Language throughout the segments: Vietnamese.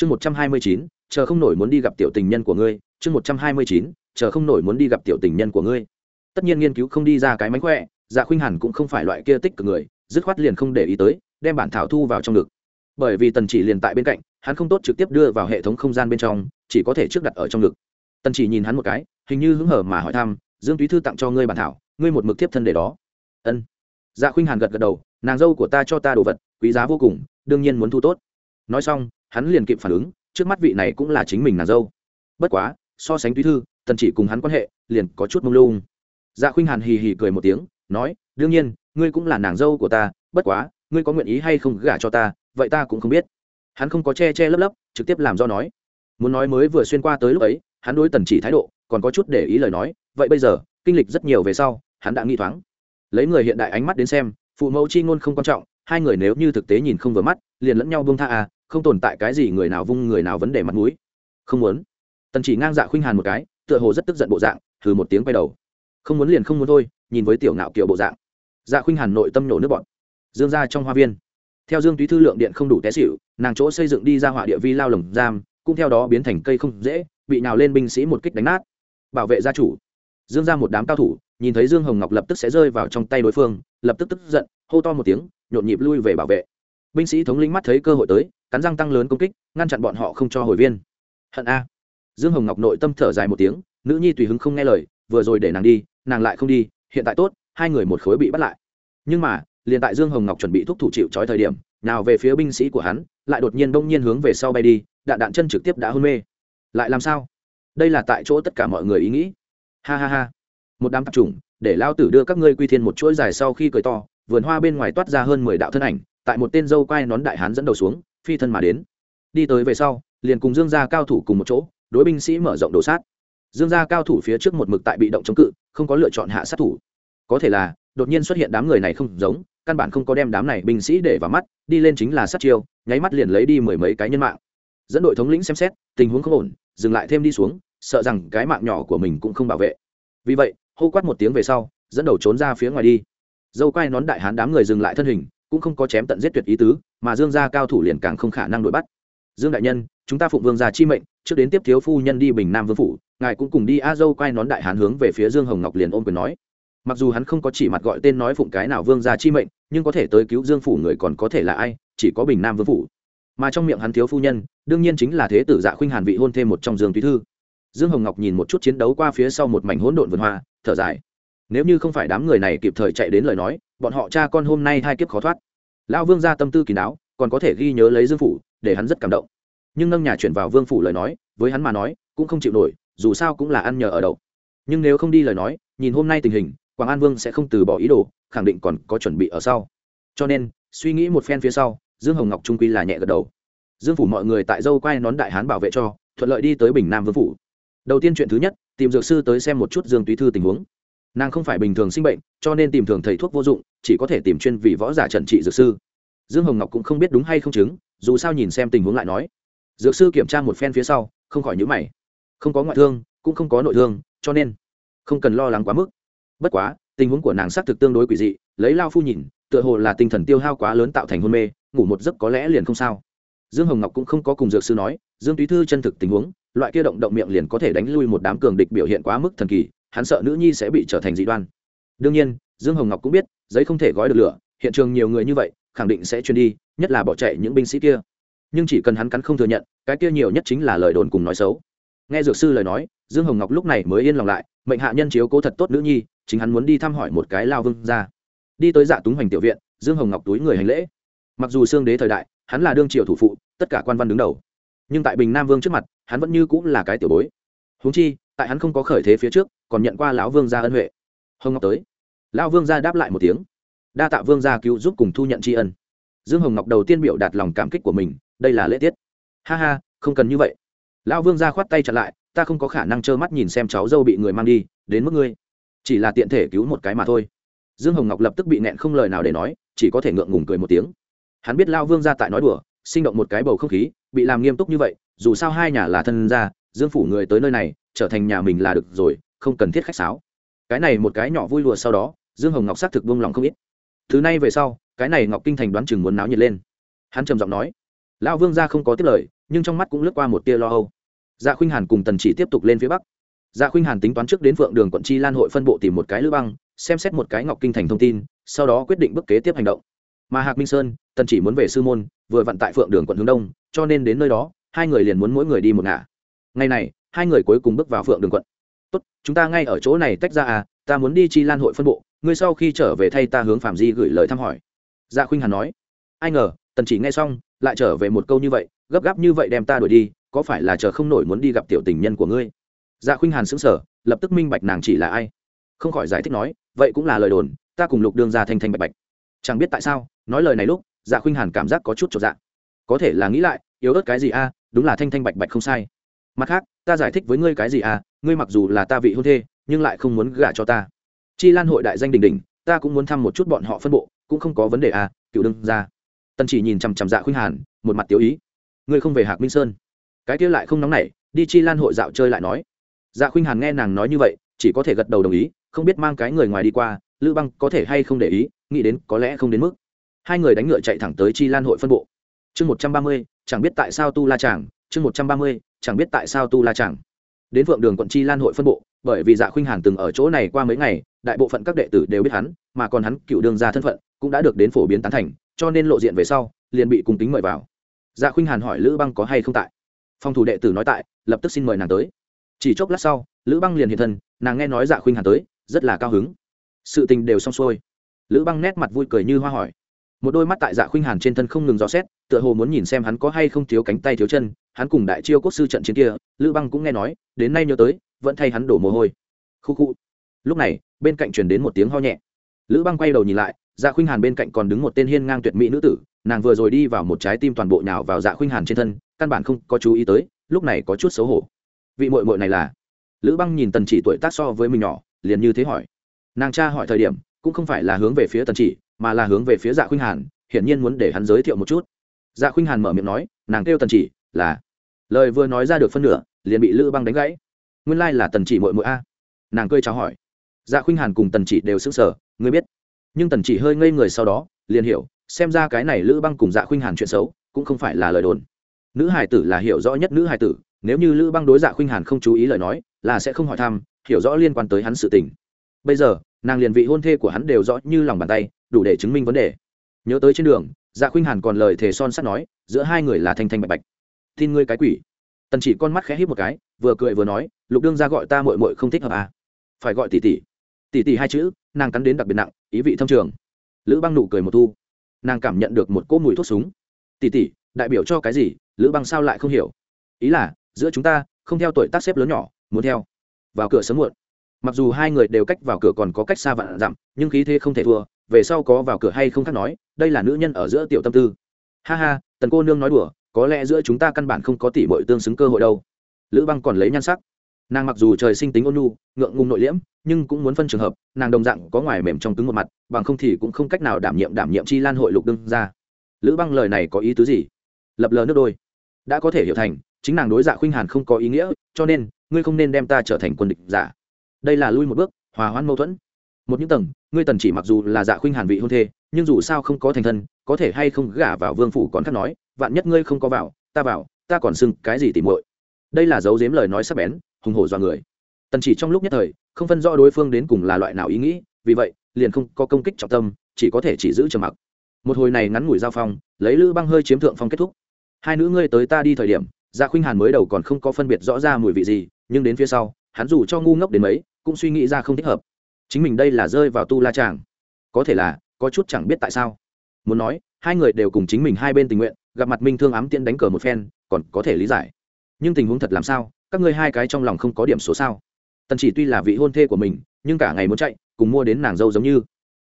chương một trăm hai mươi chín, chờ không nổi muốn đi gặp tiểu tình nhân của ngươi. Chương một trăm hai mươi chín, chờ không nổi muốn đi gặp tiểu tình nhân của ngươi. Tất nhiên nghiên cứu không đi ra cái mánh khỏe dạ khuynh hẳn cũng không phải loại kia tích cực người, dứt khoát liền không để ý tới, đem bản thảo thu vào trong ngực. Bởi vì tần chỉ liền tại bên cạnh, hắn không tốt trực tiếp đưa vào hệ thống không gian bên trong, chỉ có thể trước đặt ở trong ngực. Tần chỉ nhìn hắn một cái, hình như hứng hở mà hỏi thăm, dương túy thư tặng cho ngươi bản thảo, ngươi một mực tiếp thân để đó. Ân. Dạ khuynh hàn gật gật đầu, nàng dâu của ta cho ta đồ vật, quý giá vô cùng, đương nhiên muốn thu tốt. Nói xong hắn liền kịp phản ứng, trước mắt vị này cũng là chính mình nàng dâu. Bất quá, so sánh túy thư, tần chỉ cùng hắn quan hệ liền có chút mông lung. Dạ khuynh hàn hì hì cười một tiếng, nói, đương nhiên, ngươi cũng là nàng dâu của ta, bất quá, ngươi có nguyện ý hay không gả cho ta, vậy ta cũng không biết. Hắn không có che che lấp lấp, trực tiếp làm do nói. Muốn nói mới vừa xuyên qua tới lúc ấy, hắn đối tần chỉ thái độ còn có chút để ý lời nói, vậy bây giờ, kinh lịch rất nhiều về sau, hắn đã nghĩ thoáng. Lấy người hiện đại ánh mắt đến xem, phụ mẫu chi ngôn không quan trọng, hai người nếu như thực tế nhìn không vừa mắt, liền lẫn nhau buông tha à không tồn tại cái gì người nào vung người nào vấn đề mặt mũi. Không muốn. Tần chỉ ngang dạ khuynh hàn một cái, tựa hồ rất tức giận bộ dạng thử một tiếng quay đầu. Không muốn liền không muốn thôi, nhìn với tiểu ngạo kiểu bộ dạng. Dạ khuynh hàn nội tâm nổ nước bọn dương ra trong hoa viên. Theo dương túy thư lượng điện không đủ té xịu nàng chỗ xây dựng đi ra họa địa vi lao lồng giam, cũng theo đó biến thành cây không dễ, bị nào lên binh sĩ một kích đánh nát. Bảo vệ gia chủ. Dương ra một đám cao thủ, nhìn thấy dương hồng ngọc lập tức sẽ rơi vào trong tay đối phương, lập tức tức giận, hô to một tiếng, nhộn nhịp lui về bảo vệ. Binh sĩ thống lĩnh mắt thấy cơ hội tới cắn răng tăng lớn công kích, ngăn chặn bọn họ không cho hồi viên. Hận a. Dương hồng ngọc nội tâm thở dài một tiếng, nữ nhi tùy hứng không nghe lời, vừa rồi để nàng đi, nàng lại không đi, hiện tại tốt, hai người một khối bị bắt lại. Nhưng mà, liền tại dương hồng ngọc chuẩn bị thúc thủ chịu trói thời điểm, nào về phía binh sĩ của hắn, lại đột nhiên đông nhiên hướng về sau bay đi, đạn đạn chân trực tiếp đã hôn mê. Lại làm sao? Đây là tại chỗ tất cả mọi người ý nghĩ. Ha ha ha. Một đám tạp chủng, để lao tử đưa các ngươi quy thiên một chuỗi dài sau khi cười to, vườn hoa bên ngoài toát ra hơn mười đạo thân ảnh, tại một tên dâu quai nón đại hán dẫn đầu xuống phi thân mà đến. Đi tới về sau, liền cùng dương gia cao thủ cùng một chỗ, đối binh sĩ mở rộng đồ sát. Dương gia cao thủ phía trước một mực tại bị động chống cự, không có lựa chọn hạ sát thủ. Có thể là, đột nhiên xuất hiện đám người này không giống, căn bản không có đem đám này binh sĩ để vào mắt, đi lên chính là sát chiêu, nháy mắt liền lấy đi mười mấy cái nhân mạng. Dẫn đội thống lĩnh xem xét, tình huống không ổn, dừng lại thêm đi xuống, sợ rằng cái mạng nhỏ của mình cũng không bảo vệ. Vì vậy, hô quát một tiếng về sau, dẫn đầu trốn ra phía ngoài đi. Dâu quai nón đại hán đám người dừng lại thân hình cũng không có chém tận giết tuyệt ý tứ, mà dương gia cao thủ liền càng không khả năng đuổi bắt. Dương đại nhân, chúng ta phụng vương gia chi mệnh, trước đến tiếp thiếu phu nhân đi bình nam vương phủ, ngài cũng cùng đi a dâu quay nón đại hán hướng về phía dương hồng ngọc liền ôm quyền nói. Mặc dù hắn không có chỉ mặt gọi tên nói phụng cái nào vương gia chi mệnh, nhưng có thể tới cứu dương phủ người còn có thể là ai, chỉ có bình nam vương phủ. Mà trong miệng hắn thiếu phu nhân, đương nhiên chính là thế tử dạ khuynh hàn vị hôn thêm một trong dương túy thư. Dương hồng ngọc nhìn một chút chiến đấu qua phía sau một mảnh hỗn độn vườn hoa, thở dài. Nếu như không phải đám người này kịp thời chạy đến lời nói bọn họ cha con hôm nay hai kiếp khó thoát. Lão vương ra tâm tư kỳ đáo, còn có thể ghi nhớ lấy dương phủ, để hắn rất cảm động. Nhưng nâng nhà chuyển vào vương phủ lời nói, với hắn mà nói, cũng không chịu nổi, dù sao cũng là ăn nhờ ở đậu. Nhưng nếu không đi lời nói, nhìn hôm nay tình hình, quảng an vương sẽ không từ bỏ ý đồ, khẳng định còn có chuẩn bị ở sau. Cho nên, suy nghĩ một phen phía sau, dương hồng ngọc trung quy là nhẹ gật đầu. Dương phủ mọi người tại dâu quay nón đại hán bảo vệ cho, thuận lợi đi tới bình nam vương phủ. Đầu tiên chuyện thứ nhất, tìm dược sư tới xem một chút dương túy thư tình huống nàng không phải bình thường sinh bệnh, cho nên tìm thường thầy thuốc vô dụng, chỉ có thể tìm chuyên vị võ giả trần trị dược sư. Dương hồng ngọc cũng không biết đúng hay không chứng, dù sao nhìn xem tình huống lại nói. Dược sư kiểm tra một phen phía sau, không khỏi nhữ mày. Không có ngoại thương, cũng không có nội thương, cho nên không cần lo lắng quá mức. Bất quá, tình huống của nàng xác thực tương đối quỷ dị, lấy lao phu nhìn, tựa hồ là tinh thần tiêu hao quá lớn tạo thành hôn mê, ngủ một giấc có lẽ liền không sao. Dương hồng ngọc cũng không có cùng dược sư nói, dương túy thư chân thực tình huống, loại kia động động miệng liền có thể đánh lui một đám cường địch biểu hiện quá mức thần kỳ hắn sợ nữ nhi sẽ bị trở thành dị đoan. Đương nhiên, dương hồng ngọc cũng biết, giấy không thể gói được lửa, hiện trường nhiều người như vậy, khẳng định sẽ truyền đi, nhất là bỏ chạy những binh sĩ kia. Nhưng chỉ cần hắn cắn không thừa nhận, cái kia nhiều nhất chính là lời đồn cùng nói xấu. Nghe dược sư lời nói, dương hồng ngọc lúc này mới yên lòng lại, mệnh hạ nhân chiếu cố thật tốt nữ nhi, chính hắn muốn đi thăm hỏi một cái lao vương ra đi tới dạ túng hoành tiểu viện, dương hồng ngọc túi người hành lễ. Mặc dù xương đế thời đại, hắn là đương triều thủ phụ, tất cả quan văn đứng đầu. Nhưng tại bình nam vương trước mặt, hắn vẫn như cũng là cái tiểu bối. Huống chi tại hắn không có khởi thế phía trước, còn nhận qua lão vương gia ân huệ. Hồng ngọc tới. Lão vương gia đáp lại một tiếng. Đa tạ vương gia cứu giúp cùng thu nhận tri ân. Dương hồng ngọc đầu tiên biểu đạt lòng cảm kích của mình, đây là lễ tiết. Ha ha, không cần như vậy. Lão vương gia khoát tay chặn lại, ta không có khả năng trơ mắt nhìn xem cháu dâu bị người mang đi, đến mức ngươi. Chỉ là tiện thể cứu một cái mà thôi. Dương hồng ngọc lập tức bị nẹn không lời nào để nói, chỉ có thể ngượng ngùng cười một tiếng. Hắn biết lao vương gia tại nói đùa, sinh động một cái bầu không khí, bị làm nghiêm túc như vậy, dù sao hai nhà là thân gia dương phủ người tới nơi này, trở thành nhà mình là được rồi, không cần thiết khách sáo. Cái này một cái nhỏ vui lùa sau đó, dương hồng ngọc xác thực buông lòng không ít. Thứ này về sau, cái này ngọc kinh thành đoán chừng muốn náo nhiệt lên. Hắn trầm giọng nói, lão vương gia không có tiết lời, nhưng trong mắt cũng lướt qua một tia lo âu. Dạ khuynh hàn cùng tần chỉ tiếp tục lên phía bắc. Dạ khuynh hàn tính toán trước đến phượng đường quận chi lan hội phân bộ tìm một cái lữ băng, xem xét một cái ngọc kinh thành thông tin, sau đó quyết định bước kế tiếp hành động. Mà hạc minh sơn, tần chỉ muốn về sư môn, vừa vặn tại phượng đường quận hướng đông, cho nên đến nơi đó, hai người liền muốn mỗi người đi một ngả ngày này, hai người cuối cùng bước vào phượng đường quận. Tốt, chúng ta ngay ở chỗ này tách ra à ta muốn đi chi lan hội phân bộ, ngươi sau khi trở về thay ta hướng phạm di gửi lời thăm hỏi. Dạ khuynh hàn nói. Ai ngờ, tần chỉ nghe xong, lại trở về một câu như vậy, gấp gáp như vậy đem ta đuổi đi, có phải là chờ không nổi muốn đi gặp tiểu tình nhân của ngươi? Dạ khuynh hàn sững sờ, lập tức minh bạch nàng chỉ là ai. Không khỏi giải thích nói, vậy cũng là lời đồn, ta cùng lục đương ra thanh thanh bạch bạch. Chẳng biết tại sao, nói lời này lúc dạ khuynh hàn cảm giác có chút trọn dạ. Có thể là nghĩ lại, yếu ớt cái gì a, đúng là thanh thanh bạch bạch không sai mặt khác, ta giải thích với ngươi cái gì à? ngươi mặc dù là ta vị hôn thê, nhưng lại không muốn gả cho ta. Chi lan hội đại danh đình đình ta cũng muốn thăm một chút bọn họ phân bộ, cũng không có vấn đề à? cựu đương ra tần chỉ nhìn chằm chằm dạ khuynh hàn, một mặt tiểu ý. Ngươi không về hạc minh sơn. Cái kia lại không nóng nảy, đi chi lan hội dạo chơi lại nói. Dạ khuynh hàn nghe nàng nói như vậy, chỉ có thể gật đầu đồng ý, không biết mang cái người ngoài đi qua, lữ băng có thể hay không để ý, nghĩ đến có lẽ không đến mức. Hai người đánh ngựa chạy thẳng tới chi lan hội phân bộ. Chương một trăm ba mươi, chẳng biết tại sao tu la chàng, chương một trăm ba mươi chẳng biết tại sao tu la chẳng. Đến vượng đường quận chi lan hội phân bộ, bởi vì dạ khuynh hàn từng ở chỗ này qua mấy ngày, đại bộ phận các đệ tử đều biết hắn, mà còn hắn cựu đường ra thân phận cũng đã được đến phổ biến tán thành, cho nên lộ diện về sau, liền bị cùng tính mời vào. Dạ khuynh hàn hỏi lữ băng có hay không tại. Phòng thủ đệ tử nói tại, lập tức xin mời nàng tới. Chỉ chốc lát sau, lữ băng liền hiện thân, nàng nghe nói dạ khuynh hàn tới, rất là cao hứng. Sự tình đều xong xuôi. Lữ băng nét mặt vui cười như hoa hỏi một đôi mắt tại dạ khuynh hàn trên thân không ngừng dò xét, tựa hồ muốn nhìn xem hắn có hay không thiếu cánh tay thiếu chân, hắn cùng đại chiêu quốc sư trận chiến kia, lữ băng cũng nghe nói, đến nay nhớ tới, vẫn thay hắn đổ mồ hôi. Khu khu. Lúc này, bên cạnh truyền đến một tiếng ho nhẹ. Lữ băng quay đầu nhìn lại dạ khuynh hàn bên cạnh còn đứng một tên hiên ngang tuyệt mỹ nữ tử, nàng vừa rồi đi vào một trái tim toàn bộ nhào vào dạ khuynh hàn trên thân, căn bản không có chú ý tới, lúc này có chút xấu hổ. Vị mội mội này là? Lữ băng nhìn tần chỉ tuổi tác so với mình nhỏ, liền như thế hỏi. Nàng cha hỏi thời điểm, cũng không phải là hướng về phía tần chỉ mà là hướng về phía dạ khuynh hàn, hiển nhiên muốn để hắn giới thiệu một chút. Dạ khuynh hàn mở miệng nói, nàng kêu tần chỉ, là, lời vừa nói ra được phân nửa, liền bị lữ băng đánh gãy. Nguyên lai là tần chỉ mội mội a. Nàng cười chào hỏi. Dạ khuynh hàn cùng tần chỉ đều sững sờ, ngươi biết. Nhưng tần chỉ hơi ngây người sau đó, liền hiểu, xem ra cái này lữ băng cùng dạ khuynh hàn chuyện xấu, cũng không phải là lời đồn. Nữ hải tử là hiểu rõ nhất nữ hải tử, nếu như lữ băng đối dạ khuynh hàn không chú ý lời nói, là sẽ không hỏi thăm, hiểu rõ liên quan tới hắn sự tình. Bây giờ nàng liền vị hôn thê của hắn đều rõ như lòng bàn tay, đủ để chứng minh vấn đề. Nhớ tới trên đường dạ khuynh hàn còn lời thề son sắt nói, giữa hai người là thanh thanh bạch bạch. Tin ngươi cái quỷ. Tần chỉ con mắt khẽ hít một cái, vừa cười vừa nói, lục đương ra gọi ta mội mội không thích hợp à. phải gọi tỷ tỷ. Tỷ tỷ hai chữ, nàng cắn đến đặc biệt nặng, ý vị thâm trường. Lữ băng nụ cười một thu. Nàng cảm nhận được một cỗ mùi thuốc súng. Tỷ tỷ, đại biểu cho cái gì? Lữ băng sao lại không hiểu? Ý là, giữa chúng ta, không theo tuổi tác xếp lớn nhỏ, muốn theo. Vào cửa sớm muộn mặc dù hai người đều cách vào cửa còn có cách xa vạn dặm, nhưng khí thế không thể thua, về sau có vào cửa hay không khác nói, đây là nữ nhân ở giữa tiểu tâm tư. Ha ha, tần cô nương nói đùa, có lẽ giữa chúng ta căn bản không có tỷ bội tương xứng cơ hội đâu. Lữ băng còn lấy nhan sắc. Nàng mặc dù trời sinh tính ôn nhu, ngượng ngùng nội liễm, nhưng cũng muốn phân trường hợp, nàng đồng dạng có ngoài mềm trong cứng một mặt, bằng không thì cũng không cách nào đảm nhiệm đảm nhiệm chi lan hội lục đương ra. Lữ băng lời này có ý tứ gì? Lập lờ nước đôi. Đã có thể hiểu thành, chính nàng đối dạ khuynh hàn không có ý nghĩa, cho nên, ngươi không nên đem ta trở thành quân địch giả đây là lui một bước, hòa hoãn mâu thuẫn. Một những tầng, ngươi tần chỉ mặc dù là dạ khuynh hàn vị hôn thê, nhưng dù sao không có thành thân, có thể hay không gả vào vương phủ còn khác nói, vạn nhất ngươi không có vào, ta vào, ta còn xưng cái gì tìm muội. Đây là dấu dếm lời nói sắc bén, hùng hổ do người. Tần chỉ trong lúc nhất thời, không phân rõ đối phương đến cùng là loại nào ý nghĩ, vì vậy, liền không có công kích trọng tâm, chỉ có thể chỉ giữ trầm mặc. Một hồi này ngắn ngủi giao phong, lấy lữ băng hơi chiếm thượng phong kết thúc. Hai nữ ngươi tới ta đi thời điểm dạ khuynh hàn mới đầu còn không có phân biệt rõ ra mùi vị gì, nhưng đến phía sau, hắn dù cho ngu ngốc đến mấy cũng suy nghĩ ra không thích hợp. Chính mình đây là rơi vào tu la tràng. Có thể là, có chút chẳng biết tại sao. Muốn nói, hai người đều cùng chính mình hai bên tình nguyện, gặp mặt minh thương ám tiễn đánh cờ một phen, còn có thể lý giải. Nhưng tình huống thật làm sao, các ngươi hai cái trong lòng không có điểm số sao? Tần chỉ tuy là vị hôn thê của mình, nhưng cả ngày muốn chạy, cùng mua đến nàng dâu giống như.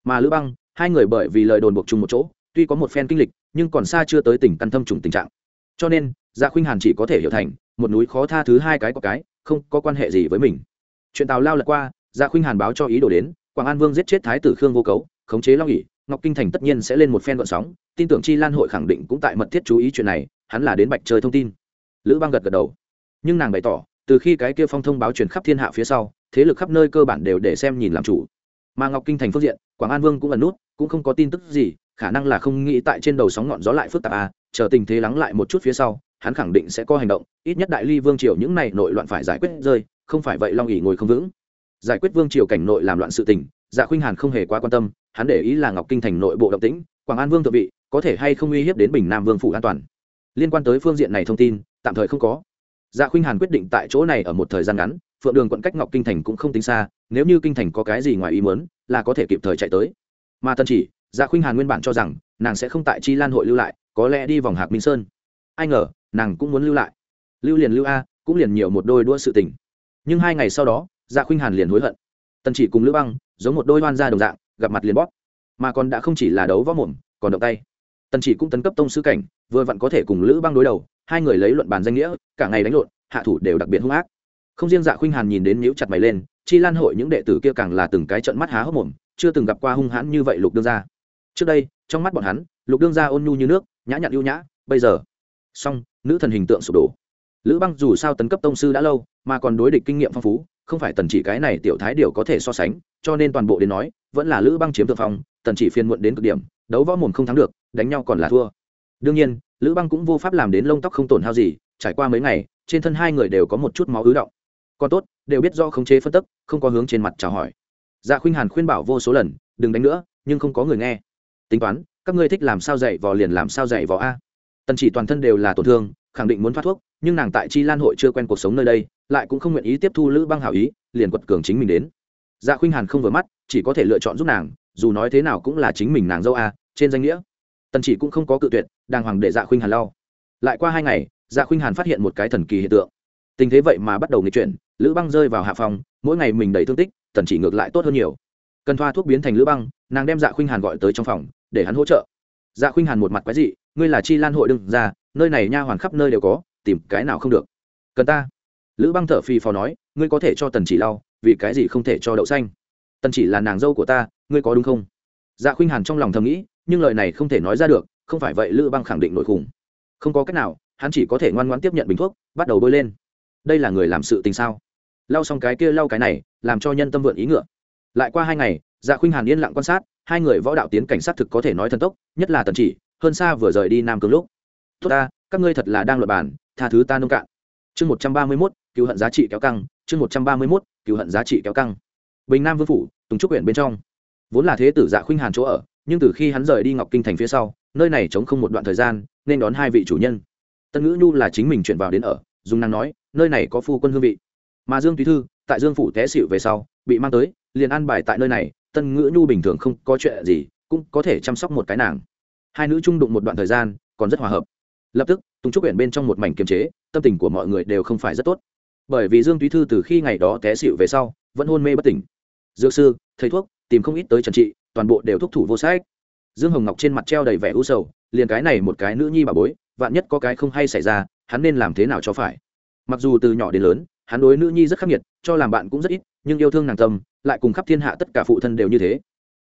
Mà lữ băng, hai người bởi vì lời đồn buộc chung một chỗ, tuy có một phen kinh lịch, nhưng còn xa chưa tới tỉnh căn thâm trùng tình trạng. Cho nên dạ khuynh hàn chỉ có thể hiểu thành, một núi khó tha thứ hai cái có cái, không có quan hệ gì với mình chuyện tào lao lật qua gia khuynh hàn báo cho ý đồ đến, quảng an vương giết chết thái tử khương vô cấu, khống chế long ỉ ngọc kinh thành tất nhiên sẽ lên một phen gọn sóng, tin tưởng chi lan hội khẳng định cũng tại mật thiết chú ý chuyện này, hắn là đến bạch chơi thông tin. Lữ Bang gật gật đầu. Nhưng nàng bày tỏ, từ khi cái kia phong thông báo truyền khắp thiên hạ phía sau, thế lực khắp nơi cơ bản đều để xem nhìn làm chủ. Mà ngọc kinh thành phương diện, quảng an vương cũng ẩn nút, cũng không có tin tức gì, khả năng là không nghĩ tại trên đầu sóng ngọn gió lại phức tạp à chờ tình thế lắng lại một chút phía sau, hắn khẳng định sẽ có hành động, ít nhất đại ly vương triều những này nội loạn phải giải quyết rơi không phải vậy long ỉ ngồi không vững. Giải quyết vương triều cảnh nội làm loạn sự tình dạ khuynh hàn không hề quá quan tâm, hắn để ý là ngọc kinh thành nội bộ động tĩnh, quảng an vương tự vị, có thể hay không uy hiếp đến bình nam vương phủ an toàn. Liên quan tới phương diện này thông tin, tạm thời không có. Dạ khuynh hàn quyết định tại chỗ này ở một thời gian ngắn, phượng đường quận cách ngọc kinh thành cũng không tính xa, nếu như kinh thành có cái gì ngoài ý muốn, là có thể kịp thời chạy tới. Mà tân chỉ dạ khuynh hàn nguyên bản cho rằng, nàng sẽ không tại chi lan hội lưu lại, có lẽ đi vòng hạc minh sơn. Ai ngờ, nàng cũng muốn lưu lại. Lưu liền lưu a, cũng liền nhiều một đôi đua sự tình nhưng hai ngày sau đó dạ khuynh hàn liền hối hận. Tần chỉ cùng lữ băng giống một đôi hoan gia đồng dạng, gặp mặt liền bóp. Mà còn đã không chỉ là đấu võ mồm, còn động tay. Tần chỉ cũng tấn cấp tông sư cảnh, vừa vặn có thể cùng lữ băng đối đầu, hai người lấy luận bàn danh nghĩa, cả ngày đánh lộn, hạ thủ đều đặc biệt hung ác. Không riêng dạ khuynh hàn nhìn đến nhíu chặt mày lên, chi lan hội những đệ tử kia càng là từng cái trận mắt há hốc mồm, chưa từng gặp qua hung hãn như vậy lục đương gia. Trước đây, trong mắt bọn hắn, lục đương gia ôn nhu như nước, nhã nhặn ưu nhã, bây giờ song nữ thần hình tượng sụp đổ. Lữ băng dù sao tấn cấp tông sư đã lâu mà còn đối địch kinh nghiệm phong phú, không phải tần chỉ cái này tiểu thái điều có thể so sánh, cho nên toàn bộ đến nói, vẫn là lữ băng chiếm thượng phong, tần chỉ phiên muộn đến cực điểm, đấu võ mồm không thắng được, đánh nhau còn là thua. Đương nhiên, lữ băng cũng vô pháp làm đến lông tóc không tổn hao gì, trải qua mấy ngày, trên thân hai người đều có một chút máu ứ động. Còn tốt, đều biết do khống chế phân tức, không có hướng trên mặt chào hỏi. Dạ khuynh hàn khuyên bảo vô số lần, đừng đánh nữa, nhưng không có người nghe. Tính toán, các ngươi thích làm sao dạy vò liền làm sao dạy vò a. Tần chỉ toàn thân đều là tổn thương khẳng định muốn thoát thuốc, nhưng nàng tại chi lan hội chưa quen cuộc sống nơi đây, lại cũng không nguyện ý tiếp thu lữ băng hảo ý, liền quật cường chính mình đến. Dạ khuynh hàn không vừa mắt, chỉ có thể lựa chọn giúp nàng, dù nói thế nào cũng là chính mình nàng dâu a, trên danh nghĩa. Tần chỉ cũng không có cự tuyệt, đàng hoàng để dạ khuynh hàn lau. Lại qua hai ngày dạ khuynh hàn phát hiện một cái thần kỳ hiện tượng. Tình thế vậy mà bắt đầu nghịch chuyển, lữ băng rơi vào hạ phòng, mỗi ngày mình đầy thương tích, tần chỉ ngược lại tốt hơn nhiều. Cần thoa thuốc biến thành lữ băng, nàng đem dạ khuynh hàn gọi tới trong phòng, để hắn hỗ trợ. Dạ khuynh hàn một mặt quái dị ngươi là chi lan hội đừng ra nơi này nha hoàn khắp nơi đều có, tìm cái nào không được. Cần ta. Lữ băng thở phì phò nói, ngươi có thể cho tần chỉ lau, vì cái gì không thể cho đậu xanh? Tần chỉ là nàng dâu của ta, ngươi có đúng không? Dạ khuynh hàn trong lòng thầm nghĩ, nhưng lời này không thể nói ra được, không phải vậy lữ băng khẳng định nội khủng. Không có cách nào, hắn chỉ có thể ngoan ngoãn tiếp nhận bình thuốc, bắt đầu bôi lên. Đây là người làm sự tình sao? Lau xong cái kia lau cái này, làm cho nhân tâm vượn ý ngựa. Lại qua hai ngày dạ khuynh hàn yên lặng quan sát, hai người võ đạo tiến cảnh sát thực có thể nói thần tốc, nhất là tần chỉ hơn xa vừa rời đi nam cương lúc. Tốt ta, các ngươi thật là đang luật bản tha thứ ta nông cạn. Chương một trăm ba mươi mốt, cứu hận giá trị kéo căng. Chương một trăm ba mươi mốt, cứu hận giá trị kéo căng. Bình nam vương phủ, tùng trúc huyện bên trong. Vốn là thế tử dạ khuynh hàn chỗ ở, nhưng từ khi hắn rời đi ngọc kinh thành phía sau, nơi này chống không một đoạn thời gian, nên đón hai vị chủ nhân. Tân ngữ nhu là chính mình chuyển vào đến ở, dùng năng nói, nơi này có phu quân hương vị. Mà dương túy thư, tại dương phủ té xịu về sau, bị mang tới, liền ăn bài tại nơi này. Tân ngữ nhu bình thường không có chuyện gì, cũng có thể chăm sóc một cái nàng hai nữ trung đụng một đoạn thời gian, còn rất hòa hợp. Lập tức, tùng trúc huyện bên trong một mảnh kiềm chế, tâm tình của mọi người đều không phải rất tốt. Bởi vì dương túy thư từ khi ngày đó té xịu về sau, vẫn hôn mê bất tỉnh. Dược sư, thầy thuốc, tìm không ít tới trần trị, toàn bộ đều thúc thủ vô sách. Dương hồng ngọc trên mặt treo đầy vẻ u sầu, liền cái này một cái nữ nhi bà bối, vạn nhất có cái không hay xảy ra, hắn nên làm thế nào cho phải? Mặc dù từ nhỏ đến lớn, hắn đối nữ nhi rất khắc nghiệt, cho làm bạn cũng rất ít, nhưng yêu thương nàng tâm, lại cùng khắp thiên hạ tất cả phụ thân đều như thế.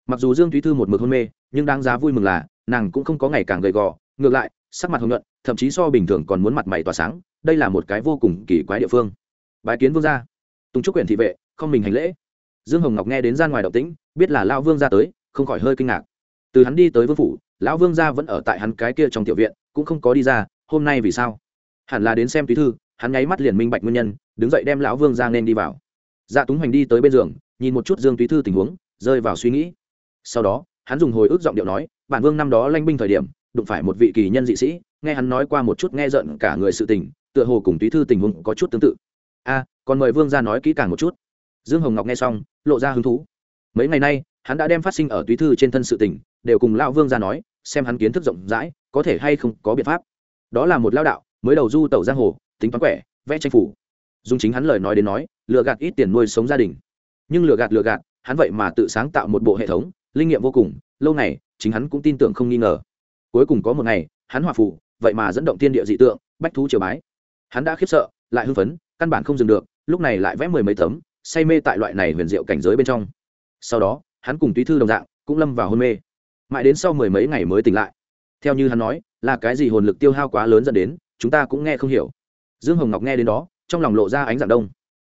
Mặc dù dương thúy thư một mực hôn mê, nhưng đáng giá vui mừng là nàng cũng không có ngày càng gầy gò, ngược lại, sắc mặt hồng nhuận, thậm chí so bình thường còn muốn mặt mày tỏa sáng, đây là một cái vô cùng kỳ quái địa phương. Bài kiến vương gia. Tùng trúc quyền thị vệ, không mình hành lễ. Dương hồng ngọc nghe đến ra ngoài động tĩnh, biết là lao vương gia tới, không khỏi hơi kinh ngạc. Từ hắn đi tới vương phủ, lão vương gia vẫn ở tại hắn cái kia trong tiểu viện, cũng không có đi ra, hôm nay vì sao? Hẳn là đến xem túy thư, hắn nháy mắt liền minh bạch nguyên nhân, đứng dậy đem lão vương ra nên đi vào. Dạ túng hoành đi tới bên giường, nhìn một chút dương túy thư tình huống, rơi vào suy nghĩ. Sau đó hắn dùng hồi ức giọng điệu nói, bản vương năm đó lanh binh thời điểm, đụng phải một vị kỳ nhân dị sĩ, nghe hắn nói qua một chút nghe giận cả người sự tình, tựa hồ cùng túy thư tình huống có chút tương tự. A, còn mời vương ra nói kỹ càng một chút. Dương hồng ngọc nghe xong, lộ ra hứng thú. Mấy ngày nay, hắn đã đem phát sinh ở túy thư trên thân sự tình, đều cùng lão vương ra nói, xem hắn kiến thức rộng rãi, có thể hay không có biện pháp. Đó là một lao đạo, mới đầu du tẩu giang hồ, tính toán quẻ, vẽ tranh phủ. Dùng chính hắn lời nói đến nói, lừa gạt ít tiền nuôi sống gia đình. Nhưng lừa gạt lừa gạt, hắn vậy mà tự sáng tạo một bộ hệ thống linh nghiệm vô cùng, lâu này chính hắn cũng tin tưởng không nghi ngờ. Cuối cùng có một ngày, hắn hòa phủ vậy mà dẫn động thiên địa dị tượng, bách thú triều bái. Hắn đã khiếp sợ, lại hưng phấn, căn bản không dừng được, lúc này lại vẽ mười mấy tấm, say mê tại loại này huyền diệu cảnh giới bên trong. Sau đó, hắn cùng túy thư đồng dạng, cũng lâm vào hôn mê. Mãi đến sau mười mấy ngày mới tỉnh lại. Theo như hắn nói, là cái gì hồn lực tiêu hao quá lớn dẫn đến, chúng ta cũng nghe không hiểu. Dương hồng ngọc nghe đến đó, trong lòng lộ ra ánh dạng đông.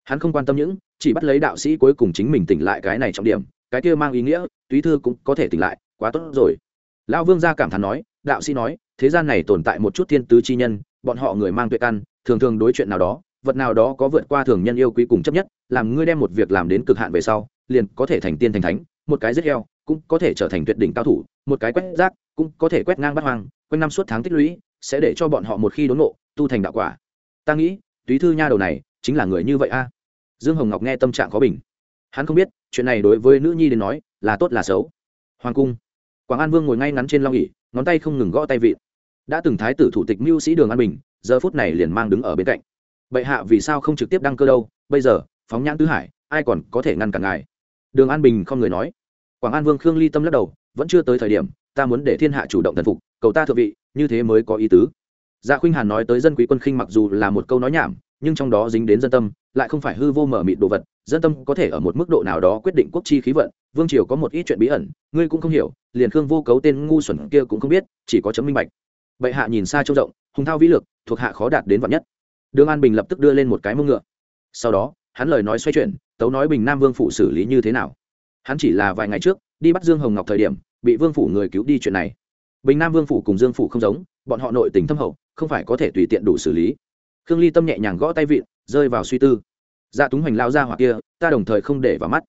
Hắn không quan tâm những, chỉ bắt lấy đạo sĩ cuối cùng chính mình tỉnh lại cái này trọng điểm cái kia mang ý nghĩa, túy thư cũng có thể tỉnh lại, quá tốt rồi. Lão vương gia cảm thán nói, đạo sĩ nói, thế gian này tồn tại một chút thiên tứ chi nhân, bọn họ người mang tuệ căn, thường thường đối chuyện nào đó, vật nào đó có vượt qua thường nhân yêu quý cùng chấp nhất, làm ngươi đem một việc làm đến cực hạn về sau, liền có thể thành tiên thành thánh, một cái giết heo, cũng có thể trở thành tuyệt đỉnh cao thủ, một cái quét rác, cũng có thể quét ngang bắt hoang, quanh năm suốt tháng tích lũy, sẽ để cho bọn họ một khi đốn ngộ, tu thành đạo quả. Ta nghĩ, túy thư nha đầu này, chính là người như vậy a. Dương hồng ngọc nghe tâm trạng khó bình hắn không biết, chuyện này đối với nữ nhi đến nói, là tốt là xấu. Hoàng cung, quảng an vương ngồi ngay ngắn trên long ỉ ngón tay không ngừng gõ tay vịn. Đã từng thái tử thủ tịch mưu sĩ đường an bình, giờ phút này liền mang đứng ở bên cạnh. Bệ hạ vì sao không trực tiếp đăng cơ đâu? Bây giờ, phóng nhãn tứ hải, ai còn có thể ngăn cản ngài? Đường an bình không người nói. Quảng an vương khương ly tâm lắc đầu, vẫn chưa tới thời điểm, ta muốn để thiên hạ chủ động thần phục, cầu ta thượng vị, như thế mới có ý tứ. Dạ khuynh hàn nói tới dân quý quân khinh mặc dù là một câu nói nhảm, nhưng trong đó dính đến dân tâm, lại không phải hư vô mở mịt đồ vật dân tâm có thể ở một mức độ nào đó quyết định quốc chi khí vận, vương triều có một ít chuyện bí ẩn, ngươi cũng không hiểu, liền khương vô cấu tên ngu xuẩn kia cũng không biết, chỉ có chấm minh bạch. Bệ hạ nhìn xa trông rộng, hùng thao vĩ lực, thuộc hạ khó đạt đến vạn nhất. Đương an bình lập tức đưa lên một cái mông ngựa. Sau đó, hắn lời nói xoay chuyển, tấu nói bình nam vương phủ xử lý như thế nào. Hắn chỉ là vài ngày trước, đi bắt dương hồng ngọc thời điểm, bị vương phủ người cứu đi chuyện này. Bình nam vương phủ cùng dương phủ không giống, bọn họ nội tình thâm hậu, không phải có thể tùy tiện đủ xử lý. Khương ly tâm nhẹ nhàng gõ tay vịn, rơi vào suy tư dạ túng hoành lao ra hoặc kia, ta đồng thời không để vào mắt.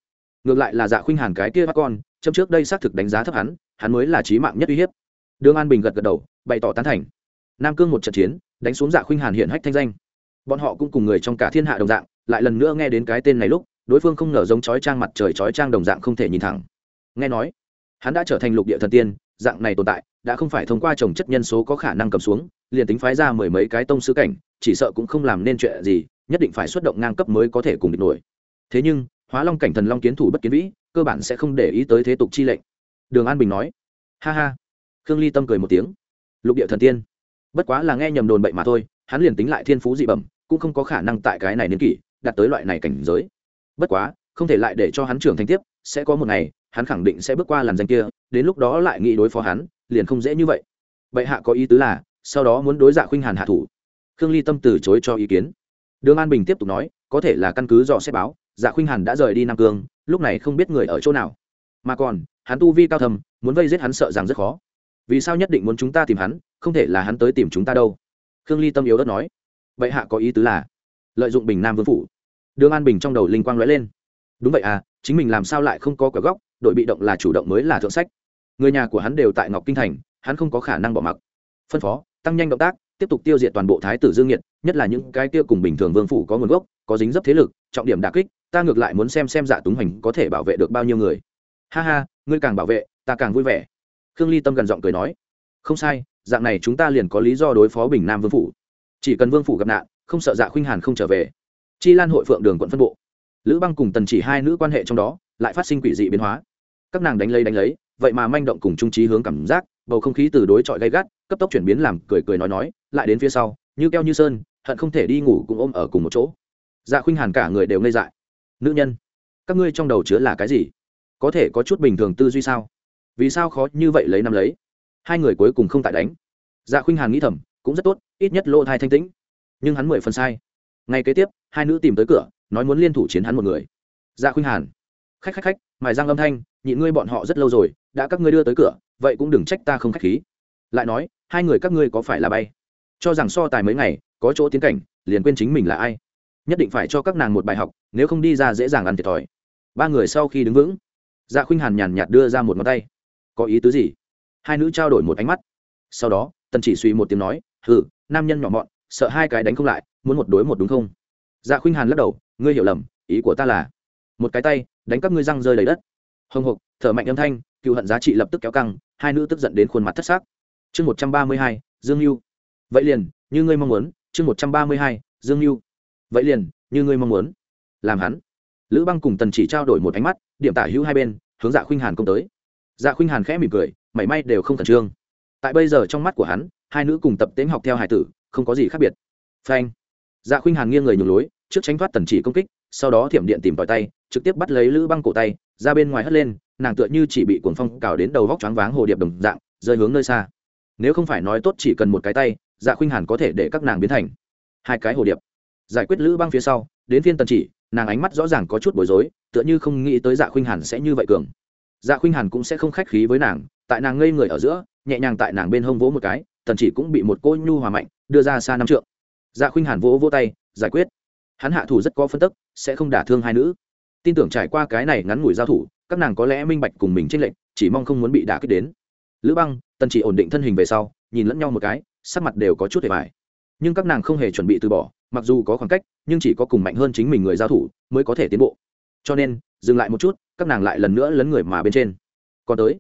Ngược lại là dạ khuynh hàn cái kia bắt con châm trước đây xác thực đánh giá thấp hắn hắn mới là trí mạng nhất uy hiếp. Đường an bình gật gật đầu, bày tỏ tán thành. Nam cương một trận chiến, đánh xuống dạ khuynh hàn hiện hách thanh danh. Bọn họ cũng cùng người trong cả thiên hạ đồng dạng, lại lần nữa nghe đến cái tên này lúc, đối phương không ngờ giống chói trang mặt trời chói trang đồng dạng không thể nhìn thẳng. Nghe nói, hắn đã trở thành lục địa thần tiên, dạng này tồn tại, đã không phải thông qua trồng chất nhân số có khả năng cầm xuống, liền tính phái ra mười mấy cái tông sứ cảnh, chỉ sợ cũng không làm nên chuyện gì nhất định phải xuất động ngang cấp mới có thể cùng địch nổi. Thế nhưng, hóa long cảnh thần long kiến thủ bất kiến vĩ, cơ bản sẽ không để ý tới thế tục chi lệnh. Đường an bình nói, ha ha. Khương ly tâm cười một tiếng. Lục địa thần tiên. Bất quá là nghe nhầm đồn bậy mà thôi, hắn liền tính lại thiên phú dị bẩm, cũng không có khả năng tại cái này niên kỷ, đạt tới loại này cảnh giới. Bất quá, không thể lại để cho hắn trưởng thành tiếp, sẽ có một ngày, hắn khẳng định sẽ bước qua làn danh kia, đến lúc đó lại nghĩ đối phó hắn, liền không dễ như vậy. Bệ hạ có ý tứ là, sau đó muốn đối dạ khuynh hàn hạ thủ. Khương ly tâm từ chối cho ý kiến đường an bình tiếp tục nói, có thể là căn cứ dò xét báo dạ khuynh hàn đã rời đi nam cương, lúc này không biết người ở chỗ nào. Mà còn, hắn tu vi cao thầm muốn vây giết hắn sợ rằng rất khó. Vì sao nhất định muốn chúng ta tìm hắn, không thể là hắn tới tìm chúng ta đâu? Khương ly tâm yếu đất nói. Bệ hạ có ý tứ là, lợi dụng bình nam vương phủ. Đường an bình trong đầu linh quang lóe lên. Đúng vậy à chính mình làm sao lại không có cửa góc đội bị động là chủ động mới là thượng sách. Người nhà của hắn đều tại ngọc kinh thành, hắn không có khả năng bỏ mặc. Phân phó, tăng nhanh động tác tiếp tục tiêu diệt toàn bộ thái tử dương nhiệt nhất là những cái tiêu cùng bình thường vương phủ có nguồn gốc, có dính dấp thế lực, trọng điểm đà kích, ta ngược lại muốn xem xem dạ túng hành có thể bảo vệ được bao nhiêu người. Ha ha, ngươi càng bảo vệ, ta càng vui vẻ. Khương ly tâm gần giọng cười nói, không sai, dạng này chúng ta liền có lý do đối phó bình nam vương phủ. Chỉ cần vương phủ gặp nạn, không sợ dạ khuynh hàn không trở về. Chi lan hội phượng đường quận phân bộ. Lữ băng cùng tần chỉ hai nữ quan hệ trong đó, lại phát sinh quỷ dị biến hóa. Các nàng đánh lấy đánh lấy, vậy mà manh động cùng trung trí hướng cảm giác, bầu không khí từ đối chọi gay gắt cấp tốc chuyển biến làm cười cười nói nói, lại đến phía sau, như keo như sơn, hận không thể đi ngủ cùng ôm ở cùng một chỗ. Dạ khuynh hàn cả người đều ngây dại. Nữ nhân, các ngươi trong đầu chứa là cái gì? Có thể có chút bình thường tư duy sao? Vì sao khó như vậy lấy năm lấy? Hai người cuối cùng không tại đánh. Dạ khuynh hàn nghĩ thầm, cũng rất tốt, ít nhất lộ thai thanh tĩnh. Nhưng hắn mười phần sai. Ngay kế tiếp, hai nữ tìm tới cửa, nói muốn liên thủ chiến hắn một người. Dạ khuynh hàn, khách khách khách, mài răng âm thanh, nhịn ngươi bọn họ rất lâu rồi, đã các ngươi đưa tới cửa, vậy cũng đừng trách ta không khách khí lại nói, hai người các ngươi có phải là bay? Cho rằng so tài mấy ngày, có chỗ tiến cảnh, liền quên chính mình là ai. Nhất định phải cho các nàng một bài học, nếu không đi ra dễ dàng ăn thiệt thòi. Ba người sau khi đứng vững dạ khuynh hàn nhàn nhạt đưa ra một ngón tay. Có ý tứ gì? Hai nữ trao đổi một ánh mắt. Sau đó, tần chỉ suy một tiếng nói, hừ, nam nhân nhỏ mọn, sợ hai cái đánh không lại, muốn một đối một đúng không? Dạ khuynh hàn lắc đầu, ngươi hiểu lầm, ý của ta là, một cái tay đánh các ngươi răng rơi đầy đất. Hồng hộc thở mạnh âm thanh cựu hận giá trị lập tức kéo căng, hai nữ tức giận đến khuôn mặt thất xác chương một trăm ba mươi hai, dương mưu vậy liền, như ngươi mong muốn, chương một trăm ba mươi hai, dương mưu vậy liền, như ngươi mong muốn. Làm hắn. Lữ băng cùng tần chỉ trao đổi một ánh mắt, điểm tả hữu hai bên, hướng dạ khuynh hàn công tới. Dạ khuynh hàn khẽ mỉm cười, mảy may đều không khẩn trương. Tại bây giờ trong mắt của hắn, hai nữ cùng tập tễnh học theo hải tử, không có gì khác biệt. Phanh. Dạ khuynh hàn nghiêng người nhường lối, trước tránh thoát tần chỉ công kích, sau đó thiểm điện tìm tòi tay, trực tiếp bắt lấy lữ băng cổ tay, ra bên ngoài hất lên, nàng tựa như chỉ bị cuồng phong cào đến đầu vóc choáng váng hồ điệp đồng dạng, rơi hướng nơi xa nếu không phải nói tốt chỉ cần một cái tay dạ khuynh hàn có thể để các nàng biến thành hai cái hồ điệp. Giải quyết lữ băng phía sau, đến phiên tần chỉ, nàng ánh mắt rõ ràng có chút bối rối, tựa như không nghĩ tới dạ khuynh hàn sẽ như vậy cường. Dạ khuynh hàn cũng sẽ không khách khí với nàng, tại nàng ngây người ở giữa, nhẹ nhàng tại nàng bên hông vỗ một cái, tần chỉ cũng bị một cô nhu hòa mạnh đưa ra xa năm trượng. Dạ khuynh hàn vỗ vỗ tay, giải quyết. Hắn hạ thủ rất có phân tức, sẽ không đả thương hai nữ. Tin tưởng trải qua cái này ngắn ngủi giao thủ, các nàng có lẽ minh bạch cùng mình tranh lệch, chỉ mong không muốn bị đả kích đến. Lữ băng tần chỉ ổn định thân hình về sau, nhìn lẫn nhau một cái, sắc mặt đều có chút hề vải nhưng các nàng không hề chuẩn bị từ bỏ, mặc dù có khoảng cách, nhưng chỉ có cùng mạnh hơn chính mình người giao thủ mới có thể tiến bộ. Cho nên, dừng lại một chút, các nàng lại lần nữa lấn người mà bên trên. Còn tới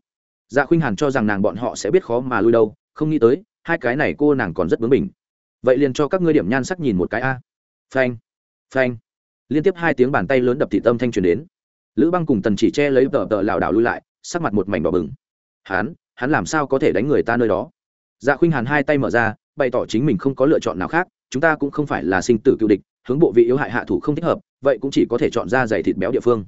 dạ khuynh hàn cho rằng nàng bọn họ sẽ biết khó mà lui đâu, không nghĩ tới, hai cái này cô nàng còn rất bướng bỉnh. Vậy liền cho các ngươi điểm nhan sắc nhìn một cái a. Phanh phanh. Liên tiếp hai tiếng bàn tay lớn đập thị tâm thanh truyền đến. Lữ băng cùng tần chỉ che lấy tờ tờ lảo đảo lui lại, sắc mặt một mảnh đỏ bừng. Hán hắn làm sao có thể đánh người ta nơi đó? Dạ khuynh hàn hai tay mở ra, bày tỏ chính mình không có lựa chọn nào khác, chúng ta cũng không phải là sinh tử cựu địch, hướng bộ vị yếu hại hạ thủ không thích hợp, vậy cũng chỉ có thể chọn ra giày thịt béo địa phương.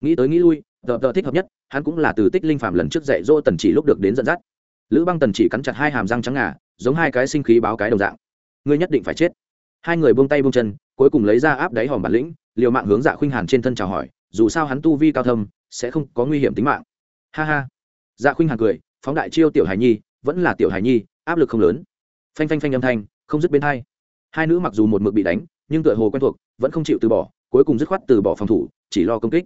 Nghĩ tới nghĩ lui, tờ tờ thích hợp nhất, hắn cũng là từ tích linh phạm lần trước dạy dỗ tần chỉ lúc được đến dẫn dắt. Lữ băng tần chỉ cắn chặt hai hàm răng trắng ngà, giống hai cái sinh khí báo cái đồng dạng. Ngươi nhất định phải chết. Hai người buông tay buông chân, cuối cùng lấy ra áp đáy hòm bản lĩnh, liều mạng hướng dạ khuynh hàn trên thân chào hỏi, dù sao hắn tu vi cao thâm, sẽ không có nguy hiểm tính mạng. Ha ha. Dạ khuynh hàn cười phóng đại chiêu tiểu hải nhi, vẫn là tiểu hải nhi, áp lực không lớn. Phanh phanh phanh âm thanh, không dứt bên hai. Hai nữ mặc dù một mực bị đánh, nhưng tựa hồ quen thuộc, vẫn không chịu từ bỏ, cuối cùng dứt khoát từ bỏ phòng thủ, chỉ lo công kích.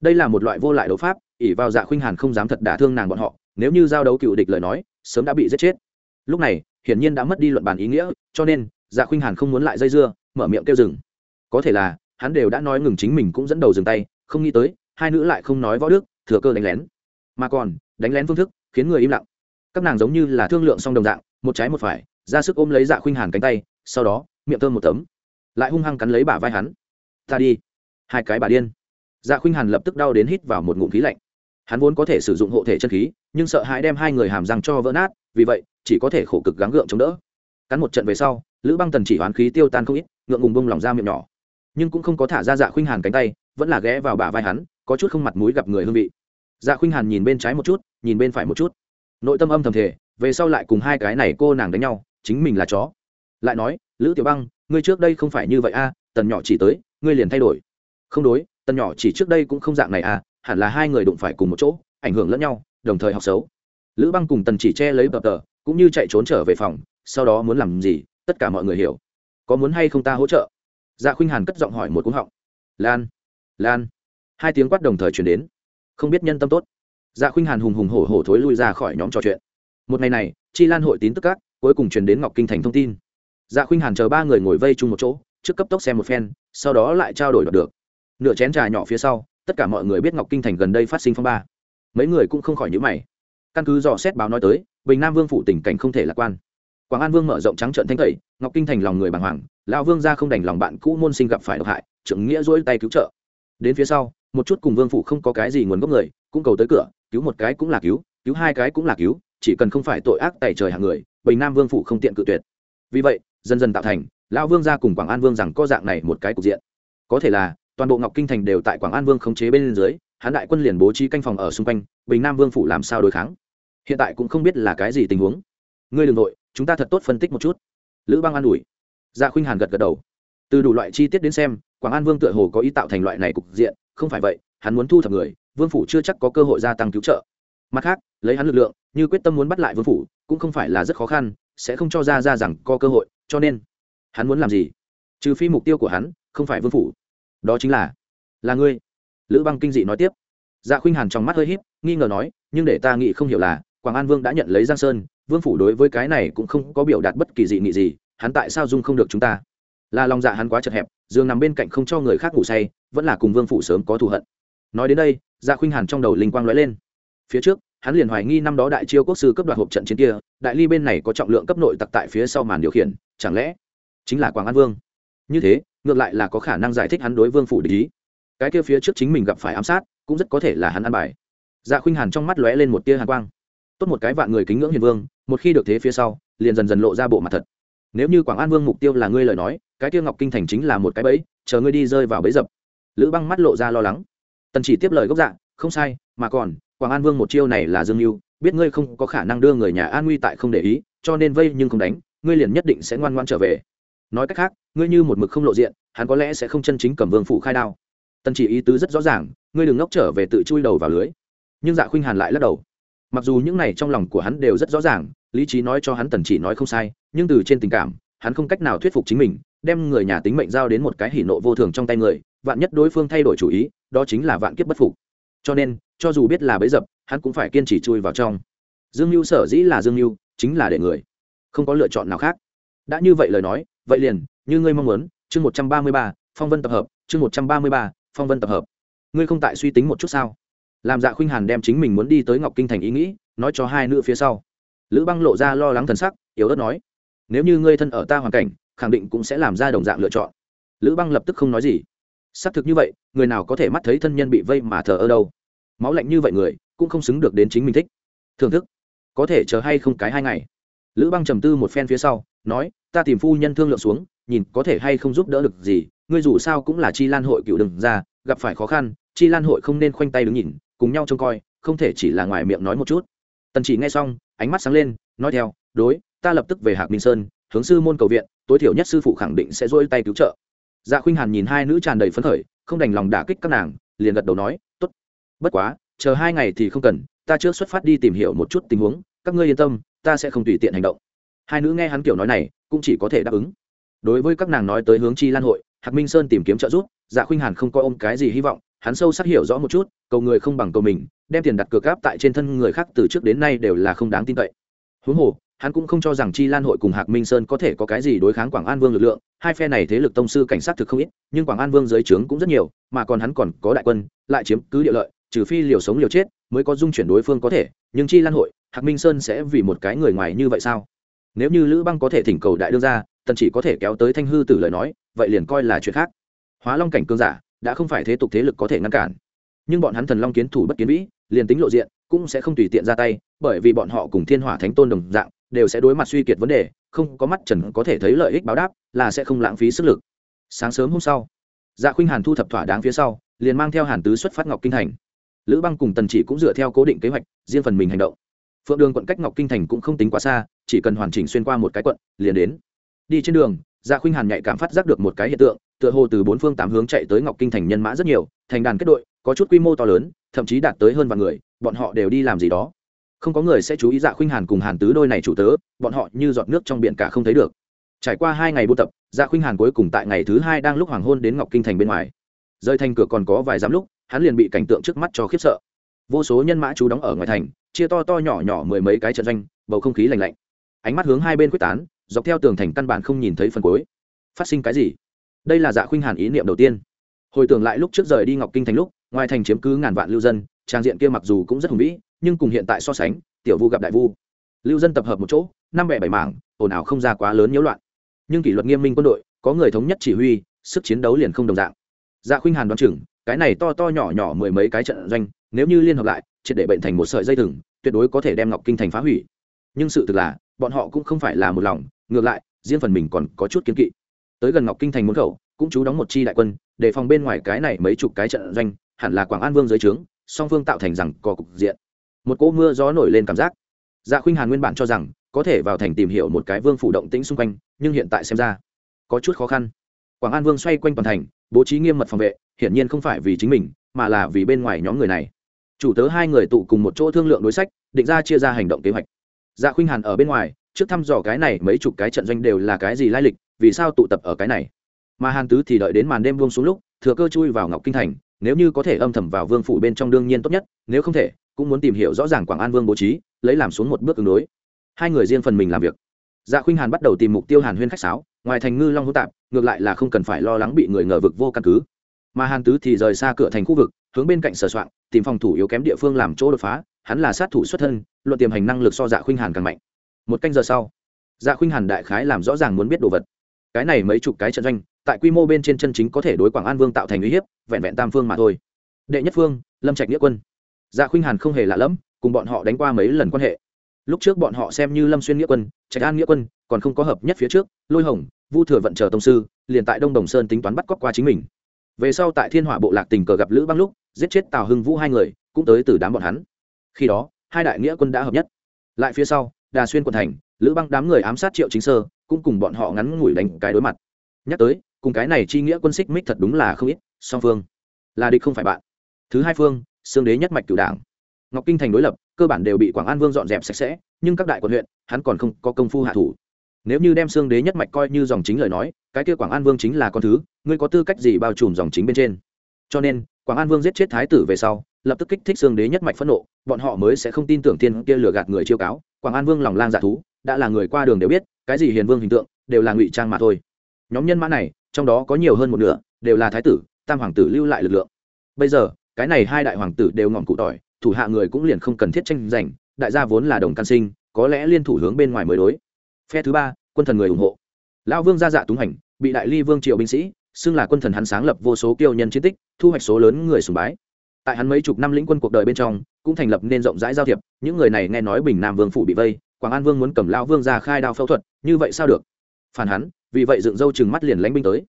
Đây là một loại vô lại đấu pháp ỉ vào dạ khuynh hàn không dám thật đả thương nàng bọn họ, nếu như giao đấu cựu địch lời nói, sớm đã bị giết chết. Lúc này, hiển nhiên đã mất đi luận bàn ý nghĩa, cho nên dạ khuynh hàn không muốn lại dây dưa, mở miệng kêu dừng. Có thể là, hắn đều đã nói ngừng chính mình cũng dẫn đầu dừng tay, không nghĩ tới, hai nữ lại không nói võ đức, thừa cơ đánh lén. Mà còn, đánh lén phương thức khiến người im lặng. Các nàng giống như là thương lượng xong đồng dạng, một trái một phải, ra sức ôm lấy dạ khuynh hàn cánh tay, sau đó, miệng thơm một tấm. Lại hung hăng cắn lấy bả vai hắn. Ta đi. Hai cái bà điên. Dạ khuynh hàn lập tức đau đến hít vào một ngụm khí lạnh. Hắn vốn có thể sử dụng hộ thể chân khí, nhưng sợ hãi đem hai người hàm răng cho vỡ nát, vì vậy, chỉ có thể khổ cực gắng gượng chống đỡ. Cắn một trận về sau, lữ băng tần chỉ hoán khí tiêu tan không ít, ngượng ngùng bông lỏng ra miệng nhỏ. Nhưng cũng không có thả ra dạ khuynh hàn cánh tay, vẫn là ghé vào bả vai hắn, có chút không mặt mũi gặp người hương vị. Dạ khuynh hàn nhìn bên trái một chút nhìn bên phải một chút. Nội tâm âm thầm thể về sau lại cùng hai cái này cô nàng đánh nhau, chính mình là chó. Lại nói, lữ tiểu băng, ngươi trước đây không phải như vậy a, tần nhỏ chỉ tới, ngươi liền thay đổi. Không đối, tần nhỏ chỉ trước đây cũng không dạng này a, hẳn là hai người đụng phải cùng một chỗ, ảnh hưởng lẫn nhau, đồng thời học xấu. Lữ băng cùng tần chỉ che lấy bờ tờ, cũng như chạy trốn trở về phòng, sau đó muốn làm gì, tất cả mọi người hiểu. Có muốn hay không ta hỗ trợ? Dạ khuynh hàn cất giọng hỏi một cúng họng. Lan lan. Hai tiếng quát đồng thời chuyển đến. Không biết nhân tâm tốt dạ khuynh hàn hùng hùng hổ hổ thối lui ra khỏi nhóm trò chuyện. Một ngày này, chi lan hội tín tức các, cuối cùng truyền đến ngọc kinh thành thông tin. Dạ khuynh hàn chờ ba người ngồi vây chung một chỗ, trước cấp tốc xem một phen, sau đó lại trao đổi được. Nửa chén trà nhỏ phía sau, tất cả mọi người biết ngọc kinh thành gần đây phát sinh phong ba. Mấy người cũng không khỏi nhữ mày. Căn cứ dò xét báo nói tới, bình nam vương phủ tình cảnh không thể lạc quan. Quảng an vương mở rộng trắng trận thanh tẩy, ngọc kinh thành lòng người bàng hoàng, lão vương ra không đành lòng bạn cũ môn sinh gặp phải độc hại, trưởng nghĩa rỗi tay cứu trợ. Đến phía sau, một chút cùng vương phủ không có cái gì nguồn gốc người, cũng cầu tới cửa cứu một cái cũng là cứu cứu hai cái cũng là cứu, chỉ cần không phải tội ác tày trời hàng người, bình nam vương phủ không tiện cự tuyệt. Vì vậy, dần dần tạo thành, lão vương ra cùng quảng an vương rằng có dạng này một cái cục diện. Có thể là, toàn bộ ngọc kinh thành đều tại quảng an vương khống chế bên dưới, hán đại quân liền bố trí canh phòng ở xung quanh, bình nam vương phủ làm sao đối kháng? Hiện tại cũng không biết là cái gì tình huống. Ngươi đ ừ n g nội chúng ta thật tốt phân tích một chút. Lữ băng an ủi. Dạ khuynh hàn gật gật đầu. Từ đủ loại chi tiết đến xem, quảng an vương tựa hồ có ý tạo thành loại này cục diện, không phải vậy, hắn muốn thu thập người vương phủ chưa chắc có cơ hội gia tăng cứu trợ. Mặt khác, lấy hắn lực lượng, như quyết tâm muốn bắt lại vương phủ, cũng không phải là rất khó khăn, sẽ không cho ra ra rằng có cơ hội, cho nên, hắn muốn làm gì? Trừ phi mục tiêu của hắn không phải vương phủ. Đó chính là là ngươi. Lữ băng kinh dị nói tiếp. Dạ khuynh hàn trong mắt hơi h í p nghi ngờ nói, nhưng để ta nghĩ không hiểu là, quảng an vương đã nhận lấy giang sơn, vương phủ đối với cái này cũng không có biểu đạt bất kỳ dị nghị gì, hắn tại sao dung không được chúng ta? Là lòng dạ hắn quá chật hẹp, giường nằm bên cạnh không cho người khác ngủ say, vẫn là cùng vương phủ sớm có thù hận. Nói đến đây dạ khuynh hàn trong đầu linh quang lóe lên. Phía trước, hắn liền hoài nghi năm đó đại chiêu quốc sư cấp đoạt hộp trận chiến kia, đại ly bên này có trọng lượng cấp nội tặc tại phía sau màn điều khiển, chẳng lẽ chính là quảng an vương? Như thế, ngược lại là có khả năng giải thích hắn đối vương phủ để ý. Cái kia phía trước chính mình gặp phải ám sát, cũng rất có thể là hắn ăn bài. Dạ khuynh hàn trong mắt lóe lên một tia hàn quang. Tốt một cái vạn người kính ngưỡng hiền vương, một khi được thế phía sau, liền dần dần lộ ra bộ mặt thật. Nếu như quảng an vương mục tiêu là ngươi lời nói, cái kia ngọc kinh thành chính là một cái bẫy, chờ ngươi đi rơi vào bẫy dập. Lữ băng mắt lộ ra lo lắng tần chỉ tiếp lời gốc dạ không sai, mà còn, quảng an vương một chiêu này là dương mưu biết ngươi không có khả năng đưa người nhà an nguy tại không để ý, cho nên vây nhưng không đánh, ngươi liền nhất định sẽ ngoan ngoan trở về. Nói cách khác, ngươi như một mực không lộ diện, hắn có lẽ sẽ không chân chính cầm vương phủ khai đao. Tần chỉ ý tứ rất rõ ràng, ngươi đừng ngốc trở về tự chui đầu vào lưới. Nhưng dạ khuynh hàn lại lắc đầu. Mặc dù những này trong lòng của hắn đều rất rõ ràng, lý trí nói cho hắn tần chỉ nói không sai, nhưng từ trên tình cảm, hắn không cách nào thuyết phục chính mình, đem người nhà tính mệnh giao đến một cái hỉ nộ vô thường trong tay người, vạn nhất đối phương thay đổi chủ ý đó chính là vạn kiếp bất phục. Cho nên, cho dù biết là bấy dập, hắn cũng phải kiên trì chui vào trong. Dương mưu sở dĩ là dương mưu chính là để người không có lựa chọn nào khác. Đã như vậy lời nói, vậy liền, như ngươi mong muốn, chương một trăm ba mươi ba, phong vân tập hợp, chương một trăm ba mươi ba, phong vân tập hợp. Ngươi không tại suy tính một chút sao? Làm dạ khuynh hàn đem chính mình muốn đi tới ngọc kinh thành ý nghĩ, nói cho hai nữ phía sau. Lữ băng lộ ra lo lắng thần sắc, yếu ớt nói, nếu như ngươi thân ở ta hoàn cảnh, khẳng định cũng sẽ làm ra đồng dạng lựa chọn. Lữ băng lập tức không nói gì xác thực như vậy, người nào có thể mắt thấy thân nhân bị vây mà thờ ở đâu. Máu lạnh như vậy người, cũng không xứng được đến chính mình thích. Thưởng thức. Có thể chờ hay không cái hai ngày. Lữ băng trầm tư một phen phía sau, nói, ta tìm phu nhân thương lượng xuống, nhìn có thể hay không giúp đỡ được gì, ngươi dù sao cũng là chi lan hội cựu đừng ra, gặp phải khó khăn, chi lan hội không nên khoanh tay đứng nhìn, cùng nhau trông coi, không thể chỉ là ngoài miệng nói một chút. Tần chỉ nghe xong, ánh mắt sáng lên, nói theo, đối, ta lập tức về hạc minh sơn, hướng sư môn cầu viện, tối thiểu nhất sư phụ khẳng định sẽ dỗi tay cứu trợ dạ khuynh hàn nhìn hai nữ tràn đầy phấn khởi, không đành lòng đả kích các nàng, liền gật đầu nói, tốt. Bất quá, chờ hai ngày thì không cần, ta trước xuất phát đi tìm hiểu một chút tình huống, các ngươi yên tâm, ta sẽ không tùy tiện hành động. Hai nữ nghe hắn kiểu nói này, cũng chỉ có thể đáp ứng. Đối với các nàng nói tới hướng chi lan hội, hạc minh sơn tìm kiếm trợ giúp dạ khuynh hàn không coi ôm cái gì hy vọng, hắn sâu sắc hiểu rõ một chút, cầu người không bằng cầu mình, đem tiền đặt cược gáp tại trên thân người khác từ trước đến nay đều là không đáng tin cậy. Huống hồ hắn cũng không cho rằng chi lan hội cùng hạc minh sơn có thể có cái gì đối kháng quảng an vương lực lượng, hai phe này thế lực tông sư cảnh sát thực không ít, nhưng quảng an vương dưới trướng cũng rất nhiều, mà còn hắn còn có đại quân, lại chiếm cứ địa lợi, trừ phi liều sống liều chết mới có dung chuyển đối phương có thể, nhưng chi lan hội, hạc minh sơn sẽ vì một cái người ngoài như vậy sao? Nếu như lữ băng có thể thỉnh cầu đại đương ra tần chỉ có thể kéo tới thanh hư tử lời nói, vậy liền coi là chuyện khác. Hóa long cảnh cương giả, đã không phải thế tục thế lực có thể ngăn cản. Nhưng bọn hắn thần long kiến thủ bất kiến vĩ, liền tính lộ diện, cũng sẽ không tùy tiện ra tay, bởi vì bọn họ cùng thiên hỏa thánh tôn đồng dạng đều sẽ đối mặt suy kiệt vấn đề, không có mắt trần có thể thấy lợi ích báo đáp, là sẽ không lãng phí sức lực. Sáng sớm hôm sau dạ khuynh hàn thu thập thỏa đáng phía sau, liền mang theo hàn tứ xuất phát ngọc kinh thành. Lữ băng cùng tần chỉ cũng dựa theo cố định kế hoạch, riêng phần mình hành động. Phượng đường quận cách ngọc kinh thành cũng không tính quá xa, chỉ cần hoàn chỉnh xuyên qua một cái quận, liền đến. Đi trên đường dạ khuynh hàn nhạy cảm phát giác được một cái hiện tượng, tựa hồ từ bốn phương tám hướng chạy tới ngọc kinh thành nhân mã rất nhiều, thành đàn kết đội, có chút quy mô to lớn, thậm chí đạt tới hơn vạn người, bọn họ đều đi làm gì đó không có người sẽ chú ý dạ khuynh hàn cùng hàn tứ đôi này chủ tớ, bọn họ như giọt nước trong biển cả không thấy được. Trải qua hai ngày buôn tập dạ khuynh hàn cuối cùng tại ngày thứ hai đang lúc hoàng hôn đến ngọc kinh thành bên ngoài. Rơi thành cửa còn có vài giám lúc, hắn liền bị cảnh tượng trước mắt cho khiếp sợ. Vô số nhân mã chú đóng ở ngoài thành, chia to to nhỏ nhỏ mười mấy cái trận doanh, bầu không khí lạnh lạnh. Ánh mắt hướng hai bên quyết tán, dọc theo tường thành căn bản không nhìn thấy phần cuối. Phát sinh cái gì? Đây là dạ khuynh hàn ý niệm đầu tiên. Hồi tưởng lại lúc trước rời đi ngọc kinh thành lúc, ngoài thành chiếm cứ ngàn vạn lưu dân, trang diện kia mặc dù cũng rất hùng vĩ nhưng cùng hiện tại so sánh, tiểu vu gặp đại vu. Lưu dân tập hợp một chỗ, năm bẻ bảy mảng, ồn ào không ra quá lớn nhiễu loạn. Nhưng kỷ luật nghiêm minh quân đội, có người thống nhất chỉ huy, sức chiến đấu liền không đồng dạng. Dạ khuynh hàn đoán chừng, cái này to to nhỏ nhỏ mười mấy cái trận doanh, nếu như liên hợp lại, triệt để bệnh thành một sợi dây thừng, tuyệt đối có thể đem ngọc kinh thành phá hủy. Nhưng sự thực là, bọn họ cũng không phải là một lòng, ngược lại, riêng phần mình còn có chút kiến kỵ. Tới gần ngọc kinh thành môn khẩu, cũng chú đóng một chi đại quân, để phòng bên ngoài cái này mấy chục cái trận doanh, hẳn là quảng an vương dưới trướng, song phương tạo thành rằng có cục diện một cỗ mưa gió nổi lên cảm giác. Dạ khuynh hàn nguyên bản cho rằng có thể vào thành tìm hiểu một cái vương phủ động tĩnh xung quanh, nhưng hiện tại xem ra có chút khó khăn. Quảng an vương xoay quanh toàn thành, bố trí nghiêm mật phòng vệ, hiển nhiên không phải vì chính mình, mà là vì bên ngoài nhóm người này. Chủ tớ hai người tụ cùng một chỗ thương lượng đối sách, định ra chia ra hành động kế hoạch. Dạ khuynh hàn ở bên ngoài, trước thăm dò cái này mấy chục cái trận doanh đều là cái gì lai lịch, vì sao tụ tập ở cái này? Mà hàn tứ thì đợi đến màn đêm buông xuống lúc, thừa cơ chui vào ngọc kinh thành nếu như có thể âm thầm vào vương phủ bên trong đương nhiên tốt nhất, nếu không thể, cũng muốn tìm hiểu rõ ràng quảng an vương bố trí, lấy làm xuống một bước ứng đối. Hai người riêng phần mình làm việc. Dạ khuynh hàn bắt đầu tìm mục tiêu hàn huyên khách sáo, ngoài thành ngư long hữu tạp, ngược lại là không cần phải lo lắng bị người ngờ vực vô căn cứ. Mà hàn tứ thì rời xa cửa thành khu vực, hướng bên cạnh sở soạn, tìm phòng thủ yếu kém địa phương làm chỗ đột phá, hắn là sát thủ xuất thân, luận tiềm hành năng lực so dạ khuynh hàn càng mạnh. Một canh giờ sau dạ khuynh hàn đại khái làm rõ ràng muốn biết đồ vật. Cái này mấy chục cái trận doanh tại quy mô bên trên chân chính có thể đối quảng an vương tạo thành uy hiếp, vẹn vẹn tam phương mà thôi. Đệ nhất phương, lâm trạch nghĩa quân. Dạ khuynh hàn không hề lạ lẫm, cùng bọn họ đánh qua mấy lần quan hệ. Lúc trước bọn họ xem như lâm xuyên nghĩa quân, trạch an nghĩa quân, còn không có hợp nhất phía trước, lôi hồng, vu thừa vận chờ tông sư, liền tại đông đồng sơn tính toán bắt cóc qua chính mình. Về sau tại thiên hỏa bộ lạc tình cờ gặp lữ băng lúc, giết chết tào hưng vũ hai người, cũng tới từ đám bọn hắn. Khi đó, hai đại nghĩa quân đã hợp nhất. Lại phía sau, đà xuyên quận thành, lữ băng đám người ám sát triệu chính sơ, cũng cùng bọn họ ngắn ngủi đánh cái đối mặt. Nhắc tới cùng cái này chi nghĩa quân xích mích thật đúng là không ít, song phương là địch không phải bạn. Thứ hai phương, xương đế nhất mạch cửu đảng. Ngọc kinh thành đối lập, cơ bản đều bị quảng an vương dọn dẹp sạch sẽ, nhưng các đại quận huyện, hắn còn không có công phu hạ thủ. Nếu như đem xương đế nhất mạch coi như dòng chính lời nói, cái kia quảng an vương chính là con thứ, ngươi có tư cách gì bao trùm dòng chính bên trên? Cho nên, quảng an vương giết chết thái tử về sau, lập tức kích thích xương đế nhất mạch phẫn nộ, bọn họ mới sẽ không tin tưởng tiên kia lừa gạt người chiêu cáo. Quảng an vương lòng lang giả thú, đã là người qua đường đều biết, cái gì hiền vương hình tượng, đều là ngụy trang mà thôi. Nhóm nhân mã này trong đó có nhiều hơn một nửa đều là thái tử, tam hoàng tử lưu lại lực lượng. Bây giờ, cái này hai đại hoàng tử đều ngọn cụ tỏi, thủ hạ người cũng liền không cần thiết tranh giành, đại gia vốn là đồng can sinh, có lẽ liên thủ hướng bên ngoài mới đối. Phe thứ ba, quân thần người ủng hộ. Lão vương gia dạ túng hành, bị đại ly vương triệu binh sĩ, xưng là quân thần hắn sáng lập vô số kiêu nhân chiến tích, thu hoạch số lớn người sùng bái. Tại hắn mấy chục năm lĩnh quân cuộc đời bên trong, cũng thành lập nên rộng rãi giao thiệp, những người này nghe nói bình nam vương phủ bị vây, quảng an vương muốn cầm lão vương ra khai đao phẫu thuật, như vậy sao được? Phản hắn vì vậy dựng râu chừng mắt liền lánh binh tới.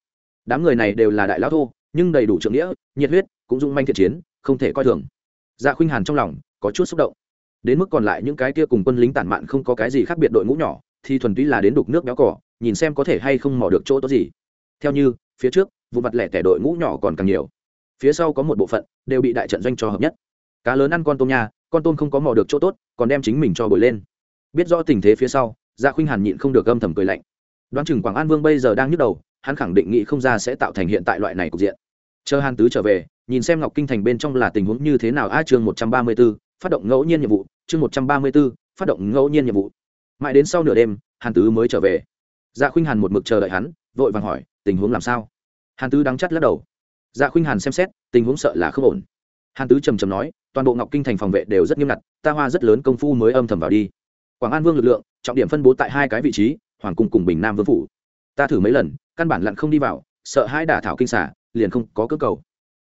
Đám người này đều là đại lão thô, nhưng đầy đủ trượng nghĩa, nhiệt huyết, cũng dung manh thiện chiến, không thể coi thường. Dạ khuynh hàn trong lòng có chút xúc động. Đến mức còn lại những cái kia cùng quân lính tản mạn không có cái gì khác biệt đội ngũ nhỏ, thì thuần túy là đến đục nước béo cỏ, nhìn xem có thể hay không mò được chỗ tốt gì. Theo như, phía trước, vụ mặt lẻ tẻ đội ngũ nhỏ còn càng nhiều. Phía sau có một bộ phận đều bị đại trận doanh cho hợp nhất. Cá lớn ăn con tôm nhà con tôm không có mò được chỗ tốt, còn đem chính mình cho bồi lên. Biết rõ tình thế phía sau gia dạ khuynh hàn nhịn không được âm thầm cười lạnh đoán chừng quảng an vương bây giờ đang nhức đầu, hắn khẳng định nghĩ không ra sẽ tạo thành hiện tại loại này cục diện. Chờ hàn tứ trở về, nhìn xem ngọc kinh thành bên trong là tình huống như thế nào, a chương một trăm ba mươi b ố phát động ngẫu nhiên nhiệm vụ, chương một trăm ba mươi b ố phát động ngẫu nhiên nhiệm vụ. Mãi đến sau nửa đêm, hàn tứ mới trở về. Dạ khuynh hàn một mực chờ đợi hắn, vội vàng hỏi, tình huống làm sao? Hàn tứ đắng chắt lắc đầu. Dạ khuynh hàn xem xét, tình huống sợ là không ổn. Hàn tứ trầm trầm nói, toàn bộ ngọc kinh thành phòng vệ đều rất nghiêm ngặt, ta hoa rất lớn công phu mới âm thầm vào đi. Quảng an vương lực lượng, trọng điểm phân bố tại hai cái vị trí hoàng cung cùng bình nam vương phủ. Ta thử mấy lần, căn bản lặn không đi vào, sợ hai đả thảo kinh xả, liền không có cơ cầu.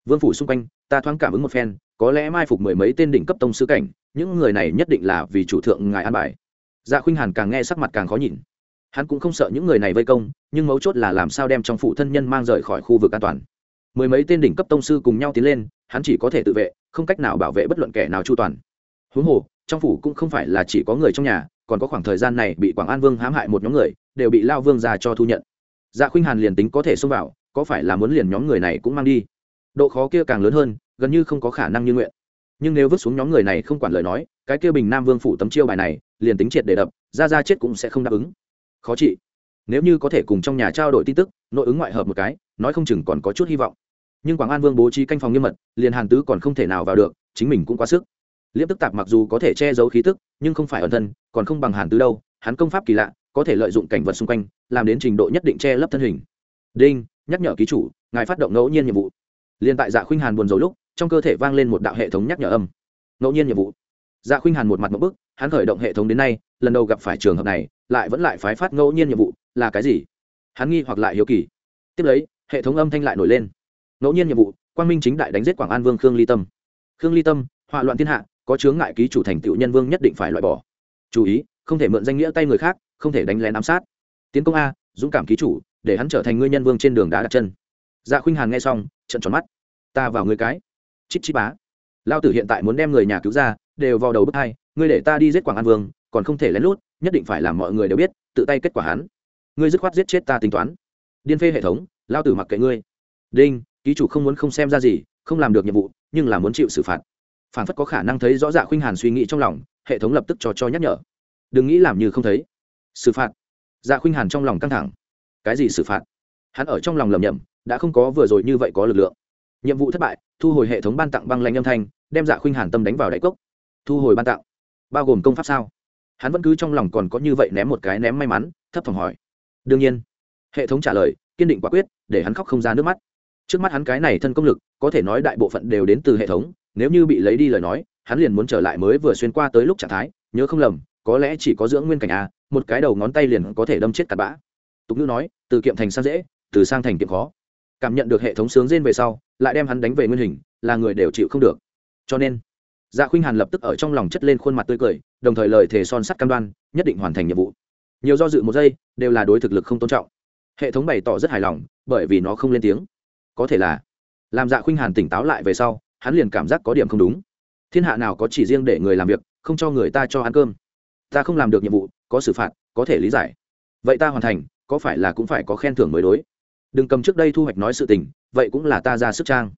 Vương phủ xung quanh, ta thoáng cảm ứng một phen, có lẽ mai phục mười mấy tên đỉnh cấp tông sư cảnh, những người này nhất định là vì chủ thượng ngài an bài. Dạ khuynh hàn càng nghe sắc mặt càng khó nhìn. Hắn cũng không sợ những người này vây công, nhưng mấu chốt là làm sao đem trong phụ thân nhân mang rời khỏi khu vực an toàn. Mười mấy tên đỉnh cấp tông sư cùng nhau tiến lên, hắn chỉ có thể tự vệ, không cách nào bảo vệ bất luận kẻ nào chu toàn. Huống hồ, trong phủ cũng không phải là chỉ có người trong nhà còn có khoảng thời gian này bị quảng an vương hãm hại một nhóm người, đều bị lao vương ra cho thu nhận. Dạ khuynh hàn liền tính có thể xông vào, có phải là muốn liền nhóm người này cũng mang đi? Độ khó kia càng lớn hơn, gần như không có khả năng như nguyện. Nhưng nếu vứt xuống nhóm người này không quản lời nói, cái kia bình nam vương phủ tấm chiêu bài này, liền tính triệt để đập, ra ra chết cũng sẽ không đáp ứng. Khó trị. Nếu như có thể cùng trong nhà trao đổi tin tức, nội ứng ngoại hợp một cái, nói không chừng còn có chút hy vọng. Nhưng quảng an vương bố trí canh phòng nghiêm mật, liền hàn tứ còn không thể nào vào được, chính mình cũng quá sức liễm tức tạp mặc dù có thể che giấu khí tức, nhưng không phải ẩn thân, còn không bằng hàn tứ đâu, hắn công pháp kỳ lạ, có thể lợi dụng cảnh vật xung quanh, làm đến trình độ nhất định che lấp thân hình. Đinh, nhắc nhở ký chủ, ngài phát động ngẫu nhiên nhiệm vụ. Liền tại dạ khuynh hàn buồn rầu lúc, trong cơ thể vang lên một đạo hệ thống nhắc nhở âm. Ngẫu nhiên nhiệm vụ. Dạ khuynh hàn một mặt một bức, hắn khởi động hệ thống đến nay, lần đầu gặp phải trường hợp này, lại vẫn lại phái phát ngẫu nhiên nhiệm vụ, là cái gì? Hắn nghi hoặc lại hiếu kỳ. Tiếp lấy, hệ thống âm thanh lại nổi lên. Ngẫu nhiên nhiệm vụ, quang minh chính đại đánh giết quảng an vương khương ly tâm. Khương ly tâm họa loạn thiên hạ có chướng ngại ký chủ thành tựu nhân vương nhất định phải loại bỏ. Chú ý, không thể mượn danh nghĩa tay người khác, không thể đánh lén ám sát. Tiến công a, dũng cảm ký chủ, để hắn trở thành ngươi nhân vương trên đường đá đặt chân. Dạ khuynh hàn nghe xong trận tròn mắt. Ta vào người cái. Chít chít bá. Lao tử hiện tại muốn đem người nhà cứu ra, đều vào đầu bước hai, ngươi để ta đi giết quảng an vương, còn không thể lén lút, nhất định phải làm mọi người đều biết, tự tay kết quả hắn. Ngươi dứt khoát giết chết ta tính toán. Điên phê hệ thống, lao tử mặc kệ ngươi. Đinh, ký chủ không muốn không xem ra gì, không làm được nhiệm vụ, nhưng là muốn chịu xử phạt phản phất có khả năng thấy rõ dạ khuynh hàn suy nghĩ trong lòng, hệ thống lập tức cho cho nhắc nhở. Đừng nghĩ làm như không thấy. Xử phạt. Dạ khuynh hàn trong lòng căng thẳng. Cái gì xử phạt? Hắn ở trong lòng lầm nhầm đã không có vừa rồi như vậy có lực lượng. Nhiệm vụ thất bại, thu hồi hệ thống ban tặng băng lanh âm thanh, đem dạ khuynh hàn tâm đánh vào đáy cốc. Thu hồi ban tặng. Bao gồm công pháp sao? Hắn vẫn cứ trong lòng còn có như vậy ném một cái ném may mắn, thấp thỏm hỏi. Đương nhiên. Hệ thống trả lời, kiên định quả quyết, để hắn khóc không ra nước mắt. Trước mắt hắn cái này thân công lực, có thể nói đại bộ phận đều đến từ hệ thống nếu như bị lấy đi lời nói, hắn liền muốn trở lại mới vừa xuyên qua tới lúc trạng thái, nhớ không lầm, có lẽ chỉ có dưỡng nguyên cảnh a, một cái đầu ngón tay liền có thể đâm chết cặp bã. Tục ngữ nói, từ kiệm thành sang dễ, từ sang thành kiệm khó. Cảm nhận được hệ thống sướng rên về sau, lại đem hắn đánh về nguyên hình, là người đều chịu không được. Cho nên dạ khuynh hàn lập tức ở trong lòng chất lên khuôn mặt tươi cười, đồng thời lời thề son sắt cam đoan, nhất định hoàn thành nhiệm vụ. Nhiều do dự một giây, đều là đối thực lực không tôn trọng. Hệ thống bày tỏ rất hài lòng, bởi vì nó không lên tiếng. Có thể là, làm dạ khuynh hàn tỉnh táo lại về sau hắn liền cảm giác có điểm không đúng. Thiên hạ nào có chỉ riêng để người làm việc, không cho người ta cho ăn cơm? Ta không làm được nhiệm vụ, có xử phạt, có thể lý giải. Vậy ta hoàn thành, có phải là cũng phải có khen thưởng mới đối? Đừng cầm trước đây thu hoạch nói sự tình, vậy cũng là ta ra sức trang.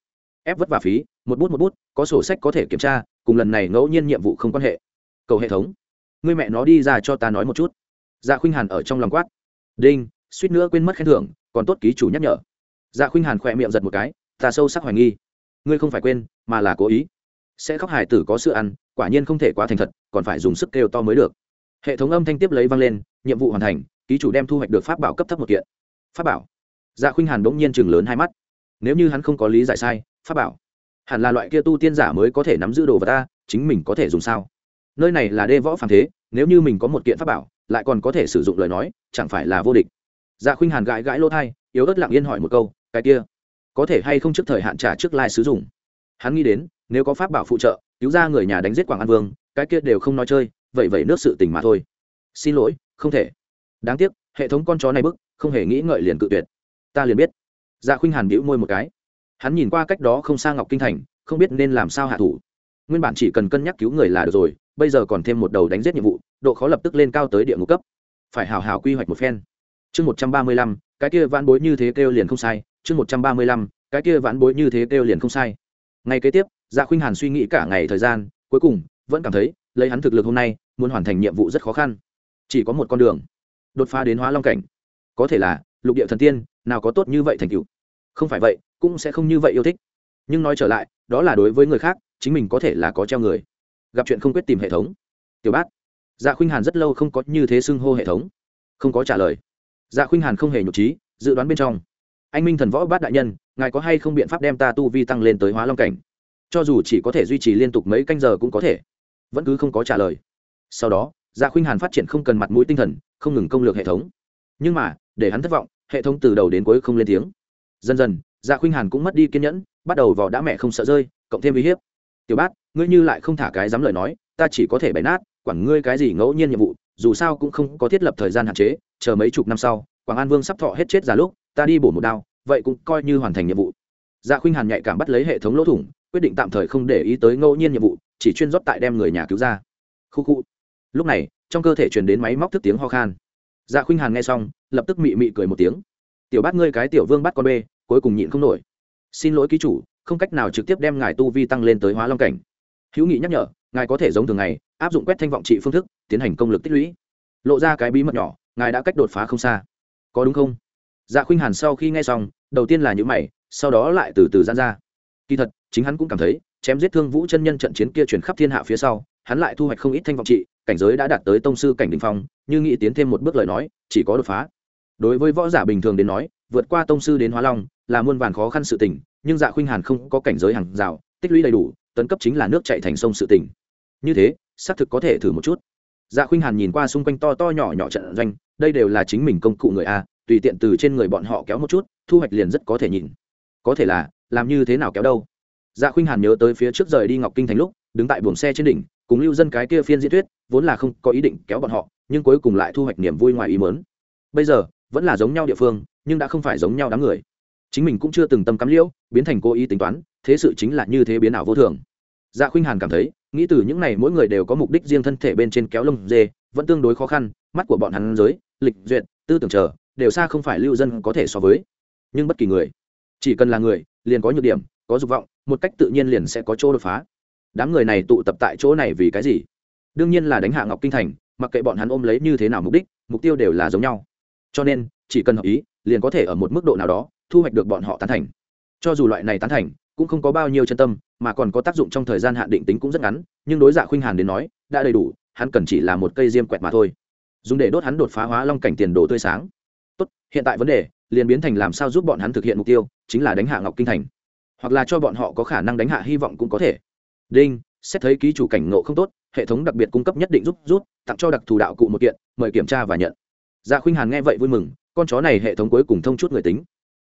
Ép vất vả phí, một bút một bút, có sổ sách có thể kiểm tra, cùng lần này ngẫu nhiên nhiệm vụ không quan hệ. Cầu hệ thống. Người mẹ nó đi ra cho ta nói một chút. Dạ khuynh hàn ở trong lòng quát. Đinh, suýt nữa quên mất khen thưởng, còn tốt ký chủ nhắc nhở. Dạ khuynh hàn khỏe miệng giật một cái, ta sâu sắc hoài nghi. Ngươi không phải quên mà là cố ý. Sẽ khóc hài tử có sữa ăn, quả nhiên không thể quá thành thật, còn phải dùng sức kêu to mới được. Hệ thống âm thanh tiếp lấy vang lên, nhiệm vụ hoàn thành, ký chủ đem thu hoạch được pháp bảo cấp thấp một kiện. Pháp bảo. Dạ khuynh hàn bỗng nhiên chừng lớn hai mắt. Nếu như hắn không có lý giải sai, pháp bảo. Hẳn là loại kia tu tiên giả mới có thể nắm giữ đồ vật ta, chính mình có thể dùng sao? Nơi này là đê võ phàm thế, nếu như mình có một kiện pháp bảo, lại còn có thể sử dụng lời nói, chẳng phải là vô địch? Dạ khuynh hàn gãi gãi lỗ thai yếu ớt lặng yên hỏi một câu, cái kia, có thể hay không trước thời hạn trả trước lai sử dụng? Hắn nghĩ đến, nếu có pháp bảo phụ trợ, cứu ra người nhà đánh giết quảng an vương, cái kia đều không nói chơi, vậy vậy nước sự tình mà thôi. Xin lỗi, không thể. Đáng tiếc, hệ thống con chó này bức, không hề nghĩ ngợi liền cự tuyệt. Ta liền biết. Dạ khuynh hàn bĩu môi một cái. Hắn nhìn qua cách đó không xa ngọc kinh thành, không biết nên làm sao hạ thủ. Nguyên bản chỉ cần cân nhắc cứu người là được rồi, bây giờ còn thêm một đầu đánh giết nhiệm vụ, độ khó lập tức lên cao tới địa ngục cấp. Phải hào hào quy hoạch một phen. Chương một trăm ba mươi lăm, cái kia vãn bối như thế kêu liền không sai. Chương một trăm ba mươi lăm, cái kia vãn bối như thế kêu liền không sai ngày kế tiếp dạ khuynh hàn suy nghĩ cả ngày thời gian, cuối cùng vẫn cảm thấy lấy hắn thực lực hôm nay, muốn hoàn thành nhiệm vụ rất khó khăn. Chỉ có một con đường, đột phá đến hóa long cảnh. Có thể là, lục địa thần tiên, nào có tốt như vậy thành cựu không phải vậy, cũng sẽ không như vậy yêu thích. Nhưng nói trở lại, đó là đối với người khác, chính mình có thể là có treo người. Gặp chuyện không quyết tìm hệ thống. Tiểu bát dạ khuynh hàn rất lâu không có như thế xưng hô hệ thống. Không có trả lời. Dạ khuynh hàn không hề nhục trí, dự đoán bên trong anh minh thần võ bát đại nhân, ngài có hay không biện pháp đem ta tu vi tăng lên tới hóa long cảnh? Cho dù chỉ có thể duy trì liên tục mấy canh giờ cũng có thể. Vẫn cứ không có trả lời. Sau đó dạ khuynh hàn phát triển không cần mặt mũi tinh thần, không ngừng công lược hệ thống. Nhưng mà, để hắn thất vọng, hệ thống từ đầu đến cuối không lên tiếng. Dần dần dạ khuynh hàn cũng mất đi kiên nhẫn, bắt đầu vào đã mẹ không sợ rơi, cộng thêm uy hiếp. Tiểu bát, ngươi như lại không thả cái dám lời nói, ta chỉ có thể bày nát, quản ngươi cái gì ngẫu nhiên nhiệm vụ, dù sao cũng không có thiết lập thời gian hạn chế, chờ mấy chục năm sau, quảng an vương sắp thọ hết chết ra lúc ta đi bổ một đao, vậy cũng coi như hoàn thành nhiệm vụ. Dạ khuynh hàn nhạy cảm bắt lấy hệ thống lỗ thủng, quyết định tạm thời không để ý tới ngẫu nhiên nhiệm vụ, chỉ chuyên rót tại đem người nhà cứu ra. Khu khu. Lúc này, trong cơ thể truyền đến máy móc thức tiếng ho khan. Dạ khuynh hàn nghe xong, lập tức mị mị cười một tiếng. Tiểu bát ngươi cái tiểu vương bắt con bê, cuối cùng nhịn không nổi. Xin lỗi ký chủ, không cách nào trực tiếp đem ngài tu vi tăng lên tới hóa long cảnh. Hữu nghị nhắc nhở, ngài có thể giống thường ngày, áp dụng quét thanh vọng trị phương thức, tiến hành công lực tích lũy. Lộ ra cái bí mật nhỏ, ngài đã cách đột phá không xa. Có đúng không? Dạ khuynh hàn sau khi nghe xong, đầu tiên là những mày, sau đó lại từ từ gian ra. Kỳ thật, chính hắn cũng cảm thấy, chém giết thương vũ chân nhân trận chiến kia chuyển khắp thiên hạ phía sau, hắn lại thu hoạch không ít thanh vọng trị, cảnh giới đã đạt tới tông sư cảnh đình phong, như nghĩ tiến thêm một bước lời nói, chỉ có đột phá. Đối với võ giả bình thường đến nói, vượt qua tông sư đến hóa long, là muôn vàn khó khăn sự tình, nhưng dạ khuynh hàn không có cảnh giới hàng rào, tích lũy đầy đủ, tấn cấp chính là nước chạy thành sông sự tình. Như thế, xác thực có thể thử một chút. Dạ khuynh hàn nhìn qua xung quanh to to nhỏ nhỏ trận doanh, đây đều là chính mình công cụ người a tùy tiện từ trên người bọn họ kéo một chút, thu hoạch liền rất có thể nhìn. Có thể là, làm như thế nào kéo đâu? Dạ khuynh hàn nhớ tới phía trước rời đi ngọc kinh thành lúc, đứng tại buồng xe trên đỉnh, cùng lưu dân cái kia phiên diễn thuyết, vốn là không có ý định kéo bọn họ, nhưng cuối cùng lại thu hoạch niềm vui ngoài ý mớn bây giờ, vẫn là giống nhau địa phương, nhưng đã không phải giống nhau đám người. Chính mình cũng chưa từng tâm cắm liễu, biến thành cố ý tính toán, thế sự chính là như thế biến ảo vô thường. Dạ khuynh hàn cảm thấy, nghĩ từ những này mỗi người đều có mục đích riêng thân thể bên trên kéo lông dê, vẫn tương đối khó khăn, mắt của bọn hắn giới, lịch duyệt, tư tưởng chờ đều xa không phải lưu dân có thể so với. Nhưng bất kỳ người, chỉ cần là người, liền có nhược điểm, có dục vọng, một cách tự nhiên liền sẽ có chỗ đột phá. Đám người này tụ tập tại chỗ này vì cái gì? Đương nhiên là đánh hạ ngọc kinh thành, mặc kệ bọn hắn ôm lấy như thế nào mục đích, mục tiêu đều là giống nhau. Cho nên, chỉ cần hợp ý, liền có thể ở một mức độ nào đó, thu hoạch được bọn họ tán thành. Cho dù loại này tán thành, cũng không có bao nhiêu chân tâm, mà còn có tác dụng trong thời gian hạn định tính cũng rất ngắn, nhưng đối dạ khuynh hàn đến nói, đã đầy đủ, hắn cần chỉ là một cây diêm quẹt mà thôi. Dùng để đốt hắn đột phá hóa long cảnh tiền đồ tươi sáng tốt, hiện tại vấn đề, liền biến thành làm sao giúp bọn hắn thực hiện mục tiêu, chính là đánh hạ ngọc kinh thành. Hoặc là cho bọn họ có khả năng đánh hạ hy vọng cũng có thể. Đinh, xét thấy ký chủ cảnh nộ không tốt, hệ thống đặc biệt cung cấp nhất định giúp rút tặng cho đặc thù đạo cụ một kiện, mời kiểm tra và nhận. Dạ khuynh hàn nghe vậy vui mừng, con chó này hệ thống cuối cùng thông chút người tính.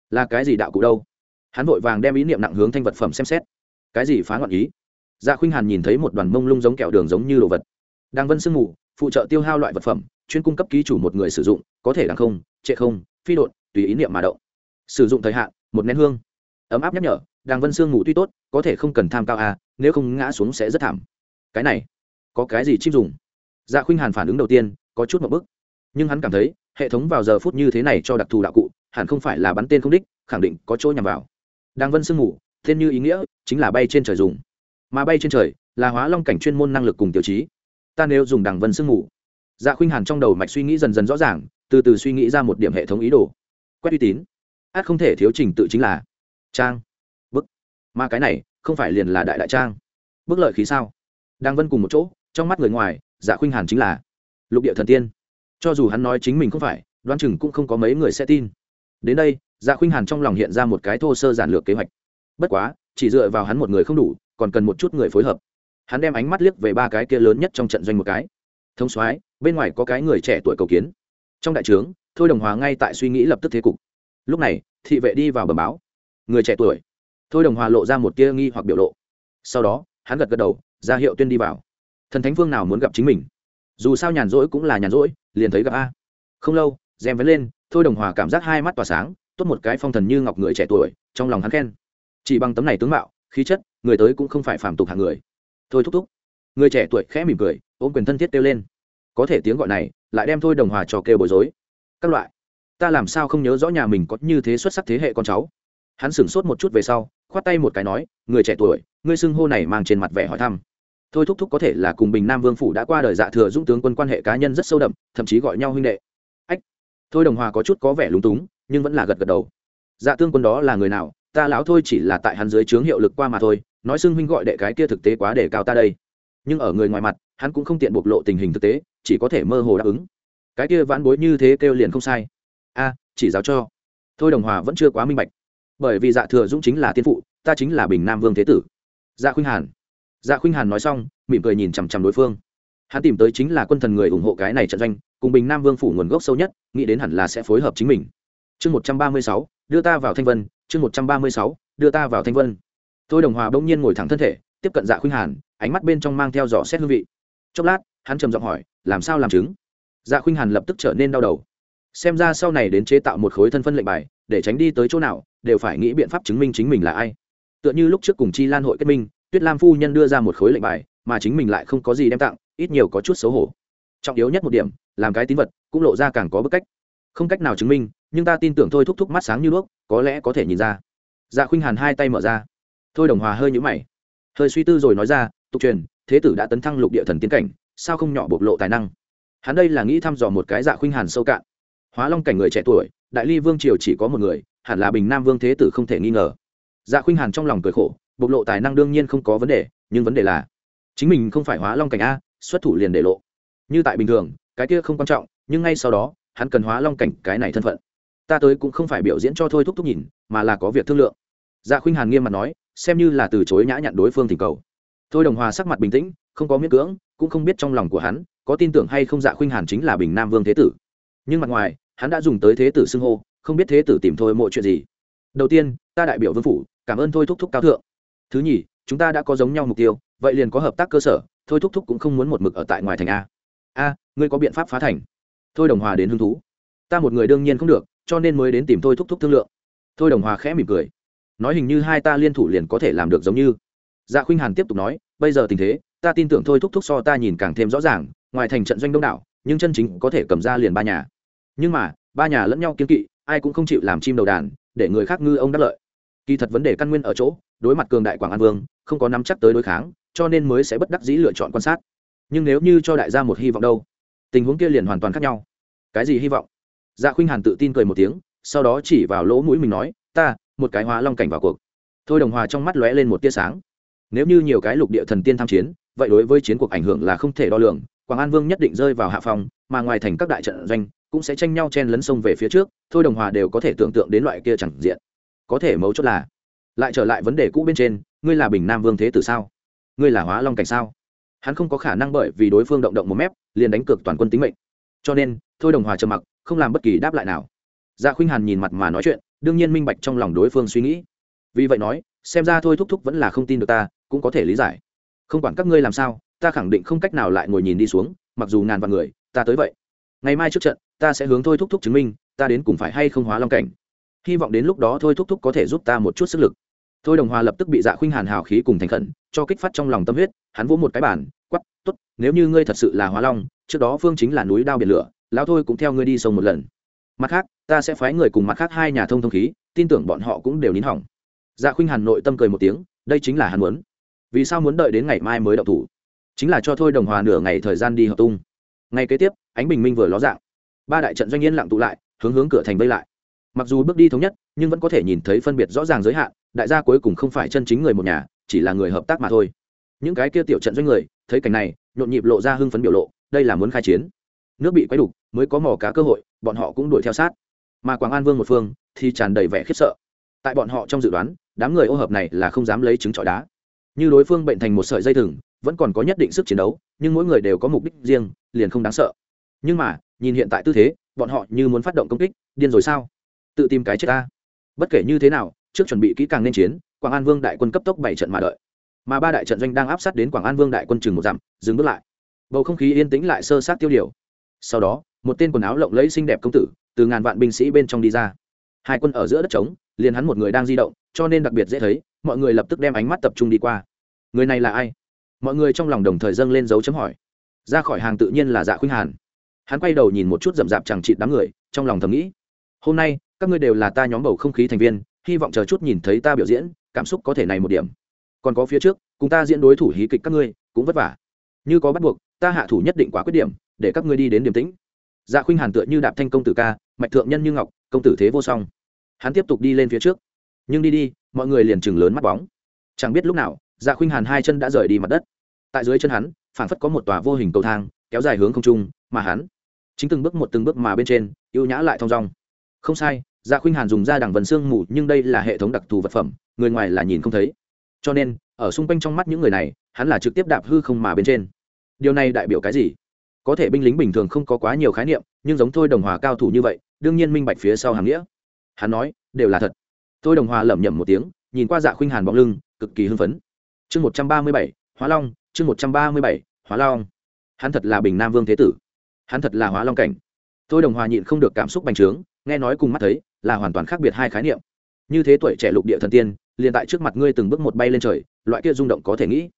Là cái gì đạo cụ đâu? Hắn vội vàng đem ý niệm nặng hướng thanh vật phẩm xem xét. Cái gì phá loạn ý? Dạ khuynh hàn nhìn thấy một đoàn mông lung giống kẹo đường giống như đồ vật. Đang vân sương mù, phụ trợ tiêu hao loại vật phẩm, chuyên cung cấp ký chủ một người sử dụng, có thể đằng không trệ không, phi đột tùy ý niệm mà động. Sử dụng thời hạn, một nén hương. Ấm áp nhắc nhở, đàng vân sương ngủ tuy tốt, có thể không cần tham cao à nếu không ngã xuống sẽ rất thảm. Cái này, có cái gì chim dùng? Dạ khuynh hàn phản ứng đầu tiên, có chút một bức. Nhưng hắn cảm thấy, hệ thống vào giờ phút như thế này cho đặc thù đạo cụ, hẳn không phải là bắn tên không đích, khẳng định có chỗ nhằm vào. Đàng vân sương ngủ, tên như ý nghĩa, chính là bay trên trời dùng. Mà bay trên trời, là hóa long cảnh chuyên môn năng lực cùng tiêu chí. Ta nếu dùng đàng vân sương ngủ. Dạ khuynh hàn trong đầu mạch suy nghĩ dần dần rõ ràng từ từ suy nghĩ ra một điểm hệ thống ý đồ. Quét uy tín. Át không thể thiếu trình tự chính là trang. Bức. Mà cái này không phải liền là đại đại trang. Bức lợi khí sao? Đang vân cùng một chỗ, trong mắt người ngoài, giả khuynh hàn chính là lục địa thần tiên. Cho dù hắn nói chính mình không phải, đoán chừng cũng không có mấy người sẽ tin. Đến đây dạ khuynh hàn trong lòng hiện ra một cái thô sơ giản lược kế hoạch. Bất quá, chỉ dựa vào hắn một người không đủ, còn cần một chút người phối hợp. Hắn đem ánh mắt liếc về ba cái kia lớn nhất trong trận doanh một cái. Thông soái, bên ngoài có cái người trẻ tuổi cầu kiến trong đại trướng, thôi đồng hòa ngay tại suy nghĩ lập tức thế cục. Lúc này, thị vệ đi vào bờ báo. Người trẻ tuổi. Thôi đồng hòa lộ ra một tia nghi hoặc biểu lộ. Sau đó, hắn gật gật đầu, ra hiệu tuyên đi vào. Thần thánh phương nào muốn gặp chính mình? Dù sao nhàn rỗi cũng là nhàn rỗi, liền thấy gặp a. Không lâu, rèm vén lên, thôi đồng hòa cảm giác hai mắt tỏa sáng, tốt một cái phong thần như ngọc người trẻ tuổi, trong lòng hắn khen. Chỉ bằng tấm này tướng mạo, khí chất, người tới cũng không phải phàm tục hạng người. Thôi thúc thúc. Người trẻ tuổi khẽ mỉm cười, ôm quyền thân thiết kêu lên. Có thể tiếng gọi này lại đem thôi đồng hòa trò kêu bối rối. Các loại, ta làm sao không nhớ rõ nhà mình có như thế xuất sắc thế hệ con cháu? Hắn sửng sốt một chút về sau, khoát tay một cái nói, người trẻ tuổi, ngươi xưng hô này mang trên mặt vẻ hỏi thăm. Thôi thúc thúc có thể là cùng bình nam vương phủ đã qua đời dạ thừa dũng tướng quân quan hệ cá nhân rất sâu đậm, thậm chí gọi nhau huynh đệ. Ách, thôi đồng hòa có chút có vẻ lúng túng, nhưng vẫn là gật gật đầu. Dạ tương quân đó là người nào, ta lão thôi chỉ là tại hắn dưới trướng hiệu lực qua mà thôi, nói xưng huynh gọi đệ cái kia thực tế quá để cao ta đây. Nhưng ở người ngoài mặt hắn cũng không tiện bộc lộ tình hình thực tế, chỉ có thể mơ hồ đáp ứng. Cái kia vãn bối như thế kêu liền không sai. A, chỉ giáo cho. Thôi đồng hòa vẫn chưa quá minh bạch. Bởi vì dạ thừa dũng chính là tiên phụ, ta chính là bình nam vương thế tử. Dạ khuynh hàn. Dạ khuynh hàn nói xong, mỉm cười nhìn chằm chằm đối phương. Hắn tìm tới chính là quân thần người ủng hộ cái này trận doanh, cùng bình nam vương phủ nguồn gốc sâu nhất, nghĩ đến hẳn là sẽ phối hợp chính mình. Chương một trăm ba mươi sáu, đưa ta vào thanh vân. Chương một trăm ba mươi sáu, đưa ta vào thanh vân. Thôi đồng hòa bỗng nhiên ngồi thẳng thân thể, tiếp cận dạ khuynh hàn, ánh mắt bên trong mang theo dò xét hương vị chốc lát, hắn trầm giọng hỏi, làm sao làm chứng? Dạ khuynh hàn lập tức trở nên đau đầu. Xem ra sau này đến chế tạo một khối thân phân lệnh bài, để tránh đi tới chỗ nào, đều phải nghĩ biện pháp chứng minh chính mình là ai. Tựa như lúc trước cùng chi lan hội kết minh, tuyết lam phu nhân đưa ra một khối lệnh bài, mà chính mình lại không có gì đem tặng, ít nhiều có chút xấu hổ. Trọng yếu nhất một điểm, làm cái tín vật, cũng lộ ra càng có bức cách. Không cách nào chứng minh, nhưng ta tin tưởng thôi thúc thúc mắt sáng như đuốc, có lẽ có thể nhìn ra. Dạ khuynh hàn hai tay mở ra. Thôi đồng hòa hơi nhũ mày. Hơi suy tư rồi nói ra, tục truyền thế tử đã tấn thăng lục địa thần tiến cảnh, sao không nhỏ bộc lộ tài năng? Hắn đây là nghĩ thăm dò một cái dạ khuynh hàn sâu cạn. Hóa long cảnh người trẻ tuổi, đại ly vương triều chỉ có một người, hẳn là bình nam vương thế tử không thể nghi ngờ. Dạ khuynh hàn trong lòng cười khổ, bộc lộ tài năng đương nhiên không có vấn đề, nhưng vấn đề là, chính mình không phải hóa long cảnh a, xuất thủ liền để lộ. Như tại bình thường, cái kia không quan trọng, nhưng ngay sau đó, hắn cần hóa long cảnh cái này thân phận. Ta tới cũng không phải biểu diễn cho thôi thúc thúc nhìn, mà là có việc thương lượng. Dạ khuynh hàn nghiêm mặt nói, xem như là từ chối nhã nhặn đối phương thỉnh cầu thôi đồng hòa sắc mặt bình tĩnh, không có miễn cưỡng, cũng không biết trong lòng của hắn có tin tưởng hay không dạ khuynh hàn chính là bình nam vương thế tử. Nhưng mặt ngoài, hắn đã dùng tới thế tử xưng hô, không biết thế tử tìm thôi mọi chuyện gì. Đầu tiên, ta đại biểu vương phủ, cảm ơn thôi thúc thúc cao thượng. Thứ nhì, chúng ta đã có giống nhau mục tiêu, vậy liền có hợp tác cơ sở, thôi thúc thúc cũng không muốn một mực ở tại ngoài thành a. A, ngươi có biện pháp phá thành? Thôi đồng hòa đến hứng thú. Ta một người đương nhiên không được, cho nên mới đến tìm thôi thúc thúc thương lượng. Thôi đồng hòa khẽ mỉm cười. Nói hình như hai ta liên thủ liền có thể làm được giống như dạ khuynh hàn tiếp tục nói, bây giờ tình thế, ta tin tưởng thôi thúc thúc so ta nhìn càng thêm rõ ràng, ngoài thành trận doanh đông đảo, nhưng chân chính có thể cầm ra liền ba nhà. Nhưng mà, ba nhà lẫn nhau kiên kỵ, ai cũng không chịu làm chim đầu đàn, để người khác ngư ông đắc lợi. Kỳ thật vấn đề căn nguyên ở chỗ, đối mặt cường đại quảng an vương, không có nắm chắc tới đối kháng, cho nên mới sẽ bất đắc dĩ lựa chọn quan sát. Nhưng nếu như cho đại gia một hy vọng đâu, tình huống kia liền hoàn toàn khác nhau. Cái gì hy vọng? Dạ khuynh hàn tự tin cười một tiếng, sau đó chỉ vào lỗ mũi mình nói, ta, một cái hóa long cảnh vào cuộc. Thôi đồng hòa trong mắt lóe lên một tia sáng nếu như nhiều cái lục địa thần tiên tham chiến, vậy đối với chiến cuộc ảnh hưởng là không thể đo lường. Quảng an vương nhất định rơi vào hạ phòng mà ngoài thành các đại trận doanh cũng sẽ tranh nhau chen lấn sông về phía trước, thôi đồng hòa đều có thể tưởng tượng đến loại kia chẳng diện. Có thể mấu chốt là, lại trở lại vấn đề cũ bên trên, ngươi là bình nam vương thế tử sao? Ngươi là hóa long cảnh sao? Hắn không có khả năng bởi vì đối phương động động một mép, liền đánh cược toàn quân tính mệnh. Cho nên, thôi đồng hòa trầm mặc, không làm bất kỳ đáp lại nào. Dạ khuynh hàn nhìn mặt mà nói chuyện, đương nhiên minh bạch trong lòng đối phương suy nghĩ. Vì vậy nói, xem ra thôi thúc thúc vẫn là không tin được ta cũng có thể lý giải. Không quản các ngươi làm sao, ta khẳng định không cách nào lại ngồi nhìn đi xuống, mặc dù ngàn vạn người, ta tới vậy. Ngày mai trước trận, ta sẽ hướng thôi thúc thúc chứng minh, ta đến cùng phải hay không hóa long cảnh. Hy vọng đến lúc đó thôi thúc thúc có thể giúp ta một chút sức lực. Thôi đồng hòa lập tức bị dạ khuynh hàn hào khí cùng thành khẩn, cho kích phát trong lòng tâm huyết, hắn vỗ một cái bản quắp t ố t nếu như ngươi thật sự là hóa long, trước đó phương chính là núi đao biển lửa, lão thôi cũng theo ngươi đi sông một lần. Mặt khác, ta sẽ phái người cùng mặt khác hai nhà thông thông khí, tin tưởng bọn họ cũng đều nín hỏng. Dạ khuynh hàn nội tâm cười một tiếng, đây chính là hắn muốn vì sao muốn đợi đến ngày mai mới đậu thủ? Chính là cho thôi đồng hòa nửa ngày thời gian đi hợp tung. Ngày kế tiếp, ánh bình minh vừa ló dạng. Ba đại trận doanh yên lặng tụ lại, hướng hướng cửa thành vây lại. Mặc dù bước đi thống nhất, nhưng vẫn có thể nhìn thấy phân biệt rõ ràng giới hạn, đại gia cuối cùng không phải chân chính người một nhà, chỉ là người hợp tác mà thôi. Những cái kia tiểu trận doanh người, thấy cảnh này, nhộn nhịp lộ ra hưng phấn biểu lộ, đây là muốn khai chiến. Nước bị quay đục, mới có mò cá cơ hội, bọn họ cũng đuổi theo sát. Mà quảng an vương một phương, thì tràn đầy vẻ khiếp sợ. Tại bọn họ trong dự đoán, đám người ô hợp này là không dám lấy trứng trọi đá như đối phương bệnh thành một sợi dây thừng, vẫn còn có nhất định sức chiến đấu, nhưng mỗi người đều có mục đích riêng, liền không đáng sợ. Nhưng mà, nhìn hiện tại tư thế, bọn họ như muốn phát động công kích, điên rồi sao? Tự tìm cái chết ta. Bất kể như thế nào, trước chuẩn bị kỹ càng nên chiến, quảng an vương đại quân cấp tốc bảy trận mà đợi. Mà ba đại trận doanh đang áp sát đến quảng an vương đại quân chừng một dặm, dừng bước lại. Bầu không khí yên tĩnh lại sơ sát tiêu điều. Sau đó, một tên quần áo lộng lẫy xinh đẹp công tử, từ ngàn vạn binh sĩ bên trong đi ra. Hai quân ở giữa đất trống, liền hắn một người đang di động, cho nên đặc biệt dễ thấy, mọi người lập tức đem ánh mắt tập trung đi qua người này là ai? Mọi người trong lòng đồng thời dâng lên dấu chấm hỏi. Ra khỏi hàng tự nhiên là dạ khuynh hàn. Hắn quay đầu nhìn một chút rậm rạp chẳng chịt đám người, trong lòng thầm nghĩ, hôm nay, các ngươi đều là ta nhóm bầu không khí thành viên, hy vọng chờ chút nhìn thấy ta biểu diễn, cảm xúc có thể này một điểm. Còn có phía trước, cùng ta diễn đối thủ hí kịch các ngươi, cũng vất vả. Như có bắt buộc, ta hạ thủ nhất định quá quyết điểm, để các ngươi đi đến điểm tĩnh. Dạ khuynh hàn tựa như đạp thanh công tử ca, mạch thượng nhân như ngọc, công tử thế vô song. Hắn tiếp tục đi lên phía trước. Nhưng đi đi, mọi người liền chừng lớn mắt bóng. Chẳng biết lúc nào dạ khuynh hàn hai chân đã rời đi mặt đất. Tại dưới chân hắn, phảng phất có một tòa vô hình cầu thang, kéo dài hướng không trung, mà hắn chính từng bước một từng bước mà bên trên, ưu nhã lại thong dong. Không sai dạ khuynh hàn dùng ra đằng vần xương mù, nhưng đây là hệ thống đặc thù vật phẩm, người ngoài là nhìn không thấy. Cho nên, ở xung quanh trong mắt những người này, hắn là trực tiếp đạp hư không mà bên trên. Điều này đại biểu cái gì? Có thể binh lính bình thường không có quá nhiều khái niệm, nhưng giống thôi đồng hòa cao thủ như vậy, đương nhiên minh bạch phía sau hàng nghĩa. Hắn nói, đều là thật. Thôi đồng hòa lẩm nhẩm một tiếng, nhìn qua dạ khuynh hàn bóng lưng, cực kỳ hưng phấn chương một trăm ba mươi bảy, hóa long, chương một trăm ba mươi bảy, hóa long. Hắn thật là bình nam vương thế tử. Hắn thật là hóa long cảnh. Tôi đồng hòa nhịn không được cảm xúc bành trướng, nghe nói cùng mắt thấy, là hoàn toàn khác biệt hai khái niệm. Như thế tuổi trẻ lục địa thần tiên, liền tại trước mặt ngươi từng bước một bay lên trời, loại kia rung động có thể nghĩ.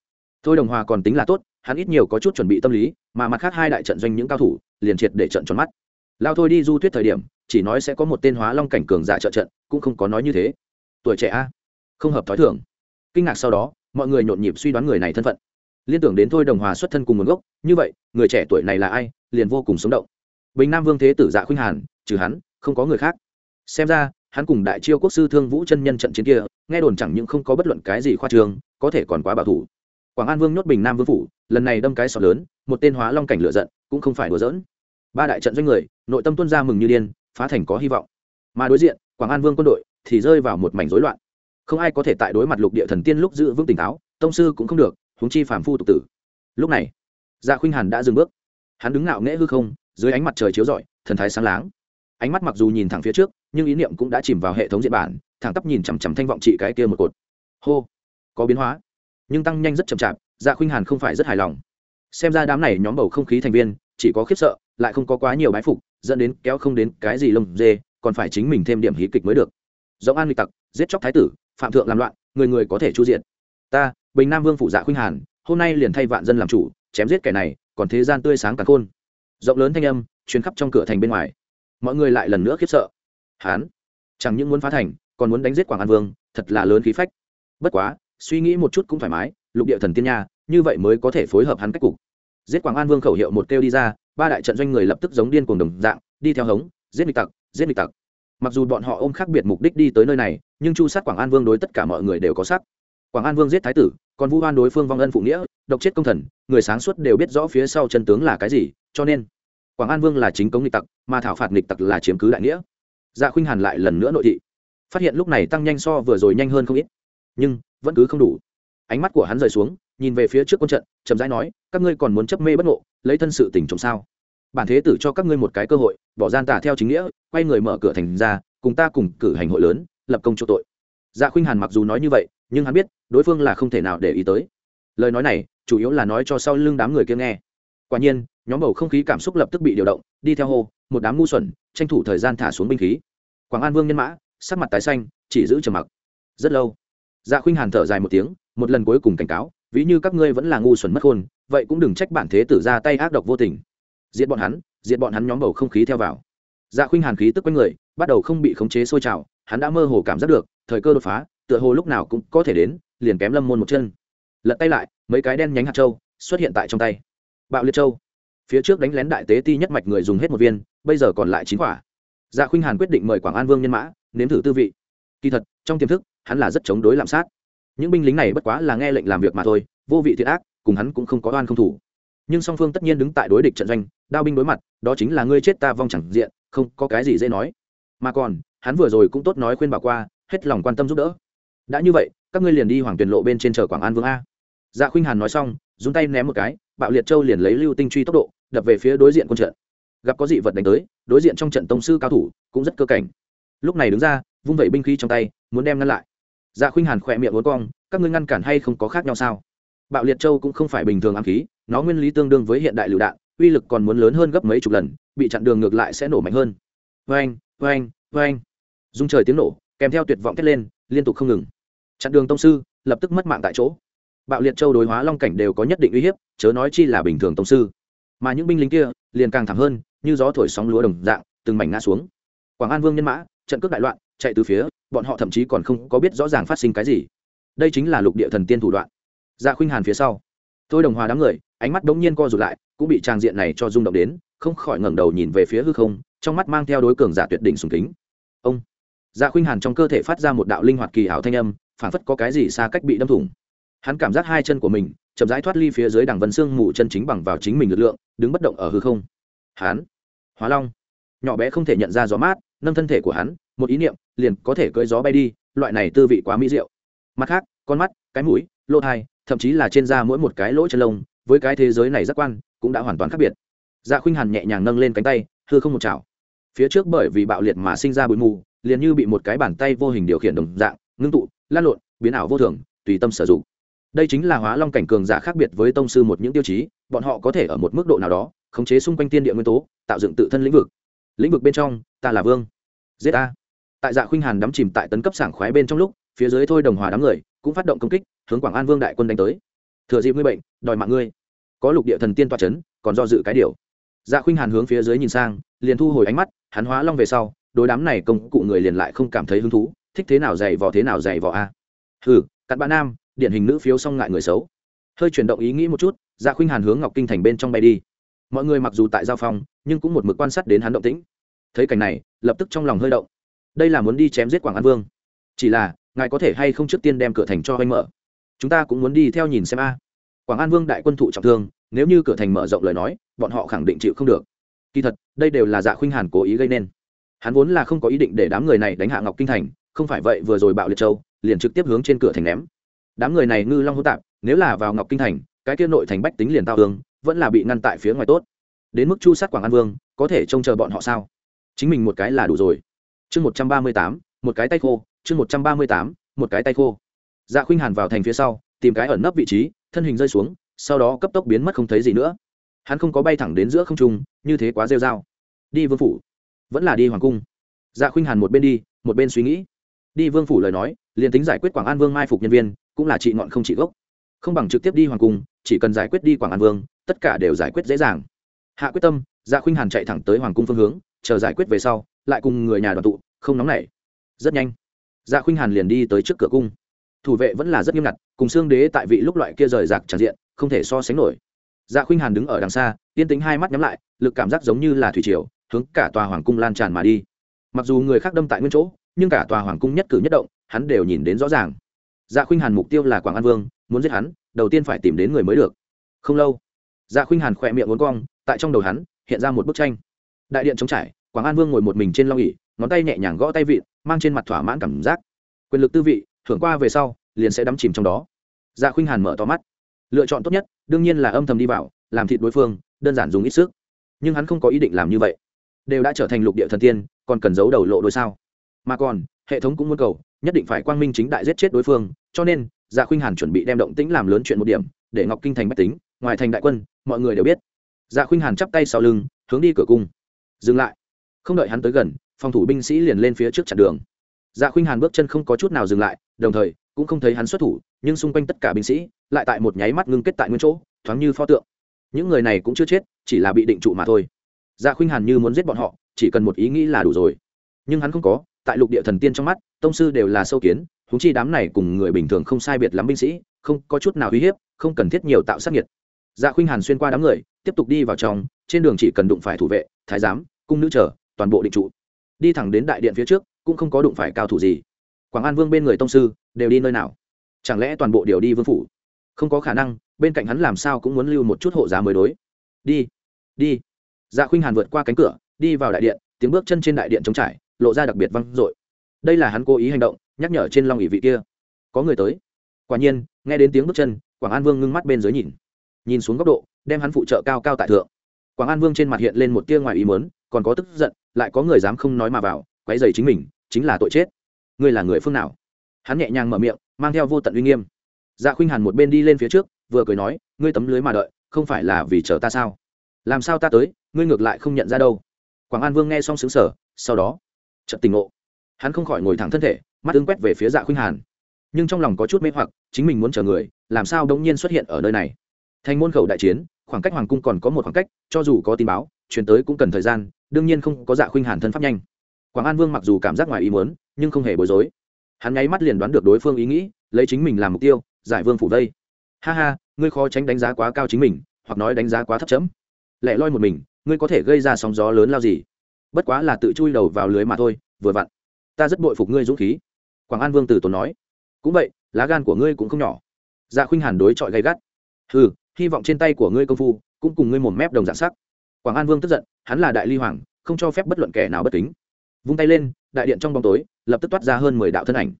Tôi đồng hòa còn tính là tốt, hắn ít nhiều có chút chuẩn bị tâm lý, mà mặt khác hai đại trận doanh những cao thủ, liền triệt để trận tròn mắt. Lao thôi đi du thuyết thời điểm, chỉ nói sẽ có một tên hóa long cảnh cường giả trợ trận, cũng không có nói như thế. Tuổi trẻ a, không hợp thói thường. Kinh ngạc sau đó mọi người nhộn nhịp suy đoán người này thân phận. Liên tưởng đến thôi đồng hòa xuất thân cùng nguồn gốc, như vậy, người trẻ tuổi này là ai, liền vô cùng sống động. Bình nam vương thế tử dạ khuynh hàn, trừ hắn, không có người khác. Xem ra, hắn cùng đại chiêu quốc sư thương vũ chân nhân trận chiến kia, nghe đồn chẳng những không có bất luận cái gì khoa trường, có thể còn quá bảo thủ. Quảng an vương nhốt bình nam vương phủ, lần này đâm cái sọt lớn, một tên hóa long cảnh lựa giận, cũng không phải đùa giỡn. Ba đại trận doanh người, nội tâm tuân ra mừng như điên, phá thành có hy vọng. Mà đối diện, quảng an vương quân đội, thì rơi vào một mảnh rối loạn không ai có thể tại đối mặt lục địa thần tiên lúc giữ vững tỉnh táo, tông sư cũng không được, huống chi phàm phu tục tử. Lúc này dạ khuynh hàn đã dừng bước. Hắn đứng ngạo nghễ hư không, dưới ánh mặt trời chiếu rọi, thần thái sáng láng. Ánh mắt mặc dù nhìn thẳng phía trước, nhưng ý niệm cũng đã chìm vào hệ thống diện bản, thẳng tắp nhìn chằm chằm thanh vọng trị cái kia một cột. Hô, có biến hóa. Nhưng tăng nhanh rất chậm chạp dạ khuynh hàn không phải rất hài lòng. Xem ra đám này nhóm bầu không khí thành viên, chỉ có khiếp sợ, lại không có quá nhiều bái phục, dẫn đến kéo không đến cái gì lông dê, còn phải chính mình thêm điểm hí kịch mới được. Giống an nghịch tặc, giết chóc thái tử phạm thượng làm loạn, người người có thể chu diện ta, bình nam vương phụ dạ khuynh hàn, hôm nay liền thay vạn dân làm chủ, chém giết kẻ này, còn thế gian tươi sáng càng khôn. Rộng lớn thanh âm chuyến khắp trong cửa thành bên ngoài. Mọi người lại lần nữa khiếp sợ. Hán, chẳng những muốn phá thành, còn muốn đánh giết quảng an vương, thật là lớn khí phách. Bất quá, suy nghĩ một chút cũng thoải mái, lục địa thần tiên nha, như vậy mới có thể phối hợp hắn cách cục. Giết quảng an vương khẩu hiệu một kêu đi ra, ba đại trận doanh người lập tức giống điên cuồng đồng dạng, đi theo hống, giết địch tặc, giết địch tặc. Mặc dù bọn họ ôm khác biệt mục đích đi tới nơi này nhưng chu sát quảng an vương đối tất cả mọi người đều có sắc. Quảng an vương giết thái tử, còn vu hoan đối phương vong ân phụ nghĩa, độc chết công thần, người sáng suốt đều biết rõ phía sau chân tướng là cái gì, cho nên quảng an vương là chính cống nghịch tặc, mà thảo phạt nghịch tặc là chiếm cứ đại nghĩa. Dạ khuynh hàn lại lần nữa nội thị. Phát hiện lúc này tăng nhanh so vừa rồi nhanh hơn không ít, nhưng vẫn cứ không đủ. Ánh mắt của hắn rời xuống, nhìn về phía trước quân trận, chậm rãi nói, các ngươi còn muốn chấp mê bất ngộ, lấy thân sự tình trộm sao? Bản thế tử cho các ngươi một cái cơ hội, bỏ gian tả theo chính nghĩa, quay người mở cửa thành ra, cùng ta cùng cử hành hội lớn lập công chỗ tội. Dạ khuynh hàn mặc dù nói như vậy, nhưng hắn biết, đối phương là không thể nào để ý tới. Lời nói này, chủ yếu là nói cho sau lưng đám người kia nghe. Quả nhiên, nhóm bầu không khí cảm xúc lập tức bị điều động, đi theo hô, một đám ngu xuẩn, tranh thủ thời gian thả xuống binh khí. Quảng an vương nhân mã, sắc mặt tái xanh, chỉ giữ trầm mặc. Rất lâu dạ khuynh hàn thở dài một tiếng, một lần cuối cùng cảnh cáo, ví như các ngươi vẫn là ngu xuẩn mất khôn vậy cũng đừng trách bản thế tử ra tay ác độc vô tình. Diệt bọn hắn, diệt bọn hắn nhóm bầu không khí theo vào. Dạ khuynh hàn khí tức quanh người, bắt đầu không bị khống chế sôi trào hắn đã mơ hồ cảm giác được, thời cơ đột phá, tựa hồ lúc nào cũng có thể đến, liền kém lâm môn một chân. Lật tay lại, mấy cái đen nhánh hạt châu xuất hiện tại trong tay. Bạo liệt châu. Phía trước đánh lén đại tế ti nhất mạch người dùng hết một viên, bây giờ còn lại chín quả. Dạ khuynh hàn quyết định mời quảng an vương nhân mã, nếm thử tư vị. Kỳ thật, trong tiềm thức, hắn là rất chống đối lạm sát. Những binh lính này bất quá là nghe lệnh làm việc mà thôi, vô vị thiệt ác, cùng hắn cũng không có oan không thủ. Nhưng song phương tất nhiên đứng tại đối địch trận doanh, đao binh đối mặt, đó chính là ngươi chết ta vong chẳng diện, không có cái gì dễ nói. Mà còn hắn vừa rồi cũng tốt nói khuyên bảo qua, hết lòng quan tâm giúp đỡ. Đã như vậy, các ngươi liền đi hoàng tuyển lộ bên trên chờ quảng an vương a. Dạ khuynh hàn nói xong, dùng tay ném một cái, bạo liệt châu liền lấy lưu tinh truy tốc độ, đập về phía đối diện quân trận. Gặp có dị vật đánh tới, đối diện trong trận tông sư cao thủ cũng rất cơ cảnh. Lúc này đứng ra, vung vẩy binh khí trong tay, muốn đem ngăn lại. Dạ khuynh hàn khỏe miệng uốn cong, các ngươi ngăn cản hay không có khác nhau sao? Bạo liệt châu cũng không phải bình thường ám khí, nó nguyên lý tương đương với hiện đại lựu đạn, uy lực còn muốn lớn hơn gấp mấy chục lần, bị chặn đường ngược lại sẽ nổ mạnh hơn. Vang vang vang dung trời tiếng nổ, kèm theo tuyệt vọng thét lên, liên tục không ngừng. Chặn đường tông sư, lập tức mất mạng tại chỗ. Bạo liệt châu đối hóa long cảnh đều có nhất định uy hiếp, chớ nói chi là bình thường tông sư. Mà những binh lính kia, liền càng thẳng hơn, như gió thổi sóng lúa đồng dạng, từng mảnh ngã xuống. Quảng an vương nhân mã, trận cướp đại loạn, chạy từ phía, bọn họ thậm chí còn không có biết rõ ràng phát sinh cái gì. Đây chính là lục địa thần tiên thủ đoạn. Dạ khuynh hàn phía sau. Tôi đồng hòa đám người, ánh mắt bỗng nhiên co rụt lại, cũng bị trang diện này cho rung động đến, không khỏi ngẩng đầu nhìn về phía hư không, trong mắt mang theo đối cường giả tuyệt đỉnh sùng kính. Ông! Dạ khuynh hàn trong cơ thể phát ra một đạo linh hoạt kỳ ảo thanh âm phản phất có cái gì xa cách bị đâm thủng. Hắn cảm giác hai chân của mình chậm rãi thoát ly phía dưới đằng vân xương mù chân chính bằng vào chính mình lực lượng, đứng bất động ở hư không. Hắn, hóa long, nhỏ bé không thể nhận ra gió mát, nâng thân thể của hắn, một ý niệm, liền có thể cưỡi gió bay đi, loại này tư vị quá mỹ diệu. Mặt khác, con mắt, cái mũi, lỗ thai, thậm chí là trên da mỗi một cái lỗ chân lông, với cái thế giới này giác quan, cũng đã hoàn toàn khác biệt. Dạ khuynh hàn nhẹ nhàng nâng lên cánh tay, hư không một chảo. Phía trước bởi vì bạo liệt mà sinh ra bụi mù liền như bị một cái bàn tay vô hình điều khiển đồng dạng, ngưng tụ, lan lộn, biến ảo vô thường, tùy tâm sử dụng. Đây chính là hóa long cảnh cường giả khác biệt với tông sư một những tiêu chí, bọn họ có thể ở một mức độ nào đó, khống chế xung quanh tiên địa nguyên tố, tạo dựng tự thân lĩnh vực. Lĩnh vực bên trong, ta là vương. Giết ta. Tại dạ khuynh hàn đắm chìm tại tấn cấp sảng khoái bên trong lúc, phía dưới thôi đồng hòa đám người, cũng phát động công kích, hướng quảng an vương đại quân đánh tới. Thừa dịp ngươi bệnh, đòi mạng ngươi. Có lục địa thần tiên toa c còn do dự cái điều. Dạ khuynh hàn hướng phía dưới nhìn sang, liền thu hồi ánh mắt, hắn hóa long về sau đối đám này công cụ người liền lại không cảm thấy hứng thú, thích thế nào dày vò thế nào dày vò a. Hừ, cặn bạn nam, điển hình nữ phiếu song ngại người xấu. Hơi chuyển động ý nghĩ một chút dạ khuynh hàn hướng ngọc kinh thành bên trong bay đi. Mọi người mặc dù tại giao phong nhưng cũng một mực quan sát đến hắn động tĩnh. Thấy cảnh này, lập tức trong lòng hơi động. Đây là muốn đi chém giết quảng an vương. Chỉ là, ngài có thể hay không trước tiên đem cửa thành cho anh mở? Chúng ta cũng muốn đi theo nhìn xem a. Quảng an vương đại quân thụ trọng thương, nếu như cửa thành mở rộng lời nói, bọn họ khẳng định chịu không được. Kỳ thật, đây đều là dạ khuynh hàn cố ý gây nên hắn vốn là không có ý định để đám người này đánh hạ ngọc kinh thành, không phải vậy vừa rồi bạo liệt châu, liền trực tiếp hướng trên cửa thành ném. Đám người này ngư long hỗn tạp, nếu là vào ngọc kinh thành, cái kia nội thành bách tính liền tao tương vẫn là bị ngăn tại phía ngoài tốt. Đến mức chu sát quảng an vương, có thể trông chờ bọn họ sao? Chính mình một cái là đủ rồi. Chương một trăm ba mươi tám, một cái tay khô, chương một trăm ba mươi tám, một cái tay khô. Dạ khuynh hàn vào thành phía sau, tìm cái ẩn nấp vị trí, thân hình rơi xuống, sau đó cấp tốc biến mất không thấy gì nữa. Hắn không có bay thẳng đến giữa không trung, như thế quá rêu r a o đi vương phủ vẫn là đi hoàng cung. Dạ khuynh hàn một bên đi, một bên suy nghĩ. Đi vương phủ lời nói, liền tính giải quyết quảng an vương mai phục nhân viên, cũng là trị ngọn không trị gốc. Không bằng trực tiếp đi hoàng cung, chỉ cần giải quyết đi quảng an vương, tất cả đều giải quyết dễ dàng. Hạ quyết tâm dạ khuynh hàn chạy thẳng tới hoàng cung phương hướng, chờ giải quyết về sau, lại cùng người nhà đoàn tụ, không nóng nảy. Rất nhanh dạ khuynh hàn liền đi tới trước cửa cung. Thủ vệ vẫn là rất nghiêm ngặt, cùng xương đế tại vị lúc loại kia rời rạc tràn diện, không thể so sánh nổi. Dạ khuynh hàn đứng ở đằng xa tiên tính hai mắt nhắm lại, lực cảm giác giống như là thủy triều hướng cả tòa hoàng cung lan tràn mà đi. Mặc dù người khác đâm tại nguyên chỗ, nhưng cả tòa hoàng cung nhất cử nhất động, hắn đều nhìn đến rõ ràng. Dạ khuynh hàn mục tiêu là quảng an vương, muốn giết hắn, đầu tiên phải tìm đến người mới được. Không lâu dạ khuynh hàn khỏe miệng uốn cong, tại trong đầu hắn, hiện ra một bức tranh. Đại điện trống trải, quảng an vương ngồi một mình trên long ỉ ngón tay nhẹ nhàng gõ tay vịn, mang trên mặt thỏa mãn cảm giác. Quyền lực tư vị, thưởng qua về sau, liền sẽ đắm chìm trong đó. Dạ khuynh hàn mở to mắt. Lựa chọn tốt nhất, đương nhiên là âm thầm đi vào, làm thịt đối phương, đơn giản dùng ít sức. Nhưng hắn không có ý định làm như vậy đều đã trở thành lục địa thần tiên, còn cần giấu đầu lộ đôi sao? Mà còn, hệ thống cũng muốn cầu, nhất định phải quang minh chính đại giết chết đối phương, cho nên dạ khuynh hàn chuẩn bị đem động tĩnh làm lớn chuyện một điểm, để ngọc kinh thành bách tính, ngoài thành đại quân, mọi người đều biết. Dạ khuynh hàn chắp tay sau lưng, hướng đi cửa cung. Dừng lại. Không đợi hắn tới gần, phòng thủ binh sĩ liền lên phía trước chặn đường. Dạ khuynh hàn bước chân không có chút nào dừng lại, đồng thời, cũng không thấy hắn xuất thủ, nhưng xung quanh tất cả binh sĩ, lại tại một nháy mắt ngưng kết tại nguyên chỗ, thoáng như pho tượng. Những người này cũng chưa chết, chỉ là bị định trụ mà thôi dạ khuynh hàn như muốn giết bọn họ, chỉ cần một ý nghĩ là đủ rồi. Nhưng hắn không có, tại lục địa thần tiên trong mắt, tông sư đều là sâu kiến húng chi đám này cùng người bình thường không sai biệt lắm binh sĩ, không có chút nào uy hiếp, không cần thiết nhiều tạo sát nhiệt dạ khuynh hàn xuyên qua đám người, tiếp tục đi vào trong, trên đường chỉ cần đụng phải thủ vệ, thái giám, cung nữ trở toàn bộ định trụ. Đi thẳng đến đại điện phía trước, cũng không có đụng phải cao thủ gì. Quảng an vương bên người tông sư, đều đi nơi nào? Chẳng lẽ toàn bộ đều đi vương phủ? Không có khả năng, bên cạnh hắn làm sao cũng muốn lưu một chút hộ giá mới đối. Đi đi dạ khuynh hàn vượt qua cánh cửa, đi vào đại điện, tiếng bước chân trên đại điện trống trải, lộ ra đặc biệt văng dội. Đây là hắn cố ý hành động, nhắc nhở trên long ỉ vị kia. Có người tới. Quả nhiên, nghe đến tiếng bước chân, quảng an vương ngưng mắt bên dưới nhìn. Nhìn xuống góc độ, đem hắn phụ trợ cao cao tại thượng. Quảng an vương trên mặt hiện lên một tia ngoài ý mớn còn có tức giận, lại có người dám không nói mà vào quáy dày chính mình, chính là tội chết. Ngươi là người phương nào? Hắn nhẹ nhàng mở miệng, mang theo vô tận uy nghiêm. Dạ khuynh hàn một bên đi lên phía trước, vừa cười nói, ngươi tấm lưới mà đợi, không phải là vì chờ ta sao? Làm sao ta tới, ngươi ngược lại không nhận ra đâu. Quảng an vương nghe xong xứng sở sau đó trận tình ngộ. Hắn không khỏi ngồi thẳng thân thể, mắt ứng quét về phía dạ khuynh hàn. Nhưng trong lòng có chút mê hoặc, chính mình muốn chờ người, làm sao đống nhiên xuất hiện ở nơi này? Thành môn khẩu đại chiến, khoảng cách hoàng cung còn có một khoảng cách, cho dù có tin báo chuyển tới cũng cần thời gian, đương nhiên không có dạ khuynh hàn thân pháp nhanh. Quảng an vương mặc dù cảm giác ngoài ý muốn, nhưng không hề bối rối. Hắn nháy mắt liền đoán được đối phương ý nghĩ, lấy chính mình làm mục tiêu, giải vương phủ vây. Ha ha, ngươi khó tránh đánh giá quá cao chính mình, hoặc nói đánh giá quá thấp chấm lẻ loi một mình, ngươi có thể gây ra sóng gió lớn lao gì? Bất quá là tự chui đầu vào lưới mà thôi, vừa vặn. Ta rất bội phục ngươi dũng khí. Quảng an vương Tử tốn nói. Cũng vậy, lá gan của ngươi cũng không nhỏ. Dạ khuynh hàn đối chọi gay gắt. Ừ hy vọng trên tay của ngươi công phu cũng cùng ngươi một mép đồng dạng sắc. Quảng an vương tức giận, hắn là đại ly hoàng, không cho phép bất luận kẻ nào bất kính. Vung tay lên, đại điện trong bóng tối, lập tức toát ra hơn mười đạo thân ảnh.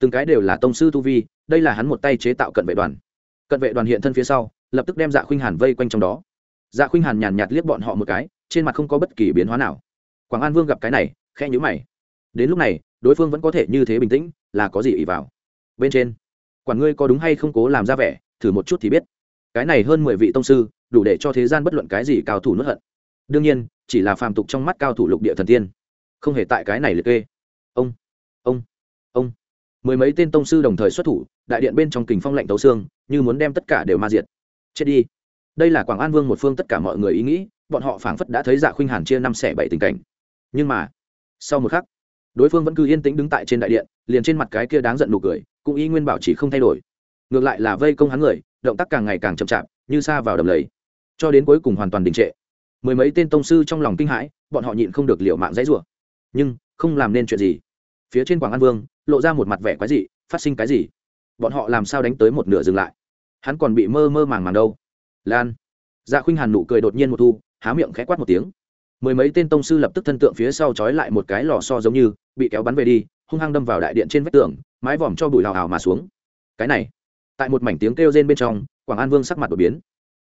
Từng cái đều là tông sư tu vi, đây là hắn một tay chế tạo cận vệ đoàn. Cận vệ đoàn hiện thân phía sau, lập tức đem dạ khuynh hàn vây quanh trong đó dạ khuynh hàn nhàn nhạt liếc bọn họ một cái, trên mặt không có bất kỳ biến hóa nào. Quảng an vương gặp cái này khe nhữ mày. Đến lúc này, đối phương vẫn có thể như thế bình tĩnh, là có gì ỉ vào? Bên trên, quản ngươi có đúng hay không cố làm ra vẻ, thử một chút thì biết. Cái này hơn mười vị tông sư, đủ để cho thế gian bất luận cái gì cao thủ nuốt hận. Đương nhiên, chỉ là phàm tục trong mắt cao thủ lục địa thần tiên. Không hề tại cái này liệt kê. Ông ông ông. Mười mấy tên tông sư đồng thời xuất thủ, đại điện bên trong kình phong lạnh tấu xương, như muốn đem tất cả đều ma diệt. Chết đi đây là quảng an vương một phương tất cả mọi người ý nghĩ, bọn họ phảng phất đã thấy dạ khuynh hàn chia năm xẻ bảy tình cảnh. Nhưng mà, sau một khắc, đối phương vẫn cứ yên tĩnh đứng tại trên đại điện, liền trên mặt cái kia đáng giận nụ cười, cũng y nguyên bảo chỉ không thay đổi. Ngược lại là vây công hắn người, động tác càng ngày càng chậm chạp, như xa vào đầm lầy. Cho đến cuối cùng hoàn toàn đình trệ. Mười mấy tên tông sư trong lòng kinh hãi, bọn họ nhịn không được liệu mạng dãy rủa. Nhưng, không làm nên chuyện gì. Phía trên quảng an vương, lộ ra một mặt vẻ quái dị, phát sinh cái gì? Bọn họ làm sao đánh tới một nửa dừng lại? Hắn còn bị mơ mơ màng màng đâu? Lan. Dạ khuynh hàn nụ cười đột nhiên một thu, há miệng khẽ quát một tiếng. Mười mấy tên tông sư lập tức thân tượng phía sau trói lại một cái lò so giống như, bị kéo bắn về đi, hung hăng đâm vào đại điện trên vách tường, mái vòm cho bụi hào hào mà xuống. Cái này, tại một mảnh tiếng kêu rên bên trong, quảng an vương sắc mặt đột biến.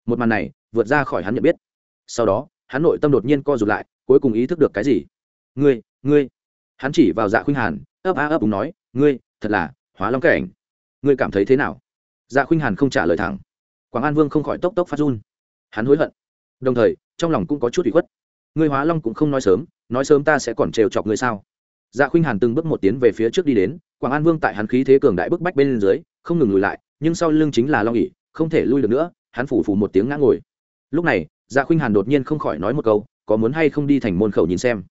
Một màn này, vượt ra khỏi hắn nhận biết. Sau đó, hắn nội tâm đột nhiên co rụt lại, cuối cùng ý thức được cái gì? Ngươi ngươi. Hắn chỉ vào dạ khuynh hàn, ấp a ấp đúng nói, ngươi, thật là hóa long cảnh. Ngươi cảm thấy thế nào? Dạ khuynh hàn không trả lời thẳng quảng an vương không khỏi tốc tốc phát run. Hắn hối hận. Đồng thời, trong lòng cũng có chút bị khuất. Ngươi hóa long cũng không nói sớm nói sớm ta sẽ còn trêu chọc ngươi sao? Dạ khuynh hàn từng bước một tiến về phía trước đi đến, quảng an vương tại hắn khí thế cường đại bức bách bên dưới, không ngừng lùi lại, nhưng sau lưng chính là long ỉ không thể lui được nữa, hắn phủ phủ một tiếng ngã ngồi. Lúc này dạ khuynh hàn đột nhiên không khỏi nói một câu, có muốn hay không đi thành môn khẩu nhìn xem.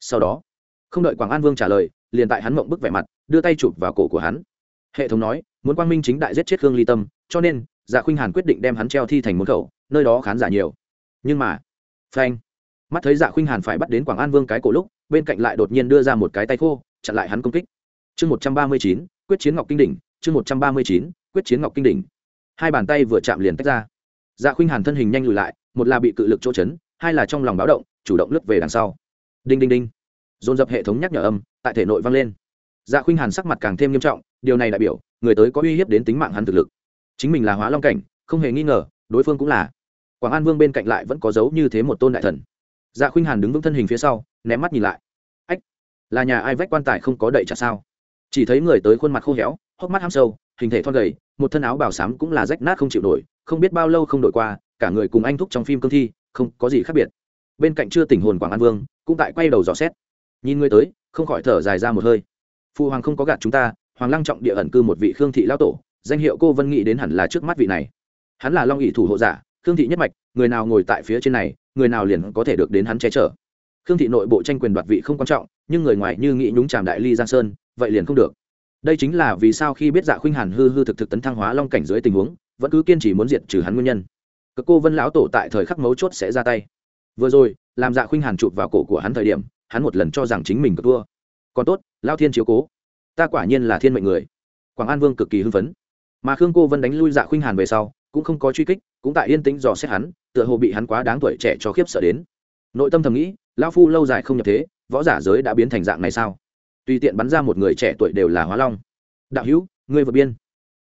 Sau đó, không đợi quảng an vương trả lời, liền tại hắn mộng bức vẻ mặt, đưa tay chụp vào cổ của hắn. Hệ thống nói, muốn quang minh chính đại giết chết khương ly tâm, cho nên dạ khuynh hàn quyết định đem hắn treo thi thành môn khẩu, nơi đó khán giả nhiều. Nhưng mà, phanh, mắt thấy dạ khuynh hàn phải bắt đến quảng an vương cái cổ lúc, bên cạnh lại đột nhiên đưa ra một cái tay khô, chặn lại hắn công kích. Chương một trăm ba mươi chín, quyết chiến ngọc kinh đỉnh, chương một trăm ba mươi chín, quyết chiến ngọc kinh đỉnh. Hai bàn tay vừa chạm liền tách ra. Dạ khuynh hàn thân hình nhanh lùi lại, một là bị cự lực chỗ chấn, hai là trong lòng báo động, chủ động lướt về đằng sau. Đinh đinh đinh. Dồn dập hệ thống nhắc nhở âm, tại thể nội vang lên. Dạ khuynh hàn sắc mặt càng thêm nghiêm trọng, điều này đại biểu, người tới có uy hiếp đến tính mạng hắn thực lực chính mình là hóa long cảnh, không hề nghi ngờ, đối phương cũng là. Quảng an vương bên cạnh lại vẫn có dấu như thế một tôn đại thần. Dạ khuynh hàn đứng vững thân hình phía sau ném mắt nhìn lại. Ách, là nhà ai vách quan tài không có đậy chả sao? Chỉ thấy người tới khuôn mặt khô héo, hốc mắt ham sâu, hình thể thon gầy, một thân áo bảo sám cũng là rách nát không chịu nổi, không biết bao lâu không đổi qua, cả người cùng anh thúc trong phim cương thi, không có gì khác biệt. Bên cạnh chưa tỉnh hồn quảng an vương, cũng tại quay đầu dò xét. Nhìn người tới, không khỏi thở dài ra một hơi. Phụ hoàng không có gạt chúng ta, hoàng lăng trọng địa ẩn cư một vị khương thị lao tổ danh hiệu cô vân nghĩ đến hẳn là trước mắt vị này. Hắn là long ỵ thủ hộ giả, khương thị nhất mạch, người nào ngồi tại phía trên này, người nào liền có thể được đến hắn che chở. Khương thị nội bộ tranh quyền đoạt vị không quan trọng, nhưng người ngoài như nghĩ nhúng tràm đại ly giang sơn, vậy liền không được. Đây chính là vì sao khi biết dạ khuynh hàn hư hư thực thực tấn thăng hóa long cảnh dưới tình huống, vẫn cứ kiên trì muốn diệt trừ hắn nguyên nhân. Cực cô vân lão tổ tại thời khắc mấu chốt sẽ ra tay. Vừa rồi, làm dạ khuynh hàn chụp vào cổ của hắn thời điểm, hắn một lần cho rằng chính mình có thua. Còn tốt lao thiên chiếu cố. Ta quả nhiên là thiên mệnh người. Quảng an vương cực kỳ hưng phấn mà khương cô vân đánh lui dạ khuynh hàn về sau, cũng không có truy kích, cũng tại yên tĩnh dò xét hắn, tựa hồ bị hắn quá đáng tuổi trẻ cho khiếp sợ đến. Nội tâm thầm nghĩ, lão phu lâu dài không nhập thế, võ giả giới đã biến thành dạng này sao? Tùy tiện bắn ra một người trẻ tuổi đều là hóa long. Đạo hữu, ngươi vượt biên.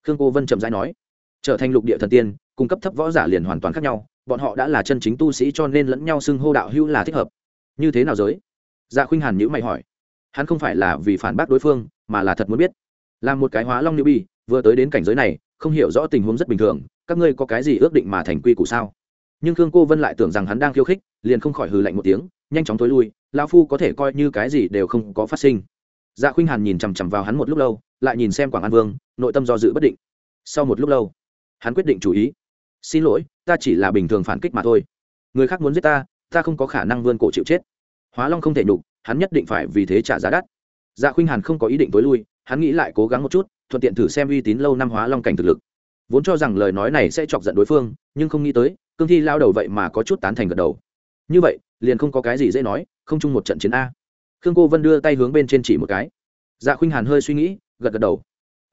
Khương cô vân chậm rãi nói. Trở thành lục địa thần tiên, cung cấp thấp võ giả liền hoàn toàn khác nhau, bọn họ đã là chân chính tu sĩ cho nên lẫn nhau xưng hô đạo hữu là thích hợp. Như thế nào giới? Dạ khuynh hàn nhữ mày hỏi. Hắn không phải là vì phản bác đối phương, mà là thật muốn biết. Là một cái hóa long nữ bi vừa tới đến cảnh giới này, không hiểu rõ tình huống rất bình thường, các ngươi có cái gì ước định mà thành quy củ sao? Nhưng khương cô vân lại tưởng rằng hắn đang khiêu khích, liền không khỏi hừ lạnh một tiếng, nhanh chóng tối lui lao phu có thể coi như cái gì đều không có phát sinh. Dạ khuynh hàn nhìn chằm chằm vào hắn một lúc lâu, lại nhìn xem quảng an vương, nội tâm do dự bất định. Sau một lúc lâu, hắn quyết định chủ ý. Xin lỗi, ta chỉ là bình thường phản kích mà thôi. Người khác muốn giết ta ta không có khả năng vươn cổ chịu chết. Hóa long không thể nhục, hắn nhất định phải vì thế trả giá đắt. Dạ khuynh hàn không có ý định tối lui hắn nghĩ lại cố gắng một chút, thuận tiện thử xem uy tín lâu năm hóa long cảnh thực lực. Vốn cho rằng lời nói này sẽ chọc giận đối phương, nhưng không nghĩ tới, cương thi lao đầu vậy mà có chút tán thành gật đầu. Như vậy, liền không có cái gì dễ nói, không chung một trận chiến a. Khương cô vân đưa tay hướng bên trên chỉ một cái. Dạ khuynh hàn hơi suy nghĩ, gật gật đầu.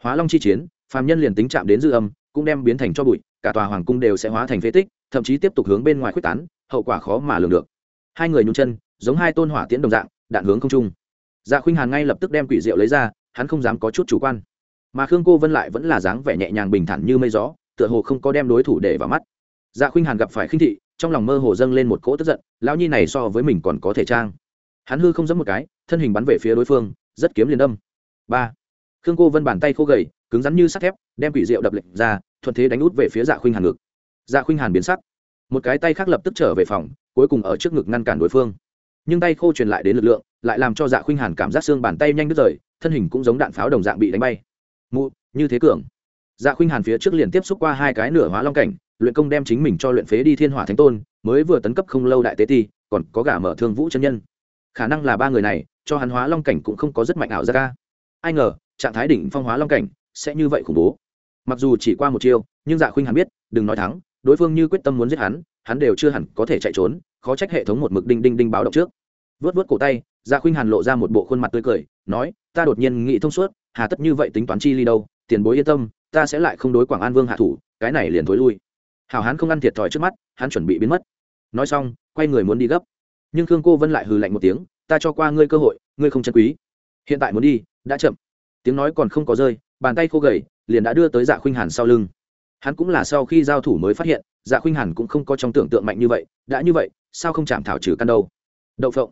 Hóa long chi chiến, phàm nhân liền tính chạm đến dư âm, cũng đem biến thành cho bụi, cả tòa hoàng cung đều sẽ hóa thành phế tích, thậm chí tiếp tục hướng bên ngoài quyết tán, hậu quả khó mà lường được. Hai người nhún chân, giống hai tôn hỏa tiễn đồng dạng, đạn hướng không trung. Dạ khuynh hàn ngay lập tức đem quỷ rượu lấy ra hắn không dám có chút chủ quan. Mà khương cô vân lại vẫn là dáng vẻ nhẹ nhàng bình thản như mây gió, tựa hồ không có đem đối thủ để vào mắt. Dạ khuynh hàn gặp phải khinh thị, trong lòng mơ hồ dâng lên một cỗ tức giận, lão nhi này so với mình còn có thể trang. Hắn hư không dẫm một cái, thân hình bắn về phía đối phương, rất kiếm liền đâm. Ba. Khương cô vân bàn tay khô gầy, cứng rắn như sắt thép, đem quỷ rượu đập lệnh ra, thuận thế đánh út về phía dạ khuynh hàn ngực. Dạ khuynh hàn biến sắc. Một cái tay khác lập tức trở về phòng, cuối cùng ở trước ngực ngăn cản đối phương. Nhưng tay khô truyền lại đến lực lượng, lại làm cho dạ khuynh hàn cảm giác xương bàn tay nhanh đứt rời thân hình cũng giống đạn pháo đồng dạng bị đánh bay. Mụ, như thế cường. Dạ khuynh hàn phía trước liền tiếp xúc qua hai cái nửa hóa long cảnh, luyện công đem chính mình cho luyện phế đi thiên hỏa thánh tôn, mới vừa tấn cấp không lâu đại tế ti, còn có gả mở thương vũ chân nhân. Khả năng là ba người này, cho hắn hóa long cảnh cũng không có rất mạnh ảo ra ca ai ngờ, trạng thái đỉnh phong hóa long cảnh sẽ như vậy khủng bố. Mặc dù chỉ qua một chiêu, nhưng dạ khuynh Hàn biết, đừng nói thắng, đối phương như quyết tâm muốn giết hắn hắn đều chưa hẳn có thể chạy trốn, khó trách hệ thống một mực đinh đinh đinh báo động trước vớt vớt cổ tay dạ khuynh hàn lộ ra một bộ khuôn mặt tươi cười, nói, ta đột nhiên nghĩ thông suốt, hà tất như vậy tính toán chi ly đâu, tiền bối yên tâm, ta sẽ lại không đối quảng an vương hạ thủ, cái này liền thối lui. Hảo hán không ăn thiệt thòi trước mắt, hắn chuẩn bị biến mất. Nói xong, quay người muốn đi gấp. Nhưng khương cô vân lại hừ lạnh một tiếng, ta cho qua ngươi cơ hội, ngươi không chân quý. Hiện tại muốn đi, đã chậm. Tiếng nói còn không có rơi, bàn tay khô gầy, liền đã đưa tới dạ khuynh hàn sau lưng. Hắn cũng là sau khi giao thủ mới phát hiện dạ khuynh hàn cũng không có trong tưởng tượng mạnh như vậy, đã như vậy, sao không chạm thảo trừ căn đâu? Đậu phộng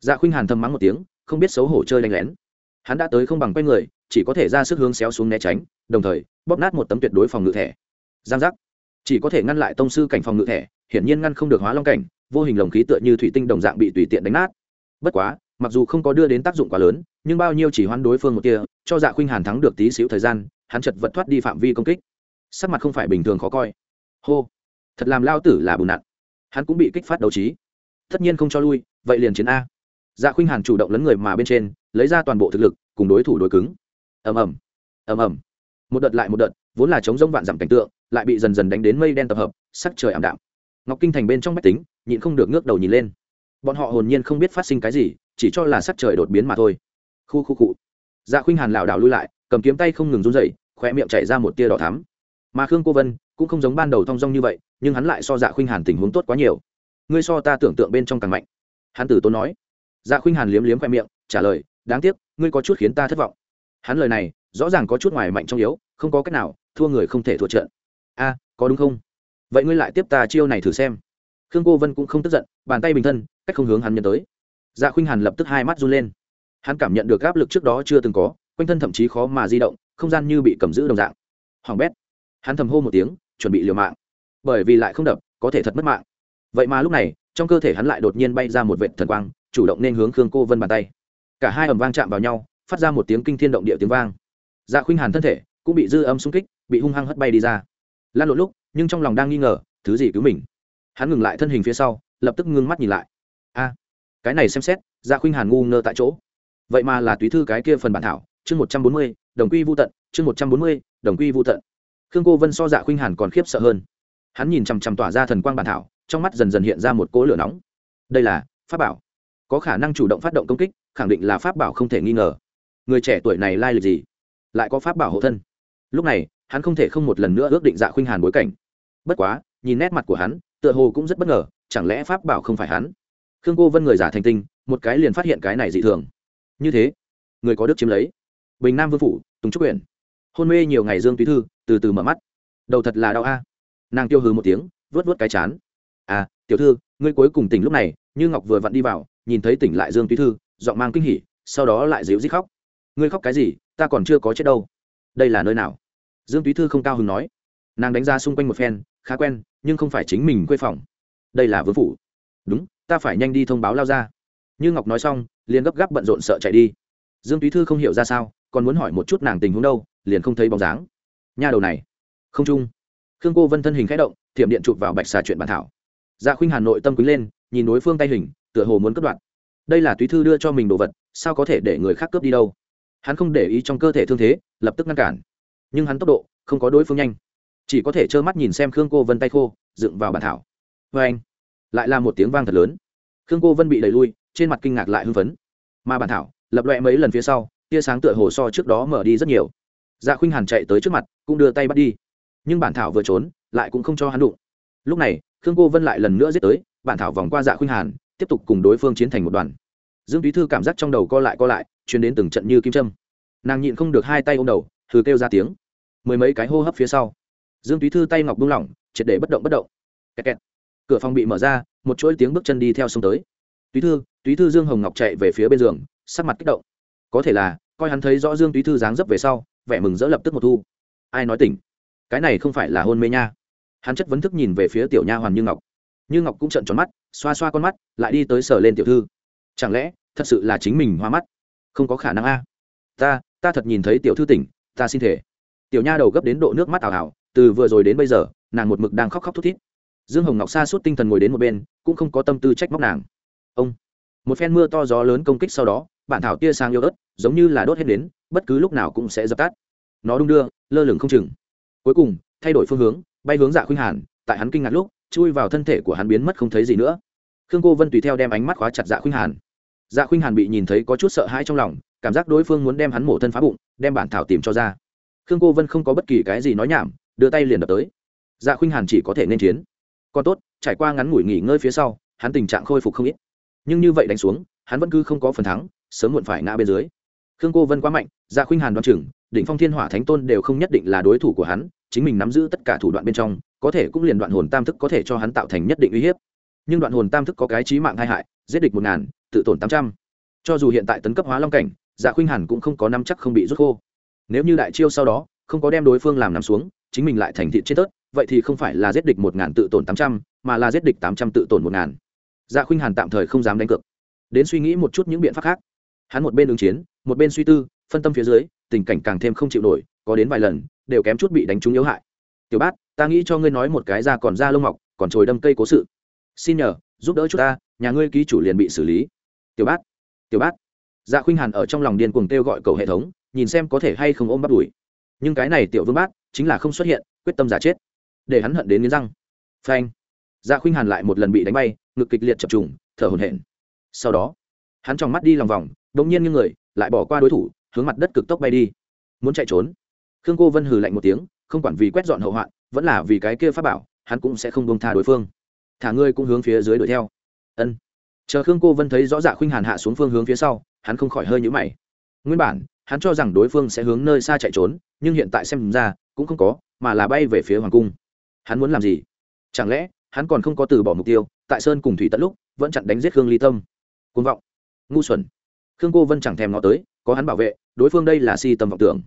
dạ khuynh hàn thầm mắng một tiếng, không biết xấu hổ chơi đánh lén. Hắn đã tới không bằng quay người, chỉ có thể ra sức hướng xéo xuống né tránh, đồng thời, bóp nát một tấm tuyệt đối phòng ngự thẻ. Giang giác. Chỉ có thể ngăn lại tông sư cảnh phòng ngự thẻ, hiển nhiên ngăn không được hóa long cảnh, vô hình lồng khí tựa như thủy tinh đồng dạng bị tùy tiện đánh nát. Bất quá, mặc dù không có đưa đến tác dụng quá lớn, nhưng bao nhiêu chỉ hoán đối phương một kia cho dạ khuynh hàn thắng được tí xíu thời gian, hắn chật vật thoát đi phạm vi công kích. Sắc mặt không phải bình thường khó coi. Hô. Thật làm lao tử là bùn nặn. Hắn cũng bị kích phát đấu trí. Tất nhiên không cho lui, vậy liền chiến a dạ khuynh hàn chủ động lấn người mà bên trên, lấy ra toàn bộ thực lực, cùng đối thủ đối cứng. Ầm ầm ầm ầm. Một đợt lại một đợt, vốn là chống rông vạn dặm cảnh tượng, lại bị dần dần đánh đến mây đen tập hợp, sắc trời ảm đạm. Ngọc kinh thành bên trong bách tính, nhịn không được ngước đầu nhìn lên. Bọn họ hồn nhiên không biết phát sinh cái gì, chỉ cho là sắc trời đột biến mà thôi. Khu khu cụ dạ khuynh hàn lảo đảo lui lại, cầm kiếm tay không ngừng run dậy khóe miệng chảy ra một tia đỏ thắm. Mà khương cô vân cũng không giống ban đầu thong dong như vậy, nhưng hắn lại so dạ khuynh hàn tình huống tốt quá nhiều. Ngươi so ta tưởng tượng bên trong càng mạnh. Hắn tử tốn nói dạ khuynh hàn liếm liếm khoe miệng, trả lời, đáng tiếc, ngươi có chút khiến ta thất vọng. Hắn lời này, rõ ràng có chút ngoài mạnh trong yếu, không có cách nào, thua người không thể thua trận. A, có đúng không? Vậy ngươi lại tiếp ta chiêu này thử xem. Khương cô vân cũng không tức giận, bàn tay bình thân, cách không hướng hắn nhân tới. Dạ khuynh hàn lập tức hai mắt run lên. Hắn cảm nhận được áp lực trước đó chưa từng có, quanh thân thậm chí khó mà di động, không gian như bị cầm giữ đồng dạng. Hoàng bét. Hắn thầm hô một tiếng, chuẩn bị liều mạng. Bởi vì lại không đập, có thể thật mất mạng. Vậy mà lúc này, trong cơ thể hắn lại đột nhiên bay ra một vệ thần quang chủ động nên hướng khương cô vân bàn tay. Cả hai ầm vang chạm vào nhau, phát ra một tiếng kinh thiên động địa tiếng vang. Dạ khuynh hàn thân thể cũng bị dư âm xung kích, bị hung hăng hất bay đi ra. Lan lộn lúc, nhưng trong lòng đang nghi ngờ, thứ gì cứu mình? Hắn ngừng lại thân hình phía sau, lập tức ngưng mắt nhìn lại. A, cái này xem xét dạ khuynh hàn ngu ngơ tại chỗ. Vậy mà là túy thư cái kia phần bản thảo, chương một trăm bốn mươi, đồng quy vô tận, chương một trăm bốn mươi, đồng quy vô tận. Khương cô vân so dạ khuynh hàn còn khiếp sợ hơn. Hắn nhìn chằm chằm tỏa ra thần quang bản thảo, trong mắt dần dần hiện ra một cỗ lửa nóng. Đây là pháp bảo có khả năng chủ động phát động công kích, khẳng định là pháp bảo không thể nghi ngờ. Người trẻ tuổi này lai lịch gì? Lại có pháp bảo hộ thân. Lúc này, hắn không thể không một lần nữa ước định dạ khuynh hàn bối cảnh. Bất quá, nhìn nét mặt của hắn, tựa hồ cũng rất bất ngờ, chẳng lẽ pháp bảo không phải hắn? Khương cô vân người giả thành tinh, một cái liền phát hiện cái này dị thường. Như thế, người có đức chiếm lấy. Bình nam vương phủ, tùng trúc quyển hôn mê nhiều ngày dương túy thư, từ từ mở mắt. Đầu thật là đau a. Nàng tiêu hừ một tiếng vớt vớt cái chán. À tiểu thư, ngươi cuối cùng tỉnh lúc này, như ngọc vừa vặn đi vào nhìn thấy tỉnh lại dương túy thư, giọng mang kinh hỉ, sau đó lại dịu dít khóc. Ngươi khóc cái gì, ta còn chưa có chết đâu. Đây là nơi nào? Dương túy thư không cao hứng nói. Nàng đánh ra xung quanh một phen, khá quen, nhưng không phải chính mình quê phòng. Đây là vương phủ. Đúng, ta phải nhanh đi thông báo lao ra. Như ngọc nói xong, liền gấp gáp bận rộn sợ chạy đi. Dương túy thư không hiểu ra sao, còn muốn hỏi một chút nàng tình huống đâu, liền không thấy bóng dáng. Nha đầu này. Không chung. Khương cô vân thân hình k h ẽ động, thiểm điện chụp vào bạch xà chuyện bản thảo. Dạ khuynh hà nội tâm quý lên, nhìn đối phương tay hình tựa hồ muốn cướp đoạn đây là túy thư đưa cho mình đồ vật, sao có thể để người khác cướp đi đâu? Hắn không để ý trong cơ thể thương thế, lập tức ngăn cản. Nhưng hắn tốc độ không có đối phương nhanh. Chỉ có thể trơ mắt nhìn xem khương cô vân tay khô, dựng vào bản thảo. Vê anh, lại là một tiếng vang thật lớn. Khương cô vân bị đẩy lui, trên mặt kinh ngạc lại hưng phấn. Mà bản thảo, lập loẹ mấy lần phía sau, tia sáng tựa hồ so trước đó mở đi rất nhiều. Dạ khuynh hàn chạy tới trước mặt, cũng đưa tay bắt đi. Nhưng bản thảo vừa trốn, lại cũng không cho hắn đụng. Lúc này, khương cô vân lại lần nữa giết tới, bản thảo vòng qua dạ khuynh hàn tiếp tục cùng đối phương chiến thành một đoàn. Dương bí thư cảm giác trong đầu co lại co lại chuyển đến từng trận như kim trâm nàng nhịn không được hai tay ô m đầu, thử kêu ra tiếng. Mười mấy cái hô hấp phía sau, dương bí thư tay ngọc buông lỏng, triệt để bất động bất động. Kẹt kẹt. cửa phòng bị mở ra, một chuỗi tiếng bước chân đi theo sông tới. Túy thư túy thư dương hồng ngọc chạy về phía bên giường, sắc mặt kích động. Có thể là, coi hắn thấy rõ dương túy thư dáng dấp về sau, vẻ mừng rỡ lập tức một thu. Ai nói tỉnh? Cái này không phải là hôn mê nha. Hắn chất vấn thức nhìn về phía tiểu nha hoàn như ngọc như ngọc cũng trận tròn mắt, xoa xoa con mắt, lại đi tới sở lên tiểu thư. Chẳng lẽ, thật sự là chính mình hoa mắt? Không có khả năng a. Ta ta thật nhìn thấy tiểu thư tỉnh, ta xin thể tiểu nha đầu gấp đến độ nước mắt ảo ảo, từ vừa rồi đến bây giờ, nàng một mực đang khóc khóc thút thít. Dương hồng ngọc xa suốt tinh thần ngồi đến một bên, cũng không có tâm tư trách móc nàng. Ông, một phen mưa to gió lớn công kích sau đó, bản thảo tia sang yêu ớt, giống như là đốt hết đến, bất cứ lúc nào cũng sẽ dập tắt. Nó đung đưa, lơ lửng không chừng. Cuối cùng, thay đổi phương hướng, bay hướng dạ khuynh hàn, tại hắn kinh ngạc lúc chui vào thân thể của hắn biến mất không thấy gì nữa. Khương cô vân tùy theo đem ánh mắt khóa chặt dạ khuynh hàn. Dạ khuynh hàn bị nhìn thấy có chút sợ hãi trong lòng, cảm giác đối phương muốn đem hắn mổ thân phá bụng, đem bản thảo tìm cho ra. Khương cô vân không có bất kỳ cái gì nói nhảm, đưa tay liền đập tới. Dạ khuynh hàn chỉ có thể nên chiến. Còn tốt, trải qua ngắn ngủi nghỉ ngơi phía sau, hắn tình trạng khôi phục không ít. Nhưng như vậy đánh xuống, hắn vẫn cứ không có phần thắng, sớm muộn phải ngã bên dưới. Khương cô vân quá mạnh dạ khuynh hàn đoan chừng, đỉnh phong thiên hỏa thánh tôn đều không nhất định là đối thủ của hắn chính mình nắm giữ tất cả thủ đoạn bên trong, có thể cũng liền đoạn hồn tam thức có thể cho hắn tạo thành nhất định uy hiếp. Nhưng đoạn hồn tam thức có cái trí mạng hai hại, giết địch một ngàn, tự tổn tám trăm. Cho dù hiện tại tấn cấp hóa long cảnh dạ khuynh hàn cũng không có năm chắc không bị rút khô. Nếu như đại chiêu sau đó, không có đem đối phương làm nằm xuống, chính mình lại thành thị chết tớt, vậy thì không phải là giết địch một ngàn tự tổn tám trăm, mà là giết địch tám trăm tự tổn một ngàn. Dạ khuynh hàn tạm thời không dám đánh cược. Đến suy nghĩ một chút những biện pháp khác. Hắn một bên ứng chiến, một bên suy tư, phân tâm phía dưới, tình cảnh càng thêm không chịu nổi, có đến vài lần đều kém chút bị đánh trúng yếu hại. Tiểu bát, ta nghĩ cho ngươi nói một cái ra còn ra lông mọc, còn trồi đâm cây cố sự. Xin nhờ, giúp đỡ chúng ta, nhà ngươi ký chủ liền bị xử lý. Tiểu bát tiểu bát. Dạ khuynh hàn ở trong lòng điên cuồng kêu gọi cầu hệ thống, nhìn xem có thể hay không ôm bắt đuổi. Nhưng cái này tiểu vương bát, chính là không xuất hiện, quyết tâm giả chết. Để hắn hận đến nghiến răng. Phanh. Dạ khuynh hàn lại một lần bị đánh bay, ngực kịch liệt chập trùng, thở hổn hển. Sau đó, hắn trong mắt đi lòng vòng, đột nhiên như người, lại bỏ qua đối thủ, hướng mặt đất cực tốc bay đi. Muốn chạy trốn khương cô vân hừ lạnh một tiếng, không quản vì quét dọn hậu hoạn, vẫn là vì cái kia pháp bảo, hắn cũng sẽ không bông tha đối phương. Thả ngươi cũng hướng phía dưới đuổi theo. Ân. Chờ khương cô vân thấy rõ dạ khuynh hàn hạ xuống phương hướng phía sau, hắn không khỏi hơi nhũ mày. Nguyên bản, hắn cho rằng đối phương sẽ hướng nơi xa chạy trốn, nhưng hiện tại xem ra, cũng không có, mà là bay về phía hoàng cung. Hắn muốn làm gì? Chẳng lẽ, hắn còn không có từ bỏ mục tiêu, tại sơn cùng thủy tận lúc, vẫn chặn đánh giết khương ly tâm? Côn vọng. Ngu xuẩn. Khương cô vân chẳng thèm ngó tới, có hắn bảo vệ, đối phương đây là si tâm vọng tưởng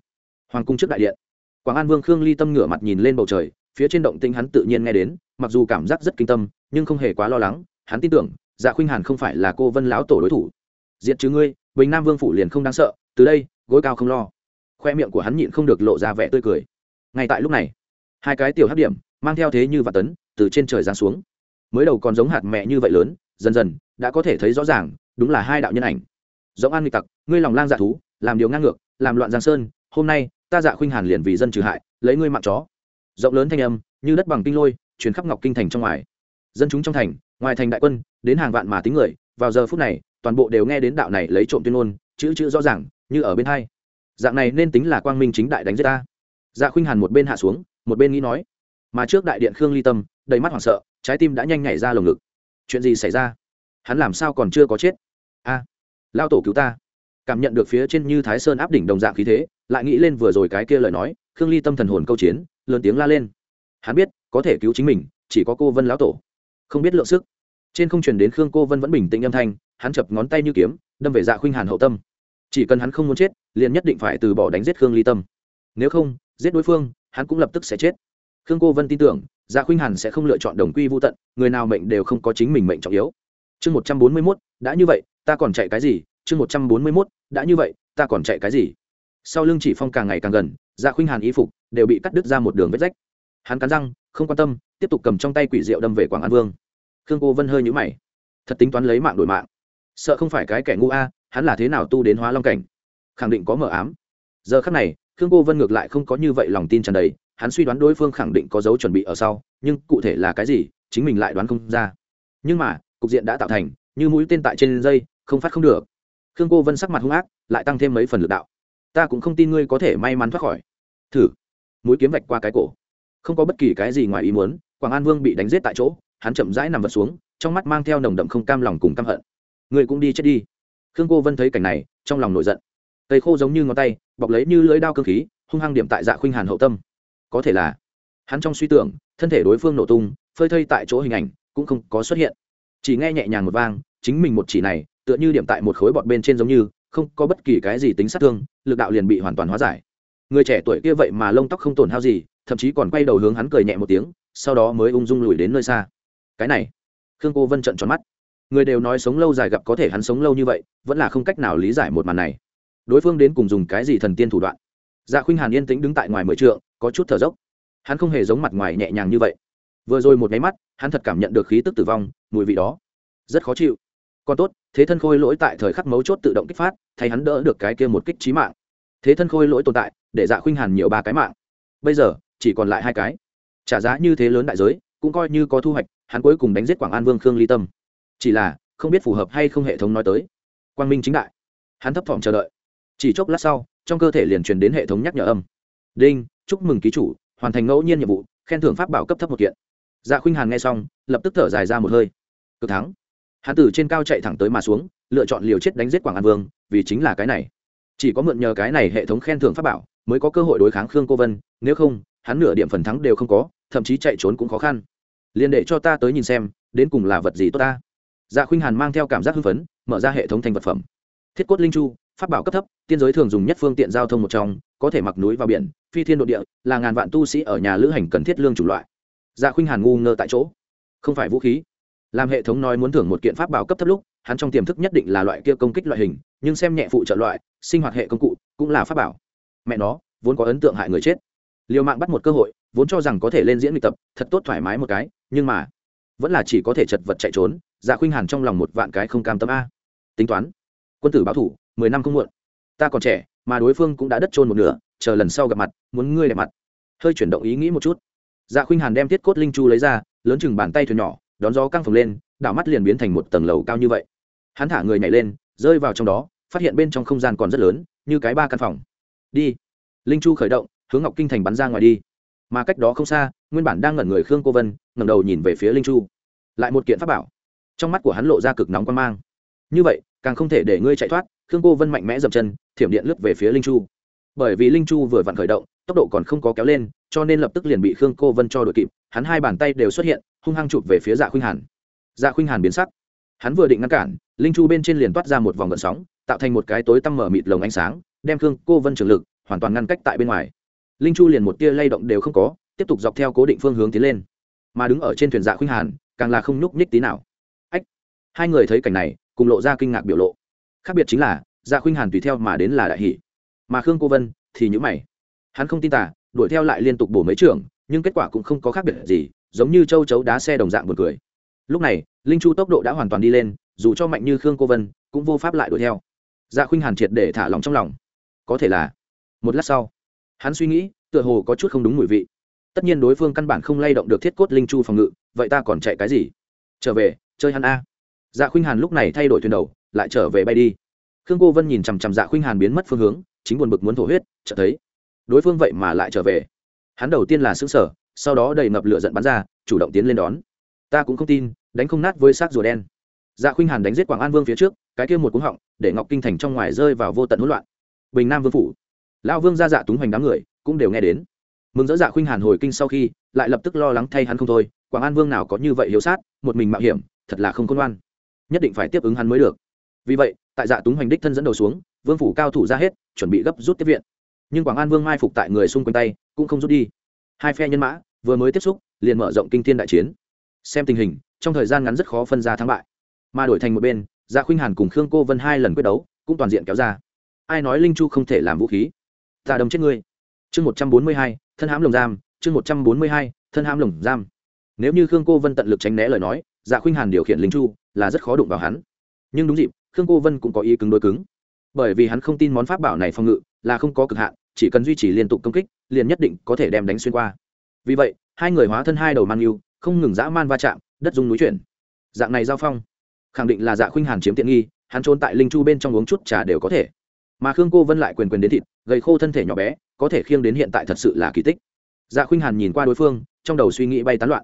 hoàng cung trước đại điện. Quảng an vương khương ly tâm ngửa mặt nhìn lên bầu trời, phía trên động tinh hắn tự nhiên nghe đến, mặc dù cảm giác rất kinh tâm, nhưng không hề quá lo lắng, hắn tin tưởng dạ khuynh hàn không phải là cô vân lão tổ đối thủ. Diệt chứ ngươi, bình nam vương phủ liền không đáng sợ, từ đây, gối cao không lo. Khoe miệng của hắn nhịn không được lộ ra vẻ tươi cười. Ngay tại lúc này, hai cái tiểu hấp điểm, mang theo thế như và tấn, từ trên trời giáng xuống. Mới đầu còn giống hạt mẹ như vậy lớn, dần dần, đã có thể thấy rõ ràng, đúng là hai đạo nhân ảnh. Giống an nghịch tặc, ngươi lòng lang dạ thú, làm điều ngang ngược, làm loạn giang sơn hôm nay, ta dạ khuynh hàn liền vì dân trừ hại, lấy ngươi mạng chó. Rộng lớn thanh âm, như đất bằng kinh lôi chuyến khắp ngọc kinh thành trong ngoài. Dân chúng trong thành, ngoài thành đại quân, đến hàng vạn mà tính người, vào giờ phút này, toàn bộ đều nghe đến đạo này lấy trộm tuyên ngôn, chữ chữ rõ ràng, như ở bên hai. Dạng này nên tính là quang minh chính đại đánh giết ta. Dạ khuynh hàn một bên hạ xuống, một bên nghĩ nói. Mà trước đại điện khương ly tâm, đầy mắt hoảng sợ, trái tim đã nhanh nhảy ra lồng ngực. Chuyện gì xảy ra? Hắn làm sao còn chưa có chết? A, lao tổ cứu ta. Cảm nhận được phía trên như thái sơn áp đỉnh đồng dạng khí thế lại nghĩ lên vừa rồi cái kia lời nói, khương ly tâm thần hồn câu chiến, lớn tiếng la lên. Hắn biết, có thể cứu chính mình, chỉ có cô vân lão tổ. Không biết lượng sức. Trên không truyền đến khương cô vân vẫn bình tĩnh âm thanh, hắn chập ngón tay như kiếm, đâm về dạ khuynh hàn hậu tâm. Chỉ cần hắn không muốn chết, liền nhất định phải từ bỏ đánh giết khương ly tâm. Nếu không, giết đối phương, hắn cũng lập tức sẽ chết. Khương cô vân tin tưởng dạ khuynh hàn sẽ không lựa chọn đồng quy vô tận, người nào mệnh đều không có chính mình mệnh trọng yếu. Chương một trăm bốn mươi mốt, đã như vậy, ta còn chạy cái gì? Chương một trăm bốn mươi mốt, đã như vậy, ta còn chạy cái gì? Sau lưng chỉ phong càng ngày càng gần dạ khuynh hàn y phục đều bị cắt đứt ra một đường vết rách. Hắn cắn răng, không quan tâm, tiếp tục cầm trong tay quỷ rượu đâm về quảng an vương. Khương cô vân hơi nhũ mày. Thật tính toán lấy mạng đổi mạng. Sợ không phải cái kẻ ngu a, hắn là thế nào tu đến hóa long cảnh? Khẳng định có mờ ám. Giờ khắc này, khương cô vân ngược lại không có như vậy lòng tin tràn đầy, hắn suy đoán đối phương khẳng định có dấu chuẩn bị ở sau, nhưng cụ thể là cái gì, chính mình lại đoán không ra. Nhưng mà, cục diện đã tạo thành, như mũi tên tại trên dây, không phát không được. Khương cô vân sắc mặt hung ác, lại tăng thêm mấy phần lực đạo ta cũng không tin ngươi có thể may mắn thoát khỏi. Thử. Mũi kiếm vạch qua cái cổ. Không có bất kỳ cái gì ngoài ý muốn, quảng an vương bị đánh giết tại chỗ, hắn chậm rãi nằm vật xuống, trong mắt mang theo nồng đậm không cam lòng cùng căm hận. Ngươi cũng đi chết đi. Khương cô vân thấy cảnh này, trong lòng nổi giận. Cây khô giống như ngón tay, bọc lấy như lưỡi đao cơ khí, hung hăng điểm tại dạ khuynh hàn hậu tâm. Có thể là, hắn trong suy tưởng, thân thể đối phương nổ tung, phơi thây tại chỗ hình ảnh, cũng không có xuất hiện. Chỉ nghe nhẹ nhàng một vang, chính mình một chỉ này, tựa như điểm tại một khối bọt bên trên giống như không có bất kỳ cái gì tính sát thương, lực đạo liền bị hoàn toàn hóa giải. Người trẻ tuổi kia vậy mà lông tóc không tổn hao gì, thậm chí còn quay đầu hướng hắn cười nhẹ một tiếng, sau đó mới ung dung lùi đến nơi xa. Cái này, khương cô vân trận tròn mắt. Người đều nói sống lâu dài gặp có thể hắn sống lâu như vậy, vẫn là không cách nào lý giải một màn này. Đối phương đến cùng dùng cái gì thần tiên thủ đoạn? Dạ khuynh hàn yên tĩnh đứng tại ngoài mười trượng, có chút thở dốc. Hắn không hề giống mặt ngoài nhẹ nhàng như vậy. Vừa rồi một nháy mắt, hắn thật cảm nhận được khí tức tử vong, mùi vị đó, rất khó chịu còn tốt, thế thân khôi lỗi tại thời khắc mấu chốt tự động kích phát, thay hắn đỡ được cái kia một kích trí mạng. Thế thân khôi lỗi tồn tại, để dạ khuynh hàn nhiều ba cái mạng. Bây giờ, chỉ còn lại hai cái. Trả giá như thế lớn đại giới, cũng coi như có thu hoạch, hắn cuối cùng đánh giết quảng an vương khương ly tâm. Chỉ là, không biết phù hợp hay không hệ thống nói tới. Quang minh chính đại. Hắn thấp thỏm chờ đợi. Chỉ chốc lát sau, trong cơ thể liền truyền đến hệ thống nhắc nhở âm. Đinh, chúc mừng ký chủ, hoàn thành ngẫu nhiên nhiệm vụ, khen thưởng pháp bảo cấp thấp một kiện. Dạ khuynh hàn nghe xong, lập tức thở dài ra một hơi. Cực thắng hắn từ trên cao chạy thẳng tới mà xuống, lựa chọn liều chết đánh giết quảng an vương, vì chính là cái này. Chỉ có mượn nhờ cái này hệ thống khen thưởng pháp bảo, mới có cơ hội đối kháng khương cô vân, nếu không, hắn nửa điểm phần thắng đều không có, thậm chí chạy trốn cũng khó khăn. Liền để cho ta tới nhìn xem, đến cùng là vật gì tốt ta? Dạ khuynh hàn mang theo cảm giác hưng phấn, mở ra hệ thống thành vật phẩm. Thiết cốt linh chu, pháp bảo cấp thấp, tiên giới thường dùng nhất phương tiện giao thông một trong, có thể mặc núi vào biển, phi thiên nội địa, là ngàn vạn tu sĩ ở nhà lữ hành cần thiết lương chủng loại. Dạ khuynh hàn ngu ngơ tại chỗ. Không phải vũ khí làm hệ thống nói muốn thưởng một kiện pháp bảo cấp thấp lúc, hắn trong tiềm thức nhất định là loại kia công kích loại hình, nhưng xem nhẹ phụ trợ loại, sinh hoạt hệ công cụ, cũng là pháp bảo. Mẹ nó, vốn có ấn tượng hại người chết. Liều mạng bắt một cơ hội, vốn cho rằng có thể lên diễn luyện tập, thật tốt thoải mái một cái, nhưng mà, vẫn là chỉ có thể chật vật chạy trốn dạ khuynh hàn trong lòng một vạn cái không cam tâm a. Tính toán, quân tử báo thủ, mười năm không muộn. Ta còn trẻ, mà đối phương cũng đã đất trôn một nửa, chờ lần sau gặp mặt, muốn ngươi đẹp mặt. Hơi chuyển động ý nghĩ một chút. Dạ khuynh hàn đem thiết cốt linh chu lấy ra, lớn chừng bàn tay thuyền nhỏ đón gió căng phồng lên, đảo mắt liền biến thành một tầng lầu cao như vậy. Hắn thả người nhảy lên, rơi vào trong đó, phát hiện bên trong không gian còn rất lớn, như cái ba căn phòng. Đi. Linh chu khởi động, hướng ngọc kinh thành bắn ra ngoài đi. Mà cách đó không xa, nguyên bản đang ngẩn người khương cô vân, ngẩng đầu nhìn về phía linh chu. Lại một kiện pháp bảo. Trong mắt của hắn lộ ra cực nóng quan mang. Như vậy, càng không thể để ngươi chạy thoát, khương cô vân mạnh mẽ dậm chân, thiểm điện lướt về phía linh chu. Bởi vì linh chu vừa vặn khởi động, tốc độ còn không có kéo lên, cho nên lập tức liền bị khương cô vân cho đội kịp, hắn hai bàn tay đều xuất hiện hung hăng chụp về phía dạ khuynh hàn dạ khuynh hàn biến sắc hắn vừa định ngăn cản linh chu bên trên liền toát ra một vòng gợn sóng tạo thành một cái tối tăm mở mịt lồng ánh sáng đem khương cô vân trường lực hoàn toàn ngăn cách tại bên ngoài linh chu liền một tia lay động đều không có tiếp tục dọc theo cố định phương hướng tiến lên mà đứng ở trên thuyền dạ khuynh hàn càng là không nhúc nhích tí nào ách hai người thấy cảnh này cùng lộ ra kinh ngạc biểu lộ khác biệt chính là dạ khuynh hàn tùy theo mà đến là đại hỷ mà khương cô vân thì nhữ mày hắn không tin tả đuổi theo lại liên tục bổ mấy trường nhưng kết quả cũng không có khác biệt gì giống như châu chấu đá xe đồng dạng buồn cười. Lúc này, linh chu tốc độ đã hoàn toàn đi lên, dù cho mạnh như khương cô vân, cũng vô pháp lại đuổi theo. Dạ khuynh hàn triệt để thả lòng trong lòng. Có thể là, một lát sau, hắn suy nghĩ, tựa hồ có chút không đúng mùi vị. Tất nhiên đối phương căn bản không lay động được thiết cốt linh chu phòng ngự, vậy ta còn chạy cái gì? Trở về, chơi hắn a. Dạ khuynh hàn lúc này thay đổi thuyền đầu, lại trở về bay đi. Khương cô vân nhìn chằm chằm dạ khuynh hàn biến mất phương hướng, chính buồn bực muốn thổ huyết, chợt thấy, đối phương vậy mà lại trở về. Hắn đầu tiên là xứng sở sau đó đầy ngập lửa giận bắn ra, chủ động tiến lên đón. Ta cũng không tin, đánh không nát với xác rùa đen. Dạ khuynh hàn đánh giết quảng an vương phía trước, cái kia một cú họng, để ngọc kinh thành trong ngoài rơi vào vô tận hỗn loạn. Bình nam vương phủ, lão vương ra dạ túng hoành đám người, cũng đều nghe đến. Mừng dỡ dạ khuynh hàn hồi kinh sau khi, lại lập tức lo lắng thay hắn không thôi, quảng an vương nào có như vậy hiếu sát, một mình mạo hiểm, thật là không công ngoan. Nhất định phải tiếp ứng hắn mới được. Vì vậy, tại dạ túng hoành đích thân dẫn đầu xuống, vương phủ cao thủ ra hết, chuẩn bị gấp rút tiếp viện. Nhưng quảng an vương mai phục tại người xung quanh tay, cũng không rút đi hai phe nhân mã vừa mới tiếp xúc, liền mở rộng kinh thiên đại chiến. Xem tình hình, trong thời gian ngắn rất khó phân ra thắng bại. Mà đổi thành một bên dạ khuynh hàn cùng khương cô vân hai lần quyết đấu, cũng toàn diện kéo ra. Ai nói linh chu không thể làm vũ khí? Ta đâm chết ngươi. Chương một trăm bốn mươi hai, thân hãm lồng giam, chương một trăm bốn mươi hai, thân hãm lồng giam. Nếu như khương cô vân tận lực tránh né lời nói dạ khuynh hàn điều khiển linh chu là rất khó đụng vào hắn. Nhưng đúng dịp, khương cô vân cũng có ý cứng đối cứng. Bởi vì hắn không tin món pháp bảo này phòng ngự là không có cực hạn chỉ cần duy trì liên tục công kích, liền nhất định có thể đem đánh xuyên qua. Vì vậy, hai người hóa thân hai đầu mang yêu, không ngừng dã man va chạm, đất dung núi chuyển. Dạng này giao phong, khẳng định là dạ khuynh hàn chiếm tiện nghi, hắn trốn tại linh chu bên trong uống chút trà đều có thể. Mà khương cô vân lại quyền quyền đến thịt, gầy khô thân thể nhỏ bé, có thể khiêng đến hiện tại thật sự là kỳ tích. Dạ khuynh hàn nhìn qua đối phương, trong đầu suy nghĩ bay tán loạn.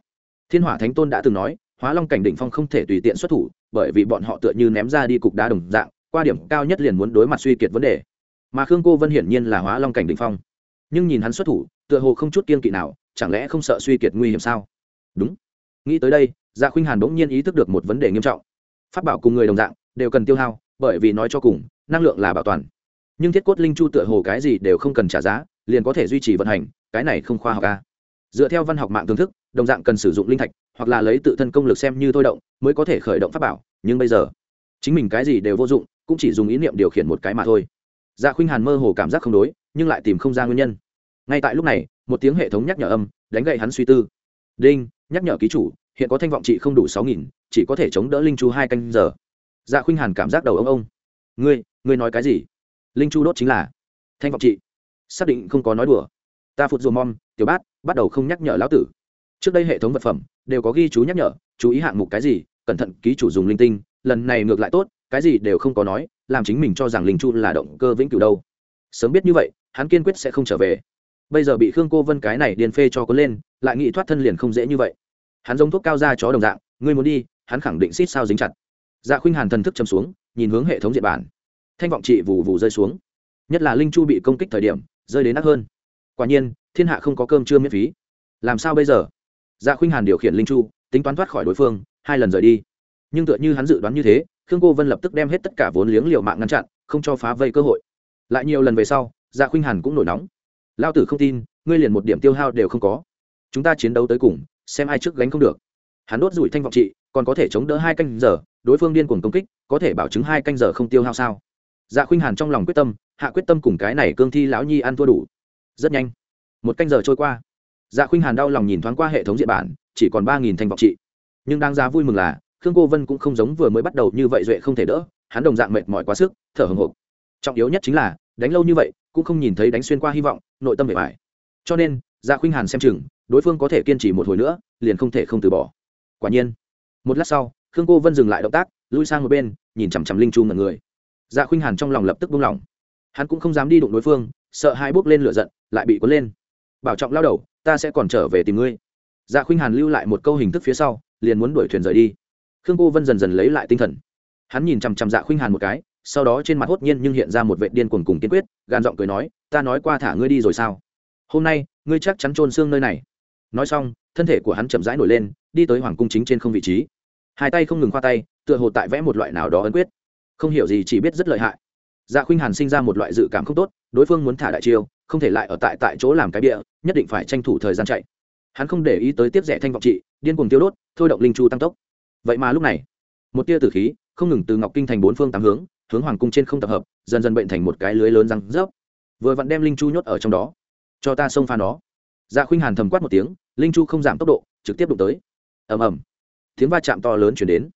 Thiên hỏa thánh tôn đã từng nói, hóa long cảnh đỉnh phong không thể tùy tiện xuất thủ, bởi vì bọn họ tựa như ném ra đi cục đá đồng dạng, qua điểm cao nhất liền muốn đối mặt suy kiệt vấn đề mà khương cô vân hiển nhiên là hóa long cảnh đỉnh phong. Nhưng nhìn hắn xuất thủ, tựa hồ không chút kiên kỵ nào, chẳng lẽ không sợ suy kiệt nguy hiểm sao? Đúng. Nghĩ tới đây dạ khuynh hàn bỗng nhiên ý thức được một vấn đề nghiêm trọng. Phát bảo cùng người đồng dạng, đều cần tiêu hao, bởi vì nói cho cùng, năng lượng là bảo toàn. Nhưng thiết cốt linh chu tựa hồ cái gì đều không cần trả giá, liền có thể duy trì vận hành, cái này không khoa học ca dựa theo văn học mạng thưởng thức, đồng dạng cần sử dụng linh thạch, hoặc là lấy tự thân công lực xem như thôi động, mới có thể khởi động pháp bảo, nhưng bây giờ, chính mình cái gì đều vô dụng, cũng chỉ dùng ý niệm điều khiển một cái mà thôi dạ khuynh hàn mơ hồ cảm giác không đối, nhưng lại tìm không ra nguyên nhân. Ngay tại lúc này, một tiếng hệ thống nhắc nhở âm đánh gậy hắn suy tư. Đinh, nhắc nhở ký chủ, hiện có thanh vọng trị không đủ sáu nghìn, chỉ có thể chống đỡ linh chu hai canh giờ. Dạ khuynh hàn cảm giác đầu ông ông. Ngươi ngươi nói cái gì? Linh chu đốt chính là thanh vọng trị. Xác định không có nói đùa. Ta phụt dù mom, tiểu bát, bắt đầu không nhắc nhở lão tử. Trước đây hệ thống vật phẩm đều có ghi chú nhắc nhở, chú ý hạng mục cái gì, cẩn thận ký chủ dùng linh tinh, lần này ngược lại tốt, cái gì đều không có nói làm chính mình cho rằng linh chu là động cơ vĩnh cửu đâu. Sớm biết như vậy, hắn kiên quyết sẽ không trở về. Bây giờ bị khương cô vân cái này điền phê cho có lên, lại nghĩ thoát thân liền không dễ như vậy. Hắn giống thuốc cao ra chó đồng dạng, ngươi muốn đi, hắn khẳng định xít sao dính chặt. Dạ khuynh hàn thần thức chầm xuống, nhìn hướng hệ thống diện bản. Thanh vọng chị vù vù rơi xuống. Nhất là linh chu bị công kích thời điểm, rơi đến nắc hơn. Quả nhiên, thiên hạ không có cơm chưa miễn phí. Làm sao bây giờ? Dạ khuynh hàn điều khiển linh chu, tính toán thoát khỏi đối phương, hai lần rời đi. Nhưng tựa như hắn dự đoán như thế khương cô vân lập tức đem hết tất cả vốn liếng liều mạng ngăn chặn, không cho phá vây cơ hội. Lại nhiều lần về sau dạ khuynh hàn cũng nổi nóng. Lao tử không tin, ngươi liền một điểm tiêu hao đều không có. Chúng ta chiến đấu tới cùng, xem ai trước gánh không được. Hắn đốt rủi thanh vọng trị, còn có thể chống đỡ hai canh giờ, đối phương điên cuồng công kích, có thể bảo chứng hai canh giờ không tiêu hao sao? Dạ khuynh hàn trong lòng quyết tâm, hạ quyết tâm cùng cái này cương thi lão nhi ăn thua đủ. Rất nhanh, một canh giờ trôi qua. Dạ khuynh hàn đau lòng nhìn thoáng qua hệ thống diện bản, chỉ còn ba nghìn thanh vọng trị. Nhưng đáng ra vui mừng là khương cô vân cũng không giống vừa mới bắt đầu như vậy duệ không thể đỡ, hắn đồng dạng mệt mỏi quá sức, thở hồng hộc. Trọng yếu nhất chính là, đánh lâu như vậy, cũng không nhìn thấy đánh xuyên qua hy vọng, nội tâm bề bài cho nên dạ khuynh hàn xem chừng, đối phương có thể kiên trì một hồi nữa, liền không thể không từ bỏ. Quả nhiên, một lát sau, khương cô vân dừng lại động tác, lui sang một bên, nhìn chằm chằm linh chu ngần người. Dạ khuynh hàn trong lòng lập tức buông lỏng. Hắn cũng không dám đi đụng đối phương, sợ hai bước lên lửa giận, lại bị cuốn lên. Bảo trọng lao đầu, ta sẽ còn trở về tìm ngươi. Dạ khuynh hàn lưu lại một câu hình thức phía sau, liền muốn đuổi thuyền rời đi khương cô vân dần dần lấy lại tinh thần. Hắn nhìn chằm chằm dạ khuynh hàn một cái, sau đó trên mặt hốt nhiên nhưng hiện ra một vệ điên cuồng cùng kiên quyết gan giọng cười nói, ta nói qua thả ngươi đi rồi sao? Hôm nay, ngươi chắc chắn trôn xương nơi này. Nói xong, thân thể của hắn chậm rãi nổi lên, đi tới hoàng cung chính trên không vị trí. Hai tay không ngừng khoa tay, tựa hồ tại vẽ một loại nào đó ấn quyết. Không hiểu gì, chỉ biết rất lợi hại. Dạ khuynh hàn sinh ra một loại dự cảm không tốt, đối phương muốn thả đại chiêu, không thể lại ở tại tại chỗ làm cái bịa, nhất định phải tranh thủ thời gian chạy. Hắn không để ý tới tiếp rẻ thanh vọng trị, điên cuồng tiêu đốt, thôi động linh chu tăng tốc vậy mà lúc này, một tia tử khí không ngừng từ ngọc kinh thành bốn phương tám hướng hướng hoàng cung trên không tập hợp, dần dần bệnh thành một cái lưới lớn răng rớp. Vừa vặn đem linh chu nhốt ở trong đó. Cho ta xông pha nó. Dạ khuynh hàn thầm quát một tiếng, linh chu không giảm tốc độ, trực tiếp đụng tới. Ầm ầm. Tiếng va chạm to lớn chuyển đến.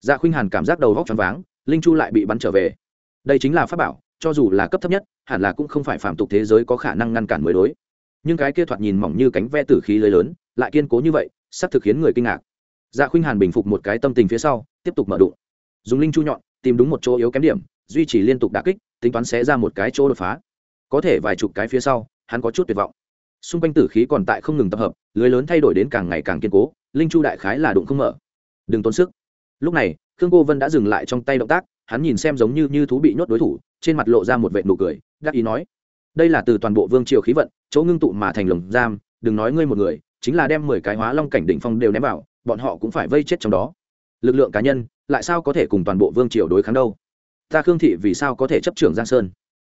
Dạ khuynh hàn cảm giác đầu vóc t r váng, linh chu lại bị bắn trở về. Đây chính là pháp bảo, cho dù là cấp thấp nhất, hẳn là cũng không phải phạm tục thế giới có khả năng ngăn cản mới đối. Nhưng cái kia thoạt nhìn mỏng như cánh ve tử khí lưới lớn, lại kiên cố như vậy, sắp thực khiến người kinh ngạc dạ khuynh hàn bình phục một cái tâm tình phía sau, tiếp tục mở đụng. Dùng linh chu nhọn, tìm đúng một chỗ yếu kém điểm, duy trì liên tục đà kích, tính toán sẽ ra một cái chỗ đột phá. Có thể vài chục cái phía sau, hắn có chút tuyệt vọng. Xung quanh tử khí còn tại không ngừng tập hợp, lưới lớn thay đổi đến càng ngày càng kiên cố, linh chu đại khái là đụng không mở. Đừng tốn sức. Lúc này, khương cô vân đã dừng lại trong tay động tác, hắn nhìn xem giống như như thú bị nhốt đối thủ, trên mặt lộ ra một vệ nụ cười, đắc ý nói, đây là từ toàn bộ vương triều khí vận, chỗ ngưng tụ mà thành lồng giam, đừng nói ngươi một người, chính là đem mười cái hóa long cảnh đỉnh phong đều ném vào bọn họ cũng phải vây chết trong đó. Lực lượng cá nhân, lại sao có thể cùng toàn bộ vương triều đối kháng đâu? Ta khương thị vì sao có thể chấp trưởng giang sơn?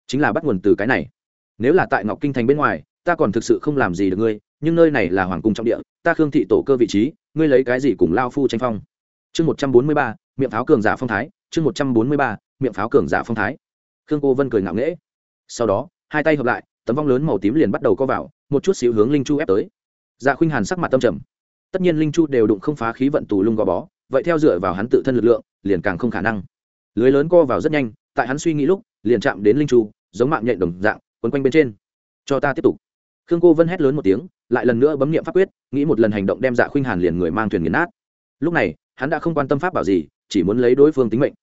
Chính là bắt nguồn từ cái này. Nếu là tại ngọc kinh thành bên ngoài, ta còn thực sự không làm gì được ngươi, nhưng nơi này là hoàng cung trọng địa, ta khương thị tổ cơ vị trí, ngươi lấy cái gì cùng lao phu tranh phong? Chương một trăm bốn mươi ba, miệng pháo cường giả phong thái, chương một trăm bốn mươi ba, miệng pháo cường giả phong thái. Khương cô vân cười ngạo nghễ. Sau đó, hai tay hợp lại, tấm vong lớn màu tím liền bắt đầu co vào, một chút xíu hướng linh chu ép tới. Dạ khuynh hàn sắc mặt tâm trầm tất nhiên linh chu đều đụng không phá khí vận tù lung gò bó, vậy theo dựa vào hắn tự thân lực lượng, liền càng không khả năng. Lưới lớn co vào rất nhanh, tại hắn suy nghĩ lúc, liền chạm đến linh chu, giống mạng nhện đồng dạng, quấn quanh bên trên. Cho ta tiếp tục. Khương cô vân hét lớn một tiếng, lại lần nữa bấm nghiệm pháp quyết, nghĩ một lần hành động đem dạ khuynh hàn liền người mang thuyền nghiền nát. Lúc này, hắn đã không quan tâm pháp bảo gì, chỉ muốn lấy đối phương tính mệnh.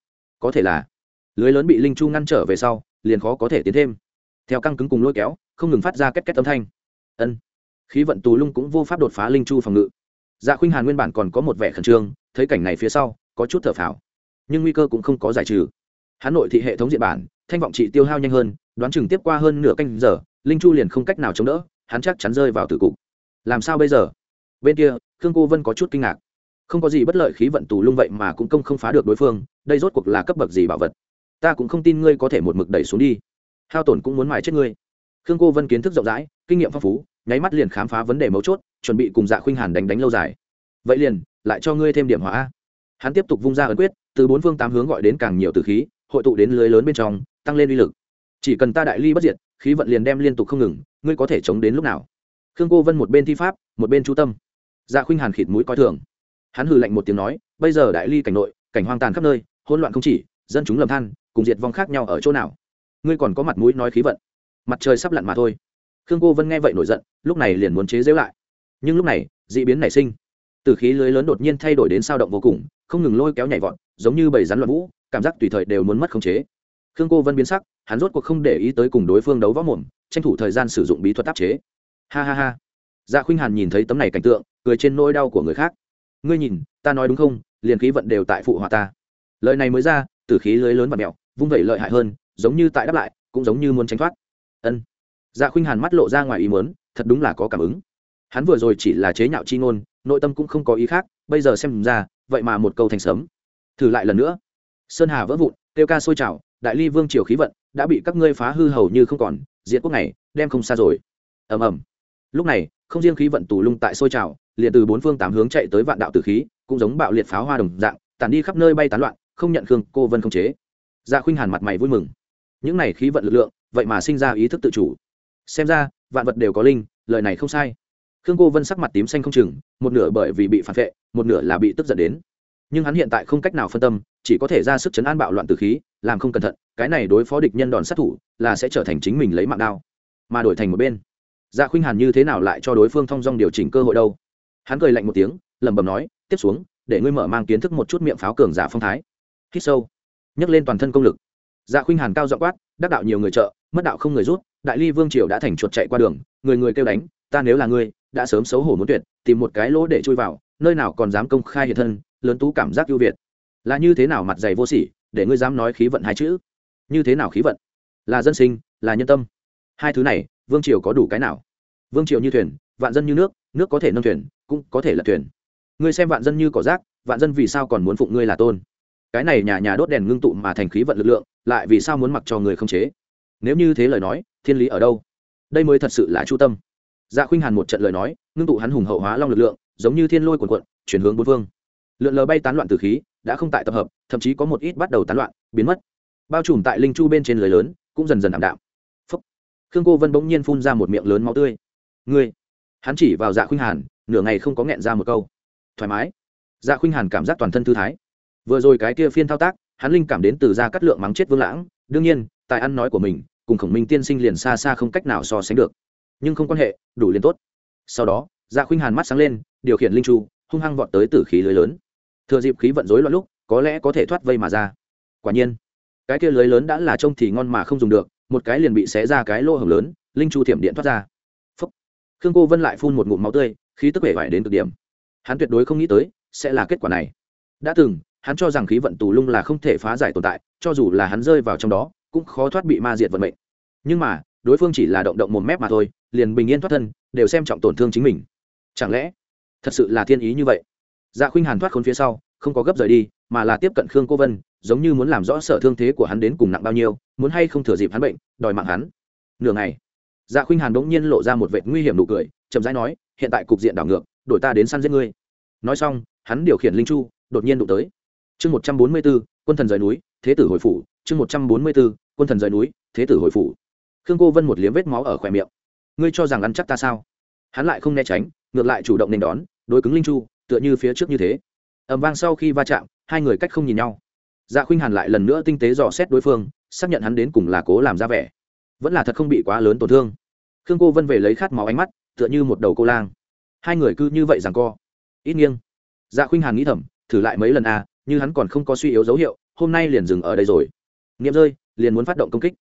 Có thể là, lưới lớn bị linh chu ngăn trở về sau, liền khó có thể tiến thêm. Theo căng cứng cùng lôi kéo, không ngừng phát ra két két âm thanh. Ân. Khí vận tù lung cũng vô pháp đột phá linh chu phòng ngự dạ khuynh hàn nguyên bản còn có một vẻ khẩn trương, thấy cảnh này phía sau, có chút thở phào. Nhưng nguy cơ cũng không có giải trừ. Hà nội thị hệ thống diện bản, thanh vọng trị tiêu hao nhanh hơn, đoán chừng tiếp qua hơn nửa canh giờ, linh chu liền không cách nào chống đỡ, hắn chắc chắn rơi vào tử cục. Làm sao bây giờ? Bên kia, khương cô vân có chút kinh ngạc. Không có gì bất lợi khí vận tù lung vậy mà cũng công không phá được đối phương, đây rốt cuộc là cấp bậc gì bảo vật? Ta cũng không tin ngươi có thể một mực đẩy xuống đi. Hao tổn cũng muốn mài chết ngươi. Khương cô vân kiến thức rộng rãi, kinh nghiệm phong phú nháy mắt liền khám phá vấn đề mấu chốt, chuẩn bị cùng dạ khuynh hàn đánh đánh lâu dài. Vậy liền, lại cho ngươi thêm điểm hỏa hắn tiếp tục vung ra ấn quyết, từ bốn phương tám hướng gọi đến càng nhiều từ khí, hội tụ đến lưới lớn bên trong, tăng lên uy lực. Chỉ cần ta đại ly bất diệt, khí vận liền đem liên tục không ngừng, ngươi có thể chống đến lúc nào? Khương cô vân một bên thi pháp, một bên chú tâm. Dạ khuynh hàn khịt mũi coi thường. Hắn hừ lạnh một tiếng nói, bây giờ đại ly cảnh nội, cảnh hoang tàn khắp nơi, hỗn loạn không chỉ, dân chúng lầm than, cùng diệt vong khác nhau ở chỗ nào? Ngươi còn có mặt mũi nói khí vận. Mặt trời sắp lặn mà thôi khương cô vân nghe vậy nổi giận, lúc này liền muốn chế giễu lại. Nhưng lúc này d ị biến nảy sinh. Từ khí lưới lớn đột nhiên thay đổi đến sao động vô cùng, không ngừng lôi kéo nhảy vọt, giống như bầy rắn loạn vũ, cảm giác tùy thời đều muốn mất khống chế. Khương cô vân biến sắc, hắn rốt cuộc không để ý tới cùng đối phương đấu võ mồm, tranh thủ thời gian sử dụng bí thuật áp chế. Ha ha ha. Dạ khuynh hàn nhìn thấy tấm này cảnh tượng, cười trên nỗi đau của người khác. Ngươi nhìn, ta nói đúng không, liền khí vận đều tại phụ họa ta. Lời này mới ra, từ khí lưới lớn và mẹo, vung vẩy lợi hại hơn, giống như tại đáp lại, cũng giống như muốn tránh thoát. Ân dạ khuynh hàn mắt lộ ra ngoài ý muốn, thật đúng là có cảm ứng. Hắn vừa rồi chỉ là chế nhạo chi ngôn, nội tâm cũng không có ý khác, bây giờ xem ra, vậy mà một câu thành sớm thử lại lần nữa. Sơn hà vỡ vụn tiêu ca sôi trào, đại ly vương triều khí vận, đã bị các ngươi phá hư hầu như không còn, diệt quốc này, đem không xa rồi. Ầm ầm. Lúc này, không riêng khí vận tù lung tại sôi trào, liền từ bốn phương tám hướng chạy tới vạn đạo tử khí, cũng giống bạo liệt pháo hoa đồng dạng, tản đi khắp nơi bay tán loạn, không nhận khương cô vân không chế. Dạ khuynh hàn mặt mày vui mừng. Những này khí vận lực lượng, vậy mà sinh ra ý thức tự chủ xem ra, vạn vật đều có linh, lời này không sai. Khương cô vân sắc mặt tím xanh không chừng, một nửa bởi vì bị phản vệ, một nửa là bị tức giận đến. Nhưng hắn hiện tại không cách nào phân tâm, chỉ có thể ra sức chấn an bạo loạn từ khí, làm không cẩn thận, cái này đối phó địch nhân đòn sát thủ, là sẽ trở thành chính mình lấy mạng đao. Mà đổi thành một bên. Dạ khuynh hàn như thế nào lại cho đối phương thông dong điều chỉnh cơ hội đâu? Hắn cười lạnh một tiếng, lẩm bẩm nói, tiếp xuống, để ngươi mở mang kiến thức một chút miệng pháo cường giả phong thái. Hít sâu, nhấc lên toàn thân công lực. Dạ khuynh hàn cao dọ quát, đắc đạo nhiều người trợ mất đạo không người rút, đại ly vương triều đã thành chuột chạy qua đường, người người kêu đánh, ta nếu là ngươi, đã sớm xấu hổ muốn tuyệt, tìm một cái lỗ để chui vào, nơi nào còn dám công khai hiện thân, lớn tú cảm giác ưu việt. Là như thế nào mặt dày vô sỉ, để ngươi dám nói khí vận hai chữ? Như thế nào khí vận? Là dân sinh, là nhân tâm. Hai thứ này, vương triều có đủ cái nào? Vương triều như thuyền, vạn dân như nước nước có thể nâng thuyền, cũng có thể lật thuyền. Ngươi xem vạn dân như cỏ rác, vạn dân vì sao còn muốn phụng ngươi là tôn? Cái này nhà nhà đốt đèn ngưng tụ mà thành khí vận lực lượng, lại vì sao muốn mặc cho người không chế? Nếu như thế lời nói, thiên lý ở đâu? Đây mới thật sự là chu tâm. Dạ khuynh hàn một trận lời nói, ngưng tụ hắn hùng hậu hóa long lực lượng, giống như thiên lôi cuồn cuộn, chuyển hướng bốn phương. Lượn lờ bay tán loạn từ khí, đã không tại tập hợp, thậm chí có một ít bắt đầu tán loạn, biến mất. Bao trùm tại linh chu bên trên lưới lớn, cũng dần dần ảm đạm. Phúc. Khương cô vân bỗng nhiên phun ra một miệng lớn máu tươi. Ngươi. Hắn chỉ vào dạ khuynh hàn, nửa ngày không có nghẹn ra một câu. Thoải mái. Dạ khuynh hàn cảm giác toàn thân thư thái. Vừa rồi cái kia phiên thao tác, hắn linh cảm đến từ ra cắt lượng mắng chết vương lãng. Đương nhiên, tài ăn nói của mình cùng khổng minh tiên sinh liền xa xa không cách nào so sánh được. Nhưng không quan hệ, đủ liền tốt. Sau đó dạ khuynh hàn mắt sáng lên, điều khiển linh chu hung hăng vọt tới tử khí lưới lớn. Thừa dịp khí vận rối loạn lúc, có lẽ có thể thoát vây mà ra. Quả nhiên, cái kia lưới lớn đã là trông thì ngon mà không dùng được, một cái liền bị xé ra cái lỗ hồng lớn, linh chu thiểm điện thoát ra. Phúc. khương cô vân lại phun một ngụm máu tươi, khí tức vẻ vải đến cực điểm. Hắn tuyệt đối không nghĩ tới, sẽ là kết quả này. Đã từng, hắn cho rằng khí vận tù lung là không thể phá giải tồn tại, cho dù là hắn rơi vào trong đó cũng khó thoát bị ma diệt vận mệnh. Nhưng mà, đối phương chỉ là động động một mép mà thôi, liền bình yên thoát thân, đều xem trọng tổn thương chính mình. Chẳng lẽ, thật sự là thiên ý như vậy? Dạ khuynh hàn thoát khốn phía sau, không có gấp rời đi, mà là tiếp cận khương cô vân, giống như muốn làm rõ sở thương thế của hắn đến cùng nặng bao nhiêu, muốn hay không thừa dịp hắn bệnh, đòi mạng hắn. Nửa ngày dạ khuynh hàn đột nhiên lộ ra một vệt nguy hiểm nụ cười, chậm rãi nói, hiện tại cục diện đảo ngược, đổi ta đến săn giết ngươi. Nói xong, hắn điều khiển linh chu, đột nhiên đụng tới. Chương một trăm bốn mươi b ố quân thần rời núi, thế tử hồi phủ chương một trăm bốn mươi b ố quân thần rời núi, thế tử hồi phủ. Khương cô vân một liếm vết máu ở khỏe miệng. Ngươi cho rằng ăn chắc ta sao? Hắn lại không né tránh, ngược lại chủ động nên đón, đối cứng linh chu, tựa như phía trước như thế. Ẩm vang sau khi va chạm, hai người cách không nhìn nhau. Dạ khuynh hàn lại lần nữa tinh tế dò xét đối phương, xác nhận hắn đến cùng là cố làm ra vẻ. Vẫn là thật không bị quá lớn tổn thương. Khương cô vân về lấy khát máu ánh mắt, tựa như một đầu cô lang. Hai người cứ như vậy rằng co. Ít nghiêng. Dạ khuynh hàn nghĩ thầm, thử lại mấy lần à như hắn còn không có suy yếu dấu hiệu, hôm nay liền dừng ở đây rồi nghiệm rơi, liền muốn phát động công kích.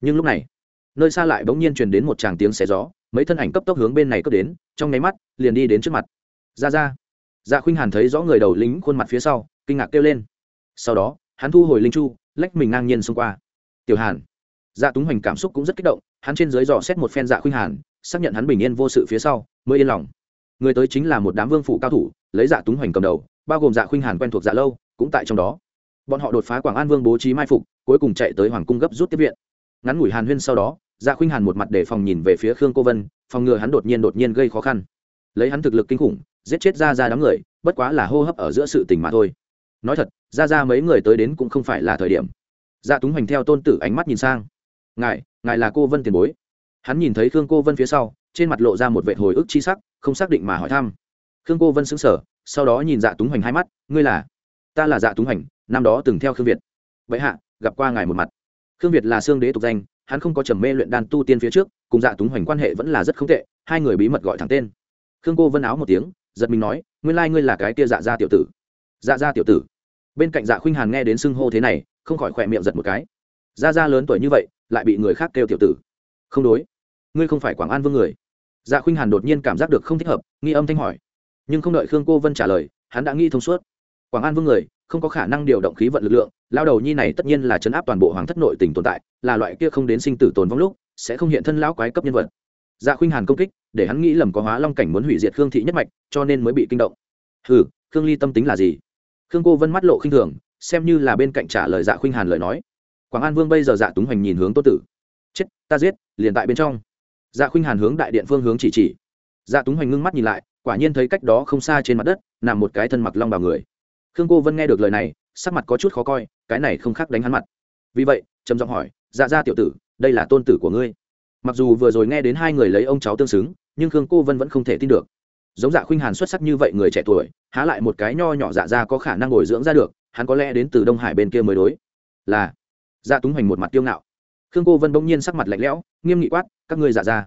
Nhưng lúc này, nơi xa lại bỗng nhiên truyền đến một tràng tiếng xé gió, mấy thân ảnh cấp tốc hướng bên này cấp đến, trong nháy mắt, liền đi đến trước mặt. Ra ra. Dạ khuynh hàn thấy rõ người đầu lính khuôn mặt phía sau, kinh ngạc kêu lên. Sau đó, hắn thu hồi linh chu, lách mình ngang nhiên xông qua. Tiểu hàn. Dạ túng hoành cảm xúc cũng rất kích động, hắn trên dưới dò xét một phen dạ khuynh hàn, xác nhận hắn bình yên vô sự phía sau, mới yên lòng. Người tới chính là một đám vương phủ cao thủ, lấy dạ túng hoành cầm đầu, bao gồm dạ khuynh hàn quen thuộc dạ lâu, cũng tại trong đó. Bọn họ đột phá quảng an vương bố trí mai phục cuối cùng chạy tới hoàng cung gấp rút tiếp viện. Ngắn ngủi hàn huyên sau đó dạ khuynh hàn một mặt để phòng nhìn về phía khương cô vân, phòng ngừa hắn đột nhiên đột nhiên gây khó khăn. Lấy hắn thực lực kinh khủng, giết chết ra ra đám người, bất quá là hô hấp ở giữa sự tình mà thôi. Nói thật, ra ra mấy người tới đến cũng không phải là thời điểm. Dạ túng hoành theo tôn tử ánh mắt nhìn sang. Ngài ngài là cô vân tiền bối. Hắn nhìn thấy khương cô vân phía sau, trên mặt lộ ra một vệ hồi ức chi sắc, không xác định mà hỏi thăm. Khương cô vân xứng sở sau đó nhìn dạ túng hoành hai mắt, ngươi là? Ta là dạ túng hoành, năm đó từng theo khương việt. Vậy hạ gặp qua ngài một mặt. Khương việt là xương đế tục danh, hắn không có trầm mê luyện đan tu tiên phía trước, cùng dạ túng hoành quan hệ vẫn là rất không tệ, hai người bí mật gọi thẳng tên. Khương cô vân áo một tiếng, giật mình nói, nguyên lai ngươi là cái tia dạ gia tiểu tử. Dạ gia tiểu tử? Bên cạnh dạ khuynh hàn nghe đến xưng hô thế này, không khỏi khỏe miệng giật một cái. Gia gia lớn tuổi như vậy, lại bị người khác kêu tiểu tử. Không đối, ngươi không phải quảng an vương người. Dạ khuynh hàn đột nhiên cảm giác được không thích hợp, nghi âm thanh hỏi. Nhưng không đợi khương cô vân trả lời, hắn đã nghĩ thông suốt. Quảng an vương người không có khả năng điều động khí vận lực lượng, lao đầu nhi này tất nhiên là chấn áp toàn bộ hoàng thất nội tình tồn tại, là loại kia không đến sinh tử tồn vong lúc, sẽ không hiện thân lão quái cấp nhân vật. Dạ khuynh hàn công kích, để hắn nghĩ lầm có hóa long cảnh muốn hủy diệt khương thị nhất mạch, cho nên mới bị kinh động. Hừ, khương ly tâm tính là gì? Khương cô vân mắt lộ khinh thường, xem như là bên cạnh trả lời dạ khuynh hàn lời nói. Quảng an vương bây giờ dạ túng hoành nhìn hướng tô tử. Chết, ta giết, liền tại bên trong. Dạ khuynh hàn hướng đại điện phương hướng chỉ chỉ. Dạ túng hoành ngưng mắt nhìn lại, quả nhiên thấy cách đó không xa trên mặt đất, nằm một cái thân mặc long bào người khương cô vân nghe được lời này, sắc mặt có chút khó coi, cái này không khác đánh hắn mặt. Vì vậy, trầm giọng hỏi dạ gia tiểu tử, đây là tôn tử của ngươi. Mặc dù vừa rồi nghe đến hai người lấy ông cháu tương xứng, nhưng khương cô vân vẫn không thể tin được. Giống dạ khuynh hàn xuất sắc như vậy người trẻ tuổi, há lại một cái nho nhỏ dạ ra có khả năng bồi dưỡng ra được, hắn có lẽ đến từ đông hải bên kia mới đối. Là dạ túng hoành một mặt tiêu ngạo. Khương cô vân bỗng nhiên sắc mặt lạnh lẽo, nghiêm nghị quát, các ngươi dạ ra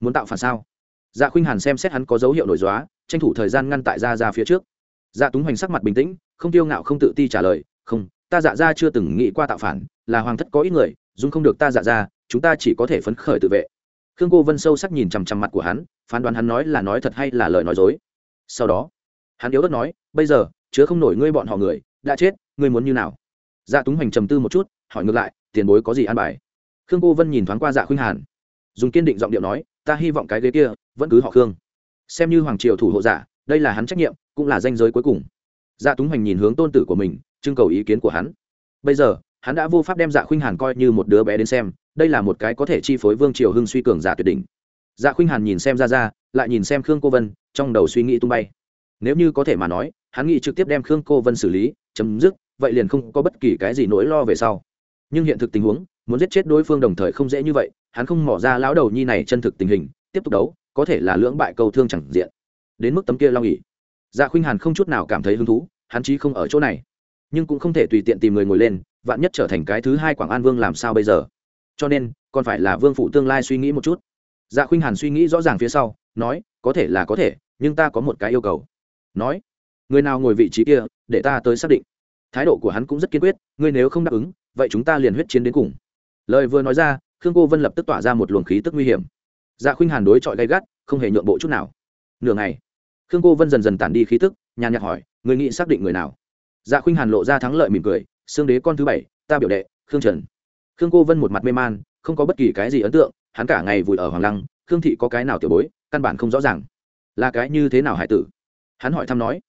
muốn tạo phản sao? Dạ khuynh hàn xem xét hắn có dấu hiệu nổi dóa tranh thủ thời gian ngăn tại ra ra phía trước dạ túng hoành sắc mặt bình tĩnh, không tiêu ngạo, không tự ti trả lời, không, ta dạ ra chưa từng nghĩ qua tạo phản, là hoàng thất có ít người dung không được ta dạ ra chúng ta chỉ có thể phấn khởi tự vệ. Khương cô vân sâu sắc nhìn chằm chằm mặt của hắn, phán đoán hắn nói là nói thật hay là lời nói dối. Sau đó, hắn yếu đất nói, bây giờ, chứa không nổi ngươi bọn họ người, đã chết, ngươi muốn như nào? Dạ túng hoành trầm tư một chút, hỏi ngược lại, tiền bối có gì an bài? Khương cô vân nhìn thoáng qua dạ khuynh hàn, dùng kiên định giọng điệu nói, ta hy vọng cái ghế kia vẫn cứ họ khương. Xem như hoàng triều thủ hộ giả đây là hắn trách nhiệm, cũng là danh giới cuối cùng. Dạ túng hoành nhìn hướng tôn tử của mình, trưng cầu ý kiến của hắn. Bây giờ, hắn đã vô pháp đem dạ khuynh hàn coi như một đứa bé đến xem, đây là một cái có thể chi phối vương triều hưng suy cường giả tuyệt đỉnh. Dạ khuynh hàn nhìn xem ra ra, lại nhìn xem khương cô vân, trong đầu suy nghĩ tung bay. Nếu như có thể mà nói, hắn nghĩ trực tiếp đem khương cô vân xử lý, chấm dứt, vậy liền không có bất kỳ cái gì nỗi lo về sau. Nhưng hiện thực tình huống, muốn giết chết đối phương đồng thời không dễ như vậy, hắn không mỏ ra lão đầu nhi này chân thực tình hình, tiếp tục đấu, có thể là lưỡng bại câu thương chẳng diện đến mức tấm kia long ỉ dạ khuynh hàn không chút nào cảm thấy hứng thú, hắn chí không ở chỗ này. Nhưng cũng không thể tùy tiện tìm người ngồi lên, vạn nhất trở thành cái thứ hai quảng an vương làm sao bây giờ? Cho nên, còn phải là vương phụ tương lai suy nghĩ một chút. Dạ khuynh hàn suy nghĩ rõ ràng phía sau, nói, có thể là có thể, nhưng ta có một cái yêu cầu. Nói, người nào ngồi vị trí kia, để ta tới xác định. Thái độ của hắn cũng rất kiên quyết, ngươi nếu không đáp ứng, vậy chúng ta liền huyết chiến đến cùng. Lời vừa nói ra, khương cô vân lập tức tỏa ra một luồng khí tức nguy hiểm. Dạ khuynh hàn đối chọi gay gắt, không hề nhượng bộ chút nào. Nửa ngày khương cô vân dần dần tản đi khí tức, nhàn nhạt hỏi người nghị xác định người nào? Dạ khuynh hàn lộ ra thắng lợi mỉm cười xương đế con thứ bảy, ta biểu đệ, khương trần. Khương cô vân một mặt mê man, không có bất kỳ cái gì ấn tượng, hắn cả ngày vùi ở hoàng lăng, khương thị có cái nào tiểu bối, căn bản không rõ ràng. Là cái như thế nào hải tử? Hắn hỏi thăm nói,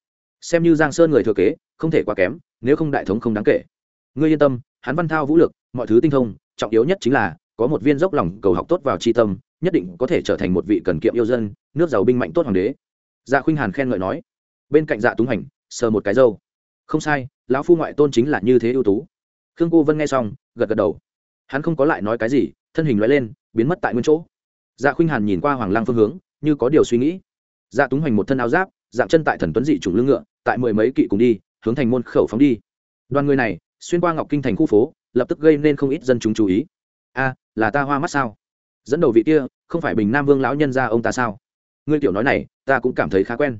xem như giang sơn người thừa kế, không thể quá kém, nếu không đại thống không đáng kể. Ngươi yên tâm, hắn văn thao vũ lực, mọi thứ tinh thông, trọng yếu nhất chính là, có một viên dốc lòng cầu học tốt vào tri tâm, nhất định có thể trở thành một vị cần kiệm yêu dân, nước giàu binh mạnh tốt hoàng đế dạ khuynh hàn khen ngợi nói, bên cạnh dạ túng hành, sờ một cái dâu. Không sai, lão phu ngoại tôn chính là như thế ưu tú. Khương cô vân nghe xong, gật gật đầu. Hắn không có lại nói cái gì, thân hình loại lên, biến mất tại nguyên chỗ. Dạ khuynh hàn nhìn qua hoàng lang phương hướng, như có điều suy nghĩ. Dạ túng hoành một thân áo giáp, dạng chân tại thần tuấn dị chủng lưng ngựa, tại mười mấy kỵ cùng đi, hướng thành môn khẩu phóng đi. Đoàn người này, xuyên qua ngọc kinh thành khu phố, lập tức gây nên không ít dân chúng chú ý. A, là ta hoa mắt sao? Dẫn đầu vị kia, không phải bình nam vương lão nhân gia ông ta sao? Ngươi tiểu nói này, ta cũng cảm thấy khá quen.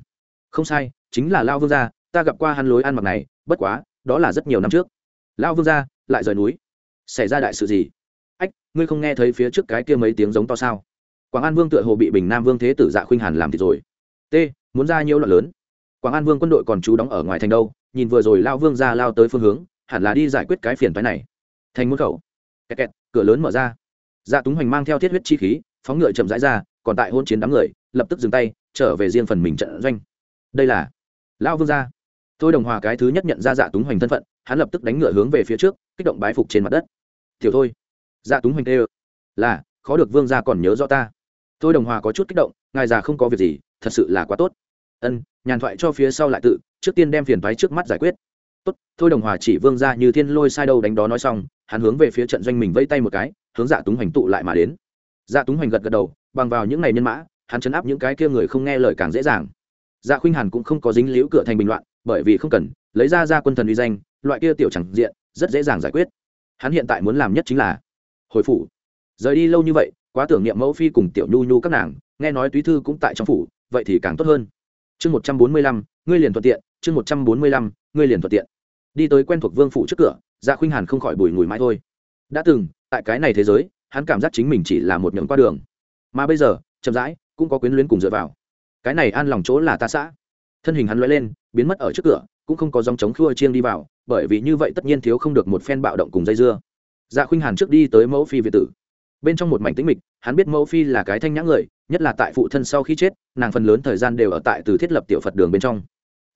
Không sai, chính là lao vương gia, ta gặp qua hắn lối ăn mặc này, bất quá, đó là rất nhiều năm trước. Lao vương gia, lại rời núi. Xảy ra đại sự gì? Ách, ngươi không nghe thấy phía trước cái kia mấy tiếng giống to sao? Quảng an vương tựa hồ bị bình nam vương thế tử dạ khuynh hàn làm thì rồi. T, muốn ra nhiều loạn lớn. Quảng an vương quân đội còn trú đóng ở ngoài thành đâu, nhìn vừa rồi lao vương ra lao tới phương hướng, hẳn là đi giải quyết cái phiền phái này. Thành môn khẩu. Kẹt kẹt, cửa lớn mở ra. Dạ túng hoành mang theo thiết huyết chi khí, phóng ngựa chậm rãi ra, còn tại hôn chiến đám người lập tức dừng tay, trở về riêng phần mình trận doanh. Đây là lão vương gia. Tôi đồng hòa cái thứ nhất nhận ra dạ túng hoành thân phận, hắn lập tức đánh ngựa hướng về phía trước, kích động bái phục trên mặt đất. Tiểu thôi dạ túng hoành tê là, khó được vương gia còn nhớ rõ ta. Tôi đồng hòa có chút kích động, ngài già không có việc gì, thật sự là quá tốt. Ân, nhàn thoại cho phía sau lại tự, trước tiên đem phiền thoái trước mắt giải quyết. Tốt. Thôi đồng hòa chỉ vương ra như thiên lôi sai đâu đánh đó nói xong, hắn hướng về phía trận doanh mình vẫy tay một cái, hướng dạ túng hoành tụ lại mà đến. Dạ túng hoành gật gật đầu, bằng vào những ngày nhân mã hắn chấn áp những cái kia người không nghe lời càng dễ dàng. Dạ khuynh hàn cũng không có dính liễu cửa thành bình loạn, bởi vì không cần, lấy ra ra quân thần uy danh, loại kia tiểu chẳng diện, rất dễ dàng giải quyết. Hắn hiện tại muốn làm nhất chính là hồi phủ. Rời đi lâu như vậy, quá tưởng niệm mẫu phi cùng tiểu nhu nhu các nàng, nghe nói túy thư cũng tại trong phủ, vậy thì càng tốt hơn. Chương một trăm bốn mươi lăm, ngươi liền thuận tiện, chương một trăm bốn mươi lăm, ngươi liền thuận tiện. Đi tới quen thuộc vương phủ trước cửa dạ khuynh hàn không khỏi bùi ngùi mãi thôi. Đã từng, tại cái này thế giới, hắn cảm giác chính mình chỉ là một nhẫn qua đường. Mà bây giờ, chậm rãi cũng có quyến luyến cùng dựa vào. Cái này an lòng chỗ là ta xã. Thân hình hắn lóe lên, biến mất ở trước cửa, cũng không có dòng chống khua chiêng đi vào, bởi vì như vậy tất nhiên thiếu không được một phen bạo động cùng dây dưa. Dạ khuynh hàn trước đi tới mẫu phi việt tử. Bên trong một mảnh tĩnh mịch, hắn biết mẫu phi là cái thanh nhã người, nhất là tại phụ thân sau khi chết, nàng phần lớn thời gian đều ở tại từ thiết lập tiểu phật đường bên trong.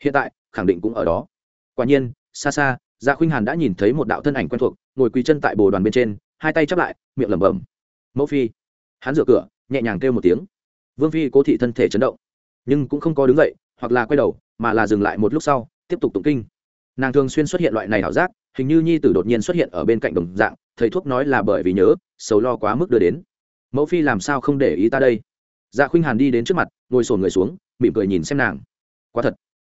Hiện tại, khẳng định cũng ở đó. Quả nhiên, xa xa dạ khuynh hàn đã nhìn thấy một đạo thân ảnh quen thuộc, ngồi quỳ chân tại bồ đoàn bên trên, hai tay chắp lại, miệng lẩm bẩm, mẫu phi. Hắn rửa cửa, nhẹ nhàng kêu một tiếng vương phi cố thị thân thể chấn động, nhưng cũng không có đứng dậy, hoặc là quay đầu, mà là dừng lại một lúc sau, tiếp tục tụng kinh. Nàng thường xuyên xuất hiện loại này ảo giác, hình như nhi tử đột nhiên xuất hiện ở bên cạnh đồng dạng, thầy thuốc nói là bởi vì nhớ, sầu lo quá mức đưa đến. Mẫu phi làm sao không để ý ta đây? Dạ khuynh hàn đi đến trước mặt, ngồi sổn người xuống, mỉm cười nhìn xem nàng. Quá thật,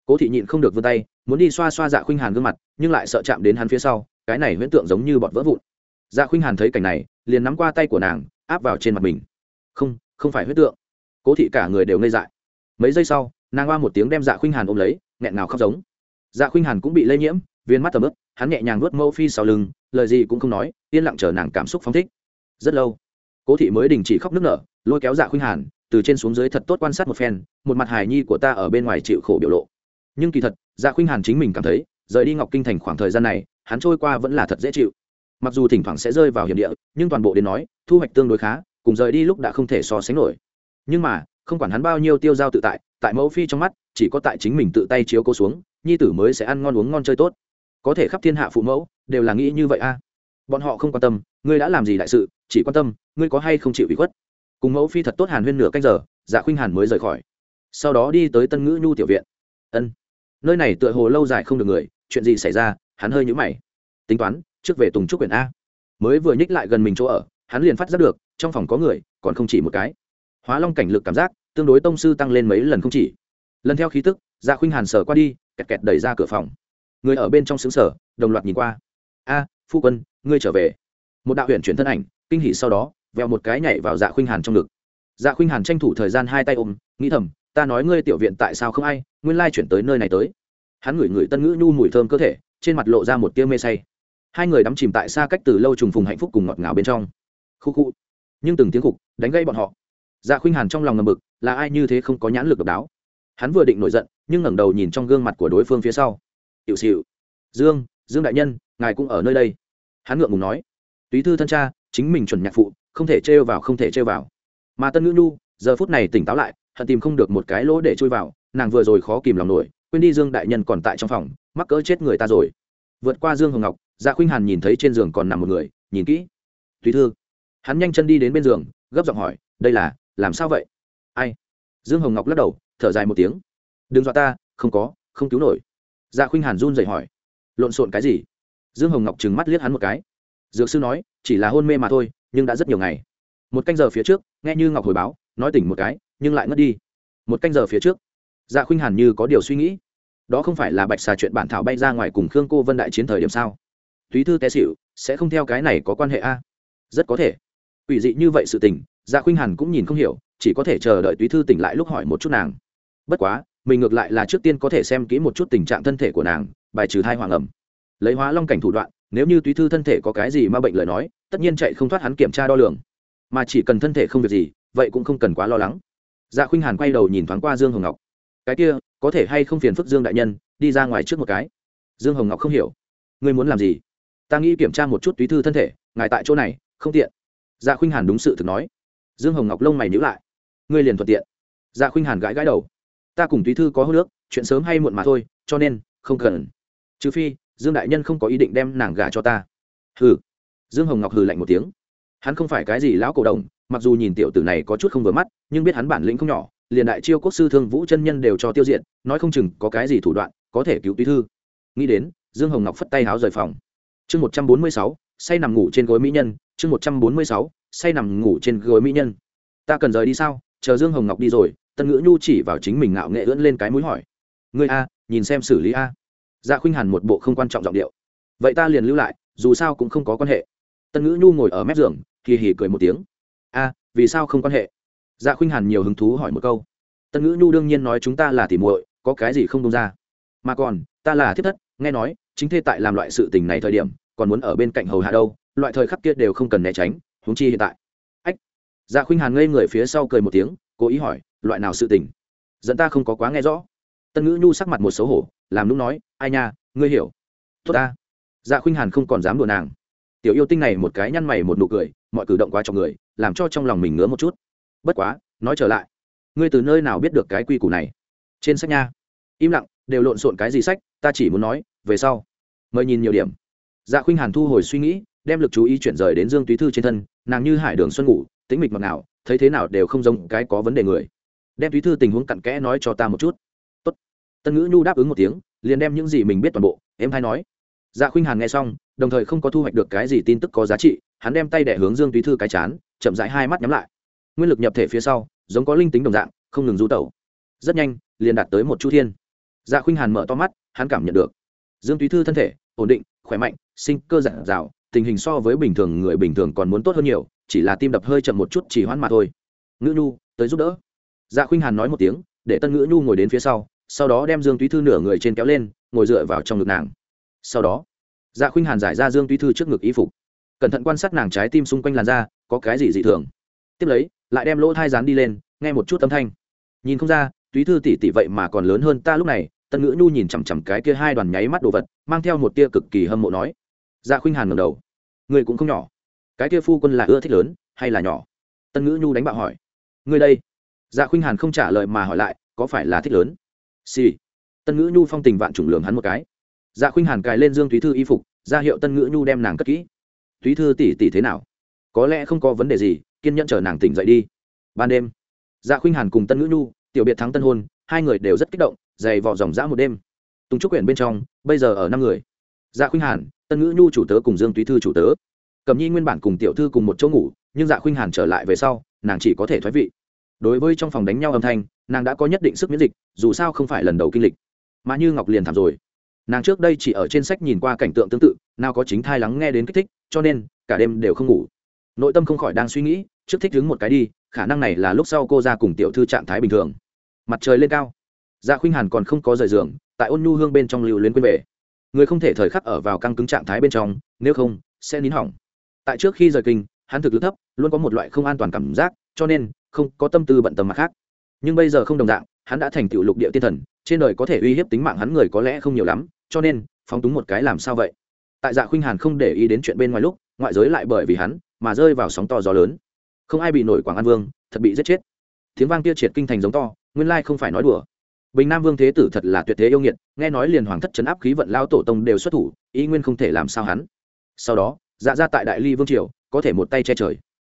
cố thị nhịn không được vươn tay, muốn đi xoa xoa dạ khuynh hàn gương mặt, nhưng lại sợ chạm đến hắn phía sau, cái này huyễn tượng giống như bọt vỡ vụn. Dạ khuynh hàn thấy cảnh này, liền nắm qua tay của nàng, áp vào trên mặt mình. Không không phải huyễn tượng cố thị cả người đều ngây dại. Mấy giây sau, nàng qua một tiếng đem dạ khuynh hàn ôm lấy, nghẹn nào khóc giống. Dạ khuynh hàn cũng bị lây nhiễm, viên mắt tầm ướp hắn nhẹ nhàng nuốt mẫu phi sau lưng, lời gì cũng không nói, yên lặng chờ nàng cảm xúc phóng thích. Rất lâu, cố thị mới đình chỉ khóc nức nở, lôi kéo dạ khuynh hàn, từ trên xuống dưới thật tốt quan sát một phen, một mặt hài nhi của ta ở bên ngoài chịu khổ biểu lộ. Nhưng kỳ thật dạ khuynh hàn chính mình cảm thấy, rời đi ngọc kinh thành khoảng thời gian này, hắn trôi qua vẫn là thật dễ chịu. Mặc dù thỉnh thoảng sẽ rơi vào hiểm địa, nhưng toàn bộ đến nói, thu hoạch tương đối khá, cùng rời đi lúc đã không thể so sánh nổi nhưng mà, không quản hắn bao nhiêu tiêu dao tự tại tại mẫu phi trong mắt, chỉ có tại chính mình tự tay chiếu cố xuống, nhi tử mới sẽ ăn ngon uống ngon chơi tốt. Có thể khắp thiên hạ phụ mẫu, đều là nghĩ như vậy a. À? Bọn họ không quan tâm, ngươi đã làm gì đại sự, chỉ quan tâm, ngươi có hay không chịu ủy khuất. Cùng mẫu phi thật tốt hàn huyên nửa canh giờ dạ khuynh hàn mới rời khỏi. Sau đó đi tới tân ngữ nhu tiểu viện. Ân. Nơi này tựa hồ lâu dài không được người, chuyện gì xảy ra, hắn hơi nhũ mày. Tính toán, trước về tùng trúc quyển a. Mới vừa nhích lại gần mình chỗ ở, hắn liền phát giác được, trong phòng có người, còn không chỉ một cái hóa long cảnh lực cảm giác, tương đối tông sư tăng lên mấy lần không chỉ. Lần theo khí tức dạ khuynh hàn sở qua đi, kẹt kẹt đẩy ra cửa phòng. Người ở bên trong xứng sở đồng loạt nhìn qua. A, phu quân, ngươi trở về. Một đạo huyện chuyển thân ảnh, kinh hỉ sau đó, vèo một cái nhảy vào dạ khuynh hàn trong ngực. Dạ khuynh hàn tranh thủ thời gian hai tay ôm, nghĩ thầm, ta nói ngươi tiểu viện tại sao không ai, nguyên lai chuyển tới nơi này tới. Hắn ngửi ngửi tân ngữ nhu mùi thơm cơ thể, trên mặt lộ ra một tia mê say. Hai người đắm chìm tại xa cách từ lâu trùng phùng hạnh phúc cùng ngọt ngào bên trong. Khu khu. Nhưng từng tiếng khục, đánh gây bọn họ dạ khuynh hàn trong lòng ngầm bực, là ai như thế không có nhãn lực độc đáo. Hắn vừa định nổi giận, nhưng ngẩng đầu nhìn trong gương mặt của đối phương phía sau. Hiệu xịu dương dương đại nhân, ngài cũng ở nơi đây. Hắn ngượng ngùng nói. Túy thư thân cha, chính mình chuẩn nhạc phụ, không thể trêu vào, không thể trêu vào. Mà tân ngữ nhu, giờ phút này tỉnh táo lại, hận tìm không được một cái lỗ để chui vào, nàng vừa rồi khó kìm lòng nổi, quên đi dương đại nhân còn tại trong phòng, mắc cỡ chết người ta rồi. Vượt qua dương hồng ngọc dạ khuynh hàn nhìn thấy trên giường còn nằm một người, nhìn kỹ. Túy thư. Hắn nhanh chân đi đến bên giường, gấp giọng hỏi, đây là làm sao vậy? Ai? Dương hồng ngọc lắc đầu, thở dài một tiếng. Đừng dọa ta, không có, không cứu nổi. Dạ khuynh hàn run dậy hỏi. Lộn xộn cái gì? Dương hồng ngọc trừng mắt liếc hắn một cái. Dược sư nói, chỉ là hôn mê mà thôi, nhưng đã rất nhiều ngày. Một canh giờ phía trước, nghe như ngọc hồi báo, nói tỉnh một cái, nhưng lại ngất đi. Một canh giờ phía trước dạ khuynh hàn như có điều suy nghĩ. Đó không phải là bạch xà chuyện bản thảo bay ra ngoài cùng khương cô vân đại chiến thời điểm sao? Túy thư té xịu sẽ không theo cái này có quan hệ a? Rất có thể. Ủy dị như vậy sự tình dạ khuynh hàn cũng nhìn không hiểu, chỉ có thể chờ đợi túy thư tỉnh lại lúc hỏi một chút nàng. Bất quá, mình ngược lại là trước tiên có thể xem kỹ một chút tình trạng thân thể của nàng, bài trừ thai hoàng ẩm. Lấy hóa long cảnh thủ đoạn, nếu như túy thư thân thể có cái gì mà bệnh lời nói, tất nhiên chạy không thoát hắn kiểm tra đo lường. Mà chỉ cần thân thể không việc gì, vậy cũng không cần quá lo lắng. Dạ khuynh hàn quay đầu nhìn thoáng qua dương hồng ngọc. Cái kia, có thể hay không phiền phức dương đại nhân, đi ra ngoài trước một cái. Dương hồng ngọc không hiểu. Ngươi muốn làm gì? Ta nghĩ kiểm tra một chút túy thư thân thể, ngài tại chỗ này, không tiện. Dạ khuynh hàn đúng sự thực nói dương hồng ngọc lông mày nhữ lại. Ngươi liền thuận tiện. Dạ khuynh hàn gãi gãi đầu. Ta cùng túy thư có hô nước chuyện sớm hay muộn mà thôi, cho nên, không cần. Trừ phi, dương đại nhân không có ý định đem nàng gả cho ta. Hừ. Dương hồng ngọc hừ lạnh một tiếng. Hắn không phải cái gì lão cổ đồng, mặc dù nhìn tiểu tử này có chút không vừa mắt, nhưng biết hắn bản lĩnh không nhỏ, liền đại chiêu quốc sư thương vũ chân nhân đều cho tiêu diệt, nói không chừng có cái gì thủ đoạn, có thể cứu túy thư. Nghĩ đến, dương hồng ngọc phất tay háo rời phòng. Chương một trăm bốn mươi sáu, say nằm ngủ trên gối mỹ nhân, chương một trăm bốn mươi sáu say nằm ngủ trên gối mỹ nhân. Ta cần rời đi sao? Chờ dương hồng ngọc đi rồi, tân ngữ nhu chỉ vào chính mình ngạo nghệ ưỡn lên cái mũi hỏi. Ngươi a, nhìn xem xử lý a. Dạ khuynh hàn một bộ không quan trọng giọng điệu. Vậy ta liền lưu lại, dù sao cũng không có quan hệ. Tân ngữ nhu ngồi ở mép giường kỳ hỉ cười một tiếng. A, vì sao không quan hệ? Dạ khuynh hàn nhiều hứng thú hỏi một câu. Tân ngữ nhu đương nhiên nói chúng ta là tỉ muội, có cái gì không đông ra. Mà còn, ta là thiết thất, nghe nói, chính thê tại làm loại sự tình này thời điểm, còn muốn ở bên cạnh hầu hạ đâu, loại thời khắc kia đều không cần né tránh huống chi hiện tại. Ách. Dạ khuynh hàn ngây người phía sau cười một tiếng, cố ý hỏi, loại nào sự tình? Dẫn ta không có quá nghe rõ. Tân ngữ nhu sắc mặt một xấu hổ, làm lúc nói, ai nha, ngươi hiểu. Tốt ta. Dạ khuynh hàn không còn dám đùa nàng. Tiểu yêu tinh này một cái nhăn mày một nụ cười, mọi cử động quá cho người, làm cho trong lòng mình ngứa một chút. Bất quá, nói trở lại. Ngươi từ nơi nào biết được cái quy củ này? Trên sách nha. Im lặng, đều lộn xộn cái gì sách, ta chỉ muốn nói, về sau. Mời nhìn nhiều điểm. Dạ khuynh hàn thu hồi suy nghĩ đem lực chú ý chuyển rời đến dương túy thư trên thân, nàng như hải đường xuân ngủ, tĩnh mịch mặc nào thấy thế nào đều không giống cái có vấn đề người. Đem túy thư tình huống cặn kẽ nói cho ta một chút. Tốt. tân ngữ nhu đáp ứng một tiếng, liền đem những gì mình biết toàn bộ em hay nói. Dạ khuynh hàn nghe xong, đồng thời không có thu hoạch được cái gì tin tức có giá trị, hắn đem tay đẻ hướng dương túy thư cái chán, chậm rãi hai mắt nhắm lại. Nguyên lực nhập thể phía sau, giống có linh tính đồng dạng, không ngừng du tẩu. Rất nhanh, liền đạt tới một chu thiên. Dạ khuynh hàn mở to mắt, hắn cảm nhận được. Dương túy thư thân thể, ổn định, khỏe mạnh, sinh cơ giản dào tình hình so với bình thường người bình thường còn muốn tốt hơn nhiều, chỉ là tim đập hơi chậm một chút chỉ hoãn mà thôi. Ngữ nhu, tới giúp đỡ. Dạ khuynh hàn nói một tiếng, để tân ngữ nhu ngồi đến phía sau sau đó đem dương túy thư nửa người trên kéo lên, ngồi dựa vào trong ngực nàng. Sau đó dạ khuynh hàn giải ra dương túy thư trước ngực y phục. Cẩn thận quan sát nàng trái tim xung quanh làn da, có cái gì dị thường. Tiếp lấy, lại đem lỗ thai rán đi lên, nghe một chút âm thanh. Nhìn không ra, túy thư tỷ tỷ vậy mà còn lớn hơn ta lúc này, tân ngữ nhu nhìn chằm chằm cái kia hai đoàn nháy mắt đồ vật, mang theo một tia cực kỳ hâm mộ nói dạ khuynh hàn ngẩng đầu. Người cũng không nhỏ. Cái kia phu quân là ưa thích lớn hay là nhỏ? Tân ngữ nhu đánh bạo hỏi. Người đây? Dạ khuynh hàn không trả lời mà hỏi lại, có phải là thích lớn? Xì、sì. tân ngữ nhu phong tình vạn chủng lường hắn một cái. Dạ khuynh hàn cài lên dương thúy thư y phục, ra hiệu tân ngữ nhu đem nàng cất kỹ. Thúy thư tỉ tỉ thế nào? Có lẽ không có vấn đề gì, kiên nhẫn chờ nàng tỉnh dậy đi. Ban đêm dạ khuynh hàn cùng tân ngữ nhu, tiểu biệt thắng tân hôn, hai người đều rất kích động, dày vò dòng dã một đêm. Tùng trúc quyển bên trong, bây giờ ở năm người. Dạ khuynh hàn tân ngữ nhu chủ tớ cùng dương túy thư chủ tớ. Cầm nhi nguyên bản cùng tiểu thư cùng một chỗ ngủ, nhưng dạ khuynh hàn trở lại về sau, nàng chỉ có thể thoái vị. Đối với trong phòng đánh nhau âm thanh, nàng đã có nhất định sức miễn dịch, dù sao không phải lần đầu kinh lịch. Mà như ngọc liền thảm rồi. Nàng trước đây chỉ ở trên sách nhìn qua cảnh tượng tương tự, nào có chính thai lắng nghe đến kích thích, cho nên, cả đêm đều không ngủ. Nội tâm không khỏi đang suy nghĩ, trước thích đứng một cái đi, khả năng này là lúc sau cô ra cùng tiểu thư trạng thái bình thường. Mặt trời lên cao. Dạ khuynh hàn còn không có rời giường, tại ôn nhu hương bên trong lưu luyến quên về người không thể thời khắc ở vào căng cứng trạng thái bên trong, nếu không, sẽ nín hỏng. Tại trước khi rời kinh, hắn thực lực thấp, luôn có một loại không an toàn cảm giác, cho nên không có tâm tư bận tâm mặt khác. Nhưng bây giờ không đồng dạng, hắn đã thành tựu lục địa tiên thần, trên đời có thể uy hiếp tính mạng hắn người có lẽ không nhiều lắm, cho nên phóng túng một cái làm sao vậy? Tại dạ khuynh hàn không để ý đến chuyện bên ngoài lúc, ngoại giới lại bởi vì hắn mà rơi vào sóng to gió lớn. Không ai bị nổi quảng an vương, thật bị giết chết. Tiếng vang kia triệt kinh thành giống to, nguyên lai không phải nói đùa bình nam vương thế tử thật là tuyệt thế yêu nghiệt, nghe nói liền hoàng thất chấn áp khí vận lao tổ tông đều xuất thủ, ý nguyên không thể làm sao hắn. Sau đó dạ ra tại đại ly vương triều, có thể một tay che trời.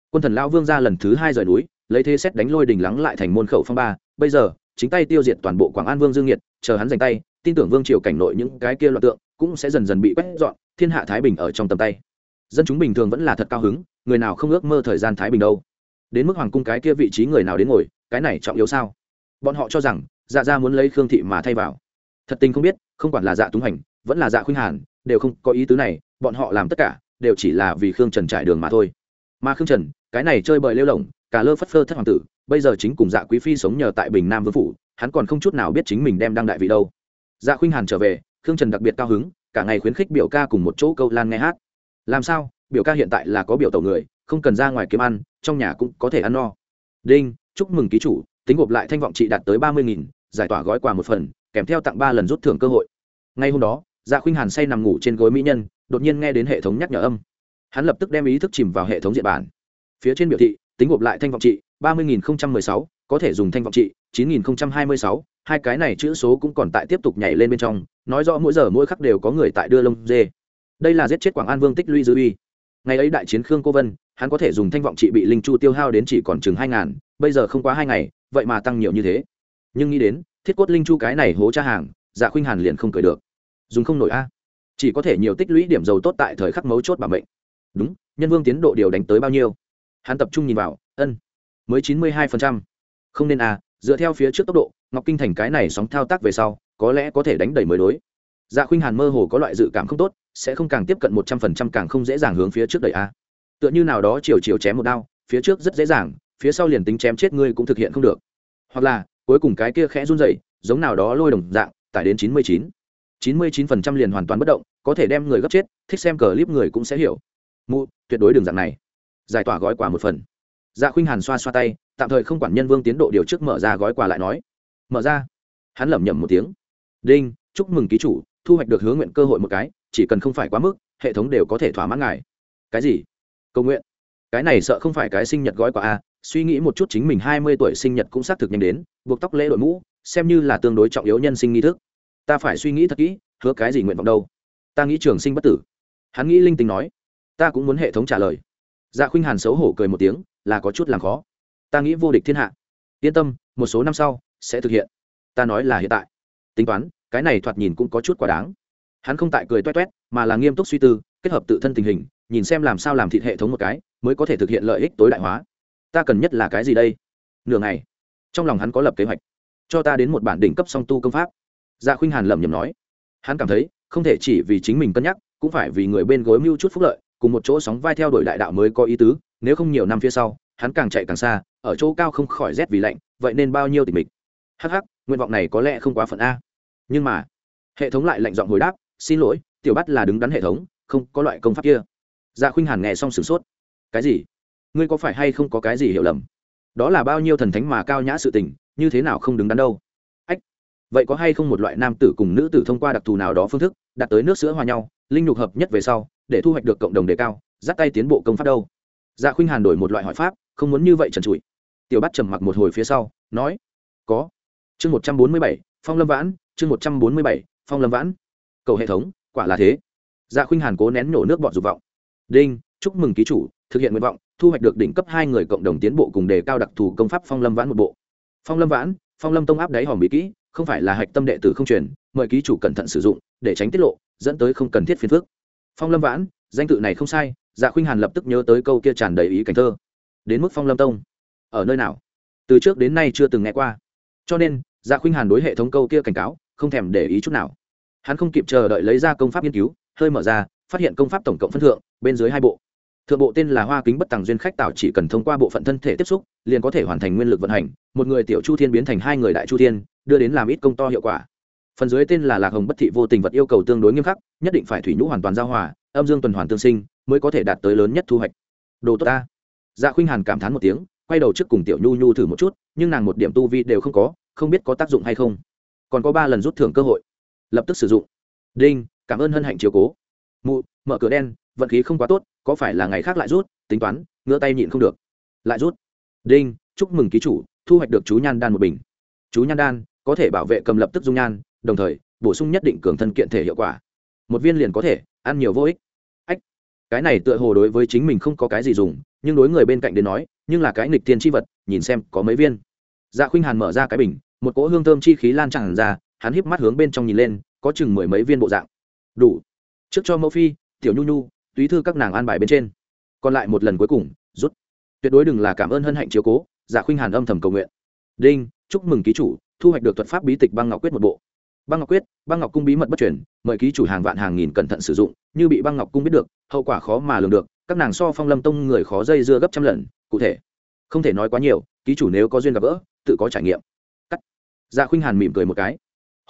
Quân thần lao vương ra lần thứ hai rời núi, lấy thế xét đánh lôi đình lắng lại thành môn khẩu phong ba, bây giờ, chính tay tiêu diệt toàn bộ quảng an vương dương nhiệt chờ hắn giành tay, tin tưởng vương triều cảnh nội những cái kia loạn tượng cũng sẽ dần dần bị quét dọn, thiên hạ thái bình ở trong tầm tay. Dân chúng bình thường vẫn là thật cao hứng, người nào không ước mơ thời gian thái bình đâu. Đến mức hoàng cung cái kia vị trí người nào đến ngồi, cái này trọng yếu sao? Bọn họ cho rằng dạ gia muốn lấy khương thị mà thay vào. Thật tình không biết, không quản là dạ túng hành, vẫn là dạ khuynh hàn, đều không có ý tứ này, bọn họ làm tất cả, đều chỉ là vì khương trần trải đường mà thôi. Mà khương trần, cái này chơi bời lêu lỏng, cả lơ phất phơ thất hoàng tử, bây giờ chính cùng dạ quý phi sống nhờ tại bình nam vương phủ, hắn còn không chút nào biết chính mình đem đăng đại vị đâu. Dạ khuynh hàn trở về, khương trần đặc biệt cao hứng, cả ngày khuyến khích biểu ca cùng một chỗ câu lan nghe hát. Làm sao, biểu ca hiện tại là có biểu tẩu người, không cần ra ngoài kiếm ăn, trong nhà cũng có thể ăn no. Đinh, chúc mừng ký chủ tính gộp lại thanh vọng trị đạt tới ba mươi nghìn, giải tỏa gói quà một phần, kèm theo tặng ba lần rút thưởng cơ hội. Ngay hôm đó dạ khuynh hàn say nằm ngủ trên gối mỹ nhân, đột nhiên nghe đến hệ thống nhắc nhở âm. Hắn lập tức đem ý thức chìm vào hệ thống diện bản. Phía trên biểu thị, tính gộp lại thanh vọng trị, ba mươi nghìn sáu, có thể dùng thanh vọng trị, chín nghìn hai mươi sáu. Hai cái này chữ số cũng còn tại tiếp tục nhảy lên bên trong, nói rõ mỗi giờ mỗi khắc đều có người tại đưa lông dê. Đây là giết chết quảng an vương tích lũy dư uy. Ngày ấy đại chiến khương cô vân, hắn có thể dùng thanh vọng trị bị linh chu tiêu hao đến chỉ còn chừng hai ngàn, bây giờ không quá hai ngày vậy mà tăng nhiều như thế. Nhưng nghĩ đến, thiết cốt linh chu cái này hố cha hàng dạ khuynh hàn liền không cười được. Dùng không nổi a. Chỉ có thể nhiều tích lũy điểm dầu tốt tại thời khắc mấu chốt bảo mệnh. Đúng, nhân vương tiến độ điều đánh tới bao nhiêu? Hắn tập trung nhìn vào, ân, mới chín mươi hai phần trăm. Không nên a, dựa theo phía trước tốc độ, ngọc kinh thành cái này sóng thao tác về sau, có lẽ có thể đánh đầy mới đối. Dạ khuynh hàn mơ hồ có loại dự cảm không tốt, sẽ không càng tiếp cận một trăm phần trăm càng không dễ dàng hướng phía trước đầy a. Tựa như nào đó chiều chiều chém một đao, phía trước rất dễ dàng phía sau liền tính chém chết ngươi cũng thực hiện không được. Hoặc là, cuối cùng cái kia khẽ run dậy giống nào đó lôi đồng dạng, tải đến chín mươi chín. chín mươi chín phần trăm liền hoàn toàn bất động, có thể đem người gấp chết, thích xem cờ clip người cũng sẽ hiểu. Mụ, tuyệt đối đường dạng này. Giải tỏa gói quà một phần. Dạ khuynh hàn xoa xoa tay, tạm thời không quản nhân vương tiến độ điều trước mở ra gói quà lại nói. Mở ra. Hắn lẩm nhẩm một tiếng. Đinh, chúc mừng ký chủ, thu hoạch được hứa nguyện cơ hội một cái, chỉ cần không phải quá mức, hệ thống đều có thể thỏa mãn ngài. Cái gì? Cầu nguyện. Cái này sợ không phải cái sinh nhật gói quà a suy nghĩ một chút chính mình hai mươi tuổi sinh nhật cũng xác thực nhanh đến, buộc tóc lễ đội mũ, xem như là tương đối trọng yếu nhân sinh nghi thức. Ta phải suy nghĩ thật kỹ, hứa cái gì nguyện vọng đâu. Ta nghĩ trường sinh bất tử. Hắn nghĩ linh tính nói. Ta cũng muốn hệ thống trả lời. Dạ khuynh hàn xấu hổ cười một tiếng, là có chút làm khó. Ta nghĩ vô địch thiên hạ. Yên tâm, một số năm sau, sẽ thực hiện. Ta nói là hiện tại. Tính toán, cái này thoạt nhìn cũng có chút quá đáng. Hắn không tại cười toét toét, mà là nghiêm túc suy tư, kết hợp tự thân tình hình, nhìn xem làm sao làm thịt hệ thống một cái, mới có thể thực hiện lợi ích tối đại hóa ta cần nhất là cái gì đây? Nửa ngày. Trong lòng hắn có lập kế hoạch. Cho ta đến một bản đỉnh cấp song tu công pháp. Dạ khuynh hàn lẩm nhẩm nói. Hắn cảm thấy không thể chỉ vì chính mình cân nhắc cũng phải vì người bên gối mưu chút phúc lợi cùng một chỗ sóng vai theo đuổi đại đạo mới có ý tứ nếu không nhiều năm phía sau hắn càng chạy càng xa ở chỗ cao không khỏi rét vì lạnh vậy nên bao nhiêu tịch mịch. Hắc, nguyện vọng này có lẽ không quá phận a. Nhưng mà hệ thống lại lạnh giọng hồi đáp xin lỗi tiểu bắt là đứng đắn hệ thống không có loại công pháp kia. Dạ khuynh hàn nghe xong sửng sốt. Cái gì? Ngươi có phải hay không có cái gì hiểu lầm? Đó là bao nhiêu thần thánh mà cao nhã sự tình, như thế nào không đứng đắn đâu? Ách, vậy có hay không một loại nam tử cùng nữ tử thông qua đặc thù nào đó phương thức đạt tới nước sữa hòa nhau, linh nhục hợp nhất về sau, để thu hoạch được cộng đồng đề cao, dắt tay tiến bộ công pháp đâu? Dạ khuynh hàn đổi một loại hỏi pháp, không muốn như vậy trần trụi. Tiểu bắt trầm mặc một hồi phía sau, nói, có. Chương một trăm bốn mươi bảy, phong lâm vãn, chương một trăm bốn mươi bảy, phong lâm vãn. Cầu hệ thống, quả là thế. Dạ khuynh hàn cố nén nổ nước bọn dục vọng. Đinh, chúc mừng ký chủ, thực hiện nguyện vọng thu hoạch được đỉnh cấp hai người cộng đồng tiến bộ cùng đề cao đặc thù công pháp phong lâm vãn một bộ. Phong lâm vãn, phong lâm tông áp đáy hòm bí kỹ, không phải là hạch tâm đệ tử không truyền, mời ký chủ cẩn thận sử dụng, để tránh tiết lộ, dẫn tới không cần thiết phiền phức. Phong lâm vãn, danh tự này không sai dạ khuynh hàn lập tức nhớ tới câu kia tràn đầy ý cảnh thơ. Đến mức phong lâm tông, ở nơi nào? Từ trước đến nay chưa từng nghe qua. Cho nên dạ khuynh hàn đối hệ thống câu kia cảnh cáo, không thèm để ý chút nào. Hắn không kịp chờ đợi lấy ra công pháp nghiên cứu, hơi mở ra, phát hiện công pháp tổng cộng phân thượng, bên dưới hai bộ thượng bộ tên là hoa kính bất tàng duyên khách tạo chỉ cần thông qua bộ phận thân thể tiếp xúc, liền có thể hoàn thành nguyên lực vận hành. Một người tiểu chu thiên biến thành hai người đại chu thiên, đưa đến làm ít công to hiệu quả. Phần dưới tên là lạc hồng bất thị vô tình vật yêu cầu tương đối nghiêm khắc, nhất định phải thủy nhũ hoàn toàn giao hòa, âm dương tuần hoàn tương sinh, mới có thể đạt tới lớn nhất thu hoạch. Đồ tốt ta. Dạ khuynh hàn cảm thán một tiếng, quay đầu trước cùng tiểu nhu nhu thử một chút, nhưng nàng một điểm tu vi đều không có, không biết có tác dụng hay không. Còn có ba lần rút thưởng cơ hội. Lập tức sử dụng. Đinh, cảm ơn hân hạnh chiều cố. Mụ, mở cửa đen, vận khí không quá tốt có phải là ngày khác lại rút, tính toán ngựa tay nhịn không được. Lại rút. Đinh, chúc mừng ký chủ, thu hoạch được chú nhan đan một bình. Chú nhan đan, có thể bảo vệ cầm lập tức dung nhan, đồng thời, bổ sung nhất định cường thân kiện thể hiệu quả. Một viên liền có thể, ăn nhiều vô ích. Ách. Cái này tựa hồ đối với chính mình không có cái gì dùng, nhưng đối người bên cạnh đến nói, nhưng là cái nghịch tiên chi vật, nhìn xem có mấy viên. Dạ khuynh hàn mở ra cái bình, một cỗ hương thơm chi khí lan tràn ra, hắn híp mắt hướng bên trong nhìn lên, có chừng mười mấy viên bộ dạng. Đủ. Trước cho mẫu phi, tiểu nhu nhu túy thư các nàng an bài bên trên. Còn lại một lần cuối cùng, rút. Tuyệt đối đừng là cảm ơn hân hạnh chiếu cố, giả khuynh hàn âm thầm cầu nguyện. Đinh, chúc mừng ký chủ, thu hoạch được thuật pháp bí tịch băng ngọc quyết một bộ. Băng ngọc quyết, băng ngọc cung bí mật bất chuyển mời ký chủ hàng vạn hàng nghìn cẩn thận sử dụng, như bị băng ngọc cung biết được, hậu quả khó mà lường được, các nàng so phong lâm tông người khó dây dưa gấp trăm lần, cụ thể. Không thể nói quá nhiều, ký chủ nếu có duyên gặp gỡ, tự có trải nghiệm. Cắt. Dạ khuynh hàn mỉm cười một cái.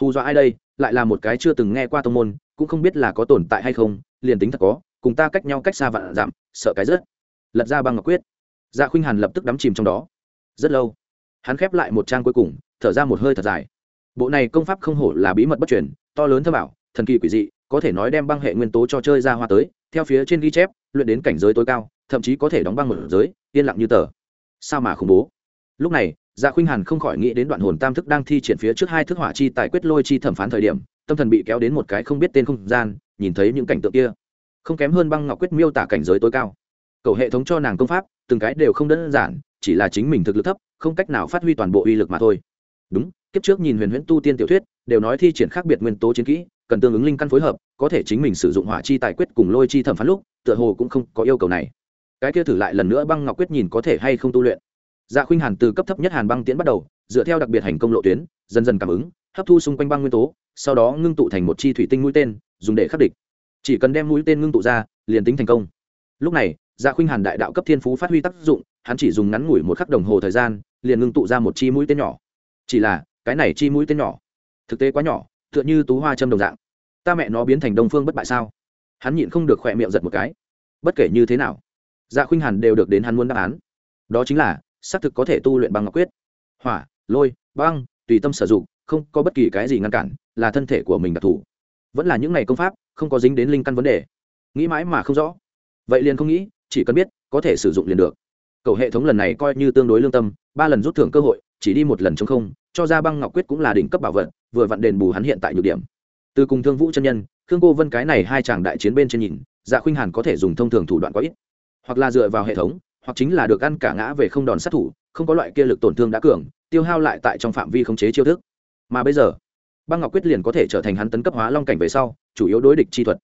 Hù dọa ai đây, lại là một cái chưa từng nghe qua tông môn, cũng không biết là có tồn tại hay không, liền tính thật có cùng ta cách nhau cách xa vạn giảm sợ cái rớt. Lật ra băng ngọc quyết. Dạ khuynh hàn lập tức đắm chìm trong đó. Rất lâu, hắn khép lại một trang cuối cùng, thở ra một hơi thật dài. Bộ này công pháp không hổ là bí mật bất truyền, to lớn thơ bảo thần kỳ quỷ dị, có thể nói đem băng hệ nguyên tố cho chơi ra hoa tới, theo phía trên ghi chép, luyện đến cảnh giới tối cao, thậm chí có thể đóng băng một giới, yên lặng như tờ. Sao mà khủng bố? Lúc này dạ khuynh hàn không khỏi nghĩ đến đoạn hồn tam thức đang thi triển phía trước hai thức hỏa chi tại quyết lôi chi thẩm phán thời điểm, tâm thần bị kéo đến một cái không biết tên không gian, nhìn thấy những cảnh tượng kia không kém hơn băng ngọc quyết miêu tả cảnh giới tối cao. Cầu hệ thống cho nàng công pháp, từng cái đều không đơn giản, chỉ là chính mình thực lực thấp, không cách nào phát huy toàn bộ uy lực mà thôi. Đúng, kiếp trước nhìn huyền huyễn tu tiên tiểu thuyết, đều nói thi triển khác biệt nguyên tố chiến kỹ, cần tương ứng linh căn phối hợp, có thể chính mình sử dụng hỏa chi tài quyết cùng lôi chi thẩm phán lúc, tựa hồ cũng không có yêu cầu này. Cái kia thử lại lần nữa băng ngọc quyết nhìn có thể hay không tu luyện. Dạ khuynh hàn từ cấp thấp nhất hàn băng tiễn bắt đầu, dựa theo đặc biệt hành công lộ tuyến, dần dần cảm ứng, hấp thu xung quanh băng nguyên tố, sau đó ngưng tụ thành một chi thủy tinh mũi tên, dùng để khắc địch chỉ cần đem mũi tên ngưng tụ ra, liền tính thành công. Lúc này dạ khuynh hàn đại đạo cấp thiên phú phát huy tác dụng, hắn chỉ dùng ngắn ngủi một khắc đồng hồ thời gian, liền ngưng tụ ra một chi mũi tên nhỏ. Chỉ là, cái này chi mũi tên nhỏ, thực tế quá nhỏ, tựa như tú hoa châm đồng dạng. Ta mẹ nó biến thành đông phương bất bại sao? Hắn nhịn không được khỏe miệng giật một cái. Bất kể như thế nào dạ khuynh hàn đều được đến hắn muốn đáp án. Đó chính là, xác thực có thể tu luyện bằng ngọc quyết. Hỏa, lôi, băng, tùy tâm sử dụng, không có bất kỳ cái gì ngăn cản, là thân thể của mình đặc thù vẫn là những ngày công pháp, không có dính đến linh căn vấn đề. Nghĩ mãi mà không rõ. Vậy liền không nghĩ, chỉ cần biết, có thể sử dụng liền được. Cầu hệ thống lần này coi như tương đối lương tâm, ba lần rút thưởng cơ hội, chỉ đi một lần chống không, cho ra băng ngọc quyết cũng là đỉnh cấp bảo vật, vừa vặn đền bù hắn hiện tại nhược điểm. Từ cùng thương vũ chân nhân, khương cô vân cái này hai chàng đại chiến bên trên nhìn dạ khuynh hàn có thể dùng thông thường thủ đoạn có ít. Hoặc là dựa vào hệ thống, hoặc chính là được ăn cả ngã về không đòn sát thủ, không có loại kia lực tổn thương đã cường, tiêu hao lại tại trong phạm vi khống chế chiêu thức. Mà bây giờ băng ngọc quyết liền có thể trở thành hắn tấn cấp hóa long cảnh về sau, chủ yếu đối địch chi thuật.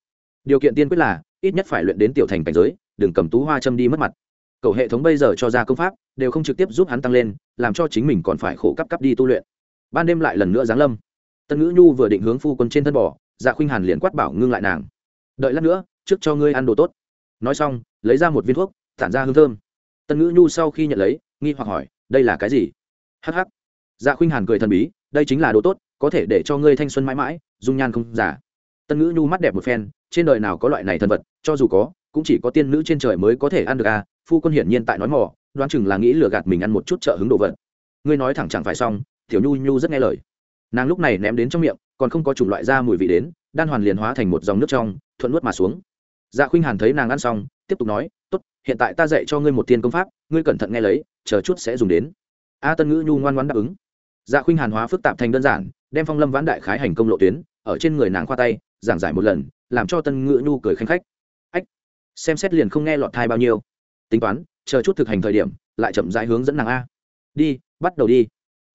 Điều kiện tiên quyết là, ít nhất phải luyện đến tiểu thành cảnh giới, đừng cầm tú hoa châm đi mất mặt. Cầu hệ thống bây giờ cho ra công pháp, đều không trực tiếp giúp hắn tăng lên, làm cho chính mình còn phải khổ cấp cấp đi tu luyện. Ban đêm lại lần nữa giáng lâm. Tân ngữ nhu vừa định hướng phu quân trên thân bò dạ khuynh hàn liền quát bảo ngưng lại nàng. Đợi lát nữa, trước cho ngươi ăn đồ tốt. Nói xong, lấy ra một viên thuốc, tản ra hương thơm. Tân ngữ nhu sau khi nhận lấy, nghi hoặc hỏi, đây là cái gì? Hh dạ khuynh hàn cười thần bí, đây chính là đồ tốt có thể để cho ngươi thanh xuân mãi mãi, dung nhan không giả. Tân ngữ nhu mắt đẹp một phen, trên đời nào có loại này thân vật, cho dù có, cũng chỉ có tiên nữ trên trời mới có thể ăn được à phu quân hiển nhiên tại nói mò, đoán chừng là nghĩ lừa gạt mình ăn một chút trợ hứng đồ vật. Ngươi nói thẳng chẳng phải xong, tiểu nhu nhu rất nghe lời. Nàng lúc này ném đến trong miệng, còn không có chủng loại ra mùi vị đến, đan hoàn liền hóa thành một dòng nước trong, thuận nuốt mà xuống. Dạ khuynh hàn thấy nàng ăn xong, tiếp tục nói, tốt, hiện tại ta dạy cho ngươi một tiên công pháp, ngươi cẩn thận nghe lấy, chờ chút sẽ dùng đến. A tân ngữ nhu ngoan ngoan đáp ứng dạ khuynh hàn hóa phức tạp thành đơn giản, đem phong lâm vãn đại khái hành công lộ tuyến, ở trên người nàng khoa tay, giảng giải một lần, làm cho tân ngữ nhu cười khanh khách. Ách, xem xét liền không nghe lọt thai bao nhiêu. Tính toán, chờ chút thực hành thời điểm, lại chậm rãi hướng dẫn nàng a. Đi, bắt đầu đi.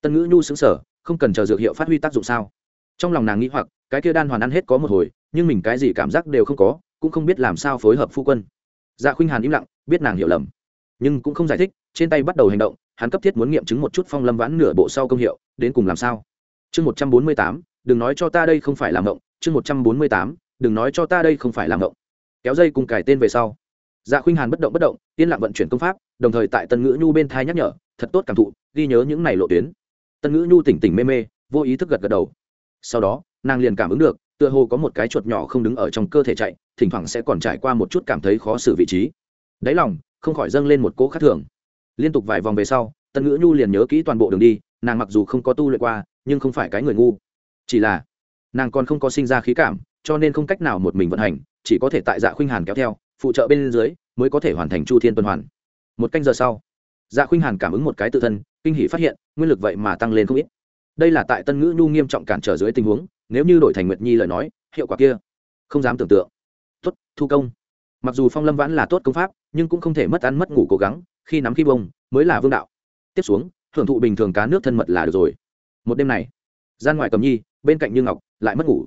Tân ngữ nhu xứng sở không cần chờ dược hiệu phát huy tác dụng sao. Trong lòng nàng nghĩ hoặc, cái kia đan hoàn ăn hết có một hồi, nhưng mình cái gì cảm giác đều không có, cũng không biết làm sao phối hợp phu quân. Dạ khuynh hàn im lặng, biết nàng hiểu lầm, nhưng cũng không giải thích, trên tay bắt đầu hành động hắn cấp thiết muốn nghiệm chứng một chút phong lâm vãn nửa bộ sau công hiệu, đến cùng làm sao? Chương một trăm bốn mươi tám, đừng nói cho ta đây không phải làm ngộng. Chương một trăm bốn mươi tám, đừng nói cho ta đây không phải làm ngộng. Kéo dây cùng cải tên về sau. Dạ khuynh hàn bất động bất động, yên lặng vận chuyển công pháp, đồng thời tại tân ngữ nhu bên thai nhắc nhở, thật tốt cảm thụ, ghi nhớ những này lộ tuyến. Tân ngữ nhu tỉnh tỉnh mê mê, vô ý thức gật gật đầu. Sau đó, nàng liền cảm ứng được, tựa hồ có một cái chuột nhỏ không đứng ở trong cơ thể chạy, thỉnh thoảng sẽ còn trải qua một chút cảm thấy khó xử vị trí. Đáy lòng, không khỏi dâng lên một cỗ khác thường liên tục vài vòng về sau, tân ngữ nhu liền nhớ kỹ toàn bộ đường đi, nàng mặc dù không có tu luyện qua, nhưng không phải cái người ngu. Chỉ là, nàng còn không có sinh ra khí cảm, cho nên không cách nào một mình vận hành, chỉ có thể tại dạ khuynh hàn kéo theo, phụ trợ bên dưới, mới có thể hoàn thành chu thiên tuần hoàn. Một canh giờ sau dạ khuynh hàn cảm ứng một cái tự thân, kinh hỷ phát hiện, nguyên lực vậy mà tăng lên không ít. Đây là tại tân ngữ nhu nghiêm trọng cản trở dưới tình huống, nếu như đổi thành nguyệt nhi lời nói, hiệu quả kia, không dám tưởng tượng. Tốt, thu công. Mặc dù phong lâm vãn là tốt công pháp, nhưng cũng không thể mất ăn mất ngủ cố gắng khi nắm khi bông, mới là vương đạo. Tiếp xuống hưởng thụ bình thường cá nước thân mật là được rồi. Một đêm này, gian ngoài cầm nhi, bên cạnh như ngọc, lại mất ngủ.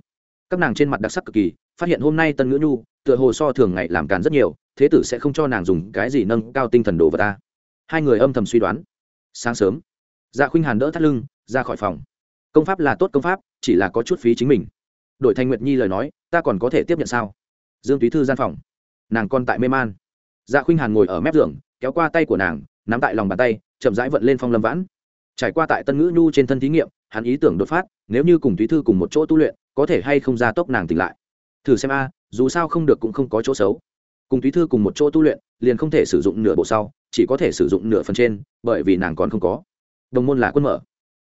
Các nàng trên mặt đặc sắc cực kỳ, phát hiện hôm nay tân ngữ nhu, tựa hồ so thường ngày làm càn rất nhiều, thế tử sẽ không cho nàng dùng cái gì nâng cao tinh thần đồ vật ta. Hai người âm thầm suy đoán. Sáng sớm dạ khuynh hàn đỡ thắt lưng, ra khỏi phòng. Công pháp là tốt công pháp, chỉ là có chút phí chính mình. Đổi thanh nguyệt nhi lời nói, ta còn có thể tiếp nhận sao? Dương túy thư gian phòng. Nàng còn tại mê man. Dạ khuynh hàn ngồi ở mép giường kéo qua tay của nàng, nắm tại lòng bàn tay, chậm rãi vận lên phong lâm vãn. Trải qua tại tân ngữ nhu trên thân thí nghiệm, hắn ý tưởng đột phát, nếu như cùng túy thư cùng một chỗ tu luyện, có thể hay không ra tốc nàng tỉnh lại. Thử xem a, dù sao không được cũng không có chỗ xấu. Cùng túy thư cùng một chỗ tu luyện, liền không thể sử dụng nửa bộ sau, chỉ có thể sử dụng nửa phần trên, bởi vì nàng còn không có. Đồng môn là quân mở.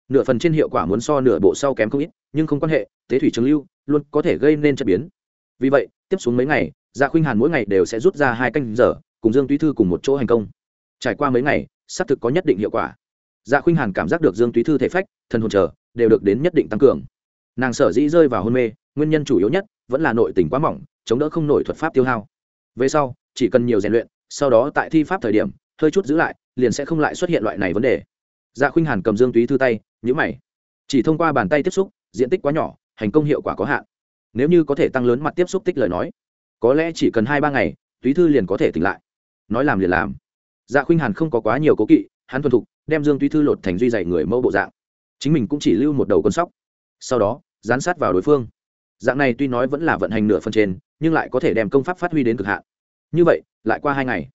Nửa phần trên hiệu quả muốn so nửa bộ sau kém không ít, nhưng không quan hệ, tế thủy trường lưu luôn có thể gây nên chất biến. Vì vậy, tiếp xuống mấy ngày dạ khuynh hàn mỗi ngày đều sẽ rút ra hai canh giờ cùng dương túy thư cùng một chỗ hành công. Trải qua mấy ngày, xác thực có nhất định hiệu quả. Dạ khuynh hàn cảm giác được dương túy thư thể phách, thần hồn trở đều được đến nhất định tăng cường. Nàng sở dĩ rơi vào hôn mê, nguyên nhân chủ yếu nhất vẫn là nội tình quá mỏng, chống đỡ không nổi thuật pháp tiêu hao. Về sau, chỉ cần nhiều rèn luyện, sau đó tại thi pháp thời điểm, hơi chút giữ lại, liền sẽ không lại xuất hiện loại này vấn đề. Dạ khuynh hàn cầm dương túy thư tay nhữ mày. Chỉ thông qua bàn tay tiếp xúc, diện tích quá nhỏ, hành công hiệu quả có hạn. Nếu như có thể tăng lớn mặt tiếp xúc tích lời nói, có lẽ chỉ cần hai ba ngày, túy thư liền có thể tỉnh lại nói làm liền làm. Dạ khuynh hàn không có quá nhiều cố kỵ, hắn thuần thục, đem dương túy thư lột thành duy dạy người mẫu bộ dạng. Chính mình cũng chỉ lưu một đầu con sóc. Sau đó, dán sát vào đối phương. Dạng này tuy nói vẫn là vận hành nửa phần trên, nhưng lại có thể đem công pháp phát huy đến cực hạn. Như vậy, lại qua hai ngày,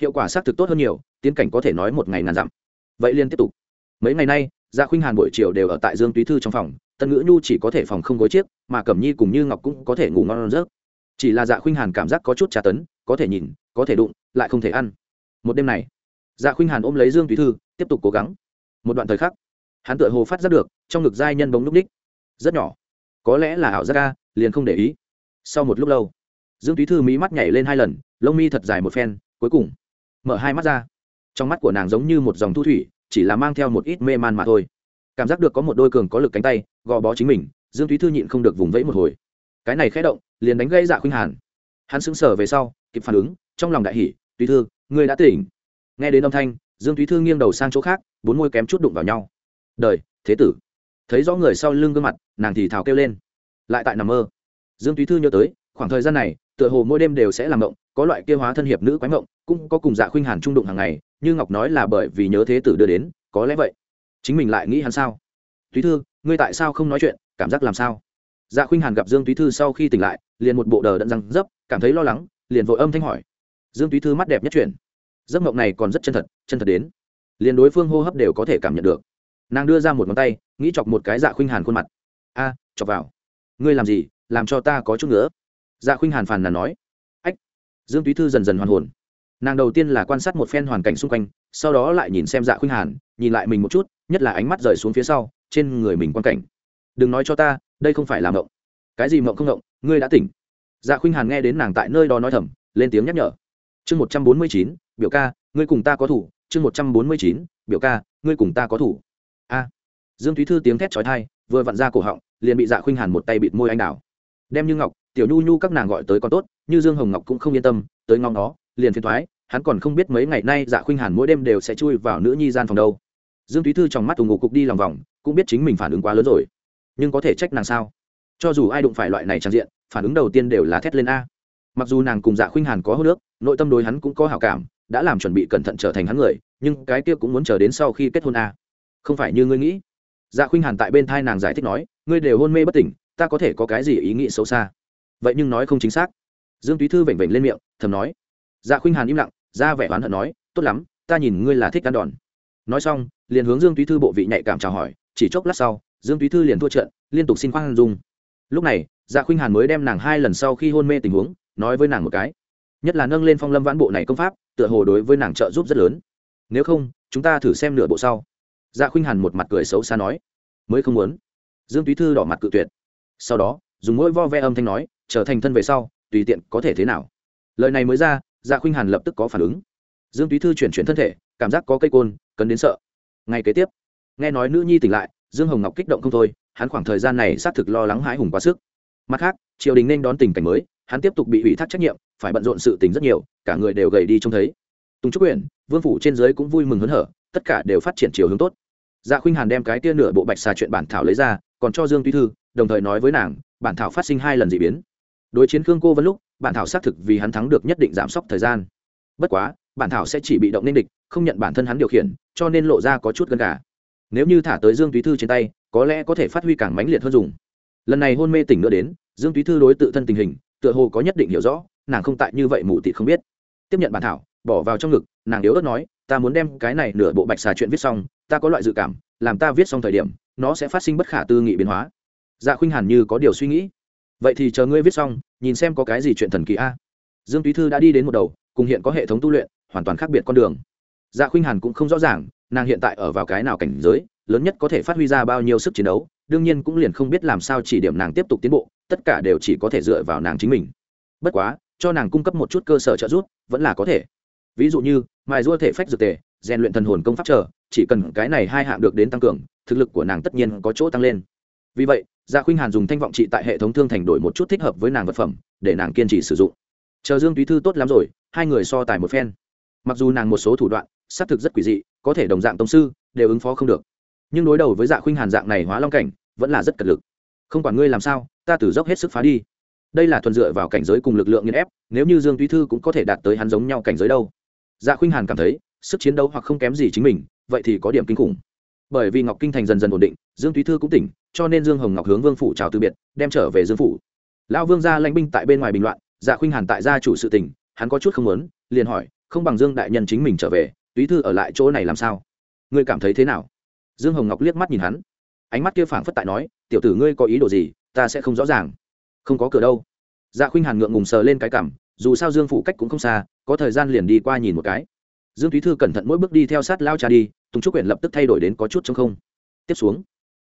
hiệu quả xác thực tốt hơn nhiều, tiến cảnh có thể nói một ngày ngàn dặm. Vậy liên tiếp tục. Mấy ngày nay dạ khuynh hàn buổi chiều đều ở tại dương túy thư trong phòng, tân ngữ nhu chỉ có thể phòng không gối chiếc, mà cẩm nhi cùng như ngọc cũng có thể ngủ ngon rớt chỉ là dạ khuynh hàn cảm giác có chút tra tấn, có thể nhìn có thể đụng, lại không thể ăn. Một đêm này dạ khuynh hàn ôm lấy dương túy thư, tiếp tục cố gắng. Một đoạn thời khắc, hắn tựa hồ phát giác được, trong ngực giai nhân bóng núp ních. Rất nhỏ. Có lẽ là ảo giác ca liền không để ý. Sau một lúc lâu, dương túy thư mỹ mắt nhảy lên hai lần, lông mi thật dài một phen, cuối cùng, mở hai mắt ra. Trong mắt của nàng giống như một dòng thu thủy, chỉ là mang theo một ít mê man mà thôi. Cảm giác được có một đôi cường có lực cánh tay, gò bó chính mình, dương túy thư nhịn không được vùng vẫy một hồi. Cái này khẽ động, liền đánh gây dạ khuynh hàn. Hắn sững sờ về sau, kịp phản ứng trong lòng đại hỷ túy thư, ngươi đã tỉnh. Nghe đến âm thanh, dương túy thư nghiêng đầu sang chỗ khác, bốn môi kém chút đụng vào nhau. Đời, thế tử. Thấy rõ người sau lưng gương mặt, nàng thì thào kêu lên. Lại tại nằm mơ. Dương túy thư nhớ tới, khoảng thời gian này, tựa hồ mỗi đêm đều sẽ làm mộng, có loại kia hóa thân hiệp nữ quái mộng, cũng có cùng dạ khuynh hàn trung đụng hàng ngày, như ngọc nói là bởi vì nhớ thế tử đưa đến, có lẽ vậy. Chính mình lại nghĩ hắn sao? Túy thư, ngươi tại sao không nói chuyện, cảm giác làm sao? Dạ khuynh hàn gặp dương túy thư sau khi tỉnh lại, liền một bộ đờ đẫn răng dấp, cảm thấy lo lắng, liền vội âm thanh hỏi dương túy thư mắt đẹp nhất chuyển. Giấc mộng này còn rất chân thật chân thật đến. Liền đối phương hô hấp đều có thể cảm nhận được. Nàng đưa ra một ngón tay, nghĩ chọc một cái dạ khuynh hàn khuôn mặt. A, chọc vào. Ngươi làm gì? Làm cho ta có chút nữa dạ khuynh hàn phàn nàn nói. Ách. Dương túy thư dần dần hoàn hồn. Nàng đầu tiên là quan sát một phen hoàn cảnh xung quanh, sau đó lại nhìn xem dạ khuynh hàn, nhìn lại mình một chút, nhất là ánh mắt rời xuống phía sau, trên người mình quan cảnh. Đừng nói cho ta, đây không phải là mộng. Cái gì mộng không mộng? Ngươi đã tỉnh. Dạ khuynh hàn nghe đến nàng tại nơi đó nói thầm, lên tiếng nhắc nhở chương một trăm bốn mươi chín, biểu ca, ngươi cùng ta có thủ, chương một trăm bốn mươi chín, biểu ca, ngươi cùng ta có thủ. A. Dương thúy thư tiếng thét trói thai vừa vặn ra cổ họng, liền bị dạ khuynh hàn một tay bịt môi anh đào. Đem như ngọc, tiểu nhu nhu các nàng gọi tới còn tốt, như dương hồng ngọc cũng không yên tâm, tới ngóng nó, liền phiền thoái, hắn còn không biết mấy ngày nay dạ khuynh hàn mỗi đêm đều sẽ chui vào nữ nhi gian phòng đâu. Dương thúy thư trong mắt tù ngủ cục đi lòng vòng, cũng biết chính mình phản ứng quá lớn rồi. Nhưng có thể trách nàng sao? Cho dù ai đụng phải loại này trang diện, phản ứng đầu tiên đều là thét lên a. Mặc dù nàng cùng dạ khuynh hàn có hô nước nội tâm đối hắn cũng có hảo cảm, đã làm chuẩn bị cẩn thận trở thành hắn người, nhưng cái kia cũng muốn chờ đến sau khi kết hôn a không phải như ngươi nghĩ. Dạ khuynh hàn tại bên thai nàng giải thích nói, ngươi đều hôn mê bất tỉnh, ta có thể có cái gì ý nghĩ xấu xa? Vậy nhưng nói không chính xác. Dương túy thư vểnh vểnh lên miệng, thầm nói. Dạ khuynh hàn im lặng, ra vẻ oán hận nói, tốt lắm, ta nhìn ngươi là thích ăn đòn. Nói xong, liền hướng dương túy thư bộ vị nhạy cảm chào hỏi, chỉ chốc lát sau, dương túy thư liền thua trận, liên tục xin khoan dung. Lúc này dạ khuynh hàn mới đem nàng hai lần sau khi hôn mê tình huống, nói với nàng một cái nhất là nâng lên phong lâm vãn bộ này công pháp, tựa hồ đối với nàng trợ giúp rất lớn. Nếu không, chúng ta thử xem nửa bộ sau. Dạ khuynh hàn một mặt cười xấu xa nói. Mới không muốn. Dương túy thư đỏ mặt cự tuyệt. Sau đó, dùng mỗi vo ve âm thanh nói, trở thành thân về sau, tùy tiện có thể thế nào? Lời này mới ra dạ khuynh hàn lập tức có phản ứng. Dương túy thư chuyển chuyển thân thể, cảm giác có cây côn cần đến sợ. Ngay kế tiếp, nghe nói nữ nhi tỉnh lại, dương hồng ngọc kích động không thôi, hắn khoảng thời gian này xác thực lo lắng hãi hùng quá sức. Mặt khác, triều đình nên đón tình cảnh mới, hắn tiếp tục bị ủy thác trách nhiệm phải bận rộn sự tình rất nhiều, cả người đều gầy đi trông thấy. Tùng trúc quyển vương phủ trên dưới cũng vui mừng hớn hở, tất cả đều phát triển chiều hướng tốt. Dạ khuynh hàn đem cái tia nửa bộ bạch xà chuyện bản thảo lấy ra, còn cho dương tuy thư, đồng thời nói với nàng, bản thảo phát sinh hai lần d ị biến. Đối chiến khương cô vân lúc, bản thảo xác thực vì hắn thắng được nhất định giảm sốc thời gian. Bất quá, bản thảo sẽ chỉ bị động nên địch, không nhận bản thân hắn điều khiển, cho nên lộ ra có chút gần cả nếu như thả tới dương túy thư trên tay, có lẽ có thể phát huy càng mãnh liệt hơn dùng. Lần này hôn mê tỉnh nữa đến, dương túy thư đối tự thân tình hình, tựa hồ có nhất định hiểu rõ nàng không tại như vậy mù tịt không biết. Tiếp nhận bản thảo, bỏ vào trong ngực, nàng yếu ớt nói, ta muốn đem cái này nửa bộ bạch xà chuyện viết xong, ta có loại dự cảm, làm ta viết xong thời điểm, nó sẽ phát sinh bất khả tư nghị biến hóa. Dạ khuynh hàn như có điều suy nghĩ. Vậy thì chờ ngươi viết xong, nhìn xem có cái gì chuyện thần kỳ a. Dương túy thư đã đi đến một đầu, cùng hiện có hệ thống tu luyện, hoàn toàn khác biệt con đường. Dạ khuynh hàn cũng không rõ ràng, nàng hiện tại ở vào cái nào cảnh giới, lớn nhất có thể phát huy ra bao nhiêu sức chiến đấu, đương nhiên cũng liền không biết làm sao chỉ điểm nàng tiếp tục tiến bộ, tất cả đều chỉ có thể dựa vào nàng chính mình. Bất quá cho nàng cung cấp một chút cơ sở trợ giúp, vẫn là có thể. Ví dụ như, mài rua thể phách dược tề, rèn luyện thần hồn công pháp trở chỉ cần cái này hai hạng được đến tăng cường, thực lực của nàng tất nhiên có chỗ tăng lên. Vì vậy, gia khuynh hàn dùng thanh vọng trị tại hệ thống thương thành đổi một chút thích hợp với nàng vật phẩm, để nàng kiên trì sử dụng. Chờ dương túy thư tốt lắm rồi, hai người so tài một phen. Mặc dù nàng một số thủ đoạn, xác thực rất quỷ dị, có thể đồng dạng tông sư, đều ứng phó không được. Nhưng đối đầu với dạ khuynh hàn dạng này hóa long cảnh, vẫn là rất cật lực. Không quản ngươi làm sao, ta tử dốc hết sức phá đi đây là thuần dựa vào cảnh giới cùng lực lượng nghiên ép, nếu như dương túy thư cũng có thể đạt tới hắn giống nhau cảnh giới đâu. Dạ khuynh hàn cảm thấy, sức chiến đấu hoặc không kém gì chính mình, vậy thì có điểm kinh khủng. Bởi vì ngọc kinh thành dần dần ổn định, dương túy thư cũng tỉnh, cho nên dương hồng ngọc hướng vương phủ chào từ biệt, đem trở về dương phủ. Lão vương gia lãnh binh tại bên ngoài bình loạn dạ khuynh hàn tại gia chủ sự tỉnh, hắn có chút không muốn, liền hỏi, không bằng dương đại nhân chính mình trở về, túy thư ở lại chỗ này làm sao? Ngươi cảm thấy thế nào? Dương hồng ngọc liếc mắt nhìn hắn. Ánh mắt kia phảng phất tại nói, tiểu tử ngươi có ý đồ gì, ta sẽ không rõ ràng không có cửa đâu. Dạ khuynh hàn ngượng ngùng sờ lên cái cảm, dù sao dương phụ cách cũng không xa, có thời gian liền đi qua nhìn một cái. Dương thúy thư cẩn thận mỗi bước đi theo sát lao cha đi, tùng trúc quyển lập tức thay đổi đến có chút trong không. Tiếp xuống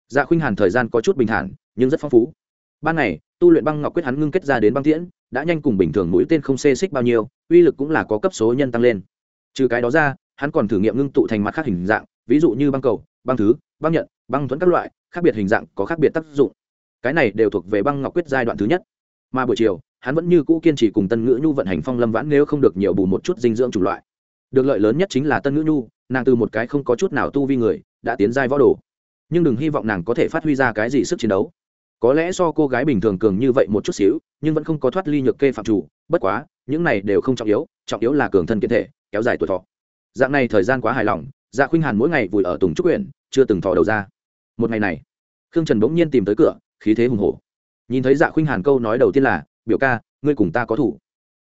dạ khuynh hàn thời gian có chút bình thản, nhưng rất phong phú. Ban ngày, tu luyện băng ngọc quyết hắn ngưng kết ra đến băng tiễn, đã nhanh cùng bình thường mũi tên không xê xích bao nhiêu, uy lực cũng là có cấp số nhân tăng lên. Trừ cái đó ra, hắn còn thử nghiệm ngưng tụ thành mặt khác hình dạng, ví dụ như băng cầu, băng thứ, băng nhận, băng thuẫn các loại, khác biệt hình dạng có khác biệt tác dụng cái này đều thuộc về băng ngọc quyết giai đoạn thứ nhất. Mà buổi chiều, hắn vẫn như cũ kiên trì cùng tân ngữ nhu vận hành phong lâm vãn nếu không được nhiều bù một chút dinh dưỡng chủng loại. Được lợi lớn nhất chính là tân ngữ nhu, nàng từ một cái không có chút nào tu vi người, đã tiến giai võ đồ. Nhưng đừng hy vọng nàng có thể phát huy ra cái gì sức chiến đấu. Có lẽ do cô gái bình thường cường như vậy một chút xíu, nhưng vẫn không có thoát ly nhược kê phạm chủ, bất quá, những này đều không trọng yếu trọng yếu là cường thân kiến thể, kéo dài tuổi thọ. Dạng này thời gian quá hài lòng dạ khuynh hàn mỗi ngày vùi ở tùng trúc huyện chưa từng thò đầu ra. Một ngày này, khương trần bỗng nhiên tìm tới cửa khí thế hùng hổ. Nhìn thấy dạ khuynh hàn câu nói đầu tiên là, biểu ca, ngươi cùng ta có thủ.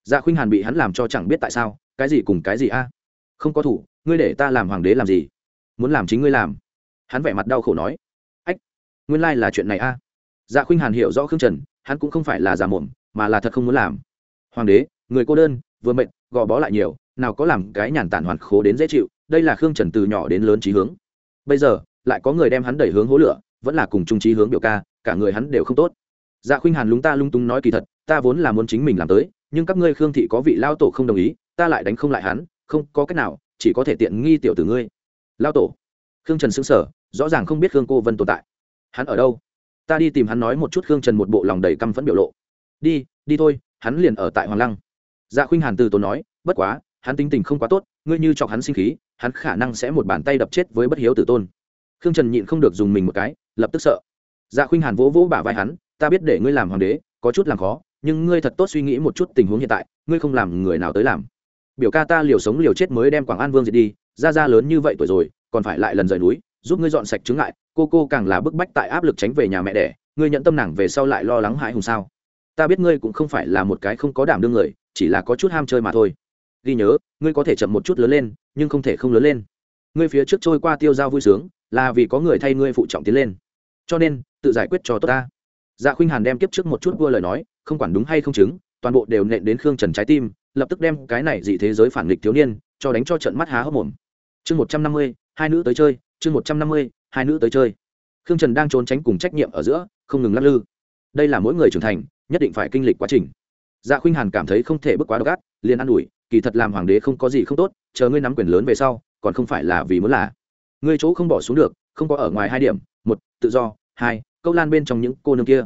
Dạ khuynh hàn bị hắn làm cho chẳng biết tại sao, cái gì cùng cái gì a? Không có thủ, ngươi để ta làm hoàng đế làm gì? Muốn làm chính ngươi làm. Hắn vẻ mặt đau khổ nói, ách, nguyên lai là chuyện này a. Dạ khuynh hàn hiểu rõ khương trần, hắn cũng không phải là giả mồm mà là thật không muốn làm. Hoàng đế, người cô đơn, vừa mệnh gò bó lại nhiều, nào có làm cái nhàn tản hoàn khố đến dễ chịu, đây là khương trần từ nhỏ đến lớn trí hướng. Bây giờ, lại có người đem hắn đẩy hướng hố lửa, vẫn là cùng trung trí hướng biểu ca cả người hắn đều không tốt. Dạ khuynh hàn lúng ta lung tung nói kỳ thật, ta vốn là muốn chính mình làm tới, nhưng các ngươi khương thị có vị lao tổ không đồng ý, ta lại đánh không lại hắn, không có cách nào, chỉ có thể tiện nghi tiểu tử ngươi. Lao tổ. Khương trần xứng sở rõ ràng không biết khương cô vân tồn tại. Hắn ở đâu? Ta đi tìm hắn nói một chút khương trần một bộ lòng đầy căm phẫn biểu lộ. Đi đi thôi, hắn liền ở tại hoàng lăng. Dạ khuynh hàn từ tốn nói, bất quá, hắn tính tình không quá tốt, ngươi như chọc hắn sinh khí, hắn khả năng sẽ một bàn tay đập chết với bất hiếu tử tôn. Khương trần nhịn không được dùng mình một cái, lập tức sợ dạ khuynh hàn vỗ vỗ bả vai hắn, ta biết để ngươi làm hoàng đế, có chút làm khó, nhưng ngươi thật tốt suy nghĩ một chút tình huống hiện tại, ngươi không làm người nào tới làm. Biểu ca ta liều sống liều chết mới đem quảng an vương diệt đi ra ra lớn như vậy tuổi rồi, còn phải lại lần rời núi, giúp ngươi dọn sạch chứng ngại, cô cô càng là bức bách tại áp lực tránh về nhà mẹ đẻ, ngươi nhận tâm nàng về sau lại lo lắng hãi hùng sao? Ta biết ngươi cũng không phải là một cái không có đảm đương người, chỉ là có chút ham chơi mà thôi. Ghi nhớ, ngươi có thể chậm một chút lớn lên, nhưng không thể không lớn lên. Ngươi phía trước trôi qua tiêu giao vui sướng, là vì có người thay ngươi phụ trọng tiến lên. Cho nên tự giải quyết cho tốt ta. Dạ khuynh hàn đem kiếp trước một chút vua lời nói, không quản đúng hay không chứng, toàn bộ đều nện đến khương trần trái tim, lập tức đem cái này dị thế giới phản nghịch thiếu niên, cho đánh cho trận mắt há hốc mồm. Chương một trăm năm mươi, hai nữ tới chơi, chương một trăm năm mươi, hai nữ tới chơi. Khương trần đang trốn tránh cùng trách nhiệm ở giữa, không ngừng lắc lư. Đây là mỗi người trưởng thành, nhất định phải kinh lịch quá trình. Dạ khuynh hàn cảm thấy không thể bước quá độc ác, liền ă n ủi, kỳ thật làm hoàng đế không có gì không tốt, chờ ngươi nắm quyền lớn về sau, còn không phải là vì muốn là. Ngươi chỗ không bỏ xuống được, không có ở ngoài hai điểm, một, tự do, hai câu lan bên trong những cô nương kia.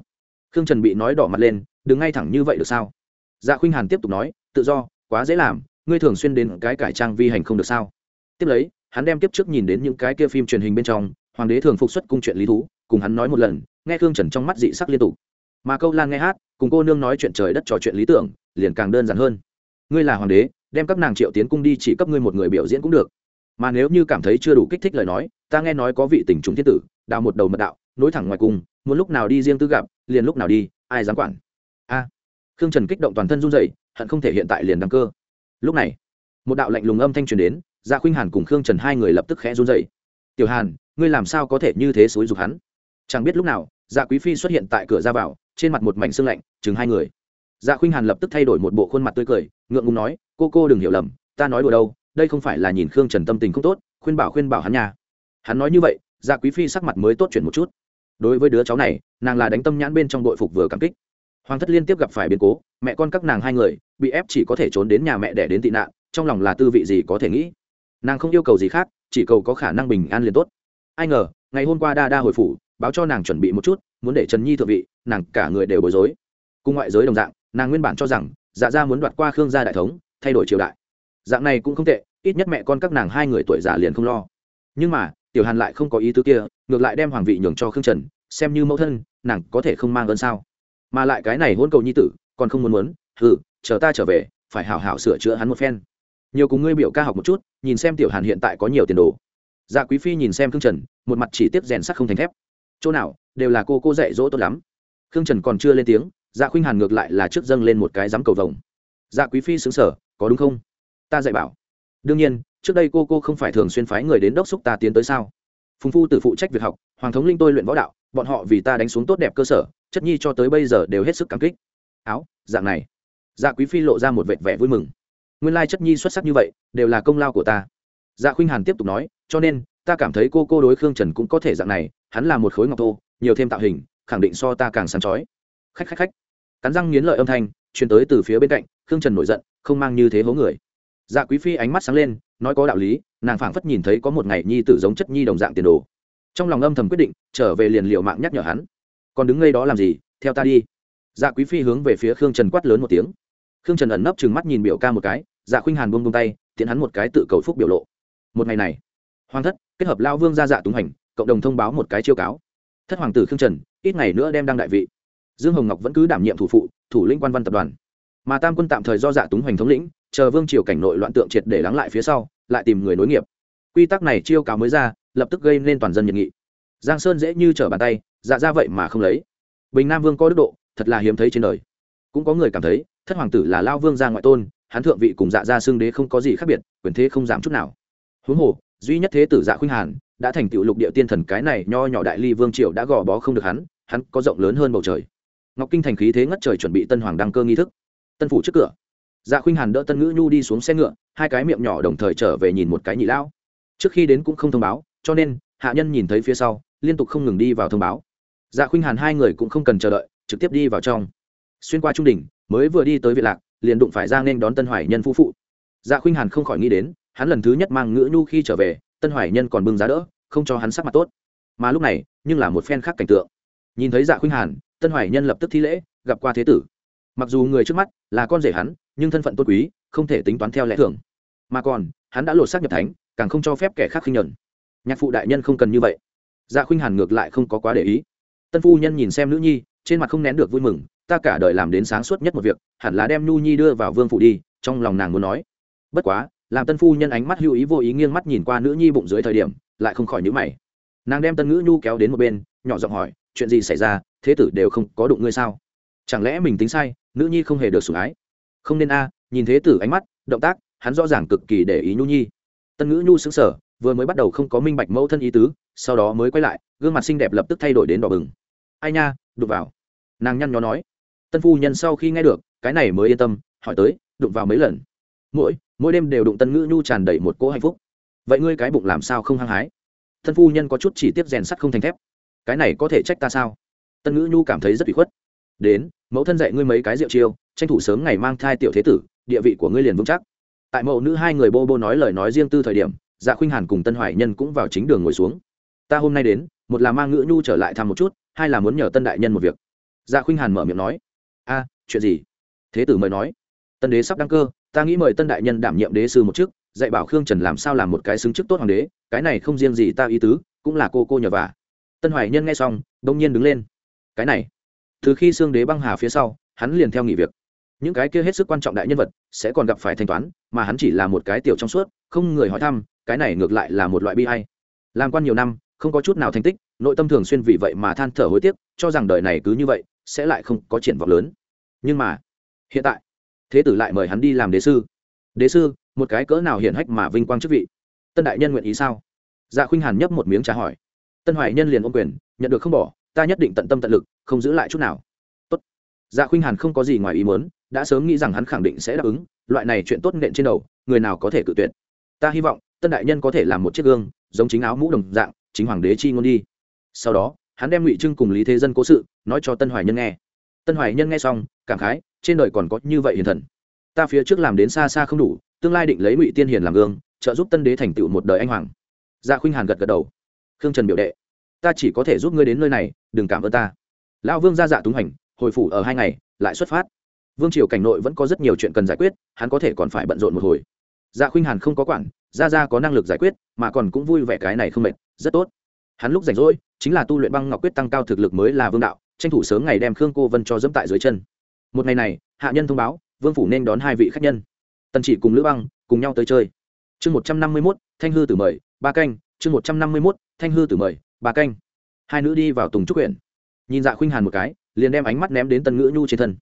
Khương trần bị nói đỏ mặt lên đừng ngay thẳng như vậy được sao? Dạ khuynh hàn tiếp tục nói, tự do, quá dễ làm, ngươi thường xuyên đến cái cải trang vi hành không được sao? Tiếp lấy, hắn đem tiếp trước nhìn đến những cái kia phim truyền hình bên trong, hoàng đế thường phục xuất cung chuyện lý thú, cùng hắn nói một lần, nghe khương trần trong mắt dị sắc liên tục. Mà câu lan nghe hát, cùng cô nương nói chuyện trời đất trò chuyện lý tưởng, liền càng đơn giản hơn. Ngươi là hoàng đế, đem các nàng triệu tiến cung đi chỉ cấp ngươi một người biểu diễn cũng được. Mà nếu như cảm thấy chưa đủ kích thích lời nói, ta nghe nói có vị tình trùng thiên tử, đào một đầu mật đạo nối thẳng ngoài cùng, muốn lúc nào đi riêng tư gặp, liền lúc nào đi, ai dám quản. A, khương trần kích động toàn thân run dậy hận không thể hiện tại liền đăng cơ. Lúc này, một đạo lạnh lùng âm thanh truyền đến gia dạ khuynh hàn cùng khương trần hai người lập tức khẽ run dậy tiểu hàn, ngươi làm sao có thể như thế xúi dục hắn? Chẳng biết lúc nào dạ quý phi xuất hiện tại cửa ra vào, trên mặt một mảnh xương lạnh, chừng hai người. Dạ khuynh hàn lập tức thay đổi một bộ khuôn mặt tươi cười, ngượng ngùng nói, cô cô đừng hiểu lầm, ta nói đùa đâu, đây không phải là nhìn khương trần tâm tình không tốt, khuyên bảo khuyên bảo hắn nhà hắn nói như vậy dạ quý phi sắc mặt mới tốt chuyển một chút đối với đứa cháu này, nàng là đánh tâm nhãn bên trong đội phục vừa cảm kích. Hoàng thất liên tiếp gặp phải biến cố, mẹ con các nàng hai người, bị ép chỉ có thể trốn đến nhà mẹ để đến tị nạn, trong lòng là tư vị gì có thể nghĩ. Nàng không yêu cầu gì khác, chỉ cầu có khả năng bình an liền tốt. Ai ngờ, ngày hôm qua đa đa hồi phủ, báo cho nàng chuẩn bị một chút, muốn để trần nhi thượng vị, nàng cả người đều bối rối. Cùng ngoại giới đồng dạng, nàng nguyên bản cho rằng dạ gia muốn đoạt qua khương gia đại thống, thay đổi triều đại. Dạng này cũng không tệ, ít nhất mẹ con các nàng hai người tuổi già liền không lo. Nhưng mà, tiểu hàn lại không có ý tứ kia ngược lại đem hoàng vị nhường cho khương trần, xem như mẫu thân, nàng có thể không mang ơn sao? Mà lại cái này hôn cầu nhi tử, còn không muốn muốn ừ chờ ta trở về, phải hảo hảo sửa chữa hắn một phen. Nhiều cùng ngươi biểu ca học một chút, nhìn xem tiểu hàn hiện tại có nhiều tiền đồ. Dạ quý phi nhìn xem khương trần, một mặt chỉ tiếp rèn sắt không thành thép. Chỗ nào, đều là cô cô dạy dỗ tốt lắm. Khương trần còn chưa lên tiếng dạ khuynh hàn ngược lại là trước dâng lên một cái dám cầu vồng. Dạ quý phi xứng sở có đúng không? Ta dạy bảo. Đương nhiên, trước đây cô cô không phải thường xuyên phái người đến đốc xúc ta tiến tới sao? Phùng phu tự phụ trách việc học, hoàng thống linh tôi luyện võ đạo, bọn họ vì ta đánh xuống tốt đẹp cơ sở, chất nhi cho tới bây giờ đều hết sức cảm kích. Áo, dạng này. Dạ quý phi lộ ra một vệt vẻ vui mừng. Nguyên lai chất nhi xuất sắc như vậy, đều là công lao của ta. Dạ khuynh hàn tiếp tục nói, cho nên, ta cảm thấy cô cô đối khương trần cũng có thể dạng này, hắn là một khối ngọc thô, nhiều thêm tạo hình, khẳng định so ta càng sáng chói. Khách khách khách. Cắn răng nghiến lợi âm thanh, truyền tới từ phía bên cạnh, khương trần nổi giận, không mang như thế hố người. Dạ quý phi ánh mắt sáng lên nói có đạo lý, nàng phảng phất nhìn thấy có một ngày nhi tử giống chất nhi đồng dạng tiền đồ. Trong lòng âm thầm quyết định, trở về liền liệu mạng nhắc nhở hắn. Còn đứng ngay đó làm gì? Theo ta đi. Dạ quý phi hướng về phía khương trần quát lớn một tiếng. Khương trần ẩn nấp chừng mắt nhìn biểu ca một cái dạ khuynh hàn buông buông tay tiện hắn một cái tự cầu phúc biểu lộ. Một ngày này, hoàng thất, kết hợp lao vương ra dạ túng hành, cộng đồng thông báo một cái chiêu cáo. Thất hoàng tử khương trần, ít ngày nữa đem đăng đại vị. Dương hồng ngọc vẫn cứ đảm nhiệm thủ phụ, thủ lĩnh quan văn tập đoàn. Mà tam quân tạm thời do dạ túng hoành thống lĩnh chờ vương triều cảnh nội loạn tượng triệt để lắng lại phía sau, lại tìm người nối nghiệp. Quy tắc này chiêu cáo mới ra, lập tức gây nên toàn dân nhiệt nghị. Giang sơn dễ như trở bàn tay dạ ra vậy mà không lấy. Bình nam vương có đức độ, thật là hiếm thấy trên đời. Cũng có người cảm thấy, thất hoàng tử là lao vương gia ngoại tôn, hắn thượng vị cùng dạ gia xương đế không có gì khác biệt, quyền thế không giảm chút nào. Huống hồ, duy nhất thế tử dạ khuynh hàn, đã thành tựu lục địa tiên thần cái này nho nhỏ đại ly vương triều đã gò bó không được hắn hắn có rộng lớn hơn bầu trời. Ngọc kinh thành khí thế ngất trời chuẩn bị tân hoàng đăng cơ nghi thức. Tân phủ trước cửa dạ khuynh hàn đỡ tân ngữ nhu đi xuống xe ngựa, hai cái miệng nhỏ đồng thời trở về nhìn một cái nhị lão. Trước khi đến cũng không thông báo, cho nên, hạ nhân nhìn thấy phía sau, liên tục không ngừng đi vào thông báo. Dạ khuynh hàn hai người cũng không cần chờ đợi, trực tiếp đi vào trong. Xuyên qua trung đỉnh, mới vừa đi tới viện lạc, liền đụng phải ra nên đón tân hoài nhân phu phụ. Dạ khuynh hàn không khỏi nghĩ đến, hắn lần thứ nhất mang ngữ nhu khi trở về, tân hoài nhân còn bưng giá đỡ, không cho hắn sắc mặt tốt. Mà lúc này, nhưng là một phen khác cảnh tượng. Nhìn thấy dạ khuynh hàn, tân hoài nhân lập tức thi lễ, gặp qua thế tử. Mặc dù người trước mắt là con rể hắn nhưng thân phận tốt quý, không thể tính toán theo lẽ thường. Mà còn, hắn đã lột xác nhập thánh, càng không cho phép kẻ khác khinh nhuận nhạc phụ đại nhân không cần như vậy. Dạ khuynh hàn ngược lại không có quá để ý. Tân phu nhân nhìn xem nữ nhi, trên mặt không nén được vui mừng, ta cả đời làm đến sáng suốt nhất một việc, hẳn là đem nhu nhi đưa vào vương phủ đi, trong lòng nàng muốn nói. Bất quá, làm tân phu nhân ánh mắt hữu ý vô ý nghiêng mắt nhìn qua nữ nhi bụng dưới thời điểm, lại không khỏi nhữ mày. Nàng đem tân ngữ nhu kéo đến một bên, nhỏ giọng hỏi, chuyện gì xảy ra? Thế tử đều không có đụng ngươi sao? Chẳng lẽ mình tính sai, nữ nhi không hề được sủng ái? Không nên a, nhìn thế tử ánh mắt, động tác, hắn rõ ràng cực kỳ để ý nhu nhi. Tân ngữ nhu xứng sở vừa mới bắt đầu không có minh bạch mẫu thân ý tứ, sau đó mới quay lại, gương mặt xinh đẹp lập tức thay đổi đến đỏ bừng. Ai nha, đụng vào. Nàng nhăn nhó nói. Tân phu nhân sau khi nghe được, cái này mới yên tâm, hỏi tới, đụng vào mấy lần? Mỗi mỗi đêm đều đụng tân ngữ nhu tràn đầy một cỗ hạnh phúc. Vậy ngươi cái bụng làm sao không hăng hái? Tân phu nhân có chút chỉ tiếp rèn sắt không thành thép. Cái này có thể trách ta sao? Tân ngữ nhu cảm thấy rất bị khuất đến, mẫu thân dạy ngươi mấy cái rượu chiêu, tranh thủ sớm ngày mang thai tiểu thế tử, địa vị của ngươi liền vững chắc. Tại mẫu nữ hai người bô bô nói lời nói riêng tư thời điểm dạ khuynh hàn cùng tân hoài nhân cũng vào chính đường ngồi xuống. Ta hôm nay đến, một là mang ngữ nhu trở lại thăm một chút, hai là muốn nhờ tân đại nhân một việc. Dạ khuynh hàn mở miệng nói. A, chuyện gì? Thế tử mời nói. Tân đế sắp đăng cơ, ta nghĩ mời tân đại nhân đảm nhiệm đế sư một chức, dạy bảo khương trần làm sao làm một cái xứng chức tốt hoàng đế, cái này không riêng gì ta ý tứ, cũng là cô cô nhờ vả. Tân hoài nhân nghe xong, đông nhiên đứng lên. Cái này từ khi xương đế băng hà phía sau, hắn liền theo nghỉ việc. Những cái kia hết sức quan trọng đại nhân vật sẽ còn gặp phải thanh toán, mà hắn chỉ là một cái tiểu trong suốt, không người hỏi thăm, cái này ngược lại là một loại bi hay làm quan nhiều năm, không có chút nào thành tích, nội tâm thường xuyên vì vậy mà than thở hối tiếc, cho rằng đời này cứ như vậy, sẽ lại không có triển vọng lớn. Nhưng mà, hiện tại, thế tử lại mời hắn đi làm đế sư. Đế sư, một cái cỡ nào hiển hách mà vinh quang chức vị? Tân đại nhân nguyện ý sao? Dạ khuynh hàn nhấp một miếng trà hỏi. Tân hoài nhân liền ôm quyền, nhận được không bỏ ta nhất định tận tâm tận lực, không giữ lại chút nào. Tốt. Dạ khuynh hàn không có gì ngoài ý muốn, đã sớm nghĩ rằng hắn khẳng định sẽ đáp ứng, loại này chuyện tốt nện trên đầu, người nào có thể cự tuyệt. Ta hy vọng, tân đại nhân có thể làm một chiếc gương, giống chính áo mũ đồng dạng, chính hoàng đế chi ngôn đi. Sau đó, hắn đem ngụy trưng cùng lý thế dân cố sự, nói cho tân hoài nhân nghe. Tân hoài nhân nghe xong, cảm khái, trên đời còn có như vậy hiền thần. Ta phía trước làm đến xa xa không đủ, tương lai định lấy ngụy tiên hiền làm gương, trợ giúp tân đế thành tựu một đời anh hoàng. Dạ khuynh hàn gật gật đầu. Khương trần biểu đệ ta chỉ có thể giúp ngươi đến nơi này, đừng cảm ơn ta. Lão vương ra dạ túng hành, hồi phủ ở hai ngày, lại xuất phát. Vương triều cảnh nội vẫn có rất nhiều chuyện cần giải quyết, hắn có thể còn phải bận rộn một hồi. Dạ khuynh hàn không có quản, ra ra có năng lực giải quyết, mà còn cũng vui vẻ cái này không mệt, rất tốt. Hắn lúc rảnh rỗi, chính là tu luyện băng ngọc quyết tăng cao thực lực mới là vương đạo, tranh thủ sớm ngày đem khương cô vân cho dẫm tại dưới chân. Một ngày này, hạ nhân thông báo, vương phủ nên đón hai vị khách nhân. Tần chỉ cùng lữ băng, cùng nhau tới chơi. Chương một trăm năm mươi mốt, thanh hư tử mời, ba canh. Chương một trăm năm mươi mốt, thanh hư tử mời ba canh. Hai nữ đi vào tùng trúc huyện. Nhìn dạ khuynh hàn một cái, liền đem ánh mắt ném đến tân ngữ nhu trên thân.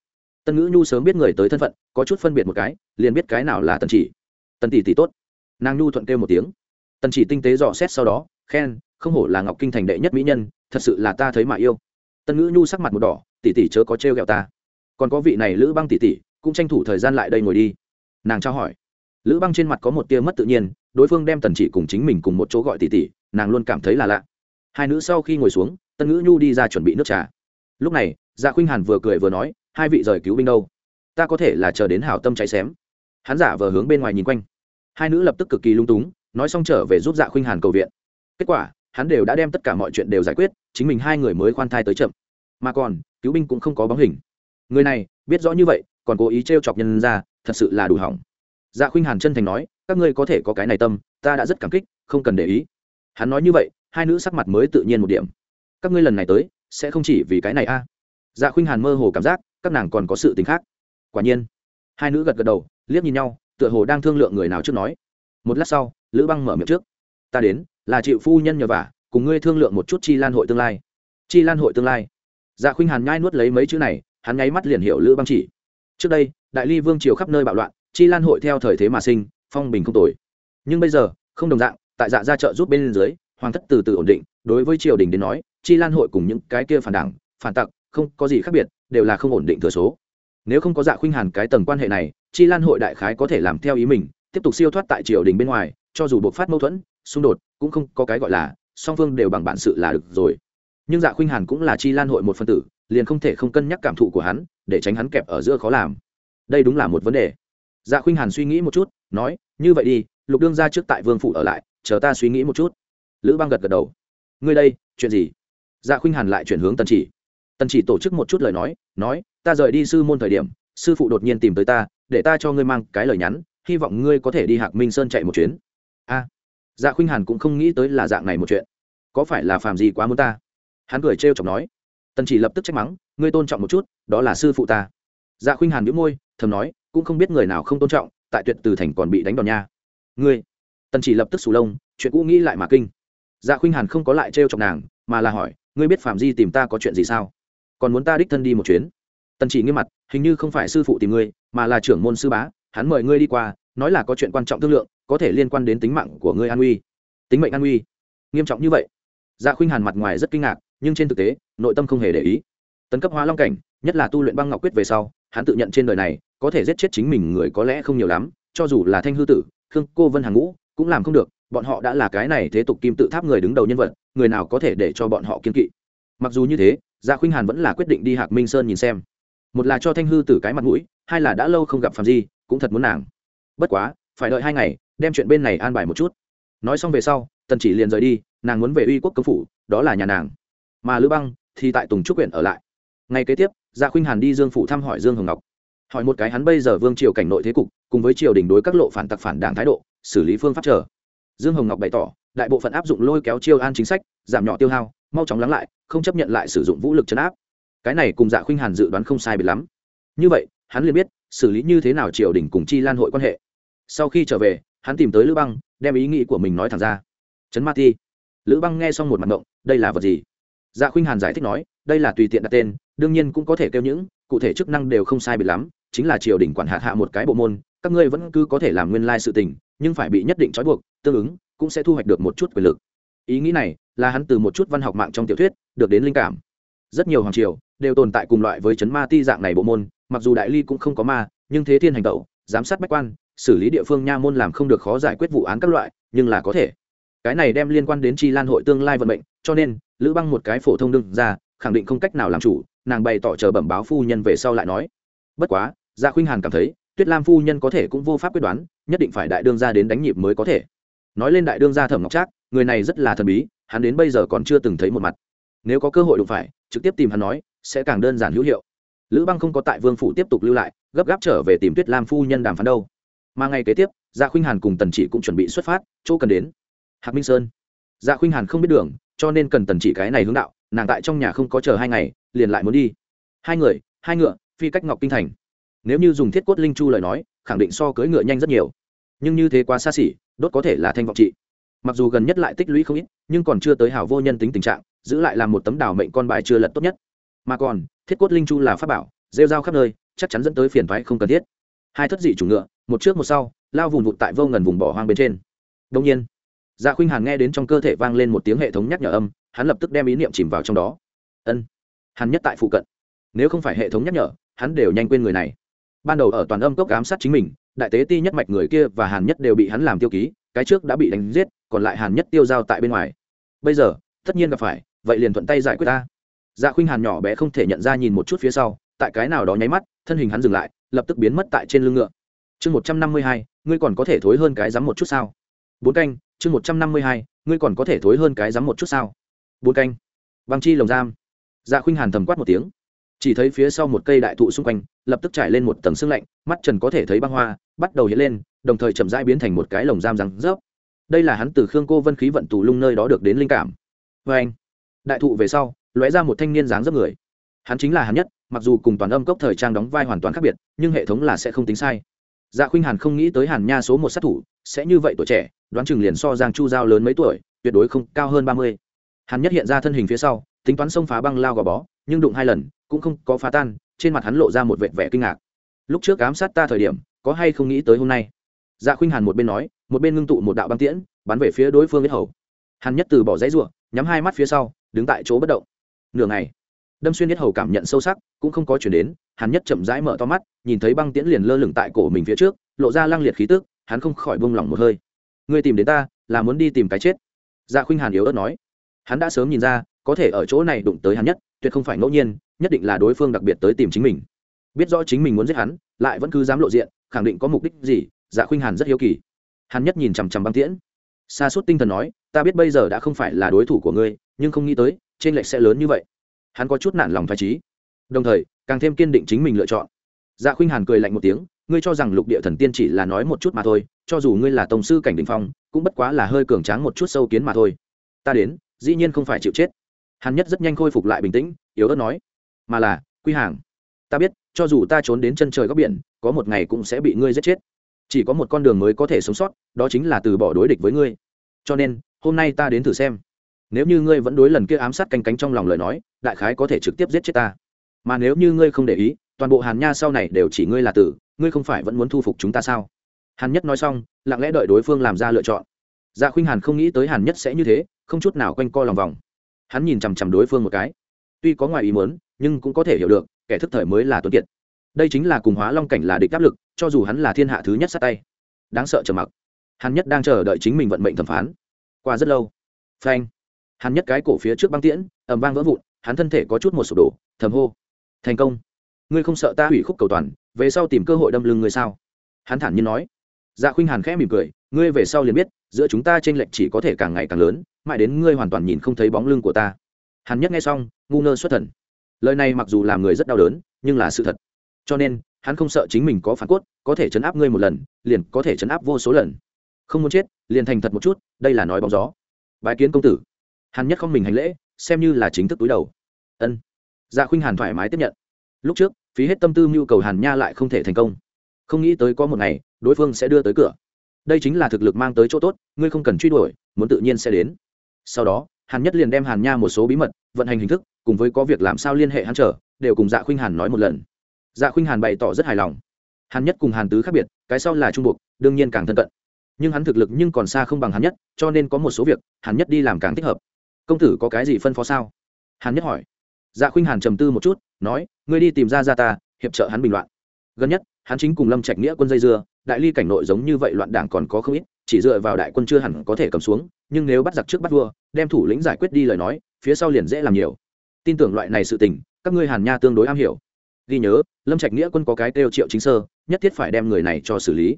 Tân ngữ nhu sớm biết người tới thân phận, có chút phân biệt một cái, liền biết cái nào là tần chỉ. Tần tỷ tỷ tốt. Nàng nhu thuận kêu một tiếng. Tần chỉ tinh tế dò xét sau đó, khen, không hổ là ngọc kinh thành đệ nhất mỹ nhân, thật sự là ta thấy mà yêu. Tân ngữ nhu sắc mặt một đỏ, tỷ tỷ chớ có trêu ghẹo ta. Còn có vị này lữ băng tỷ tỷ, cũng tranh thủ thời gian lại đây ngồi đi. Nàng trao hỏi. Lữ băng trên mặt có một tia mất tự nhiên, đối phương đem tần chỉ cùng chính mình cùng một chỗ gọi tỷ tỷ, nàng luôn cảm thấy là lạ hai nữ sau khi ngồi xuống, tân ngữ nhu đi ra chuẩn bị nước trà. Lúc này dạ khuynh hàn vừa cười vừa nói, hai vị rời cứu binh đâu? Ta có thể là chờ đến hảo tâm cháy xém. Hắn giả vờ hướng bên ngoài nhìn quanh. Hai nữ lập tức cực kỳ lung túng, nói xong trở về giúp dạ khuynh hàn cầu viện. Kết quả, hắn đều đã đem tất cả mọi chuyện đều giải quyết, chính mình hai người mới khoan thai tới chậm. Mà còn, cứu binh cũng không có bóng hình. Người này, biết rõ như vậy, còn cố ý t r e o chọc nhân ra, thật sự là đủ hỏng. Dạ khuynh hàn chân thành nói, các ngươi có thể có cái này tâm, ta đã rất cảm kích, không cần để ý. Hắn nói như vậy hai nữ sắc mặt mới tự nhiên một điểm. Các ngươi lần này tới, sẽ không chỉ vì cái này a. Dạ khuynh hàn mơ hồ cảm giác, các nàng còn có sự t ì n h khác. Quả nhiên, hai nữ gật gật đầu, liếc nhìn nhau, tựa hồ đang thương lượng người nào trước nói. Một lát sau, lữ băng mở miệng trước. Ta đến, là chịu phu nhân nhờ vả, cùng ngươi thương lượng một chút chi lan hội tương lai. Chi lan hội tương lai. Dạ khuynh hàn nhai nuốt lấy mấy chữ này, hắn nháy mắt liền hiểu lữ băng chỉ. Trước đây, đại ly vương triều khắp nơi bạo loạn, chi lan hội theo thời thế mà sinh, phong bình không tồi. Nhưng bây giờ, không đồng dạng, tại dạ ra chợ giúp bên dưới hoàng thất từ từ ổn định, đối với triều đình đến nói, chi lan hội cùng những cái kia phản đảng, phản tặc, không có gì khác biệt, đều là không ổn định thừa số. Nếu không có dạ khuynh hàn cái tầng quan hệ này, chi lan hội đại khái có thể làm theo ý mình, tiếp tục siêu thoát tại triều đình bên ngoài, cho dù buộc phát mâu thuẫn, xung đột, cũng không có cái gọi là, song phương đều bằng bản sự là được rồi. Nhưng dạ khuynh hàn cũng là chi lan hội một phân tử, liền không thể không cân nhắc cảm thụ của hắn, để tránh hắn kẹp ở giữa khó làm. Đây đúng là một vấn đề. Dạ khuynh hàn suy nghĩ một chút, nói, như vậy đi, lục đương ra trước tại vương phủ ở lại, chờ ta suy nghĩ một chút lữ băng gật gật đầu. Ngươi đây, chuyện gì? Dạ khuynh hàn lại chuyển hướng tần chỉ. Tần chỉ tổ chức một chút lời nói nói, ta rời đi sư môn thời điểm, sư phụ đột nhiên tìm tới ta, để ta cho ngươi mang cái lời nhắn, hy vọng ngươi có thể đi hạc minh sơn chạy một chuyến. A. Dạ khuynh hàn cũng không nghĩ tới là dạng này một chuyện. Có phải là phàm gì quá muốn ta? Hắn cười trêu chọc nói. Tần chỉ lập tức trách mắng, ngươi tôn trọng một chút, đó là sư phụ ta. Dạ khuynh hàn biếu môi, thầm nói, cũng không biết người nào không tôn trọng, tại tuyệt từ thành còn bị đánh đòn nha. Ngươi? Tần chỉ lập tức sù lông, chuyện cũ nghĩ lại mà kinh dạ khuynh hàn không có lại trêu chọc nàng, mà là hỏi, ngươi biết phạm di tìm ta có chuyện gì sao? Còn muốn ta đích thân đi một chuyến? Tần chỉ nghiêm mặt, hình như không phải sư phụ tìm ngươi, mà là trưởng môn sư bá, hắn mời ngươi đi qua, nói là có chuyện quan trọng thương lượng, có thể liên quan đến tính mạng của ngươi an uy. Tính mệnh an uy? Nghiêm trọng như vậy. Dạ khuynh hàn mặt ngoài rất kinh ngạc, nhưng trên thực tế, nội tâm không hề để ý. Tấn cấp hóa long cảnh, nhất là tu luyện băng ngọc quyết về sau, hắn tự nhận trên đời này, có thể giết chết chính mình người có lẽ không nhiều lắm, cho dù là thanh hư tử, khương cô vân hàng ngũ, cũng làm không được bọn họ đã là cái này thế tục kim tự tháp người đứng đầu nhân vật, người nào có thể để cho bọn họ kiên kỵ? Mặc dù như thế gia khuynh hàn vẫn là quyết định đi hạc minh sơn nhìn xem. Một là cho thanh hư tử cái mặt mũi, hai là đã lâu không gặp phạm di, cũng thật muốn nàng. Bất quá, phải đợi hai ngày, đem chuyện bên này an bài một chút. Nói xong về sau, tần chỉ liền rời đi, nàng muốn về uy quốc công phủ, đó là nhà nàng. Mà lữ băng thì tại tùng trúc huyện ở lại. Ngay kế tiếp gia khuynh hàn đi dương phủ thăm hỏi dương hồng ngọc. Hỏi một cái hắn bây giờ vương triều cảnh nội thế cục, cùng với triều đình đối các lộ phản tặc phản đảng thái độ, xử lý phương pháp trở dương hồng ngọc bày tỏ, đại bộ phận áp dụng lôi kéo chiêu an chính sách, giảm nhỏ tiêu hao, mau chóng lắng lại, không chấp nhận lại sử dụng vũ lực chấn áp. Cái này cùng dạ khuynh hàn dự đoán không sai biệt lắm. Như vậy, hắn liền biết xử lý như thế nào triều đình cùng chi lan hội quan hệ. Sau khi trở về, hắn tìm tới lữ băng, đem ý nghĩ của mình nói thẳng ra. Chấn ma ti. Lữ băng nghe xong một mặt động đây là vật gì? Dạ khuynh hàn giải thích nói, đây là tùy tiện đặt tên, đương nhiên cũng có thể kêu những cụ thể chức năng đều không sai biệt lắm, chính là triều đình quản hạ hạ một cái bộ môn các ngươi vẫn cứ có thể làm nguyên lai sự tình, nhưng phải bị nhất định trói buộc, tương ứng, cũng sẽ thu hoạch được một chút quyền lực. Ý nghĩ này là hắn từ một chút văn học mạng trong tiểu thuyết được đến linh cảm. Rất nhiều hoàng triều đều tồn tại cùng loại với chấn ma ti dạng này bộ môn, mặc dù đại ly cũng không có ma, nhưng thế thiên hành tẩu, giám sát bách quan, xử lý địa phương nha môn làm không được khó giải quyết vụ án các loại, nhưng là có thể. Cái này đem liên quan đến chi lan hội tương lai vận mệnh, cho nên, lữ băng một cái phổ thông đương ra khẳng định không cách nào làm chủ, nàng bày tỏ chờ bẩm báo phu nhân về sau lại nói. Bất quá gia khuynh hàn cảm thấy tuyết lam phu nhân có thể cũng vô pháp quyết đoán, nhất định phải đại đương gia đến đánh nhịp mới có thể. Nói lên đại đương gia thẩm ngọc trác, người này rất là thần bí, hắn đến bây giờ còn chưa từng thấy một mặt. Nếu có cơ hội đụng phải, trực tiếp tìm hắn nói, sẽ càng đơn giản hữu hiệu. Lữ băng không có tại vương phủ tiếp tục lưu lại, gấp gáp trở về tìm tuyết lam phu nhân đàm phán đâu. Mà ngày kế tiếp gia khuynh hàn cùng tần chỉ cũng chuẩn bị xuất phát, chỗ cần đến. Hạc minh sơn. Gia khuynh hàn không biết đường, cho nên cần tần chỉ cái này hướng đạo, nàng tại trong nhà không có chờ hai ngày, liền lại muốn đi. Hai người, hai ngựa, phi cách ngọc kinh thành nếu như dùng thiết cốt linh chu lời nói, khẳng định so cưỡi ngựa nhanh rất nhiều. Nhưng như thế quá xa xỉ, đốt có thể là thanh vọng trị. Mặc dù gần nhất lại tích lũy không ít, nhưng còn chưa tới hào vô nhân tính tình trạng, giữ lại làm một tấm đảo mệnh con bài chưa lật tốt nhất. Mà còn, thiết cốt linh chu là pháp bảo, rêu rao khắp nơi, chắc chắn dẫn tới phiền thoái không cần thiết. Hai thất dị chủ ngựa, một trước một sau, lao vùng vụt tại vô ngần vùng bỏ hoang bên trên. Đông nhiên dạ khuynh hàn nghe đến trong cơ thể vang lên một tiếng hệ thống nhắc nhở âm, hắn lập tức đem ý niệm chìm vào trong đó. Ân hắn nhất tại phụ cận. Nếu không phải hệ thống nhắc nhở, hắn đều nhanh quên người này ban đầu ở toàn âm cốc ám sát chính mình, đại tế ti nhất mạch người kia và hàn nhất đều bị hắn làm tiêu ký, cái trước đã bị đánh giết, còn lại hàn nhất tiêu giao tại bên ngoài. Bây giờ, tất nhiên gặp phải, vậy liền thuận tay giải quyết ta. Dạ khuynh hàn nhỏ bé không thể nhận ra nhìn một chút phía sau, tại cái nào đó nháy mắt, thân hình hắn dừng lại, lập tức biến mất tại trên lưng ngựa. Chương một trăm năm mươi hai, ngươi còn có thể thối hơn cái rắm một chút sao? Bốn canh, chương một trăm năm mươi hai, ngươi còn có thể thối hơn cái rắm một chút sao? Bốn canh. Băng chi lồng giam. Dạ khuynh hàn thầm quát một tiếng chỉ thấy phía sau một cây đại thụ xung quanh, lập tức trải lên một tầng sương lạnh, mắt trần có thể thấy băng hoa, bắt đầu hiện lên, đồng thời chậm rãi biến thành một cái lồng giam rắn rớp. Đây là hắn từ khương cô vân khí vận tù lung nơi đó được đến linh cảm. Vê anh, đại thụ về sau, lóe ra một thanh niên dáng dấp người. Hắn chính là hắn nhất, mặc dù cùng toàn âm cốc thời trang đóng vai hoàn toàn khác biệt, nhưng hệ thống là sẽ không tính sai. Dạ khuynh hàn không nghĩ tới hàn nha số một sát thủ, sẽ như vậy tuổi trẻ, đoán chừng liền so giang chu giao lớn mấy tuổi, tuyệt đối không cao hơn ba mươi. Hắn nhất hiện ra thân hình phía sau tính toán xông phá băng lao gò bó, nhưng đụng hai lần, cũng không có phá tan, trên mặt hắn lộ ra một vệt vẻ kinh ngạc. Lúc trước ám sát ta thời điểm, có hay không nghĩ tới hôm nay? Dạ khuynh hàn một bên nói, một bên ngưng tụ một đạo băng tiễn, bắn về phía đối phương biết hầu. Hàn nhất từ bỏ dãy ruộng nhắm hai mắt phía sau, đứng tại chỗ bất động. Nửa ngày, đâm xuyên biết hầu cảm nhận sâu sắc, cũng không có chuyển đến, hàn nhất chậm rãi mở to mắt, nhìn thấy băng tiễn liền lơ lửng tại cổ mình phía trước, lộ ra lăng liệt khí tức, hắn không khỏi bông lỏng một hơi. Ngươi tìm đến ta, là muốn đi tìm cái chết? Dạ khuynh hàn yếu ớt nói. Hắn đã sớm nhìn ra có thể ở chỗ này đụng tới hắn nhất, tuyệt không phải ngẫu nhiên, nhất định là đối phương đặc biệt tới tìm chính mình. Biết rõ chính mình muốn giết hắn, lại vẫn cứ dám lộ diện, khẳng định có mục đích gì dạ khuynh hàn rất hiếu kỳ. Hắn nhất nhìn chằm chằm băng tiễn. Xa suốt tinh thần nói, ta biết bây giờ đã không phải là đối thủ của ngươi, nhưng không nghĩ tới, trên lệch sẽ lớn như vậy. Hắn có chút nản lòng phải trí. Đồng thời, càng thêm kiên định chính mình lựa chọn. Dạ khuynh hàn cười lạnh một tiếng, ngươi cho rằng lục địa thần tiên chỉ là nói một chút mà thôi, cho dù ngươi là tổng sư cảnh đình phong, cũng bất quá là hơi cường tráng một chút sâu kiến mà thôi. Ta đến, dĩ nhiên không phải chịu chết hắn nhất rất nhanh khôi phục lại bình tĩnh, yếu ớt nói, mà là, quy hàng, ta biết, cho dù ta trốn đến chân trời góc biển, có một ngày cũng sẽ bị ngươi giết chết. Chỉ có một con đường mới có thể sống sót, đó chính là từ bỏ đối địch với ngươi. Cho nên, hôm nay ta đến thử xem. Nếu như ngươi vẫn đối lần kia ám sát canh cánh trong lòng lời nói, đại khái có thể trực tiếp giết chết ta. Mà nếu như ngươi không để ý, toàn bộ hàn nha sau này đều chỉ ngươi là tử, ngươi không phải vẫn muốn thu phục chúng ta sao? Hàn nhất nói xong, lặng lẽ đợi đối phương làm ra lựa chọn. Dạ khuynh hàn không nghĩ tới hàn nhất sẽ như thế, không chút nào quanh co lòng vòng hắn nhìn chằm chằm đối phương một cái. Tuy có ngoài ý muốn, nhưng cũng có thể hiểu được, kẻ thức thời mới là tuấn kiệt. Đây chính là cùng hóa long cảnh là địch áp lực, cho dù hắn là thiên hạ thứ nhất sát tay. Đáng sợ trầm mặc. Hắn nhất đang chờ đợi chính mình vận mệnh thẩm phán. Qua rất lâu, phanh, hắn nhất cái cổ phía trước băng tiễn, ầm vang vỡ vụn, hắn thân thể có chút một sụp đổ, thầm hô, thành công! Ngươi không sợ ta hủy khúc cầu toàn, về sau tìm cơ hội đâm lưng ngươi sao? Hắn thản nhiên nói. Dạ khuynh hàn khẽ mỉm cười, ngươi về sau liền biết, giữa chúng ta tranh lệch chỉ có thể càng ngày càng lớn mãi đến ngươi hoàn toàn nhìn không thấy bóng lưng của ta. Hàn nhất nghe xong, ngu ngơ xuất thần. Lời này mặc dù làm người rất đau đớn, nhưng là sự thật. Cho nên, hắn không sợ chính mình có phản cốt, có thể chấn áp ngươi một lần, liền có thể chấn áp vô số lần. Không muốn chết, liền thành thật một chút, đây là nói bóng gió. Bái kiến công tử. Hàn nhất không mình hành lễ, xem như là chính thức túi đầu. Ân. Dạ khuynh hàn thoải mái tiếp nhận. Lúc trước, phí hết tâm tư mưu cầu hàn nha lại không thể thành công. Không nghĩ tới có một ngày, đối phương sẽ đưa tới cửa. Đây chính là thực lực mang tới chỗ tốt, ngươi không cần truy đuổi, muốn tự nhiên sẽ đến sau đó, hàn nhất liền đem hàn nha một số bí mật, vận hành hình thức, cùng với có việc làm sao liên hệ hắn trở đều cùng dạ khuynh hàn nói một lần. Dạ khuynh hàn bày tỏ rất hài lòng. Hàn nhất cùng hàn tứ khác biệt, cái sau là trung buộc, đương nhiên càng thân cận. Nhưng hắn thực lực nhưng còn xa không bằng hàn nhất, cho nên có một số việc, hàn nhất đi làm càng thích hợp. Công tử có cái gì phân phó sao? Hàn nhất hỏi. Dạ khuynh hàn trầm tư một chút, nói, ngươi đi tìm ra ra ta, hiệp trợ hắn bình loạn. Gần nhất, hắn chính cùng lâm trạch nghĩa quân dây dưa, đại ly cảnh nội giống như vậy loạn đảng còn có không ít, chỉ dựa vào đại quân chưa hẳn có thể cầm xuống nhưng nếu bắt giặc trước bắt vua, đem thủ lĩnh giải quyết đi lời nói, phía sau liền dễ làm nhiều. Tin tưởng loại này sự tình, các ngươi hàn nha tương đối am hiểu. Ghi nhớ, lâm trạch nghĩa quân có cái kêu triệu chính sơ, nhất thiết phải đem người này cho xử lý.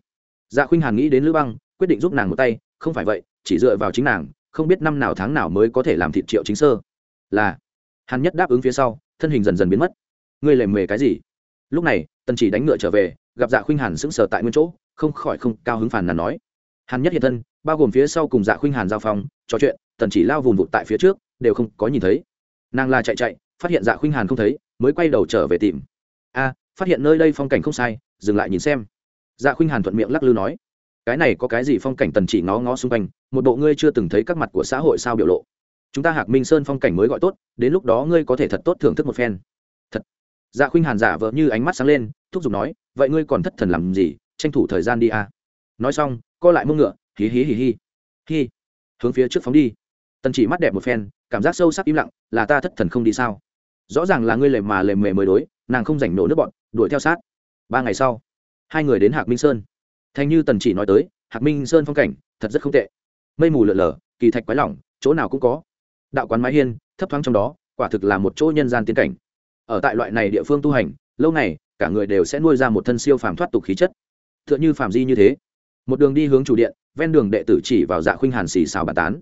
Dạ khuynh hàn nghĩ đến lữ băng, quyết định giúp nàng một tay, không phải vậy, chỉ dựa vào chính nàng, không biết năm nào tháng nào mới có thể làm thịt triệu chính sơ. Là, hàn nhất đáp ứng phía sau, thân hình dần dần biến mất. Ngươi lề mề cái gì? Lúc này, tần chỉ đánh ngựa trở về, gặp dạ khuynh hàn sững sờ tại nguyên chỗ, không khỏi không cao hứng phàn nàn nói. Hàn nhất hiện thân bao gồm phía sau cùng dạ khuynh hàn giao phong, trò chuyện, tần chỉ lao vùng vụt tại phía trước, đều không có nhìn thấy. Nàng la chạy chạy, phát hiện dạ khuynh hàn không thấy, mới quay đầu trở về tìm. A, phát hiện nơi đây phong cảnh không sai, dừng lại nhìn xem. Dạ khuynh hàn thuận miệng lắc lư nói. Cái này có cái gì phong cảnh tần chỉ ngó ngó xung quanh, một bộ ngươi chưa từng thấy các mặt của xã hội sao biểu lộ. Chúng ta hạc minh sơn phong cảnh mới gọi tốt, đến lúc đó ngươi có thể thật tốt thưởng thức một phen. Thật. Dạ khuynh hàn giả vợ như ánh mắt sáng lên, thúc giục nói, vậy ngươi còn thất thần làm gì? Tranh thủ thời gian đi a. Nói xong, co lại mông ngựa hí hí hí hí. Hí hướng phía trước phóng đi. Tần chỉ mắt đẹp một phen, cảm giác sâu sắc im lặng, là ta thất thần không đi sao? Rõ ràng là ngươi lề mà lề mề mới đối, nàng không rảnh nổ nước bọn, đuổi theo sát. Ba ngày sau, hai người đến hạc minh sơn. Thành như tần chỉ nói tới, hạc minh sơn phong cảnh, thật rất không tệ. Mây mù lợn lờ, kỳ thạch quái lỏng, chỗ nào cũng có. Đạo quán mái hiên, thấp thoáng trong đó, quả thực là một chỗ nhân gian tiến cảnh. Ở tại loại này địa phương tu hành, lâu này cả người đều sẽ nuôi ra một thân siêu phàm thoát tục khí chất. T h ư ợ n h ư phàm di như thế. Một đường đi hướng chủ điện ven đường đệ tử chỉ vào dạ khuynh hàn xì xào bà tán.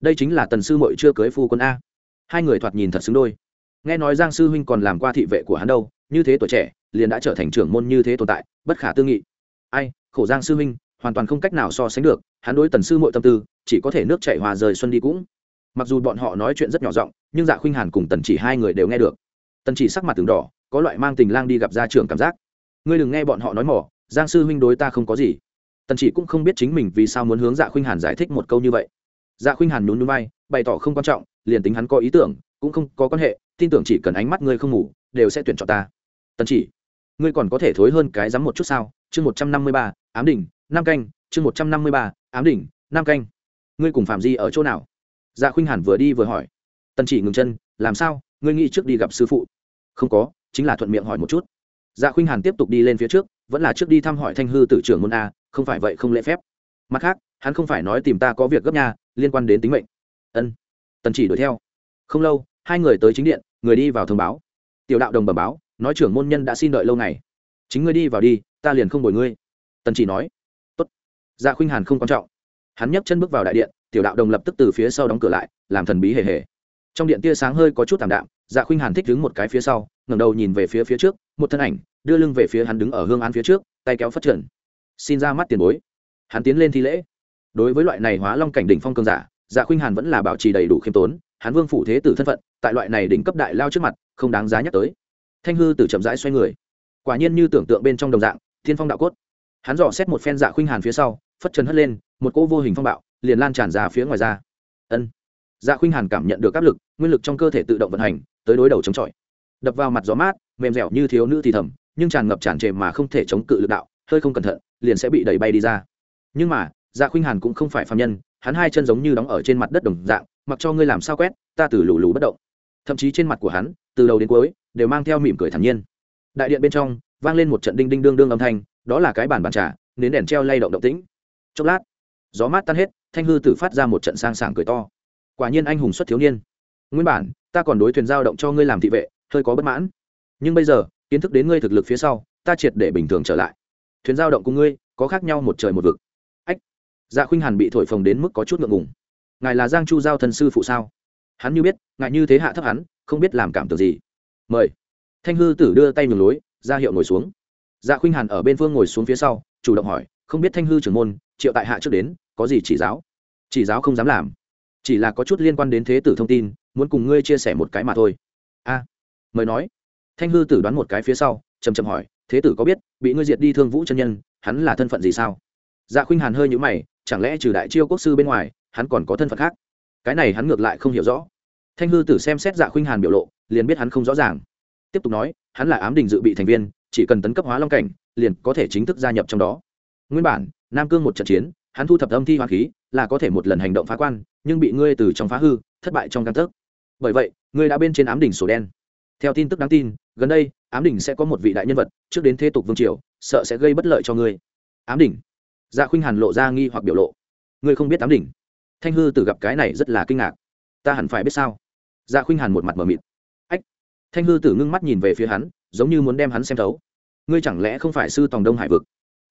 Đây chính là tần sư mội chưa cưới phu quân a. Hai người thoạt nhìn thật xứng đôi. Nghe nói giang sư huynh còn làm qua thị vệ của hắn đâu, như thế tuổi trẻ, liền đã trở thành trưởng môn như thế tồn tại, bất khả tư nghị. Ai, khổ giang sư huynh, hoàn toàn không cách nào so sánh được, hắn đối tần sư mội tâm tư, chỉ có thể nước chạy hòa rời xuân đi cũng. Mặc dù bọn họ nói chuyện rất nhỏ giọng, nhưng dạ khuynh hàn cùng tần chỉ hai người đều nghe được. Tần chỉ sắc mặt từng đỏ, có loại mang tình lang đi gặp gia trưởng cảm giác. Ngươi đừng nghe bọn họ nói mỏ, giang sư huynh đối ta không có gì tần chỉ cũng không biết chính mình vì sao muốn hướng dạ khuynh hàn giải thích một câu như vậy. Dạ khuynh hàn nhún nhún vai, bày tỏ không quan trọng, liền tính hắn có ý tưởng, cũng không có quan hệ, tin tưởng chỉ cần ánh mắt ngươi không ngủ, đều sẽ tuyển chọn ta. Tần chỉ, ngươi còn có thể thối hơn cái dám một chút sao? Chương một trăm năm mươi ba, ám đỉnh, nam canh, chương một trăm năm mươi ba, ám đỉnh, nam canh. Ngươi cùng phạm di ở chỗ nào? Dạ khuynh hàn vừa đi vừa hỏi. Tần chỉ ngừng chân, làm sao? Ngươi nghĩ trước đi gặp sư phụ. Không có, chính là thuận miệng hỏi một chút. Dạ khuynh hàn tiếp tục đi lên phía trước, vẫn là trước đi thăm hỏi thanh hư tử trưởng môn a không phải vậy không lễ phép. Mặt khác, hắn không phải nói tìm ta có việc gấp nha, liên quan đến tính mệnh. Ân. Tần chỉ đuổi theo. Không lâu, hai người tới chính điện, người đi vào thông báo. Tiểu đạo đồng bẩm báo, nói trưởng môn nhân đã xin đợi lâu ngày. Chính ngươi đi vào đi, ta liền không bồi ngươi. Tần chỉ nói. Tốt. Dạ khuynh hàn không quan trọng. Hắn nhấc chân bước vào đại điện, tiểu đạo đồng lập tức từ phía sau đóng cửa lại, làm thần bí hề hề. Trong điện tia sáng hơi có chút thảm đạm dạ khuynh hàn thích đứng một cái phía sau, ngẩng đầu nhìn về phía phía trước, một thân ảnh, đưa lưng về phía hắn đứng ở hương án phía trước, tay kéo phát triển xin ra mắt tiền bối. Hắn tiến lên thi lễ. Đối với loại này hóa long cảnh đỉnh phong cường giả dạ khuynh hàn vẫn là bảo trì đầy đủ khiêm tốn, hắn vương phủ thế tử thân phận, tại loại này đỉnh cấp đại lao trước mặt, không đáng giá nhắc tới. Thanh hư tử chậm rãi xoay người. Quả nhiên như tưởng tượng bên trong đồng dạng, thiên phong đạo cốt. Hắn dò xét một phen dạ khuynh hàn phía sau, phất trần hất lên, một cỗ vô hình phong bạo, liền lan tràn ra phía ngoài ra. Ân. Dạ khuynh hàn cảm nhận được áp lực, nguyên lực trong cơ thể tự động vận hành, tới đối đầu chống chọi. Đập vào mặt gió mát, mềm dẻo như thiếu nữ thì thầm, nhưng tràn ngập tràn trề mà không thể chống cự lực đạo, hơi không cẩn thận liền sẽ bị đẩy bay đi ra. Nhưng mà dạ khuynh hàn cũng không phải phạm nhân, hắn hai chân giống như đóng ở trên mặt đất đồng dạng, mặc cho ngươi làm sao quét, ta từ lù lù bất động. Thậm chí trên mặt của hắn, từ đầu đến cuối, đều mang theo mỉm cười thản nhiên. Đại điện bên trong, vang lên một trận đinh đinh đương đương âm thanh, đó là cái bàn bàn trà, nến đèn treo lay động động tĩnh. Chốc lát, gió mát tan hết, thanh hư tử phát ra một trận sang sảng cười to. Quả nhiên anh hùng xuất thiếu niên. Nguyên bản, ta còn đối thuyền giao động cho ngươi làm thị vệ, hơi có bất mãn. Nhưng bây giờ, kiến thức đến ngươi thực lực phía sau, ta triệt để bình thường trở lại thuyền giao động cùng ngươi, có khác nhau một trời một vực. Ách dạ khuynh hàn bị thổi phồng đến mức có chút ngượng ngùng. Ngài là giang chu giao thần sư phụ sao? Hắn như biết, ngài như thế hạ thấp hắn, không biết làm cảm tưởng gì. Mời. Thanh hư tử đưa tay nhường lối, ra hiệu ngồi xuống. Dạ khuynh hàn ở bên phương ngồi xuống phía sau, chủ động hỏi, không biết thanh hư trưởng môn, triệu tại hạ trước đến, có gì chỉ giáo? Chỉ giáo không dám làm. Chỉ là có chút liên quan đến thế tử thông tin, muốn cùng ngươi chia sẻ một cái mà thôi. A. Mời nói. Thanh hư tử đoán một cái phía sau chầm chầm hỏi thế tử có biết, bị ngươi diệt đi thương vũ chân nhân, hắn là thân phận gì sao? Dạ khuynh hàn hơi nhũ mày, chẳng lẽ trừ đại chiêu quốc sư bên ngoài, hắn còn có thân phận khác? Cái này hắn ngược lại không hiểu rõ. Thanh hư tử xem xét dạ khuynh hàn biểu lộ, liền biết hắn không rõ ràng. Tiếp tục nói, hắn là ám đình dự bị thành viên, chỉ cần tấn cấp hóa long cảnh, liền có thể chính thức gia nhập trong đó. Nguyên bản, nam cương một trận chiến, hắn thu thập âm thi hoa khí, là có thể một lần hành động phá quan, nhưng bị ngươi từ trong phá hư, thất bại trong căn thức. bởi vậy, ngươi đã bên trên ám đỉnh sổ đen. Theo tin tức đáng tin gần đây, ám đỉnh sẽ có một vị đại nhân vật, trước đến thế tục vương triều, sợ sẽ gây bất lợi cho ngươi. Ám đỉnh. Dạ khuynh hàn lộ ra nghi hoặc biểu lộ. Ngươi không biết ám đỉnh. Thanh hư Tử gặp cái này rất là kinh ngạc. Ta hẳn phải biết sao? Dạ khuynh hàn một mặt mờ mịt. Ách. Thanh hư tử ngưng mắt nhìn về phía hắn, giống như muốn đem hắn xem thấu. Ngươi chẳng lẽ không phải sư tòng đông hải vực?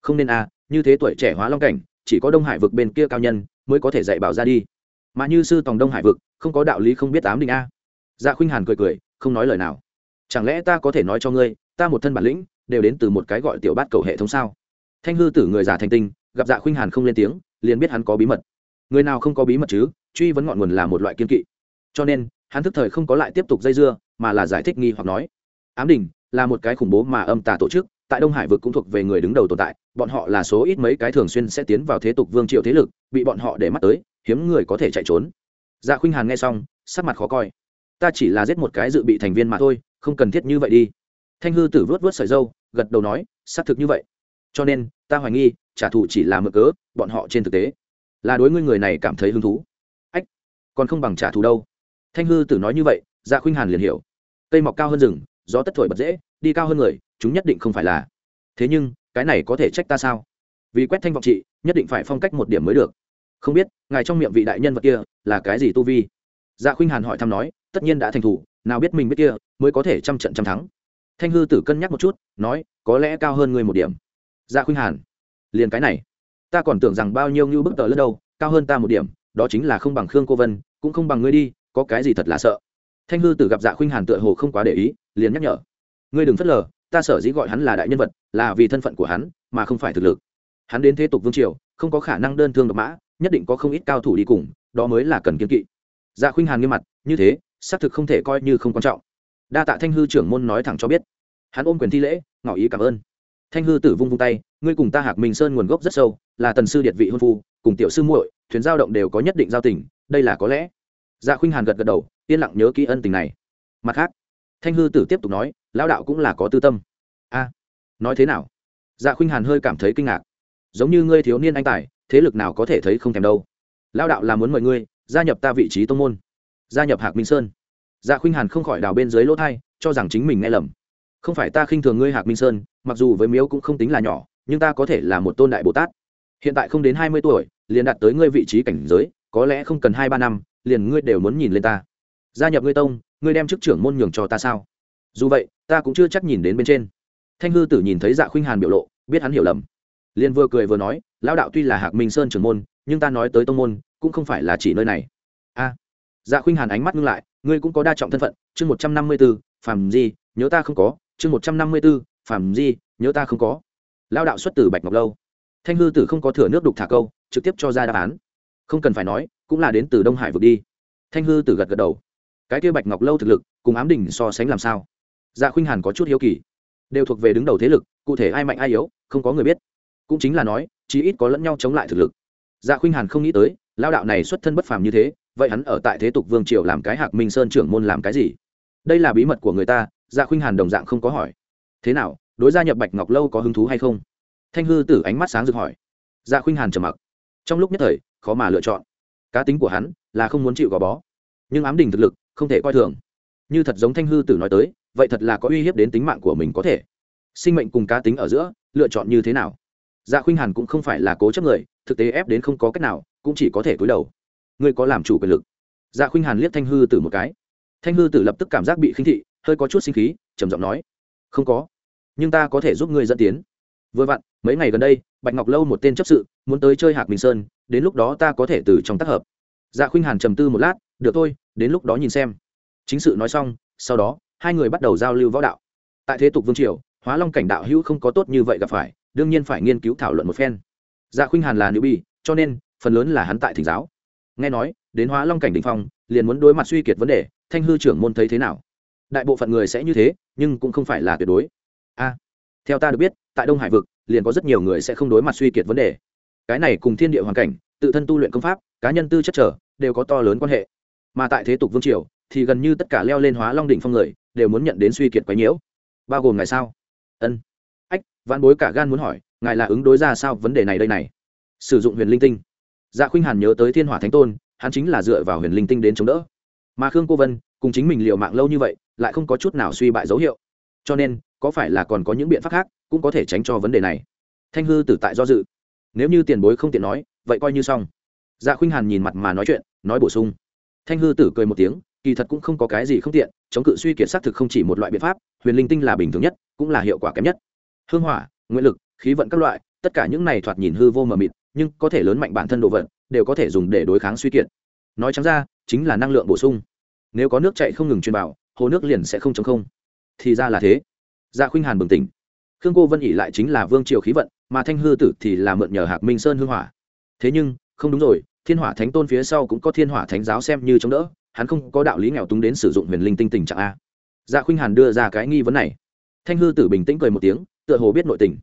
Không nên à như thế tuổi trẻ hóa long cảnh, chỉ có đông hải vực bên kia cao nhân mới có thể dạy bảo ra đi. Mà như sư tòng đông hải vực, không có đạo lý không biết ám Đỉnh a dạ khuynh hàn cười cười, không nói lời nào chẳng lẽ ta có thể nói cho ngươi, ta một thân bản lĩnh, đều đến từ một cái gọi tiểu bát cầu hệ thống sao? Thanh hư tử người già thành tinh, gặp dạ khuynh hàn không lên tiếng, liền biết hắn có bí mật. Người nào không có bí mật chứ? Truy vấn ngọn nguồn là một loại kiên kỵ. Cho nên, hắn thức thời không có lại tiếp tục dây dưa, mà là giải thích nghi hoặc nói. Ám đình là một cái khủng bố mà âm tà tổ chức, tại đông hải vực cũng thuộc về người đứng đầu tồn tại, bọn họ là số ít mấy cái thường xuyên sẽ tiến vào thế tục vương triệu thế lực, bị bọn họ để mắt tới, hiếm người có thể chạy trốn. Dạ khuynh hàn nghe xong, sắc mặt khó coi. Ta chỉ là giết một cái dự bị thành viên mà thôi không cần thiết như vậy đi. Thanh hư tử vớt vớt sợi dâu, gật đầu nói, xác thực như vậy. Cho nên, ta hoài nghi, trả thù chỉ là mực cớ, bọn họ trên thực tế là đối ngươi người này cảm thấy hứng thú. Ách, còn không bằng trả thù đâu. Thanh hư tử nói như vậy dạ khuynh hàn liền hiểu. Cây mọc cao hơn rừng, gió tất thổi bật dễ, đi cao hơn người, chúng nhất định không phải là. Thế nhưng, cái này có thể trách ta sao? Vì quét thanh vọng trị, nhất định phải phong cách một điểm mới được. Không biết, ngài trong miệng vị đại nhân vật kia là cái gì tu vi? Dạ khuynh hàn hỏi thăm nói, tất nhiên đã thành thủ, nào biết mình biết kia, mới có thể trăm trận trăm thắng. Thanh hư tử cân nhắc một chút, nói, có lẽ cao hơn ngươi một điểm. Dạ khuynh hàn, liền cái này, ta còn tưởng rằng bao nhiêu như bức tờ lẫn đâu, cao hơn ta một điểm, đó chính là không bằng khương cô vân, cũng không bằng ngươi đi, có cái gì thật là sợ? Thanh hư tử gặp dạ khuynh hàn tựa hồ không quá để ý, liền nhắc nhở, ngươi đừng phớt lờ, ta sở dĩ gọi hắn là đại nhân vật, là vì thân phận của hắn, mà không phải thực lực. Hắn đến thế tục vương triều, không có khả năng đơn thương độc mã, nhất định có không ít cao thủ đi cùng, đó mới là cần kiên kỵ dạ khuynh hàn nghiêm mặt, như thế, xác thực không thể coi như không quan trọng. Đa tạ thanh hư trưởng môn nói thẳng cho biết. Hắn ôm quyền thi lễ, ngỏ ý cảm ơn. Thanh hư tử vung vung tay, ngươi cùng ta hạc minh sơn nguồn gốc rất sâu, là tần sư điệt vị hôn phu, cùng tiểu sư muội, thuyền giao động đều có nhất định giao tình, đây là có lẽ. Dạ khuynh hàn gật gật đầu, yên lặng nhớ kỹ ân tình này. Mặt khác, thanh hư tử tiếp tục nói, lão đạo cũng là có tư tâm. A, nói thế nào? Dạ khuynh hàn hơi cảm thấy kinh ngạc. Giống như ngươi thiếu niên anh tài, thế lực nào có thể thấy không thèm đâu? Lão đạo là muốn mời ngươi gia nhập ta vị trí tông môn. Gia nhập hạc minh sơn. Dạ khuynh hàn không khỏi đào bên dưới lỗ thai, cho rằng chính mình nghe lầm. Không phải ta khinh thường ngươi, hạc minh sơn, mặc dù với miếu cũng không tính là nhỏ, nhưng ta có thể là một tôn đại bồ tát. Hiện tại không đến hai mươi tuổi, liền đạt tới ngươi vị trí cảnh giới, có lẽ không cần hai ba năm, liền ngươi đều muốn nhìn lên ta. Gia nhập ngươi tông, ngươi đem chức trưởng môn nhường cho ta sao? Dù vậy, ta cũng chưa chắc nhìn đến bên trên. Thanh hư tử nhìn thấy dạ khuynh hàn biểu lộ, biết hắn hiểu lầm. Liền vừa cười vừa nói, lão đạo tuy là hạc minh sơn trưởng môn nhưng ta nói tới tông môn, cũng không phải là chỉ nơi này. A dạ khuynh hàn ánh mắt ngưng lại, ngươi cũng có đa trọng thân phận, chương một trăm năm mươi b ố phàm di, nhớ ta không có, chương một trăm năm mươi b ố phàm di, nhớ ta không có. Lao đạo xuất từ bạch ngọc lâu. Thanh hư tử không có thừa nước đục thả câu, trực tiếp cho ra đáp án. Không cần phải nói, cũng là đến từ đông hải vực đi. Thanh hư tử gật gật đầu. Cái kia bạch ngọc lâu thực lực, cùng ám đỉnh so sánh làm sao? Dạ khuynh hàn có chút hiếu kỳ. Đều thuộc về đứng đầu thế lực, cụ thể ai mạnh ai yếu, không có người biết. Cũng chính là nói, chí ít có lẫn nhau chống lại thực lực dạ khuynh hàn không nghĩ tới lao đạo này xuất thân bất phàm như thế, vậy hắn ở tại thế tục vương triều làm cái hạc minh sơn trưởng môn làm cái gì? Đây là bí mật của người ta dạ khuynh hàn đồng dạng không có hỏi. Thế nào, đối gia nhập bạch ngọc lâu có hứng thú hay không? Thanh hư tử ánh mắt sáng rực hỏi. Dạ khuynh hàn trầm mặc. Trong lúc nhất thời, khó mà lựa chọn. Cá tính của hắn là không muốn chịu gò bó, nhưng ám đình thực lực không thể coi thường. Như thật giống thanh hư tử nói tới, vậy thật là có uy hiếp đến tính mạng của mình có thể. Sinh mệnh cùng cá tính ở giữa, lựa chọn như thế nào? Dạ khuynh hàn cũng không phải là cố chấp người thực tế ép đến không có cách nào, cũng chỉ có thể cúi đầu. Ngươi có làm chủ quyền lực? Dạ khuynh hàn liếc thanh hư tử một cái. Thanh hư tử lập tức cảm giác bị khinh thị, hơi có chút sinh khí, trầm giọng nói, không có, nhưng ta có thể giúp ngươi dẫn tiến. Vừa vặn, mấy ngày gần đây, bạch ngọc lâu một tên chấp sự muốn tới chơi hạc bình sơn, đến lúc đó ta có thể từ trong tác hợp. Dạ khuynh hàn trầm tư một lát, được thôi, đến lúc đó nhìn xem. Chính sự nói xong, sau đó, hai người bắt đầu giao lưu võ đạo. Tại thế tục vương triều, hóa long cảnh đạo hữu không có tốt như vậy gặp phải, đương nhiên phải nghiên cứu thảo luận một phen dạ khuynh hàn là nữ bi, cho nên, phần lớn là hắn tại thỉnh giáo. Nghe nói, đến hóa long cảnh đình phong, liền muốn đối mặt suy kiệt vấn đề, thanh hư trưởng môn thấy thế nào? Đại bộ phận người sẽ như thế, nhưng cũng không phải là tuyệt đối. A, theo ta được biết, tại đông hải vực, liền có rất nhiều người sẽ không đối mặt suy kiệt vấn đề. Cái này cùng thiên địa hoàn cảnh, tự thân tu luyện công pháp, cá nhân tư chất trở, đều có to lớn quan hệ. Mà tại thế tục vương triều, thì gần như tất cả leo lên hóa long đỉnh phong người, đều muốn nhận đến suy kiệt quấy nhiễu. Bao gồm ngày sao? Ân ách văn bối cả gan muốn hỏi, ngài là ứng đối ra sao vấn đề này đây này? Sử dụng huyền linh tinh. Dạ khuynh hàn nhớ tới thiên hỏa thánh tôn, hắn chính là dựa vào huyền linh tinh đến chống đỡ. Mà khương cô vân, cùng chính mình liệu mạng lâu như vậy, lại không có chút nào suy bại dấu hiệu. Cho nên, có phải là còn có những biện pháp khác cũng có thể tránh cho vấn đề này? Thanh hư tử tại do dự. Nếu như tiền bối không tiện nói, vậy coi như xong. Dạ khuynh hàn nhìn mặt mà nói chuyện, nói bổ sung. Thanh hư tử cười một tiếng, kỳ thật cũng không có cái gì không tiện, chống cự suy kiệt xác thực không chỉ một loại biện pháp, huyền linh tinh là bình thường nhất, cũng là hiệu quả kém nhất hương hỏa, nguyện lực, khí vận các loại, tất cả những này thoạt nhìn hư vô mờ mịt, nhưng có thể lớn mạnh bản thân độ vận, đều có thể dùng để đối kháng suy kiệt. Nói trắng ra, chính là năng lượng bổ sung. Nếu có nước chạy không ngừng truyền vào, hồ nước liền sẽ không chống không. Thì ra là thế. Dạ khuynh hàn bừng tỉnh. Khương cô vân ỉ lại chính là vương triều khí vận, mà thanh hư tử thì là mượn nhờ hạc minh sơn hương hỏa. Thế nhưng, không đúng rồi, thiên hỏa thánh tôn phía sau cũng có thiên hỏa thánh giáo xem như chống đỡ, hắn không có đạo lý nghèo túng đến sử dụng huyền linh tinh tình trạng a. Dạ khuynh hàn đưa ra cái nghi vấn này. Thanh hư tử bình tĩnh cười một tiếng tựa hồ biết nội tình.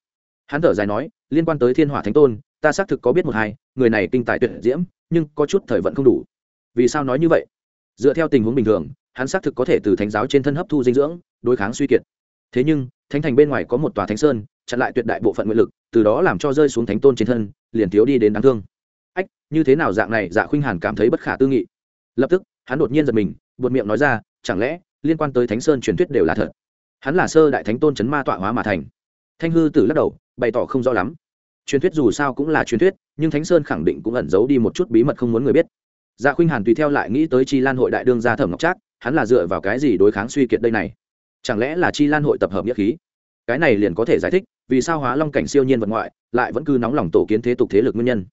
Hắn thở dài nói, liên quan tới thiên hỏa thánh tôn, ta xác thực có biết một hai, người này kinh tài tuyệt diễm, nhưng có chút thời vận không đủ. Vì sao nói như vậy? Dựa theo tình huống bình thường, hắn xác thực có thể từ thánh giáo trên thân hấp thu dinh dưỡng, đối kháng suy kiệt. Thế nhưng, thánh thành bên ngoài có một tòa thánh sơn, chặn lại tuyệt đại bộ phận nguyện lực, từ đó làm cho rơi xuống thánh tôn trên thân, liền thiếu đi đến đáng thương. Ách, như thế nào dạng này dạ khuynh hàn cảm thấy bất khả tư nghị. Lập tức, hắn đột nhiên giật mình, buột miệng nói ra, chẳng lẽ, liên quan tới thánh sơn truyền thuyết đều là thật? Hắn là sơ đại thánh tôn chấn ma tọa hóa mà thành thanh hư tử lắc đầu, bày tỏ không rõ lắm. Truyền thuyết dù sao cũng là truyền thuyết, nhưng thánh sơn khẳng định cũng ẩn giấu đi một chút bí mật không muốn người biết. Dạ khuynh hàn tùy theo lại nghĩ tới chi lan hội đại đương gia thẩm ngọc trác, hắn là dựa vào cái gì đối kháng suy kiệt đây này? Chẳng lẽ là chi lan hội tập hợp nhất khí? Cái này liền có thể giải thích, vì sao hóa long cảnh siêu nhiên vật ngoại lại vẫn cứ nóng lòng tổ kiến thế tục thế lực nguyên nhân.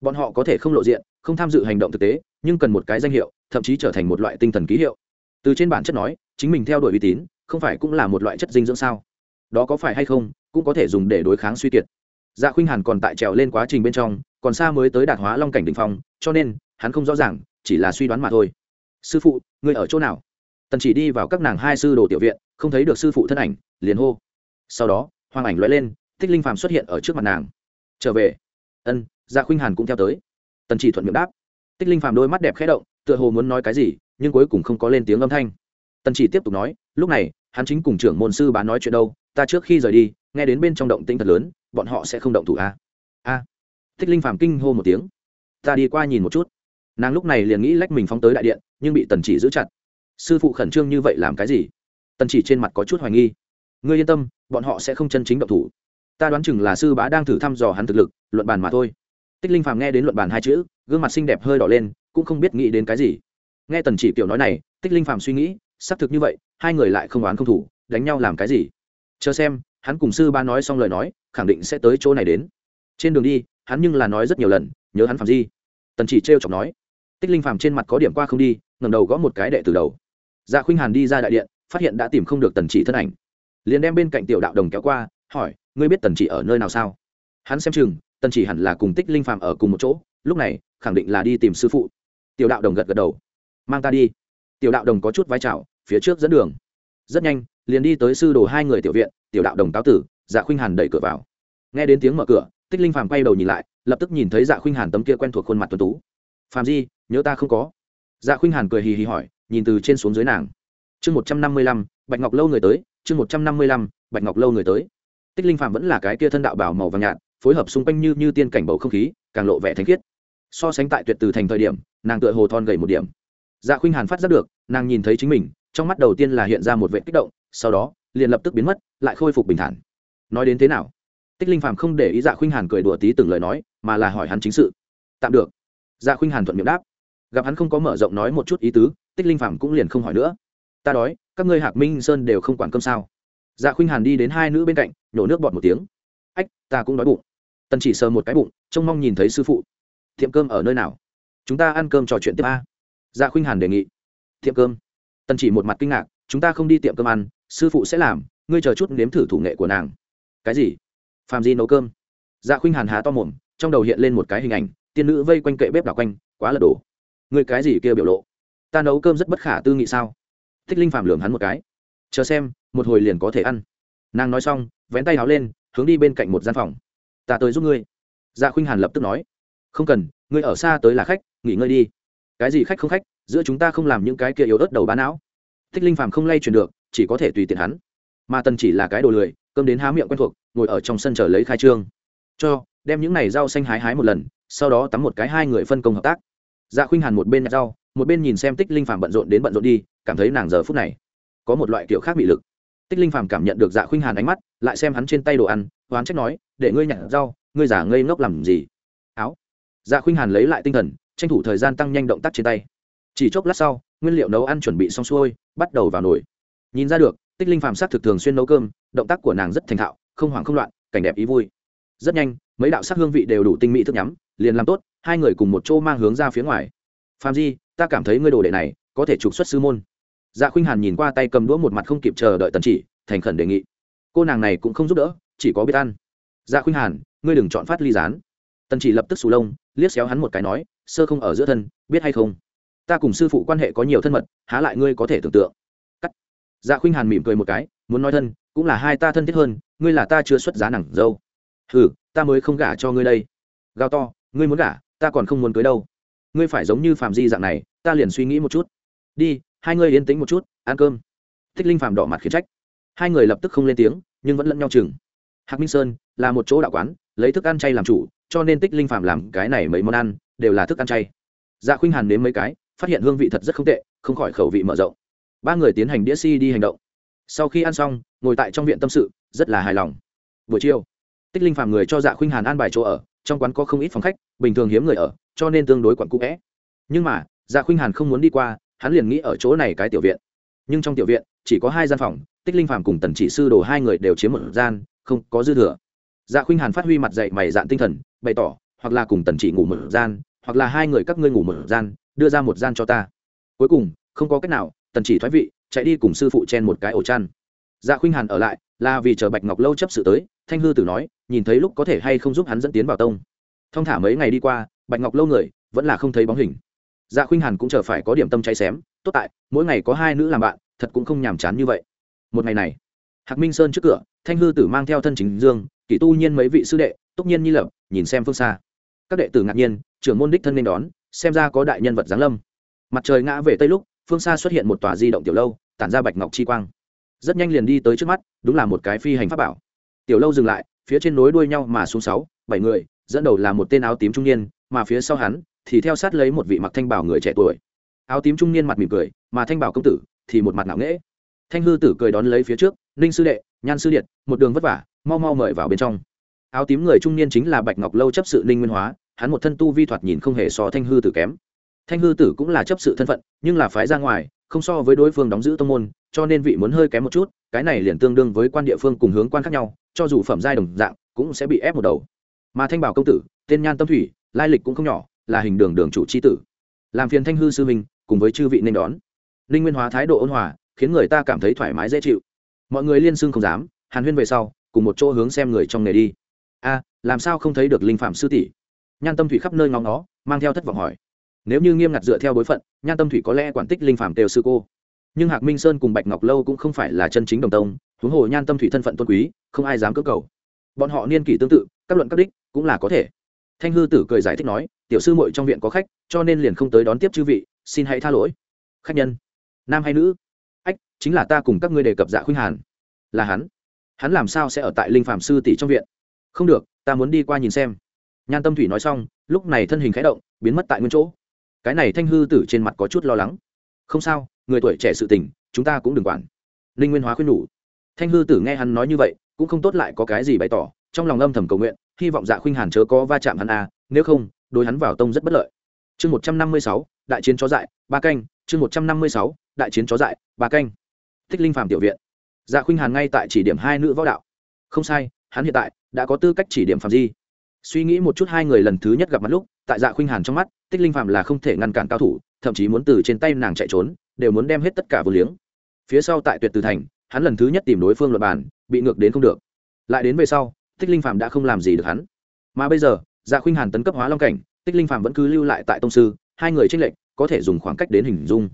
Bọn họ có thể không lộ diện, không tham dự hành động thực tế, nhưng cần một cái danh hiệu, thậm chí trở thành một loại tinh thần ký hiệu. Từ trên bản chất nói, chính mình theo đuổi uy tín, không phải cũng là một loại chất dinh dưỡng sao? Đó có phải hay không cũng có thể dùng để đối kháng suy kiệt. Dạ khuynh hàn còn tại trèo lên quá trình bên trong, còn xa mới tới đạt hóa long cảnh đ ỉ n h phong, cho nên, hắn không rõ ràng, chỉ là suy đoán mà thôi. Sư phụ người ở chỗ nào? Tần chỉ đi vào các nàng hai sư đồ tiểu viện, không thấy được sư phụ thân ảnh, liền hô. Sau đó, hoàng ảnh loại lên, thích linh phàm xuất hiện ở trước mặt nàng. Trở về. Ân dạ khuynh hàn cũng theo tới. Tần chỉ thuận miệng đáp. Tích linh phàm đôi mắt đẹp khẽ động, tựa hồ muốn nói cái gì, nhưng cuối cùng không có lên tiếng âm thanh. Tần chỉ tiếp tục nói, lúc này, hắn chính cùng trưởng môn sư bán nói chuyện đâu, ta trước khi rời đi nghe đến bên trong động tĩnh thật lớn, bọn họ sẽ không động thủ a à? a à. thích linh phàm kinh hô một tiếng. Ta đi qua nhìn một chút. Nàng lúc này liền nghĩ lách mình phóng tới đại điện, nhưng bị tần chỉ giữ chặt. Sư phụ khẩn trương như vậy làm cái gì? Tần chỉ trên mặt có chút hoài nghi. Ngươi yên tâm, bọn họ sẽ không chân chính động thủ. Ta đoán chừng là sư bá đang thử thăm dò hắn thực lực, luận bàn mà thôi. Tích linh phàm nghe đến luận bàn hai chữ, gương mặt xinh đẹp hơi đỏ lên, cũng không biết nghĩ đến cái gì. Nghe tần chỉ kiểu nói này tích linh phàm suy nghĩ, xác thực như vậy, hai người lại không oán không thủ, đánh nhau làm cái gì? Chờ xem hắn cùng sư ba nói xong lời nói, khẳng định sẽ tới chỗ này đến. Trên đường đi, hắn nhưng là nói rất nhiều lần, nhớ hắn phạm gì tần chỉ t r chọc nói, tích linh phàm trên mặt có điểm qua không đi ngầm đầu gõ một cái đệ từ đầu. Dạ khuynh hàn đi ra đại điện, phát hiện đã tìm không được tần chỉ thân ảnh. Liền đem bên cạnh tiểu đạo đồng kéo qua, hỏi, ngươi biết tần chỉ ở nơi nào sao? Hắn xem chừng, tần chỉ hẳn là cùng tích linh phàm ở cùng một chỗ, lúc này, khẳng định là đi tìm sư phụ. Tiểu đạo đồng gật gật đầu, mang ta đi. Tiểu đạo đồng có chút vai trào, phía trước dẫn đường. Rất nhanh liền đi tới sư đồ hai người tiểu viện, tiểu đạo đồng cáo tử dạ khuynh hàn đẩy cửa vào. Nghe đến tiếng mở cửa, tích linh phàm quay đầu nhìn lại, lập tức nhìn thấy dạ khuynh hàn tấm kia quen thuộc khuôn mặt tuấn tú. Phàm di, nhớ ta không có? Dạ khuynh hàn cười hì hì hỏi, nhìn từ trên xuống dưới nàng. Chương một trăm năm mươi lăm, bạch ngọc lâu người tới, chương một trăm năm mươi lăm, bạch ngọc lâu người tới. Tích linh phàm vẫn là cái kia thân đạo bảo màu vàng nhạt, phối hợp xung quanh như như tiên cảnh bầu không khí, càng lộ vẻ thanh khiết. So sánh tại tuyệt từ thành thời điểm, nàng tựa hồ thon gầy một điểm. Dạ khuynh hàn phát giác được, nàng nhìn thấy chính mình, trong mắt đầu tiên là hiện ra một vệ kích động sau đó, liền lập tức biến mất, lại khôi phục bình thản. Nói đến thế nào? Tích linh phàm không để ý dạ khuynh hàn cười đùa tí từng lời nói, mà là hỏi hắn chính sự. Tạm được. Dạ khuynh hàn thuận miệng đáp. Gặp hắn không có mở rộng nói một chút ý tứ, tích linh phàm cũng liền không hỏi nữa. Ta đói, các ngươi hạc minh sơn đều không quản cơm sao? Dạ khuynh hàn đi đến hai nữ bên cạnh, nhổ nước bọt một tiếng. Ách, ta cũng đói bụng. Tần chỉ sờ một cái bụng, trông mong nhìn thấy sư phụ. Tiệm cơm ở nơi nào? Chúng ta ăn cơm trò chuyện tiếp a. Dạ khuynh hàn đề nghị. Tiệm cơm. Tần chỉ một mặt kinh ngạc chúng ta không đi tiệm cơm ăn, sư phụ sẽ làm, ngươi chờ chút nếm thử thủ nghệ của nàng. Cái gì? Phàm di nấu cơm? Dạ khuynh hàn há to mồm, trong đầu hiện lên một cái hình ảnh, tiên nữ vây quanh kệ bếp đảo quanh, quá là đổ ngươi cái gì kia biểu lộ? Ta nấu cơm rất bất khả tư nghị sao? Thích linh phàm lường hắn một cái. Chờ xem, một hồi liền có thể ăn. Nàng nói xong, vén tay áo lên, hướng đi bên cạnh một gian phòng. Ta tới giúp ngươi. Dạ khuynh hàn lập tức nói. Không cần, ngươi ở xa tới là khách, nghỉ ngơi đi. Cái gì khách không khách, giữa chúng ta không làm những cái kia yếu ớt đầu bán não thích linh phàm không lay chuyển được, chỉ có thể tùy tiện hắn. Mà tần chỉ là cái đồ lười, cơm đến há miệng quen thuộc, ngồi ở trong sân chờ lấy khai trương. Cho, đem những này rau xanh hái hái một lần, sau đó tắm một cái hai người phân công hợp tác. Dạ khuynh hàn một bên nhặt rau, một bên nhìn xem tích linh phàm bận rộn đến bận rộn đi, cảm thấy nàng giờ phút này có một loại kiểu khác bị lực. Tích linh phàm cảm nhận được dạ khuynh hàn ánh mắt, lại xem hắn trên tay đồ ăn, hoán trách nói, để ngươi nhặt rau, ngươi giả ngây ngốc làm gì? Áo. Dạ khuynh hàn lấy lại tinh thần, tranh thủ thời gian tăng nhanh động tác trên tay chỉ chốc lát sau, nguyên liệu nấu ăn chuẩn bị xong xuôi, bắt đầu vào nồi. Nhìn ra được, tích linh phàm s thực thường xuyên nấu cơm, động tác của nàng rất thành thạo, không hoảng không loạn, cảnh đẹp ý vui. Rất nhanh, mấy đạo sắc hương vị đều đủ tinh mỹ thức nhắm, liền làm tốt, hai người cùng một chỗ mang hướng ra phía ngoài. Phàm di, ta cảm thấy ngươi đồ đệ này có thể trục xuất sư môn. Dạ khuynh hàn nhìn qua tay cầm đũa một mặt không kịp chờ đợi tần chỉ, thành khẩn đề nghị. Cô nàng này cũng không giúp đỡ, chỉ có biết ăn. Dạ khuynh hàn, ngươi đừng chọn phát ly rán. Tần chỉ lập tức sù lông, liếc xéo hắn một cái nói, sơ không ở giữa thân, biết hay không? Ta cùng sư phụ quan hệ có nhiều thân mật, há lại ngươi có thể tưởng tượng. Cắt. Dạ khuynh hàn mỉm cười một cái, muốn nói thân, cũng là hai ta thân thiết hơn, ngươi là ta chưa xuất giá nặng dâu. Ừ ta mới không gả cho ngươi đây. Gao to, ngươi muốn gả, ta còn không muốn cưới đâu. Ngươi phải giống như phạm di dạng này, ta liền suy nghĩ một chút. Đi, hai ngươi yên tĩnh một chút, ăn cơm. Thích linh phạm đỏ mặt khiển trách. Hai người lập tức không lên tiếng, nhưng vẫn lẫn nhau chừng. Hạc minh sơn là một chỗ đạo quán, lấy thức ăn chay làm chủ, cho nên tích linh phạm làm cái này mấy món ăn, đều là thức ăn chay. Dạ khuynh hàn nếm mấy cái phát hiện hương vị thật rất không tệ, không khỏi khẩu vị mở rộng. Ba người tiến hành đĩa si đi hành động. Sau khi ăn xong, ngồi tại trong viện tâm sự, rất là hài lòng. Buổi chiều, tích linh phạm người cho dạ khuynh hàn an bài chỗ ở, trong quán có không ít phòng khách, bình thường hiếm người ở, cho nên tương đối quặn cũ vẽ. Nhưng mà dạ khuynh hàn không muốn đi qua, hắn liền nghĩ ở chỗ này cái tiểu viện. Nhưng trong tiểu viện, chỉ có hai gian phòng, tích linh phạm cùng tần chỉ sư đồ hai người đều chiếm một gian, không có dư thừa. Dạ khuynh hàn phát huy mặt dạy mày dạn tinh thần, bày tỏ, hoặc là cùng tần chỉ ngủ một gian, hoặc là hai người các ngươi ngủ một gian đưa ra một gian cho ta. Cuối cùng, không có cách nào, tần chỉ thoái vị, chạy đi cùng sư phụ chen một cái ổ chăn. Dạ khuynh hàn ở lại, là vì chờ bạch ngọc lâu chấp sự tới, thanh hư tử nói, nhìn thấy lúc có thể hay không giúp hắn dẫn tiến vào tông. Thong thả mấy ngày đi qua, bạch ngọc lâu người, vẫn là không thấy bóng hình. Dạ khuynh hàn cũng chờ phải có điểm tâm cháy xém, tốt tại, mỗi ngày có hai nữ làm bạn, thật cũng không nhàm chán như vậy. Một ngày này, hạc minh sơn trước cửa, thanh hư tử mang theo thân chính dương, kỷ tu nhiên mấy vị sư đệ, túc nhiên nhi lập, nhìn xem phương xa. Các đệ tử ngạc nhiên, trưởng môn đích thân nên đón xem ra có đại nhân vật giáng lâm. Mặt trời ngã về tây lúc, phương xa xuất hiện một tòa di động tiểu lâu, tản ra bạch ngọc chi quang. Rất nhanh liền đi tới trước mắt, đúng là một cái phi hành pháp bảo. Tiểu lâu dừng lại, phía trên nối đuôi nhau mà xuống sáu, bảy người, dẫn đầu là một tên áo tím trung niên, mà phía sau hắn thì theo sát lấy một vị mặc thanh bảo người trẻ tuổi. Áo tím trung niên mặt mỉm cười, mà thanh bảo công tử thì một mặt ngạo nghễ. Thanh hư tử cười đón lấy phía trước, ninh sư đệ, nhan sư điện, một đường vất vả, mau mau mời vào bên trong. Áo tím người trung niên chính là bạch ngọc lâu chấp sự ninh nguyên hóa hắn một thân tu vi thoạt nhìn không hề so thanh hư tử kém. Thanh hư tử cũng là chấp sự thân phận, nhưng là phái ra ngoài, không so với đối phương đóng giữ tông môn, cho nên vị muốn hơi kém một chút, cái này liền tương đương với quan địa phương cùng hướng quan khác nhau, cho dù phẩm giai đồng dạng, cũng sẽ bị ép một đầu. Mà thanh bảo công tử, tên nhan tâm thủy, lai lịch cũng không nhỏ, là hình đường đường chủ c h i tử. Làm phiền thanh hư sư minh cùng với chư vị nên đón. Ninh nguyên hóa thái độ ôn hòa, khiến người ta cảm thấy thoải mái dễ chịu. Mọi người liên xưng không dám, hàn huyên về sau, cùng một chỗ hướng xem người trong nghề đi. A, làm sao không thấy được linh phạm sư tỷ? Nhan tâm thủy khắp nơi ngóng nó mang theo thất vọng hỏi. Nếu như nghiêm ngặt dựa theo bối phận, nhan tâm thủy có lẽ quản tích linh phạm têu sư cô. Nhưng hạc minh sơn cùng bạch ngọc lâu cũng không phải là chân chính đồng tông, huống hồ nhan tâm thủy thân phận tôn quý, không ai dám cơ cầu. Bọn họ niên kỷ tương tự, các luận các đích, cũng là có thể. Thanh hư tử cười giải thích nói, tiểu sư muội trong viện có khách, cho nên liền không tới đón tiếp chư vị, xin hãy tha lỗi. Khách nhân, nam hay nữ? Ách, chính là ta cùng các ngươi đề cập dạ khuynh hàn. Là hắn. Hắn làm sao sẽ ở tại linh phạm sư tỷ trong viện? Không được, ta muốn đi qua nhìn xem nhan tâm thủy nói xong, lúc này thân hình khẽ động, biến mất tại nguyên chỗ. Cái này thanh hư tử trên mặt có chút lo lắng. Không sao, người tuổi trẻ sự tình, chúng ta cũng đừng quản. Ninh nguyên hóa khuyên nhủ. Thanh hư tử nghe hắn nói như vậy, cũng không tốt lại có cái gì bày tỏ, trong lòng âm thầm cầu nguyện, hy vọng dạ khuynh hàn chớ có va chạm hắn a nếu không, đối hắn vào tông rất bất lợi. Chương một trăm năm mươi sáu, đại chiến chó dại, ba canh, chương một trăm năm mươi sáu, đại chiến chó dại, ba canh. Thích linh phàm tiểu viện. Dạ khuynh hàn ngay tại chỉ điểm hai nữ võ đạo. Không sai, hắn hiện tại đã có tư cách chỉ điểm phàm di suy nghĩ một chút hai người lần thứ nhất gặp mặt lúc, tại dạ khuynh hàn trong mắt, tích linh Phạm là không thể ngăn cản cao thủ, thậm chí muốn từ trên tay nàng chạy trốn, đều muốn đem hết tất cả vô liếng. Phía sau tại tuyệt từ thành, hắn lần thứ nhất tìm đối phương luật bàn, bị ngược đến không được. Lại đến về sau, tích linh phạm đã không làm gì được hắn. Mà bây giờ dạ khuynh hàn tấn cấp hóa long cảnh, tích linh phạm vẫn cứ lưu lại tại tông sư, hai người tranh lệch, có thể dùng khoảng cách đến hình dung.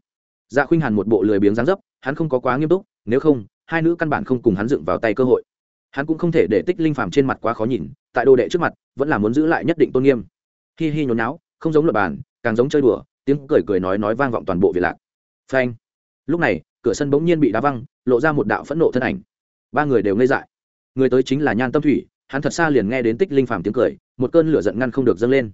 Dạ khuynh hàn một bộ lười biếng dáng dấp, hắn không có quá nghiêm túc, nếu không, hai nữ căn bản không cùng hắn dựng vào tay cơ hội. Hắn cũng không thể để tích linh phạm trên mặt quá khó nhìn tại đồ đệ trước mặt, vẫn là muốn giữ lại nhất định tôn nghiêm. Hi hi nhốn náo không giống luật bàn càng giống chơi đùa, tiếng cười cười nói nói vang vọng toàn bộ việt lạc. Phanh. Lúc này, cửa sân bỗng nhiên bị đá văng, lộ ra một đạo phẫn nộ thân ảnh. Ba người đều ngây dại. Người tới chính là nhan tâm thủy, hắn thật xa liền nghe đến tích linh phàm tiếng cười, một cơn lửa giận ngăn không được dâng lên.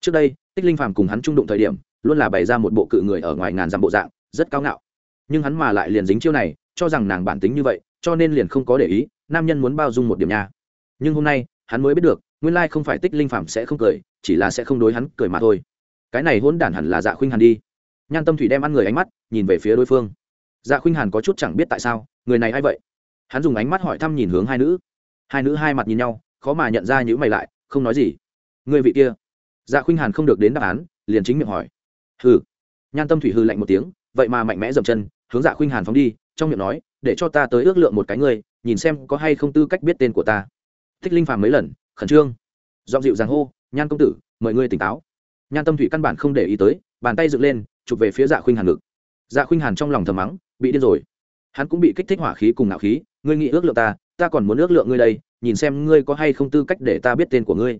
Trước đây, tích linh phàm cùng hắn trung đụng thời điểm, luôn là bày ra một bộ cự người ở ngoài ngàn dặm bộ dạng, rất cao ngạo. Nhưng hắn mà lại liền dính chiêu này, cho rằng nàng bản tính như vậy, cho nên liền không có để ý, nam nhân muốn bao dung một điểm nhà nhưng hôm nay hắn mới biết được, nguyên lai không phải tích linh phàm sẽ không cười, chỉ là sẽ không đối hắn cười mà thôi. Cái này hỗn đản hẳn là dạ khuynh hàn đi. Nhan tâm thủy đem ăn người ánh mắt, nhìn về phía đối phương. Dạ khuynh hàn có chút chẳng biết tại sao, người này a i vậy? Hắn dùng ánh mắt hỏi thăm nhìn hướng hai nữ. Hai nữ hai mặt nhìn nhau, khó mà nhận ra những mày lại, không nói gì. Người vị kia? Dạ khuynh hàn không được đến đáp án, liền chính miệng hỏi. Hừ. Nhan tâm thủy hư lạnh một tiếng, vậy mà mạnh mẽ dậm chân, hướng dạ khuynh hàn phóng đi, trong miệng nói, để cho ta tới ước lượng một cái ngươi, nhìn xem có hay không tư cách biết tên của ta thích linh phàm mấy lần, khẩn trương. Giọng dịu dàng hô, nhan công tử, mời ngươi tỉnh táo. Nhan tâm thủy căn bản không để ý tới, bàn tay dựng lên, chụp về phía dạ khuynh hàn ngực. Dạ khuynh hàn trong lòng thầm mắng, bị điên rồi. Hắn cũng bị kích thích hỏa khí cùng ngạo khí, ngươi nghĩ ước lượng ta ta còn muốn ước lượng ngươi đây, nhìn xem ngươi có hay không tư cách để ta biết tên của ngươi.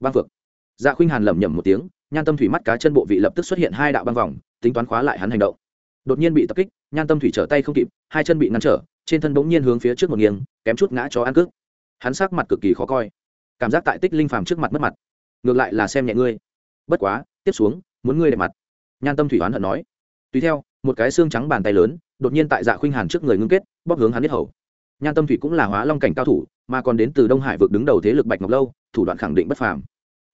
Băng phượng. Dạ khuynh hàn lẩm nhẩm một tiếng, nhan tâm thủy mắt cá chân bộ vị lập tức xuất hiện hai đạo băng vòng, tính toán khóa lại hắn hành động. Đột nhiên bị tập kích, nhan tâm thủy trở tay không kịp, hai chân bị ngăn trở, trên thân bỗng nhiên hướng phía trước một nghiêng, kém chút ngã cho ăn cước hắn sắc mặt cực kỳ khó coi. Cảm giác tại tích linh phàm trước mặt mất mặt. Ngược lại là xem nhẹ ngươi. Bất quá, tiếp xuống, muốn ngươi đẹp mặt. Nhan tâm thủy oán hận nói. Tùy theo, một cái xương trắng bàn tay lớn, đột nhiên tại dạ khuynh hàn trước người ngưng kết, bóp hướng hắn biết hầu. Nhan tâm thủy cũng là hóa long cảnh cao thủ, mà còn đến từ đông hải vực đứng đầu thế lực bạch ngọc lâu, thủ đoạn khẳng định bất phàm.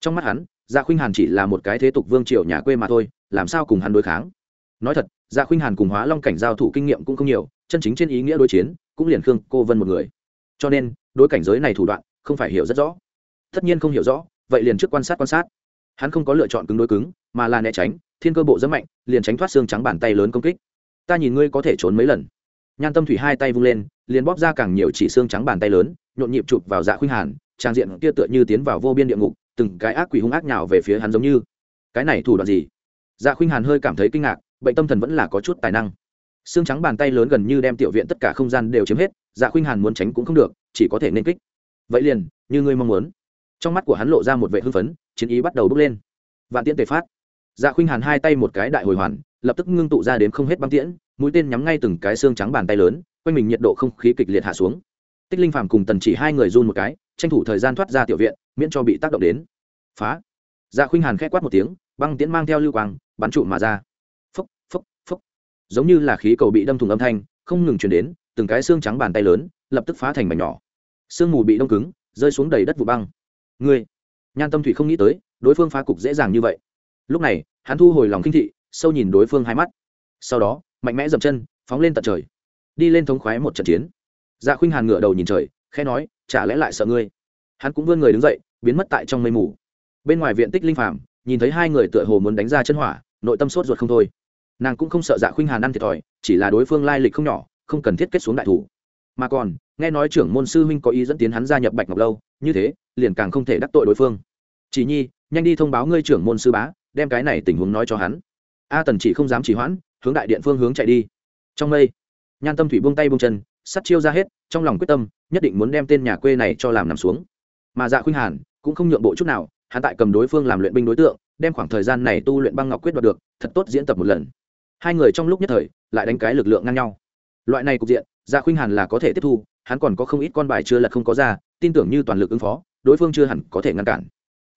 Trong mắt hắn dạ khuynh hàn chỉ là một cái thế tục vương triều nhà quê mà thôi, làm sao cùng hắn đối kháng? Nói thật dạ khuynh hàn cùng hóa long cảnh giao thủ kinh nghiệm cũng không nhiều, chân chính trên ý nghĩa đối chiến, cũng liền khương cô vân một người cho nên, đối cảnh giới này thủ đoạn, không phải hiểu rất rõ. Tất nhiên không hiểu rõ, vậy liền trước quan sát quan sát. Hắn không có lựa chọn cứng đối cứng, mà là né tránh, thiên cơ bộ rất mạnh, liền tránh thoát xương trắng bàn tay lớn công kích. Ta nhìn ngươi có thể trốn mấy lần. Nhan tâm thủy hai tay vung lên, liền bóp ra càng nhiều chỉ xương trắng bàn tay lớn, nhộn nhịp chụp vào dạ khuynh hàn, trang diện kia tựa như tiến vào vô biên địa ngục, từng cái ác quỷ hung ác nhào về phía hắn giống như. Cái này thủ đoạn gì? Dạ khuynh hàn hơi cảm thấy kinh ngạc, bệnh tâm thần vẫn là có chút tài năng. Xương trắng bàn tay lớn gần như đem tiểu viện tất cả không gian đều chiếm hết dạ khuynh hàn muốn tránh cũng không được, chỉ có thể nên kích. Vậy liền, như ngươi mong muốn. Trong mắt của hắn lộ ra một vệ hưng phấn, chiến ý bắt đầu bước lên. Vạn tiễn tề phát. Dạ khuynh hàn hai tay một cái đại hồi hoàn, lập tức ngưng tụ ra đến không hết băng tiễn, mũi tên nhắm ngay từng cái xương trắng bàn tay lớn, quanh mình nhiệt độ không khí kịch liệt hạ xuống. Tích linh phàm cùng tần chỉ hai người run một cái, tranh thủ thời gian thoát ra tiểu viện, miễn cho bị tác động đến. Phá. Dạ khuynh hàn k h ẽ quát một tiếng, băng tiễn mang theo lưu quang, bắn trụ mà ra. Phốc phốc phốc. Giống như là khí cầu bị đâm thùng âm thanh, không ngừng chuyển đến từng cái xương trắng bàn tay lớn, lập tức phá thành mảnh nhỏ. Sương mù bị đông cứng, rơi xuống đầy đất vụ băng. Ngươi, nhan tâm thủy không nghĩ tới, đối phương phá cục dễ dàng như vậy. Lúc này, hắn thu hồi lòng kinh thị, sâu nhìn đối phương hai mắt. Sau đó, mạnh mẽ dậm chân, phóng lên tận trời. Đi lên thống khoái một trận chiến. Dạ khuynh hàn ngửa đầu nhìn trời, khẽ nói, chả lẽ lại sợ ngươi? Hắn cũng vươn người đứng dậy, biến mất tại trong mây mù. Bên ngoài viện tích linh phàm, nhìn thấy hai người tựa hồ muốn đánh ra chân hỏa, nội tâm sốt ruột không thôi. Nàng cũng không sợ dạ khuynh hàn ăn thiệt thòi, chỉ là đối phương lai lịch không nhỏ không cần thiết kết xuống đại thủ. Mà còn, nghe nói trưởng môn sư huynh có ý dẫn tiến hắn gia nhập bạch ngọc lâu, như thế, liền càng không thể đắc tội đối phương. Chỉ nhi, nhanh đi thông báo ngươi trưởng môn sư bá, đem cái này tình huống nói cho hắn. A tần chỉ không dám chỉ hoãn, hướng đại điện phương hướng chạy đi. Trong mây, nhan tâm thủy buông tay buông chân, sắt chiêu ra hết, trong lòng quyết tâm, nhất định muốn đem tên nhà quê này cho làm nằm xuống. Mà dạ khuynh hàn cũng không nhượng bộ chút nào, hắn tại cầm đối phương làm luyện binh đối tượng, đem khoảng thời gian này tu luyện băng ngọc quyết đoạt được, thật tốt diễn tập một lần. Hai người trong lúc nhất thời, lại đánh cái lực lượng ngang nhau loại này cục diện dạ khuynh hàn là có thể tiếp thu, hắn còn có không ít con bài chưa lật không có ra, tin tưởng như toàn lực ứng phó, đối phương chưa hẳn có thể ngăn cản.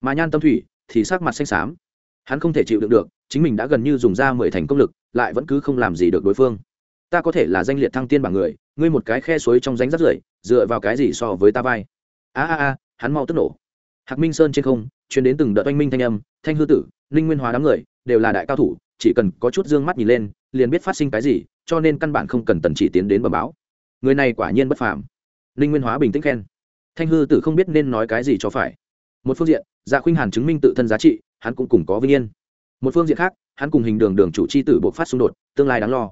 Mà nhan tâm thủy thì sắc mặt xanh xám. Hắn không thể chịu đựng được, chính mình đã gần như dùng ra mười thành công lực, lại vẫn cứ không làm gì được đối phương. Ta có thể là danh liệt thăng tiên bảng người, ngươi một cái khe suối trong ránh rắt rưởi, dựa vào cái gì so với ta vai? A a a, hắn mau tức nổ. Hạc minh sơn trên không chuyển đến từng đợt oanh minh thanh âm, thanh hư tử, ninh nguyên hóa đám người, đều là đại cao thủ, chỉ cần có chút d ư ơ n g mắt nhìn lên liền biết phát sinh cái gì, cho nên căn bản không cần tần chỉ tiến đến bờ báo. Người này quả nhiên bất phàm. Ninh nguyên hóa bình tĩnh khen. Thanh hư tử không biết nên nói cái gì cho phải. Một phương diện dạ khuynh hàn chứng minh tự thân giá trị, hắn cũng cùng có vinh yên. Một phương diện khác, hắn cùng hình đường đường chủ c h i tử buộc phát xung đột, tương lai đáng lo.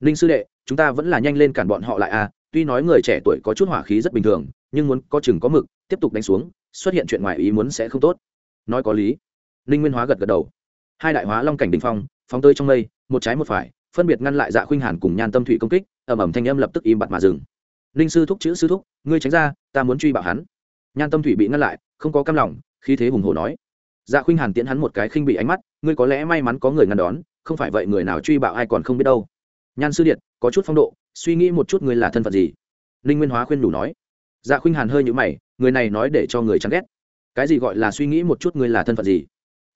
Ninh sư đệ, chúng ta vẫn là nhanh lên cản bọn họ lại à tuy nói người trẻ tuổi có chút hỏa khí rất bình thường, nhưng muốn có chừng có mực, tiếp tục đánh xuống, xuất hiện chuyện ngoài ý muốn sẽ không tốt. Nói có lý. Ninh nguyên hóa gật gật đầu. Hai đại hóa long cảnh đình phong, phóng tơi trong mây, một trái một phải phân biệt ngăn lại dạ khuynh hàn cùng nhan tâm thủy công kích ẩm ẩm thanh âm lập tức im bặt mà dừng. Ninh sư thúc chữ sư thúc, ngươi tránh ra, ta muốn truy bảo hắn. Nhan tâm thủy bị ngăn lại, không có cam lòng khi thế hùng hồ nói. Dạ khuynh hàn tiễn hắn một cái khinh bị ánh mắt, ngươi có lẽ may mắn có người ngăn đón, không phải vậy người nào truy bạo ai còn không biết đâu. Nhan sư điện, có chút phong độ, suy nghĩ một chút ngươi là thân phận gì. Ninh nguyên hóa khuyên đủ nói. Dạ khuynh hàn hơi nhũ mày, người này nói để cho người chán ghét. Cái gì gọi là suy nghĩ một chút ngươi là thân phận gì?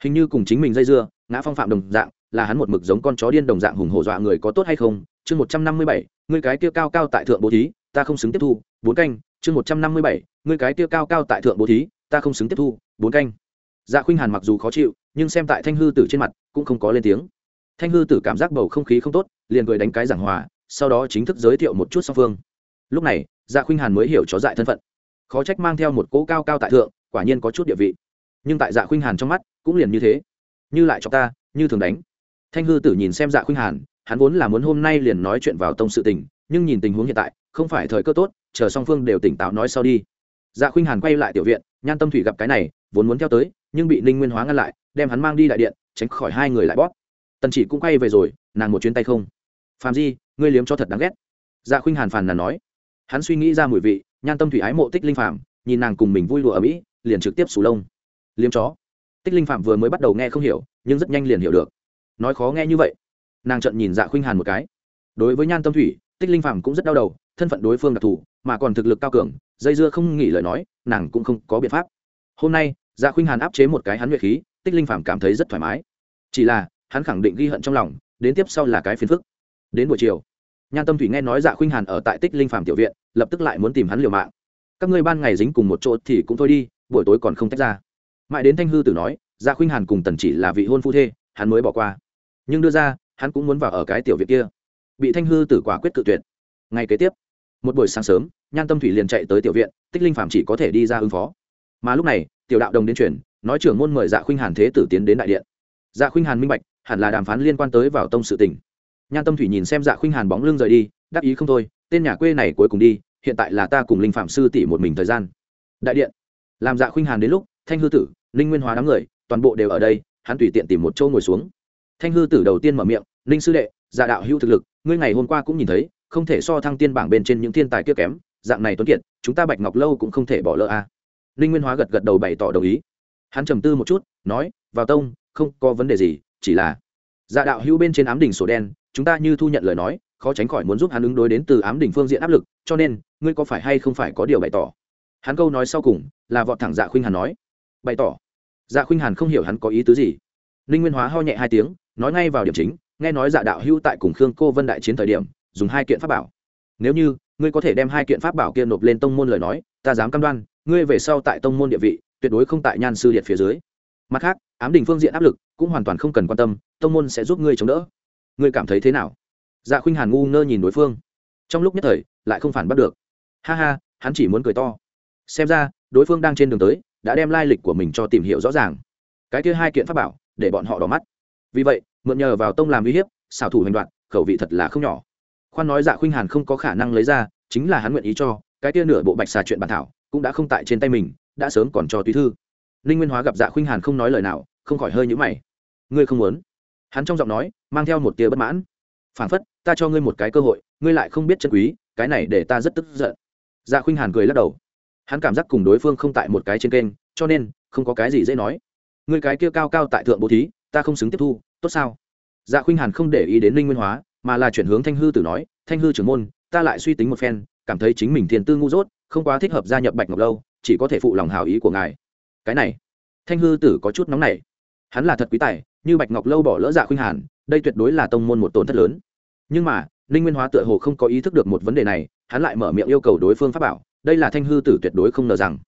Hình như cùng chính mình dây dưa, ngã phong phạm đồng dạng là hắn một mực giống con chó điên đồng dạng hùng hổ dọa người có tốt hay không? Chương một trăm năm mươi bảy, ngươi cái kia cao cao tại thượng bố thí, ta không xứng tiếp thu. Bốn canh, chương một trăm năm mươi bảy, ngươi cái kia cao cao tại thượng bố thí, ta không xứng tiếp thu. Bốn canh. Dạ khuynh hàn mặc dù khó chịu, nhưng xem tại thanh hư tử trên mặt, cũng không có lên tiếng. Thanh hư tử cảm giác bầu không khí không tốt, liền cười đánh cái giảng hòa, sau đó chính thức giới thiệu một chút song phương. Lúc này dạ khuynh hàn mới hiểu chó dại thân phận. Khó trách mang theo một cỗ cao cao tại thượng, quả nhiên có chút địa vị. Nhưng tại dạ khuynh hàn trong mắt, cũng liền như thế. Như lại cho ta, như thường đánh thanh hư tử nhìn xem dạ khuynh hàn, hắn vốn là muốn hôm nay liền nói chuyện vào tông sự tình, nhưng nhìn tình huống hiện tại, không phải thời cơ tốt, chờ song phương đều tỉnh táo nói sau đi. Dạ khuynh hàn quay lại tiểu viện, nhan tâm thủy gặp cái này, vốn muốn theo tới, nhưng bị ninh nguyên hóa ngăn lại, đem hắn mang đi đại điện, tránh khỏi hai người lại bóp. Tần chỉ cũng quay về rồi, nàng một chuyến tay không. Phàm di, ngươi liếm cho thật đáng ghét. Dạ khuynh hàn phàn nàn nói. Hắn suy nghĩ ra mùi vị, nhan tâm thủy ái mộ tích linh phàm nhìn nàng cùng mình vui đùa ở mỹ, liền trực tiếp sù lông. Liếm chó. Tích linh phạm vừa mới bắt đầu nghe không hiểu, nhưng rất nhanh liền hiểu được nói khó nghe như vậy. Nàng trận nhìn dạ khuynh hàn một cái. Đối với nhan tâm thủy, tích linh Phàm cũng rất đau đầu, thân phận đối phương đặc thù, mà còn thực lực cao cường, dây dưa không nghỉ lời nói, nàng cũng không có biện pháp. Hôm nay dạ khuynh hàn áp chế một cái hắn nhuệ khí, tích linh Phàm cảm thấy rất thoải mái. Chỉ là, hắn khẳng định ghi hận trong lòng, đến tiếp sau là cái phiền phức. Đến buổi chiều, nhan tâm thủy nghe nói dạ khuynh hàn ở tại tích linh Phàm tiểu viện, lập tức lại muốn tìm hắn liều mạng. Các ngươi ban ngày dính cùng một chỗ thì cũng thôi đi, buổi tối còn không tách ra. Mãi đến thanh hư tử nói Dạ khuynh hàn cùng tần chỉ là vị hôn phu thê hắn mới bỏ qua. Nhưng đưa ra, hắn cũng muốn vào ở cái tiểu viện kia. Bị thanh hư tử quả quyết cự tuyệt. Ngay kế tiếp, một buổi sáng sớm, nhan tâm thủy liền chạy tới tiểu viện, tích linh phạm chỉ có thể đi ra ứng phó. Mà lúc này, tiểu đạo đồng đến chuyển, nói trưởng môn mời dạ khuynh hàn thế tử tiến đến đại điện. Dạ khuynh hàn minh bạch, hẳn là đàm phán liên quan tới vào tông sự tình. Nhan tâm thủy nhìn xem dạ khuynh hàn bóng lưng rời đi đắc ý không thôi, tên nhà quê này cuối cùng đi, hiện tại là ta cùng linh phạm sư tỷ một mình thời gian. Đại điện. Làm dạ khuynh hàn đến lúc, thanh hư tử, ninh nguyên hóa đám người, toàn bộ đều ở đây hắn tùy tiện tìm một chỗ ngồi xuống. Thanh hư tử đầu tiên mở miệng, ninh sư đệ giả đạo hữu thực lực, ngươi ngày hôm qua cũng nhìn thấy, không thể so thăng tiên bảng bên trên những thiên tài kia kém, dạng này tuấn kiệt, chúng ta bạch ngọc lâu cũng không thể bỏ lỡ a. À. ninh nguyên hóa gật gật đầu bày tỏ đồng ý. Hắn trầm tư một chút, nói, vào tông, không có vấn đề gì, chỉ là dạ đạo hữu bên trên ám đỉnh sổ đen, chúng ta như thu nhận lời nói, khó tránh khỏi muốn giúp hắn ứng đối đến từ ám đỉnh phương diện áp lực, cho nên, ngươi có phải hay không phải có điều bày tỏ? Hắn câu nói sau cùng là vọt thẳng dạ khuynh hắn nói. Bày tỏ dạ khuynh hàn không hiểu hắn có ý tứ gì. Ninh nguyên hóa ho nhẹ hai tiếng, nói ngay vào điểm chính, nghe nói dạ đạo Hưu tại cùng khương cô vân đại chiến thời điểm, dùng hai kiện pháp bảo. Nếu như, ngươi có thể đem hai kiện pháp bảo kia nộp lên tông môn lời nói, ta dám cam đoan, ngươi về sau tại tông môn địa vị, tuyệt đối không tại nhan sư điện phía dưới. Mặt khác, ám đình phương diện áp lực, cũng hoàn toàn không cần quan tâm, tông môn sẽ giúp ngươi chống đỡ. Ngươi cảm thấy thế nào? Dạ khuynh hàn ngu ngơ nhìn đối phương. Trong lúc nhất thời, lại không phản bắt được. Ha ha, hắn chỉ muốn cười to. Xem ra, đối phương đang trên đường tới đã đem lai lịch của mình cho tìm hiểu rõ ràng. Cái kia hai kiện pháp bảo, để bọn họ đỏ mắt. Vì vậy, mượn nhờ vào tông làm uy hiếp, xảo thủ hành đoạn, khẩu vị thật là không nhỏ. Khoan nói dạ khuynh hàn không có khả năng lấy ra, chính là hắn nguyện ý cho, cái kia nửa bộ bạch xà chuyện bản thảo, cũng đã không tại trên tay mình, đã sớm còn cho tùy thư. Ninh nguyên hóa gặp dạ khuynh hàn không nói lời nào, không khỏi hơi nhữ mày. Ngươi không muốn? Hắn trong giọng nói, mang theo một tia bất mãn. Phản phất, ta cho ngươi một cái cơ hội, ngươi lại không biết chân quý, cái này để ta rất tức giận. Dạ khuynh hàn cười lắc đầu hắn cảm giác cùng đối phương không tại một cái trên kênh, cho nên không có cái gì dễ nói. Người cái kia cao cao tại thượng bố thí, ta không xứng tiếp thu, tốt sao? Dạ khuynh hàn không để ý đến linh nguyên hóa, mà là chuyển hướng thanh hư tử nói, thanh hư trưởng môn, ta lại suy tính một phen, cảm thấy chính mình thiền tư ngu dốt, không quá thích hợp gia nhập bạch ngọc lâu, chỉ có thể phụ lòng hào ý của ngài. Cái này, thanh hư tử có chút nóng nảy. Hắn là thật quý tài, như bạch ngọc lâu bỏ lỡ dạ khuynh hàn, đây tuyệt đối là tông môn một tổn thất lớn. Nhưng mà, ninh nguyên hóa tựa hồ không có ý thức được một vấn đề này, hắn lại mở miệng yêu cầu đối phương pháp bảo đây là thanh hư tử tuyệt đối không ngờ rằng.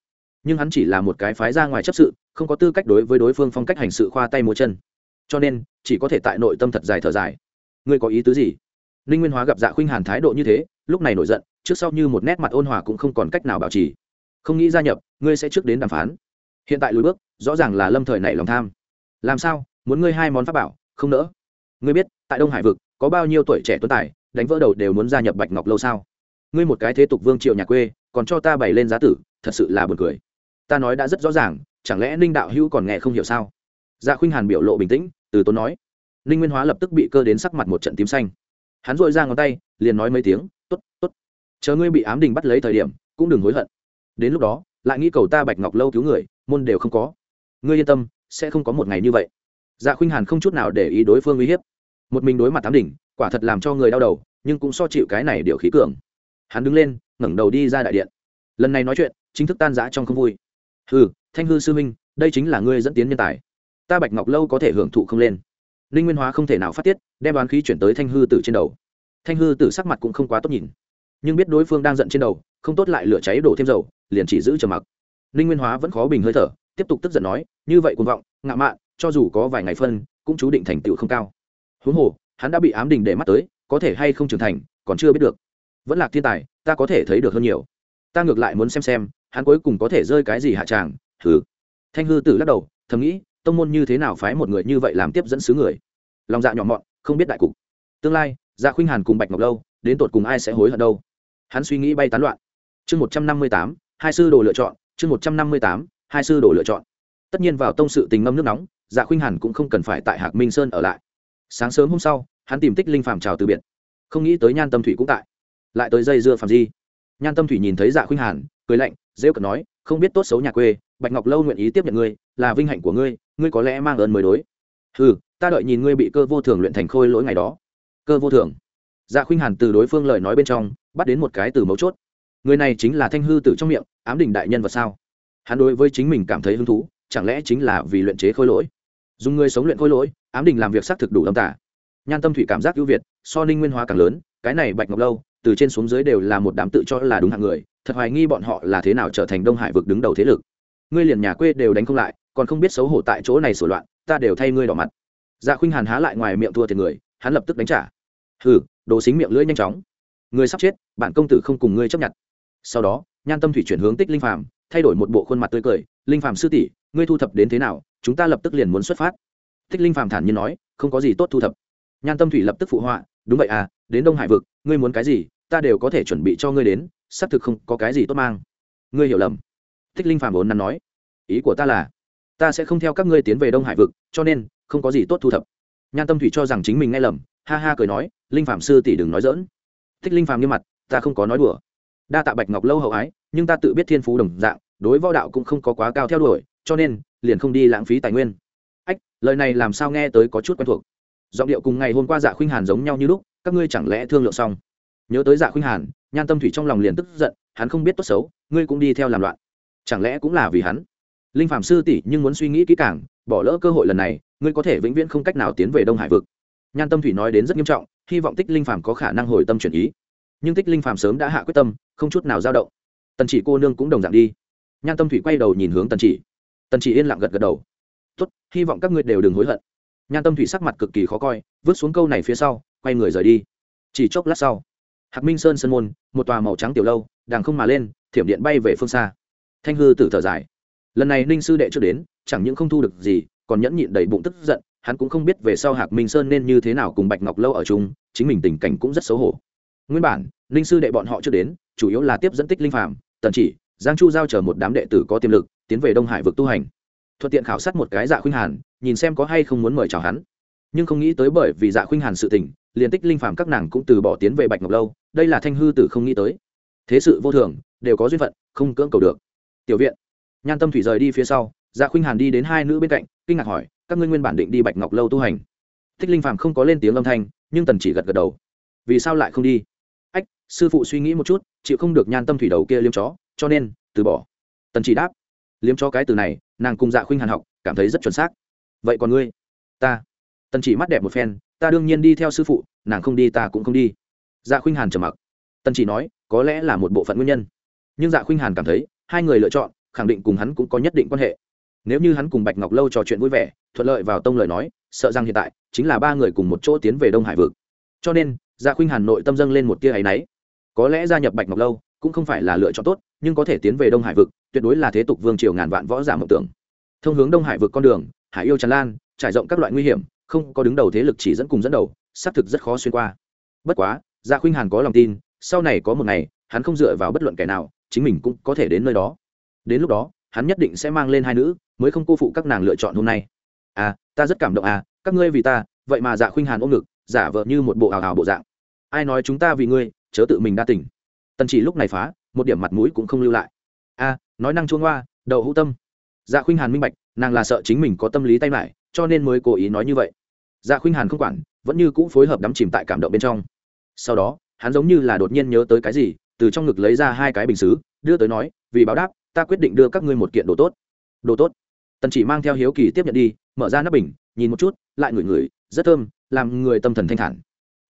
Nhưng hắn chỉ là một cái phái ra ngoài chấp sự, không có tư cách đối với đối phương phong cách hành sự khoa tay múa chân. Cho nên, chỉ có thể tại nội tâm thật dài thở dài. Ngươi có ý tứ gì? Ninh nguyên hóa gặp dạ khuynh hàn thái độ như thế, lúc này nổi giận, trước sau như một nét mặt ôn hòa cũng không còn cách nào bảo trì. Không nghĩ gia nhập, ngươi sẽ trước đến đàm phán. Hiện tại lùi bước, rõ ràng là lâm thời nảy lòng tham. Làm sao, muốn ngươi hai món pháp bảo, không nỡ? Ngươi biết, tại đông hải vực, có bao nhiêu tuổi trẻ tuấn tài, đánh vỡ đầu đều muốn gia nhập bạch ngọc lâu sao? Ngươi một cái thế tục vương triệu nhà quê còn cho ta bày lên giá tử, thật sự là buồn cười. Ta nói đã rất rõ ràng, chẳng lẽ ninh đạo hữu còn nghe không hiểu sao? Dạ khuynh hàn biểu lộ bình tĩnh, từ tốn nói. Ninh nguyên hóa lập tức bị cơ đến sắc mặt một trận tím xanh. Hắn dội ra ngón tay, liền nói mấy tiếng t ố t t ố t chờ ngươi bị ám đình bắt lấy thời điểm, cũng đừng hối hận. Đến lúc đó, lại nghĩ cầu ta bạch ngọc lâu cứu người, môn đều không có. Ngươi yên tâm, sẽ không có một ngày như vậy. Dạ khuynh hàn không chút nào để ý đối phương uy hiếp. Một mình đối mặt ám đình, quả thật làm cho người đau đầu, nhưng cũng so chịu cái này điều khí cường. Hắn đứng lên ngẩng đầu đi ra đại điện. Lần này nói chuyện, chính thức tan giã trong không vui. Hừ, thanh hư sư minh đây chính là ngươi dẫn tiến nhân tài. Ta bạch ngọc lâu có thể hưởng thụ không lên. Ninh nguyên hóa không thể nào phát tiết, đem đoán khí chuyển tới thanh hư tử trên đầu. Thanh hư tử sắc mặt cũng không quá tốt nhìn. Nhưng biết đối phương đang giận trên đầu, không tốt lại lửa cháy đổ thêm dầu, liền chỉ giữ trầm mặc. Ninh nguyên hóa vẫn khó bình hơi thở, tiếp tục tức giận nói, như vậy cuồng vọng, ngạo mạn, cho dù có vài ngày phân, cũng chú định thành tựu không cao. Huống hồ, hắn đã bị ám đình để mắt tới, có thể hay không trưởng thành, còn chưa biết được. Vẫn là thiên tài ta có thể thấy được hơn nhiều. Ta ngược lại muốn xem xem, hắn cuối cùng có thể rơi cái gì hạ tràng thử thanh hư tử lắc đầu, thầm nghĩ, tông môn như thế nào phái một người như vậy làm tiếp dẫn sứ người? Lòng dạ nhỏ mọn, không biết đại cục. Tương lai dạ khuynh hàn cùng bạch ngọc lâu, đến tột cùng ai sẽ hối hận đâu? Hắn suy nghĩ bay tán loạn. Chương một trăm năm mươi tám, hai sư đồ lựa chọn, chương một trăm năm mươi tám, hai sư đồ lựa chọn. Tất nhiên vào tông sự tình ngâm nước nóng dạ khuynh hàn cũng không cần phải tại hạc minh sơn ở lại. Sáng sớm hôm sau, hắn tìm tích linh phàm Trào từ biệt. Không nghĩ tới nhan tâm thủy cũng tại lại tới dây dưa phàm di. Nhan tâm thủy nhìn thấy dạ khuynh hàn, cười lạnh dễ cận nói, không biết tốt xấu nhà quê, bạch ngọc lâu nguyện ý tiếp nhận ngươi, là vinh hạnh của ngươi ngươi có lẽ mang ơn mới đối. Ừ ta đợi nhìn ngươi bị cơ vô thường luyện thành khôi lỗi ngày đó. Cơ vô thường? Dạ khuynh hàn từ đối phương lời nói bên trong, bắt đến một cái từ mấu chốt. Người này chính là thanh hư tử trong miệng, ám đỉnh đại nhân vật sao? Hắn đối với chính mình cảm thấy hứng thú, chẳng lẽ chính là vì luyện chế khôi lỗi? Dùng người sống luyện khôi lỗi, ám đình làm việc xác thực đủ âm tả. Nhan tâm thủy cảm giác ưu việt, so ninh nguyên hóa càng lớn, cái này bạch ngọc lâu từ trên xuống dưới đều là một đám tự cho là đúng hạng người, thật hoài nghi bọn họ là thế nào trở thành đông hải vực đứng đầu thế lực. Ngươi liền nhà quê đều đánh không lại, còn không biết xấu hổ tại chỗ này sổ loạn, ta đều thay ngươi đỏ mặt. Dạ khuynh hàn há lại ngoài miệng thua thiệt người, hắn lập tức đánh trả. Hừ, đồ xính miệng lưỡi nhanh chóng. Ngươi sắp chết, bản công tử không cùng ngươi chấp nhận. Sau đó, nhan tâm thủy chuyển hướng tích linh phàm, thay đổi một bộ khuôn mặt tươi cười, linh phàm sư tỷ, ngươi thu thập đến thế nào, chúng ta lập tức liền muốn xuất phát. Tích linh phàm thản nhiên nói, không có gì tốt thu thập. Nhan tâm thủy lập tức phụ họa, đúng vậy à đến đông hải vực, ngươi muốn cái gì ta đều có thể chuẩn bị cho ngươi đến, xác thực không có cái gì tốt mang. Ngươi hiểu lầm. Thích linh phàm vốn nắn nói. Ý của ta là, ta sẽ không theo các ngươi tiến về đông hải vực, cho nên, không có gì tốt thu thập. Nhan tâm thủy cho rằng chính mình nghe lầm, ha ha cười nói, linh phạm sư tỷ đừng nói dỡn thích linh phàm nghiêm mặt, ta không có nói đùa. Đa tạ bạch ngọc lâu hậu ái, nhưng ta tự biết thiên phú đồng dạng, đối võ đạo cũng không có quá cao theo đuổi, cho nên, liền không đi lãng phí tài nguyên. Ách, lời này làm sao nghe tới có chút quen thuộc. Giọng điệu cùng ngày hôm qua dạ khuynh hàn giống nhau như lúc, các ngươi chẳng lẽ thương lượng xong? Nhớ tới dạ khuynh hàn, nhan tâm thủy trong lòng liền tức giận, hắn không biết tốt xấu, ngươi cũng đi theo làm loạn. Chẳng lẽ cũng là vì hắn? Linh phạm sư tỷ nhưng muốn suy nghĩ kỹ càng, bỏ lỡ cơ hội lần này, ngươi có thể vĩnh viễn không cách nào tiến về đông hải vực. Nhan tâm thủy nói đến rất nghiêm trọng, hy vọng tích linh phạm có khả năng hồi tâm chuyển ý. Nhưng tích linh phạm sớm đã hạ quyết tâm, không chút nào dao động. Tần chỉ cô nương cũng đồng dạng đi. Nhan tâm thủy quay đầu nhìn hướng tần chỉ. Tần chỉ yên lặng gật gật đầu. Tốt, hy vọng các ngươi đều đừng hối hận. Nhan tâm thủy sắc mặt cực kỳ khó coi, vứt xuống câu này phía sau, quay người rời đi. Chỉ chốc lát sau hạc minh sơn sân môn, một tòa màu trắng tiểu lâu đàng không mà lên, thiểm điện bay về phương xa. Thanh hư tử thở dài. Lần này ninh sư đệ chưa đến, chẳng những không thu được gì, còn nhẫn nhịn đầy bụng tức giận, hắn cũng không biết về sau hạc minh sơn nên như thế nào cùng bạch ngọc lâu ở chung, chính mình tình cảnh cũng rất xấu hổ. Nguyên bản, ninh sư đệ bọn họ chưa đến, chủ yếu là tiếp dẫn tích linh phàm, tần chỉ, giang chu giao chờ một đám đệ tử có tiềm lực, tiến về đông hải vực tu hành. Thuận tiện khảo sát một cái dạ khuynh hàn, nhìn xem có hay không muốn mời chào hắn. Nhưng không nghĩ tới bởi vì dạ khuynh hàn sự tình liền tích linh phàm các nàng cũng từ bỏ tiến về bạch ngọc lâu, đây là thanh hư tử không nghĩ tới. Thế sự vô thường, đều có duyên phận, không cưỡng cầu được. Tiểu viện. Nhan tâm thủy rời đi phía sau dạ khuynh hàn đi đến hai nữ bên cạnh, kinh ngạc hỏi, các ngươi nguyên bản định đi bạch ngọc lâu tu hành? Thích linh phàm không có lên tiếng âm thanh, nhưng tần chỉ gật gật đầu. Vì sao lại không đi? Ách, sư phụ suy nghĩ một chút, chịu không được nhan tâm thủy đầu kia liếm chó, cho nên, từ bỏ. Tần chỉ đáp, liếm chó cái từ này, nàng cùng dạ khuynh hàn học, cảm thấy rất chuẩn xác. Vậy còn ngươi? Ta. Tần chỉ mắt đẹp một phen ta đương nhiên đi theo sư phụ, nàng không đi ta cũng không đi. Dạ khuynh hàn trầm mặc. Tần chỉ nói, có lẽ là một bộ phận nguyên nhân. Nhưng dạ khuynh hàn cảm thấy, hai người lựa chọn, khẳng định cùng hắn cũng có nhất định quan hệ. Nếu như hắn cùng bạch ngọc lâu trò chuyện vui vẻ, thuận lợi vào tông lời nói, sợ rằng hiện tại chính là ba người cùng một chỗ tiến về đông hải vực. Cho nên dạ khuynh hàn nội tâm dâng lên một tia áy náy. Có lẽ gia nhập bạch ngọc lâu cũng không phải là lựa chọn tốt, nhưng có thể tiến về đông hải vực, tuyệt đối là thế tục vương triều ngàn vạn võ giả mộng tưởng. Thông hướng đông hải vực con đường, hải yêu tràn lan, trải rộng các loại nguy hiểm không có đứng đầu thế lực chỉ dẫn cùng dẫn đầu, xác thực rất khó xuyên qua. Bất quá gia khuynh hàn có lòng tin, sau này có một ngày, hắn không dựa vào bất luận kẻ nào, chính mình cũng có thể đến nơi đó. Đến lúc đó, hắn nhất định sẽ mang lên hai nữ, mới không cô phụ các nàng lựa chọn hôm nay. À ta rất cảm động à các ngươi vì ta, vậy mà dạ khuynh hàn ôm ngực, giả vợ như một bộ hào hào bộ dạng. Ai nói chúng ta vì ngươi, chớ tự mình đa tỉnh tần chỉ lúc này phá, một điểm mặt mũi cũng không lưu lại. A nói năng chuông hoa, đậu hữu tâm. Dạ khuynh hàn minh bạch, nàng là sợ chính mình có tâm lý tay mải cho nên mới cố ý nói như vậy. Dạ khuynh hàn không quản, vẫn như cũ phối hợp đắm chìm tại cảm động bên trong. Sau đó, hắn giống như là đột nhiên nhớ tới cái gì, từ trong ngực lấy ra hai cái bình xứ, đưa tới nói, vì báo đáp, ta quyết định đưa các ngươi một kiện đồ tốt. Đồ tốt? Tần chỉ mang theo hiếu kỳ tiếp nhận đi, mở ra nắp bình, nhìn một chút, lại ngửi ngửi, rất thơm, làm người tâm thần thanh thản.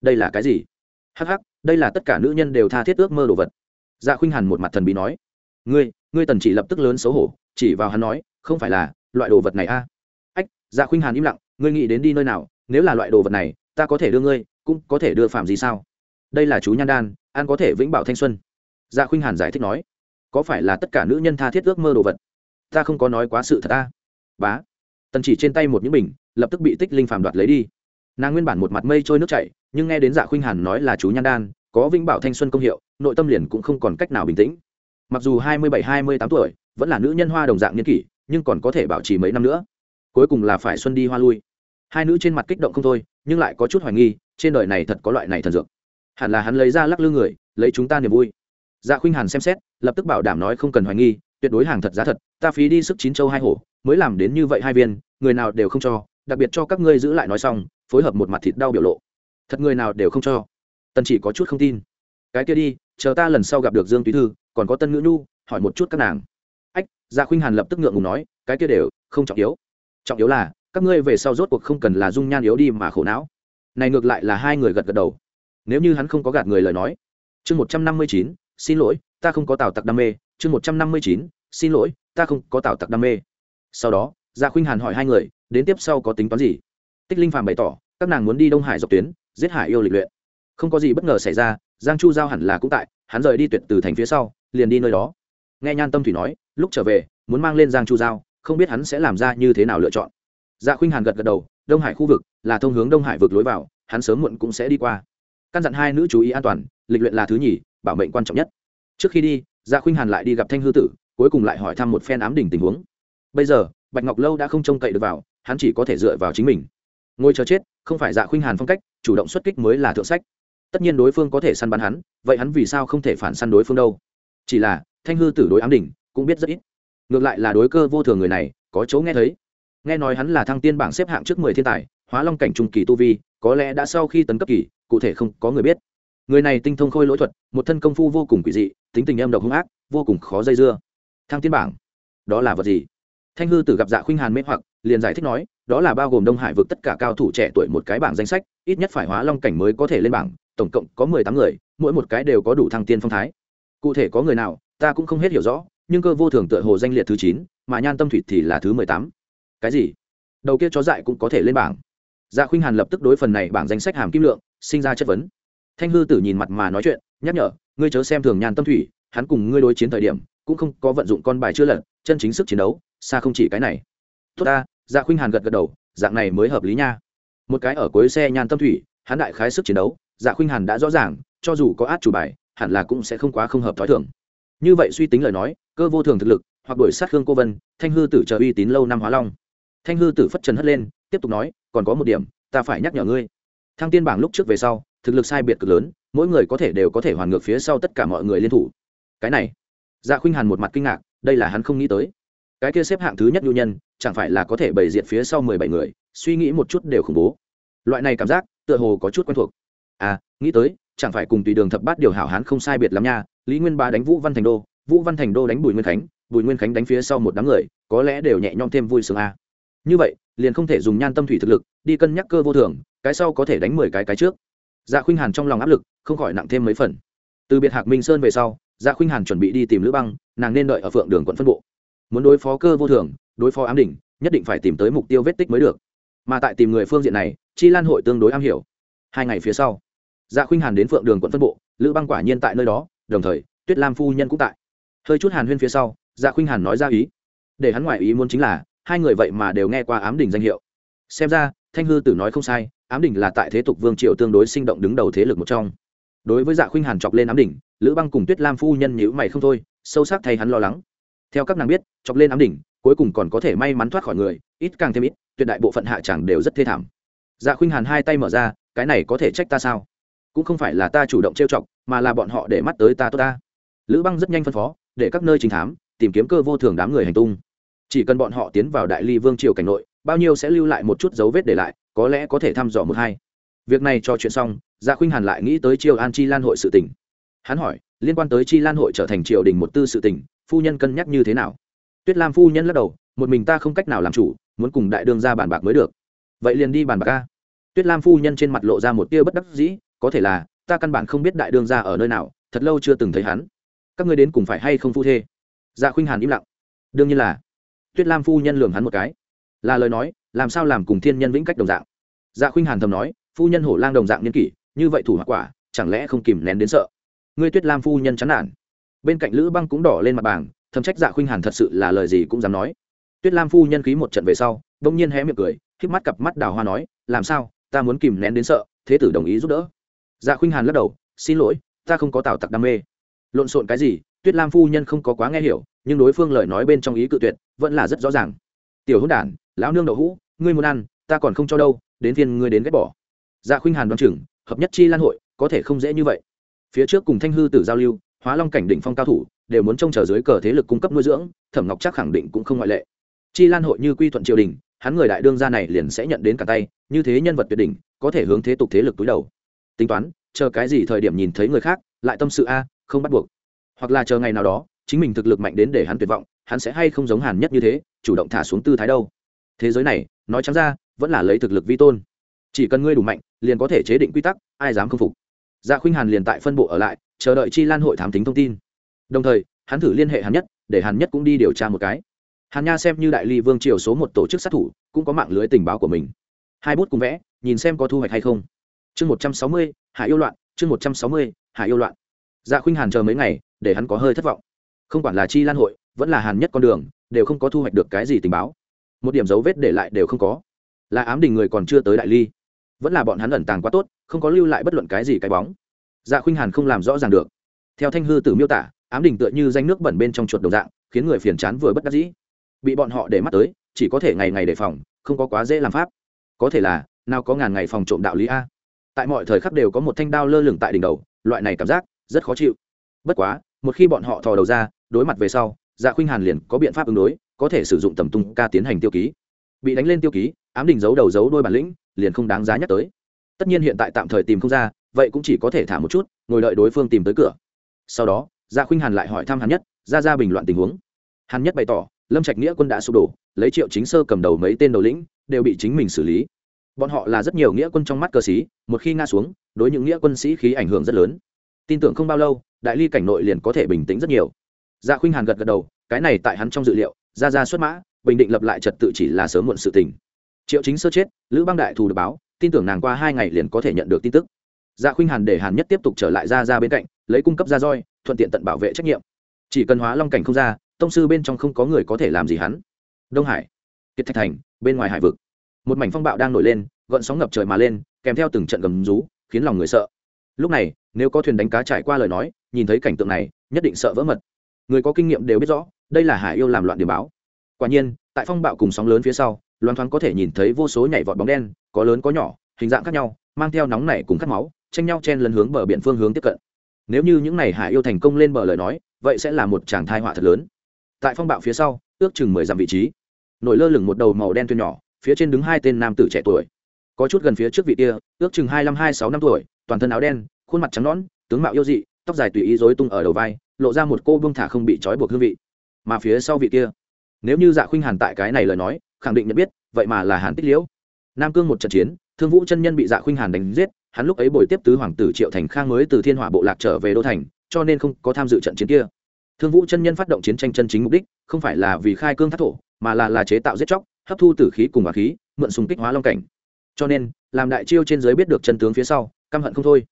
Đây là cái gì? Hắc hắc, đây là tất cả nữ nhân đều tha thiết ước mơ đồ vật. Dạ khuynh hàn một mặt thần bí nói. Ngươi ngươi tần chỉ lập tức lớn xấu hổ, chỉ vào hắn nói, không phải là loại đồ vật này a dạ khuynh hàn im lặng, ngươi nghĩ đến đi nơi nào? Nếu là loại đồ vật này, ta có thể đưa ngươi, cũng có thể đưa phạm gì sao? Đây là chú nhan đan an có thể vĩnh bảo thanh xuân. Dạ khuynh hàn giải thích nói, có phải là tất cả nữ nhân tha thiết ước mơ đồ vật? Ta không có nói quá sự thật ta. Bá. Tần chỉ trên tay một những bình, lập tức bị tích linh phàm đoạt lấy đi. Nàng nguyên bản một mặt mây trôi nước chảy, nhưng nghe đến dạ khuynh hàn nói là chú nhan đan, có vĩnh bảo thanh xuân công hiệu, nội tâm liền cũng không còn cách nào bình tĩnh. Mặc dù hai mươi bảy, hai mươi tám tuổi, vẫn là nữ nhân hoa đồng dạng niên kỷ, nhưng còn có thể bảo trì mấy năm nữa cuối cùng là phải xuân đi hoa lui. Hai nữ trên mặt kích động không thôi, nhưng lại có chút hoài nghi, trên đời này thật có loại này thần dược. Hẳn là hắn lấy ra lắc lư người, lấy chúng ta niềm vui. Dạ khuynh hàn xem xét, lập tức bảo đảm nói không cần hoài nghi, tuyệt đối hàng thật giá thật, ta phí đi sức chín châu hai hổ, mới làm đến như vậy hai viên, người nào đều không cho, đặc biệt cho các ngươi giữ lại nói xong, phối hợp một mặt thịt đau biểu lộ. Thật người nào đều không cho. Tần chỉ có chút không tin. Cái kia đi, chờ ta lần sau gặp được dương túy thư, còn có tân ngữ nhu, hỏi một chút các nàng. Ách dạ khuynh hàn lập tức ngượng ngùng nói, cái kia đều không trọng yếu trọng yếu là, các ngươi về sau rốt cuộc không cần là dung nhan yếu đi mà khổ não. Này ngược lại là hai người gật gật đầu. Nếu như hắn không có gạt người lời nói. Chương một trăm năm mươi chín, xin lỗi, ta không có tào tặc đam mê. Chương một trăm năm mươi chín, xin lỗi, ta không có tào tặc đam mê. Sau đó gia khuynh hàn hỏi hai người, đến tiếp sau có tính toán gì? Tích linh phàm bày tỏ, các nàng muốn đi đông hải dọc tuyến, giết hải yêu lịch luyện. Không có gì bất ngờ xảy ra, giang chu giao hẳn là cũng tại, hắn rời đi tuyệt từ thành phía sau, liền đi nơi đó. Nghe nhan tâm thủy nói, lúc trở về, muốn mang lên giang chu giao không biết hắn sẽ làm ra như thế nào lựa chọn. Dạ khuynh hàn gật gật đầu, đông hải khu vực là thông hướng đông hải vực lối vào, hắn sớm muộn cũng sẽ đi qua. Căn dặn hai nữ chú ý an toàn, lịch luyện là thứ nhì, bảo mệnh quan trọng nhất. Trước khi đi dạ khuynh hàn lại đi gặp thanh hư tử, cuối cùng lại hỏi thăm một phen ám đỉnh tình huống. Bây giờ, bạch ngọc lâu đã không trông cậy được vào, hắn chỉ có thể dựa vào chính mình. Ngồi chờ chết, không phải dạ khuynh hàn phong cách, chủ động xuất kích mới là thượng sách. Tất nhiên đối phương có thể săn bắn hắn, vậy hắn vì sao không thể phản săn đối phương đâu? Chỉ là, thanh hư tử đối ám đỉnh cũng biết rất ít ngược lại là đối cơ vô thường người này, có chỗ nghe thấy. Nghe nói hắn là thăng tiên bảng xếp hạng trước mười thiên tài, hóa long cảnh trung kỳ tu vi, có lẽ đã sau khi tấn cấp kỳ, cụ thể không có người biết. Người này tinh thông khôi lỗi thuật, một thân công phu vô cùng quỷ dị, tính tình âm độc hung ác, vô cùng khó dây dưa. Thăng tiên bảng, đó là vật gì? Thanh hư tử gặp dạ khuynh hàn mê hoặc, liền giải thích nói, đó là bao gồm đông hải vực tất cả cao thủ trẻ tuổi một cái bảng danh sách, ít nhất phải hóa long cảnh mới có thể lên bảng, tổng cộng có mười tám người, mỗi một cái đều có đủ thăng tiên phong thái. Cụ thể có người nào, ta cũng không hết hiểu rõ nhưng cơ vô thường tựa hồ danh liệt thứ chín, mà nhan tâm thủy thì là thứ mười tám. Cái gì? Đầu kia chó dại cũng có thể lên bảng. Dạ khuynh hàn lập tức đối phần này bảng danh sách hàm kim lượng, sinh ra chất vấn. Thanh hư tử nhìn mặt mà nói chuyện, nhắc nhở, ngươi chớ xem thường nhan tâm thủy, hắn cùng ngươi đối chiến thời điểm, cũng không có vận dụng con bài chưa lật, chân chính sức chiến đấu, xa không chỉ cái này. Tốt ta dạ khuynh hàn gật gật đầu, dạng này mới hợp lý nha. Một cái ở cuối xe nhan tâm thủy, hắn đại khái sức chiến đấu dạ khuynh hàn đã rõ ràng, cho dù có át chủ bài, hẳn là cũng sẽ không quá không hợp t h ó i thường như vậy suy tính lời nói, cơ vô thường thực lực, hoặc đổi sát khương cô vân, thanh hư tử chờ uy tín lâu năm hóa long. Thanh hư tử phất trần hất lên, tiếp tục nói, còn có một điểm, ta phải nhắc nhở ngươi. Thăng tiên bảng lúc trước về sau, thực lực sai biệt cực lớn, mỗi người có thể đều có thể hoàn ngược phía sau tất cả mọi người liên thủ. Cái này dạ khuynh hàn một mặt kinh ngạc, đây là hắn không nghĩ tới. Cái kia xếp hạng thứ nhất nhu nhân, chẳng phải là có thể bày diện phía sau mười bảy người, suy nghĩ một chút đều khủng bố. Loại này cảm giác, tựa hồ có chút quen thuộc. À nghĩ tới, chẳng phải cùng tùy đường thập bát điều hảo hán không sai biệt lắm nha lý nguyên ba đánh vũ văn thành đô, vũ văn thành đô đánh bùi nguyên khánh, bùi nguyên khánh đánh phía sau một đám người, có lẽ đều nhẹ nhõm thêm vui sướng à. như vậy, liền không thể dùng nhan tâm thủy thực lực, đi cân nhắc cơ vô thường, cái sau có thể đánh mười cái cái trước. Dạ khuynh hàn trong lòng áp lực, không khỏi nặng thêm mấy phần. Từ biệt hạc minh sơn về sau dạ khuynh hàn chuẩn bị đi tìm lữ băng, nàng nên đợi ở phượng đường quận phân bộ. Muốn đối phó cơ vô thường, đối phó ám đỉnh, nhất định phải tìm tới mục tiêu vết tích mới được. Mà tại tìm người phương diện này, chi lan hội tương đối am hiểu. Hai ngày phía sau dạ khuynh hàn đến phượng đường quận phân bộ, lữ băng quả nhiên tại nơi đó đồng thời, tuyết lam phu nhân cũng tại. Hơi chút hàn huyên phía sau dạ khuynh hàn nói ra ý. Để hắn ngoại ý muốn chính là, hai người vậy mà đều nghe qua ám đỉnh danh hiệu. Xem ra, thanh hư tử nói không sai, ám đỉnh là tại thế tục vương triều tương đối sinh động đứng đầu thế lực một trong. Đối với dạ khuynh hàn chọc lên ám đỉnh lữ băng cùng tuyết lam phu nhân nhữ mày không thôi, sâu sắc thay hắn lo lắng. Theo các nàng biết, chọc lên ám đỉnh cuối cùng còn có thể may mắn thoát khỏi người, ít càng thêm ít, tuyệt đại bộ phận hạ chẳng đều rất thê thảm. Dạ khuynh hàn hai tay mở ra, cái này có thể trách ta sao? Cũng không phải là ta chủ động trêu chọc, mà là bọn họ để mắt tới ta tốt ta. Lữ băng rất nhanh phân phó, để các nơi trình thám, tìm kiếm cơ vô thường đám người hành tung. Chỉ cần bọn họ tiến vào đại ly vương triều cảnh nội, bao nhiêu sẽ lưu lại một chút dấu vết để lại, có lẽ có thể thăm dò một hai. Việc này cho chuyện xong dạ khuynh hàn lại nghĩ tới triều an chi lan hội sự tỉnh hắn hỏi, liên quan tới chi lan hội trở thành triều đình một tư sự tỉnh phu nhân cân nhắc như thế nào? Tuyết lam phu nhân lắc đầu, một mình ta không cách nào làm chủ, muốn cùng đại đương ra bàn bạc mới được. Vậy liền đi bàn bạc ca tuyết lam phu nhân trên mặt lộ ra một tia bất đắc dĩ có thể là, ta căn bản không biết đại đương ra ở nơi nào, thật lâu chưa từng thấy hắn. Các ngươi đến cùng phải hay không phu thê? Dạ khuynh hàn im lặng. Đương nhiên là. Tuyết lam phu nhân lường hắn một cái. Là lời nói, làm sao làm cùng thiên nhân vĩnh cách đồng dạng? Dạ khuynh hàn thầm nói, phu nhân hổ lang đồng dạng niên kỷ, như vậy thủ hoặc quả, chẳng lẽ không kìm nén đến sợ? Ngươi tuyết lam phu nhân chán nản. Bên cạnh lữ băng cũng đỏ lên mặt bảng thầm trách dạ khuynh hàn thật sự là lời gì cũng dám nói. Tuyết lam phu nhân khí một trận về sau đông nhiên hé miệng cười k mắt cặp mắt đào hoa nói, làm sao? Ta muốn kìm nén đến sợ, thế tử đồng ý giúp đỡ dạ khuynh hàn lắc đầu, xin lỗi, ta không có tạo tặc đam mê. Lộn xộn cái gì, tuyết lam phu nhân không có quá nghe hiểu, nhưng đối phương lời nói bên trong ý cự tuyệt, vẫn là rất rõ ràng. Tiểu hữu đản, lão nương đậu hũ, ngươi muốn ăn, ta còn không cho đâu, đến phiên ngươi đến ghét bỏ. Dạ khuynh hàn đoán chừng, hợp nhất chi lan hội, có thể không dễ như vậy. Phía trước cùng thanh hư tử giao lưu, hóa long cảnh đỉnh phong cao thủ, đều muốn trông chờ dưới cờ thế lực cung cấp nuôi dưỡng, thẩm ngọc chắc khẳng định cũng không ngoại lệ. Chi lan hội như quy thuận triều đình, hắn người đại đương gia này liền sẽ nhận đến cả tay, như thế nhân vật tuyệt đỉnh, có thể hướng thế tục thế lực túi đầu tính toán, chờ cái gì thời điểm nhìn thấy người khác, lại tâm sự, a, không bắt buộc. Hoặc là chờ ngày nào đó, chính mình thực lực mạnh đến để hắn tuyệt vọng, hắn sẽ hay không giống hàn nhất như thế, chủ động thả xuống tư thái đâu. Thế giới này, nói chắn ra, vẫn là lấy thực lực vi tôn. Chỉ cần ngươi đủ mạnh, liền có thể chế định quy tắc, ai dám không phục. Dạ khuynh hàn liền tại phân bộ ở lại, chờ đợi chi lan hội thám tính thông tin. Đồng thời, hắn thử liên hệ hàn nhất, để hàn nhất cũng đi điều tra một cái. Hàn nha xem như đại ly vương triều số một tổ chức sát thủ, cũng có mạng lưới tình báo của mình. Hai bút cùng vẽ, nhìn xem có thu hoạch hay không chương một trăm sáu mươi hạ yêu loạn, chương một trăm sáu mươi hạ yêu loạn. Dạ khuynh hàn chờ mấy ngày, để hắn có hơi thất vọng. Không quản là chi lan hội, vẫn là hàn nhất con đường, đều không có thu hoạch được cái gì tình báo. Một điểm dấu vết để lại đều không có. Là ám đình người còn chưa tới đại ly. Vẫn là bọn hắn ẩn tàng quá tốt, không có lưu lại bất luận cái gì cái bóng. Dạ khuynh hàn không làm rõ ràng được. Theo thanh hư tử miêu tả, ám đình tựa như danh nước bẩn bên trong chuột đồng dạng, khiến người phiền chán vừa bất đắc dĩ. Bị bọn họ để mắt tới, chỉ có thể ngày ngày đề phòng, không có quá dễ làm pháp. Có thể là, nào có ngàn ngày phòng trộm đạo lý a? Tại mọi thời khắc đều có một thanh đao lơ lửng tại đỉnh đầu, loại này cảm giác rất khó chịu. Bất quá, một khi bọn họ thò đầu ra, đối mặt về sau dạ khuynh hàn liền có biện pháp ứng đối, có thể sử dụng tầm tung ca tiến hành tiêu ký. Bị đánh lên tiêu ký, ám đình giấu đầu giấu đôi bản lĩnh liền không đáng giá nhắc tới. Tất nhiên hiện tại tạm thời tìm không ra, vậy cũng chỉ có thể thả một chút, ngồi đợi đối phương tìm tới cửa. Sau đó dạ khuynh hàn lại hỏi thăm hàn nhất, ra ra bình loạn tình huống. Hàn nhất bày tỏ, lâm trạch nghĩa quân đã sụp đổ, lấy triệu chính sơ cầm đầu mấy tên đầu lĩnh, đều bị chính mình xử lý bọn họ là rất nhiều nghĩa quân trong mắt cờ sĩ, một khi nga xuống, đối những nghĩa quân sĩ khí ảnh hưởng rất lớn. Tin tưởng không bao lâu, đại ly cảnh nội liền có thể bình tĩnh rất nhiều. Dạ khuynh hàn gật gật đầu, cái này tại hắn trong dự liệu, ra ra xuất mã, bình định lập lại trật tự chỉ là sớm muộn sự tình. Triệu chính sơ chết, lữ bang đại thù được báo, tin tưởng nàng qua hai ngày liền có thể nhận được tin tức. Dạ khuynh hàn để hàn nhất tiếp tục trở lại ra ra bên cạnh, lấy cung cấp ra roi, thuận tiện tận bảo vệ trách nhiệm. Chỉ cần hóa long cảnh không ra, tông sư bên trong không có người có thể làm gì hắn. Đông hải, kiệt thạch thành, bên ngoài hải vực một mảnh phong bạo đang nổi lên gợn sóng ngập trời mà lên, kèm theo từng trận gầm rú, khiến lòng người sợ. Lúc này, nếu có thuyền đánh cá trải qua lời nói, nhìn thấy cảnh tượng này, nhất định sợ vỡ mật. Người có kinh nghiệm đều biết rõ, đây là hải yêu làm loạn điểm báo. Quả nhiên, tại phong bạo cùng sóng lớn phía sau, loan thoáng có thể nhìn thấy vô số nhảy vọt bóng đen, có lớn có nhỏ, hình dạng khác nhau, mang theo nóng nảy cùng cắt máu, tranh nhau chen lấn hướng bờ biển phương hướng tiếp cận. Nếu như những này hải yêu thành công lên bờ lời nói, vậy sẽ là một tràng thai họa thật lớn. Tại phong bạo phía sau, ước chừng mười dặm vị trí. Nổi lơ lửng một đầu màu đen thuyền nhỏ phía trên đứng hai tên nam tử trẻ tuổi. Có chút gần phía trước vị kia, ước chừng hai mươi hai sáu năm tuổi, toàn thân áo đen, khuôn mặt trắng nõn, tướng mạo yêu dị, tóc dài tùy ý dối tung ở đầu vai, lộ ra một cô bông thả không bị trói buộc hương vị. Mà phía sau vị kia, nếu như dạ khuynh hàn tại cái này lời nói, khẳng định nhận biết, vậy mà là hàn tích liễu. Nam cương một trận chiến, thương vũ chân nhân bị dạ khuynh hàn đánh giết, hắn lúc ấy bồi tiếp tứ hoàng tử triệu thành khang mới từ thiên hỏa bộ lạc trở về đô thành, cho nên không có tham dự trận chiến kia. Thương vũ chân nhân phát động chiến tranh chân chính mục đích, không phải là vì khai cương thác thổ, mà là là chế tạo giết chóc hấp thu tử khí cùng hỏa khí, mượn sùng kích hóa long cảnh. Cho nên, làm đại chiêu trên giới biết được chân tướng phía sau, căm hận không thôi.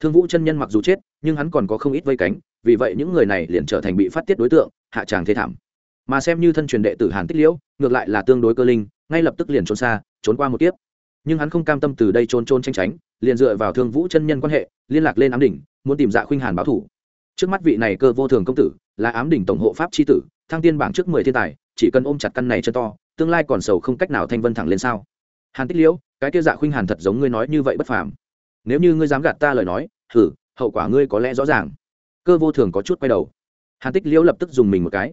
Thương vũ chân nhân mặc dù chết, nhưng hắn còn có không ít vây cánh, vì vậy những người này liền trở thành bị phát tiết đối tượng, hạ tràng thế thảm. Mà xem như thân truyền đệ tử hàn tích liễu, ngược lại là tương đối cơ linh, ngay lập tức liền trốn xa, trốn qua một kiếp. Nhưng hắn không cam tâm từ đây trốn trốn tranh tránh, liền dựa vào thương vũ chân nhân quan hệ, liên lạc lên ám đỉnh, muốn tìm dạ khuynh hàn báo thủ. Trước mắt vị này cơ vô thường công tử, là ám đỉnh tổng hộ pháp chi tử, thăng tiên bảng trước mười thiên tài, chỉ cần ôm chặt căn này chân to tương lai còn sầu không cách nào thanh vân thẳng lên sao? Hàn tích liễu, cái kia dạ khuynh hàn thật giống ngươi nói như vậy bất phàm. Nếu như ngươi dám gạt ta lời nói thử hậu quả ngươi có lẽ rõ ràng. Cơ vô thường có chút quay đầu. Hàn tích liễu lập tức dùng mình một cái.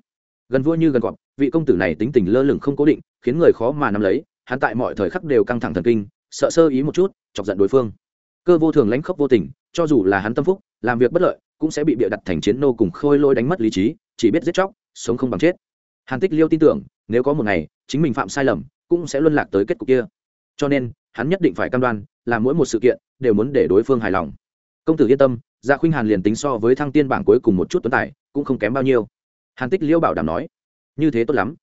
Gần vua như gần cọp, vị công tử này tính tình lơ lửng không cố định, khiến người khó mà nắm lấy, hắn tại mọi thời khắc đều căng thẳng thần kinh, sợ sơ ý một chút, chọc giận đối phương. Cơ vô thường lãnh khốc vô tình, cho dù là hắn tâm phúc, làm việc bất lợi, cũng sẽ bị bịa đặt thành chiến nô cùng khôi lôi đánh mất lý trí, chỉ biết giết chóc, sống không bằng chết. Hàn tích liêu tin tưởng nếu có một ngày chính mình phạm sai lầm cũng sẽ luân lạc tới kết cục kia cho nên hắn nhất định phải cam đoan làm mỗi một sự kiện đều muốn để đối phương hài lòng công tử yên tâm dạ khuynh hàn liền tính so với thăng tiên bảng cuối cùng một chút tuấn tài cũng không kém bao nhiêu hàn tích liêu bảo đảm nói như thế tốt lắm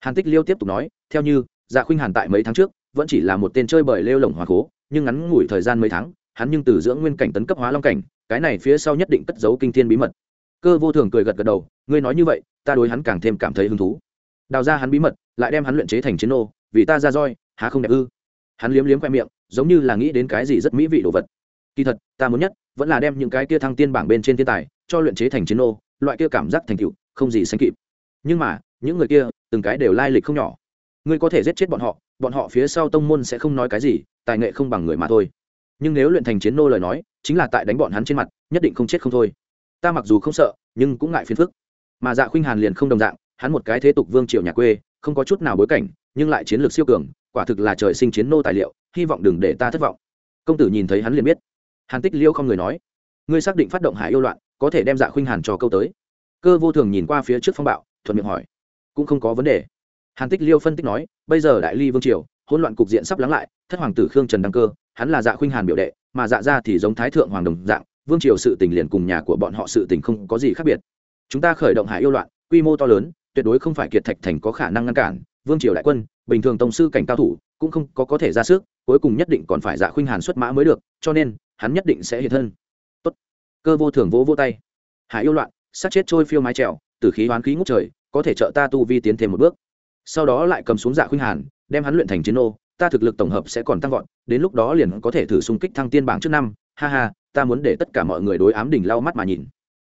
hàn tích liêu tiếp tục nói theo như dạ khuynh hàn tại mấy tháng trước vẫn chỉ là một tên chơi bời lêu lồng hòa khố nhưng ngắn ngủi thời gian mấy tháng hắn nhưng từ dưỡng nguyên cảnh tấn cấp hóa long cảnh cái này phía sau nhất định cất giấu kinh thiên bí mật cơ vô thường cười gật gật đầu ngươi nói như vậy ta đối hắn càng thêm cảm thấy hứng thú đào ra hắn bí mật, lại đem hắn luyện chế thành chiến nô, vì ta ra roi, há không đẹp ư? Hắn liếm liếm khoe miệng, giống như là nghĩ đến cái gì rất mỹ vị đồ vật. Kỳ thật, ta muốn nhất, vẫn là đem những cái kia thăng tiên bảng bên trên thiên tài, cho luyện chế thành chiến nô, loại kia cảm giác thành tựu, không gì sánh kịp. Nhưng mà, những người kia, từng cái đều lai lịch không nhỏ. Ngươi có thể giết chết bọn họ bọn họ phía sau tông môn sẽ không nói cái gì, tài nghệ không bằng người mà thôi. Nhưng nếu luyện thành chiến nô lời nói, chính là tại đánh bọn hắn trên mặt, nhất định không chết không thôi. Ta mặc dù không sợ, nhưng cũng ngại phiền phức. Mà dạ khuynh hàn liền không đồng dạng hắn một cái thế tục vương triều nhà quê, không có chút nào bối cảnh, nhưng lại chiến lược siêu cường, quả thực là trời sinh chiến nô tài liệu, hy vọng đừng để ta thất vọng. Công tử nhìn thấy hắn liền biết. Hàn tích liêu không người nói. Ngươi xác định phát động hải yêu loạn, có thể đem dạ khuynh hàn cho câu tới. Cơ vô thường nhìn qua phía trước phong bạo, thuận miệng hỏi. Cũng không có vấn đề. Hàn tích liêu phân tích nói, bây giờ đại ly vương triều, hỗn loạn cục diện sắp lắng lại, thất hoàng tử khương trần đăng cơ, hắn là dạ khuynh hàn biểu đệ, mà dạ ra thì giống thái thượng hoàng đồng dạng, vương triều sự tình liền cùng nhà của bọn họ sự tình không có gì khác biệt. Chúng ta khởi động hải yêu loạn, quy mô to lớn tuyệt đối không phải kiệt thạch thành có khả năng ngăn cản, vương triều đại quân, bình thường tổng sư cảnh cao thủ, cũng không có có thể ra sức, cuối cùng nhất định còn phải dạ khuynh hàn xuất mã mới được, cho nên, hắn nhất định sẽ hiện thân. Tốt. Cơ vô thường vỗ vỗ tay. Hải yêu loạn, sát chết trôi phiêu mái trèo từ khí hoán khí ngút trời, có thể trợ ta tu vi tiến thêm một bước. Sau đó lại cầm xuống dạ khuynh hàn, đem hắn luyện thành chiến ô ta thực lực tổng hợp sẽ còn tăng vọt, đến lúc đó liền có thể thử xung kích thăng tiên bảng trước năm. Ha ha, ta muốn để tất cả mọi người đối ám đỉnh lau mắt mà nhìn.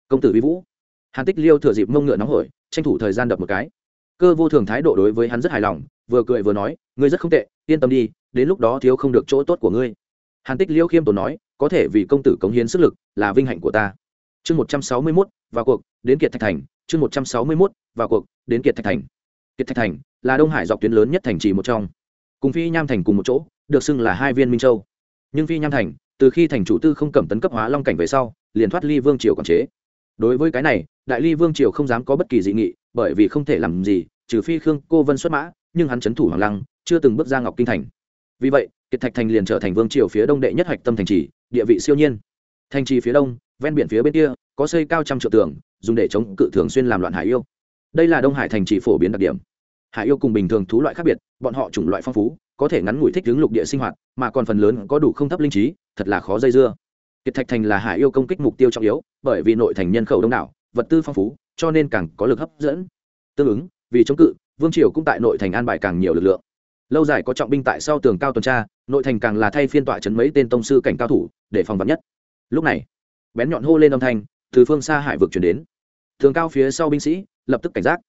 Công tử vi vũ hàn tích liêu thừa dịp mông ngựa nóng hổi, tranh thủ thời gian đập một cái. Cơ vô thường thái độ đối với hắn rất hài lòng, vừa cười vừa nói, ngươi rất không tệ, yên tâm đi, đến lúc đó thiếu không được chỗ tốt của ngươi. Hàn tích liêu khiêm tốn nói, có thể vì công tử cống hiến sức lực là vinh hạnh của ta. Chương một trăm sáu mươi mốt, vào cuộc, đến kiệt thạch thành. Chương một trăm sáu mươi mốt, vào cuộc, đến kiệt thạch thành. Kiệt thạch thành là đông hải dọc tuyến lớn nhất thành trì một trong. Cùng phi nham thành cùng một chỗ, được xưng là hai viên minh châu. Nhưng phi nham thành, từ khi thành chủ tư không cầm tấn cấp hóa long cảnh về sau, liền thoát ly vương triều quản chế đối với cái này, đại ly vương triều không dám có bất kỳ dị nghị, bởi vì không thể làm gì, trừ phi khương cô vân xuất mã, nhưng hắn c h ấ n thủ hoàng lăng, chưa từng bước ra ngọc kinh thành. Vì vậy, kiệt thạch thành liền trở thành vương triều phía đông đệ nhất hạch tâm thành trì, địa vị siêu nhiên. Thành trì phía đông, ven biển phía bên kia, có xây cao trăm triệu tường, dùng để chống cự thường xuyên làm loạn hải yêu. Đây là đông hải thành trì phổ biến đặc điểm. Hải yêu cùng bình thường thú loại khác biệt, bọn họ chủng loại phong phú, có thể ngắn ngủi thích hướng lục địa sinh hoạt, mà còn phần lớn có đủ không thấp linh trí, thật là khó dây dưa kiệt thạch thành là hải yêu công kích mục tiêu trọng yếu, bởi vì nội thành nhân khẩu đông đảo, vật tư phong phú, cho nên càng có lực hấp dẫn. Tương ứng, vì chống cự, vương triều cũng tại nội thành an bài càng nhiều lực lượng. Lâu dài có trọng binh tại sau tường cao tuần tra, nội thành càng là thay phiên tọa chấn mấy tên tông sư cảnh cao thủ để phòng vạn nhất. Lúc này, bén nhọn hô lên âm thanh, từ phương xa hải vực chuyển đến. Tường cao phía sau binh sĩ, lập tức cảnh giác.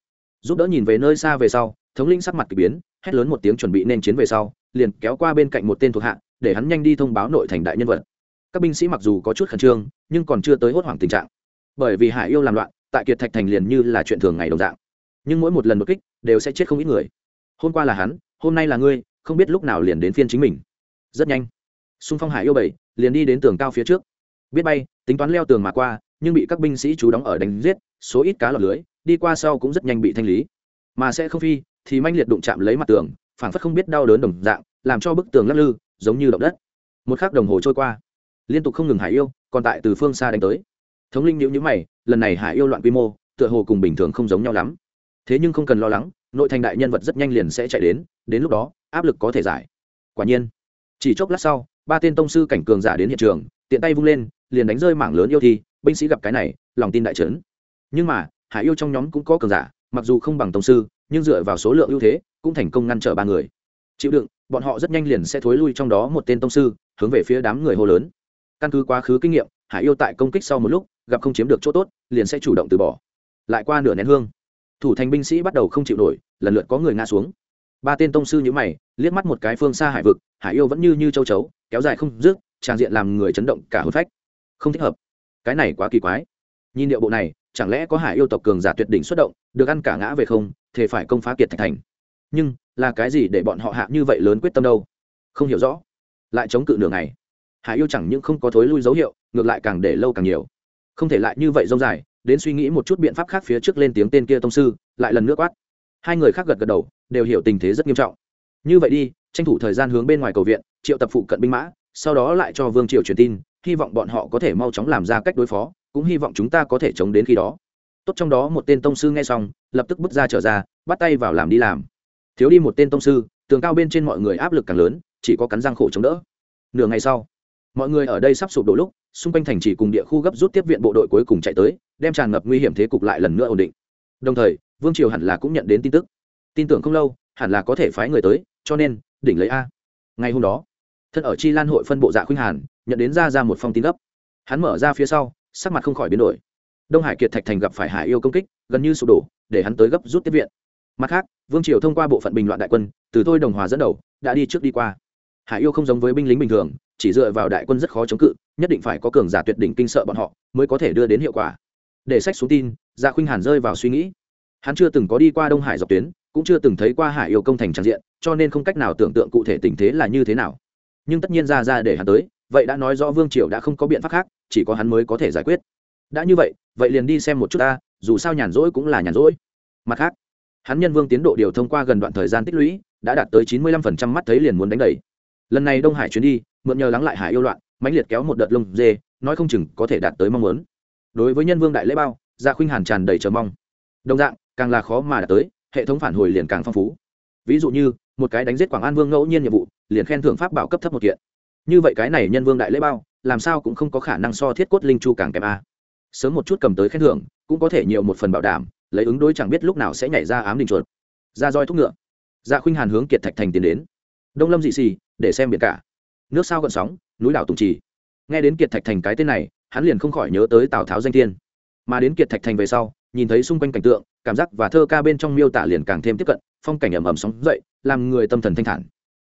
Giúp đỡ nhìn về nơi xa về sau, thống linh sắc mặt k ỳ biến, hét lớn một tiếng chuẩn bị nên chiến về sau, liền kéo qua bên cạnh một tên thuộc hạ, để hắn nhanh đi thông báo nội thành đại nhân vật các binh sĩ mặc dù có chút khẩn trương, nhưng còn chưa tới hốt hoảng tình trạng. Bởi vì hải yêu làm loạn, tại kiệt thạch thành liền như là chuyện thường ngày đồng dạng. Nhưng mỗi một lần đột kích, đều sẽ chết không ít người. Hôm qua là hắn, hôm nay là ngươi, không biết lúc nào liền đến phiên chính mình. Rất nhanh, xung phong hải yêu bảy, liền đi đến tường cao phía trước. Biết bay, tính toán leo tường mà qua, nhưng bị các binh sĩ chú đóng ở đánh giết, số ít cá lọt lưới, đi qua sau cũng rất nhanh bị thanh lý. Mà sẽ không phi, thì manh liệt đụng chạm lấy mặt tường, phảng phất không biết đau đớn đồng dạng, làm cho bức tường lắc lư, giống như động đất. Một khắc đồng hồ trôi qua liên tục không ngừng hải yêu, còn tại từ phương xa đánh tới. Thống linh nhữ nhữ mày, lần này hải yêu loạn quy mô, tựa hồ cùng bình thường không giống nhau lắm. Thế nhưng không cần lo lắng, nội thành đại nhân vật rất nhanh liền sẽ chạy đến đến lúc đó, áp lực có thể giải. Quả nhiên, chỉ chốc lát sau, ba tên tông sư cảnh cường giả đến hiện trường, tiện tay vung lên, liền đánh rơi mảng lớn yêu thi, binh sĩ gặp cái này, lòng tin đại trấn. Nhưng mà, hải yêu trong nhóm cũng có cường giả, mặc dù không bằng tông sư, nhưng dựa vào số lượng ưu thế, cũng thành công ngăn trở ba người. Chịu đựng, bọn họ rất nhanh liền sẽ thối lui trong đó một tên tông sư, hướng về phía đám người hô lớn căn cứ quá khứ kinh nghiệm, hải yêu tại công kích sau một lúc, gặp không chiếm được chỗ tốt, liền sẽ chủ động từ bỏ. Lại qua nửa nén hương, thủ thành binh sĩ bắt đầu không chịu nổi, lần lượt có người ngã xuống. Ba tên tông sư nhữ mày, liếc mắt một cái phương xa hải vực, hải yêu vẫn như như châu chấu, kéo dài không dứt tràng diện làm người chấn động cả hôn phách. Không thích hợp. Cái này quá kỳ quái. Nhìn điệu bộ này, chẳng lẽ có hải yêu tộc cường giả tuyệt đỉnh xuất động, được ăn cả ngã về không, thì phải công phá kiệt thạch thành. Nhưng, là cái gì để bọn họ hạ như vậy lớn quyết tâm đâu? Không hiểu rõ. Lại chống cự nửa ngày hải yêu chẳng những không có thối lui dấu hiệu, ngược lại càng để lâu càng nhiều. Không thể lại như vậy dông dài, đến suy nghĩ một chút biện pháp khác phía trước lên tiếng tên kia tông sư, lại lần nước quát. Hai người khác gật gật đầu, đều hiểu tình thế rất nghiêm trọng. Như vậy đi, tranh thủ thời gian hướng bên ngoài cầu viện, triệu tập phụ cận binh mã, sau đó lại cho vương triều truyền tin, hy vọng bọn họ có thể mau chóng làm ra cách đối phó, cũng hy vọng chúng ta có thể chống đến khi đó. Tốt trong đó một tên tông sư nghe xong, lập tức bước ra trở ra, bắt tay vào làm đi làm. Thiếu đi một tên tông sư, tường cao bên trên mọi người áp lực càng lớn, chỉ có cắn răng khổ chống đỡ. Nửa ngày sau mọi người ở đây sắp sụp đổ lúc, xung quanh thành chỉ cùng địa khu gấp rút tiếp viện bộ đội cuối cùng chạy tới, đem tràn ngập nguy hiểm thế cục lại lần nữa ổn định. Đồng thời, vương triều hẳn là cũng nhận đến tin tức. Tin tưởng không lâu, hẳn là có thể phái người tới, cho nên, đỉnh lấy a. Ngày hôm đó, thân ở chi lan hội phân bộ dạ khuynh hàn, nhận đến ra ra một phong tin gấp. Hắn mở ra phía sau, sắc mặt không khỏi biến đổi. Đông hải kiệt thạch thành gặp phải hải yêu công kích, gần như sụp đổ, để hắn tới gấp rút tiếp viện. Mặt khác, vương triều thông qua bộ phận bình loạn đại quân, từ thôi đồng hòa dẫn đầu, đã đi trước đi qua. Hải yêu không giống với binh lính bình thường chỉ dựa vào đại quân rất khó chống cự, nhất định phải có cường giả tuyệt đỉnh kinh sợ bọn họ mới có thể đưa đến hiệu quả. Để sách xuống tin dạ khuynh hàn rơi vào suy nghĩ. Hắn chưa từng có đi qua đông hải dọc tuyến, cũng chưa từng thấy qua hải yêu công thành tràn diện, cho nên không cách nào tưởng tượng cụ thể tình thế là như thế nào. Nhưng tất nhiên ra ra để hắn tới, vậy đã nói rõ vương triều đã không có biện pháp khác, chỉ có hắn mới có thể giải quyết. Đã như vậy vậy liền đi xem một chút ta, dù sao nhàn rỗi cũng là nhàn rỗi. Mặt khác, hắn nhân vương tiến độ điều thông qua gần đoạn thời gian tích lũy, đã đạt tới chín mươi lăm phần trăm mắt thấy liền muốn đánh đầy lần này đông hải chuyến đi, mượn nhờ lắng lại hải yêu loạn, mãnh liệt kéo một đợt lông dê, nói không chừng có thể đạt tới mong muốn. Đối với nhân vương đại lễ bao gia khuynh hàn tràn đầy chờ mong. Đồng dạng, càng là khó mà đạt tới, hệ thống phản hồi liền càng phong phú. Ví dụ như, một cái đánh giết quảng an vương ngẫu nhiên nhiệm vụ, liền khen thưởng pháp bảo cấp thấp một kiện. Như vậy cái này nhân vương đại lễ bao, làm sao cũng không có khả năng so thiết cốt linh chu càng kém a. Sớm một chút cầm tới khen thưởng, cũng có thể nhiều một phần bảo đảm, lấy ứng đối chẳng biết lúc nào sẽ nhảy ra ám đình chuột. Ra roi thúc ngựa. Dạ khuynh hàn hướng kiệt thạch thành tiến đến đông lâm dị xì để xem biển cả. Nước sao gợn sóng, núi đảo tùng trì. Nghe đến kiệt thạch thành cái tên này, hắn liền không khỏi nhớ tới tào tháo danh tiên. Mà đến kiệt thạch thành về sau, nhìn thấy xung quanh cảnh tượng, cảm giác và thơ ca bên trong miêu tả liền càng thêm tiếp cận, phong cảnh ẩm ẩm sóng dậy, làm người tâm thần thanh thản.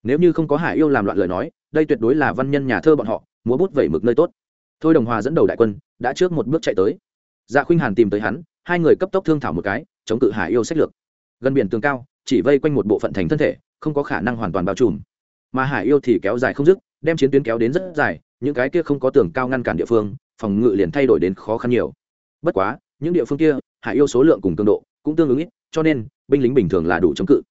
Nếu như không có hải yêu làm loạn lời nói, đây tuyệt đối là văn nhân nhà thơ bọn họ, múa bút vẩy mực nơi tốt. Thôi đồng hòa dẫn đầu đại quân, đã trước một bước chạy tới. Dạ khuynh hàn tìm tới hắn, hai người cấp tốc thương thảo một cái, chống cự hải yêu sách lược. Gần biển tường cao, chỉ vây quanh một bộ phận thành thân thể không có khả năng hoàn toàn bao trùm. Mà hải yêu thì kéo dài không dứt, đem chiến tuyến kéo đến rất dài, những cái kia không có tường cao ngăn cản địa phương, phòng ngự liền thay đổi đến khó khăn nhiều. Bất quá, những địa phương kia, hải yêu số lượng cùng cường độ cũng tương ứng ít, cho nên, binh lính bình thường là đủ chống cự.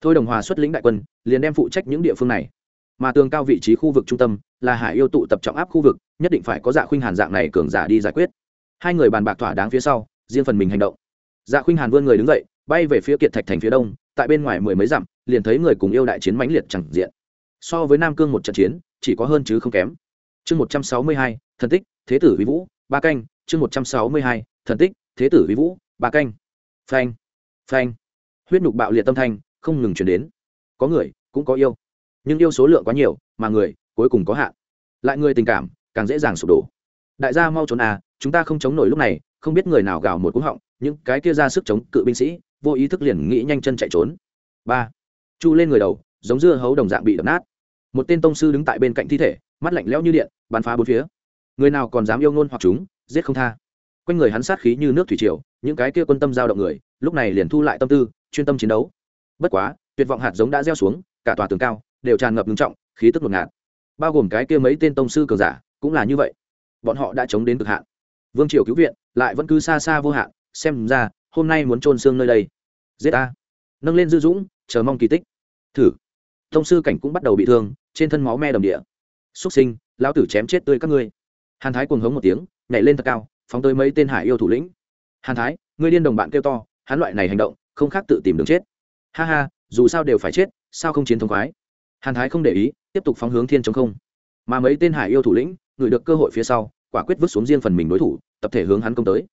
Thôi đồng hòa xuất lĩnh đại quân, liền đem phụ trách những địa phương này. Mà tường cao vị trí khu vực trung tâm là hải yêu tụ tập trọng áp khu vực, nhất định phải có dạ khuynh hàn dạng này cường giả đi giải quyết. Hai người bàn bạc thỏa đáng phía sau, riêng phần mình hành động. Dạ khuynh hàn vươn người đứng dậy, bay về phía kiệt thạch thành phía đông, tại bên ngoài mười mấy dặm liền thấy người cùng yêu đại chiến mãnh liệt chẳng diện. So với nam cương một trận chiến, chỉ có hơn chứ không kém. Chương một trăm sáu mươi hai, thần tích, thế tử vi vũ, ba canh. Chương một trăm sáu mươi hai, thần tích, thế tử vi vũ, ba canh. Phanh phanh. Huyết nhục bạo liệt tâm thanh, không ngừng chuyển đến. Có người, cũng có yêu. Nhưng yêu số lượng quá nhiều, mà người, cuối cùng có hạn. Lại người tình cảm, càng dễ dàng sụp đổ. Đại gia mau trốn à chúng ta không chống nổi lúc này, không biết người nào gào một cú họng, những cái kia ra sức chống cự binh sĩ, vô ý thức liền nghĩ nhanh chân chạy trốn. Ba chu lên người đầu, giống dưa hấu đồng dạng bị đập nát. Một tên tông sư đứng tại bên cạnh thi thể, mắt lạnh lẽo như điện, bắn phá bốn phía. Người nào còn dám yêu ngôn hoặc chúng, giết không tha. Quanh người hắn sát khí như nước thủy triều, những cái kia quân tâm giao động người, lúc này liền thu lại tâm tư, chuyên tâm chiến đấu. Bất quá, tuyệt vọng hạt giống đã gieo xuống, cả tòa tường cao, đều tràn ngập ngưng trọng, khí tức ngột ngạt. Bao gồm cái kia mấy tên tông sư cường giả, cũng là như vậy. Bọn họ đã chống đến cực hạn. Vương triều cứu viện, lại vẫn cứ xa xa vô hạn, xem ra, hôm nay muốn trôn xương nơi đây. Giết ta nâng lên dư dũng, chờ mong kỳ tích. Thử. Thông sư cảnh cũng bắt đầu bị thương, trên thân máu me đầm địa. Xúc sinh, lão tử chém chết tươi các ngươi. Hàn thái cuồng hống một tiếng, nhảy lên thật cao, phóng tới mấy tên hải yêu thủ lĩnh. Hàn thái, ngươi điên đồng bạn kêu to, hắn loại này hành động, không khác tự tìm đường chết. Ha ha, dù sao đều phải chết, sao không chiến thống khoái? Hàn thái không để ý, tiếp tục phóng hướng thiên chống không. Mà mấy tên hải yêu thủ lĩnh ngửi được cơ hội phía sau, quả quyết vứt xuống riêng phần mình đối thủ, tập thể hướng hắn công tới.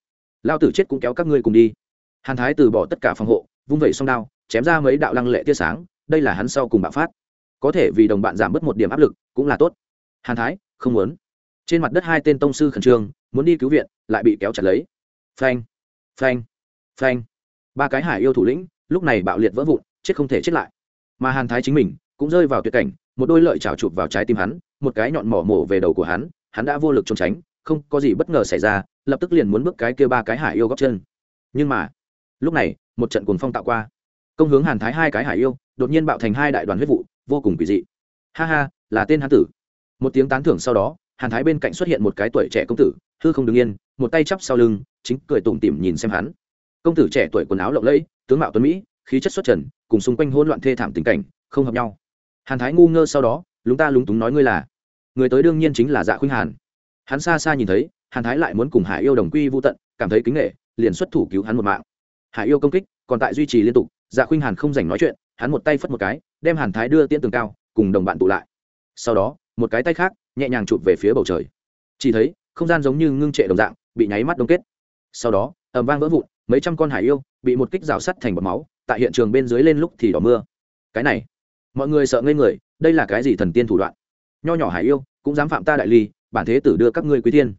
Lao tử chết cũng kéo các ngươi cùng đi. Hàn thái từ bỏ tất cả phòng hộ, vung vẩy song đao chém ra mấy đạo lăng lệ tia sáng, đây là hắn sau cùng bạo phát. Có thể vì đồng bạn giảm bớt một điểm áp lực, cũng là tốt. Hàn thái, không muốn. Trên mặt đất hai tên tông sư khẩn trương, muốn đi cứu viện, lại bị kéo chặt lấy. Phanh phanh phanh. Ba cái hải yêu thủ lĩnh, lúc này bạo liệt vỡ vụn, chết không thể chết lại. Mà hàn thái chính mình, cũng rơi vào tuyệt cảnh, một đôi lợi chảo chụp vào trái tim hắn, một cái nhọn mỏ mổ về đầu của hắn hắn đã vô lực trốn tránh, không có gì bất ngờ xảy ra, lập tức liền muốn bước cái kia ba cái hải yêu góc chân. Nhưng mà, lúc này, một trận cuồng phong tạo qua công hướng hàn thái hai cái hải yêu, đột nhiên bạo thành hai đại đoàn huyết vụ, vô cùng kỳ dị. Ha ha, là tên hán tử. Một tiếng tán thưởng sau đó, hàn thái bên cạnh xuất hiện một cái tuổi trẻ công tử, hư không đứng yên, một tay chắp sau lưng, chính cười tủm tỉm nhìn xem hắn. Công tử trẻ tuổi quần áo lộng lẫy, tướng mạo tuấn mỹ, khí chất xuất trần, cùng xung quanh hỗn loạn thê thảm tình cảnh, không hợp nhau. Hàn thái ngu ngơ sau đó, lúng ta lúng túng nói ngươi là người tới đương nhiên chính là dạ khuynh hàn. Hắn xa xa nhìn thấy, hàn thái lại muốn cùng hải yêu đồng quy vô tận, cảm thấy kính nghệ liền xuất thủ cứu hắn một mạng. Hải yêu công kích, còn tại duy trì liên tục dạ khuynh hàn không dành nói chuyện, hắn một tay phất một cái, đem hàn thái đưa tiễn tường cao, cùng đồng bạn tụ lại. Sau đó, một cái tay khác, nhẹ nhàng chụp về phía bầu trời. Chỉ thấy, không gian giống như ngưng trệ đồng dạng, bị nháy mắt đông kết. Sau đó, ầm vang vỡ vụn, mấy trăm con hải yêu bị một kích rào sắt thành bọt máu, tại hiện trường bên dưới lên lúc thì đỏ mưa. Cái này, mọi người sợ ngây người, đây là cái gì thần tiên thủ đoạn? Nho nhỏ hải yêu, cũng dám phạm ta đại ly, bản thế tử đưa các ngươi quý tiên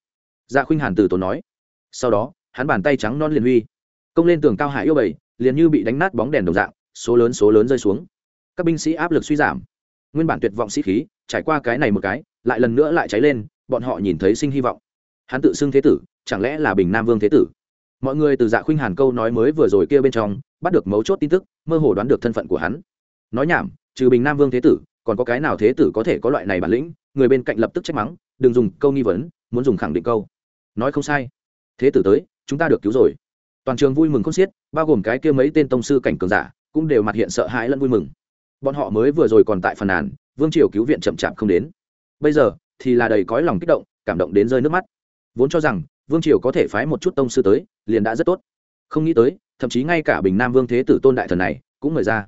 dạ khuynh hàn từ tốn nói. Sau đó, hắn bàn tay trắng non liền huy. Công lên tường cao hải yêu bảy liền như bị đánh nát bóng đèn đồng dạng, số lớn số lớn rơi xuống. Các binh sĩ áp lực suy giảm. Nguyên bản tuyệt vọng sĩ khí, trải qua cái này một cái, lại lần nữa lại cháy lên, bọn họ nhìn thấy sinh hy vọng. Hắn tự xưng thế tử, chẳng lẽ là bình nam vương thế tử? Mọi người từ dạ khuynh hàn câu nói mới vừa rồi kia bên trong, bắt được mấu chốt tin tức, mơ hồ đoán được thân phận của hắn. Nói nhảm, trừ bình nam vương thế tử, còn có cái nào thế tử có thể có loại này bản lĩnh? Người bên cạnh lập tức trách mắng, đừng dùng câu nghi vấn, muốn dùng khẳng định câu. Nói không sai. Thế tử tới, chúng ta được cứu rồi toàn trường vui mừng khôn xiết, bao gồm cái kia mấy tên tông sư cảnh cường giả, cũng đều mặt hiện sợ hãi lẫn vui mừng. Bọn họ mới vừa rồi còn tại phần nàn, vương triều cứu viện chậm chạp không đến. Bây giờ, thì là đầy cõi lòng kích động, cảm động đến rơi nước mắt. Vốn cho rằng, vương triều có thể phái một chút tông sư tới, liền đã rất tốt. Không nghĩ tới, thậm chí ngay cả bình nam vương thế tử tôn đại thần này, cũng mời ra.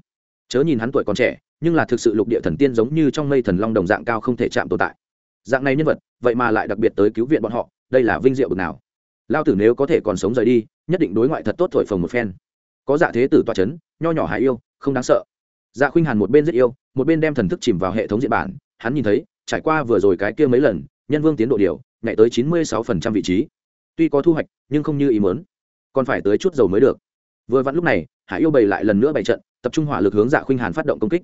Chớ nhìn hắn tuổi còn trẻ, nhưng là thực sự lục địa thần tiên giống như trong mây thần long đồng dạng cao không thể chạm tồn tại. Dạng này nhân vật, vậy mà lại đặc biệt tới cứu viện bọn họ, đây là vinh diệu bực nào? Lao tử nếu có thể còn sống rời đi, nhất định đối ngoại thật tốt thổi phồng một phen. Có dạ thế tử toa c h ấ n nho nhỏ hại yêu, không đáng sợ. Dạ khuynh hàn một bên rất yêu, một bên đem thần thức chìm vào hệ thống diện bản, hắn nhìn thấy, trải qua vừa rồi cái kia mấy lần, nhân vương tiến độ điều, nhảy tới chín mươi sáu phần trăm vị trí. Tuy có thu hoạch, nhưng không như ý mớn còn phải tới chút dầu mới được. Vừa vặn lúc này hải yêu bày lại lần nữa bày trận, tập trung hỏa lực hướng dạ khuynh hàn phát động công kích.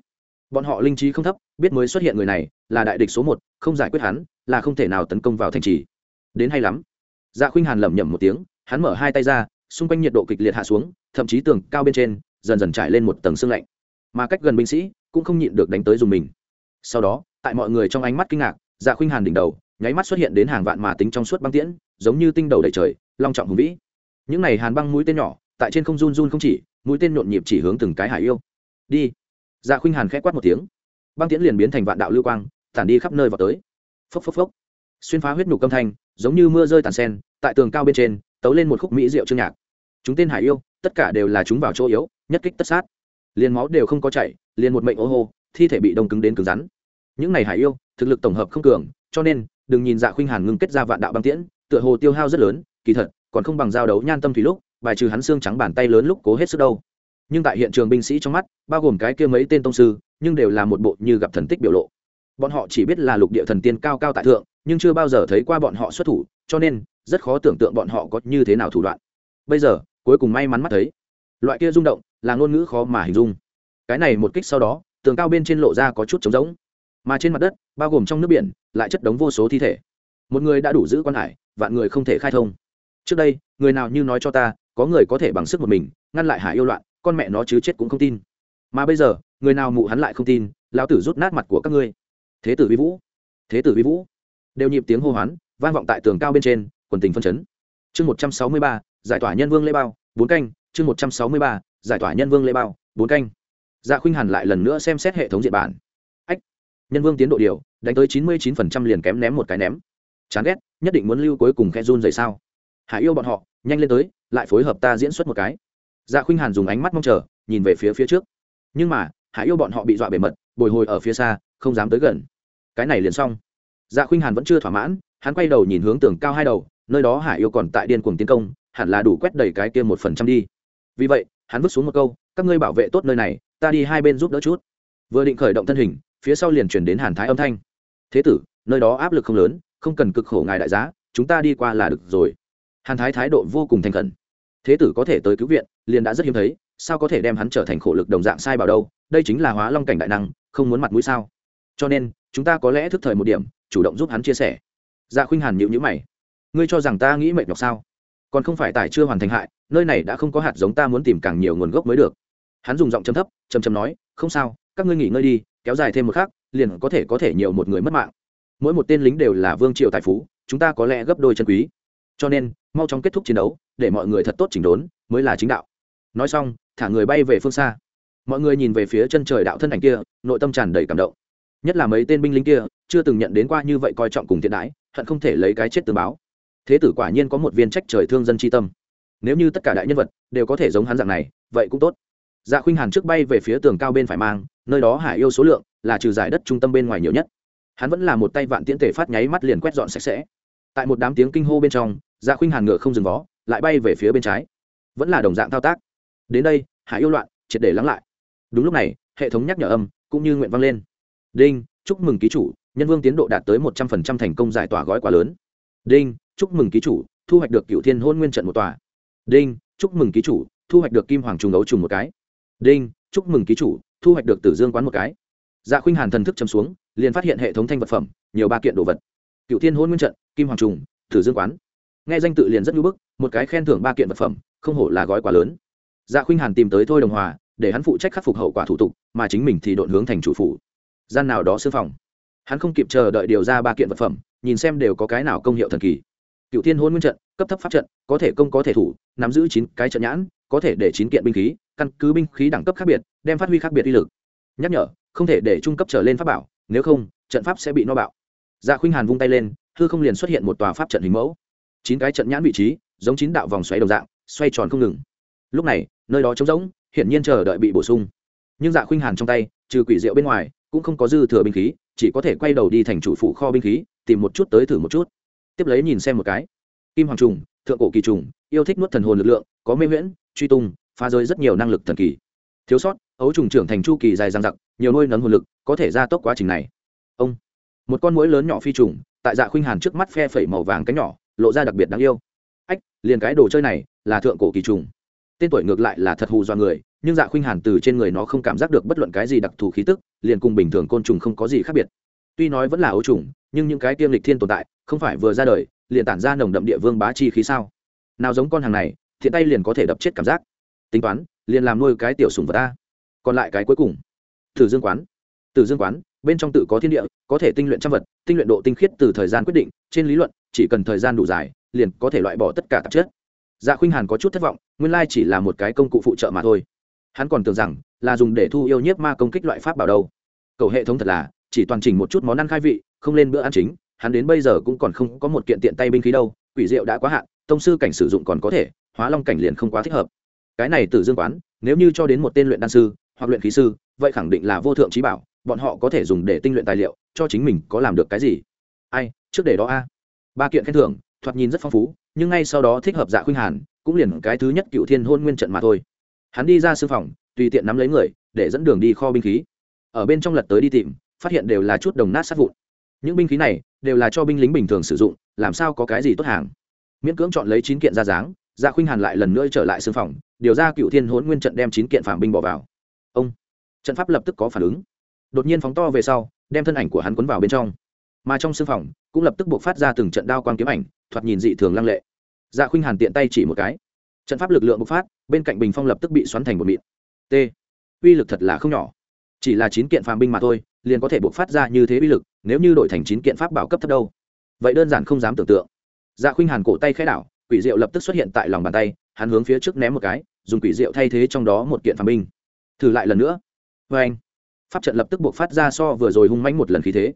Bọn họ linh trí không thấp, biết mới xuất hiện người này là đại địch số một, không giải quyết hắn, là không thể nào tấn công vào thành trì. Đến hay lắm dạ khuynh hàn lẩm nhẩm một tiếng, hắn mở hai tay ra, xung quanh nhiệt độ kịch liệt hạ xuống, thậm chí tường cao bên trên, dần dần trải lên một tầng sương lạnh. Mà cách gần binh sĩ, cũng không nhịn được đánh tới dùng mình. Sau đó, tại mọi người trong ánh mắt kinh ngạc dạ khuynh hàn đỉnh đầu, nháy mắt xuất hiện đến hàng vạn mà tính trong suốt băng tiễn, giống như tinh đầu đầy trời, long trọng hùng vĩ. Những này hàn băng mũi tên nhỏ, tại trên không run run không chỉ, mũi tên nhộn nhịp chỉ hướng từng cái hải yêu. Đi. Dạ khuynh hàn khẽ quát một tiếng. Băng tiễn liền biến thành vạn đạo lưu quang, tản đi khắp nơi vào tới. Phốc phốc phốc. Xuyên phá huyết nhục âm thanh giống như mưa rơi tàn sen, tại tường cao bên trên, tấu lên một khúc mỹ rượu chương nhạc. Chúng tên hải yêu, tất cả đều là chúng vào chỗ yếu, nhất kích tất sát. Liền máu đều không có chảy, liền một mệnh ô hô, thi thể bị đông cứng đến cứng rắn. Những này hải yêu, thực lực tổng hợp không cường, cho nên, đừng nhìn dạ khuynh hàn ngưng kết ra vạn đạo băng tiễn, tựa hồ tiêu hao rất lớn, kỳ thật, còn không bằng giao đấu nhan tâm thủy lúc, bài trừ hắn xương trắng bàn tay lớn lúc cố hết sức đâu. Nhưng tại hiện trường binh sĩ trong mắt, bao gồm cái kia mấy tên tông sư, nhưng đều là một bộ như gặp thần tích biểu lộ. Bọn họ chỉ biết là lục địa thần tiên cao cao tại thượng nhưng chưa bao giờ thấy qua bọn họ xuất thủ, cho nên rất khó tưởng tượng bọn họ có như thế nào thủ đoạn. Bây giờ, cuối cùng may mắn mắt thấy, loại kia rung động là ngôn ngữ khó mà hình dung. Cái này một kích sau đó, tường cao bên trên lộ ra có chút trống rỗng, mà trên mặt đất, bao gồm trong nước biển, lại chất đống vô số thi thể. Một người đã đủ giữ quan hải, vạn người không thể khai thông. Trước đây, người nào như nói cho ta, có người có thể bằng sức một mình, ngăn lại hải yêu loạn, con mẹ nó chứ chết cũng không tin. Mà bây giờ, người nào mụ hắn lại không tin, lão tử rút nát mặt của các ngươi. Thế tử vi vũ. Thế tử vi vũ đều nhịp tiếng hô hoán, vang vọng tại tường cao bên trên, quần tình phân chấn. Chương một trăm sáu mươi ba, giải tỏa nhân vương lê bao, bốn canh. Chương một trăm sáu mươi ba, giải tỏa nhân vương lê bao, bốn canh. Dạ khuynh hàn lại lần nữa xem xét hệ thống diện bản. Ách, nhân vương tiến độ điều, đánh tới chín mươi chín phần trăm liền kém ném một cái ném. Chán ghét, nhất định muốn lưu cuối cùng khe run dày sao? Hải yêu bọn họ, nhanh lên tới, lại phối hợp ta diễn xuất một cái. Dạ khuynh hàn dùng ánh mắt mong chờ, nhìn về phía phía trước. Nhưng mà hải yêu bọn họ bị dọa bề mật, bồi hồi ở phía xa, không dám tới gần. Cái này liền xong dạ khuynh hàn vẫn chưa thỏa mãn, hắn quay đầu nhìn hướng tường cao hai đầu, nơi đó hải yêu còn tại điên cuồng tiến công, hẳn là đủ quét đầy cái kia một phần trăm đi. Vì vậy, hắn vứt xuống một câu, các ngươi bảo vệ tốt nơi này, ta đi hai bên giúp đỡ chút. Vừa định khởi động thân hình, phía sau liền chuyển đến hàn thái âm thanh. Thế tử, nơi đó áp lực không lớn, không cần cực khổ ngài đại giá, chúng ta đi qua là được rồi. Hàn thái thái độ vô cùng thành khẩn. Thế tử có thể tới cứu viện, liền đã rất hiếm thấy, sao có thể đem hắn trở thành khổ lực đồng dạng sai bảo đâu? Đây chính là hóa long cảnh đại năng, không muốn mặt mũi sao? Cho nên, chúng ta có lẽ thức thời một điểm chủ động giúp hắn chia sẻ. Dạ khuynh hàn nhịu nhữ mày. Ngươi cho rằng ta nghĩ mệt nhọc sao? Còn không phải tài chưa hoàn thành hại, nơi này đã không có hạt giống ta muốn tìm càng nhiều nguồn gốc mới được. Hắn dùng giọng chấm thấp chầm chầm nói, không sao, các ngươi nghỉ ngơi đi, kéo dài thêm một khắc, liền có thể có thể nhiều một người mất mạng. Mỗi một tên lính đều là vương triều tài phú, chúng ta có lẽ gấp đôi chân quý. Cho nên, mau chóng kết thúc chiến đấu, để mọi người thật tốt chỉnh đốn, mới là chính đạo. Nói xong, thả người bay về phương xa. Mọi người nhìn về phía chân trời đạo thân ảnh kia, nội tâm tràn đầy cảm động nhất là mấy tên binh lính kia, chưa từng nhận đến qua như vậy coi trọng cùng thiện đãi, hận không thể lấy cái chết từ báo. Thế tử quả nhiên có một viên trách trời thương dân tri tâm. Nếu như tất cả đại nhân vật đều có thể giống hắn dạng này, vậy cũng tốt. Dạ khuynh hàn trước bay về phía tường cao bên phải mang, nơi đó hải yêu số lượng là trừ giải đất trung tâm bên ngoài nhiều nhất. Hắn vẫn là một tay vạn tiễn tể phát nháy mắt liền quét dọn sạch sẽ. Tại một đám tiếng kinh hô bên trong dạ khuynh hàn ngựa không dừng vó, lại bay về phía bên trái. Vẫn là đồng dạng thao tác. Đến đây, hải yêu loạn, triệt để lắng lại. Đúng lúc này, hệ thống nhắc nhở âm cũng như nguyện vang lên đinh, chúc mừng ký chủ, nhân vương tiến độ đạt tới một trăm phần trăm thành công giải tỏa gói quá lớn. Đinh, chúc mừng ký chủ, thu hoạch được cựu thiên hôn nguyên trận một tòa. Đinh, chúc mừng ký chủ, thu hoạch được kim hoàng trùng ấu trùng một cái. Đinh, chúc mừng ký chủ, thu hoạch được tử dương quán một cái. Dạ khuynh hàn thần thức chấm xuống, liền phát hiện hệ thống thanh vật phẩm, nhiều ba kiện đồ vật. Cựu thiên hôn nguyên trận, kim hoàng trùng, tử dương quán. Nghe danh tự liền rất ngưỡng bức, một cái khen thưởng ba kiện vật phẩm, không hổ là gói quá lớn. Dạ khuynh hàn tìm tới thôi đồng hòa, để hắn phụ trách khắc phục hậu quả thủ tục, mà chính mình thì đội hướng thành chủ phủ gian nào đó sư phòng. Hắn không kịp chờ đợi điều ra ba kiện vật phẩm, nhìn xem đều có cái nào công hiệu thần kỳ. Cựu thiên hôn nguyên trận, cấp thấp pháp trận, có thể công có thể thủ, nắm giữ chín cái trận nhãn, có thể để chín kiện binh khí, căn cứ binh khí đẳng cấp khác biệt, đem phát huy khác biệt uy lực. Nhắc nhở, không thể để trung cấp trở lên pháp bảo, nếu không, trận pháp sẽ bị no bạo. Dạ khuynh hàn vung tay lên, hư không liền xuất hiện một tòa pháp trận hình mẫu. Chín cái trận nhãn vị trí, giống chín đạo vòng xoáy đồng dạng, xoay tròn không ngừng. Lúc này, nơi đó trống rỗng, hiển nhiên chờ đợi bị bổ sung. Nhưng dạ khuynh hàn trong tay, trừ quỷ diệu bên ngoài cũng không có dư thừa binh khí, chỉ có thể quay đầu đi thành chủ phụ kho binh khí, tìm một chút tới thử một chút. Tiếp lấy nhìn xem một cái. Kim hoàng trùng, thượng cổ kỳ trùng, yêu thích nuốt thần hồn lực lượng, có mê nguyễn truy tung, phá rơi rất nhiều năng lực thần kỳ. Thiếu sót, ấu trùng trưởng thành chu kỳ dài dằng dặc, nhiều nuôi nấng hồn lực, có thể gia tốc quá trình này. Ông. Một con mũi lớn nhỏ phi trùng, tại dạ khuynh hàn trước mắt phe phẩy màu vàng cánh nhỏ, lộ ra đặc biệt đáng yêu. Ách, liền cái đồ chơi này là thượng cổ kỳ trùng tên tuổi ngược lại là thật hù do người, nhưng dạ khuynh hàn từ trên người nó không cảm giác được bất luận cái gì đặc thù khí tức, liền cùng bình thường côn trùng không có gì khác biệt. Tuy nói vẫn là ấu trùng, nhưng những cái tiêm lịch thiên tồn tại, không phải vừa ra đời, liền tản ra nồng đậm địa vương bá chi khí sao? Nào giống con hàng này, thiện tay liền có thể đập chết cảm giác. Tính toán, liền làm nuôi cái tiểu sùng vật ta còn lại cái cuối cùng. Thử dương quán. Từ dương quán, bên trong tự có thiên địa, có thể tinh luyện trăm vật, tinh luyện độ tinh khiết từ thời gian quyết định, trên lý luận, chỉ cần thời gian đủ dài, liền có thể loại bỏ tất cả tạp chất dạ khuynh hàn có chút thất vọng, nguyên lai chỉ là một cái công cụ phụ trợ mà thôi. Hắn còn tưởng rằng là dùng để thu yêu nhiếp ma công kích loại pháp bảo đâu. Cầu hệ thống thật là, chỉ toàn chỉnh một chút món ăn khai vị, không lên bữa ăn chính, hắn đến bây giờ cũng còn không có một kiện tiện tay binh khí đâu, quỷ diệu đã quá hạn, tông sư cảnh sử dụng còn có thể, hóa long cảnh liền không quá thích hợp. Cái này từ dương quán, nếu như cho đến một tên luyện đan sư, hoặc luyện khí sư, vậy khẳng định là vô thượng trí bảo, bọn họ có thể dùng để tinh luyện tài liệu, cho chính mình có làm được cái gì. Ai, trước để đó a. Ba kiện khen thưởng, thoạt nhìn rất phong phú nhưng ngay sau đó thích hợp dạ khuynh hàn, cũng liền cái thứ nhất cựu thiên hôn nguyên trận mà thôi. Hắn đi ra sư phòng, tùy tiện nắm lấy người, để dẫn đường đi kho binh khí. Ở bên trong lật tới đi tìm, phát hiện đều là chút đồng nát sát vụn. Những binh khí này, đều là cho binh lính bình thường sử dụng, làm sao có cái gì tốt hàng. Miễn cưỡng chọn lấy chín kiện ra dáng dạ khuynh hàn lại lần nữa trở lại sư phòng, điều ra cựu thiên hôn nguyên trận đem chín kiện phạm binh bỏ vào. Ông, trận pháp lập tức có phản ứng. Đột nhiên phóng to về sau, đem thân ảnh của hắn quấn vào bên trong mà trong sư phòng cũng lập tức buộc phát ra từng trận đao quang kiếm ảnh, thoạt nhìn dị thường lăng lệ. Dạ khuynh hàn tiện tay chỉ một cái. Trận pháp lực lượng bộc phát, bên cạnh bình phong lập tức bị xoắn thành một mịn. T. Uy lực thật là không nhỏ. Chỉ là chín kiện phàm binh mà thôi, liền có thể bộc phát ra như thế uy lực, nếu như đổi thành chín kiện pháp bảo cấp thấp đâu. Vậy đơn giản không dám tưởng tượng. Dạ khuynh hàn cổ tay khẽ đảo, quỷ diệu lập tức xuất hiện tại lòng bàn tay, hắn hướng phía trước ném một cái, dùng quỷ diệu thay thế trong đó một kiện phàm binh. Thử lại lần nữa. Vê anh pháp trận lập tức buộc phát ra so vừa rồi hung mãnh một lần khí thế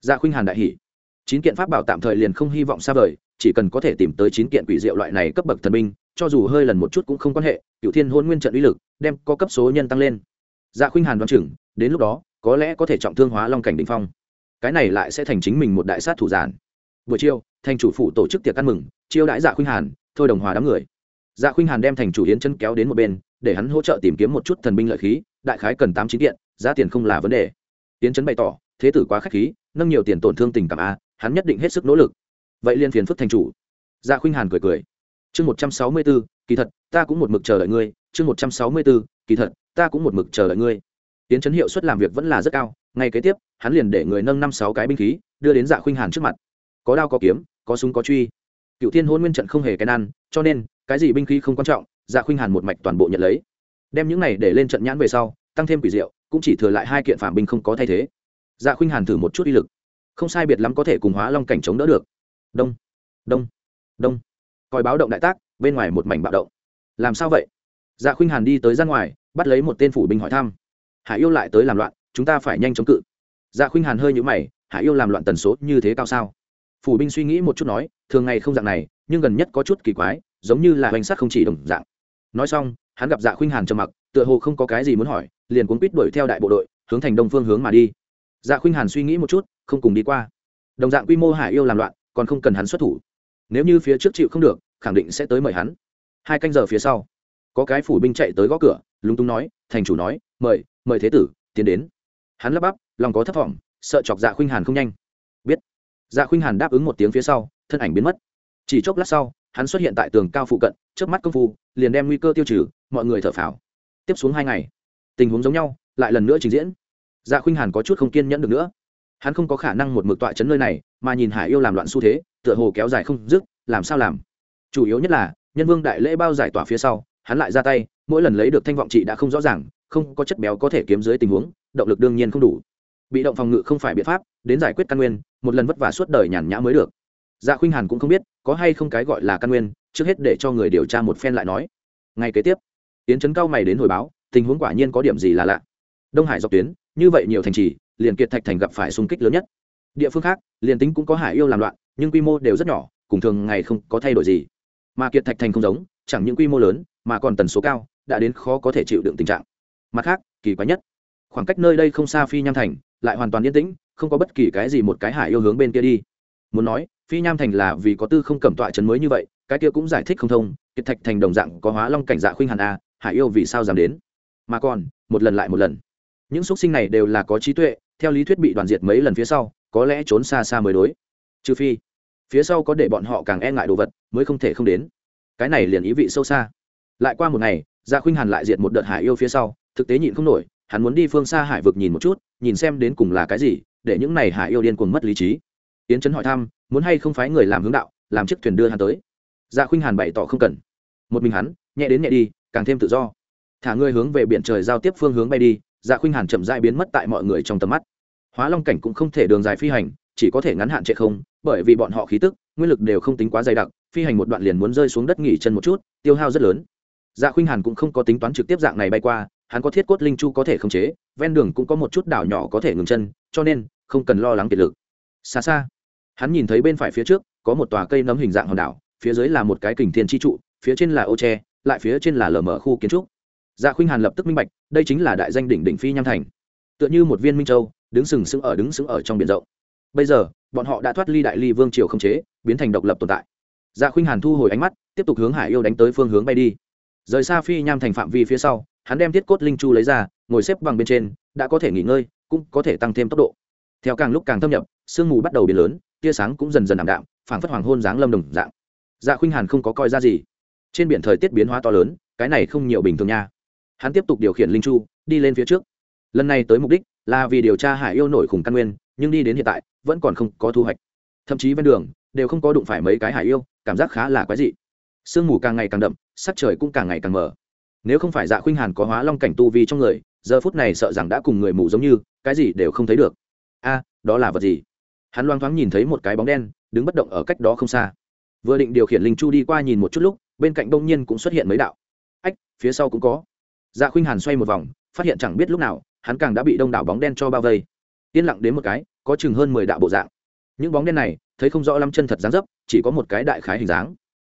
dạ khuynh hàn đại hỉ. Chín kiện pháp bảo tạm thời liền không hy vọng xa vời, chỉ cần có thể tìm tới chín kiện quỷ diệu loại này cấp bậc thần binh, cho dù hơi lần một chút cũng không quan hệ cựu thiên hôn nguyên trận uy lực, đem có cấp số nhân tăng lên. Dạ khuynh hàn đoán chừng, đến lúc đó, có lẽ có thể trọng thương hóa long cảnh Đỉnh phong. Cái này lại sẽ thành chính mình một đại sát thủ giản. Buổi chiều, thành chủ phủ tổ chức tiệc ăn mừng, chiêu đãi dạ khuynh hàn, thôi đồng hòa đám người. Dạ khuynh hàn đem thành chủ yến chân kéo đến một bên, để hắn hỗ trợ tìm kiếm một chút thần binh lợi khí, đại khái cần tám chín kiện, giá tiền không là vấn đề. Yến chân bày tỏ thế tử quá k h á c h khí, nâng nhiều tiền tổn thương tình cảm a, hắn nhất định hết sức nỗ lực. Vậy liên phiền phức thành chủ. Dạ khuynh hàn cười cười. Chương một trăm sáu mươi b ố kỳ thật, ta cũng một mực chờ đợi ngươi. Chương một trăm sáu mươi b ố kỳ thật, ta cũng một mực chờ đợi ngươi. Tiến chấn hiệu suất làm việc vẫn là rất cao, ngay kế tiếp, hắn liền để người nâng năm sáu cái binh khí, đưa đến dạ khuynh hàn trước mặt. Có đao có kiếm, có súng có truy. Cựu thiên hôn nguyên trận không hề cái nan cho nên, cái gì binh khí không quan trọng dạ khuynh hàn một mạch toàn bộ nhận lấy. Đem những này để lên trận nhãn về sau, tăng thêm quỷ diệu, cũng chỉ thừa lại hai kiện phạm binh không có thay thế dạ khuynh hàn thử một chút uy lực. Không sai biệt lắm có thể cùng hóa long cảnh chống đỡ được. Đông đông đông. Coi báo động đại tác, bên ngoài một mảnh bạo động. Làm sao vậy? Dạ khuynh hàn đi tới ra ngoài, bắt lấy một tên phủ binh hỏi thăm. Hải yêu lại tới làm loạn, chúng ta phải nhanh chống cự. Dạ khuynh hàn hơi nhũ mày, hải yêu làm loạn tần số như thế cao sao? Phủ binh suy nghĩ một chút nói, thường ngày không dạng này, nhưng gần nhất có chút kỳ quái, giống như là hoành sát không chỉ đồng dạng. Nói xong, hắn gặp dạ khuynh hàn trầm mặc, tựa hồ không có cái gì muốn hỏi, liền cuốn quýt đuổi theo đại bộ đội, hướng thành đông phương hướng mà đi dạ khuynh hàn suy nghĩ một chút, không cùng đi qua. Đồng dạng quy mô hải yêu làm loạn, còn không cần hắn xuất thủ. Nếu như phía trước chịu không được, khẳng định sẽ tới mời hắn. Hai canh giờ phía sau, có cái phủ binh chạy tới gõ cửa, lúng túng nói, thành chủ nói, mời mời thế tử, tiến đến. Hắn lắp bắp, lòng có thất vọng, sợ chọc dạ khuynh hàn không nhanh. Biết. Dạ khuynh hàn đáp ứng một tiếng phía sau, thân ảnh biến mất. Chỉ chốc lát sau, hắn xuất hiện tại tường cao phụ cận trước mắt công phu, liền đem nguy cơ tiêu trừ, mọi người thở phào. Tiếp xuống hai ngày, tình huống giống nhau, lại lần nữa trình diễn dạ khuynh hàn có chút không kiên nhẫn được nữa. Hắn không có khả năng một mực tọa chấn nơi này, mà nhìn hải yêu làm loạn xu thế, tựa hồ kéo dài không dứt, làm sao làm? Chủ yếu nhất là, nhân vương đại lễ bao giải tỏa phía sau, hắn lại ra tay, mỗi lần lấy được thanh vọng trị đã không rõ ràng, không có chất béo có thể kiếm dưới tình huống, động lực đương nhiên không đủ. Bị động phòng ngự không phải biện pháp, đến giải quyết căn nguyên, một lần vất vả suốt đời nhàn nhã mới được. Dạ khuynh hàn cũng không biết, có hay không cái gọi là căn nguyên, trước hết để cho người điều tra một phen lại nói. Ngay kế tiếp tiến trấn cao mày đến hồi báo, tình huống quả nhiên có điểm gì là lạ đông hải dọc tuyến, như vậy nhiều thành trì, liền kiệt thạch thành gặp phải xung kích lớn nhất. Địa phương khác, liền tính cũng có hải yêu làm loạn, nhưng quy mô đều rất nhỏ, cùng thường ngày không có thay đổi gì. Mà kiệt thạch thành không giống, chẳng những quy mô lớn, mà còn tần số cao, đã đến khó có thể chịu đựng tình trạng. Mặt khác, kỳ quái nhất, khoảng cách nơi đây không xa phi nham thành, lại hoàn toàn yên tĩnh, không có bất kỳ cái gì một cái hải yêu hướng bên kia đi. Muốn nói, phi nham thành là vì có tư không cầm tọa chấn mới như vậy, cái kia cũng giải thích không thông, kiệt thạch thành đồng dạng có hóa long cảnh dạ khuynh hàn a, hải yêu vì sao dám đến? Mà còn, một lần lại một lần những xúc sinh này đều là có trí tuệ, theo lý thuyết bị đoàn diệt mấy lần phía sau, có lẽ trốn xa xa mới đối. Trừ phi, phía sau có để bọn họ càng e ngại đồ vật, mới không thể không đến. Cái này liền ý vị sâu xa. Lại qua một ngày dạ khuynh hàn lại diệt một đợt hải yêu phía sau, thực tế nhịn không nổi, hắn muốn đi phương xa hải vực nhìn một chút, nhìn xem đến cùng là cái gì, để những này hải yêu điên cuồng mất lý trí. Yến trấn hỏi thăm, muốn hay không phái người làm hướng đạo, làm chiếc thuyền đưa hắn tới. Dạ khuynh hàn bày tỏ không cần. Một mình hắn, nhẹ đến nhẹ đi, càng thêm tự do. Thả người hướng về biển trời giao tiếp phương hướng bay đi dạ khuynh hàn chậm dại biến mất tại mọi người trong tầm mắt. Hóa long cảnh cũng không thể đường dài phi hành, chỉ có thể ngắn hạn chạy không, bởi vì bọn họ khí tức, nguyên lực đều không tính quá dày đặc, phi hành một đoạn liền muốn rơi xuống đất nghỉ chân một chút, tiêu hao rất lớn. Dạ khuynh hàn cũng không có tính toán trực tiếp dạng này bay qua, hắn có thiết cốt linh chu có thể khống chế, ven đường cũng có một chút đảo nhỏ có thể ngừng chân, cho nên, không cần lo lắng kiệt lực. Xa xa, hắn nhìn thấy bên phải phía trước, có một tòa cây nấm hình dạng hòn đảo, phía dưới là một cái kình thiên chi trụ, phía trên là ô tre, lại phía trên là lở mở khu kiến trúc dạ khuynh hàn lập tức minh bạch, đây chính là đại danh đỉnh đỉnh phi nham thành. Tựa như một viên minh châu, đứng sừng sững ở, đứng sững ở trong biển rộng. Bây giờ, bọn họ đã thoát ly đại ly vương triều không chế, biến thành độc lập tồn tại. Dạ khuynh hàn thu hồi ánh mắt, tiếp tục hướng hải yêu đánh tới phương hướng bay đi. Rời xa phi nham thành phạm vi phía sau, hắn đem thiết cốt linh chu lấy ra, ngồi xếp bằng bên trên, đã có thể nghỉ ngơi, cũng có thể tăng thêm tốc độ. Theo càng lúc càng thâm nhập, sương mù bắt đầu biến lớn, tia sáng cũng dần dần ảm đạm, phảng phất hoàng hôn dáng lâm đồng dạng. Dạ khuynh hàn không có coi ra gì. Trên biển thời tiết biến hóa to lớn, cái này không nhiều bình thường nha hắn tiếp tục điều khiển linh chu, đi lên phía trước. Lần này tới mục đích là vì điều tra hải yêu nổi khủng căn nguyên, nhưng đi đến hiện tại, vẫn còn không có thu hoạch. Thậm chí ven đường, đều không có đụng phải mấy cái hải yêu, cảm giác khá là quái dị. Sương mù càng ngày càng đậm, sắc trời cũng càng ngày càng mở nếu không phải dạ khuynh hàn có hóa long cảnh tu vi trong người, giờ phút này sợ rằng đã cùng người mù giống như, cái gì đều không thấy được. A, đó là vật gì? Hắn loang thoáng nhìn thấy một cái bóng đen, đứng bất động ở cách đó không xa. Vừa định điều khiển linh chu đi qua nhìn một chút lúc, bên cạnh đông nhiên cũng xuất hiện mấy đạo. Ách, phía sau cũng có dạ khuynh hàn xoay một vòng, phát hiện chẳng biết lúc nào, hắn càng đã bị đông đảo bóng đen cho bao vây. Yên lặng đến một cái, có chừng hơn mười đạo bộ dạng. Những bóng đen này, thấy không rõ lắm chân thật dáng dấp, chỉ có một cái đại khái hình dáng.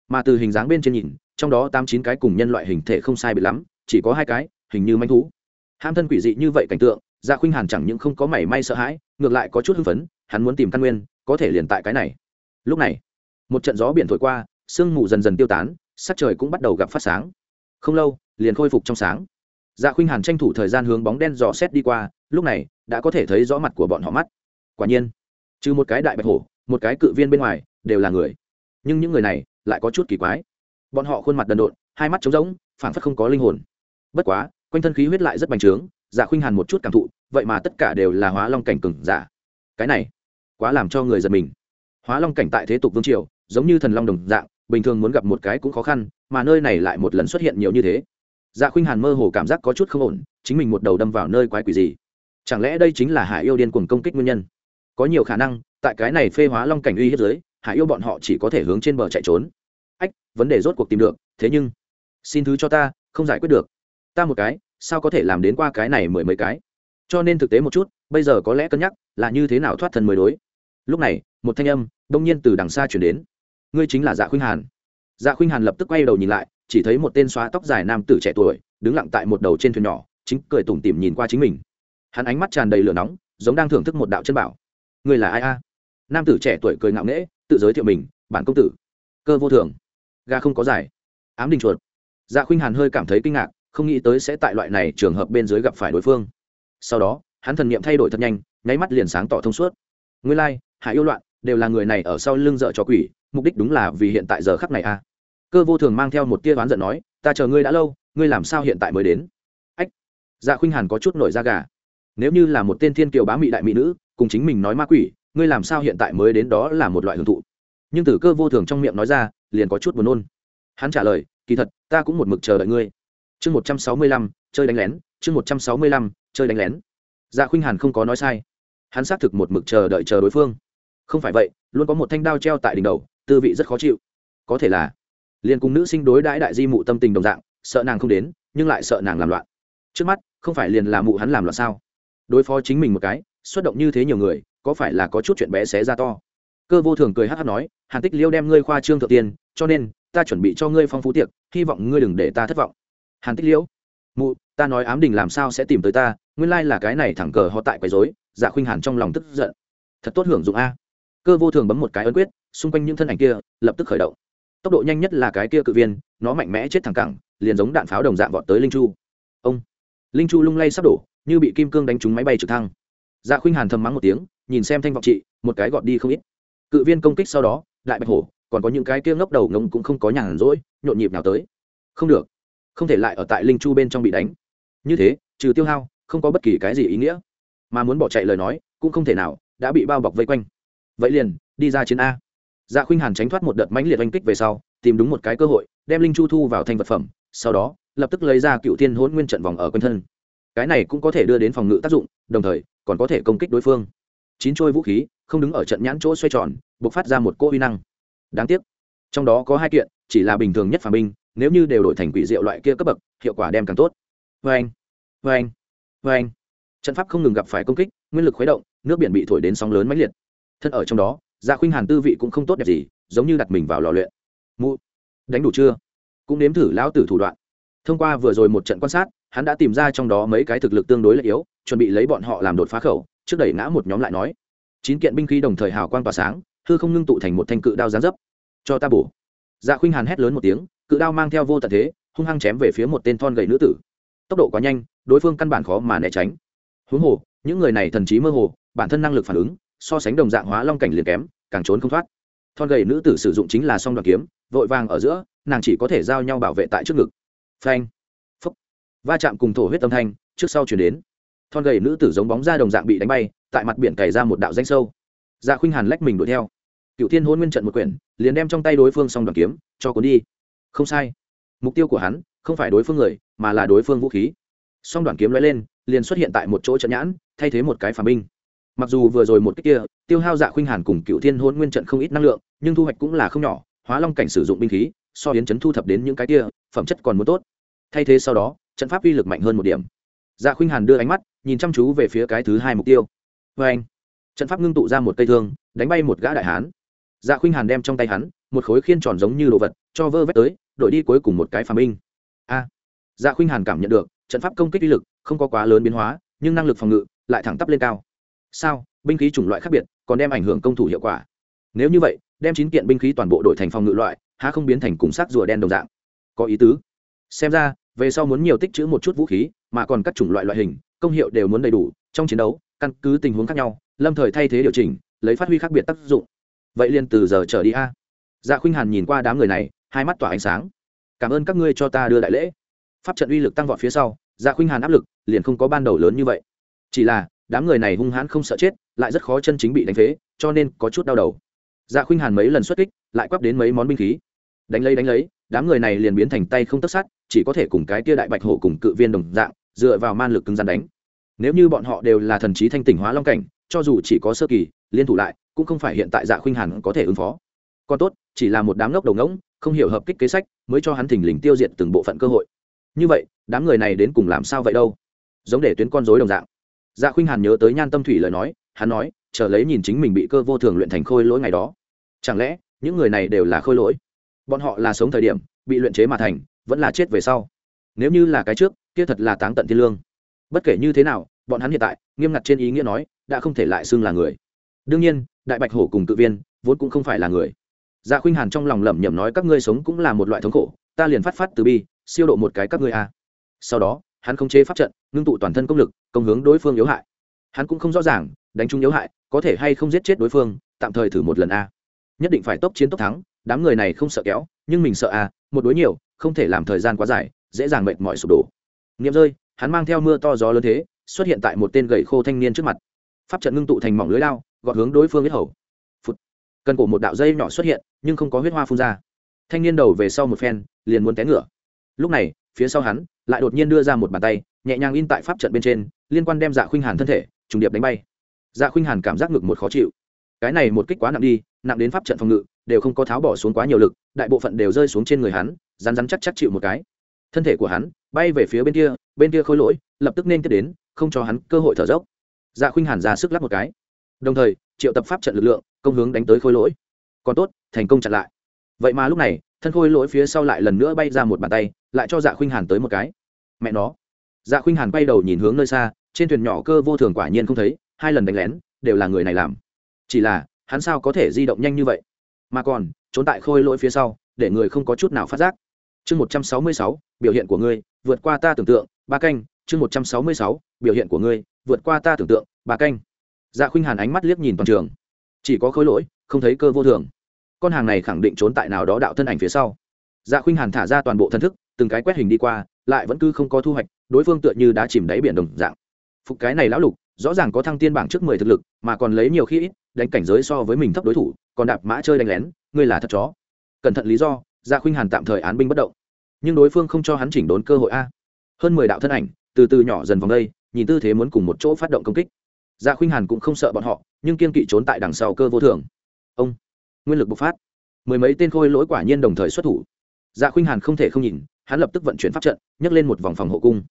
Mà từ hình dáng bên trên nhìn, trong đó tám chín cái cùng nhân loại hình thể không sai bị lắm, chỉ có hai cái, hình như manh thú. Ham thân quỷ dị như vậy cảnh tượng dạ khuynh hàn chẳng những không có mảy may sợ hãi, ngược lại có chút hưng phấn, hắn muốn tìm căn nguyên, có thể liền tại cái này. Lúc này, một trận gió biển thổi qua, sương mù dần dần tiêu tán, sắc trời cũng bắt đầu gặp phát sáng không lâu, liền khôi phục trong sáng. Dạ khuynh hàn tranh thủ thời gian hướng bóng đen dò xét đi qua, lúc này, đã có thể thấy rõ mặt của bọn họ mắt. Quả nhiên, trừ một cái đại bạch hổ, một cái cự viên bên ngoài, đều là người. Nhưng những người này, lại có chút kỳ quái. Bọn họ khuôn mặt đần độn, hai mắt trống rỗng, phảng phất không có linh hồn. Bất quá, quanh thân khí huyết lại rất bành trướng dạ khuynh hàn một chút cảm thụ, vậy mà tất cả đều là hóa long cảnh cừng giả. Cái này, quá làm cho người giật mình. Hóa long cảnh tại thế tục vương triều, giống như thần long đồng dạng bình thường muốn gặp một cái cũng khó khăn, mà nơi này lại một lần xuất hiện nhiều như thế. Dạ khuynh hàn mơ hồ cảm giác có chút không ổn, chính mình một đầu đâm vào nơi quái quỷ gì? Chẳng lẽ đây chính là hải yêu điên cuồng công kích nguyên nhân? Có nhiều khả năng, tại cái này phê hóa long cảnh uy hiếp giới hải yêu bọn họ chỉ có thể hướng trên bờ chạy trốn. Ách, vấn đề rốt cuộc tìm được, thế nhưng, xin thứ cho ta, không giải quyết được. Ta một cái, sao có thể làm đến qua cái này mười mấy cái? Cho nên thực tế một chút, bây giờ có lẽ cân nhắc là như thế nào thoát thân mới đối. Lúc này, một thanh âm, đông nhiên từ đằng xa chuyển đến ngươi chính là dạ khuynh hàn. Dạ khuynh hàn lập tức quay đầu nhìn lại chỉ thấy một tên xóa tóc dài nam tử trẻ tuổi đứng lặng tại một đầu trên thuyền nhỏ chính cười tủm tỉm nhìn qua chính mình. Hắn ánh mắt tràn đầy lửa nóng giống đang thưởng thức một đạo chân bảo. Người là ai a? Nam tử trẻ tuổi cười ngạo nghễ tự giới thiệu mình bản công tử. Cơ vô thường. Ga không có giải ám đình chuột. Dạ khuynh hàn hơi cảm thấy kinh ngạc không nghĩ tới sẽ tại loại này trường hợp bên dưới gặp phải đối phương. Sau đó hắn thần niệm thay đổi thật nhanh nháy mắt liền sáng tỏ thông suốt. Nguyên lai、like, hạ yêu loạn đều là người này ở sau lưng dợ cho quỷ mục đích đúng là vì hiện tại giờ khắc này a cơ vô thường mang theo một tia oán giận nói, ta chờ ngươi đã lâu, ngươi làm sao hiện tại mới đến? Ách dạ khuynh hàn có chút nổi da gà. Nếu như là một tên thiên kiều bá mị đại mỹ nữ, cùng chính mình nói ma quỷ, ngươi làm sao hiện tại mới đến đó là một loại hưởng thụ? Nhưng từ cơ vô thường trong miệng nói ra, liền có chút buồn nôn. Hắn trả lời, kỳ thật, ta cũng một mực chờ đợi ngươi. Chương một trăm sáu mươi lăm, chơi đánh lén, chương một trăm sáu mươi lăm, chơi đánh lén. Dạ khuynh hàn không có nói sai. Hắn xác thực một mực chờ đợi chờ đối phương. Không phải vậy, luôn có một thanh đao treo tại đỉnh đầu tư vị rất khó chịu. Có thể là, liền cùng nữ sinh đối đãi đại di mụ tâm tình đồng dạng, sợ nàng không đến, nhưng lại sợ nàng làm loạn. Trước mắt, không phải liền là mụ hắn làm loạn sao? Đối phó chính mình một cái, xuất động như thế nhiều người, có phải là có chút chuyện bé xé ra to? Cơ vô thường cười hát hát nói, hàn tích liêu đem ngươi khoa trương thượng tiên cho nên, ta chuẩn bị cho ngươi phong phú tiệc, hy vọng ngươi đừng để ta thất vọng. Hàn tích liễu mụ, ta nói ám đình làm sao sẽ tìm tới ta, nguyên lai là cái này thẳng cờ họ tại quấy dối dạ khuynh hàn trong lòng tức giận. Thật tốt hưởng dụng a cơ vô thường bấm một cái ấn quyết, xung quanh những thân ảnh kia lập tức khởi động. Tốc độ nhanh nhất là cái kia cự viên, nó mạnh mẽ chết thẳng cẳng, liền giống đạn pháo đồng dạng vọt tới linh chu. Ông! Linh chu lung lay sắp đổ, như bị kim cương đánh trúng máy bay trực thăng. Dạ khuynh hàn thầm mắng một tiếng, nhìn xem thanh vọng trị, một cái gọt đi không ít. Cự viên công kích sau đó lại bạch hổ, còn có những cái kia ngốc đầu ngông cũng không có nhàn rỗi, nhộn nhịp nào tới. Không được. Không thể lại ở tại linh chu bên trong bị đánh. Như thế, trừ tiêu hao, không có bất kỳ cái gì ý nghĩa. Mà muốn bỏ chạy lời nói, cũng không thể nào, đã bị bao bọc vây quanh vậy liền, đi ra chiến a. Dạ khuynh hàn tránh thoát một đợt mãnh liệt oanh kích về sau, tìm đúng một cái cơ hội, đem linh chu thu vào thành vật phẩm, sau đó, lập tức lấy ra cựu thiên hôn nguyên trận vòng ở quanh thân. Cái này cũng có thể đưa đến phòng ngự tác dụng, đồng thời, còn có thể công kích đối phương. Chín trôi vũ khí, không đứng ở trận nhãn chỗ xoay tròn b ộ c phát ra một cỗ uy năng. Đáng tiếc, trong đó có hai kiện, chỉ là bình thường nhất phà binh, nếu như đều đổi thành quỷ diệu loại kia cấp bậc, hiệu quả đem càng tốt. Vê anh vê anh vê anh trận pháp không ngừng gặp phải công kích, nguyên lực khuấy động, nước biển bị thổi đến sóng lớn mãnh liệt thân ở trong đó gia khuynh hàn tư vị cũng không tốt đẹp gì, giống như đặt mình vào lò luyện. Mụ, đánh đủ chưa? Cũng nếm thử lão tử thủ đoạn. Thông qua vừa rồi một trận quan sát, hắn đã tìm ra trong đó mấy cái thực lực tương đối là yếu, chuẩn bị lấy bọn họ làm đột phá khẩu, trước đẩy ngã một nhóm lại nói. Chín kiện binh khí đồng thời hào quang tỏa sáng, hư không ngưng tụ thành một thanh cự đao gián dấp. Cho ta bổ. Dạ khuynh hàn hét lớn một tiếng, cự đao mang theo vô tận thế, hung hăng chém về phía một tên thon gầy nữ tử. Tốc độ quá nhanh, đối phương căn bản khó mà né tránh. Huống hồ, những người này thần trí mơ hồ, bản thân năng lực phản ứng so sánh đồng dạng hóa long cảnh liền kém, càng trốn không thoát. Thon gầy nữ tử sử dụng chính là song đoạn kiếm, vội vàng ở giữa, nàng chỉ có thể giao nhau bảo vệ tại trước ngực. Phanh phúc va chạm cùng thổ huyết tâm thanh trước sau chuyển đến. Thon gầy nữ tử giống bóng ra đồng dạng bị đánh bay, tại mặt biển cày ra một đạo danh sâu. Dạ khuynh hàn lách mình đuổi theo. Cựu thiên hôn nguyên trận một quyển, liền đem trong tay đối phương xong đoàn kiếm cho cuốn đi. Không sai. Mục tiêu của hắn không phải đối phương người, mà là đối phương vũ khí. Song đoàn kiếm lóe lên, liền xuất hiện tại một chỗ trận nhãn, thay thế một cái phà binh mặc dù vừa rồi một cách kia, tiêu hao dạ khuynh hàn cùng cựu thiên hôn nguyên trận không ít năng lượng, nhưng thu hoạch cũng là không nhỏ, hóa long cảnh sử dụng binh khí, so hiến chấn thu thập đến những cái kia, phẩm chất còn muốn tốt. Thay thế sau đó, trận pháp uy lực mạnh hơn một điểm. Dạ khuynh hàn đưa ánh mắt, nhìn chăm chú về phía cái thứ hai mục tiêu. Vê anh, trận pháp ngưng tụ ra một cây thương, đánh bay một gã đại hán. Dạ khuynh hàn đem trong tay hắn, một khối khiên tròn giống như đồ vật, cho vơ vét tới đội đi cuối cùng một cái phàm binh. A dạ khuynh hàn cảm nhận được, trận pháp công kích uy lực không có quá lớn biến hóa, nhưng năng lực phòng ngự lại thẳng tắp lên cao sao? Binh khí chủng loại khác biệt, còn đem ảnh hưởng công thủ hiệu quả. Nếu như vậy, đem chín kiện binh khí toàn bộ đổi thành phòng ngự loại, há không biến thành cùng sắc rùa đen đồng dạng. Có ý tứ. Xem ra, về sau muốn nhiều tích trữ một chút vũ khí, mà còn các chủng loại loại hình, công hiệu đều muốn đầy đủ, trong chiến đấu, căn cứ tình huống khác nhau, lâm thời thay thế điều chỉnh, lấy phát huy khác biệt tác dụng. Vậy liền từ giờ trở đi a. Dạ khuynh hàn nhìn qua đám người này, hai mắt tỏa ánh sáng. Cảm ơn các ngươi cho ta đưa đại lễ. Pháp trận uy lực tăng vọt phía sau dạ khuynh hàn áp lực liền không có ban đầu lớn như vậy. Chỉ là đám người này hung hãn không sợ chết, lại rất khó chân chính bị đánh phế, cho nên có chút đau đầu. Dạ khuynh hàn mấy lần xuất kích, lại quắp đến mấy món binh khí. Đánh lấy đánh lấy, đám người này liền biến thành tay không tất sát, chỉ có thể cùng cái kia đại bạch hổ cùng cự viên đồng dạng, dựa vào man lực cứng rắn đánh. Nếu như bọn họ đều là thần trí thanh tỉnh hóa long cảnh, cho dù chỉ có sơ kỳ, liên thủ lại, cũng không phải hiện tại dạ khuynh hàn có thể ứng phó. Còn tốt, chỉ là một đám ngốc đầu ngỗng, không hiểu hợp kích kế sách, mới cho hắn thình lình tiêu diệt từng bộ phận cơ hội. Như vậy, đám người này đến cùng làm sao vậy đâu? Giống để tuyến con dối đồng dạng dạ khuynh hàn nhớ tới nhan tâm thủy lời nói, hắn nói, chờ lấy nhìn chính mình bị cơ vô thường luyện thành khôi lỗi ngày đó. Chẳng lẽ, những người này đều là khôi lỗi? Bọn họ là sống thời điểm, bị luyện chế mà thành, vẫn là chết về sau. Nếu như là cái trước, kia thật là táng tận thiên lương. Bất kể như thế nào, bọn hắn hiện tại, nghiêm ngặt trên ý nghĩa nói, đã không thể lại xưng là người. Đương nhiên, đại bạch hổ cùng tự viên, vốn cũng không phải là người. Dạ khuynh hàn trong lòng lẩm nhẩm nói, các ngươi sống cũng là một loại thống khổ, ta liền phát phát từ bi, siêu độ một cái các ngươi a. Sau đó, hắn không chế pháp trận ngưng tụ toàn thân công lực, công hướng đối phương yếu hại. Hắn cũng không rõ ràng, đánh trúng yếu hại, có thể hay không giết chết đối phương, tạm thời thử một lần a. Nhất định phải tốc chiến tốc thắng, đám người này không sợ kéo, nhưng mình sợ a, một đối nhiều, không thể làm thời gian quá dài, dễ dàng mệt mỏi sụp đổ. Nghiệm rơi, hắn mang theo mưa to gió lớn thế, xuất hiện tại một tên gậy khô thanh niên trước mặt. Pháp trận ngưng tụ thành mỏng lưới lao gọn hướng đối phương huyết hầu. Phụt. cần cổ một đạo dây nhỏ xuất hiện, nhưng không có huyết hoa phun ra. Thanh niên đầu về sau một phen, liền muốn té ngựa. Lúc này phía sau hắn, lại đột nhiên đưa ra một bàn tay, nhẹ nhàng in tại pháp trận bên trên, liên quan đem dạ khuynh hàn thân thể, trùng điệp đánh bay. Dạ khuynh hàn cảm giác ngực một khó chịu. Cái này một kích quá nặng đi, nặng đến pháp trận phòng ngự, đều không có tháo bỏ xuống quá nhiều lực, đại bộ phận đều rơi xuống trên người hắn, rắn rắn chắc chắc chịu một cái. Thân thể của hắn bay về phía bên kia bên kia khôi lỗi, lập tức nên tiếp đến, không cho hắn cơ hội thở dốc. Dạ khuynh hàn ra sức lắp một cái. Đồng thời, triệu tập pháp trận lực lượng, công hướng đánh tới khôi lỗi. Còn tốt, thành công chặn lại. Vậy mà lúc này, thân khôi lỗi phía sau lại lần nữa bay ra một bàn tay lại cho dạ khuynh hàn tới một cái. Mẹ nó. Dạ khuynh hàn bay đầu nhìn hướng nơi xa, trên thuyền nhỏ cơ vô thường quả nhiên không thấy, hai lần đánh lén, đều là người này làm. Chỉ là, hắn sao có thể di động nhanh như vậy? Mà còn, trốn tại khôi lỗi phía sau, để người không có chút nào phát giác. Chương một trăm sáu mươi sáu, biểu hiện của ngươi, vượt qua ta tưởng tượng, ba canh. Chương một trăm sáu mươi sáu, biểu hiện của ngươi, vượt qua ta tưởng tượng, ba canh. Dạ khuynh hàn ánh mắt liếc nhìn toàn trường. Chỉ có khối lỗi, không thấy cơ vô thường. Con hàng này khẳng định trốn tại nào đó đạo thân ảnh phía sau. Dạ khuynh hàn thả ra toàn bộ thân thức từng cái quét hình đi qua, lại vẫn cứ không có thu hoạch, đối phương tựa như đã chìm đáy biển đồng dạng. Phục cái này lão lục, rõ ràng có thăng tiên bảng trước mười thực lực, mà còn lấy nhiều khi ít, đánh cảnh giới so với mình thấp đối thủ, còn đạp mã chơi đánh lén, ngươi là thật chó. Cẩn thận lý do gia khuynh hàn tạm thời án binh bất động. Nhưng đối phương không cho hắn chỉnh đốn cơ hội a. Hơn mười đạo thân ảnh, từ từ nhỏ dần vòng đây, nhìn tư thế muốn cùng một chỗ phát động công kích. Gia khuynh hàn cũng không sợ bọn họ, nhưng kiên kỵ trốn tại đằng sau cơ vô thường. Ông, nguyên lực bộc phát. Mười mấy tên khôi lỗi quả nhiên đồng thời xuất thủ. Gia khuynh hàn không thể không nhìn hắn lập tức vận chuyển pháp trận, nhấc lên một vòng phòng hộ cung.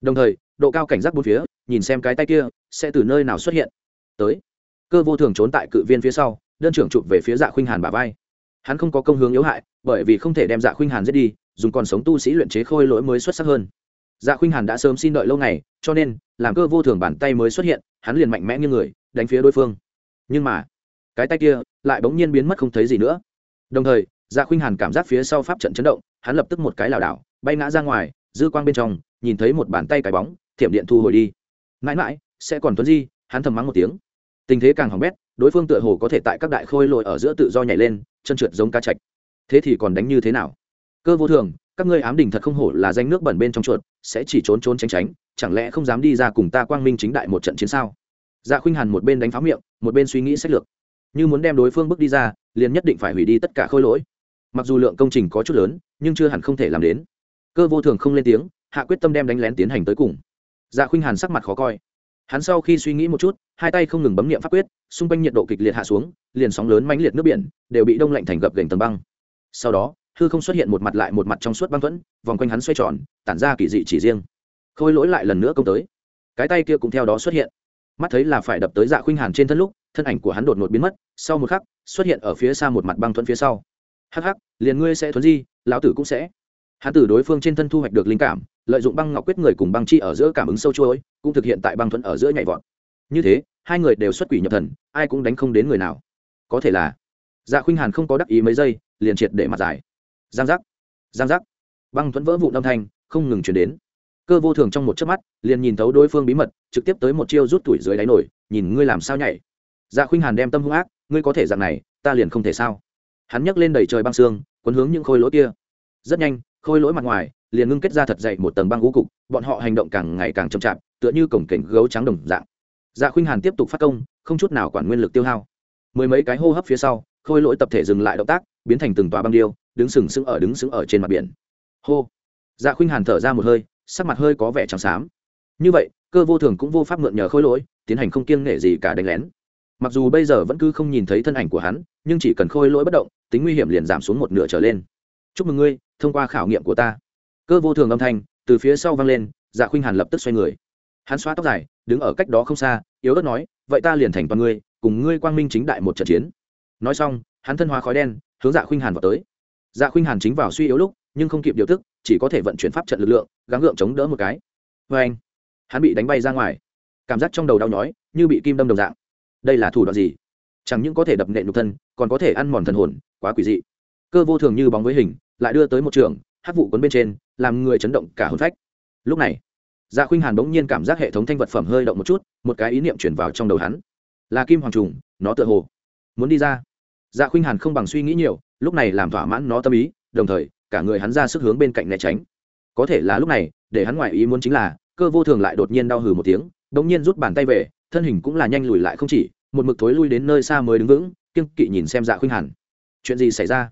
Đồng thời, độ cao cảnh giác bốn phía, nhìn xem cái tay kia, sẽ từ nơi nào xuất hiện. Tới. Cơ vô thường trốn tại cự viên phía sau, đơn trưởng chụp về phía dạ khuynh hàn bà vai. Hắn không có công hướng yếu hại, bởi vì không thể đem dạ khuynh hàn giết đi, dùng còn sống tu sĩ luyện chế khôi lỗi mới xuất sắc hơn. Dạ khuynh hàn đã sớm xin đợi lâu ngày, cho nên, làm cơ vô thường bàn tay mới xuất hiện, hắn liền mạnh mẽ như người, đánh phía đối phương. Nhưng mà, cái tay kia lại bỗng nhiên biến mất không thấy gì nữa. Đồng thời dạ khuynh hàn cảm giác phía sau pháp trận chấn động hắn lập tức một cái lảo đảo, bay ngã ra ngoài, dư quang bên trong, nhìn thấy một bàn tay cái bóng, thiểm điện thu hồi đi. Mãi mãi, sẽ còn tuấn di, hắn thầm mắng một tiếng. Tình thế càng hỏng bét, đối phương tựa hồ có thể tại các đại khôi lội ở giữa tự do nhảy lên, chân trượt giống cá chạch. Thế thì còn đánh như thế nào? Cơ vô thường, các ngươi ám đình thật không hổ là danh nước bẩn bên trong chuột, sẽ chỉ trốn trốn tránh tránh, chẳng lẽ không dám đi ra cùng ta quang minh chính đại một trận chiến sao? Dạ khuynh hàn một bên đánh pháo miệng, một bên suy nghĩ sách lược. Như muốn đem đối phương bước đi ra, liền nhất định phải hủy đi tất cả khôi lỗi mặc dù lượng công trình có chút lớn, nhưng chưa hẳn không thể làm đến. Cơ vô thường không lên tiếng, hạ quyết tâm đem đánh lén tiến hành tới cùng. Dạ khuynh hàn sắc mặt khó coi. Hắn sau khi suy nghĩ một chút, hai tay không ngừng bấm nghiệm pháp quyết, xung quanh nhiệt độ kịch liệt hạ xuống, liền sóng lớn mãnh liệt nước biển, đều bị đông lạnh thành gập gành tầng băng. Sau đó, hư không xuất hiện một mặt lại một mặt trong suốt băng thuẫn, vòng quanh hắn xoay tròn, tản ra kỳ dị chỉ riêng. Khôi lỗi lại lần nữa công tới. Cái tay kia cũng theo đó xuất hiện. Mắt thấy là phải đập tới dạ khuynh hàn trên thân lúc, thân ảnh của hắn đột ngột biến mất, sau một khắc, xuất hiện ở phía xa một mặt băng thuẫn phía sau hắc hắc, liền ngươi sẽ thuấn di, lão tử cũng sẽ. Hắn từ đối phương trên thân thu hoạch được linh cảm, lợi dụng băng ngọc quyết người cùng băng chi ở giữa cảm ứng sâu chuỗi, cũng thực hiện tại băng thuẫn ở giữa nhảy vọt. Như thế, hai người đều xuất quỷ nhập thần, ai cũng đánh không đến người nào. Có thể là dạ khuynh hàn không có đắc ý mấy giây, liền triệt để mặt dài giang giác giang giác. Băng thuẫn vỡ vụ âm thanh, không ngừng chuyển đến. Cơ vô thường trong một chớp mắt, liền nhìn thấu đối phương bí mật, trực tiếp tới một chiêu rút tuổi dưới đáy nổi, nhìn ngươi làm sao nhảy. Dạ khuynh hàn đem tâm hung ác, ngươi có thể dạng này, ta liền không thể sao hắn nhấc lên đầy trời băng xương quấn hướng những khôi lỗi kia. Rất nhanh, khôi lỗi mặt ngoài liền ngưng kết ra thật dậy một tầng băng ngũ cục, bọn họ hành động càng ngày càng chậm chạp, tựa như cổng cảnh gấu trắng đồng dạng. Dạ khuynh hàn tiếp tục phát công, không chút nào quản nguyên lực tiêu hao. Mười mấy cái hô hấp phía sau, khôi lỗi tập thể dừng lại động tác, biến thành từng tòa băng điêu, đứng sừng sững ở đứng sững ở trên mặt biển. Hô! Dạ khuynh hàn thở ra một hơi, sắc mặt hơi có vẻ trắng xám. Như vậy, cơ vô thường cũng vô pháp mượn nhờ khôi lỗi, tiến hành không kiêng nghệ gì cả đánh lén. Mặc dù bây giờ vẫn cứ không nhìn thấy thân ảnh của hắn, nhưng chỉ cần khôi lỗi bất động tính nguy hiểm liền giảm xuống một nửa trở lên. Chúc mừng ngươi, thông qua khảo nghiệm của ta. Cơ vô thường âm thanh từ phía sau vang lên dạ khuynh hàn lập tức xoay người. Hắn xóa tóc dài, đứng ở cách đó không xa, yếu ớt nói, vậy ta liền thành toàn ngươi, cùng ngươi quang minh chính đại một trận chiến. Nói xong, hắn thân hóa khói đen, hướng dạ khuynh hàn vào tới. Dạ khuynh hàn chính vào suy yếu lúc, nhưng không kịp điều tức, chỉ có thể vận chuyển pháp trận lực lượng, gắng gượng chống đỡ một cái. Vê anh. Hắn bị đánh bay ra ngoài. Cảm giác trong đầu đau nhói, như bị kim đâm đồng dạng. Đây là thủ đoạn gì? Chẳng những có thể đập nện nhục thân, còn có thể ăn mòn thần hồn, quá quỷ dị. Cơ vô thường như bóng với hình, lại đưa tới một trường hát vụ cuốn bên trên, làm người chấn động cả hồn phách. Lúc này dạ khuynh hàn bỗng nhiên cảm giác hệ thống thanh vật phẩm hơi động một chút, một cái ý niệm chuyển vào trong đầu hắn. Là kim hoàng trùng, nó tựa hồ muốn đi ra. Dạ khuynh hàn không bằng suy nghĩ nhiều, lúc này làm thỏa mãn nó tâm ý, đồng thời, cả người hắn ra sức hướng bên cạnh né tránh. Có thể là lúc này, để hắn ngoại ý muốn chính là, cơ vô thường lại đột nhiên đau hừ một tiếng đột nhiên rút bàn tay về, thân hình cũng là nhanh lùi lại không chỉ một mực thối lui đến nơi xa mới đứng vững, kiêng kỵ nhìn xem dạ khuynh hàn. Chuyện gì xảy ra?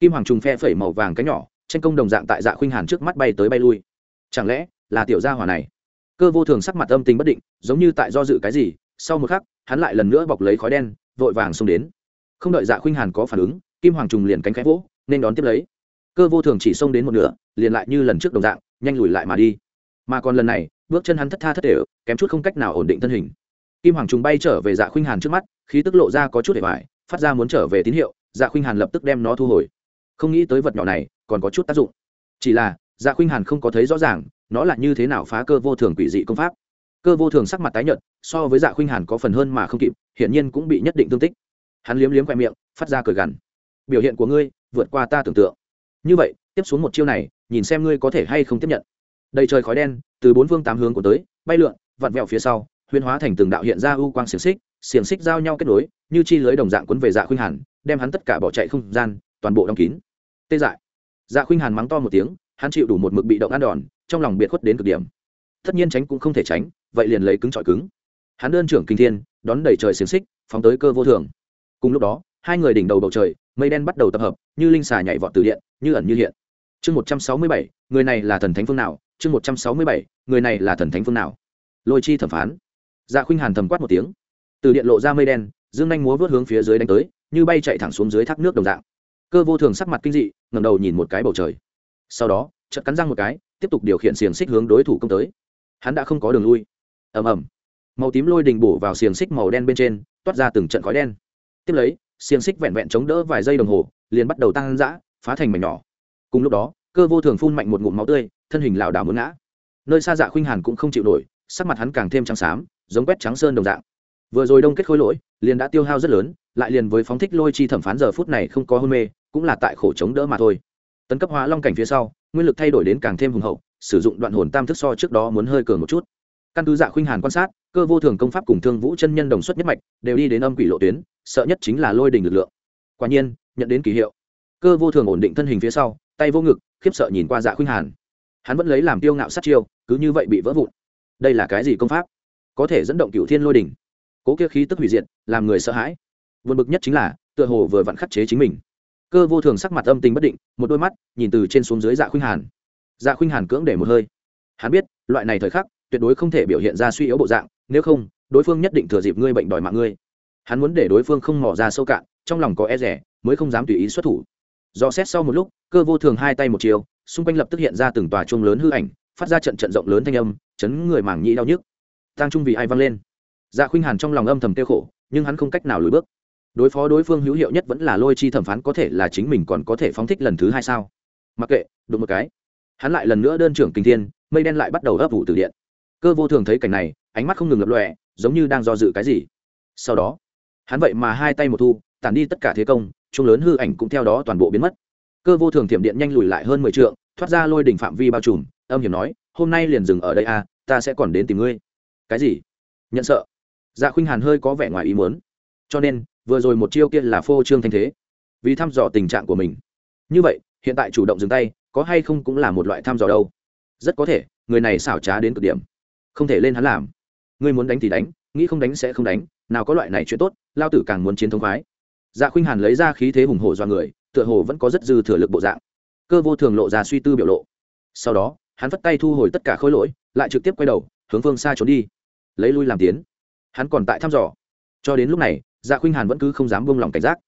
Kim hoàng trùng phe phẩy màu vàng cái nhỏ, tranh công đồng dạng tại dạ khuynh hàn trước mắt bay tới bay lui. Chẳng lẽ là tiểu gia hỏa này? Cơ vô thường sắc mặt âm tình bất định, giống như tại do dự cái gì, sau một khắc, hắn lại lần nữa bọc lấy khói đen, vội vàng xông đến. Không đợi dạ khuynh hàn có phản ứng, kim hoàng trùng liền cánh khẽ vỗ, nên đón tiếp lấy. Cơ vô thường chỉ xông đến một nửa, liền lại như lần trước đồng dạng, nhanh lùi lại mà đi. Mà còn lần này, bước chân hắn thất tha thất để kém chút không cách nào ổn định thân hình kim hoàng trùng bay trở về dạ khuynh hàn trước mắt, khí tức lộ ra có chút để bài phát ra muốn trở về tín hiệu dạ khuynh hàn lập tức đem nó thu hồi. Không nghĩ tới vật nhỏ này, còn có chút tác dụng. Chỉ là dạ khuynh hàn không có thấy rõ ràng, nó là như thế nào phá cơ vô thường quỷ dị công pháp. Cơ vô thường sắc mặt tái nhợt, so với dạ khuynh hàn có phần hơn mà không kịp, hiển nhiên cũng bị nhất định tương tích. Hắn liếm liếm khoe miệng, phát ra cười gằn. Biểu hiện của ngươi, vượt qua ta tưởng tượng. Như vậy, tiếp xuống một chiêu này, nhìn xem ngươi có thể hay không tiếp nhận. Đầy trời khói đen, từ bốn phương tám hướng của tới, bay lượn, vặn vẹo phía sau huyên hóa thành từng đạo hiện ra u quang xiềng xích xiềng xích giao nhau kết nối, như chi lưới đồng dạng quấn về dạ khuynh hàn, đem hắn tất cả bỏ chạy không gian, toàn bộ đóng kín. Tê dại. Dạ khuynh hàn mắng to một tiếng, hắn chịu đủ một mực bị động ăn đòn, trong lòng biệt khuất đến cực điểm. Tất nhiên tránh cũng không thể tránh, vậy liền lấy cứng trọi cứng. Hắn đơn trưởng kinh thiên, đón đẩy trời xiềng xích, phóng tới cơ vô thường. Cùng lúc đó, hai người đỉnh đầu bầu trời, mây đen bắt đầu tập hợp, như linh xà nhảy vọt từ điện, như ẩn như hiện. Chương một trăm sáu mươi bảy, người này là thần thánh phương nào? Chương một trăm sáu mươi bảy, người này là thần thánh phương nào? Lôi chi thẩm phán dạ khuynh hàn thầm quát một tiếng. Từ điện lộ ra mây đen, dương nhanh múa vớt hướng phía dưới đánh tới, như bay chạy thẳng xuống dưới thác nước đồng dạng. Cơ vô thường sắc mặt kinh dị ngầm đầu nhìn một cái bầu trời. Sau đó, chợt cắn răng một cái, tiếp tục điều khiển xiềng xích hướng đối thủ công tới. Hắn đã không có đường lui. Ầm ầm. Màu tím lôi đình bổ vào xiềng xích màu đen bên trên, toát ra từng trận khói đen. Tiếp lấy, xiềng xích vẹn vẹn chống đỡ vài giây đồng hồ, liền bắt đầu tăng dã, phá thành mảnh nhỏ. Cùng lúc đó, cơ vô thường phun mạnh một ngụm máu tươi, thân hình lảo đảo muốn ngã. Nơi xa dạ khuynh hàn cũng không chịu nổi, sắc mặt hắn càng thêm trắng xám giống quét trắng sơn đồng dạng. Vừa rồi đông kết khối lỗi, liền đã tiêu hao rất lớn, lại liền với phóng thích lôi chi thẩm phán giờ phút này không có hôn mê, cũng là tại khổ chống đỡ mà thôi. Tấn cấp hóa long cảnh phía sau, nguyên lực thay đổi đến càng thêm hùng hậu, sử dụng đoạn hồn tam thức so trước đó muốn hơi cường một chút. Căn cứ dạ khuynh hàn quan sát, cơ vô thường công pháp cùng thương vũ chân nhân đồng xuất nhất mạch, đều đi đến âm quỷ lộ tuyến, sợ nhất chính là lôi đình lực lượng. Quả nhiên, nhận đến kỳ hiệu. Cơ vô thường ổn định thân hình phía sau, tay vô ngực, khiếp sợ nhìn qua dạ khuynh hàn. Hắn vẫn lấy làm tiêu ngạo sát chiêu, cứ như vậy bị vỡ vụn. Đây là cái gì công pháp? Có thể dẫn động cựu thiên lôi đỉnh, cố kia khí tức hủy diệt làm người sợ hãi. Vượt bực nhất chính là tựa hồ vừa vặn khắc chế chính mình. Cơ vô thường sắc mặt âm tình bất định một đôi mắt nhìn từ trên xuống dưới dạ khuynh hàn. Dạ khuynh hàn cưỡng để một hơi. Hắn biết loại này thời khắc tuyệt đối không thể biểu hiện ra suy yếu bộ dạng nếu không đối phương nhất định thừa dịp ngươi bệnh đòi mạng ngươi. Hắn muốn để đối phương không mỏ ra sâu cạn trong lòng có e rẻ mới không dám tùy ý xuất thủ. Do xét sau một lúc cơ vô thường hai tay một chiều xung quanh lập tức hiện ra từng tòa chuông lớn hư ảnh phát ra trận trận rộng lớn thanh âm chấn người màng nhĩ đau nhức tăng trung vì ai văng lên. Dạ khuynh hàn trong lòng âm thầm tiêu khổ, nhưng hắn không cách nào lùi bước. Đối phó đối phương hữu hiệu nhất vẫn là lôi chi thẩm phán có thể là chính mình còn có thể phóng thích lần thứ hai sao? Mặc kệ, đụng một cái. Hắn lại lần nữa đơn trưởng kinh thiên, mây đen lại bắt đầu ấp vụ từ điện. Cơ vô thường thấy cảnh này, ánh mắt không ngừng lập lọe giống như đang do dự cái gì. Sau đó, hắn vậy mà hai tay một thu, tản đi tất cả thế công, chung lớn hư ảnh cũng theo đó toàn bộ biến mất. Cơ vô thường thiểm điện nhanh lùi lại hơn mười t thoát ra lôi đỉnh phạm vi bao trùm, âm hiểm nói, hôm nay liền dừng ở đây à ta sẽ còn đến tìm ngươi cái gì? Nhận sợ. Dạ khuynh hàn hơi có vẻ ngoài ý muốn. Cho nên, vừa rồi một chiêu kia là phô trương thanh thế. Vì thăm dò tình trạng của mình. Như vậy, hiện tại chủ động dừng tay, có hay không cũng là một loại thăm dò đâu. Rất có thể, người này xảo trá đến cực điểm. Không thể lên hắn làm. Ngươi muốn đánh thì đánh, nghĩ không đánh sẽ không đánh, nào có loại này chuyện tốt, lao tử càng muốn chiến thống khoái. Dạ khuynh hàn lấy ra khí thế hùng hổ do người, tựa hồ vẫn có rất dư thừa lực bộ dạng. Cơ vô thường lộ ra suy tư biểu lộ. Sau đó, hắn vất tay thu hồi tất cả khối lỗi, lại trực tiếp quay đầu, hướng phương xa trốn đi lấy lui làm tiến. Hắn còn tại thăm dò. Cho đến lúc này dạ khuynh hàn vẫn cứ không dám buông lòng cảnh giác.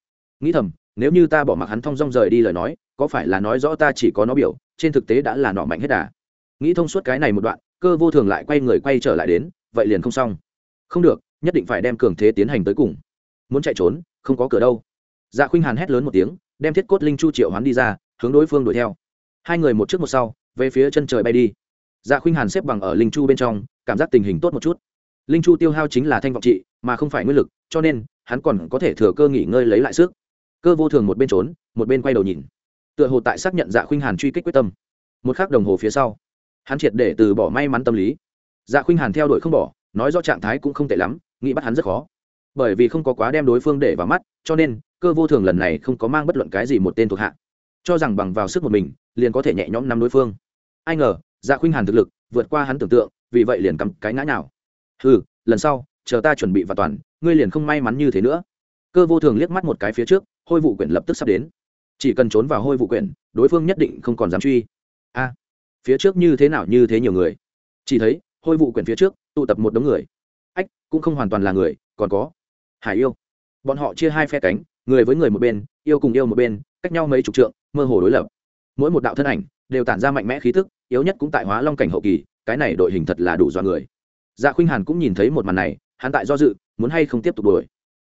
Nghĩ thầm, nếu như ta bỏ mặc hắn thong dong rời đi lời nói, có phải là nói rõ ta chỉ có nó biểu, trên thực tế đã là nọ mạnh hết đà. Nghĩ thông suốt cái này một đoạn, cơ vô thường lại quay người quay trở lại đến, vậy liền không xong. Không được, nhất định phải đem cường thế tiến hành tới cùng. Muốn chạy trốn, không có cửa đâu. Dạ khuynh hàn hét lớn một tiếng, đem thiết cốt linh chu triệu hoán đi ra, hướng đối phương đuổi theo. Hai người một trước một sau, về phía chân trời bay đi. Dạ khuynh hàn xếp bằng ở linh chu bên trong, cảm giác tình hình tốt một chút linh chu tiêu hao chính là thanh vọng trị, mà không phải nguyên lực, cho nên, hắn còn có thể thừa cơ nghỉ ngơi lấy lại sức. Cơ vô thường một bên trốn, một bên quay đầu nhìn. Tựa hồ tại xác nhận dạ khuynh hàn truy kích quyết tâm. Một k h ắ c đồng hồ phía sau, hắn triệt để từ bỏ may mắn tâm lý. Dạ khuynh hàn theo đuổi không bỏ, nói do trạng thái cũng không tệ lắm, nghĩ bắt hắn rất khó. Bởi vì không có quá đem đối phương để vào mắt, cho nên, cơ vô thường lần này không có mang bất luận cái gì một tên thuộc hạ. Cho rằng bằng vào sức một mình, liền có thể nhẹ nhõm năm đối phương. Ai ngờ dạ khuynh hàn thực lực vượt qua hắn tưởng tượng, vì vậy liền cắm cái ngã nào ừ lần sau, chờ ta chuẩn bị và toàn, ngươi liền không may mắn như thế nữa. Cơ vô thường liếc mắt một cái phía trước, hôi vụ quyển lập tức sắp đến. Chỉ cần trốn vào hôi vụ quyển, đối phương nhất định không còn dám truy. A, phía trước như thế nào như thế nhiều người. Chỉ thấy, hôi vụ quyển phía trước, tụ tập một đống người. Ách, cũng không hoàn toàn là người, còn có hải yêu. Bọn họ chia hai phe cánh, người với người một bên, yêu cùng yêu một bên, cách nhau mấy chục trượng, mơ hồ đối lập. Mỗi một đạo thân ảnh, đều tản ra mạnh mẽ khí thức yếu nhất cũng tại hóa long cảnh hậu kỳ, cái này đội hình thật là đủ do người dạ khuynh hàn cũng nhìn thấy một màn này, hắn tại do dự, muốn hay không tiếp tục đuổi.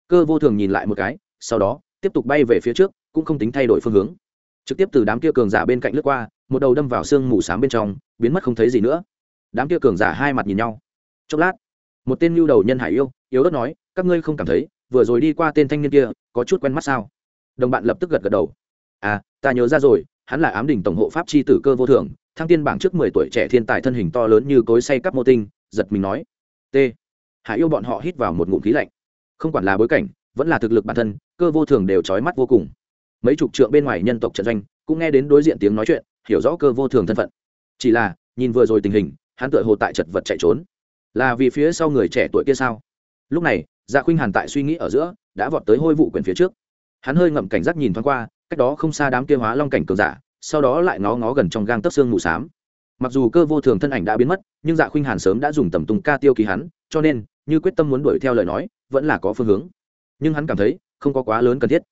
Cơ vô thường nhìn lại một cái, sau đó, tiếp tục bay về phía trước, cũng không tính thay đổi phương hướng. Trực tiếp từ đám kia cường giả bên cạnh lướt qua, một đầu đâm vào sương mù s á m bên trong, biến mất không thấy gì nữa. Đám kia cường giả hai mặt nhìn nhau. Chốc lát, một tên lưu đầu nhân hải yêu, yếu ớt nói, các ngươi không cảm thấy, vừa rồi đi qua tên thanh niên kia, có chút quen mắt sao? Đồng bạn lập tức gật gật đầu. À ta nhớ ra rồi, hắn là ám đỉnh tổng hộ pháp c h i tử cơ vô thường, thăng tiên bảng trước mười tuổi trẻ thiên tài thân hình to lớn như cối say cắp mô tinh giật mình nói, t. Hải yêu bọn họ hít vào một ngụm khí lạnh. Không quản là bối cảnh, vẫn là thực lực bản thân, cơ vô thường đều trói mắt vô cùng. Mấy chục trượng bên ngoài nhân tộc trận doanh cũng nghe đến đối diện tiếng nói chuyện, hiểu rõ cơ vô thường thân phận. Chỉ là, nhìn vừa rồi tình hình, hắn tựa hồ tại chật vật chạy trốn. Là vì phía sau người trẻ tuổi kia sao? Lúc này dạ khuynh hàn tại suy nghĩ ở giữa, đã vọt tới hôi vụ quyền phía trước. Hắn hơi ngậm cảnh giác nhìn thoáng qua, cách đó không xa đám kia hóa long cảnh cường giả, sau đó lại ngó ngó gần trong gang tấc xương mù s á m mặc dù cơ vô thường thân ảnh đã biến mất, nhưng dạ khuynh hàn sớm đã dùng tầm tung ca tiêu ký hắn, cho nên, như quyết tâm muốn đuổi theo lời nói, vẫn là có phương hướng. Nhưng hắn cảm thấy, không có quá lớn cần thiết.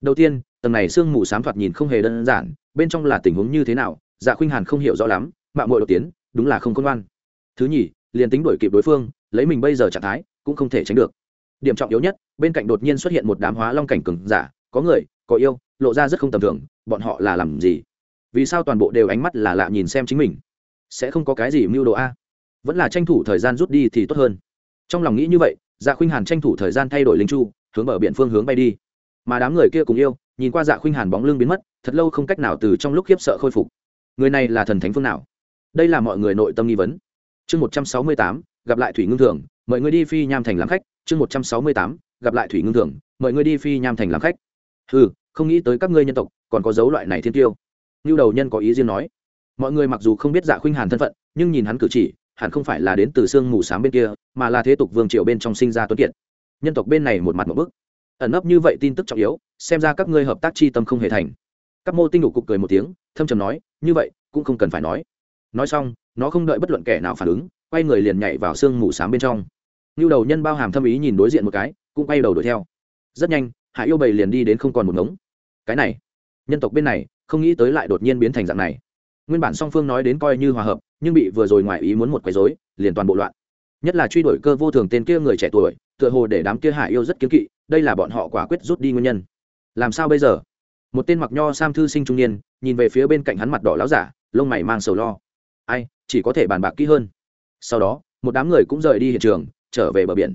Đầu tiên, tầng này sương mù s á m thoạt nhìn không hề đơn giản, bên trong là tình huống như thế nào dạ khuynh hàn không hiểu rõ lắm mạng mội đột tiến, đúng là không công ngoan. Thứ nhì, liền tính đuổi kịp đối phương, lấy mình bây giờ trạng thái, cũng không thể tránh được. Điểm trọng yếu nhất, bên cạnh đột nhiên xuất hiện một đám hóa long cảnh cừng giả, có người, có yêu, lộ ra rất không tầm thường, bọn họ là làm gì? Vì sao toàn bộ đều ánh mắt là lạ nhìn xem chính mình? Sẽ không có cái gì mưu đồ a. Vẫn là tranh thủ thời gian rút đi thì tốt hơn. Trong lòng nghĩ như vậy dạ khuynh hàn tranh thủ thời gian thay đổi linh chu, hướng bờ biển phương hướng bay đi. Mà đám người kia cùng yêu, nhìn qua dạ khuynh hàn bóng lưng biến mất, thật lâu không cách nào từ trong lúc khiếp sợ khôi phục. Người này là thần thánh phương nào? Đây là mọi người nội tâm nghi vấn. Chương một trăm sáu mươi tám, gặp lại thủy ngưng thường, mời người đi phi nham thành làm khách. Chương một trăm sáu mươi tám, gặp lại thủy ngưng thường, mời người đi phi nham thành làm khách. Ừ không nghĩ tới các ngươi nhân tộc, còn có dấu loại này thiên tiêu. Như đầu nhân có ý riêng nói mọi người mặc dù không biết dạ khuynh hàn thân phận, nhưng nhìn hắn cử chỉ, hẳn không phải là đến từ sương mù s á m bên kia, mà là thế tục vương triều bên trong sinh ra tuấn kiệt. Nhân tộc bên này một mặt một bức. Ẩn ấp như vậy tin tức trọng yếu, xem ra các ngươi hợp tác chi tâm không hề thành. Các mô tinh đủ cục cười một tiếng, thâm trầm nói, như vậy, cũng không cần phải nói. Nói xong, nó không đợi bất luận kẻ nào phản ứng, quay người liền nhảy vào sương mù s á m bên trong. Như đầu nhân bao hàm thâm ý nhìn đối diện một cái, cũng quay đầu đuổi theo. Rất nhanh hạ yêu bầy liền đi đến không còn một ngống. Cái này, nhân tộc bên này, không nghĩ tới lại đột nhiên biến thành dạng này nguyên bản song phương nói đến coi như hòa hợp, nhưng bị vừa rồi ngoài ý muốn một quấy dối liền toàn bộ loạn. Nhất là truy đuổi cơ vô thường tên kia người trẻ tuổi, tựa hồ để đám kia hạ yêu rất kiếm kỵ, đây là bọn họ quả quyết rút đi nguyên nhân. Làm sao bây giờ? Một tên mặc nho sam thư sinh trung niên, nhìn về phía bên cạnh hắn mặt đỏ láo giả, lông mày mang sầu lo. Ai, chỉ có thể bàn bạc kỹ hơn. Sau đó, một đám người cũng rời đi hiện trường, trở về bờ biển.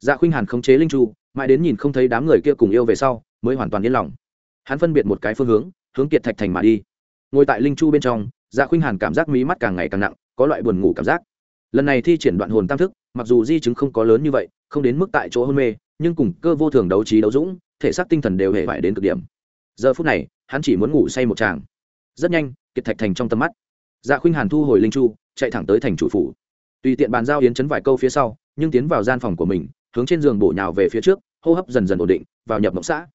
Dạ khuynh hàn khống chế linh chu, mãi đến nhìn không thấy đám người kia cùng yêu về sau, mới hoàn toàn yên lòng. Hắn phân biệt một cái phương hướng hướng kiệt thạch thành mà đi ngồi tại linh chu bên trong dạ khuynh hàn cảm giác mí mắt càng ngày càng nặng có loại buồn ngủ cảm giác lần này thi triển đoạn hồn tam thức mặc dù di chứng không có lớn như vậy không đến mức tại chỗ hôn mê nhưng cùng cơ vô thường đấu trí đấu dũng thể xác tinh thần đều hề phải đến cực điểm giờ phút này hắn chỉ muốn ngủ say một tràng rất nhanh kiệt thạch thành trong tầm mắt dạ khuynh hàn thu hồi linh chu chạy thẳng tới thành chủ phủ tùy tiện bàn giao yến chấn vài câu phía sau nhưng tiến vào gian phòng của mình hướng trên giường bổ nhào về phía trước hô hấp dần dần ổn định vào nhập mộng xã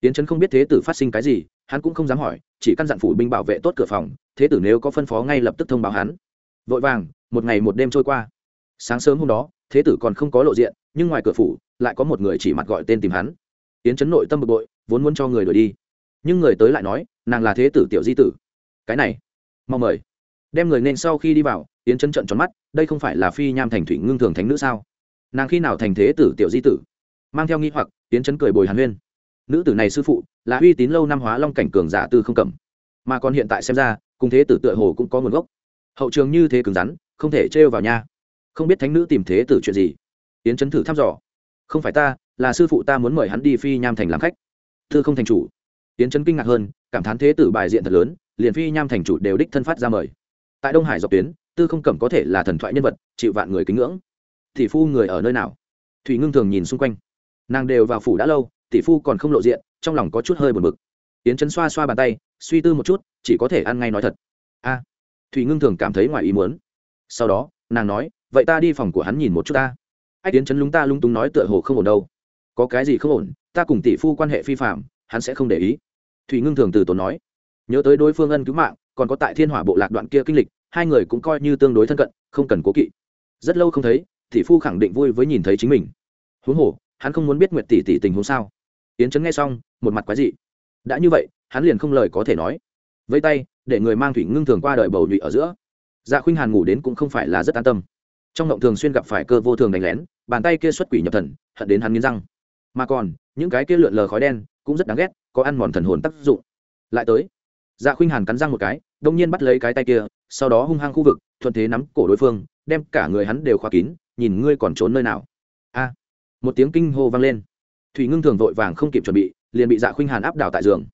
yến chấn không biết thế tử phát sinh cái gì hắn cũng không dám hỏi, chỉ căn dặn phủ binh bảo vệ tốt cửa phòng, thế tử nếu có phân phó ngay lập tức thông báo hắn. Vội vàng, một ngày một đêm trôi qua. Sáng sớm hôm đó, thế tử còn không có lộ diện, nhưng ngoài cửa phủ, lại có một người chỉ mặt gọi tên tìm hắn. Yến chấn nội tâm bực bội, vốn muốn cho người đuổi đi. Nhưng người tới lại nói, nàng là thế tử tiểu di tử. Cái này mong mời. Đem người nên sau khi đi vào, yến chấn trận tròn mắt, đây không phải là phi nham thành thủy ngưng thường thánh nữ sao? Nàng khi nào thành thế tử tiểu di tử? Mang theo nghi hoặc, yến chấn cười bồi hàn huyên nữ tử này sư phụ là uy tín lâu năm hóa long cảnh cường giả tư không cầm mà còn hiện tại xem ra, cùng thế tử tựa hồ cũng có nguồn gốc. Hậu trường như thế cứng rắn, không thể trêu vào nha. Không biết thánh nữ tìm thế tử chuyện gì? Yến chấn thử thăm dò. Không phải ta, là sư phụ ta muốn mời hắn đi phi nham thành làm khách. Thư không thành chủ. Yến chấn kinh ngạc hơn, cảm thán thế tử bài diện thật lớn, liền phi nham thành chủ đều đích thân phát ra mời. Tại đông hải dọc tuyến, tư không cẩm có thể là thần thoại nhân vật, chịu vạn người kính ngưỡng. Thì phu người ở nơi nào? Thủy ngưng thường nhìn xung quanh. Nàng đều vào phủ đã lâu tỷ phu còn không lộ diện, trong lòng có chút hơi buồn bực. Yến chấn xoa xoa bàn tay, suy tư một chút, chỉ có thể ăn ngay nói thật. A, thủy ngưng thường cảm thấy ngoài ý muốn. Sau đó, nàng nói, vậy ta đi phòng của hắn nhìn một chút ta. Ách tiến chấn lúng ta lung túng nói tựa hồ không ổn đâu. Có cái gì không ổn, ta cùng tỷ phu quan hệ phi phạm hắn sẽ không để ý. Thủy ngưng thường từ tốn nói, nhớ tới đối phương ân cứu mạng, còn có tại thiên hỏa bộ lạc đoạn kia kinh lịch, hai người cũng coi như tương đối thân cận, không cần cố kỵ. Rất lâu không thấy, tỷ phu khẳng định vui với nhìn thấy chính mình. Huống hồ, hắn không muốn biết nguyệt tỷ tỷ tình huống sao yến chấn nghe xong, một mặt quái dị. Đã như vậy, hắn liền không lời có thể nói. Vây tay, để người mang thủy ngưng thường qua đời bầu nhụy ở giữa. Dạ khuynh hàn ngủ đến cũng không phải là rất an tâm. Trong động thường xuyên gặp phải cơ vô thường đánh lén, bàn tay kia xuất quỷ nhập thần, hận đến hắn nghiến răng. Mà còn, những cái kia lượn lờ khói đen cũng rất đáng ghét, có ăn mòn thần hồn tác dụng. Lại tới dạ khuynh hàn cắn răng một cái, đông nhiên bắt lấy cái tay kia, sau đó hung hăng khu vực, thuận thế nắm cổ đối phương, đem cả người hắn đều khóa kín, nhìn ngươi còn trốn nơi nào? A. Một tiếng kinh hô vang lên thủy ngưng thường vội vàng không kịp chuẩn bị, liền bị dạ khuynh hàn áp đảo tại giường.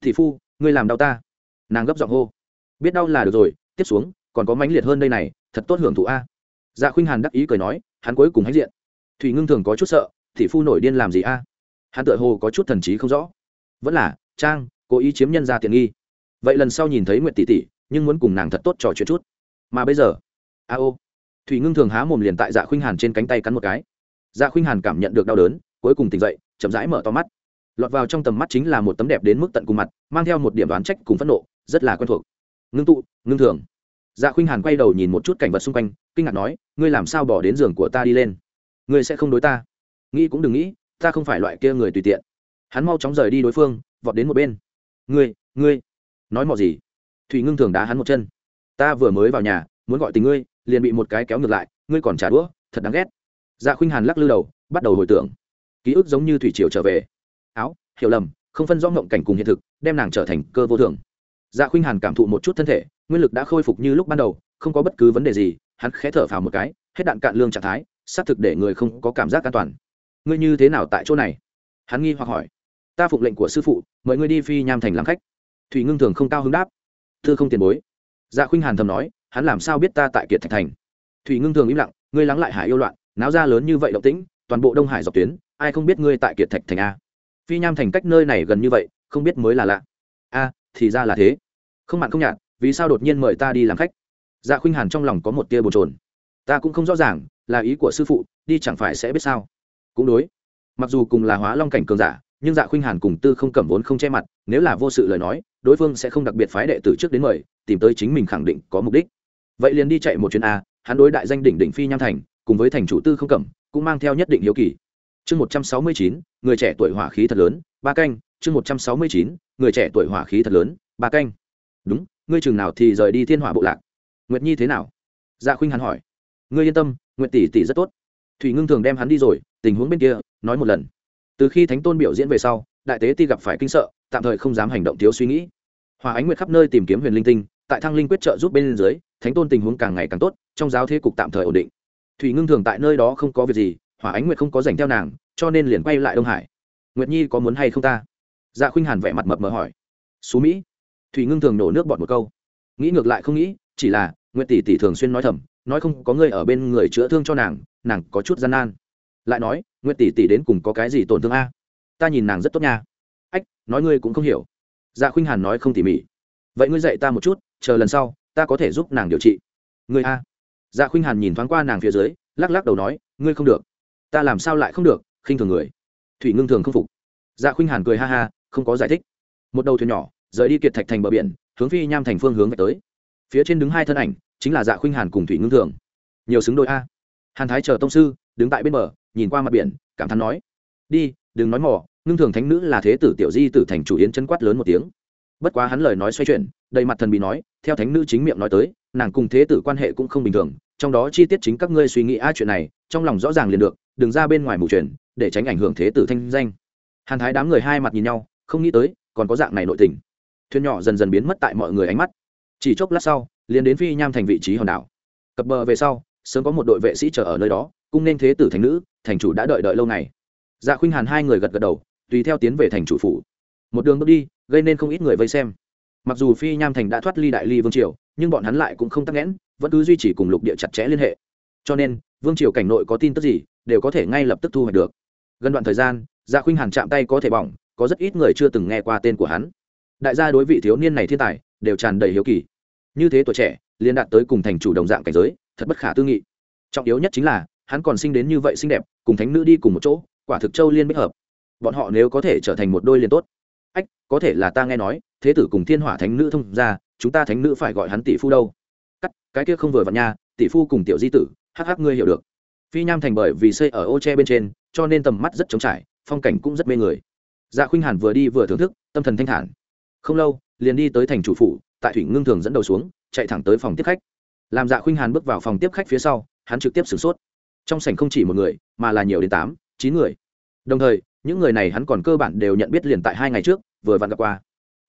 Thị phu, ngươi làm đau ta. Nàng gấp giọng hô. Biết đau là được rồi, tiếp xuống, còn có mãnh liệt hơn đây này, thật tốt hưởng thụ a. Dạ khuynh hàn đắc ý cười nói, hắn cuối cùng hãnh diện. Thủy ngưng thường có chút sợ, thị phu nổi điên làm gì a? Hắn tựa hồ có chút thần trí không rõ. Vẫn là, trang, cố ý chiếm nhân ra tiện nghi. Vậy lần sau nhìn thấy nguyện tỷ tỷ, nhưng muốn cùng nàng thật tốt trò chuyện chút. Mà bây giờ, a ô. Thủy ngưng thường há mồm liền tại dạ khuynh hàn trên cánh tay cắn một cái. Dạ khuynh hàn cảm nhận được đau đớn cuối cùng tỉnh dậy, chậm rãi mở to mắt. Lọt vào trong tầm mắt chính là một tấm đẹp đến mức tận cùng mặt, mang theo một điểm đoán trách cùng phẫn nộ, rất là quen thuộc. Ngưng tụ, ngưng thường. Dạ khuynh hàn quay đầu nhìn một chút cảnh vật xung quanh, kinh ngạc nói, ngươi làm sao bỏ đến giường của ta đi lên? Ngươi sẽ không đối ta. Nghĩ cũng đừng nghĩ, ta không phải loại kia người tùy tiện. Hắn mau chóng rời đi đối phương, vọt đến một bên. Ngươi ngươi, nói mò gì? Thủy ngưng thường đá hắn một chân. Ta vừa mới vào nhà, muốn gọi tình ngươi, liền bị một cái kéo ngược lại, ngươi còn trả đũa, thật đáng ghét. Dạ khuynh hàn lắc lư đầu, bắt đầu hồi tưởng ký ức giống như thủy triều trở về. Áo, hiểu lầm, không phân rõ ngộng cảnh cùng hiện thực, đem nàng trở thành cơ vô thường. Dạ khuynh hàn cảm thụ một chút thân thể, nguyên lực đã khôi phục như lúc ban đầu, không có bất cứ vấn đề gì, hắn khẽ thở phào một cái, hết đạn cạn lương trạng thái, xác thực để người không có cảm giác an toàn. Ngươi như thế nào tại chỗ này? Hắn nghi hoặc hỏi. Ta phục lệnh của sư phụ, mời ngươi đi phi nham thành làm khách. Thủy ngưng thường không cao hứng đáp. Thư không tiền bối. Dạ khuynh hàn thầm nói, hắn làm sao biết ta tại kiệt thạch thành? Thủy ngưng thường im lặng, ngươi lắng lại hải yêu loạn, náo ra lớn như vậy động tĩnh, toàn bộ đông hải dọc tuyến ai không biết ngươi tại kiệt thạch thành a. Phi nham thành cách nơi này gần như vậy, không biết mới là lạ. A, thì ra là thế. Không mặn không nhạt, vì sao đột nhiên mời ta đi làm khách? Dạ khuynh hàn trong lòng có một tia bồn trồn ta cũng không rõ ràng, là ý của sư phụ, đi chẳng phải sẽ biết sao? Cũng đối. Mặc dù cùng là hóa long cảnh cường giả, nhưng dạ khuynh hàn cùng tư không cầm vốn không che mặt, nếu là vô sự lời nói, đối phương sẽ không đặc biệt phái đệ tử trước đến mời, tìm tới chính mình khẳng định có mục đích. Vậy liền đi chạy một chuyến a, hắn đối đại danh đỉnh đỉnh phi nham thành, cùng với thành chủ tư không cẩm, cũng mang theo nhất định hiếu kỳ chương một trăm sáu mươi chín, người trẻ tuổi hỏa khí thật lớn, ba canh. Chương một trăm sáu mươi chín, người trẻ tuổi hỏa khí thật lớn, ba canh. Đúng, ngươi chừng nào thì rời đi thiên hỏa bộ lạc. Nguyệt nhi thế nào? Dạ khuynh hắn hỏi. Ngươi yên tâm, Nguyệt tỷ tỷ rất tốt. Thủy ngưng thường đem hắn đi rồi, tình huống bên kia, nói một lần. Từ khi thánh tôn biểu diễn về sau, đại tế ti gặp phải kinh sợ, tạm thời không dám hành động thiếu suy nghĩ. Hòa ánh nguyệt khắp nơi tìm kiếm huyền linh tinh, tại thăng linh quyết trợ giúp bên dưới, thánh tôn tình huống càng ngày càng tốt, trong giáo thế cục tạm thời ổn định. Thủy ngưng thường tại nơi đó không có việc gì hỏa ánh nguyệt không có dành theo nàng, cho nên liền quay lại đông hải. Nguyệt nhi có muốn hay không ta? Dạ khuynh hàn vẻ mặt mập mờ hỏi. Xú mỹ. Thủy ngưng thường nổ nước bọt một câu. Nghĩ ngược lại không nghĩ, chỉ là, nguyệt tỷ tỷ thường xuyên nói thầm, nói không có người ở bên người chữa thương cho nàng nàng có chút gian nan. Lại nói, nguyệt tỷ tỷ đến cùng có cái gì tổn thương a? Ta nhìn nàng rất tốt nha. Ách, nói ngươi cũng không hiểu. Dạ khuynh hàn nói không tỉ mỉ. Vậy ngươi dạy ta một chút, chờ lần sau, ta có thể giúp nàng điều trị. Ngươi a? Dạ khuynh hàn nhìn thoáng qua nàng phía dưới, lắc lắc đầu nói, ngươi không được ta làm sao lại không được, khinh thường người. Thủy ngưng thường không phục. Dạ khuynh hàn cười ha ha, không có giải thích. Một đầu thuyền nhỏ, rời đi kiệt thạch thành bờ biển, hướng phi nham thành phương hướng về tới. Phía trên đứng hai thân ảnh, chính là dạ khuynh hàn cùng thủy ngưng thường. Nhiều xứng đôi a. Hàn thái chờ tông sư, đứng tại bên bờ, nhìn qua mặt biển, cảm thán nói, đi, đừng nói mỏ ngưng thường thánh nữ là thế tử tiểu di tử thành chủ yến chân quát lớn một tiếng. Bất quá hắn lời nói xoay chuyển, đầy mặt thần bị nói, theo thánh nữ chính miệng nói tới, nàng cùng thế tử quan hệ cũng không bình thường, trong đó chi tiết chính các ngươi suy nghĩ a chuyện này, trong lòng rõ ràng liền được đừng ra bên ngoài mù truyền để tránh ảnh hưởng thế tử thanh danh. Hàn thái đám người hai mặt nhìn nhau, không nghĩ tới, còn có dạng này nội tình. Thuyền nhỏ dần dần biến mất tại mọi người ánh mắt. Chỉ chốc lát sau, liền đến phi nham thành vị trí hòn đảo. Cập bờ về sau, sớm có một đội vệ sĩ chờ ở nơi đó, cung nên thế tử thành nữ, thành chủ đã đợi đợi lâu ngày. Dạ khuynh hàn hai người gật gật đầu, tùy theo tiến về thành chủ phủ. Một đường bước đi, gây nên không ít người vây xem. Mặc dù phi nham thành đã thoát ly đại ly vương triều, nhưng bọn hắn lại cũng không tắc nghẽn, vẫn cứ duy trì cùng lục địa chặt chẽ liên hệ. Cho nên, vương triều cảnh nội có tin tức gì đều có thể ngay lập tức thu hoạch được. Gần đoạn thời gian gia khuynh hàn chạm tay có thể bỏng, có rất ít người chưa từng nghe qua tên của hắn. Đại gia đối vị thiếu niên này thiên tài, đều tràn đầy hiếu kỳ. Như thế tuổi trẻ liên đạt tới cùng thành chủ đồng dạng cảnh giới, thật bất khả tư nghị. Trọng yếu nhất chính là, hắn còn sinh đến như vậy xinh đẹp, cùng thánh nữ đi cùng một chỗ, quả thực châu liên bích hợp. Bọn họ nếu có thể trở thành một đôi liền tốt. Ách, có thể là ta nghe nói, thế tử cùng thiên hỏa thánh nữ thông ra chúng ta thánh nữ phải gọi hắn tỷ phu đâu. Cắt, cái kia không vừa vặn nha, tỷ phu cùng tiểu di tử, hắc hắc ngươi hiểu được phi nham thành bởi vì xây ở ô tre bên trên, cho nên tầm mắt rất trống trải, phong cảnh cũng rất mê người. Dạ khuynh hàn vừa đi vừa thưởng thức, tâm thần thanh thản. Không lâu, liền đi tới thành chủ phủ, tại thủy ngưng thường dẫn đầu xuống, chạy thẳng tới phòng tiếp khách. Làm dạ khuynh hàn bước vào phòng tiếp khách phía sau, hắn trực tiếp sửng sốt. Trong sảnh không chỉ một người, mà là nhiều đến tám, chín người. Đồng thời, những người này hắn còn cơ bản đều nhận biết liền tại hai ngày trước, vừa vặn gặp qua.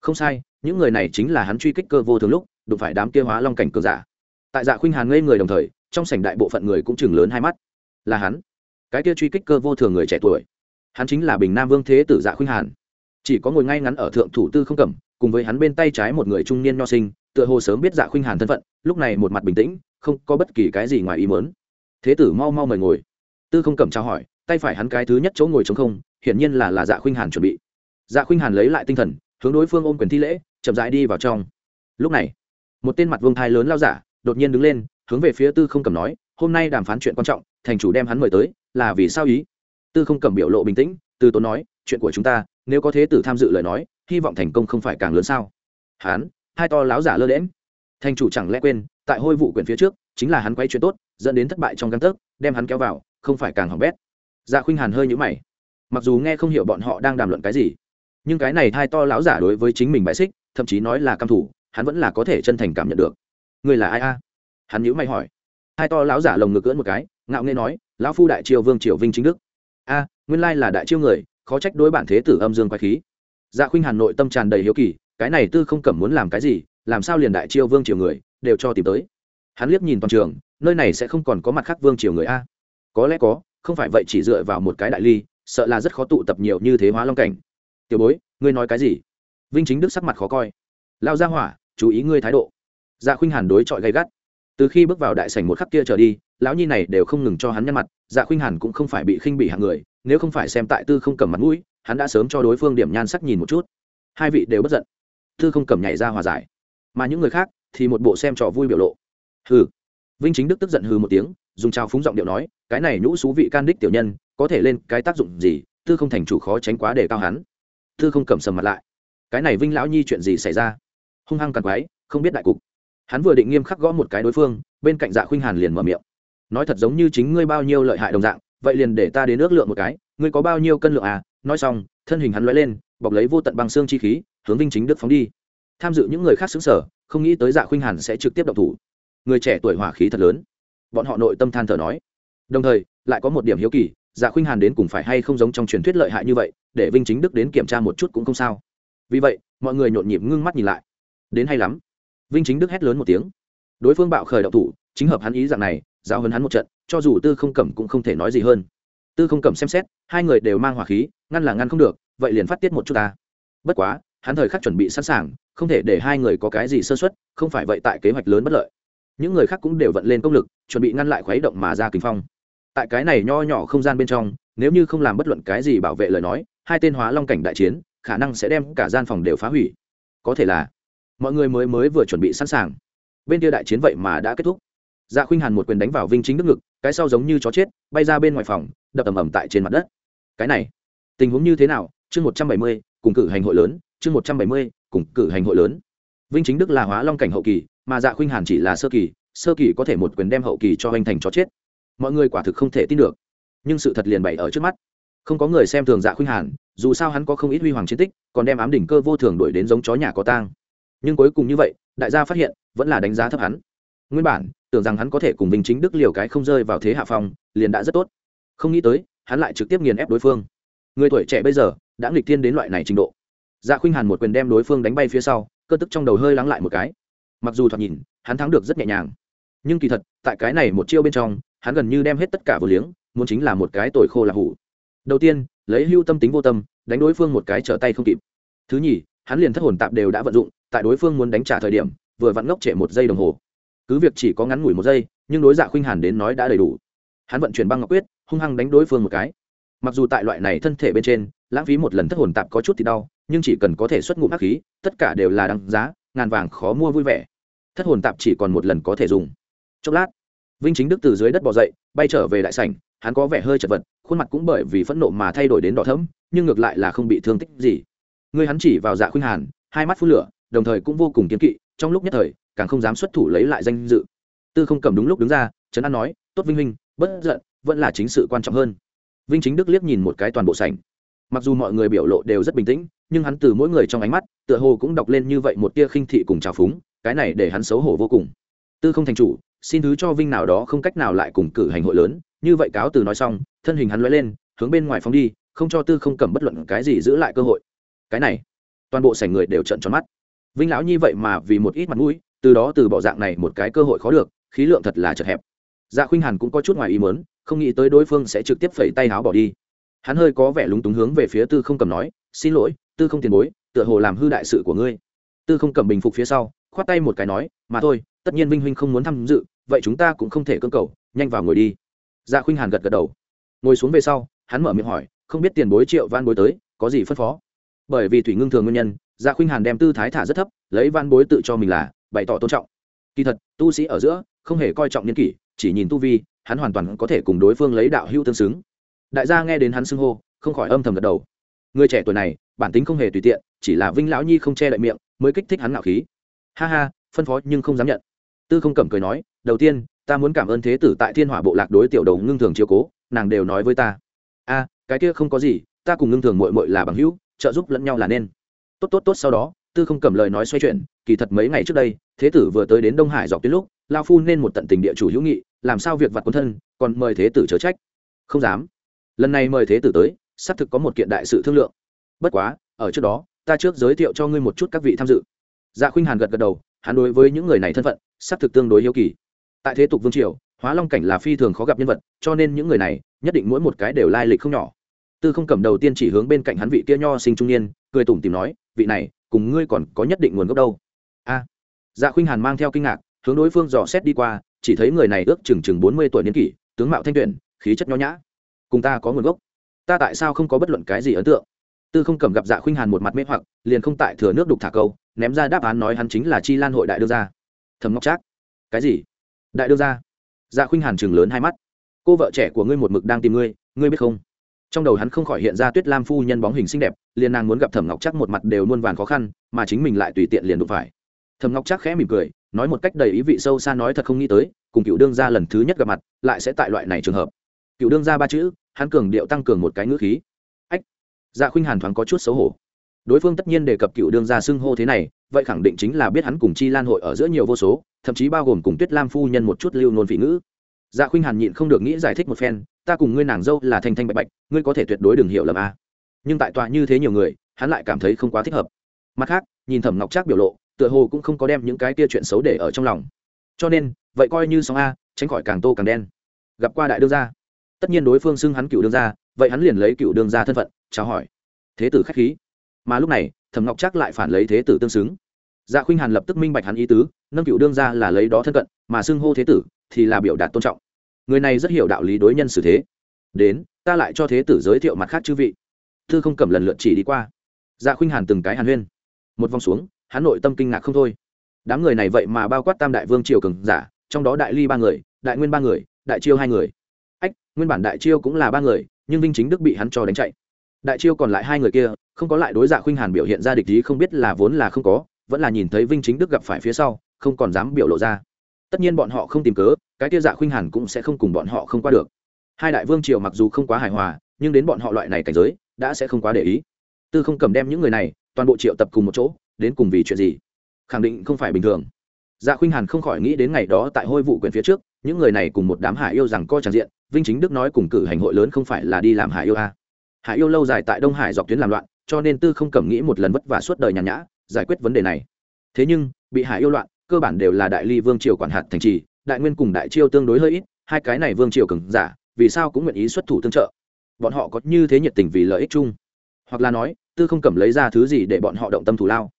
Không sai, những người này chính là hắn truy kích cơ vô thường lúc, đụng phải đám kia hóa long cảnh cường giả. Tại dạ khuynh hàn ngây người đồng thời, trong sảnh đại bộ phận người cũng chừng lớn hai mắt là hắn. Cái kia truy kích cơ vô thường người trẻ tuổi. Hắn chính là bình nam vương thế tử dạ khuynh hàn. Chỉ có ngồi ngay ngắn ở thượng thủ tư không cầm, cùng với hắn bên tay trái một người trung niên nho sinh, tựa hồ sớm biết dạ khuynh hàn thân phận, lúc này một mặt bình tĩnh, không có bất kỳ cái gì ngoài ý mớn thế tử mau mau mời ngồi. Tư không cầm trao hỏi, tay phải hắn cái thứ nhất chỗ ngồi chống không, hiển nhiên là là dạ khuynh hàn chuẩn bị. Dạ khuynh hàn lấy lại tinh thần, hướng đối phương ôm quyền thi lễ, chậm rãi đi vào trong. Lúc này, một tên mặt vương thai lớn lao giả đột nhiên đứng lên, hướng về phía tư không cầm nói hôm nay đàm phán chuyện quan trọng, thành chủ đem hắn mời tới, là vì sao ý? Tư không cầm biểu lộ bình tĩnh, từ tốn nói, chuyện của chúng ta, nếu có thế tử tham dự lời nói, hy vọng thành công không phải càng lớn sao? Hắn hai to láo giả lơ lẽm thành chủ chẳng lẽ quên, tại hôi vụ quyển phía trước, chính là hắn quay chuyện tốt, dẫn đến thất bại trong căn tấc, đem hắn kéo vào, không phải càng hỏng bét. Dạ khuynh hàn hơi nhũ mày. Mặc dù nghe không hiểu bọn họ đang đàm luận cái gì, nhưng cái này hai to láo giả đối với chính mình bại xích, thậm chí nói là căm thủ, hắn vẫn là có thể chân thành cảm nhận được. Người là ai a? Hắn nhữ mày hỏi hai to lão giả lồng ngực cưỡn một cái, ngạo nghê nói, lão phu đại triều vương triều vinh chính đức. A, nguyên lai là đại triều người, khó trách đối bản thế tử âm dương quái khí. Dạ khuynh hàn nội tâm tràn đầy hiếu kỳ, cái này tư không cẩm muốn làm cái gì, làm sao liền đại triều vương triều người đều cho tìm tới? Hắn liếc nhìn toàn trường, nơi này sẽ không còn có mặt khác vương triều người a? Có lẽ có, không phải vậy chỉ dựa vào một cái đại ly, sợ là rất khó tụ tập nhiều như thế hóa long cảnh. Tiểu bối, ngươi nói cái gì? Vinh chính đức sắc mặt khó coi. Lao ra hỏa, chú ý ngươi thái độ. Dạ khuynh hàn đối chọi gay gắt từ khi bước vào đại sảnh một khắc kia trở đi, lão nhi này đều không ngừng cho hắn nhăn mặt dạ khuynh hàn cũng không phải bị khinh bị hạng người, nếu không phải xem tại tư không cầm mặt mũi, hắn đã sớm cho đối phương điểm nhan sắc nhìn một chút. Hai vị đều bất giận. Tư không cầm nhảy ra hòa giải. Mà những người khác thì một bộ xem trò vui biểu lộ. Hừ. Vinh chính đức tức giận hừ một tiếng, dùng trao phúng giọng điệu nói, cái này nhũ xú vị can đích tiểu nhân, có thể lên cái tác dụng gì, tư không thành chủ khó tránh quá để cao hắn. Tư không cầm sầm mặt lại. Cái này vinh lão nhi chuyện gì xảy ra? Hung hăng càng quái không biết đại cục hắn vừa định nghiêm khắc gõ một cái đối phương, bên cạnh dạ khuynh hàn liền mở miệng. Nói thật giống như chính ngươi bao nhiêu lợi hại đồng dạng, vậy liền để ta đến ước lượng một cái, ngươi có bao nhiêu cân lượng à? Nói xong, thân hình hắn l lên, bọc lấy vô tận bằng xương chi khí, hướng vinh chính đức phóng đi. Tham dự những người khác xứng sở không nghĩ tới dạ khuynh hàn sẽ trực tiếp động thủ. Người trẻ tuổi hỏa khí thật lớn. Bọn họ nội tâm than thở nói. Đồng thời, lại có một điểm hiếu kỳ dạ khuynh hàn đến cùng phải hay không giống trong truyền thuyết lợi hại như vậy, để vinh chính đức đến kiểm tra một chút cũng không sao. Vì vậy, mọi người nhộn nhịp ngưng mắt nhìn lại. Đến hay lắm vinh chính đức hét lớn một tiếng. Đối phương bạo khởi động thủ, chính hợp hắn ý dạng này giao hấn hắn một trận, cho dù tư không cẩm cũng không thể nói gì hơn. Tư không cẩm xem xét, hai người đều mang hỏa khí, ngăn là ngăn không được, vậy liền phát tiết một chút ta. Bất quá, hắn thời khắc chuẩn bị sẵn sàng, không thể để hai người có cái gì sơ xuất không phải vậy tại kế hoạch lớn bất lợi. Những người khác cũng đều vận lên công lực, chuẩn bị ngăn lại khuấy động mà ra kinh phong. Tại cái này nho nhỏ không gian bên trong, nếu như không làm bất luận cái gì bảo vệ lời nói, hai tên hóa long cảnh đại chiến, khả năng sẽ đem cả gian phòng đều phá hủy. Có thể là mọi người mới mới vừa chuẩn bị sẵn sàng. Bên kia đại chiến vậy mà đã kết thúc. Dạ khuynh hàn một quyền đánh vào vinh chính đức ngực, cái sau giống như chó chết, bay ra bên ngoài phòng, đập ầm ầm tại trên mặt đất. Cái này, tình huống như thế nào? Chương một trăm bảy mươi, cùng cử hành hội lớn, chương một trăm bảy mươi, cùng cử hành hội lớn. Vinh chính đức là hóa long cảnh hậu kỳ, mà dạ khuynh hàn chỉ là sơ kỳ sơ kỳ có thể một quyền đem hậu kỳ cho hoành thành chó chết. Mọi người quả thực không thể tin được. Nhưng sự thật liền bày ở trước mắt. Không có người xem thường dạ khuynh hàn, dù sao hắn có không ít huy hoàng chiến tích, còn đem ám đỉnh cơ vô thường đuổi đến giống chó nhà có tang nhưng cuối cùng như vậy, đại gia phát hiện, vẫn là đánh giá thấp hắn. Nguyên bản, tưởng rằng hắn có thể cùng vinh chính đức liều cái không rơi vào thế hạ phong, liền đã rất tốt. Không nghĩ tới, hắn lại trực tiếp nghiền ép đối phương. Người tuổi trẻ bây giờ, đã nghịch thiên đến loại này trình độ. Dạ khuynh hàn một quyền đem đối phương đánh bay phía sau, cơ tức trong đầu hơi lắng lại một cái. Mặc dù thoạt nhìn, hắn thắng được rất nhẹ nhàng. Nhưng kỳ thật, tại cái này một chiêu bên trong, hắn gần như đem hết tất cả vô liếng, muốn chính là một cái tồi khô là hủ. Đầu tiên, lấy hưu tâm tính vô tâm, đánh đối phương một cái trở tay không kịp. Thứ nhì hắn liền thất hồn tạp đều đã vận dụng, tại đối phương muốn đánh trả thời điểm, vừa vặn ngốc trệ một giây đồng hồ. Cứ việc chỉ có ngắn ngủi một giây, nhưng đối dạ khuynh hàn đến nói đã đầy đủ. Hắn vận chuyển băng ngọc quyết, hung hăng đánh đối phương một cái. Mặc dù tại loại này thân thể bên trên, lãng phí một lần thất hồn tạp có chút thì đau, nhưng chỉ cần có thể xuất ngụm hắc khí, tất cả đều là đăng giá, ngàn vàng khó mua vui vẻ. Thất hồn tạp chỉ còn một lần có thể dùng. Chốc lát, vinh chính đức từ dưới đất bỏ dậy, bay trở về đại sảnh, hắn có vẻ hơi chật vật, khuôn mặt cũng bởi vì phẫn nộ mà thay đổi đến đỏ thẫm, nhưng ngược lại là không bị thương tích gì. Ngươi hắn chỉ vào dạ khuynh hàn hai mắt phun lửa đồng thời cũng vô cùng kiên kỵ trong lúc nhất thời càng không dám xuất thủ lấy lại danh dự. Tư không cầm đúng lúc đứng ra trấn an nói tốt vinh Minh, bất giận vẫn là chính sự quan trọng hơn. Vinh chính đức liếc nhìn một cái toàn bộ sảnh. Mặc dù mọi người biểu lộ đều rất bình tĩnh nhưng hắn từ mỗi người trong ánh mắt tựa hồ cũng đọc lên như vậy một tia khinh thị cùng trào phúng cái này để hắn xấu hổ vô cùng. Tư không thành chủ xin thứ cho vinh nào đó không cách nào lại cùng cử hành hội lớn như vậy cáo từ nói xong thân hình hắn lóe lên hướng bên ngoài phóng đi không cho tư không cầm bất luận cái gì giữ lại cơ hội cái này, toàn bộ sảnh người đều trợn tròn mắt. Vinh lão như vậy mà vì một ít mặt mũi, từ đó từ bỏ dạng này một cái cơ hội khó được, khí lượng thật là chật hẹp. Dạ khuynh hàn cũng có chút ngoài ý mớn không nghĩ tới đối phương sẽ trực tiếp phẩy tay áo bỏ đi. Hắn hơi có vẻ lúng túng hướng về phía tư không cầm nói, xin lỗi, tư không tiền bối, tựa hồ làm hư đại sự của ngươi. Tư không cầm bình phục phía sau, khoát tay một cái nói, mà thôi, tất nhiên vinh huynh không muốn tham dự, vậy chúng ta cũng không thể cơ cầu, nhanh vào ngồi đi. Dạ khuynh hàn gật gật đầu. Ngồi xuống về sau, hắn mở miệng hỏi, không biết tiền bối triệu van bối tới, có gì phân phó? Bởi vì thủy ngưng thường nguyên nhân dạ khuynh hàn đem tư thái thả rất thấp, lấy van bối tự cho mình là bày tỏ tôn trọng. Kỳ thật, tu sĩ ở giữa, không hề coi trọng nhân kỷ, chỉ nhìn tu vi, hắn hoàn toàn có thể cùng đối phương lấy đạo hữu tương xứng. Đại gia nghe đến hắn xưng hô, không khỏi âm thầm gật đầu. Người trẻ tuổi này, bản tính không hề tùy tiện, chỉ là vinh lão nhi không che lại miệng, mới kích thích hắn ngạo khí. Ha ha, phân phó nhưng không dám nhận. Tư không cẩm cười nói, đầu tiên, ta muốn cảm ơn thế tử tại thiên hỏa bộ lạc đối tiểu đầu ngưng thường chiếu cố, nàng đều nói với ta. A, cái kia không có gì, ta cùng ngưng thường mội mội là bằng hữu trợ giúp lẫn nhau là nên. Tốt tốt tốt, sau đó, tư không cầm lời nói xoay chuyển, kỳ thật mấy ngày trước đây, thế tử vừa tới đến đông hải dọc tuyến lúc, lao phu nên một tận tình địa chủ hữu nghị, làm sao việc vặt quân thân, còn mời thế tử chớ trách. Không dám. Lần này mời thế tử tới, xác thực có một kiện đại sự thương lượng. Bất quá, ở trước đó, ta trước giới thiệu cho ngươi một chút các vị tham dự. Dạ khuynh hàn gật gật đầu, hắn đối với những người này thân phận, xác thực tương đối hiếu kỳ. Tại thế tục vương triều, hóa long cảnh là phi thường khó gặp nhân vật, cho nên những người này, nhất định mỗi một cái đều lai lịch không nhỏ tư không cầm đầu tiên chỉ hướng bên cạnh hắn vị kia nho sinh trung niên, cười tủm tìm nói, vị này, cùng ngươi còn có nhất định nguồn gốc đâu? A. Dạ khuynh hàn mang theo kinh ngạc, hướng đối phương dò xét đi qua, chỉ thấy người này ước chừng chừng bốn mươi tuổi niên kỷ, tướng mạo thanh tuyển, khí chất nho nhã. Cùng ta có nguồn gốc. Ta tại sao không có bất luận cái gì ấn tượng? Tư không cầm gặp dạ khuynh hàn một mặt mê hoặc, liền không tại thừa nước đục thả câu, ném ra đáp án nói hắn chính là chi lan hội đại đương gia. Thầm ngọc trác. Cái gì? Đại đương gia. Dạ khuynh hàn chừng lớn hai mắt. Cô vợ trẻ của ngươi một mực đang tìm ngươi ngươi biết không? Trong đầu hắn không khỏi hiện ra tuyết lam phu nhân bóng hình xinh đẹp, liền nàng muốn gặp thẩm ngọc chắc một mặt đều muôn vàn khó khăn, mà chính mình lại tùy tiện liền đụng phải. Thẩm ngọc chắc khẽ mỉm cười, nói một cách đầy ý vị sâu xa nói thật không nghĩ tới, cùng cựu đương gia lần thứ nhất gặp mặt, lại sẽ tại loại này trường hợp. Cựu đương gia ba chữ, hắn cường điệu tăng cường một cái ngữ khí. Ách dạ khuynh hàn thoáng có chút xấu hổ. Đối phương tất nhiên đề cập cựu đương gia xưng hô thế này, vậy khẳng định chính là biết hắn cùng chi lan hội ở giữa nhiều vô số, thậm chí bao gồm cùng tuyết lam phu nhân một chút lưu nôn vị ngữ dạ khuynh hàn nhịn không được nghĩ giải thích một phen, ta cùng ngươi nàng dâu là thanh thanh bạch bạch, ngươi có thể tuyệt đối đừng hiểu lầm a. Nhưng tại tòa như thế nhiều người, hắn lại cảm thấy không quá thích hợp. Mặt khác, nhìn thẩm ngọc trác biểu lộ, tựa hồ cũng không có đem những cái kia chuyện xấu để ở trong lòng. Cho nên, vậy coi như sóng a, tránh khỏi càng tô càng đen. Gặp qua đại đương gia. Tất nhiên đối phương xưng hắn cựu đương gia, vậy hắn liền lấy cựu đương gia thân phận, chào hỏi. Thế tử khách khí. Mà lúc này, thẩm ngọc Trác lại phản lấy thế tử tương xứng dạ khuynh hàn lập tức minh bạch hắn ý tứ, nâng cựu đương gia là lấy đó thân cận, mà xưng hô thế tử thì là biểu đạt tôn trọng. Người này rất hiểu đạo lý đối nhân xử thế. Đến, ta lại cho thế tử giới thiệu mặt khác chư vị. Thư không cầm lần lượt chỉ đi qua. Dạ khuynh hàn từng cái hàn huyên. Một vòng xuống, hắn nội tâm kinh ngạc không thôi. Đám người này vậy mà bao quát tam đại vương triều cường giả, trong đó đại ly ba người, đại nguyên ba người, đại chiêu hai người. Ách, nguyên bản đại chiêu cũng là ba người, nhưng vinh chính đức bị hắn cho đánh chạy. Đại chiêu còn lại hai người kia, không có lại đối dạ khuynh hàn biểu hiện ra địch ý không biết là vốn là không có vẫn là nhìn thấy vinh chính đức gặp phải phía sau, không còn dám biểu lộ ra. Tất nhiên bọn họ không tìm cớ, cái kia dạ khuynh hàn cũng sẽ không cùng bọn họ không qua được. Hai đại vương triều mặc dù không quá hài hòa, nhưng đến bọn họ loại này cảnh giới, đã sẽ không quá để ý. Tư không cầm đem những người này, toàn bộ triệu tập cùng một chỗ, đến cùng vì chuyện gì? Khẳng định không phải bình thường. Dạ khuynh hàn không khỏi nghĩ đến ngày đó tại hôi vụ quyền phía trước, những người này cùng một đám hải yêu rằng co tràn diện, vinh chính đức nói cùng cử hành hội lớn không phải là đi làm hải yêu a. À. hải yêu lâu dài tại đông hải dọc tuyến làm loạn, cho nên tư không cầm nghĩ một lần vất vả suốt đời nhàn nhã giải quyết vấn đề này. Thế nhưng, bị hải yêu loạn, cơ bản đều là đại ly vương triều quản hạt thành trì, đại nguyên cùng đại chiêu tương đối hơi ít, hai cái này vương triều cường giả, vì sao cũng nguyện ý xuất thủ tương trợ? Bọn họ có như thế nhiệt tình vì lợi ích chung? Hoặc là nói, tư không cầm lấy ra thứ gì để bọn họ động tâm thủ lao?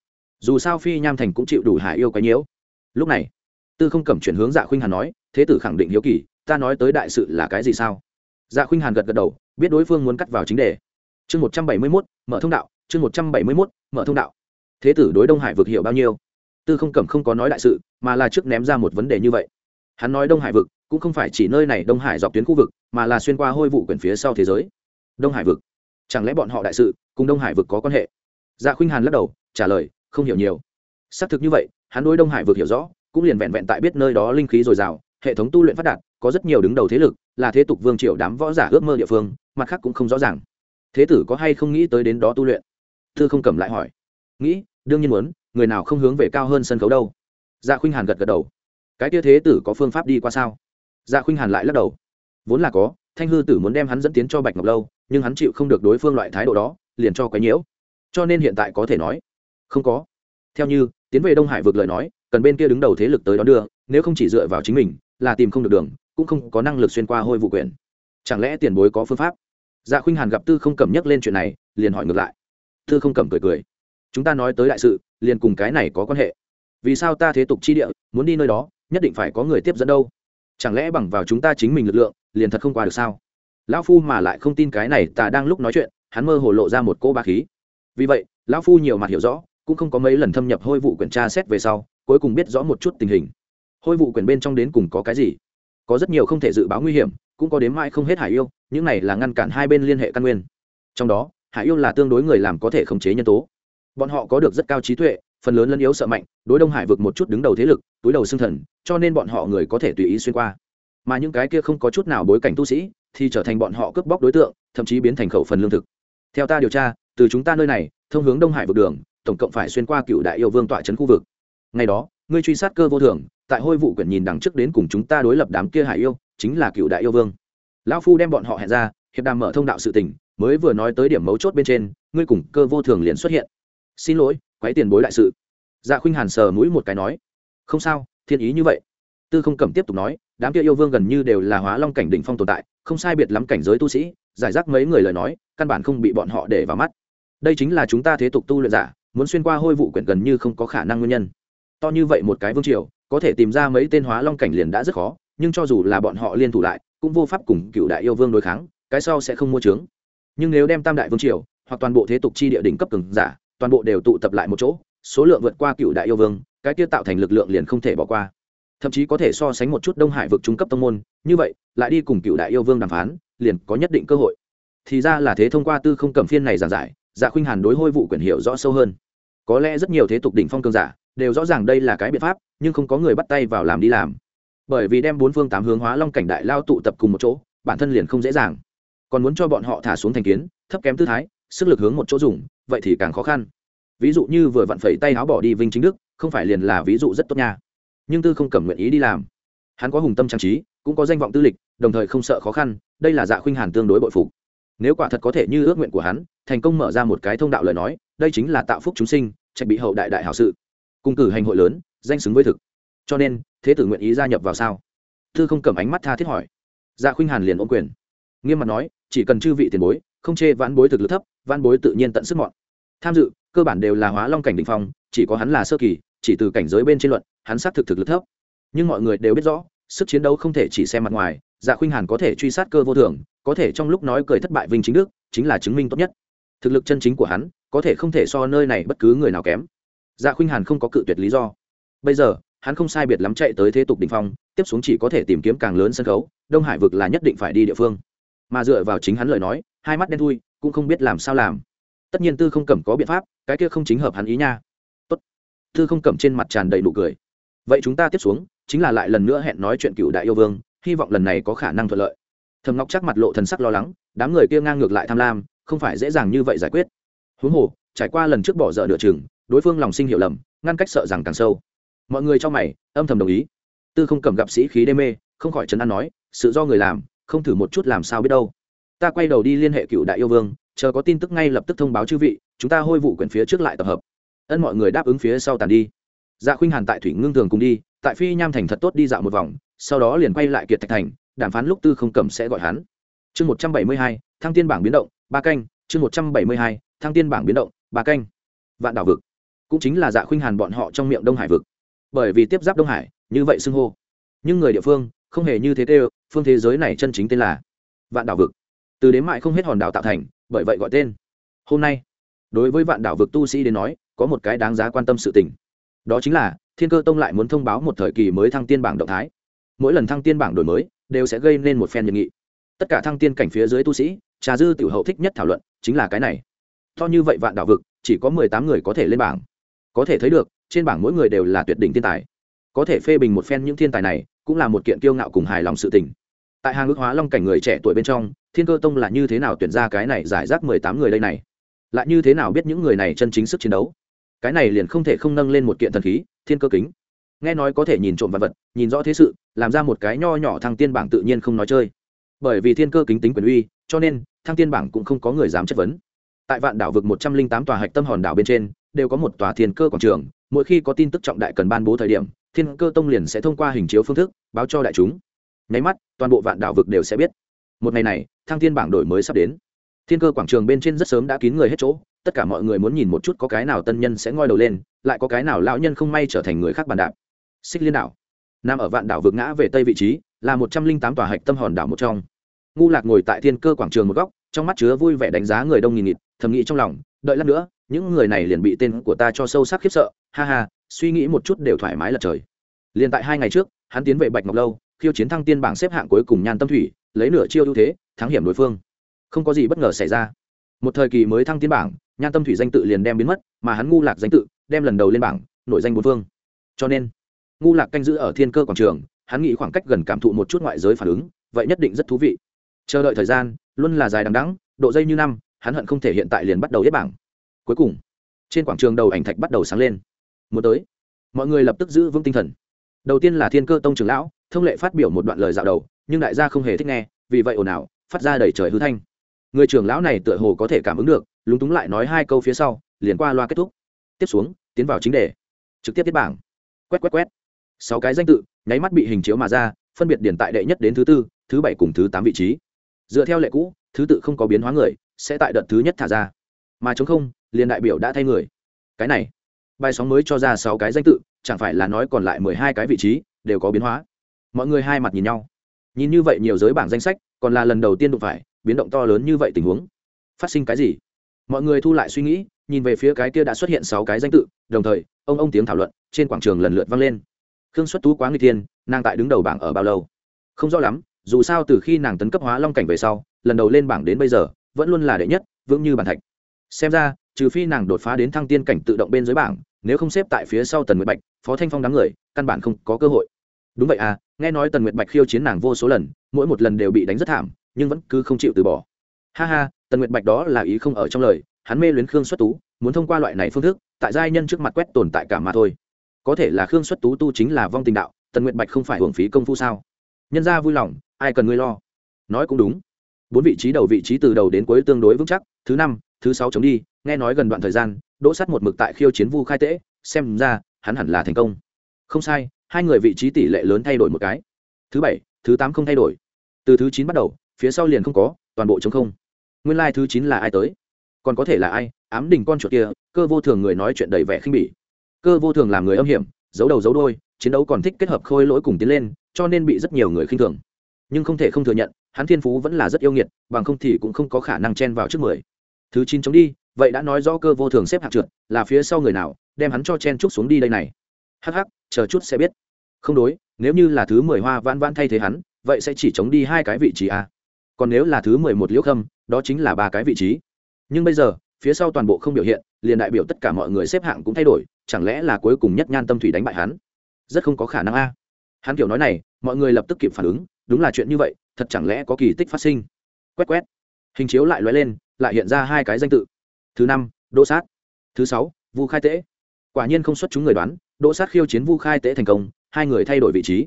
Dù sao phi nham thành cũng chịu đủ hải yêu cái nhiễu. Lúc này, tư không cầm chuyển hướng dạ khuynh hàn nói, thế tử khẳng định hiếu kỳ, ta nói tới đại sự là cái gì sao? Dạ khuynh hàn gật gật đầu, biết đối phương muốn cắt vào chính đề. Chương một trăm bảy mươi mốt, mở thông đạo, chương một trăm bảy mươi mốt, mở thông đạo thế tử đối đông hải vực hiểu bao nhiêu tư không cẩm không có nói đại sự mà là trước ném ra một vấn đề như vậy hắn nói đông hải vực cũng không phải chỉ nơi này đông hải dọc tuyến khu vực mà là xuyên qua hôi vụ quyển phía sau thế giới đông hải vực chẳng lẽ bọn họ đại sự cùng đông hải vực có quan hệ dạ khuynh hàn lắc đầu trả lời không hiểu nhiều xác thực như vậy hắn đối đông hải vực hiểu rõ cũng liền vẹn vẹn tại biết nơi đó linh khí dồi dào hệ thống tu luyện phát đạt có rất nhiều đứng đầu thế lực là thế tục vương triều đám võ giả ước mơ địa phương mặt khác cũng không rõ ràng thế tử có hay không nghĩ tới đến đó tu luyện thư không cầm lại hỏi nghĩ, đương nhiên muốn, người nào không hướng về cao hơn sân khấu đâu. Dạ khuynh hàn gật gật đầu. Cái tia thế tử có phương pháp đi qua sao? Dạ khuynh hàn lại lắc đầu. Vốn là có, thanh hư tử muốn đem hắn dẫn tiến cho bạch ngọc lâu, nhưng hắn chịu không được đối phương loại thái độ đó, liền cho quấy nhiễu. Cho nên hiện tại có thể nói, không có. Theo như, tiến về đông hải vượt lời nói, cần bên kia đứng đầu thế lực tới đó đưa, nếu không chỉ dựa vào chính mình, là tìm không được đường, cũng không có năng lực xuyên qua hôi vụ quyền. Chẳng lẽ tiền bối có phương pháp? Dạ khuynh hàn gặp tư không cầm nhắc lên chuyện này, liền hỏi ngược lại. Tư không cầm cười cười chúng ta nói tới đại sự, liền cùng cái này có quan hệ. Vì sao ta thế tục chi địa, muốn đi nơi đó, nhất định phải có người tiếp dẫn đâu? Chẳng lẽ bằng vào chúng ta chính mình lực lượng, liền thật không qua được sao? Lão phu mà lại không tin cái này, ta đang lúc nói chuyện, hắn mơ hồ lộ ra một cô ba khí. Vì vậy, lão phu nhiều mặt hiểu rõ, cũng không có mấy lần thâm nhập hôi vụ quyển tra xét về sau, cuối cùng biết rõ một chút tình hình. Hôi vụ quyển bên trong đến cùng có cái gì? Có rất nhiều không thể dự báo nguy hiểm, cũng có đến mãi không hết hải yêu, những này là ngăn cản hai bên liên hệ căn nguyên. Trong đó, hải yêu là tương đối người làm có thể khống chế nhân tố bọn họ có được rất cao trí tuệ, phần lớn lân yếu sợ mạnh, đối đông hải vực một chút đứng đầu thế lực, túi đầu xương thần, cho nên bọn họ người có thể tùy ý xuyên qua. Mà những cái kia không có chút nào bối cảnh tu sĩ, thì trở thành bọn họ cướp bóc đối tượng, thậm chí biến thành khẩu phần lương thực. Theo ta điều tra, từ chúng ta nơi này, thông hướng đông hải vực đường, tổng cộng phải xuyên qua cựu đại yêu vương tọa trấn khu vực. Ngày đó, ngươi truy sát cơ vô thường, tại hôi vụ quyển nhìn đằng trước đến cùng chúng ta đối lập đám kia hải yêu, chính là cựu đại yêu vương. Lão phu đem bọn họ hẹn ra, hiệp đàm mở thông đạo sự tình, mới vừa nói tới điểm mấu chốt bên trên, ngươi cùng cơ vô thường liền xuất hiện xin lỗi quái tiền bối đại sự. Dạ khuynh hàn sờ mũi một cái nói, không sao, thiên ý như vậy. Tư không cẩm tiếp tục nói, đám kia yêu vương gần như đều là hóa long cảnh đỉnh phong tồn tại, không sai biệt lắm cảnh giới tu sĩ, giải rác mấy người lời nói, căn bản không bị bọn họ để vào mắt. Đây chính là chúng ta thế tục tu luyện giả, muốn xuyên qua hôi vụ quyển gần như không có khả năng nguyên nhân. To như vậy một cái vương triều, có thể tìm ra mấy tên hóa long cảnh liền đã rất khó, nhưng cho dù là bọn họ liên thủ lại, cũng vô pháp cùng cựu đại yêu vương đối kháng, cái sau sẽ không mua trướng nhưng nếu đem tam đại vương triều, hoặc toàn bộ thế tục chi địa đỉnh cấp cường giả toàn bộ đều tụ tập lại một chỗ, số lượng vượt qua cựu đại yêu vương, cái kia tạo thành lực lượng liền không thể bỏ qua. Thậm chí có thể so sánh một chút đông hải vực trung cấp tông môn, như vậy, lại đi cùng cựu đại yêu vương đàm phán, liền có nhất định cơ hội. Thì ra là thế thông qua tư không cầm phiên này giảng giải dạ khuynh hàn đối hôi vụ quyền hiệu rõ sâu hơn. Có lẽ rất nhiều thế tục đỉnh phong cường giả đều rõ ràng đây là cái biện pháp, nhưng không có người bắt tay vào làm đi làm. Bởi vì đem bốn phương tám hướng hóa long cảnh đại lao tụ tập cùng một chỗ, bản thân liền không dễ dàng. Còn muốn cho bọn họ thả xuống thành kiến, thấp kém tư thái, sức lực hướng một chỗ dùng vậy thì càng khó khăn. Ví dụ như vừa vặn phẩy tay áo bỏ đi vinh chính đức, không phải liền là ví dụ rất tốt nha. Nhưng tư không cầm nguyện ý đi làm. Hắn có hùng tâm trang trí, cũng có danh vọng tư lịch, đồng thời không sợ khó khăn, đây là dạ khuynh hàn tương đối bội phục. Nếu quả thật có thể như ước nguyện của hắn, thành công mở ra một cái thông đạo lời nói, đây chính là tạo phúc chúng sinh, trạch bị hậu đại đại hảo sự. Cung cử hành hội lớn, danh xứng với thực. Cho nên, thế tử nguyện ý gia nhập vào sao? Thư không cầm ánh mắt tha thiết hỏi. Dạ khuynh hàn liền ôm quyền. Nghiêm mặt nói, chỉ cần chư vị tiền bối không chê vãn bối thực lực thấp, vãn bối tự nhiên tận sức mọn. Tham dự, cơ bản đều là hóa long cảnh đ ỉ n h phong, chỉ có hắn là sơ kỳ, chỉ từ cảnh giới bên trên luận, hắn xác thực thực lực thấp. Nhưng mọi người đều biết rõ, sức chiến đấu không thể chỉ xem mặt ngoài dạ khuynh hàn có thể truy sát cơ vô thường, có thể trong lúc nói cười thất bại vinh chính đức, chính là chứng minh tốt nhất. Thực lực chân chính của hắn, có thể không thể so nơi này bất cứ người nào kém. Dạ khuynh hàn không có cự tuyệt lý do. Bây giờ, hắn không sai biệt lắm chạy tới thế tục đình phong, tiếp xuống chỉ có thể tìm kiếm càng lớn sân khấu, đông hải vực là nhất định phải đi địa phương mà dựa vào chính hắn lời nói, hai mắt đen thui, cũng không biết làm sao làm. Tất nhiên tư không cẩm có biện pháp, cái kia không chính hợp hắn ý nha. Tốt. tư không cẩm trên mặt tràn đầy nụ cười. Vậy chúng ta tiếp xuống, chính là lại lần nữa hẹn nói chuyện cựu đại yêu vương, hy vọng lần này có khả năng thuận lợi. Thầm ngọc chắc mặt lộ thần sắc lo lắng, đám người kia ngang ngược lại tham lam, không phải dễ dàng như vậy giải quyết. Huống hồ, trải qua lần trước bỏ dở nửa chừng, đối phương lòng sinh hiểu lầm, ngăn cách sợ rằng càng sâu. Mọi người cho mày, âm thầm đồng ý. Tư không cầm gặp sĩ khí đê mê, không khỏi chấn an nói, sự do người làm không thử một chút làm sao biết đâu. Ta quay đầu đi liên hệ cựu đại yêu vương, chờ có tin tức ngay lập tức thông báo chư vị, chúng ta hôi vụ quyển phía trước lại tập hợp. Ân mọi người đáp ứng phía sau tàn đi. Dạ khuynh hàn tại thủy ngưng thường cùng đi, tại phi nham thành thật tốt đi dạo một vòng, sau đó liền quay lại kiệt thạch thành, đàm phán lúc tư không cầm sẽ gọi hắn. Chương một trăm bảy mươi hai, thăng tiên bảng biến động, ba canh, chương một trăm bảy mươi hai, thăng tiên bảng biến động, ba canh. Vạn đảo vực. Cũng chính là dạ khuynh hàn bọn họ trong miệng đông hải vực. Bởi vì tiếp giáp đông hải, như vậy xưng hô. Nhưng người địa phương không hề như thế tê phương thế giới này chân chính tên là vạn đảo vực. Từ đến mại không hết hòn đảo tạo thành, bởi vậy gọi tên. Hôm nay, đối với vạn đảo vực tu sĩ đến nói, có một cái đáng giá quan tâm sự tình. Đó chính là, thiên cơ tông lại muốn thông báo một thời kỳ mới thăng tiên bảng động thái. Mỗi lần thăng tiên bảng đổi mới, đều sẽ gây nên một phen nhiệt nghị. Tất cả thăng tiên cảnh phía dưới tu sĩ, trà dư tiểu hậu thích nhất thảo luận, chính là cái này. To như vậy vạn đảo vực, chỉ có mười tám người có thể lên bảng. Có thể thấy được, trên bảng mỗi người đều là tuyệt đỉnh thiên tài. Có thể phê bình một phen những thiên tài này cũng là một kiện kiêu ngạo cùng hài lòng sự tình. Tại hàng ước hóa long cảnh người trẻ tuổi bên trong, thiên cơ tông là như thế nào tuyển ra cái này giải rác mười tám người đây này? Lại như thế nào biết những người này chân chính sức chiến đấu? Cái này liền không thể không nâng lên một kiện thần khí, thiên cơ kính. Nghe nói có thể nhìn trộm vật vật, nhìn rõ thế sự, làm ra một cái nho nhỏ thăng tiên bảng tự nhiên không nói chơi. Bởi vì thiên cơ kính tính quyền uy, cho nên, thăng tiên bảng cũng không có người dám chất vấn. Tại vạn đảo vực một trăm linh tám tòa hạch tâm hòn đảo bên trên, đều có một tòa thiên cơ quảng trường, mỗi khi có tin tức trọng đại cần ban bố thời điểm thiên cơ tông liền sẽ thông qua hình chiếu phương thức báo cho đại chúng. Nháy mắt, toàn bộ vạn đảo vực đều sẽ biết. Một ngày này, thăng thiên bảng đổi mới sắp đến. Thiên cơ quảng trường bên trên rất sớm đã kín người hết chỗ, tất cả mọi người muốn nhìn một chút có cái nào tân nhân sẽ ngoi đầu lên, lại có cái nào lão nhân không may trở thành người khác bàn đạp. Xích liên đảo. Nằm ở vạn đảo vực ngã về tây vị trí, là một trăm linh tám tòa hạch tâm hòn đảo một trong. Ngu lạc ngồi tại thiên cơ quảng trường một góc, trong mắt chứa vui vẻ đánh giá người đông nghìn nghịt, thầm nghĩ trong lòng, đợi lát nữa, những người này liền bị tên của ta cho sâu sắc khiếp sợ, ha ha suy nghĩ một chút đều thoải mái lật trời. Liền tại hai ngày trước, hắn tiến về bạch ngọc lâu, khiêu chiến thăng tiên bảng xếp hạng cuối cùng nhan tâm thủy, lấy nửa chiêu ưu thế, thắng hiểm đối phương. Không có gì bất ngờ xảy ra. Một thời kỳ mới thăng tiên bảng, nhan tâm thủy danh tự liền đem biến mất, mà hắn ngu lạc danh tự đem lần đầu lên bảng, nổi danh bốn phương. Cho nên, ngu lạc canh giữ ở thiên cơ quảng trường, hắn nghĩ khoảng cách gần cảm thụ một chút ngoại giới phản ứng, vậy nhất định rất thú vị. Chờ đợi thời gian, luôn là dài đằng đắng độ dây như năm, hắn hận không thể hiện tại liền bắt đầu hết bảng. Cuối cùng, trên quảng trường đầu ảnh thạch bắt đầu sáng lên muốn tới. Mọi người lập tức giữ vững tinh thần. Đầu tiên là thiên cơ tông trưởng lão, thông lệ phát biểu một đoạn lời dạo đầu, nhưng đại gia không hề thích nghe, vì vậy ồn ào, phát ra đầy trời hư thanh. Người trưởng lão này tựa hồ có thể cảm ứng được, lúng túng lại nói hai câu phía sau, liền qua loa kết thúc. Tiếp xuống, tiến vào chính đề. Trực tiếp tiếp bảng. Quét quét quét. Sáu cái danh tự, nháy mắt bị hình chiếu mà ra, phân biệt điển tại đệ nhất đến thứ tư, thứ bảy cùng thứ tám vị trí. Dựa theo lệ cũ, thứ tự không có biến hóa người, sẽ tại đợt thứ nhất thả ra. Mà chống không, liền đại biểu đã thay người. Cái này bài sóng mới cho ra sáu cái danh tự, chẳng phải là nói còn lại mười hai cái vị trí, đều có biến hóa. Mọi người hai mặt nhìn nhau. Nhìn như vậy nhiều giới bảng danh sách, còn là lần đầu tiên đụng phải, biến động to lớn như vậy tình huống. Phát sinh cái gì? Mọi người thu lại suy nghĩ, nhìn về phía cái kia đã xuất hiện sáu cái danh tự, đồng thời, ông ông tiếng thảo luận trên quảng trường lần lượt vang lên. Khương xuất tú quá người thiên, nàng tại đứng đầu bảng ở bao lâu? Không rõ lắm, dù sao từ khi nàng tấn cấp hóa long cảnh về sau, lần đầu lên bảng đến bây giờ, vẫn luôn là đệ nhất, vững như bàn thạch. Xem ra, trừ phi nàng đột phá đến thăng tiên cảnh tự động bên dưới bảng nếu không xếp tại phía sau tần nguyệt bạch, phó thanh phong đám người, căn bản không có cơ hội. Đúng vậy à nghe nói tần nguyệt bạch khiêu chiến nàng vô số lần, mỗi một lần đều bị đánh rất thảm, nhưng vẫn cứ không chịu từ bỏ. Ha ha, tần nguyệt bạch đó là ý không ở trong lời, hắn mê luyến khương xuất tú, muốn thông qua loại này phương thức, tại giai nhân trước mặt quét tồn tại cả mà thôi. Có thể là khương xuất tú tu chính là vong tình đạo, tần Nguyệt bạch không phải hưởng phí công phu sao? Nhân ra vui lòng, ai cần ngươi lo? Nói cũng đúng. Bốn vị trí đầu vị trí từ đầu đến cuối tương đối vững chắc, thứ năm, thứ sáu chống đi, nghe nói gần đoạn thời gian đỗ sắt một mực tại khiêu chiến vu khai tễ, xem ra, hắn hẳn là thành công. Không sai, hai người vị trí tỷ lệ lớn thay đổi một cái. Thứ bảy, thứ tám không thay đổi. Từ thứ chín bắt đầu, phía sau liền không có, toàn bộ chống không. Nguyên lai、like、thứ chín là ai tới? Còn có thể là ai? Ám đình con chuột kia, cơ vô thường người nói chuyện đầy vẻ khinh bỉ. Cơ vô thường làm người âm hiểm, giấu đầu giấu đôi chiến đấu còn thích kết hợp khôi lỗi cùng tiến lên, cho nên bị rất nhiều người khinh thường. Nhưng không thể không thừa nhận, hắn thiên phú vẫn là rất yêu nghiệt, bằng không thì cũng không có khả năng chen vào trước mười. Thứ chín chống đi vậy đã nói rõ cơ vô thường xếp hạng trượt, là phía sau người nào, đem hắn cho chen trúc xuống đi đây này. Hắc hắc, chờ chút sẽ biết. Không đối, nếu như là thứ mười hoa vãn vãn thay thế hắn, vậy sẽ chỉ chống đi hai cái vị trí a. Còn nếu là thứ mười một liễu khâm, đó chính là ba cái vị trí. Nhưng bây giờ, phía sau toàn bộ không biểu hiện, liền đại biểu tất cả mọi người xếp hạng cũng thay đổi, chẳng lẽ là cuối cùng nhất nhan tâm thủy đánh bại hắn? Rất không có khả năng a. Hắn kiểu nói này, mọi người lập tức kịp phản ứng, đúng là chuyện như vậy, thật chẳng lẽ có kỳ tích phát sinh? Quét quét. Hình chiếu lại lóe lên, lại hiện ra hai cái danh tự thứ năm, đỗ sát. Thứ sáu, vu khai tễ quả nhiên không xuất chúng người đoán, đỗ sát khiêu chiến vu khai tễ thành công, hai người thay đổi vị trí.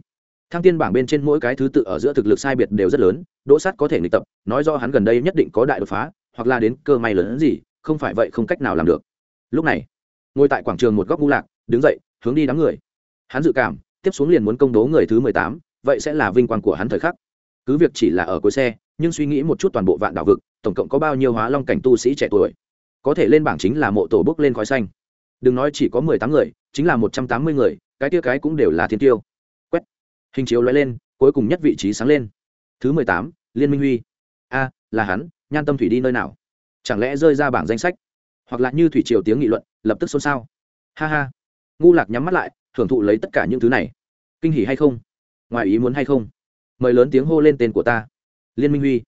Thăng tiên bảng bên trên mỗi cái thứ tự ở giữa thực lực sai biệt đều rất lớn, đỗ sát có thể nghịch tập, nói do hắn gần đây nhất định có đại đột phá, hoặc là đến cơ may lớn hơn gì, không phải vậy không cách nào làm được. Lúc này, ngồi tại quảng trường một góc ngu lạc, đứng dậy, hướng đi đám người. Hắn dự cảm, tiếp xuống liền muốn công bố người thứ mười tám, vậy sẽ là vinh quang của hắn thời khắc. Cứ việc chỉ là ở cuối xe, nhưng suy nghĩ một chút toàn bộ vạn đảo vực, tổng cộng có bao nhiêu hóa long cảnh tu sĩ trẻ tuổi có thể lên bảng chính là mộ tổ bước lên khói xanh. Đừng nói chỉ có mười tám người, chính là một trăm tám mươi người, cái tia cái cũng đều là thiên tiêu. Quét. Hình chiếu lóe lên, cuối cùng nhất vị trí sáng lên. Thứ mười tám, liên minh huy. A, là hắn, nhan tâm thủy đi nơi nào? Chẳng lẽ rơi ra bảng danh sách? Hoặc là như thủy triều tiếng nghị luận, lập tức xôn xao. Ha ha. Ngu lạc nhắm mắt lại, hưởng thụ lấy tất cả những thứ này. Kinh hỉ hay không? Ngoài ý muốn hay không? Mời lớn tiếng hô lên tên của ta. Liên minh huy.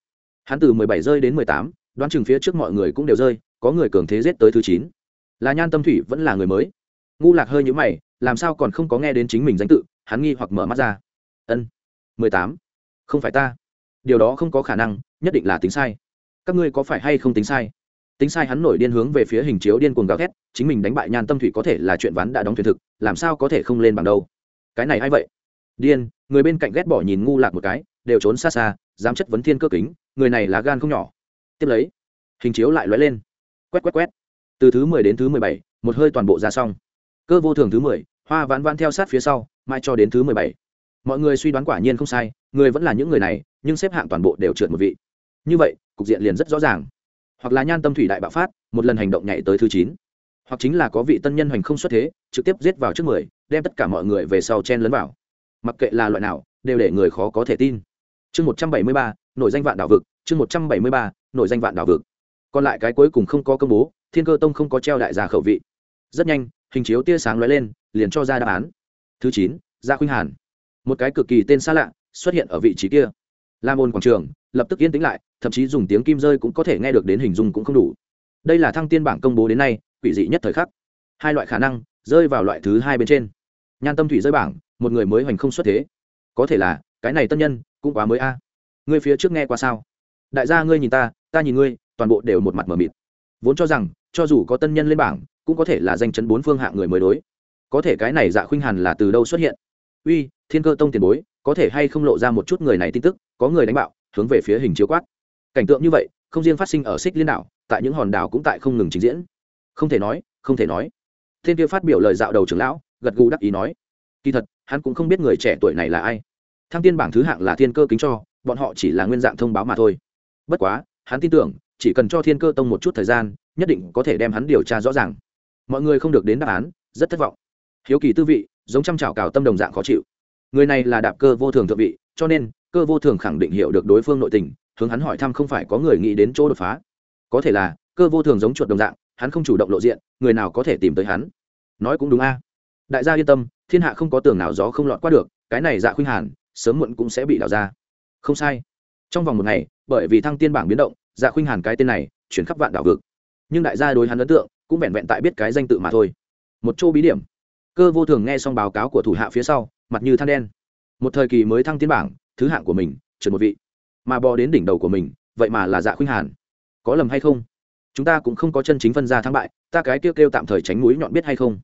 Hắn từ mười bảy rơi đến mười tám đoán chừng phía trước mọi người cũng đều rơi, có người cường thế giết tới thứ chín. Là nhan tâm thủy vẫn là người mới. Ngu lạc hơi nhữ mày, làm sao còn không có nghe đến chính mình danh tự, hắn nghi hoặc mở mắt ra. Ân, mười tám. Không phải ta. Điều đó không có khả năng, nhất định là tính sai. Các ngươi có phải hay không tính sai? Tính sai hắn nổi điên hướng về phía hình chiếu điên cuồng gào thét, chính mình đánh bại nhan tâm thủy có thể là chuyện ván đã đóng thuyền thực, làm sao có thể không lên bằng đâu? Cái này hay vậy? Điên, người bên cạnh ghét bỏ nhìn ngu lạc một cái, đều trốn xa xa, dám chất vấn thiên cơ kính, người này là gan không nhỏ tiếp lấy, hình chiếu lại lóe lên. Quét quét quét. Từ thứ mười đến thứ mười bảy, một hơi toàn bộ ra xong. Cơ vô thường thứ mười, hoa vãn vãn theo sát phía sau mai cho đến thứ mười bảy. Mọi người suy đoán quả nhiên không sai, người vẫn là những người này, nhưng xếp hạng toàn bộ đều trượt một vị. Như vậy, cục diện liền rất rõ ràng. Hoặc là nhan tâm thủy đại bạo phát, một lần hành động nhảy tới thứ chín. Hoặc chính là có vị tân nhân hoành không xuất thế, trực tiếp giết vào trước mười, đem tất cả mọi người về sau chen lấn vào. Mặc kệ là loại nào, đều để người khó có thể tin. Chương một trăm bảy mươi ba nội danh vạn đảo vực, chương một trăm bảy mươi ba nội danh vạn đảo vực. Còn lại cái cuối cùng không có công bố, thiên cơ tông không có treo đại gia khẩu vị. Rất nhanh, hình chiếu tia sáng lóe lên, liền cho ra đáp án. Thứ chín, gia khuynh hàn. Một cái cực kỳ tên xa lạ, xuất hiện ở vị trí kia. Lam môn quảng trường, lập tức yên tĩnh lại, thậm chí dùng tiếng kim rơi cũng có thể nghe được đến hình dung cũng không đủ. Đây là thăng tiên bảng công bố đến nay, quỷ dị nhất thời khắc. Hai loại khả năng, rơi vào loại thứ hai bên trên. Nhan tâm thủy rơi bảng, một người mới hoành không xuất thế. Có thể là, cái này tân nhân, cũng quá mới a. Người phía trước nghe qua sao? Đại gia ngươi nhìn ta ta nhìn ngươi, toàn bộ đều một mặt mờ mịt. Vốn cho rằng, cho dù có tân nhân lên bảng, cũng có thể là danh chấn bốn phương hạng người mới đối. Có thể cái này dạ khuynh hàn là từ đâu xuất hiện? Uy, thiên cơ tông tiền bối, có thể hay không lộ ra một chút người này tin tức, có người đánh bạo, hướng về phía hình chiếu quát. Cảnh tượng như vậy, không riêng phát sinh ở xích liên đảo, tại những hòn đảo cũng tại không ngừng trình diễn. Không thể nói, không thể nói. Thiên kia phát biểu lời dạo đầu trưởng lão, gật gù đắc ý nói, kỳ thật, hắn cũng không biết người trẻ tuổi này là ai. Thăng tiên bảng thứ hạng là thiên cơ kính cho, bọn họ chỉ là nguyên dạng thông báo mà thôi bất quá, hắn tin tưởng, chỉ cần cho thiên cơ tông một chút thời gian, nhất định có thể đem hắn điều tra rõ ràng. Mọi người không được đến đáp án, rất thất vọng. Hiếu kỳ tư vị, giống chăm chảo cào tâm đồng dạng khó chịu. Người này là đạp cơ vô thường thượng vị, cho nên, cơ vô thường khẳng định hiểu được đối phương nội tình, hướng hắn hỏi thăm không phải có người nghĩ đến chỗ đột phá. Có thể là, cơ vô thường giống chuột đồng dạng, hắn không chủ động lộ diện, người nào có thể tìm tới hắn? Nói cũng đúng a. Đại gia yên tâm, thiên hạ không có tường nào gió không lọt qua được, cái này dạ khuynh hàn, sớm muộn cũng sẽ bị đào ra. Không sai trong vòng một ngày, bởi vì thăng tiên bảng biến động dạ khuynh hàn cái tên này chuyển khắp vạn đảo vực. Nhưng đại gia đối hắn ấn tượng cũng vẹn vẹn tại biết cái danh tự mà thôi. Một chỗ bí điểm. Cơ vô thường nghe xong báo cáo của thủ hạ phía sau, mặt như than đen. Một thời kỳ mới thăng tiến bảng, thứ hạng của mình, trượt một vị. Mà bò đến đỉnh đầu của mình, vậy mà là dạ khuynh hàn. Có lầm hay không? Chúng ta cũng không có chân chính phân ra thắng bại, ta cái kêu kêu tạm thời tránh núi nhọn biết hay không?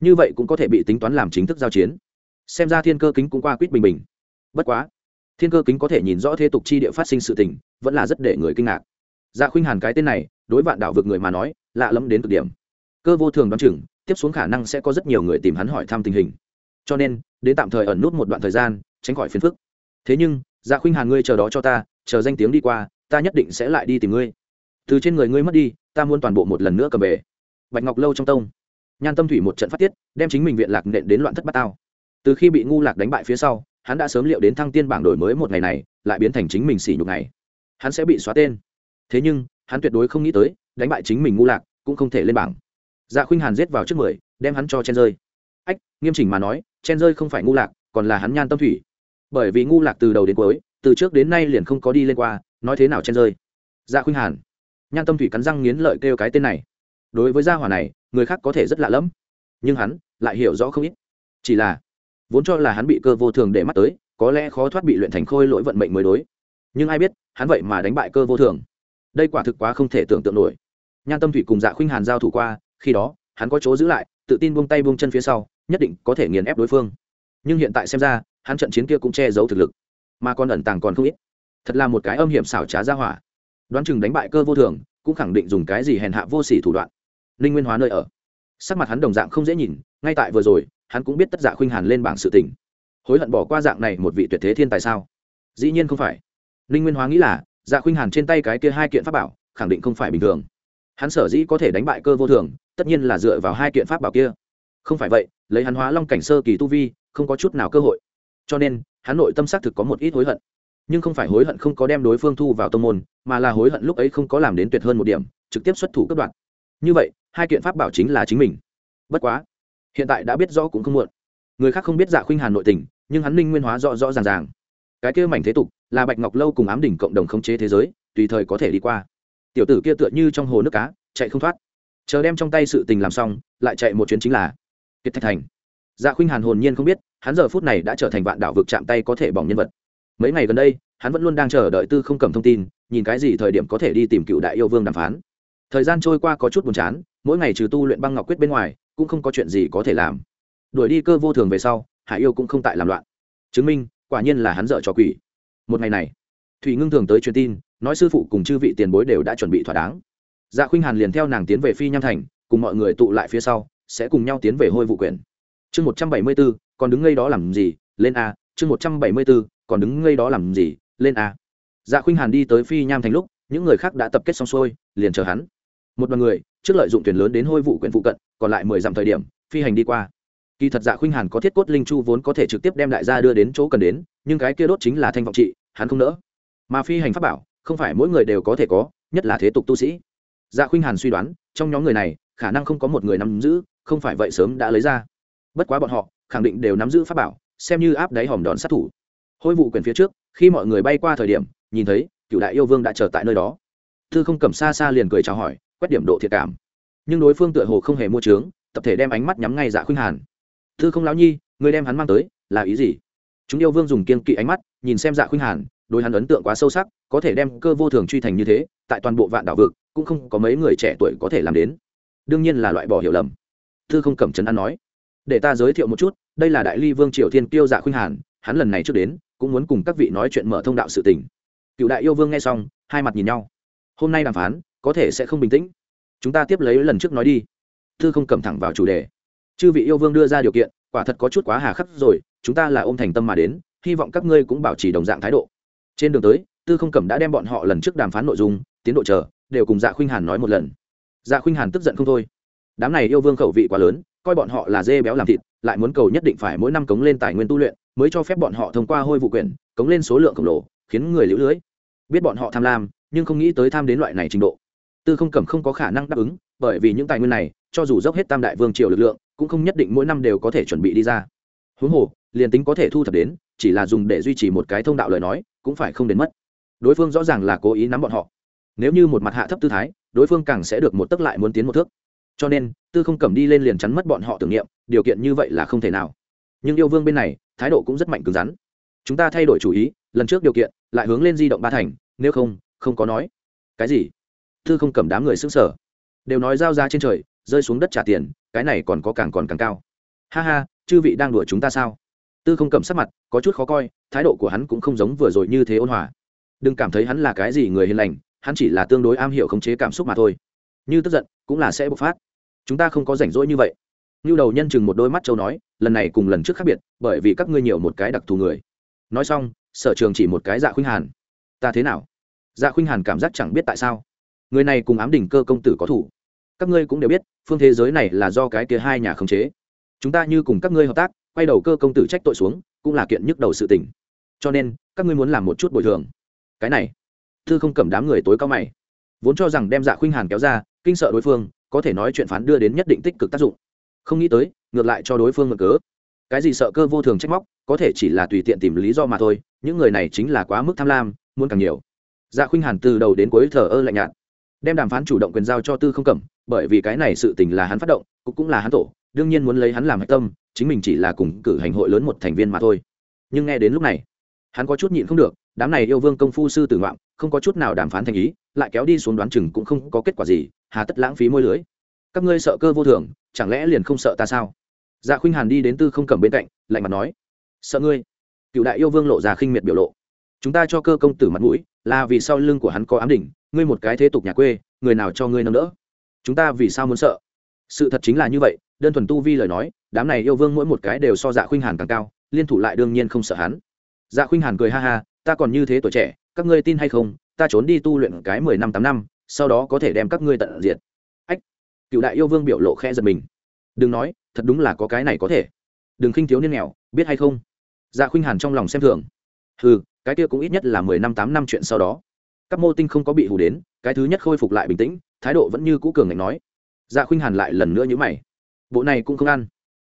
Như vậy cũng có thể bị tính toán làm chính thức giao chiến. Xem ra thiên cơ kính cũng qua quýt bình bình. Bất quá thiên cơ kính có thể nhìn rõ thế tục chi địa phát sinh sự tình, vẫn là rất để người kinh ngạc. Dạ khuynh hàn cái tên này, đối vạn đảo vực người mà nói, lạ lẫm đến cực điểm. Cơ vô thường đoán chừng, tiếp xuống khả năng sẽ có rất nhiều người tìm hắn hỏi thăm tình hình. Cho nên, đến tạm thời ẩn nút một đoạn thời gian, tránh khỏi phiền phức. Thế nhưng dạ khuynh hàn ngươi chờ đó cho ta, chờ danh tiếng đi qua, ta nhất định sẽ lại đi tìm ngươi. Từ trên người ngươi mất đi, ta muốn toàn bộ một lần nữa cầm về. Bạch ngọc lâu trong tông. Nhan tâm thủy một trận phát tiết, đem chính mình viện lạc nện đến loạn thất bát tao. Từ khi bị ngu lạc đánh bại phía sau hắn đã sớm liệu đến thăng tiên bảng đổi mới một ngày này, lại biến thành chính mình xỉ nhục này hắn sẽ bị xóa tên. Thế nhưng, hắn tuyệt đối không nghĩ tới, đánh bại chính mình ngu lạc, cũng không thể lên bảng. Dạ khuynh hàn giết vào trước mười, đem hắn cho chen rơi. Ách, nghiêm chỉnh mà nói, chen rơi không phải ngu lạc, còn là hắn nhan tâm thủy. Bởi vì ngu lạc từ đầu đến cuối, từ trước đến nay liền không có đi lên qua, nói thế nào chen rơi? Dạ khuynh hàn. Nhan tâm thủy cắn răng nghiến lợi kêu cái tên này. Đối với gia hỏa này, người khác có thể rất lạ lẫm. Nhưng hắn lại hiểu rõ không ít. Chỉ là vốn cho là hắn bị cơ vô thường để mắt tới, có lẽ khó thoát bị luyện thành khôi lỗi vận mệnh mới đối. Nhưng ai biết, hắn vậy mà đánh bại cơ vô thường. Đây quả thực quá không thể tưởng tượng nổi. Nhan tâm thủy cùng dạ khuynh hàn giao thủ qua, khi đó, hắn có chỗ giữ lại, tự tin buông tay buông chân phía sau, nhất định có thể nghiền ép đối phương. Nhưng hiện tại xem ra, hắn trận chiến kia cũng che giấu thực lực. Mà còn ẩn tàng còn không ít. Thật là một cái âm hiểm xảo trá ra hỏa. Đoán chừng đánh bại cơ vô thường, cũng khẳng định dùng cái gì hèn hạ vô sỉ thủ đoạn. Ninh nguyên hóa nơi ở. Sắc mặt hắn đồng dạng không dễ nhìn, ngay tại vừa rồi hắn cũng biết tất dạ khuynh hàn lên bảng sự tình. Hối hận bỏ qua dạng này một vị tuyệt thế thiên tài sao? Dĩ nhiên không phải. Ninh nguyên hóa nghĩ là dạ khuynh hàn trên tay cái kia hai kiện pháp bảo, khẳng định không phải bình thường. Hắn sở dĩ có thể đánh bại cơ vô thường, tất nhiên là dựa vào hai kiện pháp bảo kia. Không phải vậy, lấy hắn hóa long cảnh sơ kỳ tu vi, không có chút nào cơ hội. Cho nên, hắn nội tâm xác thực có một ít hối hận. Nhưng không phải hối hận không có đem đối phương thu vào tông môn, mà là hối hận lúc ấy không có làm đến tuyệt hơn một điểm, trực tiếp xuất thủ cấp đoạn như vậy, hai kiện pháp bảo chính là chính mình. Bất quá hiện tại đã biết rõ cũng không muộn. Người khác không biết dạ khuynh hàn nội tình, nhưng hắn ninh nguyên hóa rõ rõ ràng ràng. Cái kia mảnh thế tục, là bạch ngọc lâu cùng ám đỉnh cộng đồng khống chế thế giới, tùy thời có thể đi qua. Tiểu tử kia tựa như trong hồ nước cá, chạy không thoát. Chờ đem trong tay sự tình làm xong, lại chạy một chuyến chính là kiệt thạch thành. Dạ khuynh hàn hồn nhiên không biết, hắn giờ phút này đã trở thành vạn đảo vực chạm tay có thể bỏng nhân vật. Mấy ngày gần đây, hắn vẫn luôn đang chờ đợi tư không cầm thông tin, nhìn cái gì thời điểm có thể đi tìm cựu đại yêu vương đàm phán. Thời gian trôi qua có chút buồn chán, mỗi ngày trừ tu luyện băng ngọc quyết bên ngoài cũng không có chuyện gì có thể làm. Đuổi đi cơ vô thường về sau, hải yêu cũng không tại làm loạn. Chứng minh, quả nhiên là hắn dợ cho quỷ. Một ngày này, thủy ngưng thường tới truyền tin, nói sư phụ cùng chư vị tiền bối đều đã chuẩn bị thỏa đáng. Dạ khuynh hàn liền theo nàng tiến về phi nham thành, cùng mọi người tụ lại phía sau, sẽ cùng nhau tiến về hôi vụ quyền chương một trăm bảy mươi b ố còn đứng ngay đó làm gì? Lên a, chương một trăm bảy mươi b ố còn đứng ngay đó làm gì? Lên a. Dạ khuynh hàn đi tới phi nham thành lúc, những người khác đã tập kết xong xuôi, liền chờ hắn. Một đoàn người trước lợi dụng thuyền lớn đến hôi vụ quyển phụ cận, còn lại mười dặm thời điểm, phi hành đi qua. Kỳ thật dạ khuynh hàn có thiết cốt linh chu vốn có thể trực tiếp đem đại gia đưa đến chỗ cần đến, nhưng cái kia đốt chính là thanh vọng trị, hắn không nỡ. Mà phi hành pháp bảo, không phải mỗi người đều có thể có, nhất là thế tục tu sĩ. Dạ khuynh hàn suy đoán, trong nhóm người này, khả năng không có một người nắm giữ, không phải vậy sớm đã lấy ra. Bất quá bọn họ, khẳng định đều nắm giữ pháp bảo, xem như áp đáy hòm đòn sát thủ. Hôi vụ quyền phía trước, khi mọi người bay qua thời điểm, nhìn thấy, cựu đại yêu vương đã chờ tại nơi đó. Thư không cầm xa xa liền cười chào hỏi quét điểm độ thiệt cảm. Nhưng đối phương tựa hồ không hề mua trướng, tập thể đem ánh mắt nhắm ngay dạ khuynh hàn. Thư không lão nhi, người đem hắn mang tới, là ý gì? Chúng yêu vương dùng kiên kỵ ánh mắt, nhìn xem dạ khuynh hàn, đối hắn ấn tượng quá sâu sắc, có thể đem cơ vô thường truy thành như thế, tại toàn bộ vạn đảo vực, cũng không có mấy người trẻ tuổi có thể làm đến. Đương nhiên là loại bỏ hiểu lầm. Thư không cẩm trấn an nói. Để ta giới thiệu một chút, đây là đại ly vương triều thiên kiêu dạ khuynh hàn, hắn lần này trước đến, cũng muốn cùng các vị nói chuyện mở thông đạo sự tình. Cựu đại yêu vương nghe xong, hai mặt nhìn nhau. Hôm nay đàm phán có thể sẽ không bình tĩnh. Chúng ta tiếp lấy lần trước nói đi. Thư không cầm thẳng vào chủ đề. Chư vị yêu vương đưa ra điều kiện, quả thật có chút quá hà khắc rồi, chúng ta là ôm thành tâm mà đến, hy vọng các ngươi cũng bảo trì đồng dạng thái độ. Trên đường tới, tư không cẩm đã đem bọn họ lần trước đàm phán nội dung, tiến độ chờ, đều cùng dạ khuynh hàn nói một lần. Dạ khuynh hàn tức giận không thôi. Đám này yêu vương khẩu vị quá lớn, coi bọn họ là dê béo làm thịt, lại muốn cầu nhất định phải mỗi năm cống lên tài nguyên tu luyện, mới cho phép bọn họ thông qua hôi vụ quyền cống lên số lượng khổng lồ, khiến người lũ lưới. Biết bọn họ tham lam, nhưng không nghĩ tới tham đến loại này trình độ tư không cẩm không có khả năng đáp ứng, bởi vì những tài nguyên này, cho dù dốc hết tam đại vương triều lực lượng, cũng không nhất định mỗi năm đều có thể chuẩn bị đi ra. Huống hồ, liền tính có thể thu thập đến, chỉ là dùng để duy trì một cái thông đạo lời nói, cũng phải không đến mất. Đối phương rõ ràng là cố ý nắm bọn họ. Nếu như một mặt hạ thấp tư thái, đối phương càng sẽ được một tấc lại muốn tiến một thước. Cho nên, tư không cầm đi lên liền chắn mất bọn họ tưởng niệm, điều kiện như vậy là không thể nào. Nhưng yêu vương bên này, thái độ cũng rất mạnh cứng rắn. Chúng ta thay đổi chủ ý, lần trước điều kiện, lại hướng lên di động ba thành, nếu không không có nói. Cái gì? Tư không cầm đám người xứng sở đều nói giao ra trên trời, rơi xuống đất trả tiền, cái này còn có càng còn càng cao. Ha ha, chư vị đang đùa chúng ta sao? Tư không cầm sắc mặt, có chút khó coi, thái độ của hắn cũng không giống vừa rồi như thế ôn hòa. Đừng cảm thấy hắn là cái gì người hiền lành, hắn chỉ là tương đối am hiểu khống chế cảm xúc mà thôi. Như tức giận, cũng là sẽ bộc phát. Chúng ta không có rảnh rỗi như vậy. Như đầu nhân chừng một đôi mắt châu nói, lần này cùng lần trước khác biệt, bởi vì các ngươi nhiều một cái đặc thù người. Nói xong, sở trường chỉ một cái dạ khuynh hàn. Ta thế nào? Dạ khuynh hàn cảm giác chẳng biết tại sao người này cùng ám đỉnh cơ công tử có thủ. Các ngươi cũng đều biết, phương thế giới này là do cái kia hai nhà khống chế. Chúng ta như cùng các ngươi hợp tác, quay đầu cơ công tử trách tội xuống, cũng là kiện nhức đầu sự tình. Cho nên, các ngươi muốn làm một chút bồi thường. Cái này, thư không cầm đám người tối cao mày. Vốn cho rằng đem dạ khuynh hàn kéo ra, kinh sợ đối phương, có thể nói chuyện phán đưa đến nhất định tích cực tác dụng. Không nghĩ tới, ngược lại cho đối phương ngược cớ. Cái gì sợ cơ vô thường trách móc, có thể chỉ là tùy tiện tìm lý do mà thôi, những người này chính là quá mức tham lam, muốn càng nhiều. Dạ khuynh hàn từ đầu đến cuối thờ ơ lạnh nhạt đem đàm phán chủ động quyền giao cho tư không cẩm, bởi vì cái này sự tình là hắn phát động, cũng cũng là hắn tổ, đương nhiên muốn lấy hắn làm hạch tâm, chính mình chỉ là cùng cử hành hội lớn một thành viên mà thôi. Nhưng nghe đến lúc này, hắn có chút nhịn không được, đám này yêu vương công phu sư tử ngoạm, không có chút nào đàm phán thành ý, lại kéo đi xuống đoán chừng cũng không có kết quả gì, hà tất lãng phí môi lưới. Các ngươi sợ cơ vô thường, chẳng lẽ liền không sợ ta sao? Dạ khuynh hàn đi đến tư không cầm bên cạnh, lạnh mặt nói, sợ ngươi. Cựu đại yêu vương lộ ra khinh miệt biểu lộ. Chúng ta cho cơ công tử mặt mũi, là vì sau lưng của hắn có ám đỉnh ngươi một cái thế tục nhà quê, người nào cho ngươi nâng đỡ? Chúng ta vì sao muốn sợ? Sự thật chính là như vậy, đơn thuần tu vi lời nói, đám này yêu vương mỗi một cái đều so dạ khuynh hàn càng cao, liên thủ lại đương nhiên không sợ hắn. Dạ khuynh hàn cười ha ha, ta còn như thế tuổi trẻ, các ngươi tin hay không, ta trốn đi tu luyện cái mười năm tám năm, sau đó có thể đem các ngươi tận diệt. Ách! Cựu đại yêu vương biểu lộ khẽ giật mình. Đừng nói, thật đúng là có cái này có thể. Đừng khinh thiếu niên nghèo, biết hay không? Dạ khuynh hàn trong lòng xem thường. Ừ cái kia cũng ít nhất là mười năm tám năm chuyện sau đó các mô tinh không có bị hù đến, cái thứ nhất khôi phục lại bình tĩnh, thái độ vẫn như cũ cường ngạnh nói. Dạ khuynh hàn lại lần nữa nhữ mày. Bộ này cũng không ăn.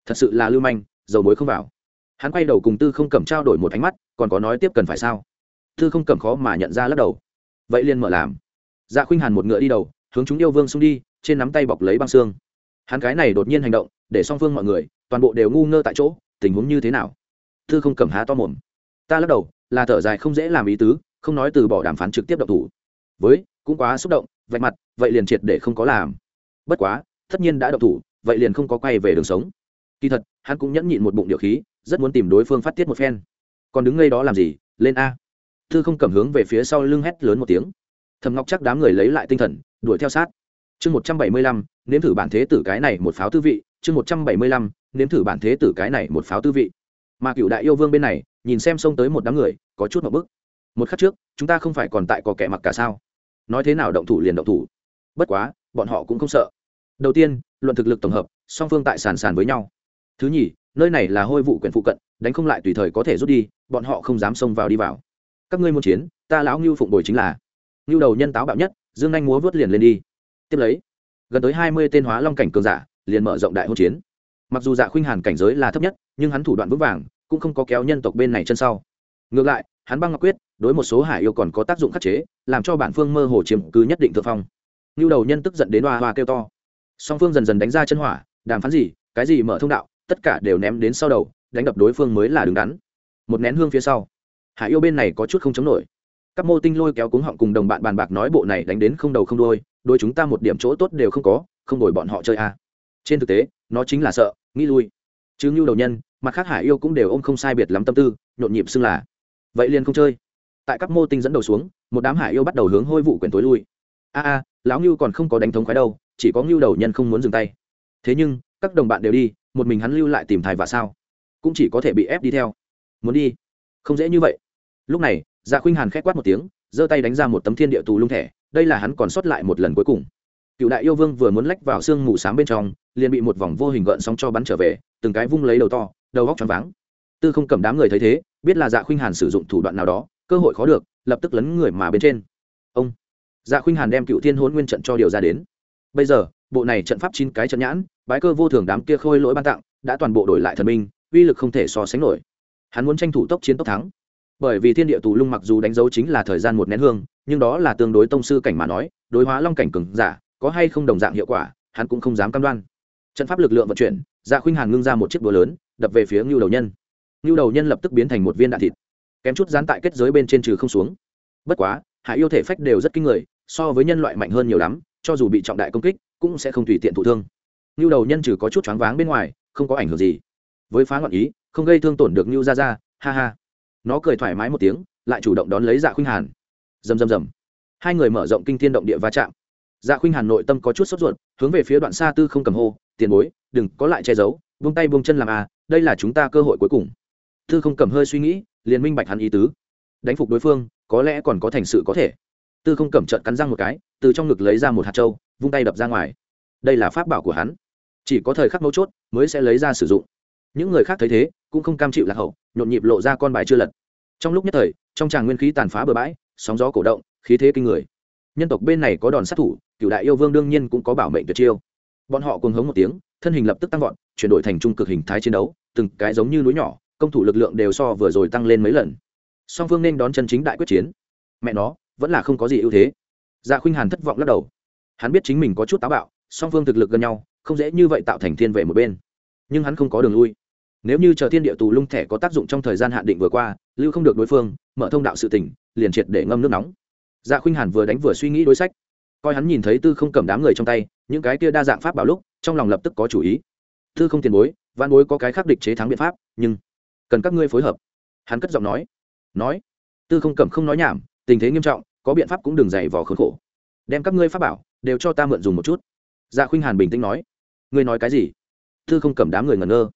Thật sự là lưu manh, dầu muối không vào. Hắn quay đầu cùng tư không cầm trao đổi một ánh mắt, còn có nói tiếp cần phải sao? Tư không cầm khó mà nhận ra lắc đầu. Vậy liền mở làm. Dạ khuynh hàn một ngựa đi đầu, hướng chúng yêu vương xung đi, trên nắm tay bọc lấy băng xương. Hắn cái này đột nhiên hành động, để song phương mọi người, toàn bộ đều ngu ngơ tại chỗ, tình huống như thế nào? Tư không cầm há to mồm. Ta lắc đầu, là thở dài không dễ làm ý tứ không nói từ bỏ đàm phán trực tiếp động thủ. Với, cũng quá xúc động, vạch mặt, vậy liền triệt để không có làm. Bất quá, tất nhiên đã động thủ, vậy liền không có quay về đường sống. Kỳ thật, hắn cũng nhẫn nhịn một bụng điệu khí, rất muốn tìm đối phương phát tiết một phen. Còn đứng ngay đó làm gì? Lên a. Thư không cầm hướng về phía sau lưng hét lớn một tiếng. Thầm ngọc chắc đám người lấy lại tinh thần, đuổi theo sát. Chương một trăm bảy mươi lăm, nếm thử bản thế tử cái này một pháo tư vị. Chương một trăm bảy mươi lăm, nếm thử bản thế tử cái này một pháo tư vị. Mà cựu đại yêu vương bên này, nhìn xem xông tới một đám người, có chút một bức một khắc trước, chúng ta không phải còn tại có kẻ mặc cả sao? Nói thế nào động thủ liền động thủ. Bất quá, bọn họ cũng không sợ. Đầu tiên, luận thực lực tổng hợp, song phương tại sàn sàn với nhau. Thứ nhì, nơi này là hôi vụ quyền phụ cận, đánh không lại tùy thời có thể rút đi, bọn họ không dám xông vào đi vào. Các ngươi muốn chiến, ta lão ngưu phụng bồi chính là. Ngưu đầu nhân táo bạo nhất, dương anh múa vớt liền lên đi. Tiếp lấy, gần tới hai mươi tên hóa long cảnh cường giả, liền mở rộng đại hôn chiến. Mặc dù dạ khuynh hàn cảnh giới là thấp nhất, nhưng hắn thủ đoạn vững vàng, cũng không có kéo nhân tộc bên này chân sau. Ngược lại, hắn băng ngọc quyết đối một số hải yêu còn có tác dụng khắc chế, làm cho bản phương mơ hồ chiếm cứ nhất định thượng phong. Ngưu đầu nhân tức giận đến hoa hoa kêu to. Song phương dần dần đánh ra chân hỏa, đàm phán gì, cái gì mở thông đạo, tất cả đều ném đến sau đầu, đánh đập đối phương mới là đứng đắn. Một nén hương phía sau, hải yêu bên này có chút không chống nổi. Các mô tinh lôi kéo cuống họng cùng đồng bạn bàn bạc nói bộ này đánh đến không đầu không đôi đôi chúng ta một điểm chỗ tốt đều không có, không đổi bọn họ chơi a à. trên thực tế, nó chính là sợ, nghĩ lui. Chứ ngưu đầu nhân, mặt khác hải yêu cũng đều ôm không sai biệt lắm tâm tư, nhộn nhịp xưng là, vậy liền không chơi tại các mô tinh dẫn đầu xuống, một đám hải yêu bắt đầu hướng hôi vụ quyển tối lui. A a, lão ngưu còn không có đánh thống khoái đâu, chỉ có ngưu đầu nhân không muốn dừng tay. Thế nhưng, các đồng bạn đều đi, một mình hắn lưu lại tìm thai và sao, cũng chỉ có thể bị ép đi theo. Muốn đi? Không dễ như vậy. Lúc này dạ khuynh hàn k h quát một tiếng, giơ tay đánh ra một tấm thiên địa tù lung thẻ, đây là hắn còn sót lại một lần cuối cùng. Cựu đại yêu vương vừa muốn lách vào sương mù s á m bên trong, liền bị một vòng vô hình gợn sóng cho bắn trở về, từng cái vung lấy đầu to, đầu góc t r váng. Tư không cầm đám người thấy thế, biết là dạ khuynh hàn sử dụng thủ đoạn nào đó cơ hội khó được, lập tức lấn người mà bên trên. Ông dạ khuynh hàn đem cựu thiên hôn nguyên trận cho điều ra đến. Bây giờ, bộ này trận pháp chín cái trận nhãn, bái cơ vô thường đám kia khôi lỗi ban tặng, đã toàn bộ đổi lại thần minh uy lực không thể so sánh nổi. Hắn muốn tranh thủ tốc chiến tốc thắng. Bởi vì thiên địa tù lung mặc dù đánh dấu chính là thời gian một nén hương, nhưng đó là tương đối tông sư cảnh mà nói, đối hóa long cảnh cừng giả, có hay không đồng dạng hiệu quả, hắn cũng không dám cam đoan. Trận pháp lực lượng vận chuyển dạ khuynh hàn ngưng ra một chiếc búa lớn, đập về phía ngưu đầu nhân. Ngưu đầu nhân lập tức biến thành một viên đạn thịt kém chút dán tại kết giới bên trên trừ không xuống. Bất quá hải yêu thể phách đều rất kinh người, so với nhân loại mạnh hơn nhiều lắm, cho dù bị trọng đại công kích, cũng sẽ không tùy tiện thụ thương. Như đầu nhân trừ có chút choáng váng bên ngoài, không có ảnh hưởng gì. Với phá ngọn ý, không gây thương tổn được như ra ra ha ha. Nó cười thoải mái một tiếng, lại chủ động đón lấy dạ khuynh hàn. Rầm rầm rầm. Hai người mở rộng kinh thiên động địa va chạm. Dạ khuynh hàn nội tâm có chút sốt ruột, hướng về phía đoạn xa tư không cầm hô, tiền bối, đừng có lại che giấu, buông tay buông chân làm à đây là chúng ta cơ hội cuối cùng. Tư không cầm hơi suy nghĩ liền minh bạch hắn ý tứ. Đánh phục đối phương, có lẽ còn có thành sự có thể. Tư không cẩm trợn cắn răng một cái, từ trong ngực lấy ra một hạt trâu, vung tay đập ra ngoài. Đây là pháp bảo của hắn. Chỉ có thời khắc mấu chốt mới sẽ lấy ra sử dụng. Những người khác thấy thế, cũng không cam chịu lạc hậu, nhộn nhịp lộ ra con bài chưa lật. Trong lúc nhất thời, trong tràng nguyên khí tàn phá bừa bãi, sóng gió cổ động, khí thế kinh người. Nhân tộc bên này có đòn sát thủ cựu đại yêu vương đương nhiên cũng có bảo mệnh tuyệt chiêu. Bọn họ cùng hống một tiếng, thân hình lập tức tăng vọt, chuyển đổi thành trung cực hình thái chiến đấu, từng cái giống như núi nhỏ công thủ lực lượng đều so vừa rồi tăng lên mấy lần. Song phương nên đón chân chính đại quyết chiến. Mẹ nó, vẫn là không có gì ưu thế. Dạ khuynh hàn thất vọng lắc đầu. Hắn biết chính mình có chút táo bạo, song phương thực lực gần nhau, không dễ như vậy tạo thành thiên vệ một bên. Nhưng hắn không có đường lui. Nếu như chờ thiên địa tù lung thẻ có tác dụng trong thời gian hạn định vừa qua, lưu không được đối phương, mở thông đạo sự tỉnh liền triệt để ngâm nước nóng. Dạ khuynh hàn vừa đánh vừa suy nghĩ đối sách. Coi hắn nhìn thấy tư không cầm đám người trong tay, những cái kia đa dạng pháp bảo lúc, trong lòng lập tức có chủ ý. Tư không tiền bối văn bối có cái khắc địch chế thắng biện pháp, nhưng cần các ngươi phối hợp. Hắn cất giọng nói. Nói. Tư không cầm không nói nhảm tình thế nghiêm trọng có biện pháp cũng đừng dày vò khốn khổ. Đem các ngươi pháp bảo đều cho ta mượn dùng một chút. Dạ khuynh hàn bình tĩnh nói. Ngươi nói cái gì? Tư không cầm đám người ngẩn ngơ.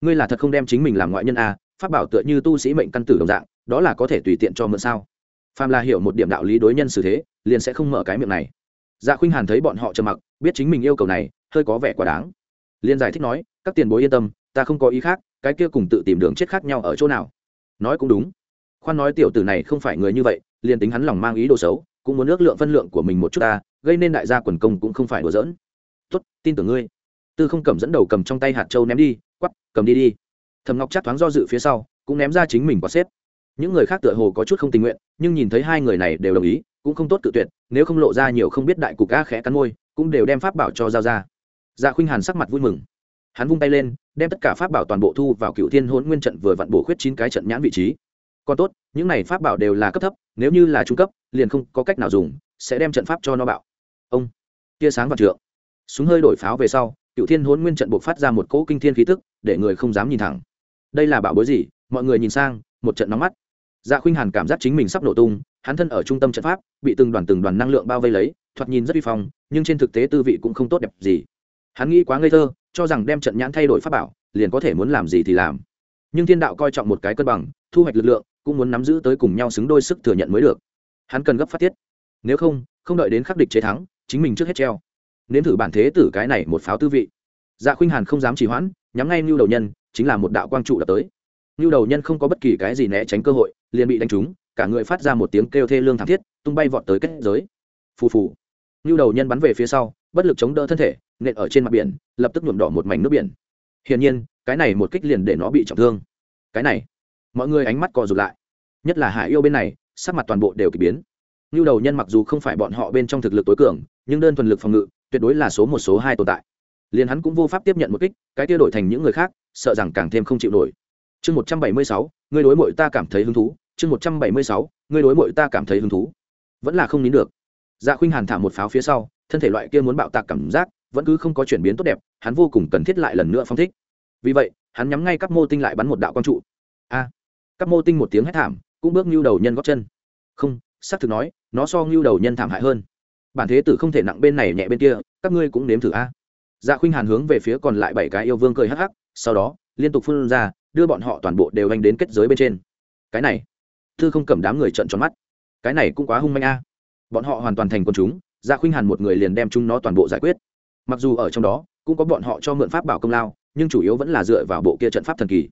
Ngươi là thật không đem chính mình làm ngoại nhân à, pháp bảo tựa như tu sĩ mệnh căn tử đồng dạng đó là có thể tùy tiện cho mượn sao? Phàm là hiểu một điểm đạo lý đối nhân xử thế liền sẽ không mở cái miệng này. Dạ khuynh hàn thấy bọn họ trầm mặc biết chính mình yêu cầu này hơi có vẻ quá đáng. Liền giải thích nói các tiền bối yên tâm ta không có ý khác cái kia cùng tự tìm đường chết khác nhau ở chỗ nào? Nói cũng đúng. Khoan nói tiểu tử này không phải người như vậy, liền tính hắn lòng mang ý đồ xấu, cũng muốn ước lượng phân lượng của mình một chút ta, gây nên đại gia quần công cũng không phải đùa giỡn. Tốt, tin tưởng ngươi. Tư không cầm dẫn đầu cầm trong tay hạt châu ném đi, quắp, cầm đi đi. Thầm ngọc chắc thoáng do dự phía sau, cũng ném ra chính mình quả xếp. Những người khác tựa hồ có chút không tình nguyện, nhưng nhìn thấy hai người này đều đồng ý, cũng không tốt tự tuyệt, nếu không lộ ra nhiều không biết đại cục a khẽ cắn môi, cũng đều đem pháp bảo cho giao ra. Dạ khuynh hàn sắc mặt vui mừng hắn vung tay lên, đem tất cả pháp bảo toàn bộ thu vào cựu thiên hôn nguyên trận vừa vặn bổ khuyết chín cái trận nhãn vị trí. Còn tốt, những này pháp bảo đều là cấp thấp, nếu như là trung cấp, liền không có cách nào dùng, sẽ đem trận pháp cho nó bạo. Ông, tia sáng và trượng. Súng hơi đổi pháo về sau cựu thiên hôn nguyên trận buộc phát ra một cỗ kinh thiên khí tức, để người không dám nhìn thẳng. Đây là bảo bối gì? Mọi người nhìn sang, một trận nóng mắt. Dạ khuynh hàn cảm giác chính mình sắp nổ tung, hắn thân ở trung tâm trận pháp, bị từng đoàn từng đoàn năng lượng bao vây lấy, thoạt nhìn rất vi phong, nhưng trên thực tế tư vị cũng không tốt đẹp gì. Hắn nghĩ quá ngây thơ cho rằng đem trận nhãn thay đổi pháp bảo, liền có thể muốn làm gì thì làm. Nhưng thiên đạo coi trọng một cái cân bằng, thu hoạch lực lượng, cũng muốn nắm giữ tới cùng nhau xứng đôi sức thừa nhận mới được. Hắn cần gấp phát tiết. Nếu không không đợi đến khắc địch chế thắng, chính mình trước hết treo. Nếm thử bản thế tử cái này một pháo tư vị. Dạ khuynh hàn không dám trì hoãn, nhắm ngay mưu đầu nhân, chính là một đạo quang trụ đập tới. Mưu đầu nhân không có bất kỳ cái gì né tránh cơ hội, liền bị đánh trúng, cả người phát ra một tiếng kêu thê lương thảm thiết, tung bay vọt tới kết giới. Phù phù. Mưu đầu nhân bắn về phía sau, bất lực chống đỡ thân thể nện ở trên mặt biển, lập tức nhuộm đỏ một mảnh nước biển. Hiển nhiên, cái này một kích liền để nó bị trọng thương. Cái này, mọi người ánh mắt cò rụt lại. Nhất là hải yêu bên này, sắc mặt toàn bộ đều k ỳ biến. Như đầu nhân mặc dù không phải bọn họ bên trong thực lực tối cường, nhưng đơn thuần lực phòng ngự, tuyệt đối là số một, số hai tồn tại. Liền hắn cũng vô pháp tiếp nhận một kích, cái tiêu đổi thành những người khác, sợ rằng càng thêm không chịu nổi. Chương một trăm bảy mươi sáu, ngươi đối mội ta cảm thấy hứng thú. Chương một trăm bảy mươi sáu, ngươi đối mội ta cảm thấy hứng thú. Vẫn là không nín được. Dạ khuynh hàn thả một pháo phía sau, thân thể loại kia muốn bạo tạc cảm giác vẫn cứ không có chuyển biến tốt đẹp, hắn vô cùng cần thiết lại lần nữa phong thích. Vì vậy, hắn nhắm ngay các mô tinh lại bắn một đạo quang trụ. A! Các mô tinh một tiếng hét thảm, cũng bước ngưu đầu nhân góp chân. Không, xác thực nói, nó so ngưu đầu nhân thảm hại hơn. Bản thế tử không thể nặng bên này nhẹ bên kia, các ngươi cũng nếm thử a. Dạ khuynh hàn hướng về phía còn lại bảy cái yêu vương cười hắc hắc, sau đó, liên tục phun ra, đưa bọn họ toàn bộ đều anh đến kết giới bên trên. Cái này, thư không cầm đám người trợn tròn mắt. Cái này cũng quá hung manh a. Bọn họ hoàn toàn thành quân chúng dạ khuynh hàn một người liền đem chúng nó toàn bộ giải quyết mặc dù ở trong đó, cũng có bọn họ cho mượn pháp bảo công lao, nhưng chủ yếu vẫn là dựa vào bộ kia trận pháp thần kỳ.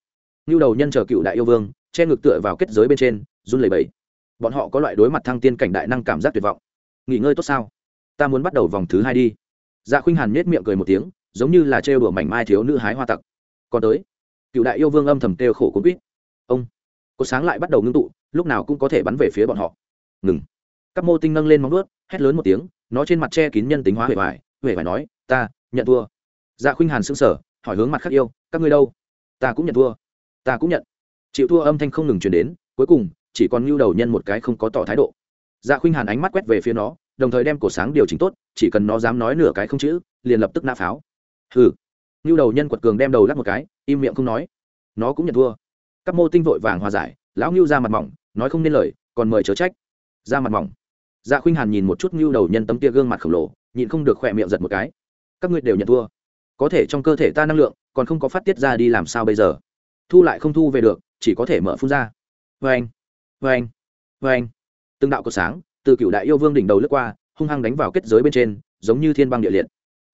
Như đầu nhân chờ cựu đại yêu vương, che ngực tựa vào kết giới bên trên, run lẩy bẩy. Bọn họ có loại đối mặt thăng tiên cảnh đại năng cảm giác tuyệt vọng. Nghỉ ngơi tốt sao? Ta muốn bắt đầu vòng thứ hai đi. Dạ khuynh hàn nhếch miệng cười một tiếng, giống như là trêu đùa mảnh mai thiếu nữ hái hoa tặc. Còn tới. Cựu đại yêu vương âm thầm kêu khổ cũng quýt. Ông. Cột sáng lại bắt đầu ngưng tụ, lúc nào cũng có thể bắn về phía bọn họ. Ngừng. Các mô tinh nâng lên móng vuốt, hét lớn một tiếng, nó trên mặt che kín nhân tính hóa huệ vải huệ vải nói ta, nhận thua. Dạ khuynh hàn sững sờ, hỏi hướng mặt khác yêu, các ngươi đâu? Ta cũng nhận thua. Ta cũng nhận. Chịu thua âm thanh không ngừng truyền đến, cuối cùng, chỉ còn lưu đầu nhân một cái không có tỏ thái độ. Dạ khuynh hàn ánh mắt quét về phía nó, đồng thời đem cổ sáng điều chỉnh tốt, chỉ cần nó dám nói nửa cái không chữ, liền lập tức nã pháo. Hừ. Lưu đầu nhân quật cường đem đầu lắc một cái, im miệng không nói. Nó cũng nhận thua. Các mô tinh vội vàng hòa giải, lão ngưu ra mặt mỏng, nói không nên lời, còn mời chớ trách. Ra mặt mỏng. Dạ khuynh hàn nhìn một chút ngưu đầu nhân tấm tia gương mặt khổng lồ, nhịn không được khỏe miệng giật một cái các ngươi đều nhận thua. Có thể trong cơ thể ta năng lượng, còn không có phát tiết ra đi làm sao bây giờ? Thu lại không thu về được, chỉ có thể mở phun ra. Vê anh vê anh vê anh từng đạo cột sáng từ cựu đại yêu vương đỉnh đầu lướt qua, hung hăng đánh vào kết giới bên trên, giống như thiên băng địa liệt.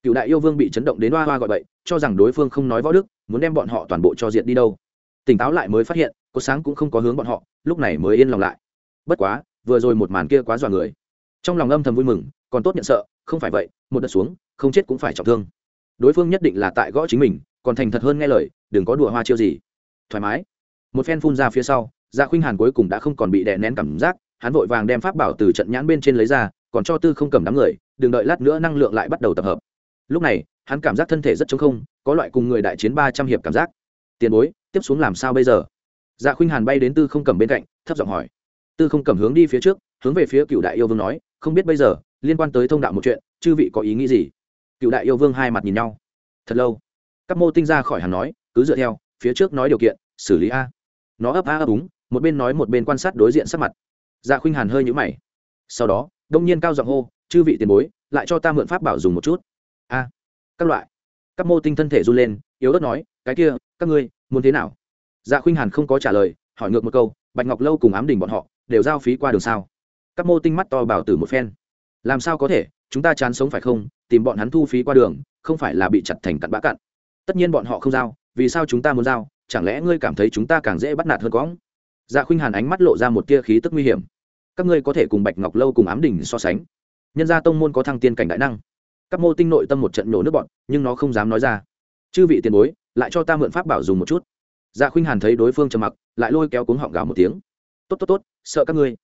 Cựu đại yêu vương bị chấn động đến hoa hoa gọi bậy, cho rằng đối phương không nói võ đức, muốn đem bọn họ toàn bộ cho diện đi đâu. Tỉnh táo lại mới phát hiện, cột sáng cũng không có hướng bọn họ, lúc này mới yên lòng lại. Bất quá, vừa rồi một màn kia quá dọa người. Trong lòng âm thầm vui mừng còn tốt nhận sợ, không phải vậy, một đợt xuống, không chết cũng phải trọng thương. Đối phương nhất định là tại gõ chính mình, còn thành thật hơn nghe lời, đừng có đùa hoa chiêu gì. Thoải mái. Một phen phun ra phía sau dạ khuynh hàn cuối cùng đã không còn bị đè nén cảm giác, hắn vội vàng đem pháp bảo từ trận nhãn bên trên lấy ra, còn cho tư không cầm đám người, đừng đợi lát nữa năng lượng lại bắt đầu tập hợp. Lúc này, hắn cảm giác thân thể rất chống không, có loại cùng người đại chiến ba trăm hiệp cảm giác. Tiền bối, tiếp xuống làm sao bây giờ? Dạ khuynh hàn bay đến tư không cầm bên cạnh, thấp giọng hỏi. Tư không cầm hướng đi phía trước, hướng về phía cựu đại yêu vương nói, không biết bây giờ liên quan tới thông đạo một chuyện, chư vị có ý nghĩ gì? Cựu đại yêu vương hai mặt nhìn nhau. Thật lâu, các mô tinh ra khỏi hàn nói, cứ dựa theo, phía trước nói điều kiện, xử lý a. Nó ấp a ấp úng, một bên nói một bên quan sát đối diện sắc mặt. Dạ khuynh hàn hơi nhũ mày. Sau đó, đông nhiên cao giọng hô, chư vị tiền bối, lại cho ta mượn pháp bảo dùng một chút. A, các loại. Các mô tinh thân thể run lên, yếu ớt nói, cái kia, các ngươi, muốn thế nào? Dạ khuynh hàn không có trả lời, hỏi ngược một câu, bạch ngọc lâu cùng ám đình bọn họ, đều giao phí qua đường sao? Các mô tinh mắt to bảo tử một phen làm sao có thể? Chúng ta chán sống phải không? Tìm bọn hắn thu phí qua đường, không phải là bị chặt thành cặn bã cặn. Tất nhiên bọn họ không giao, vì sao chúng ta muốn giao? Chẳng lẽ ngươi cảm thấy chúng ta càng dễ bắt nạt hơn cóng dạ khuynh hàn ánh mắt lộ ra một tia khí tức nguy hiểm. Các ngươi có thể cùng bạch ngọc lâu cùng ám đỉnh so sánh. Nhân gia tông môn có thăng tiên cảnh đại năng. Các mô tinh nội tâm một trận nổ nước bọn nhưng nó không dám nói ra. Chư vị tiền bối, lại cho ta mượn pháp bảo dùng một chút. Dạ khuynh hàn thấy đối phương trầm mặc, lại lôi kéo cuống họng gào một tiếng. Tốt tốt tốt, sợ các ngươi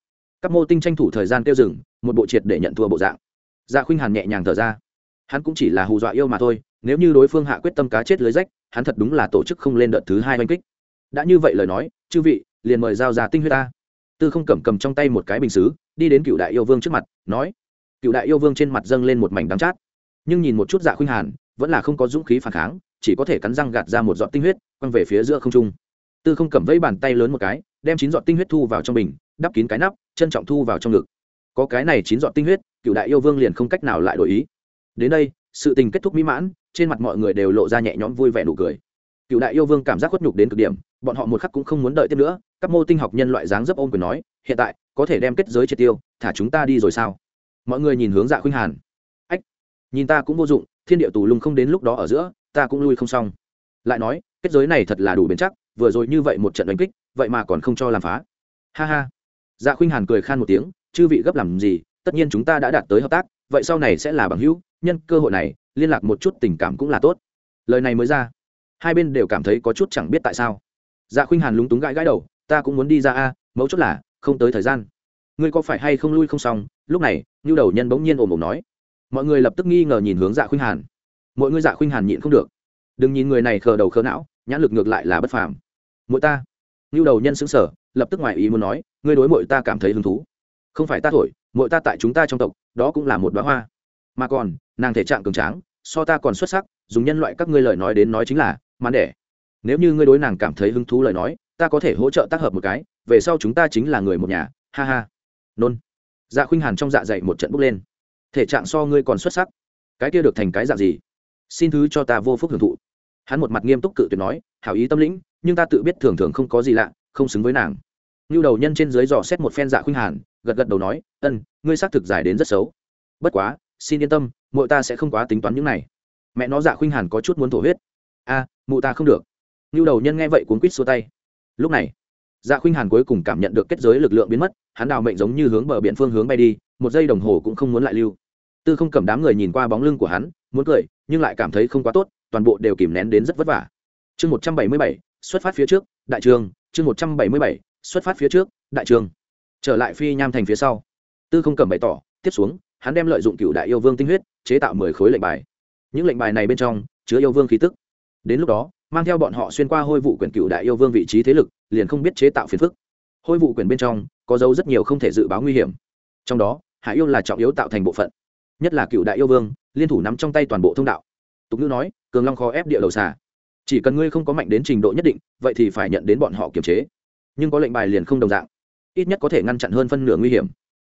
các mô tinh tranh thủ thời gian tiêu dừng, một bộ triệt để nhận thua bộ dạng. Dạ khuynh hàn nhẹ nhàng thở ra. Hắn cũng chỉ là hù dọa yêu mà thôi, nếu như đối phương hạ quyết tâm cá chết lưới rách, hắn thật đúng là tổ chức không lên đợt thứ hai oanh kích. Đã như vậy lời nói, chư vị, liền mời giao ra tinh huyết ta. Tư không cầm cầm trong tay một cái bình xứ, đi đến cựu đại yêu vương trước mặt, nói, cựu đại yêu vương trên mặt dâng lên một mảnh đắng chát. Nhưng nhìn một chút dạ khuynh hàn, vẫn là không có dũng khí phản kháng, chỉ có thể cắn răng gạt ra một giọt tinh huyết, quăng về phía giữa không trung. Tư không cầm vẫy bàn tay lớn một cái, đem chín giọt tinh huyết thu vào trong bình, đắp kín cái nắp trân trọng thu vào trong ngực. Có cái này chín dọn tinh huyết, cựu đại yêu vương liền không cách nào lại đổi ý. Đến đây, sự tình kết thúc mỹ mãn, trên mặt mọi người đều lộ ra nhẹ nhõm vui vẻ nụ cười. Cựu đại yêu vương cảm giác khuất nhục đến cực điểm, bọn họ một khắc cũng không muốn đợi tiếp nữa, các mô tinh học nhân loại dáng dấp ôm quyền nói, hiện tại, có thể đem kết giới triệt tiêu, thả chúng ta đi rồi sao? Mọi người nhìn hướng dạ khuynh hàn. Ách, nhìn ta cũng vô dụng, thiên địa tù lùng không đến lúc đó ở giữa, ta cũng lui không xong. Lại nói, kết giới này thật là đủ bền chắc, vừa rồi như vậy một trận đánh kích, vậy mà còn không cho làm phá. Ha ha dạ khuynh hàn cười khan một tiếng, chư vị gấp làm gì? Tất nhiên chúng ta đã đạt tới hợp tác, vậy sau này sẽ là bằng hữu, nhân cơ hội này, liên lạc một chút tình cảm cũng là tốt. Lời này mới ra, hai bên đều cảm thấy có chút chẳng biết tại sao. Dạ khuynh hàn lúng túng gãi gãi đầu, ta cũng muốn đi ra a, mấu chốt là, không tới thời gian. Ngươi có phải hay không lui không xong? Lúc này như đầu nhân bỗng nhiên ồm ồm nói. Mọi người lập tức nghi ngờ nhìn hướng dạ khuynh hàn. Mỗi người dạ khuynh hàn nhịn không được. Đừng nhìn người này khờ đầu khờ não, nhãn lực ngược lại là bất phàm. Mỗi ta. Như đầu nhân xứng sở lập tức ngoài ý muốn nói, ngươi đối mội ta cảm thấy hứng thú. Không phải ta thổi mội ta tại chúng ta trong tộc, đó cũng là một đoá hoa. Mà còn, nàng thể trạng cường tráng, so ta còn xuất sắc, dùng nhân loại các ngươi lời nói đến nói chính là màn đẻ. Nếu như ngươi đối nàng cảm thấy hứng thú lời nói, ta có thể hỗ trợ tác hợp một cái, về sau chúng ta chính là người một nhà, ha ha. Nôn. Dạ khuynh hàn trong dạ dày một trận bốc lên. Thể trạng so ngươi còn xuất sắc. Cái kia được thành cái dạng gì? Xin thứ cho ta vô phúc hưởng thụ. Hắn một mặt nghiêm túc cự tuyệt nói, hảo ý tâm lĩnh, nhưng ta tự biết thường thường không có gì lạ không xứng với nàng. Như đầu nhân trên dưới dò xét một phen dạ khuynh hàn gật gật đầu nói ân ngươi xác thực giải đến rất xấu. Bất quá xin yên tâm mụ ta sẽ không quá tính toán những này. Mẹ nó dạ khuynh hàn có chút muốn thổ huyết. A à, mụ ta không được. Như đầu nhân nghe vậy cuốn quýt xua tay. Lúc này dạ khuynh hàn cuối cùng cảm nhận được kết giới lực lượng biến mất hắn đào mệnh giống như hướng bờ biển phương hướng bay đi một giây đồng hồ cũng không muốn lại lưu. Tư không cầm đám người nhìn qua bóng lưng của hắn muốn cười nhưng lại cảm thấy không quá tốt toàn bộ đều kìm nén đến rất vất vả. Chương một trăm bảy mươi bảy xuất phát phía trước đại trường chương một trăm bảy mươi bảy, xuất phát phía trước, đại trường. Trở lại phi nham thành phía sau. Tư không cầm bày tỏ, tiếp xuống, hắn đem lợi dụng cựu đại yêu vương tinh huyết, chế tạo mười khối lệnh bài. Những lệnh bài này bên trong, chứa yêu vương khí tức. Đến lúc đó, mang theo bọn họ xuyên qua hôi vụ quyển cựu đại yêu vương vị trí thế lực, liền không biết chế tạo phiền phức. Hôi vụ quyển bên trong, có dấu rất nhiều không thể dự báo nguy hiểm. Trong đó, hải yêu là trọng yếu tạo thành bộ phận. Nhất là cựu đại yêu vương, liên thủ nắm trong tay toàn bộ thông đạo. Tục ngữ nói, cường long khó ép địa đầu xà chỉ cần ngươi không có mạnh đến trình độ nhất định, vậy thì phải nhận đến bọn họ kiềm chế. Nhưng có lệnh bài liền không đồng dạng. Ít nhất có thể ngăn chặn hơn phân nửa nguy hiểm.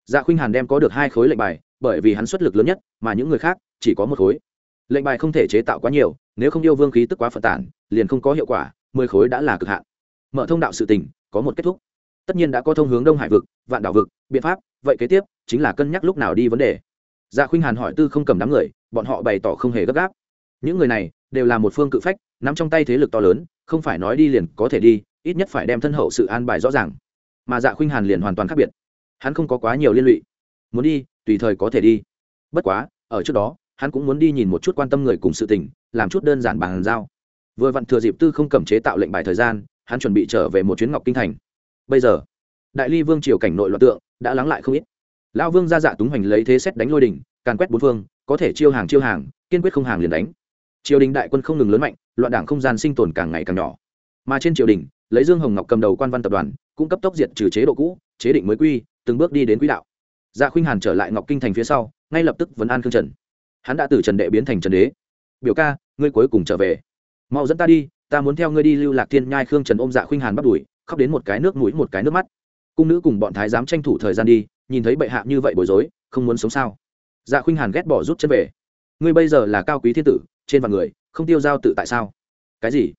Dạ khuynh hàn đem có được hai khối lệnh bài, bởi vì hắn xuất lực lớn nhất, mà những người khác chỉ có một khối. Lệnh bài không thể chế tạo quá nhiều, nếu không yêu vương khí tức quá phật tản, liền không có hiệu quả, mười khối đã là cực hạn. Mở thông đạo sự tình, có một kết thúc. Tất nhiên đã có thông hướng đông hải vực, vạn đảo vực, biện pháp, vậy kế tiếp chính là cân nhắc lúc nào đi vấn đề. Dạ khuynh hàn hỏi tư không cầm đám người, bọn họ bày tỏ không hề gấp gáp những người này đều là một phương cự phách, nắm trong tay thế lực to lớn, không phải nói đi liền có thể đi, ít nhất phải đem thân hậu sự an bài rõ ràng. Mà dạ khuynh hàn liền hoàn toàn khác biệt. Hắn không có quá nhiều liên lụy. Muốn đi, tùy thời có thể đi. Bất quá, ở trước đó, hắn cũng muốn đi nhìn một chút quan tâm người cùng sự tình, làm chút đơn giản bàn giao. Vừa vặn thừa dịp tư không cầm chế tạo lệnh bài thời gian, hắn chuẩn bị trở về một chuyến ngọc kinh thành. Bây giờ, đại ly vương triều cảnh nội loạn tượng đã lắng lại không ít. Lão vương ra dạ túng hoành lấy thế xét đánh lôi đỉnh, càn quét bốn phương, có thể chiêu hàng chiêu hàng, kiên quyết không hàng liền đánh triều đình đại quân không ngừng lớn mạnh, loạn đảng không gian sinh tồn càng ngày càng nhỏ. Mà trên triều đình, lấy dương hồng ngọc cầm đầu quan văn tập đoàn, cũng cấp tốc diệt trừ chế độ cũ, chế định mới quy, từng bước đi đến quỹ đạo. Dạ khuynh hàn trở lại ngọc kinh thành phía sau, ngay lập tức vấn an khương trần. Hắn đã từ trần đệ biến thành trần đế. Biểu ca, ngươi cuối cùng trở về. Mau dẫn ta đi, ta muốn theo ngươi đi lưu lạc thiên nhai. Khương trần ôm dạ khuynh hàn bắt đuổi, khóc đến một cái nước mũi, một cái nước mắt. Cung nữ cùng bọn thái giám tranh thủ thời gian đi, nhìn thấy bệ hạ như vậy bối rối, không muốn sống sao? Dạ khuynh hàn ghét bỏ rút chân về. Ngươi bây giờ là cao quý thiên tử trên vạn người, không tiêu giao tự tại sao? Cái gì?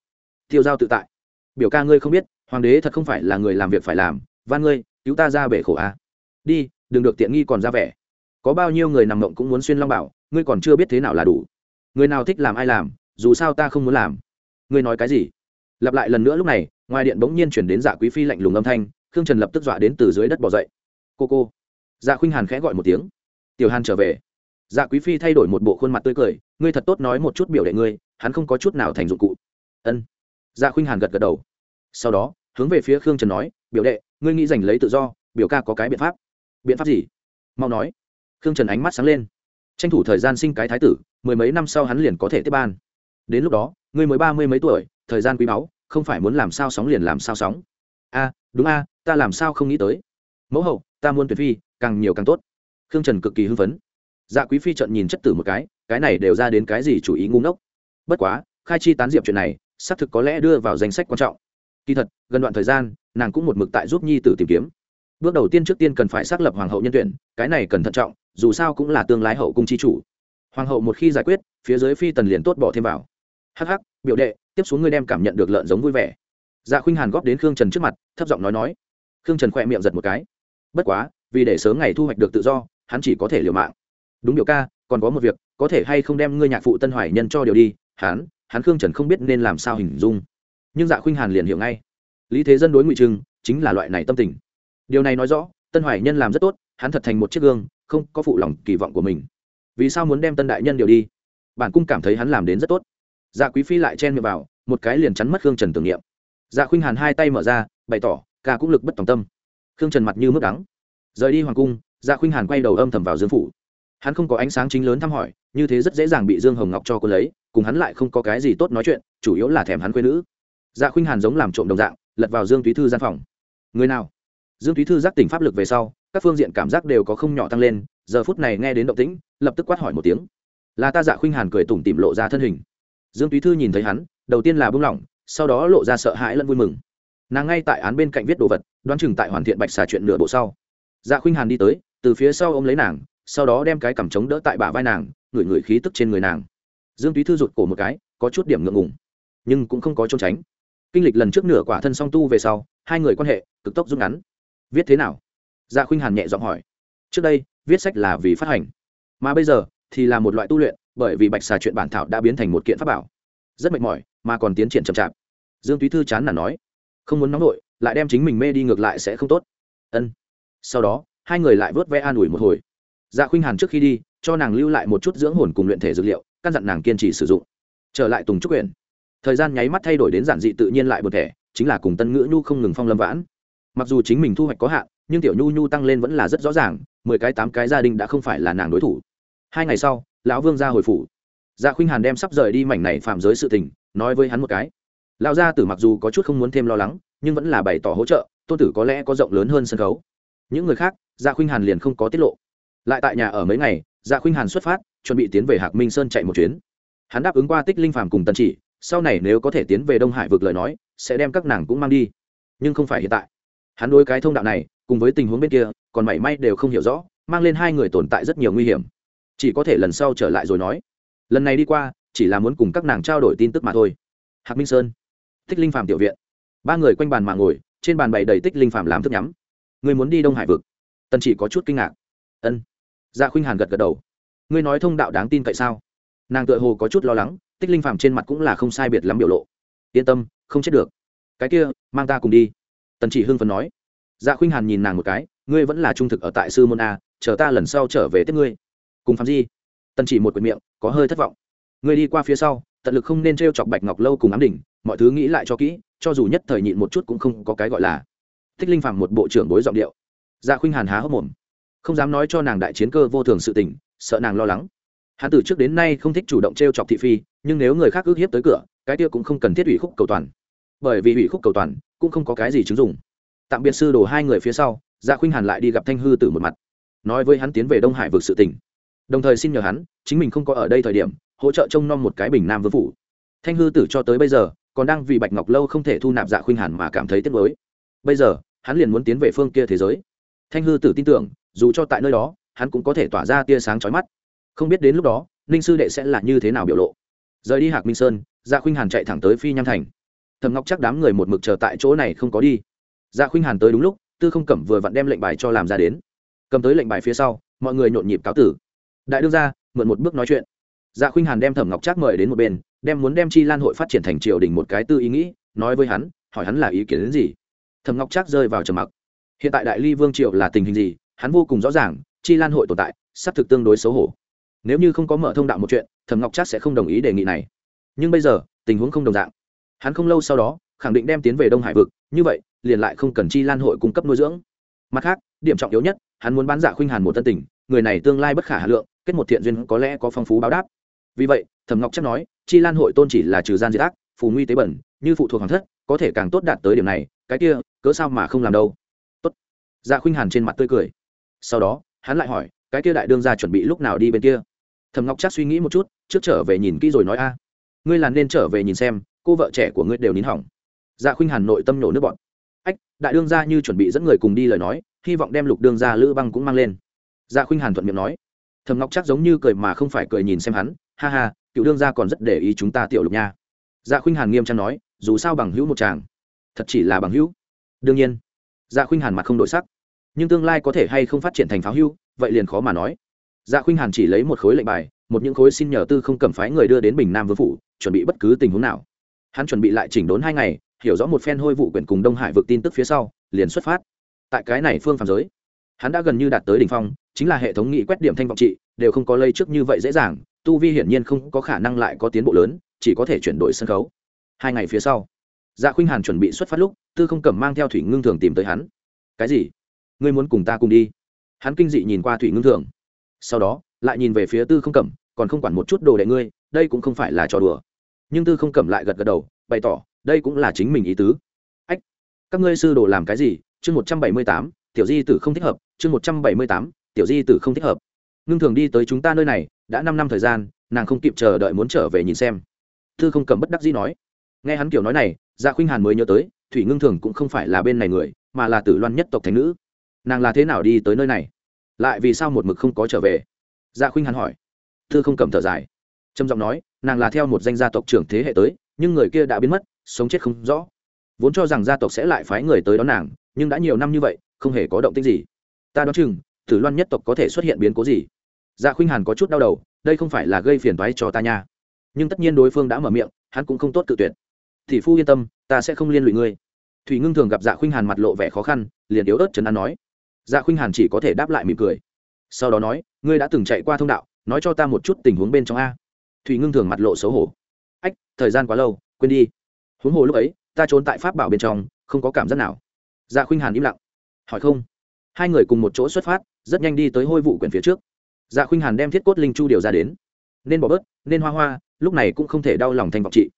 Tiêu giao tự tại? Biểu ca ngươi không biết, hoàng đế thật không phải là người làm việc phải làm, van ngươi, cứu ta ra bể khổ a à. đi, đừng được tiện nghi còn ra vẻ. Có bao nhiêu người nằm mộng cũng muốn xuyên long bảo, ngươi còn chưa biết thế nào là đủ. Người nào thích làm ai làm, dù sao ta không muốn làm. Ngươi nói cái gì? Lặp lại lần nữa lúc này, ngoài điện bỗng nhiên chuyển đến dạ quý phi lạnh lùng âm thanh, khương trần lập tức dọa đến từ dưới đất bỏ dậy. Cô cô. Dạ khuynh hàn khẽ gọi một tiếng. Tiểu hàn trở về. Dạ quý phi thay đổi một bộ khuôn mặt tươi cười ngươi thật tốt nói một chút biểu đệ ngươi, hắn không có chút nào thành dụng cụ. Ân. Dạ khuynh hàn gật gật đầu. Sau đó, hướng về phía khương trần nói, biểu đệ, ngươi nghĩ giành lấy tự do, biểu ca có cái biện pháp. Biện pháp gì? Mau nói. Khương trần ánh mắt sáng lên. Tranh thủ thời gian sinh cái thái tử, mười mấy năm sau hắn liền có thể tiếp ban. Đến lúc đó, ngươi mới ba mươi mấy tuổi, thời gian quý báu, không phải muốn làm sao sóng liền làm sao sóng. A, đúng a, ta làm sao không nghĩ tới? Mẫu hậu, ta muốn tuyệt phi, càng nhiều càng tốt. Khương trần cực kỳ hưng phấn. Dạ quý phi trận nhìn chất tử một cái cái này đều ra đến cái gì chủ ý ngu ngốc? Bất quá, khai chi tán diệp chuyện này, xác thực có lẽ đưa vào danh sách quan trọng. Kỳ thật, gần đoạn thời gian, nàng cũng một mực tại giúp nhi tử tìm kiếm. Bước đầu tiên trước tiên cần phải xác lập hoàng hậu nhân tuyển, cái này cần thận trọng, dù sao cũng là tương lai hậu cung chi chủ. Hoàng hậu một khi giải quyết, phía dưới phi tần liền tốt bỏ thêm vào. Hh biểu đệ, tiếp xuống ngươi đem cảm nhận được lợn giống vui vẻ. Dạ khuynh hàn góp đến khương trần trước mặt, thấp giọng nói nói. Khương trần khỏe miệng giật một cái. Bất quá, vì để sớm ngày thu hoạch được tự do, hắn chỉ có thể liều mạng. Đúng biểu ca còn có một việc, có thể hay không đem ngươi nhạc phụ tân hoài nhân cho điều đi, hắn hắn khương trần không biết nên làm sao hình dung. Nhưng dạ khuynh hàn liền hiểu ngay. Lý thế dân đối ngụy trưng chính là loại này tâm tình. Điều này nói rõ, tân hoài nhân làm rất tốt, hắn thật thành một chiếc gương, không có phụ lòng kỳ vọng của mình. Vì sao muốn đem tân đại nhân điều đi? Bản cung cảm thấy hắn làm đến rất tốt. Dạ quý phi lại chen miệng vào, một cái liền chắn mất khương trần tưởng niệm. Dạ khuynh hàn hai tay mở ra, bày tỏ, ca cũng lực bất tòng tâm. Khương trần mặt như mức đắng. Rời đi hoàng cung dạ khuynh hàn quay đầu âm thầm vào dương phủ hắn không có ánh sáng chính lớn thăm hỏi, như thế rất dễ dàng bị dương hồng ngọc cho cô lấy, cùng hắn lại không có cái gì tốt nói chuyện, chủ yếu là thèm hắn quê nữ. Dạ khuynh hàn giống làm trộm đồng dạng, lật vào dương túy thư gian phòng. Người nào? Dương túy thư giác tỉnh pháp lực về sau, các phương diện cảm giác đều có không nhỏ tăng lên, giờ phút này nghe đến động tĩnh, lập tức quát hỏi một tiếng. Là ta dạ khuynh hàn cười tủm tìm lộ ra thân hình. Dương túy thư nhìn thấy hắn, đầu tiên là bưng lỏng sau đó lộ ra sợ hãi lẫn vui mừng. Nàng ngay tại án bên cạnh viết đồ vật, đoán chừng tại hoàn thiện bạch xà chuyện nửa bộ sau. Dạ khuynh hàn đi tới, từ phía sau ôm lấy nàng sau đó đem cái cằm trống đỡ tại bả vai nàng, ngửi ngửi khí tức trên người nàng. Dương túy thư rụt cổ một cái, có chút điểm ngượng ngùng, nhưng cũng không có trốn tránh. Kinh lịch lần trước nửa quả thân song tu về sau, hai người quan hệ, cực tốc rút ngắn. Viết thế nào? Dạ khuynh hàn nhẹ giọng hỏi. Trước đây, viết sách là vì phát hành, mà bây giờ thì là một loại tu luyện, bởi vì bạch xà chuyện bản thảo đã biến thành một kiện pháp bảo. Rất mệt mỏi, mà còn tiến triển chậm chạp. Dương túy thư chán là nói. Không muốn nóng nổi lại đem chính mình mê đi ngược lại sẽ không tốt. Ân. Sau đó, hai người lại vớt ve an ủi một hồi dạ khuynh hàn trước khi đi, cho nàng lưu lại một chút dưỡng hồn cùng luyện thể dược liệu, căn dặn nàng kiên trì sử dụng. Trở lại tùng trúc quyển thời gian nháy mắt thay đổi đến giản dị tự nhiên lại một thể chính là cùng tân ngữ nhu không ngừng phong lâm vãn. Mặc dù chính mình thu hoạch có hạn, nhưng tiểu nhu nhu tăng lên vẫn là rất rõ ràng, mười cái tám cái gia đình đã không phải là nàng đối thủ. Hai ngày sau, lão vương ra hồi phủ. Dạ khuynh hàn đem sắp rời đi mảnh này phạm giới sự tình, nói với hắn một cái. Lão gia tử mặc dù có chút không muốn thêm lo lắng, nhưng vẫn là bày tỏ hỗ trợ, tôn tử có lẽ có rộng lớn hơn sân khấu. Những người khác dạ khuynh hàn liền không có tiết lộ lại tại nhà ở mấy ngày dạ khuynh hàn xuất phát, chuẩn bị tiến về hạc minh sơn chạy một chuyến. Hắn đáp ứng qua tích linh phàm cùng tần chỉ, sau này nếu có thể tiến về đông hải vực lời nói, sẽ đem các nàng cũng mang đi. Nhưng không phải hiện tại. Hắn đối cái thông đạo này, cùng với tình huống bên kia, còn mảy may đều không hiểu rõ, mang lên hai người tồn tại rất nhiều nguy hiểm. Chỉ có thể lần sau trở lại rồi nói. Lần này đi qua, chỉ là muốn cùng các nàng trao đổi tin tức mà thôi. Hạc minh sơn, tích linh phàm tiểu viện. Ba người quanh bàn mà ngồi, trên bàn bày đầy tích linh phàm làm thức nhắm. Người muốn đi đông hải vực? Tần chỉ có chút kinh ngạc. Ân dạ khuynh hàn gật gật đầu. Ngươi nói thông đạo đáng tin cậy sao? Nàng tựa hồ có chút lo lắng, tích linh phạm trên mặt cũng là không sai biệt lắm biểu lộ. Yên tâm, không chết được. Cái kia, mang ta cùng đi. Tần chỉ hưng phấn nói. Dạ khuynh hàn nhìn nàng một cái, ngươi vẫn là trung thực ở tại sư môn a, chờ ta lần sau trở về tiếp ngươi. Cùng phạm di. Tần chỉ một quyển miệng, có hơi thất vọng. Ngươi đi qua phía sau, tận lực không nên t r e o chọc bạch ngọc lâu cùng ám đỉnh, mọi thứ nghĩ lại cho kỹ, cho dù nhất thời nhịn một chút cũng không có cái gọi là. Thích linh phạm một bộ trưởng bối giọng điệu. Dạ khuynh hàn há hốc mồm không dám nói cho nàng đại chiến cơ vô thường sự tình, sợ nàng lo lắng. Hắn từ trước đến nay không thích chủ động t r e o chọc thị phi, nhưng nếu người khác ước hiếp tới cửa, cái kia cũng không cần thiết ủy khúc cầu toàn. Bởi vì ủy khúc cầu toàn, cũng không có cái gì chứng dụng. Tạm biệt sư đồ hai người phía sau dạ khuynh hàn lại đi gặp thanh hư tử một mặt, nói với hắn tiến về đông hải vực sự tỉnh đồng thời xin nhờ hắn, chính mình không có ở đây thời điểm, hỗ trợ trông nom một cái bình nam vương phủ. Thanh hư tử cho tới bây giờ, còn đang vì bạch ngọc lâu không thể thu nạp dạ khuynh hàn mà cảm thấy tiếc nuối. Bây giờ, hắn liền muốn tiến về phương kia thế giới. Thanh hư tử tin tưởng dù cho tại nơi đó, hắn cũng có thể tỏa ra tia sáng chói mắt. Không biết đến lúc đó, ninh sư đệ sẽ là như thế nào biểu lộ. Rời đi hạc minh sơn dạ khuynh hàn chạy thẳng tới phi nham thành. Thầm ngọc chắc đám người một mực chờ tại chỗ này không có đi. Dạ khuynh hàn tới đúng lúc, tư không cẩm vừa vặn đem lệnh bài cho làm ra đến. Cầm tới lệnh bài phía sau, mọi người nhộn nhịp cáo tử. Đại đương ra mượn một bước nói chuyện. Dạ khuynh hàn đem thẩm ngọc trác mời đến một bên, đem muốn đem chi lan hội phát triển thành triều đình một cái tư ý nghĩ, nói với hắn, hỏi hắn là ý kiến đến gì. Thẩm ngọc trác rơi vào trầm mặc. Hiện tại đại ly vương triều là tình hình gì hắn vô cùng rõ ràng, chi lan hội tồn tại sắp thực tương đối xấu hổ. Nếu như không có mở thông đạo một chuyện, thẩm ngọc trác sẽ không đồng ý đề nghị này. Nhưng bây giờ, tình huống không đồng dạng. Hắn không lâu sau đó, khẳng định đem tiến về đông hải vực, như vậy, liền lại không cần chi lan hội cung cấp nuôi dưỡng. Mặt khác, điểm trọng yếu nhất, hắn muốn bán giả khuynh hàn một tân tình người này tương lai bất khả hà lượng, kết một thiện duyên có lẽ có phong phú báo đáp. Vì vậy, thẩm ngọc chắc nói, chi lan hội tôn chỉ là trừ gian diệt ác, phù nguy tế bẩn, như phụ thuộc hoàng thất, có thể càng tốt đạt tới điểm này, cái kia, cớ sao mà không làm đâu? Tốt. Dạ khuynh hàn trên mặt tươi cười sau đó, hắn lại hỏi, cái kia đại đương ra chuẩn bị lúc nào đi bên kia? Thẩm ngọc chắc suy nghĩ một chút, trước trở về nhìn kỹ rồi nói a. Ngươi là nên trở về nhìn xem, cô vợ trẻ của ngươi đều nín hỏng. Dạ khuynh hàn nội tâm nổ nước bọn ách, đại đương ra như chuẩn bị dẫn người cùng đi lời nói, hy vọng đem lục đương ra lữ băng cũng mang lên. Dạ khuynh hàn thuận miệng nói. Thầm ngọc chắc giống như cười mà không phải cười nhìn xem hắn, ha ha, cựu đương gia còn rất để ý chúng ta tiểu lục nha. Dạ khuynh hàn nghiêm trang nói, dù sao bằng hữu một chàng, thật chỉ là bằng hữu. Đương nhiên. Dạ khuynh hàn mặt không đổi sắc nhưng tương lai có thể hay không phát triển thành pháo hưu, vậy liền khó mà nói. Dạ khuynh hàn chỉ lấy một khối lệnh bài, một những khối xin nhờ tư không cầm phái người đưa đến bình nam vương phủ, chuẩn bị bất cứ tình huống nào. Hắn chuẩn bị lại chỉnh đốn hai ngày, hiểu rõ một phen hôi vụ quyển cùng đông hải vực tin tức phía sau, liền xuất phát. Tại cái này phương phàm giới, hắn đã gần như đạt tới đỉnh phong, chính là hệ thống nghị quét điểm thanh vọng trị, đều không có lây trước như vậy dễ dàng, tu vi hiển nhiên không có khả năng lại có tiến bộ lớn, chỉ có thể chuyển đổi sân khấu. Hai ngày phía sau dạ khuynh hàn chuẩn bị xuất phát lúc, tư không cầm mang theo thủy ngưng thường tìm tới hắn. Cái gì? Ngươi muốn cùng ta cùng đi. Hắn kinh dị nhìn qua thủy ngưng thường sau đó lại nhìn về phía tư không Cẩm, còn không quản một chút đồ đệ ngươi đây cũng không phải là trò đùa. Nhưng tư không Cẩm lại gật gật đầu bày tỏ đây cũng là chính mình ý tứ. Ách các ngươi sư đồ làm cái gì? Chương một trăm bảy mươi tám tiểu di tử không thích hợp chương một trăm bảy mươi tám tiểu di tử không thích hợp. Ngưng thường đi tới chúng ta nơi này đã năm năm thời gian nàng không kịp chờ đợi muốn trở về nhìn xem. Thư không cầm bất đắc dĩ nói. Nghe hắn kiểu nói này dạ khuynh hàn mới nhớ tới thủy ngưng thường cũng không phải là bên này người mà là tử loan nhất tộc thành nữ nàng là thế nào đi tới nơi này? Lại vì sao một mực không có trở về? Dạ khuynh hàn hỏi. Thư không cầm thở dài. Trầm giọng nói, nàng là theo một danh gia tộc trưởng thế hệ tới, nhưng người kia đã biến mất, sống chết không rõ. Vốn cho rằng gia tộc sẽ lại phái người tới đón nàng, nhưng đã nhiều năm như vậy, không hề có động tích gì. Ta đoán chừng, tử loan nhất tộc có thể xuất hiện biến cố gì? Dạ khuynh hàn có chút đau đầu, đây không phải là gây phiền toái cho ta nha. Nhưng tất nhiên đối phương đã mở miệng, hắn cũng không tốt cự tuyệt. Thì phu yên tâm, ta sẽ không liên lụy ngươi. Thủy ngưng thường gặp dạ khuynh hàn mặt lộ vẻ khó khăn, liền yếu ớt trấn an nói dạ khuynh hàn chỉ có thể đáp lại mỉm cười. Sau đó nói, ngươi đã từng chạy qua thông đạo, nói cho ta một chút tình huống bên trong a. Thủy ngưng thường mặt lộ xấu hổ. Ách, thời gian quá lâu, quên đi. Huống hồ lúc ấy, ta trốn tại pháp bảo bên trong, không có cảm giác nào. Dạ khuynh hàn im lặng. Hỏi không? Hai người cùng một chỗ xuất phát, rất nhanh đi tới hôi vụ quyển phía trước. Dạ khuynh hàn đem thiết cốt linh chu điều ra đến. Nên bỏ bớt, nên hoa hoa, lúc này cũng không thể đau lòng thành vọng trị.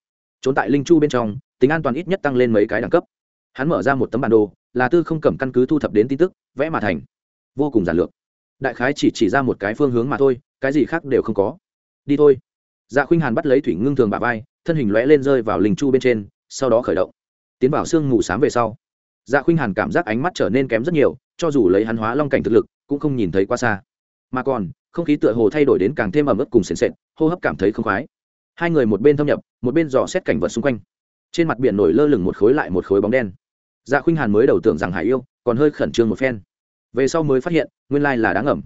Trốn tại linh chu bên trong, tính an toàn ít nhất tăng lên mấy cái đẳng cấp. Hắn mở ra một tấm bản đồ là tư không cầm căn cứ thu thập đến tin tức, vẽ mà thành. Vô cùng giản lược. Đại khái chỉ chỉ ra một cái phương hướng mà thôi, cái gì khác đều không có. Đi thôi. Dạ khuynh hàn bắt lấy thủy ngưng thường bà vai, thân hình lõe lên rơi vào linh chu bên trên, sau đó khởi động. Tiến vào sương mù sáng về sau. Dạ khuynh hàn cảm giác ánh mắt trở nên kém rất nhiều, cho dù lấy hắn hóa long cảnh thực lực, cũng không nhìn thấy quá xa. Mà còn, không khí tựa hồ thay đổi đến càng thêm ẩm ướt cùng sền sệt, hô hấp cảm thấy không khoái. Hai người một bên thâm nhập, một bên dò xét cảnh vật xung quanh. Trên mặt biển nổi lơ lửng một khối lại một khối bóng đen dạ khuynh hàn mới đầu tưởng rằng hải yêu còn hơi khẩn trương một phen. Về sau mới phát hiện, nguyên lai là đá ngầm.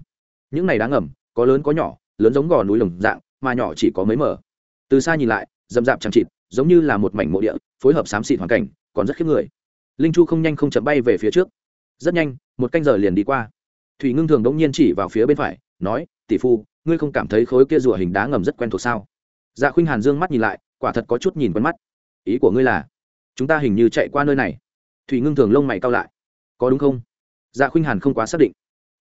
Những này đá ngầm, có lớn có nhỏ, lớn giống gò núi lồng dạng, mà nhỏ chỉ có mấy mở từ xa nhìn lại, rậm rạp chẳng chịt, giống như là một mảnh mộ địa, phối hợp xám xịt hoàn cảnh, còn rất khiếp người. Linh chu không nhanh không chậm bay về phía trước. Rất nhanh, một canh giờ liền đi qua. Thủy ngưng thường đống nhiên chỉ vào phía bên phải, nói, tỷ phu, ngươi không cảm thấy khối kia rùa hình đá ngầm rất quen thuộc sao? Dạ khuynh hàn dương mắt nhìn lại, quả thật có chút nhìn quen mắt. Ý của ngươi là, chúng ta hình như chạy qua nơi này thủy ngưng thường lông mày cao lại. Có đúng không? Dạ khuynh hàn không quá xác định.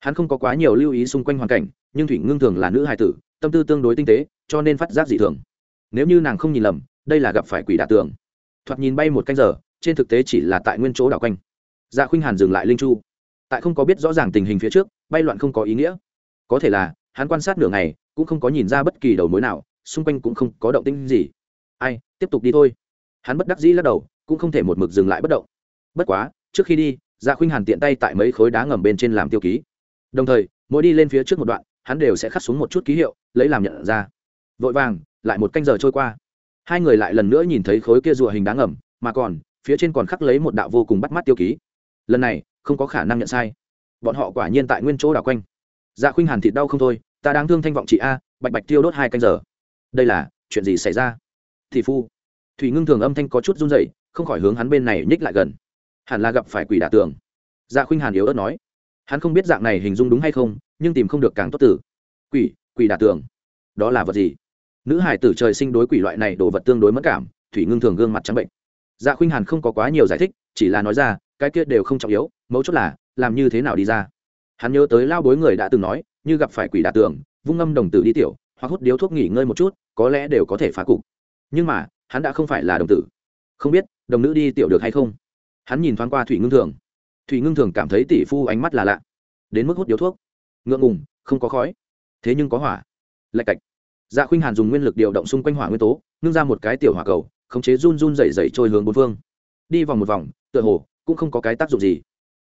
Hắn không có quá nhiều lưu ý xung quanh hoàn cảnh, nhưng thủy ngưng thường là nữ hài tử, tâm tư tương đối tinh tế, cho nên phát giác dị thường. Nếu như nàng không nhìn lầm, đây là gặp phải quỷ đạ tường. Thoạt nhìn bay một canh giờ, trên thực tế chỉ là tại nguyên chỗ đảo quanh. Dạ khuynh hàn dừng lại linh chu. Tại không có biết rõ ràng tình hình phía trước, bay loạn không có ý nghĩa. Có thể là, hắn quan sát nửa ngày, cũng không có nhìn ra bất kỳ đầu mối nào, xung quanh cũng không có động tĩnh gì. Ai, tiếp tục đi thôi. Hắn bất đắc dĩ lắc đầu, cũng không thể một mực dừng lại bất động bất quá, trước khi đi dạ khuynh hàn tiện tay tại mấy khối đá ngầm bên trên làm tiêu ký. Đồng thời, mỗi đi lên phía trước một đoạn, hắn đều sẽ khắc xuống một chút ký hiệu, lấy làm nhận ra. Vội vàng, lại một canh giờ trôi qua. Hai người lại lần nữa nhìn thấy khối kia rùa hình đá ngầm, mà còn, phía trên còn khắc lấy một đạo vô cùng bắt mắt tiêu ký. Lần này, không có khả năng nhận sai. Bọn họ quả nhiên tại nguyên chỗ đảo quanh. Dạ khuynh hàn thịt đau không thôi, ta đang thương thanh vọng chị a, bạch bạch tiêu đốt hai canh giờ. Đây là, chuyện gì xảy ra? Thì phu. Thủy ngưng thường âm thanh có chút run dậy không khỏi hướng hắn bên này nhích lại gần hẳn là gặp phải quỷ đả tường. Dạ khuynh hàn yếu ớt nói. Hắn không biết dạng này hình dung đúng hay không, nhưng tìm không được càng tốt tử quỷ quỷ đả tường. Đó là vật gì? Nữ hải tử trời sinh đối quỷ loại này đồ vật tương đối mất cảm, thủy ngưng thường gương mặt trắng bệnh. Dạ khuynh hàn không có quá nhiều giải thích, chỉ là nói ra, cái kia đều không trọng yếu, mấu chốt là, làm như thế nào đi ra. Hắn nhớ tới lao bối người đã từng nói, như gặp phải quỷ đả tường, vung ngâm đồng tử đi tiểu, hoặc hút điếu thuốc nghỉ ngơi một chút, có lẽ đều có thể phá cục. Nhưng mà, hắn đã không phải là đồng tử. Không biết, đồng nữ đi tiểu được hay không? Hắn nhìn thoáng qua thủy ngưng thường. Thủy ngưng thường cảm thấy tỷ phu ánh mắt là lạ. Đến mức hút điếu thuốc. Ngượng ngùng, không có khói. Thế nhưng có hỏa. Lạch cạch. Dạ khuynh hàn dùng nguyên lực điều động xung quanh hỏa nguyên tố, ngưng ra một cái tiểu hỏa cầu, khống chế run run dày dày trôi hướng bốn phương. Đi vòng một vòng, tựa hồ, cũng không có cái tác dụng gì.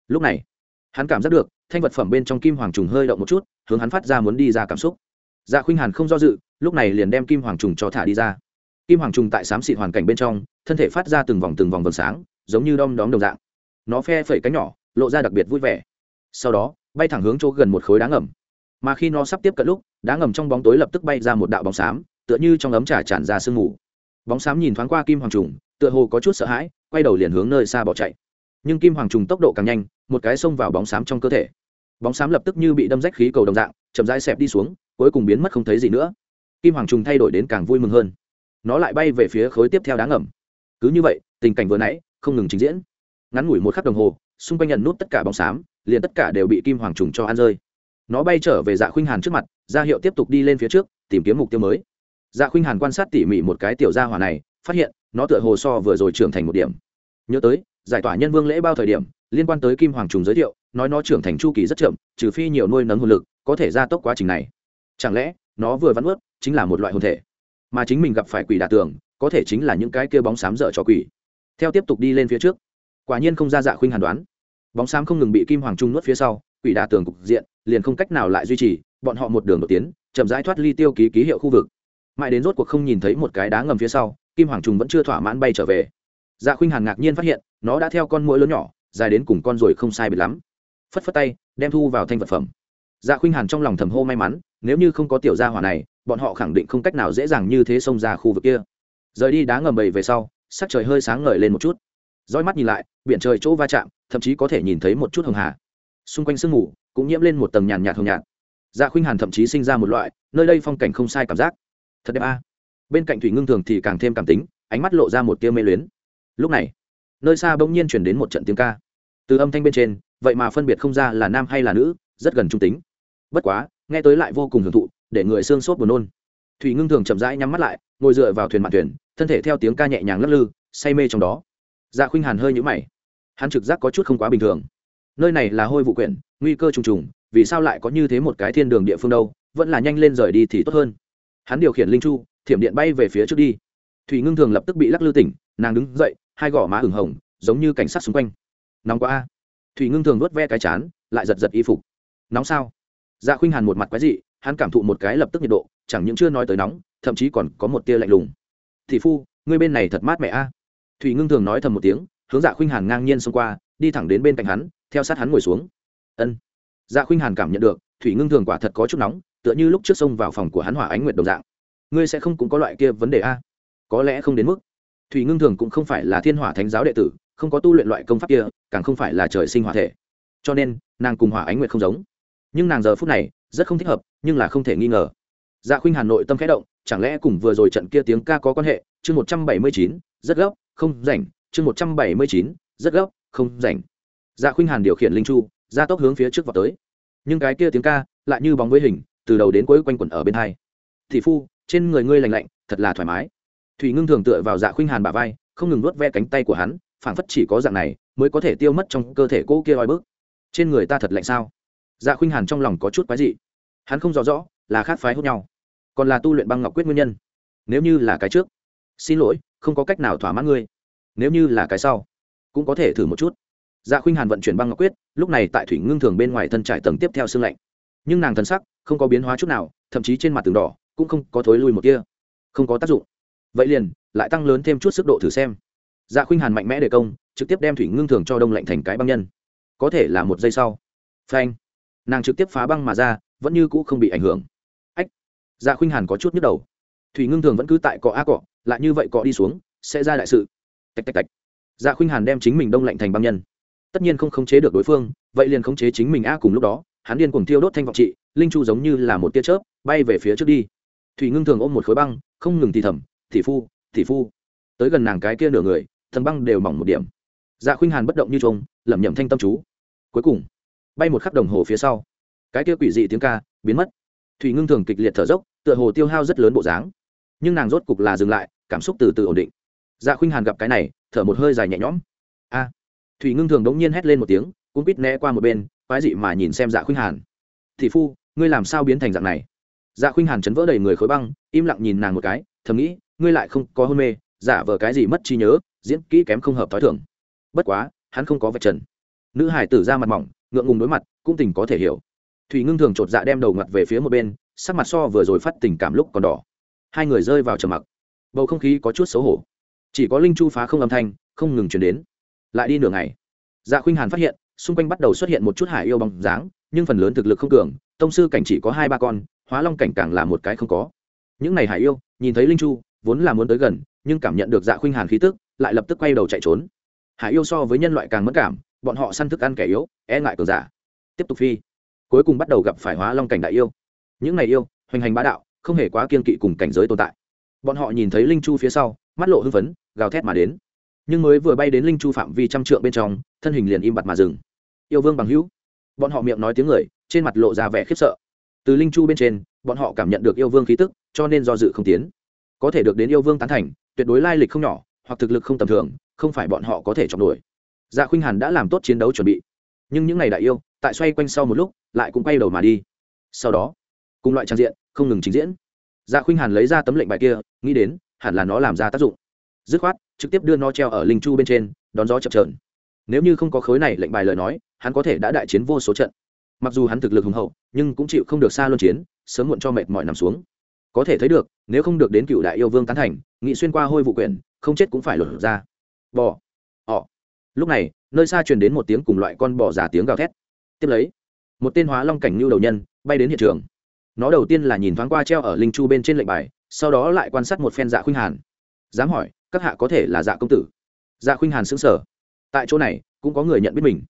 Lúc này, hắn cảm giác được, thanh vật phẩm bên trong kim hoàng trùng hơi động một chút, hướng hắn phát ra muốn đi ra cảm xúc. Dạ khuynh hàn không do dự, lúc này liền đem kim hoàng trùng cho thả đi ra. Kim hoàng trùng tại xám xịt hoàn cảnh bên trong, thân thể phát ra từng vòng từng vòng vầng sáng giống như đom đóm đồng dạng. Nó phe phẩy cánh nhỏ, lộ ra đặc biệt vui vẻ. Sau đó, bay thẳng hướng chỗ gần một khối đá ngầm. Mà khi nó sắp tiếp cận lúc, đá ngầm trong bóng tối lập tức bay ra một đạo bóng xám, tựa như trong ấm trà tràn ra sương mù. Bóng xám nhìn thoáng qua kim hoàng trùng, tựa hồ có chút sợ hãi, quay đầu liền hướng nơi xa bỏ chạy. Nhưng kim hoàng trùng tốc độ càng nhanh, một cái xông vào bóng xám trong cơ thể. Bóng xám lập tức như bị đâm rách khí cầu đồng dạng, chậm rãi xẹp đi xuống, cuối cùng biến mất không thấy gì nữa. Kim hoàng trùng thay đổi đến càng vui mừng hơn. Nó lại bay về phía khối tiếp theo đá ngầm. Cứ như vậy, tình cảnh vừa nãy không ngừng trình diễn. Ngắn ngủi một khắc đồng hồ, xung quanh nhận nút tất cả bóng xám, liền tất cả đều bị kim hoàng trùng cho ăn rơi. Nó bay trở về dạ khuynh hàn trước mặt, ra hiệu tiếp tục đi lên phía trước, tìm kiếm mục tiêu mới. Dạ khuynh hàn quan sát tỉ mỉ một cái tiểu gia hỏa này, phát hiện, nó tựa hồ so vừa rồi trưởng thành một điểm. Nhớ tới, giải tỏa nhân vương lễ bao thời điểm, liên quan tới kim hoàng trùng giới thiệu, nói nó trưởng thành chu kỳ rất chậm, trừ phi nhiều nuôi nấng hồn lực, có thể gia tốc quá trình này. Chẳng lẽ, nó vừa vắn ướt chính là một loại hồn thể? Mà chính mình gặp phải quỷ đả tường, có thể chính là những cái kia bóng xám dở cho quỷ theo tiếp tục đi lên phía trước. Quả nhiên không ra dạ khuynh hàn đoán. Bóng xám không ngừng bị kim hoàng trung nuốt phía sau, quỷ đà tường cục diện, liền không cách nào lại duy trì, bọn họ một đường đột tiến, chậm rãi thoát ly tiêu ký ký hiệu khu vực. Mãi đến rốt cuộc không nhìn thấy một cái đá ngầm phía sau, kim hoàng trung vẫn chưa thỏa mãn bay trở về. Dạ khuynh hàn ngạc nhiên phát hiện, nó đã theo con mũi lớn nhỏ, dài đến cùng con rồi không sai biệt lắm. Phất phất tay, đem thu vào thanh vật phẩm. Dạ khuynh hàn trong lòng thầm hô may mắn, nếu như không có tiểu gia hỏa này, bọn họ khẳng định không cách nào dễ dàng như thế xông ra khu vực kia. Rời đi đá ngầm bầy về sau sắc trời hơi sáng ngời lên một chút. Roi mắt nhìn lại, biển trời chỗ va chạm, thậm chí có thể nhìn thấy một chút hồng hà. Xung quanh sương mù cũng nhiễm lên một tầng nhàn nhạt hồng nhạt. Dạ khuynh hàn thậm chí sinh ra một loại nơi đây phong cảnh không sai cảm giác. Thật đẹp a. Bên cạnh thủy ngưng thường thì càng thêm cảm tính, ánh mắt lộ ra một tia mê luyến. Lúc này, nơi xa bỗng nhiên chuyển đến một trận tiếng ca. Từ âm thanh bên trên, vậy mà phân biệt không ra là nam hay là nữ, rất gần trung tính. Bất quá, nghe tới lại vô cùng hưởng thụ, để người xương sốt buồn nôn. Thủy ngưng thường chậm rãi nhắm mắt lại, ngồi dựa vào thuyền mạn thuyền thân thể theo tiếng ca nhẹ nhàng lắc lư, say mê trong đó. Dạ khuynh hàn hơi nhũ mày. Hắn trực giác có chút không quá bình thường. Nơi này là hôi vụ quyển, nguy cơ trùng trùng, vì sao lại có như thế một cái thiên đường địa phương đâu, vẫn là nhanh lên rời đi thì tốt hơn. Hắn điều khiển linh chu, thiểm điện bay về phía trước đi. Thủy ngưng thường lập tức bị lắc lư tỉnh, nàng đứng dậy, hai gò má ửng hồng, giống như cảnh sát xung quanh. Nóng quá a. Thủy ngưng thường vớt ve cái chán, lại giật giật y phục. Nóng sao? Dạ khuynh hàn một mặt quái dị, hắn cảm thụ một cái lập tức nhiệt độ, chẳng những chưa nói tới nóng, thậm chí còn có một tia lạnh lùng thị phu, ngươi bên này thật mát mẹ a. Thủy ngưng thường nói thầm một tiếng, hướng dạ khuynh hàn ngang nhiên xông qua, đi thẳng đến bên cạnh hắn, theo sát hắn ngồi xuống. Ân. Dạ khuynh hàn cảm nhận được, thủy ngưng thường quả thật có chút nóng, tựa như lúc trước xông vào phòng của hắn hỏa ánh nguyệt đồng dạng. Ngươi sẽ không cũng có loại kia vấn đề a? Có lẽ không đến mức. Thủy ngưng thường cũng không phải là thiên hỏa thánh giáo đệ tử, không có tu luyện loại công pháp kia, càng không phải là trời sinh hỏa thể. Cho nên, nàng cùng hỏa ánh nguyệt không giống. Nhưng nàng giờ phút này, rất không thích hợp, nhưng là không thể nghi ngờ dạ khuynh hà nội tâm khẽ động, chẳng lẽ cùng vừa rồi trận kia tiếng ca có quan hệ? Chương một trăm bảy mươi chín, rất gấp, không rảnh. Chương một trăm bảy mươi chín, rất gấp, không rảnh. Dạ khuynh hàn điều khiển linh chu, ra tốc hướng phía trước vào tới. Nhưng cái kia tiếng ca lại như bóng với hình, từ đầu đến cuối quanh quẩn ở bên hai. Thị phu, trên người ngươi lành lạnh, thật là thoải mái. Thủy ngưng thường tựa vào dạ khuynh hàn bà vai, không ngừng nuốt ve cánh tay của hắn, phảng phất chỉ có dạng này mới có thể tiêu mất trong cơ thể cô kia oi bức. Trên người ta thật lạnh sao? Dạ khuynh hàn trong lòng có chút quái dị. Hắn không rõ rõ là khác phái hút nhau còn là tu luyện băng ngọc quyết nguyên nhân. Nếu như là cái trước, xin lỗi, không có cách nào thỏa mãn ngươi. Nếu như là cái sau, cũng có thể thử một chút. Dạ khuynh hàn vận chuyển băng ngọc quyết, lúc này tại thủy ngưng thường bên ngoài thân trải tầng tiếp theo sương lạnh. Nhưng nàng thân sắc không có biến hóa chút nào, thậm chí trên mặt tường đỏ cũng không có thối lui một kia không có tác dụng. Vậy liền, lại tăng lớn thêm chút sức độ thử xem. Dạ khuynh hàn mạnh mẽ để công, trực tiếp đem thủy ngưng thường cho đông lạnh thành cái băng nhân. Có thể là một giây sau. Phanh. Nàng trực tiếp phá băng mà ra, vẫn như cũ không bị ảnh hưởng dạ khuynh hàn có chút nhức đầu. Thủy ngưng thường vẫn cứ tại cọ a cọ, lại như vậy cọ đi xuống, sẽ ra đại sự. Tạch tạch tạch. Dạ khuynh hàn đem chính mình đông lạnh thành băng nhân. Tất nhiên không khống chế được đối phương, vậy liền khống chế chính mình a cùng lúc đó, hắn điên cùng tiêu đốt thanh vọng trị, linh chu giống như là một tia chớp, bay về phía trước đi. Thủy ngưng thường ôm một khối băng, không ngừng thì thầm thị phu thị phu. Tới gần nàng cái kia nửa người, thần băng đều mỏng một điểm. Dạ khuynh hàn bất động như trông lẩm nhẩm thanh tâm chú. Cuối cùng, bay một khắc đồng hồ phía sau, cái kia quỷ dị tiếng ca biến mất. Thủy ngưng thường kịch liệt thở dốc tựa hồ tiêu hao rất lớn bộ dáng. Nhưng nàng rốt cục là dừng lại, cảm xúc từ từ ổn định. Dạ khuynh hàn gặp cái này, thở một hơi dài nhẹ nhõm. A. Thủy ngưng thường đống nhiên hét lên một tiếng cũng quýt né qua một bên, quái dị mà nhìn xem dạ khuynh hàn. Thị phu, ngươi làm sao biến thành dạng này? Dạ khuynh hàn chấn vỡ đầy người khối băng, im lặng nhìn nàng một cái, thầm nghĩ, ngươi lại không có hôn mê, giả vờ cái gì mất trí nhớ, diễn kỹ kém không hợp t h o i thưởng bất quá, hắn không có vật trần. Nữ hải tử ra mặt mỏng, ngượng ngùng đối mặt, cũng tình có thể hiểu. Thủy ngưng thường chột dạ đem đầu ngặt về phía một bên sắc mặt so vừa rồi phát tình cảm lúc còn đỏ. Hai người rơi vào trầm mặc. Bầu không khí có chút xấu hổ. Chỉ có linh chu phá không âm thanh, không ngừng chuyển đến. Lại đi nửa ngày. Dạ khuynh hàn phát hiện, xung quanh bắt đầu xuất hiện một chút hải yêu bóng dáng, nhưng phần lớn thực lực không cường, tông sư cảnh chỉ có hai ba con, hóa long cảnh càng là một cái không có. Những này hải yêu, nhìn thấy linh chu, vốn là muốn tới gần, nhưng cảm nhận được dạ khuynh hàn khí tức, lại lập tức quay đầu chạy trốn. Hải yêu so với nhân loại càng mất cảm, bọn họ săn thức ăn kẻ yếu e ngại cường giả. Tiếp tục phi. Cuối cùng bắt đầu gặp phải hóa long cảnh đại yêu những này yêu, hoành hành bá đạo, không hề quá kiên kỵ cùng cảnh giới tồn tại. Bọn họ nhìn thấy linh chu phía sau, mắt lộ hưng phấn, gào thét mà đến. Nhưng mới vừa bay đến linh chu phạm vi trăm trượng bên trong, thân hình liền im bặt mà dừng. Yêu vương bằng hữu. Bọn họ miệng nói tiếng người, trên mặt lộ ra vẻ khiếp sợ. Từ linh chu bên trên, bọn họ cảm nhận được yêu vương khí tức, cho nên do dự không tiến. Có thể được đến yêu vương tán thành, tuyệt đối lai lịch không nhỏ, hoặc thực lực không tầm thường, không phải bọn họ có thể chọn đuổi. Dạ khuynh hàn đã làm tốt chiến đấu chuẩn bị. Nhưng những ngày đại yêu, tại xoay quanh sau một lúc, lại cũng quay đầu mà đi. Sau đó cùng loại trang diện, không ngừng trình diễn. Dạ khuynh hàn lấy ra tấm lệnh bài kia, nghĩ đến, hẳn là nó làm ra tác dụng. Dứt khoát, trực tiếp đưa nó treo ở linh chu bên trên, đón gió chập trờn nếu như không có khối này lệnh bài lời nói, hắn có thể đã đại chiến vô số trận. Mặc dù hắn thực lực hùng hậu, nhưng cũng chịu không được xa luân chiến, sớm muộn cho mệt mỏi nằm xuống. Có thể thấy được, nếu không được đến cựu đại yêu vương tán thành, nghị xuyên qua hôi vụ quyển, không chết cũng phải lột ra. Bò. Ọ. lúc này, nơi xa truyền đến một tiếng cùng loại con bò già tiếng gào thét. Tiếp lấy, một tên hóa long cảnh lưu đầu nhân bay đến hiện trường nó đầu tiên là nhìn thoáng qua treo ở linh chu bên trên lệnh bài, sau đó lại quan sát một phen dạ khuynh hàn. Dám hỏi, các hạ có thể là dạ công tử? Dạ khuynh hàn xứng sở tại chỗ này, cũng có người nhận biết mình.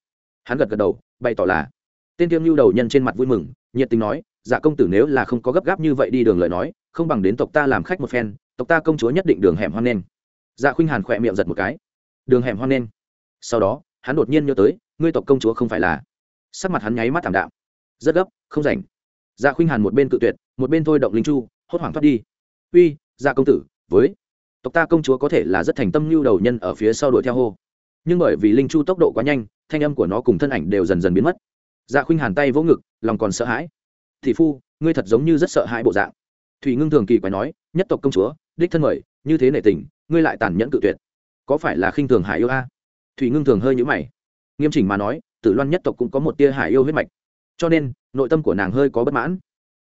Hắn gật gật đầu, bày tỏ là. Tên tiêm lưu đầu nhân trên mặt vui mừng, nhiệt tình nói dạ công tử nếu là không có gấp gáp như vậy đi đường lời nói, không bằng đến tộc ta làm khách một phen, tộc ta công chúa nhất định đường hẻm hoan nen dạ khuynh hàn khỏe miệng giật một cái. Đường hẻm hoan nen sau đó, hắn đột nhiên nhớ tới, ngươi tộc công chúa không phải là. Sắc mặt hắn nháy mắt thảm đạm. Rất gấp, không rảnh dạ khuynh hàn một bên cự tuyệt, một bên thôi động linh chu, hốt hoảng thoát đi. Uy dạ công tử, với tộc ta công chúa có thể là rất thành tâm lưu đầu nhân ở phía sau đuổi theo hô. Nhưng bởi vì linh chu tốc độ quá nhanh, thanh âm của nó cùng thân ảnh đều dần dần biến mất. Dạ khuynh hàn tay vỗ ngực, lòng còn sợ hãi. Thị phu, ngươi thật giống như rất sợ hãi bộ dạng. Thủy ngưng thường kỳ quái nói, nhất tộc công chúa, đích thân mời, như thế nể tình, ngươi lại tàn nhẫn cự tuyệt. Có phải là khinh thường hải yêu a? Thủy ngưng thường hơi nhũ mày. Nghiêm chỉnh mà nói, tử loan nhất tộc cũng có một tia hải yêu huyết mạch cho nên, nội tâm của nàng hơi có bất mãn.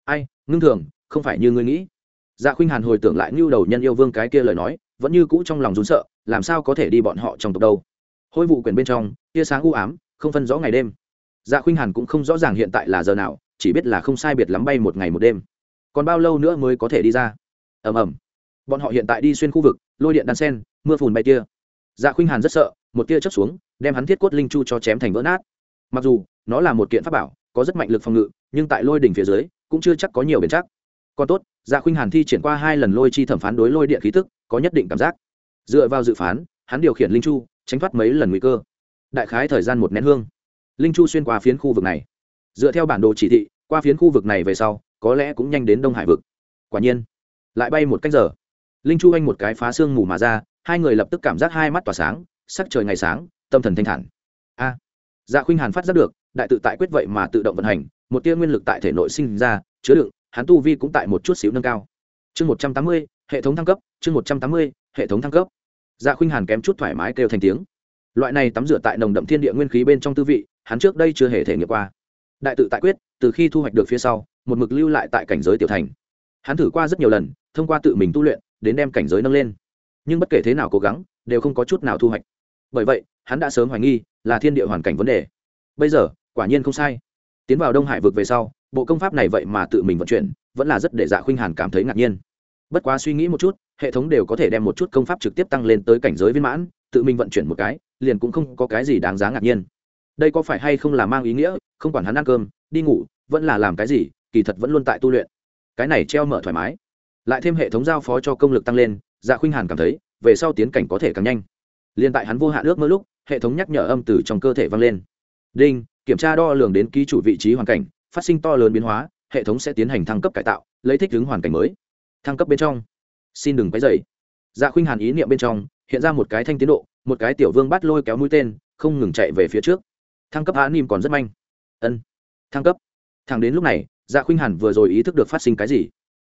Ai, ngưng thường, không phải như ngươi nghĩ. Dạ khuynh hàn hồi tưởng lại ngưu đầu nhân yêu vương cái kia lời nói, vẫn như cũ trong lòng rún sợ, làm sao có thể đi bọn họ trong tộc đâu. Hôi vụ quyền bên trong, tia sáng u ám, không phân rõ ngày đêm. Dạ khuynh hàn cũng không rõ ràng hiện tại là giờ nào, chỉ biết là không sai biệt lắm bay một ngày một đêm. Còn bao lâu nữa mới có thể đi ra? Ầm ầm. Bọn họ hiện tại đi xuyên khu vực, lôi điện đan sen, mưa phùn bay tia. Dạ khuynh hàn rất sợ, một tia chớp xuống, đem hắn thiết cốt linh chu cho chém thành vỡ nát. Mặc dù, nó là một kiện pháp bảo có rất mạnh lực phòng ngự, nhưng tại lôi đỉnh phía dưới, cũng chưa chắc có nhiều bền chắc. Còn tốt dạ khuynh hàn thi triển qua hai lần lôi chi thẩm phán đối lôi điện khí tức, có nhất định cảm giác. Dựa vào dự phán, hắn điều khiển linh chu, tránh thoát mấy lần nguy cơ. Đại khái thời gian một nén hương. Linh chu xuyên qua phiến khu vực này. Dựa theo bản đồ chỉ thị, qua phiến khu vực này về sau, có lẽ cũng nhanh đến đông hải vực. Quả nhiên, lại bay một cách giờ. Linh chu anh một cái phá xương mù mà ra, hai người lập tức cảm giác hai mắt tỏa sáng, sắc trời ngày sáng, tâm thần thanh thản. A! Dạ khuynh hàn phát giác được đại tự tại quyết vậy mà tự động vận hành, một tia nguyên lực tại thể nội sinh ra, chứa đựng, hắn tu vi cũng tại một chút xíu nâng cao. Chương một trăm tám mươi, hệ thống thăng cấp, chương một trăm tám mươi, hệ thống thăng cấp. Dạ khuynh hàn kém chút thoải mái kêu thành tiếng. Loại này tắm rửa tại nồng đậm thiên địa nguyên khí bên trong tư vị, hắn trước đây chưa hề thể nghiệm qua. Đại tự tại quyết, từ khi thu hoạch được phía sau, một mực lưu lại tại cảnh giới tiểu thành. Hắn thử qua rất nhiều lần, thông qua tự mình tu luyện, đến đem cảnh giới nâng lên. Nhưng bất kể thế nào cố gắng, đều không có chút nào thu hoạch. Bởi vậy, hắn đã sớm hoài nghi là thiên địa hoàn cảnh vấn đề. Bây giờ quả nhiên không sai. Tiến vào đông hải vực về sau, bộ công pháp này vậy mà tự mình vận chuyển, vẫn là rất để dạ khuynh hàn cảm thấy ngạc nhiên. Bất quá suy nghĩ một chút, hệ thống đều có thể đem một chút công pháp trực tiếp tăng lên tới cảnh giới viên mãn, tự mình vận chuyển một cái, liền cũng không có cái gì đáng giá ngạc nhiên. Đây có phải hay không là mang ý nghĩa, không quản hắn ăn cơm, đi ngủ, vẫn là làm cái gì, kỳ thật vẫn luôn tại tu luyện. Cái này treo mở thoải mái. Lại thêm hệ thống giao phó cho công lực tăng lên dạ khuynh hàn cảm thấy, về sau tiến cảnh có thể càng nhanh. Liền tại hắn vô hạn ước mơ lúc, hệ thống nhắc nhở âm từ trong cơ thể vang lên. Đinh kiểm tra đo lường đến ký chủ vị trí hoàn cảnh, phát sinh to lớn biến hóa, hệ thống sẽ tiến hành thăng cấp cải tạo, lấy thích ứng hoàn cảnh mới. Thăng cấp bên trong. Xin đừng quấy dày dạ khuynh hàn ý niệm bên trong, hiện ra một cái thanh tiến độ, một cái tiểu vương bắt lôi kéo mũi tên, không ngừng chạy về phía trước. Thăng cấp á nim còn rất manh ân. Thăng cấp. Thẳng đến lúc này dạ khuynh hàn vừa rồi ý thức được phát sinh cái gì.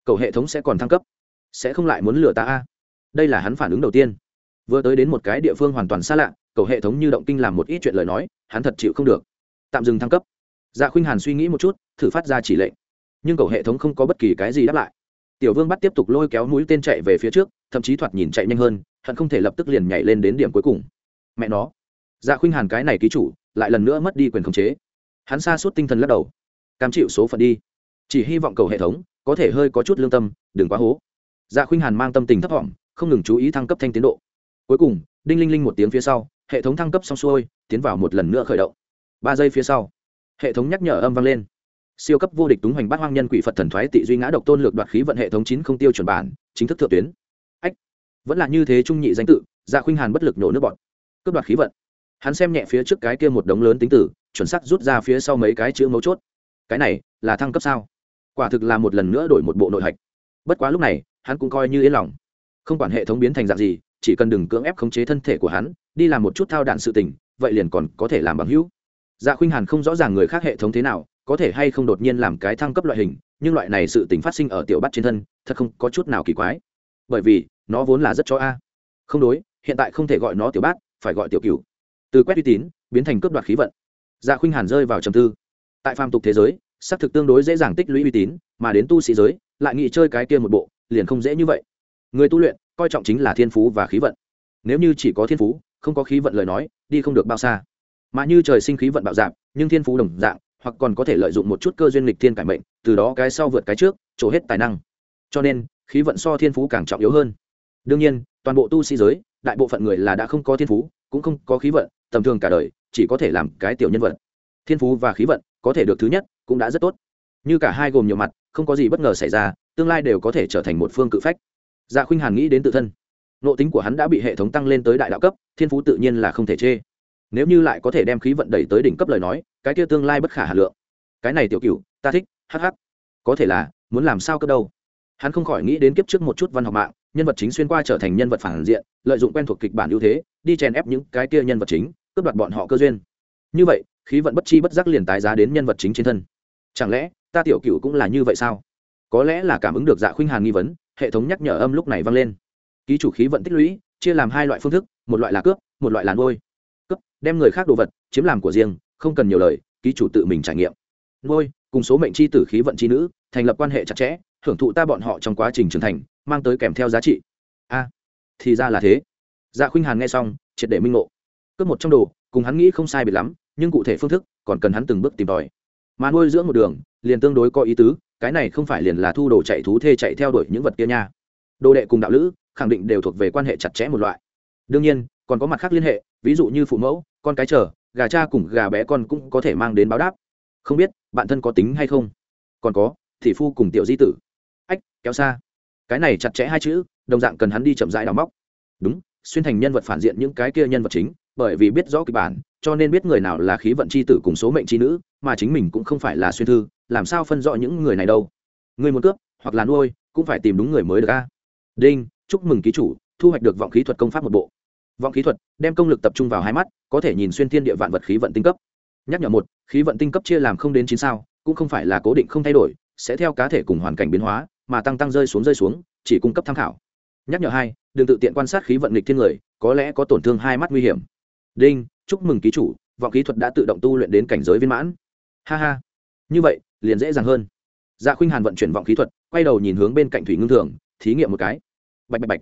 Cầu hệ thống sẽ còn thăng cấp. Sẽ không lại muốn lừa ta a. Đây là hắn phản ứng đầu tiên. Vừa tới đến một cái địa phương hoàn toàn xa lạ, cầu hệ thống như động kinh làm một ít chuyện lời nói, hắn thật chịu không được tạm dừng thăng cấp. Dạ khuynh hàn suy nghĩ một chút, thử phát ra chỉ lệnh. Nhưng cầu hệ thống không có bất kỳ cái gì đáp lại. Tiểu vương bắt tiếp tục lôi kéo mũi tên chạy về phía trước, thậm chí thoạt nhìn chạy nhanh hơn, hận không thể lập tức liền nhảy lên đến điểm cuối cùng. Mẹ nó. Dạ khuynh hàn cái này ký chủ, lại lần nữa mất đi quyền khống chế. Hắn xa suốt tinh thần lắc đầu. Cam chịu số phận đi. Chỉ hy vọng cầu hệ thống có thể hơi có chút lương tâm, đừng quá hố. Dạ khuynh hàn mang tâm tình thấp thỏm, không ngừng chú ý thăng cấp thanh tiến độ. Cuối cùng, đinh linh linh một tiếng phía sau, hệ thống thăng cấp xong xuôi, tiến vào một lần nữa khởi động ba giây phía sau, hệ thống nhắc nhở âm vang lên. Siêu cấp vô địch túng hoành bát hoang nhân quỷ phật thần thoái tị duy ngã độc tôn lược đoạt khí vận hệ thống chín không tiêu chuẩn bản, chính thức thượng tuyến. Ách, vẫn là như thế trung nhị danh tự dạ khuynh hàn bất lực nổ nước bọn. Cướp đoạt khí vận. Hắn xem nhẹ phía trước cái kia một đống lớn tính tử, chuẩn xác rút ra phía sau mấy cái chữ mấu chốt. Cái này là thăng cấp sao? Quả thực là một lần nữa đổi một bộ nội hạch. Bất quá lúc này, hắn cũng coi như yên lòng. Không quản hệ thống biến thành dạng gì, chỉ cần đừng cưỡng ép khống chế thân thể của hắn, đi làm một chút thao đạn sự tình, vậy liền còn có thể làm bằng hữu dạ khuynh hàn không rõ ràng người khác hệ thống thế nào, có thể hay không đột nhiên làm cái thăng cấp loại hình, nhưng loại này sự tình phát sinh ở tiểu bắt trên thân, thật không có chút nào kỳ quái. Bởi vì, nó vốn là rất cho a. Không đối, hiện tại không thể gọi nó tiểu bát, phải gọi tiểu cửu. Từ quét uy tín, biến thành cướp đoạt khí vận. Dạ khuynh hàn rơi vào trầm tư. Tại phàm tục thế giới, xác thực tương đối dễ dàng tích lũy uy tín, mà đến tu sĩ giới, lại nghĩ chơi cái kia một bộ, liền không dễ như vậy. Người tu luyện, coi trọng chính là thiên phú và khí vận. Nếu như chỉ có thiên phú, không có khí vận lời nói, đi không được bao xa mà như trời sinh khí vận bạo dạng nhưng thiên phú đồng dạng, hoặc còn có thể lợi dụng một chút cơ duyên lịch thiên cải mệnh, từ đó cái sau vượt cái trước, trổ hết tài năng. Cho nên, khí vận so thiên phú càng trọng yếu hơn. Đương nhiên, toàn bộ tu sĩ giới, đại bộ phận người là đã không có thiên phú, cũng không có khí vận, tầm thường cả đời, chỉ có thể làm cái tiểu nhân vật. Thiên phú và khí vận, có thể được thứ nhất, cũng đã rất tốt. Như cả hai gồm nhiều mặt, không có gì bất ngờ xảy ra, tương lai đều có thể trở thành một phương cự phách. Dạ khuynh hàn nghĩ đến tự thân. Nộ tính của hắn đã bị hệ thống tăng lên tới đại đạo cấp, thiên phú tự nhiên là không thể chê nếu như lại có thể đem khí vận đẩy tới đỉnh cấp lời nói, cái kia tương lai bất khả hà lượng. Cái này tiểu cựu ta thích hh có thể là, muốn làm sao cơ đâu? Hắn không khỏi nghĩ đến kiếp trước một chút văn học mạng, nhân vật chính xuyên qua trở thành nhân vật phản diện, lợi dụng quen thuộc kịch bản ưu thế, đi chèn ép những cái kia nhân vật chính, cướp đoạt bọn họ cơ duyên. Như vậy, khí vận bất chi bất giác liền tái giá đến nhân vật chính trên thân. Chẳng lẽ, ta tiểu cựu cũng là như vậy sao? Có lẽ là cảm ứng được dạ khuynh hàn nghi vấn, hệ thống nhắc nhở âm lúc này vang lên. Ký chủ khí vận tích lũy, chia làm hai loại phương thức, một loại là cướp, một loại là nuôi đem người khác đồ vật, chiếm làm của riêng, không cần nhiều lời, ký chủ tự mình trải nghiệm. Ngôi cùng số mệnh c h i tử khí vận c h i nữ, thành lập quan hệ chặt chẽ hưởng thụ ta bọn họ trong quá trình trưởng thành, mang tới kèm theo giá trị. A, thì ra là thế. Dạ khuynh hàn nghe xong, triệt để minh ngộ. Cướp một trong đồ, cùng hắn nghĩ không sai biệt lắm, nhưng cụ thể phương thức, còn cần hắn từng bước tìm tòi. Mà nuôi dưỡng một đường, liền tương đối có ý tứ, cái này không phải liền là thu đồ chạy thú thê chạy theo đuổi những vật kia nha. Đồ đệ cùng đạo lữ, khẳng định đều thuộc về quan hệ chặt chẽ một loại. Đương nhiên, còn có mặt khác liên hệ, ví dụ như phụ mẫu con cái chờ, gà cha cùng gà bé con cũng có thể mang đến báo đáp. Không biết, bạn thân có tính hay không? Còn có, thị phu cùng tiểu di tử. Ách, kéo xa. Cái này chặt chẽ hai chữ, đồng dạng cần hắn đi chậm rãi đào móc. Đúng, xuyên thành nhân vật phản diện những cái kia nhân vật chính, bởi vì biết rõ kịch bản, cho nên biết người nào là khí vận c h i tử cùng số mệnh c h i nữ, mà chính mình cũng không phải là xuyên thư, làm sao phân rõ những người này đâu? Người muốn cướp, hoặc là nuôi, cũng phải tìm đúng người mới được a. Đinh, chúc mừng ký chủ, thu hoạch được vọng khí thuật công pháp một bộ vọng khí thuật, đem công lực tập trung vào hai mắt, có thể nhìn xuyên thiên địa vạn vật khí vận tinh cấp. Nhắc nhở một, khí vận tinh cấp chia làm không đến chín sao, cũng không phải là cố định không thay đổi, sẽ theo cá thể cùng hoàn cảnh biến hóa, mà tăng tăng rơi xuống rơi xuống, chỉ cung cấp tham khảo. Nhắc nhở hai, đừng tự tiện quan sát khí vận nghịch thiên người, có lẽ có tổn thương hai mắt nguy hiểm. Đinh, chúc mừng ký chủ, vọng kỹ thuật đã tự động tu luyện đến cảnh giới viên mãn. Ha ha. Như vậy, liền dễ dàng hơn. Dạ khuynh hàn vận chuyển vọng khí thuật, quay đầu nhìn hướng bên cạnh thủy ngưng thường, thí nghiệm một cái. Bạch bạch bạch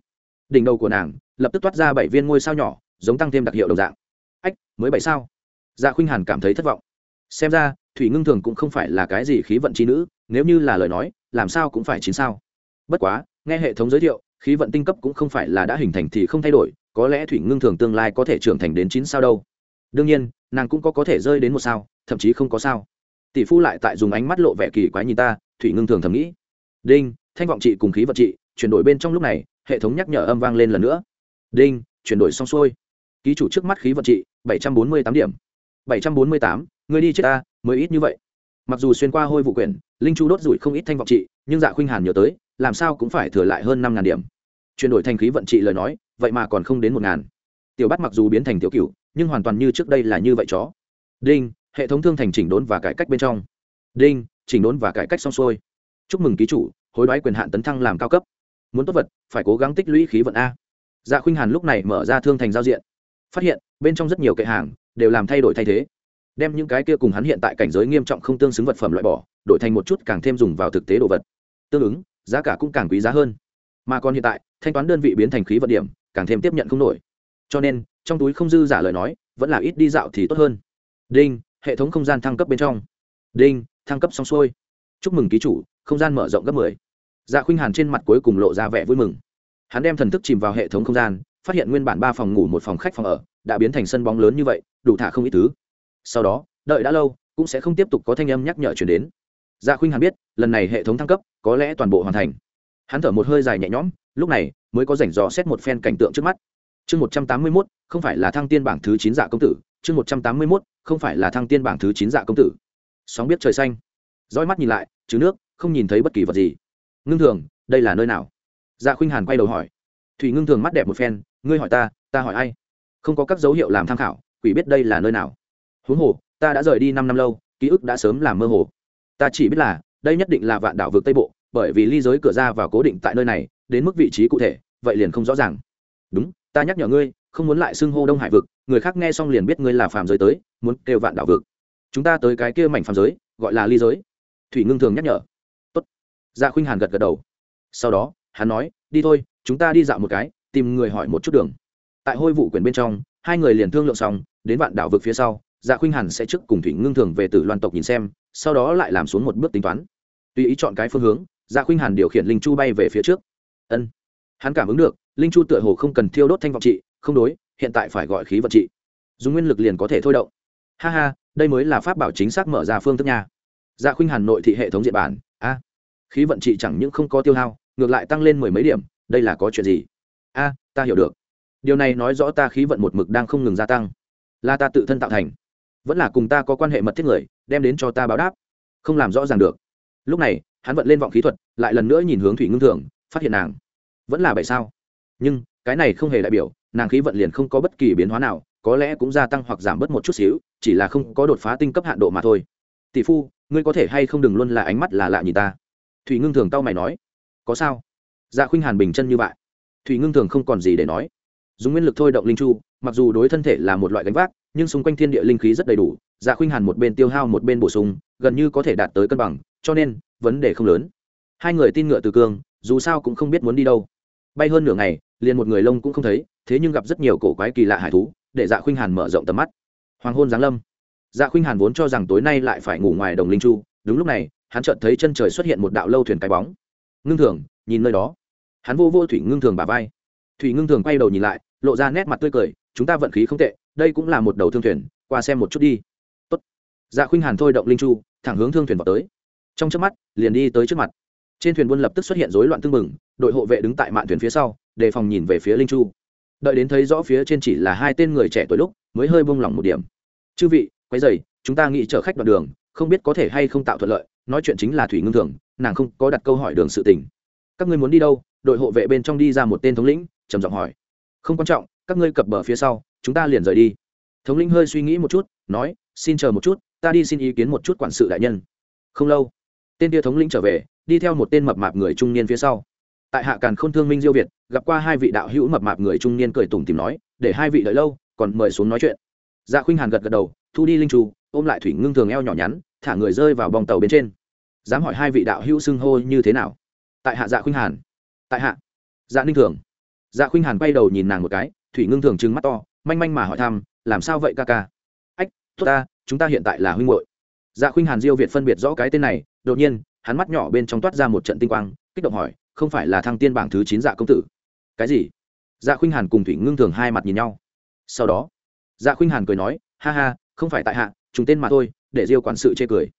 đỉnh đầu của nàng lập tức toát ra bảy viên ngôi sao nhỏ, giống tăng thêm đặc hiệu đồng dạng. Ách, mới bảy sao? Dạ khuynh hàn cảm thấy thất vọng. Xem ra, thủy ngưng thường cũng không phải là cái gì khí vận trí nữ, nếu như là lời nói, làm sao cũng phải chín sao. Bất quá, nghe hệ thống giới thiệu, khí vận tinh cấp cũng không phải là đã hình thành thì không thay đổi, có lẽ thủy ngưng thường tương lai có thể trưởng thành đến chín sao đâu. Đương nhiên, nàng cũng có có thể rơi đến một sao, thậm chí không có sao. Tỷ phu lại tại dùng ánh mắt lộ vẻ kỳ quái nhìn ta, thủy ngưng thường thầm nghĩ. Đinh, thanh vọng trị cùng khí vận trị chuyển đổi bên trong lúc này, hệ thống nhắc nhở âm vang lên lần nữa. Đinh, chuyển đổi xong xuôi. Ký chủ trước mắt khí vận trị, bảy trăm bốn mươi tám điểm. bảy trăm bốn mươi tám người đi chết ta, mới ít như vậy. Mặc dù xuyên qua hôi vụ quyển, linh chu đốt rủi không ít thanh vọng trị, nhưng dạ khuynh hàn nhớ tới, làm sao cũng phải thừa lại hơn năm ngàn điểm. Chuyển đổi thành khí vận trị lời nói, vậy mà còn không đến một ngàn. Tiểu bắt mặc dù biến thành tiểu cựu nhưng hoàn toàn như trước đây là như vậy chó. Đinh, hệ thống thương thành chỉnh đốn và cải cách bên trong. Đinh, chỉnh đốn và cải cách xong xuôi. Chúc mừng ký chủ, hối đoái quyền hạn tấn thăng làm cao cấp muốn tốt vật, phải cố gắng tích lũy khí vận a. Dạ khuynh hàn lúc này mở ra thương thành giao diện. Phát hiện, bên trong rất nhiều kệ hàng, đều làm thay đổi thay thế. Đem những cái kia cùng hắn hiện tại cảnh giới nghiêm trọng không tương xứng vật phẩm loại bỏ, đổi thành một chút càng thêm dùng vào thực tế đồ vật. Tương ứng, giá cả cũng càng quý giá hơn. Mà còn hiện tại, thanh toán đơn vị biến thành khí vận điểm, càng thêm tiếp nhận không nổi. Cho nên, trong túi không dư giả lời nói, vẫn là ít đi dạo thì tốt hơn. Đinh, hệ thống không gian thăng cấp bên trong. Đinh, thăng cấp xong xuôi. Chúc mừng ký chủ, không gian mở rộng gấp mười dạ khuynh hàn trên mặt cuối cùng lộ ra vẻ vui mừng. Hắn đem thần thức chìm vào hệ thống không gian, phát hiện nguyên bản ba phòng ngủ một phòng khách phòng ở đã biến thành sân bóng lớn như vậy, đủ thả không ít thứ. Sau đó, đợi đã lâu, cũng sẽ không tiếp tục có thanh âm nhắc nhở chuyển đến. Dạ khuynh hàn biết, lần này hệ thống thăng cấp, có lẽ toàn bộ hoàn thành. Hắn thở một hơi dài nhẹ nhõm, lúc này mới có rảnh dò xét một phen cảnh tượng trước mắt. Chương một trăm tám mươi mốt, không phải là thăng tiên bảng thứ chín dạ công tử. Chương một trăm tám mươi mốt, không phải là thăng tiên bảng thứ chín dạ công tử. Sóng biết trời xanh. Roi mắt nhìn lại chứ nước, không nhìn thấy bất kỳ vật gì ngưng thường, đây là nơi nào? Dạ khuynh hàn quay đầu hỏi. Thủy ngưng thường mắt đẹp một phen, ngươi hỏi ta ta hỏi ai? Không có các dấu hiệu làm tham khảo, quỷ biết đây là nơi nào. Huống hồ, ta đã rời đi năm năm lâu, ký ức đã sớm làm mơ hồ. Ta chỉ biết là, đây nhất định là vạn đảo vực tây bộ, bởi vì ly giới cửa ra vào cố định tại nơi này, đến mức vị trí cụ thể, vậy liền không rõ ràng. Đúng, ta nhắc nhở ngươi, không muốn lại xưng hô đông hải vực, người khác nghe xong liền biết ngươi là phàm giới tới, muốn kêu vạn đảo vực. Chúng ta tới cái kia mảnh phàm giới, gọi là ly giới. Thủy ngưng thường nhắc nhở dạ khuynh hàn gật gật đầu. Sau đó, hắn nói, đi thôi, chúng ta đi dạo một cái, tìm người hỏi một chút đường. Tại hôi vụ quyển bên trong, hai người liền thương lượng xong, đến vạn đảo vực phía sau dạ khuynh hàn sẽ trước cùng thủy ngưng thường về Tử loan tộc nhìn xem, sau đó lại làm xuống một bước tính toán. Tùy ý chọn cái phương hướng dạ khuynh hàn điều khiển linh chu bay về phía trước. Ân. Hắn cảm ứng được, linh chu tựa hồ không cần thiêu đốt thanh vọng trị, không đối, hiện tại phải gọi khí vận trị. Dùng nguyên lực liền có thể thôi động. Ha ha, đây mới là pháp bảo chính xác mở ra phương thức nha. Dạ khuynh hàn nội thị hệ thống diện bản. A khí vận trị chẳng những không có tiêu hao, ngược lại tăng lên mười mấy điểm, đây là có chuyện gì? A, ta hiểu được. Điều này nói rõ ta khí vận một mực đang không ngừng gia tăng. Là ta tự thân tạo thành. Vẫn là cùng ta có quan hệ mật thiết người, đem đến cho ta báo đáp. Không làm rõ ràng được. Lúc này, hắn vận lên vọng khí thuật, lại lần nữa nhìn hướng thủy ngưng thường, phát hiện nàng. Vẫn là bảy sao. Nhưng, cái này không hề đại biểu, nàng khí vận liền không có bất kỳ biến hóa nào, có lẽ cũng gia tăng hoặc giảm bớt một chút xíu, chỉ là không có đột phá tinh cấp hạn độ mà thôi. Tỷ phu, ngươi có thể hay không đừng luôn là ánh mắt là lạ nhìn ta? Thủy ngưng thường tao mày nói, có sao? Dạ khuynh hàn bình chân như vậy. Thủy ngưng thường không còn gì để nói. Dùng nguyên lực thôi động linh chu, mặc dù đối thân thể là một loại gánh vác, nhưng xung quanh thiên địa linh khí rất đầy đủ dạ khuynh hàn một bên tiêu hao một bên bổ sung, gần như có thể đạt tới cân bằng, cho nên, vấn đề không lớn. Hai người tin ngựa từ cương, dù sao cũng không biết muốn đi đâu. Bay hơn nửa ngày, liền một người lông cũng không thấy, thế nhưng gặp rất nhiều cổ quái kỳ lạ hải thú, để dạ khuynh hàn mở rộng tầm mắt. Hoàng hôn giáng lâm. Dạ khuynh hàn vốn cho rằng tối nay lại phải ngủ ngoài đồng linh chu, đúng lúc này hắn chợt thấy chân trời xuất hiện một đạo lâu thuyền cái bóng. Ngưng thường, nhìn nơi đó. Hắn vô vô thủy ngưng thường bà vai. Thủy ngưng thường quay đầu nhìn lại, lộ ra nét mặt tươi cười, chúng ta vận khí không tệ, đây cũng là một đầu thương thuyền, qua xem một chút đi. Tốt. dạ khuynh hàn thôi động linh chu, thẳng hướng thương thuyền vào tới. Trong trước mắt, liền đi tới trước mặt. Trên thuyền buôn lập tức xuất hiện rối loạn tương mừng đội hộ vệ đứng tại mạn thuyền phía sau, đề phòng nhìn về phía linh chu. Đợi đến thấy rõ phía trên chỉ là hai tên người trẻ tuổi lúc, mới hơi bông lỏng một điểm. Chư vị quay dày chúng ta nghĩ chở khách đoạn đường, không biết có thể hay không tạo thuận lợi nói chuyện chính là thủy ngưng thường nàng không có đặt câu hỏi đường sự tình. Các ngươi muốn đi đâu? Đội hộ vệ bên trong đi ra một tên thống lĩnh, trầm giọng hỏi. Không quan trọng, các ngươi cập bờ phía sau, chúng ta liền rời đi. Thống lĩnh hơi suy nghĩ một chút, nói, xin chờ một chút, ta đi xin ý kiến một chút quản sự đại nhân. Không lâu, tên tia thống lĩnh trở về, đi theo một tên mập mạp người trung niên phía sau. Tại hạ càn k h ô n thương minh diêu việt, gặp qua hai vị đạo hữu mập mạp người trung niên cười tủm tìm nói, để hai vị đợi lâu, còn mời xuống nói chuyện. Dạ khuynh hàn gật gật đầu, thu đi linh trù, ôm lại thủy ngưng thường eo nhỏ nhắn thả người rơi vào bong tàu bên trên. Dám hỏi hai vị đạo hữu xưng hô như thế nào? Tại hạ dạ khuynh hàn. Tại hạ. Dạ ninh thường. Dạ khuynh hàn quay đầu nhìn nàng một cái, thủy ngưng thường trừng mắt to, manh manh mà hỏi thăm, làm sao vậy ca ca? Ách, tốt ta, chúng ta hiện tại là huynh hội dạ khuynh hàn diêu việt phân biệt rõ cái tên này, đột nhiên, hắn mắt nhỏ bên trong toát ra một trận tinh quang, kích động hỏi, không phải là thăng tiên bảng thứ chín dạ công tử? Cái gì? Dạ khuynh hàn cùng thủy ngưng thường hai mặt nhìn nhau. Sau đó dạ khuynh hàn cười nói, ha ha, không phải tại hạ chúng tên mà thôi để diêu quản sự chê cười.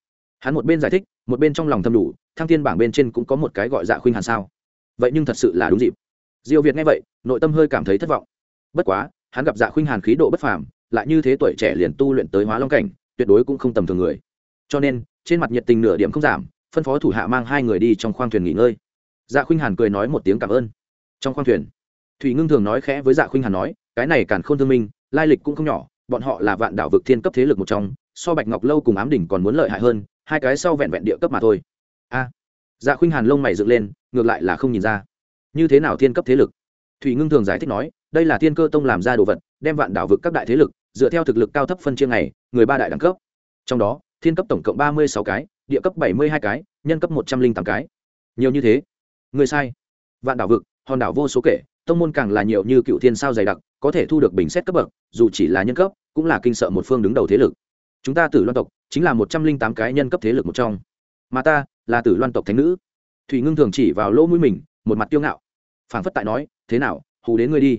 Hắn một bên giải thích, một bên trong lòng thâm đủ, thăng Thiên bảng bên trên cũng có một cái gọi dạ khuynh hàn sao. Vậy nhưng thật sự là đúng dịp. Diêu việt nghe vậy, nội tâm hơi cảm thấy thất vọng. Bất quá, hắn gặp dạ khuynh hàn khí độ bất phàm, lại như thế tuổi trẻ liền tu luyện tới hóa long cảnh, tuyệt đối cũng không tầm thường người. Cho nên, trên mặt nhiệt tình nửa điểm không giảm, phân phó thủ hạ mang hai người đi trong khoang thuyền nghỉ ngơi. Dạ khuynh hàn cười nói một tiếng cảm ơn. Trong khoang thuyền, thủy ngưng thường nói khẽ với dạ khuynh hàn nói, cái này càn k h ô n thương minh, lai lịch cũng không nhỏ, bọn họ là vạn đảo vực thiên cấp thế lực một trong so bạch ngọc lâu cùng ám đỉnh còn muốn lợi hại hơn, hai cái sau vẹn vẹn địa cấp mà thôi. A. Dạ khuynh hàn lông mày dựng lên, ngược lại là không nhìn ra. Như thế nào thiên cấp thế lực? Thủy ngưng thường giải thích nói, đây là thiên cơ tông làm ra đồ vật, đem vạn đảo vực các đại thế lực, dựa theo thực lực cao thấp phân chia ngày, người ba đại đẳng cấp. Trong đó, thiên cấp tổng cộng ba mươi sáu cái, địa cấp bảy mươi hai cái, nhân cấp một trăm linh tám cái. Nhiều như thế? Người sai. Vạn đảo vực, hòn đảo vô số kể, tông môn càng là nhiều như cựu thiên sao dày đặc, có thể thu được bình xét cấp bậc, dù chỉ là nhân cấp, cũng là kinh sợ một phương đứng đầu thế lực chúng ta tử loan tộc chính là một trăm linh tám cái nhân cấp thế lực một trong. Mà ta là tử loan tộc thánh nữ. Thủy ngưng thường chỉ vào lỗ mũi mình, một mặt tiêu ngạo. Phảng phất tại nói, thế nào, hù đến ngươi đi.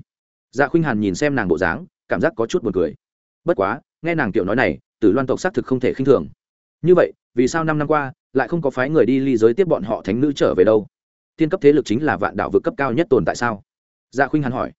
Dạ khuynh hàn nhìn xem nàng bộ dáng, cảm giác có chút buồn cười. Bất quá, nghe nàng tiểu nói này, tử loan tộc xác thực không thể khinh thường. Như vậy, vì sao năm năm qua lại không có phái người đi ly giới tiếp bọn họ thánh nữ trở về đâu? Thiên cấp thế lực chính là vạn đảo vực cấp cao nhất tồn tại sao? Dạ khuynh hàn hỏi.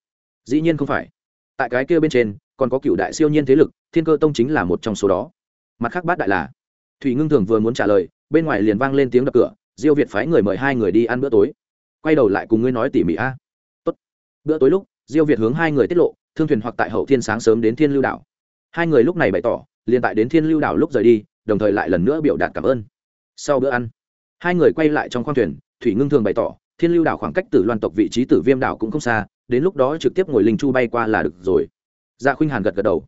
Dĩ nhiên không phải. Tại cái kia bên trên, còn có cựu đại siêu nhiên thế lực, thiên cơ tông chính là một trong số đó mặt khác bát đại là, thủy ngưng thường vừa muốn trả lời, bên ngoài liền vang lên tiếng đập cửa, diêu việt phái người mời hai người đi ăn bữa tối. Quay đầu lại cùng ngươi nói tỉ mỉ a. Tốt. Bữa tối lúc, diêu việt hướng hai người tiết lộ, thương thuyền hoặc tại hậu thiên sáng sớm đến thiên lưu đảo. Hai người lúc này bày tỏ, liền tại đến thiên lưu đảo lúc rời đi, đồng thời lại lần nữa biểu đạt cảm ơn. Sau bữa ăn, hai người quay lại trong khoang thuyền, thủy ngưng thường bày tỏ, thiên lưu đảo khoảng cách từ loan tộc vị trí tử viêm đảo cũng không xa, đến lúc đó trực tiếp ngồi linh chu bay qua là được rồi. Dạ khuynh hàn gật gật đầu.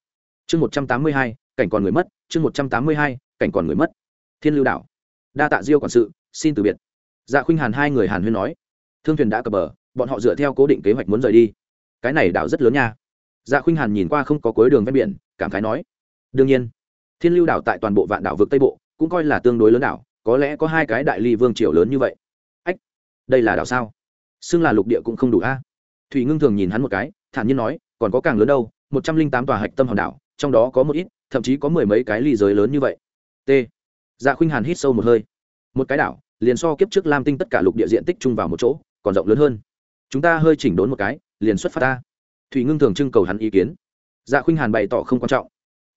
Chương một trăm tám mươi hai cảnh còn người mất, chương một trăm tám mươi hai, cảnh còn người mất. Thiên lưu đảo đa tạ diêu quản sự, xin từ biệt. Dạ khuynh hàn hai người hàn huyên nói. Thương thuyền đã cập bờ, bọn họ dựa theo cố định kế hoạch muốn rời đi. Cái này đảo rất lớn nha. Dạ khuynh hàn nhìn qua không có cuối đường ven biển, cảm khái nói. Đương nhiên, thiên lưu đảo tại toàn bộ vạn đảo vực tây bộ, cũng coi là tương đối lớn đảo, có lẽ có hai cái đại ly vương triều lớn như vậy. Ách, đây là đảo sao? Xưng là lục địa cũng không đủ a. Thủy ngưng thường nhìn hắn một cái, thản nhiên nói, còn có càng lớn đâu, một trăm linh tám tòa hạch tâm hòn đảo, trong đó có một ít thậm chí có mười mấy cái ly giới lớn như vậy. T. Dạ khuynh hàn hít sâu một hơi. Một cái đảo, liền so kiếp trước lam tinh tất cả lục địa diện tích chung vào một chỗ, còn rộng lớn hơn. Chúng ta hơi chỉnh đốn một cái, liền xuất phát ta. Thủy ngưng thường trưng cầu hắn ý kiến. Dạ khuynh hàn bày tỏ không quan trọng.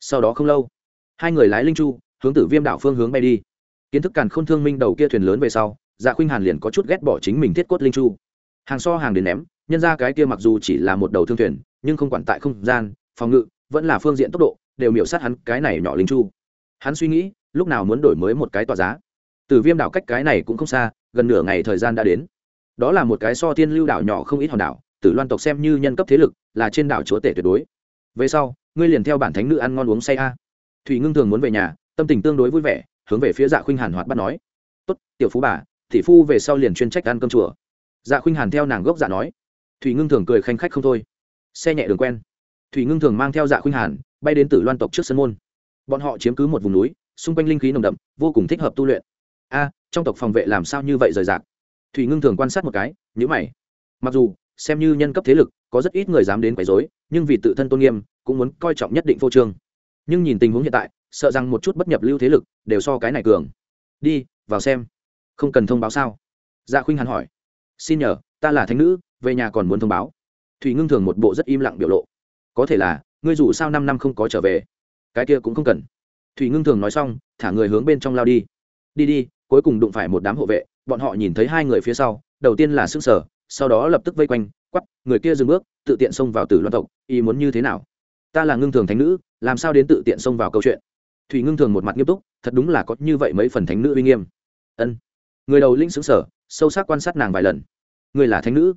Sau đó không lâu, hai người lái linh chu, hướng tử viêm đảo phương hướng bay đi. Kiến thức càn k h ô n thương minh đầu kia thuyền lớn về sau dạ khuynh hàn liền có chút ghét bỏ chính mình thiết cốt linh chu. Hàng so hàng đến ném, nhân ra cái kia mặc dù chỉ là một đầu thương thuyền, nhưng không quản tại không gian, phòng ngự, vẫn là phương diện tốc độ đều miểu sát hắn cái này nhỏ linh chu. Hắn suy nghĩ, lúc nào muốn đổi mới một cái tòa giá. Từ viêm đảo cách cái này cũng không xa, gần nửa ngày thời gian đã đến. Đó là một cái so thiên lưu đảo nhỏ không ít hòn đảo, tử loan tộc xem như nhân cấp thế lực, là trên đảo chúa tể tuyệt đối. Về sau, ngươi liền theo bản thánh nữ ăn ngon uống say a. Thủy ngưng thường muốn về nhà, tâm tình tương đối vui vẻ, hướng về phía dạ khuynh hàn hoạt bắt nói. Tốt, tiểu phú bà thị phu về sau liền chuyên trách ăn cơm chùa. Dạ khuynh hàn theo nàng gốc dạ nói. Thủy ngưng thường cười khanh khách không thôi. Xe nhẹ đường quen. Thủy ngưng thường mang theo dạ khuynh hàn bay đến tử loan tộc trước sân môn. Bọn họ chiếm cứ một vùng núi, xung quanh linh khí nồng đậm, vô cùng thích hợp tu luyện. A, trong tộc phòng vệ làm sao như vậy rời rạc? Thủy ngưng thường quan sát một cái nhữ mày. Mặc dù, xem như nhân cấp thế lực, có rất ít người dám đến quấy rối, nhưng vì tự thân tôn nghiêm, cũng muốn coi trọng nhất định phô trương. Nhưng nhìn tình huống hiện tại, sợ rằng một chút bất nhập lưu thế lực đều so cái này cường. Đi, vào xem. Không cần thông báo sao? Dạ khuynh hàn hỏi. Xin nhờ, ta là thánh nữ, về nhà còn muốn thông báo. Thủy ngưng thường một bộ rất im lặng biểu lộ. Có thể là ngươi dù sao năm năm không có trở về cái kia cũng không cần. Thủy ngưng thường nói xong thả người hướng bên trong lao đi. Đi đi cuối cùng đụng phải một đám hộ vệ bọn họ nhìn thấy hai người phía sau đầu tiên là s sờ, sở sau đó lập tức vây quanh quắp người kia dừng bước tự tiện xông vào tử loan tộc ý muốn như thế nào? Ta là ngưng thường thánh nữ làm sao đến tự tiện xông vào câu chuyện? Thủy ngưng thường một mặt nghiêm túc thật đúng là có như vậy mấy phần thánh nữ uy nghiêm. Ân. Người đầu linh xứng sở sâu sắc quan sát nàng vài lần. Người là thánh nữ?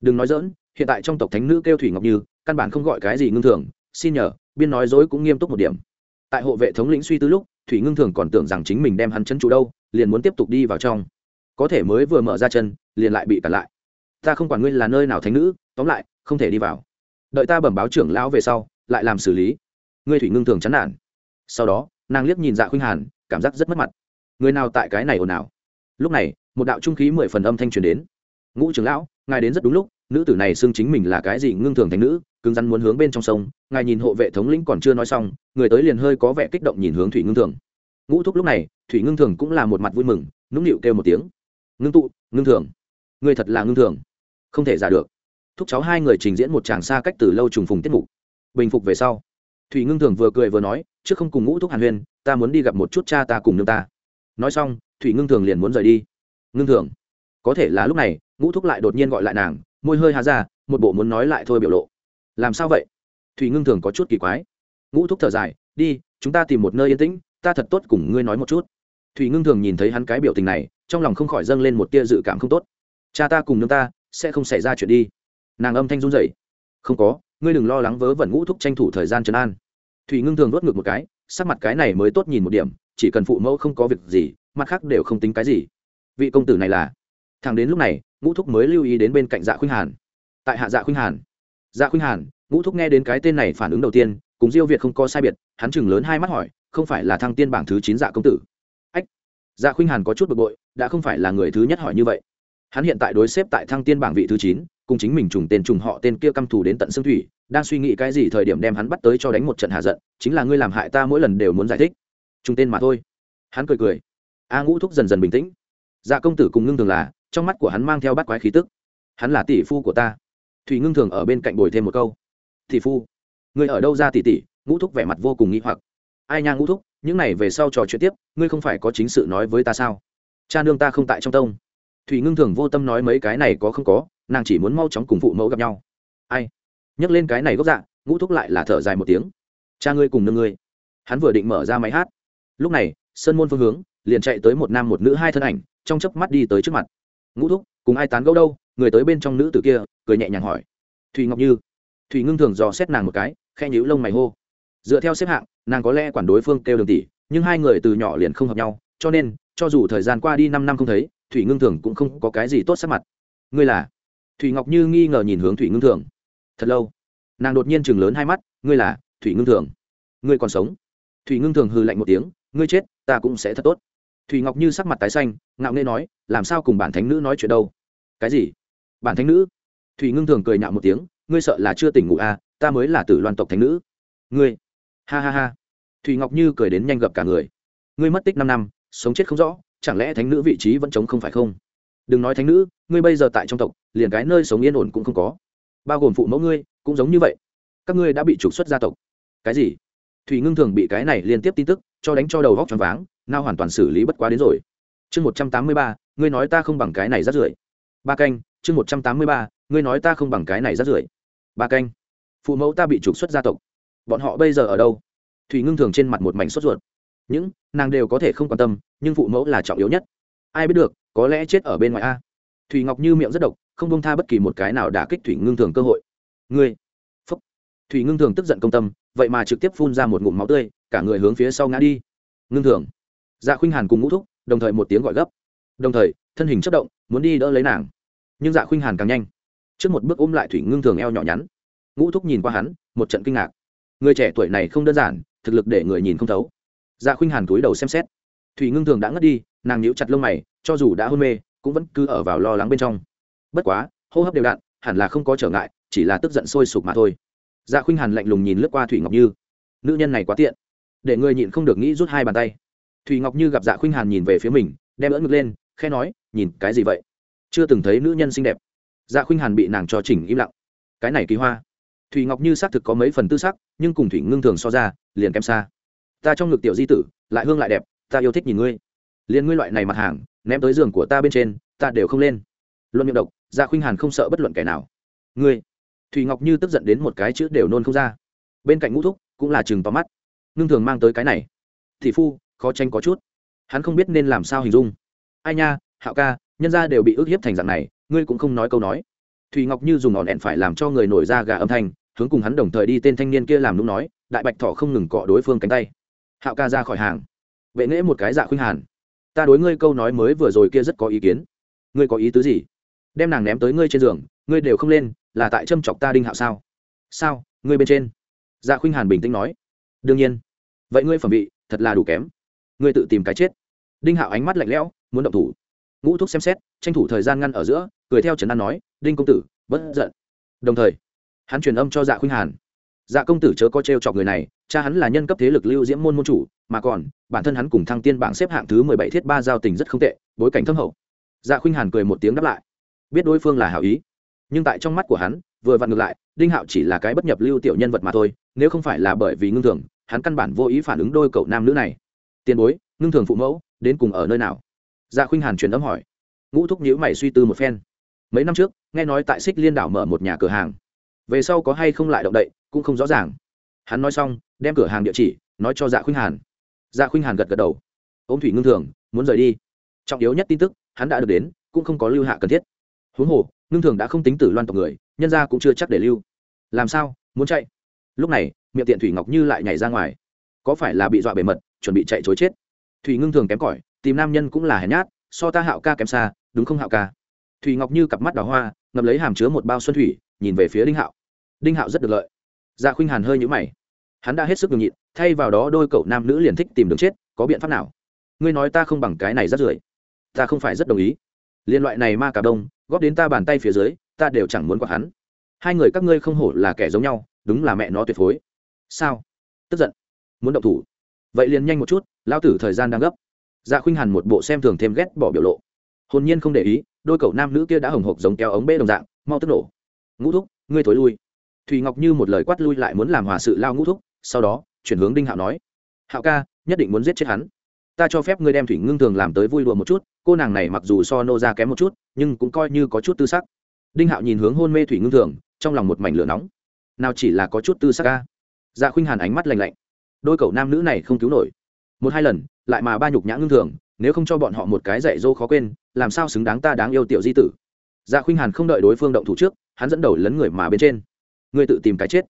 Đừng nói dỡn hiện tại trong tộc thánh nữ kêu thủy ngọc như căn bản không gọi cái gì ngưng thường xin nhờ, biên nói dối cũng nghiêm túc một điểm. Tại hộ vệ thống lĩnh suy tư lúc, thủy ngưng thường còn tưởng rằng chính mình đem hắn chân trụ đâu, liền muốn tiếp tục đi vào trong. Có thể mới vừa mở ra chân, liền lại bị cản lại. Ta không quản ngươi là nơi nào thánh nữ, tóm lại, không thể đi vào. Đợi ta bẩm báo trưởng lão về sau, lại làm xử lý. Ngươi thủy ngưng thường chán nản. Sau đó, nàng liếc nhìn dạ khuynh hàn, cảm giác rất mất mặt. Người nào tại cái này ồn ào? Lúc này, một đạo trung khí mười phần âm thanh truyền đến. Ngũ trưởng lão, ngài đến rất đúng lúc nữ tử này xưng chính mình là cái gì ngưng thường thánh nữ, cứng rắn muốn hướng bên trong sông, ngài nhìn hộ vệ thống lĩnh còn chưa nói xong, người tới liền hơi có vẻ kích động nhìn hướng thủy ngưng thường. Ngũ thúc lúc này, thủy ngưng thường cũng là một mặt vui mừng, nũng nịu kêu một tiếng. Ngưng tụ, ngưng thường. Người thật là ngưng thường. Không thể giả được. Thúc cháu hai người trình diễn một tràng xa cách từ lâu trùng phùng tiết mục. Bình phục về sau, thủy ngưng thường vừa cười vừa nói chứ không cùng ngũ thúc hàn huyên, ta muốn đi gặp một chút cha ta cùng nương ta. Nói xong, thủy ngưng thường liền muốn rời đi. Ngưng thường. Có thể là lúc này, ngũ thúc lại đột nhiên gọi lại nàng môi hơi hà ra, một bộ muốn nói lại thôi biểu lộ. Làm sao vậy? Thủy ngưng thường có chút kỳ quái. Ngũ thúc thở dài, đi, chúng ta tìm một nơi yên tĩnh, ta thật tốt cùng ngươi nói một chút. Thủy ngưng thường nhìn thấy hắn cái biểu tình này, trong lòng không khỏi dâng lên một tia dự cảm không tốt. Cha ta cùng nương ta sẽ không xảy ra chuyện đi. Nàng âm thanh run rẩy. Không có, ngươi đừng lo lắng vớ vẩn ngũ thúc tranh thủ thời gian trấn an. Thủy ngưng thường nuốt ngược một cái, sắc mặt cái này mới tốt nhìn một điểm, chỉ cần phụ mẫu không có việc gì, mặt khác đều không tính cái gì. Vị công tử này là thằng đến lúc này, ngũ thúc mới lưu ý đến bên cạnh dạ khuynh hàn. Tại hạ dạ khuynh hàn. Dạ khuynh hàn, ngũ thúc nghe đến cái tên này phản ứng đầu tiên, cùng diêu việt không có sai biệt, hắn chừng lớn hai mắt hỏi, không phải là thăng tiên bảng thứ chín dạ công tử? Ách. Dạ khuynh hàn có chút bực bội, đã không phải là người thứ nhất hỏi như vậy. Hắn hiện tại đối xếp tại thăng tiên bảng vị thứ chín, cùng chính mình trùng tên trùng họ tên kia căm thù đến tận xương thủy, đang suy nghĩ cái gì thời điểm đem hắn bắt tới cho đánh một trận hạ giận, chính là ngươi làm hại ta mỗi lần đều muốn giải thích. Trùng tên mà thôi. Hắn cười cười. A ngũ thúc dần dần bình tĩnh. Dạ công tử cùng ngưng thường là trong mắt của hắn mang theo bắt quái khí tức. Hắn là tỷ phu của ta. Thủy ngưng thường ở bên cạnh bồi thêm một câu. Tỷ phu người ở đâu ra tỷ tỷ? Ngũ thúc vẻ mặt vô cùng nghĩ hoặc. Ai nha ngũ thúc, những này về sau trò chuyện tiếp, ngươi không phải có chính sự nói với ta sao? Cha nương ta không tại trong tông. Thủy ngưng thường vô tâm nói mấy cái này có không có, nàng chỉ muốn mau chóng cùng phụ mẫu gặp nhau. Ai? Nhắc lên cái này gốc dạ ngũ thúc lại là thở dài một tiếng. Cha ngươi cùng nương ngươi. Hắn vừa định mở ra máy hát. Lúc này, sơn môn phương hướng, liền chạy tới một nam một nữ hai thân ảnh, trong chớp mắt đi tới trước mặt ngũ thúc, cùng ai tán gẫu đâu, người tới bên trong nữ tử kia, cười nhẹ nhàng hỏi. Thùy ngọc như. Thùy ngưng thường dò xét nàng một cái khe nhíu lông mày hô. Dựa theo xếp hạng, nàng có lẽ quản đối phương kêu đường tỷ, nhưng hai người từ nhỏ liền không hợp nhau, cho nên, cho dù thời gian qua đi năm năm không thấy, thủy ngưng thường cũng không có cái gì tốt sắc mặt. Ngươi là? Thủy ngọc như nghi ngờ nhìn hướng thủy ngưng thường. Thật lâu. Nàng đột nhiên chừng lớn hai mắt, ngươi là? Thủy ngưng thường. Ngươi còn sống. Thủy ngưng thường hư lạnh một tiếng, ngươi chết, ta cũng sẽ thật tốt. Thùy ngọc như sắc mặt tái xanh, ngạo nghê nói, làm sao cùng bản thánh nữ nói chuyện đâu? Cái gì? Bản thánh nữ? Thùy ngưng thường cười nhạo một tiếng, ngươi sợ là chưa tỉnh ngủ à ta mới là tử loan tộc thánh nữ. Ngươi? Ha ha ha. Thùy ngọc như cười đến nhanh gập cả người. Ngươi mất tích năm năm, sống chết không rõ, chẳng lẽ thánh nữ vị trí vẫn chống không phải không? Đừng nói thánh nữ, ngươi bây giờ tại trong tộc, liền cái nơi sống yên ổn cũng không có. Bao gồm phụ mẫu ngươi, cũng giống như vậy. Các ngươi đã bị trục xuất gia tộc. Cái gì? Thùy ngưng thường bị cái này liên tiếp tin tức cho đánh cho đầu vóc choáng váng nào hoàn toàn xử lý bất quá đến rồi. Chương một trăm tám mươi ba, ngươi nói ta không bằng cái này rát rưởi. Ba canh, chương một trăm tám mươi ba, ngươi nói ta không bằng cái này rát rưởi. Ba canh. Phụ mẫu ta bị trục xuất gia tộc. Bọn họ bây giờ ở đâu? Thủy ngưng thường trên mặt một mảnh sốt ruột. Những, nàng đều có thể không quan tâm, nhưng phụ mẫu là trọng yếu nhất. Ai biết được, có lẽ chết ở bên ngoài a. Thủy ngọc như miệng rất độc, không bông tha bất kỳ một cái nào đả kích thủy ngưng thường cơ hội. Ngươi. Phúc. Thủy ngưng thường tức giận công tâm, vậy mà trực tiếp phun ra một ngụm máu tươi, cả người hướng phía sau ngã đi. Ngưng thường dạ khuynh hàn cùng ngũ thúc, đồng thời một tiếng gọi gấp. Đồng thời, thân hình chất động, muốn đi đỡ lấy nàng. Nhưng dạ khuynh hàn càng nhanh. Trước một bước ôm lại thủy ngưng thường eo nhỏ nhắn. Ngũ thúc nhìn qua hắn, một trận kinh ngạc. Người trẻ tuổi này không đơn giản, thực lực để người nhìn không thấu. Dạ khuynh hàn túi đầu xem xét. Thủy ngưng thường đã ngất đi, nàng nhíu chặt lông mày, cho dù đã hôn mê, cũng vẫn cứ ở vào lo lắng bên trong. Bất quá, hô hấp đều đặn, hẳn là không có trở ngại, chỉ là tức giận sôi sục mà thôi. Dạ khuynh hàn lạnh lùng nhìn lướt qua thủy ngọc như. Nữ nhân này quá tiện. Để người nhịn không được nghĩ rút hai bàn tay thủy ngọc như gặp dạ khuynh hàn nhìn về phía mình, đem ỡ ngực lên khe nói, nhìn, cái gì vậy? Chưa từng thấy nữ nhân xinh đẹp. Dạ khuynh hàn bị nàng cho chỉnh im lặng. Cái này kỳ hoa. Thủy ngọc như xác thực có mấy phần tư sắc, nhưng cùng thủy ngưng thường so ra, liền kém xa. Ta trong ngực tiểu di tử, lại hương lại đẹp, ta yêu thích nhìn ngươi. Liền ngươi loại này mặt hàng, ném tới giường của ta bên trên, ta đều không lên. Luận miệng độc dạ khuynh hàn không sợ bất luận kẻ nào. Ngươi. Thủy ngọc như tức giận đến một cái chữ đều nôn không ra. Bên cạnh ngũ thúc, cũng là chừng tóm mắt. Ngưng thường mang tới cái này. Thị phu khó tranh có chút. Hắn không biết nên làm sao hình dung. Ai nha, hạo ca, nhân ra đều bị ức hiếp thành dạng này, ngươi cũng không nói câu nói. Thùy ngọc như dùng ngọn đèn phải làm cho người nổi ra gà âm thanh, hướng cùng hắn đồng thời đi tên thanh niên kia làm lúc nói, đại bạch thọ không ngừng cọ đối phương cánh tay. Hạo ca ra khỏi hàng. Vệ nghễ một cái dạ khuynh hàn. Ta đối ngươi câu nói mới vừa rồi kia rất có ý kiến. Ngươi có ý tứ gì? Đem nàng ném tới ngươi trên giường, ngươi đều không lên, là tại châm chọc ta đinh hạo sao? Sao? Ngươi bên trên. Dạ khuynh hàn bình tĩnh nói. Đương nhiên. Vậy ngươi phẩm vị, thật là đủ kém ngươi tự tìm cái chết. Đinh hạo ánh mắt lạnh lẽo, muốn động thủ. Ngũ thúc xem xét, tranh thủ thời gian ngăn ở giữa, cười theo trần an nói, đinh công tử, bất giận. Đồng thời, hắn truyền âm cho dạ khuynh hàn. Dạ công tử chớ có t r e o chọc người này, cha hắn là nhân cấp thế lực lưu diễm môn môn chủ, mà còn, bản thân hắn cùng thăng tiên bảng xếp hạng thứ mười bảy thiết ba giao tình rất không tệ, bối cảnh thâm hậu. Dạ khuynh hàn cười một tiếng đáp lại. Biết đối phương là hảo ý, nhưng tại trong mắt của hắn, vừa vặn ngược lại, đinh hạo chỉ là cái bất nhập lưu tiểu nhân vật mà thôi, nếu không phải là bởi vì ngưng thường, hắn căn bản vô ý phản ứng đôi cậu nam nữ này tiền bối, ngưng thường phụ mẫu, đến cùng ở nơi nào? Dạ khuynh hàn truyền âm hỏi. Ngũ thúc nhữ mày suy tư một phen. Mấy năm trước, nghe nói tại xích liên đảo mở một nhà cửa hàng. Về sau có hay không lại động đậy, cũng không rõ ràng. Hắn nói xong, đem cửa hàng địa chỉ, nói cho dạ khuynh hàn. Dạ khuynh hàn gật gật đầu. Ôm thủy ngưng thường, muốn rời đi. Trọng yếu nhất tin tức, hắn đã được đến, cũng không có lưu hạ cần thiết. Huống hồ, ngưng thường đã không tính tử loan tộc người, nhân ra cũng chưa chắc để lưu. Làm sao, muốn chạy? Lúc này, miệng tiện thủy ngọc như lại nhảy ra ngoài có phải là bị dọa bề mật, chuẩn bị chạy chối chết. Thủy ngưng thường kém cỏi, tìm nam nhân cũng là hèn nhát, so ta hạo ca kém xa, đúng không hạo ca? Thủy ngọc như cặp mắt đào hoa ngập lấy hàm chứa một bao xuân thủy, nhìn về phía đinh hạo. Đinh hạo rất được lợi. Dạ khuynh hàn hơi nhũ mày. Hắn đã hết sức ngừng nhịn, thay vào đó đôi cậu nam nữ liền thích tìm đường chết, có biện pháp nào? Ngươi nói ta không bằng cái này rất rưởi ta không phải rất đồng ý. Liên loại này ma cả đông, góp đến ta bàn tay phía dưới, ta đều chẳng muốn quả hắn. Hai người các ngươi không hổ là kẻ giống nhau, đúng là mẹ nó tuyệt phối. Sao? Tức giận muốn động thủ. Vậy liền nhanh một chút lao tử thời gian đang gấp. Dạ khuynh hàn một bộ xem thường thêm ghét bỏ biểu lộ. Hồn nhiên không để ý, đôi cậu nam nữ kia đã hồng hộc giống kéo ống bê đồng dạng, mau tức nổ. Ngũ thúc, ngươi thối lui. Thùy ngọc như một lời quát lui lại muốn làm hòa sự lao ngũ thúc, sau đó, chuyển hướng đinh hạo nói. Hạo ca, nhất định muốn giết chết hắn. Ta cho phép ngươi đem thủy ngưng thường làm tới vui đùa một chút, cô nàng này mặc dù so nô ra kém một chút, nhưng cũng coi như có chút tư sắc. Đinh hạo nhìn hướng hôn mê thủy ngưng thường, trong lòng một mảnh lửa nóng. Nào chỉ là có chút tư sắc ca dạ khuynh hàn ánh mắt lạnh lạnh đôi cậu nam nữ này không cứu nổi. Một hai lần, lại mà ba nhục nhã ngưng thường, nếu không cho bọn họ một cái dạy dỗ khó quên, làm sao xứng đáng ta đáng yêu tiểu di tử? Dạ khuynh hàn không đợi đối phương động thủ trước, hắn dẫn đầu lấn người mà bên trên. Người tự tìm cái chết.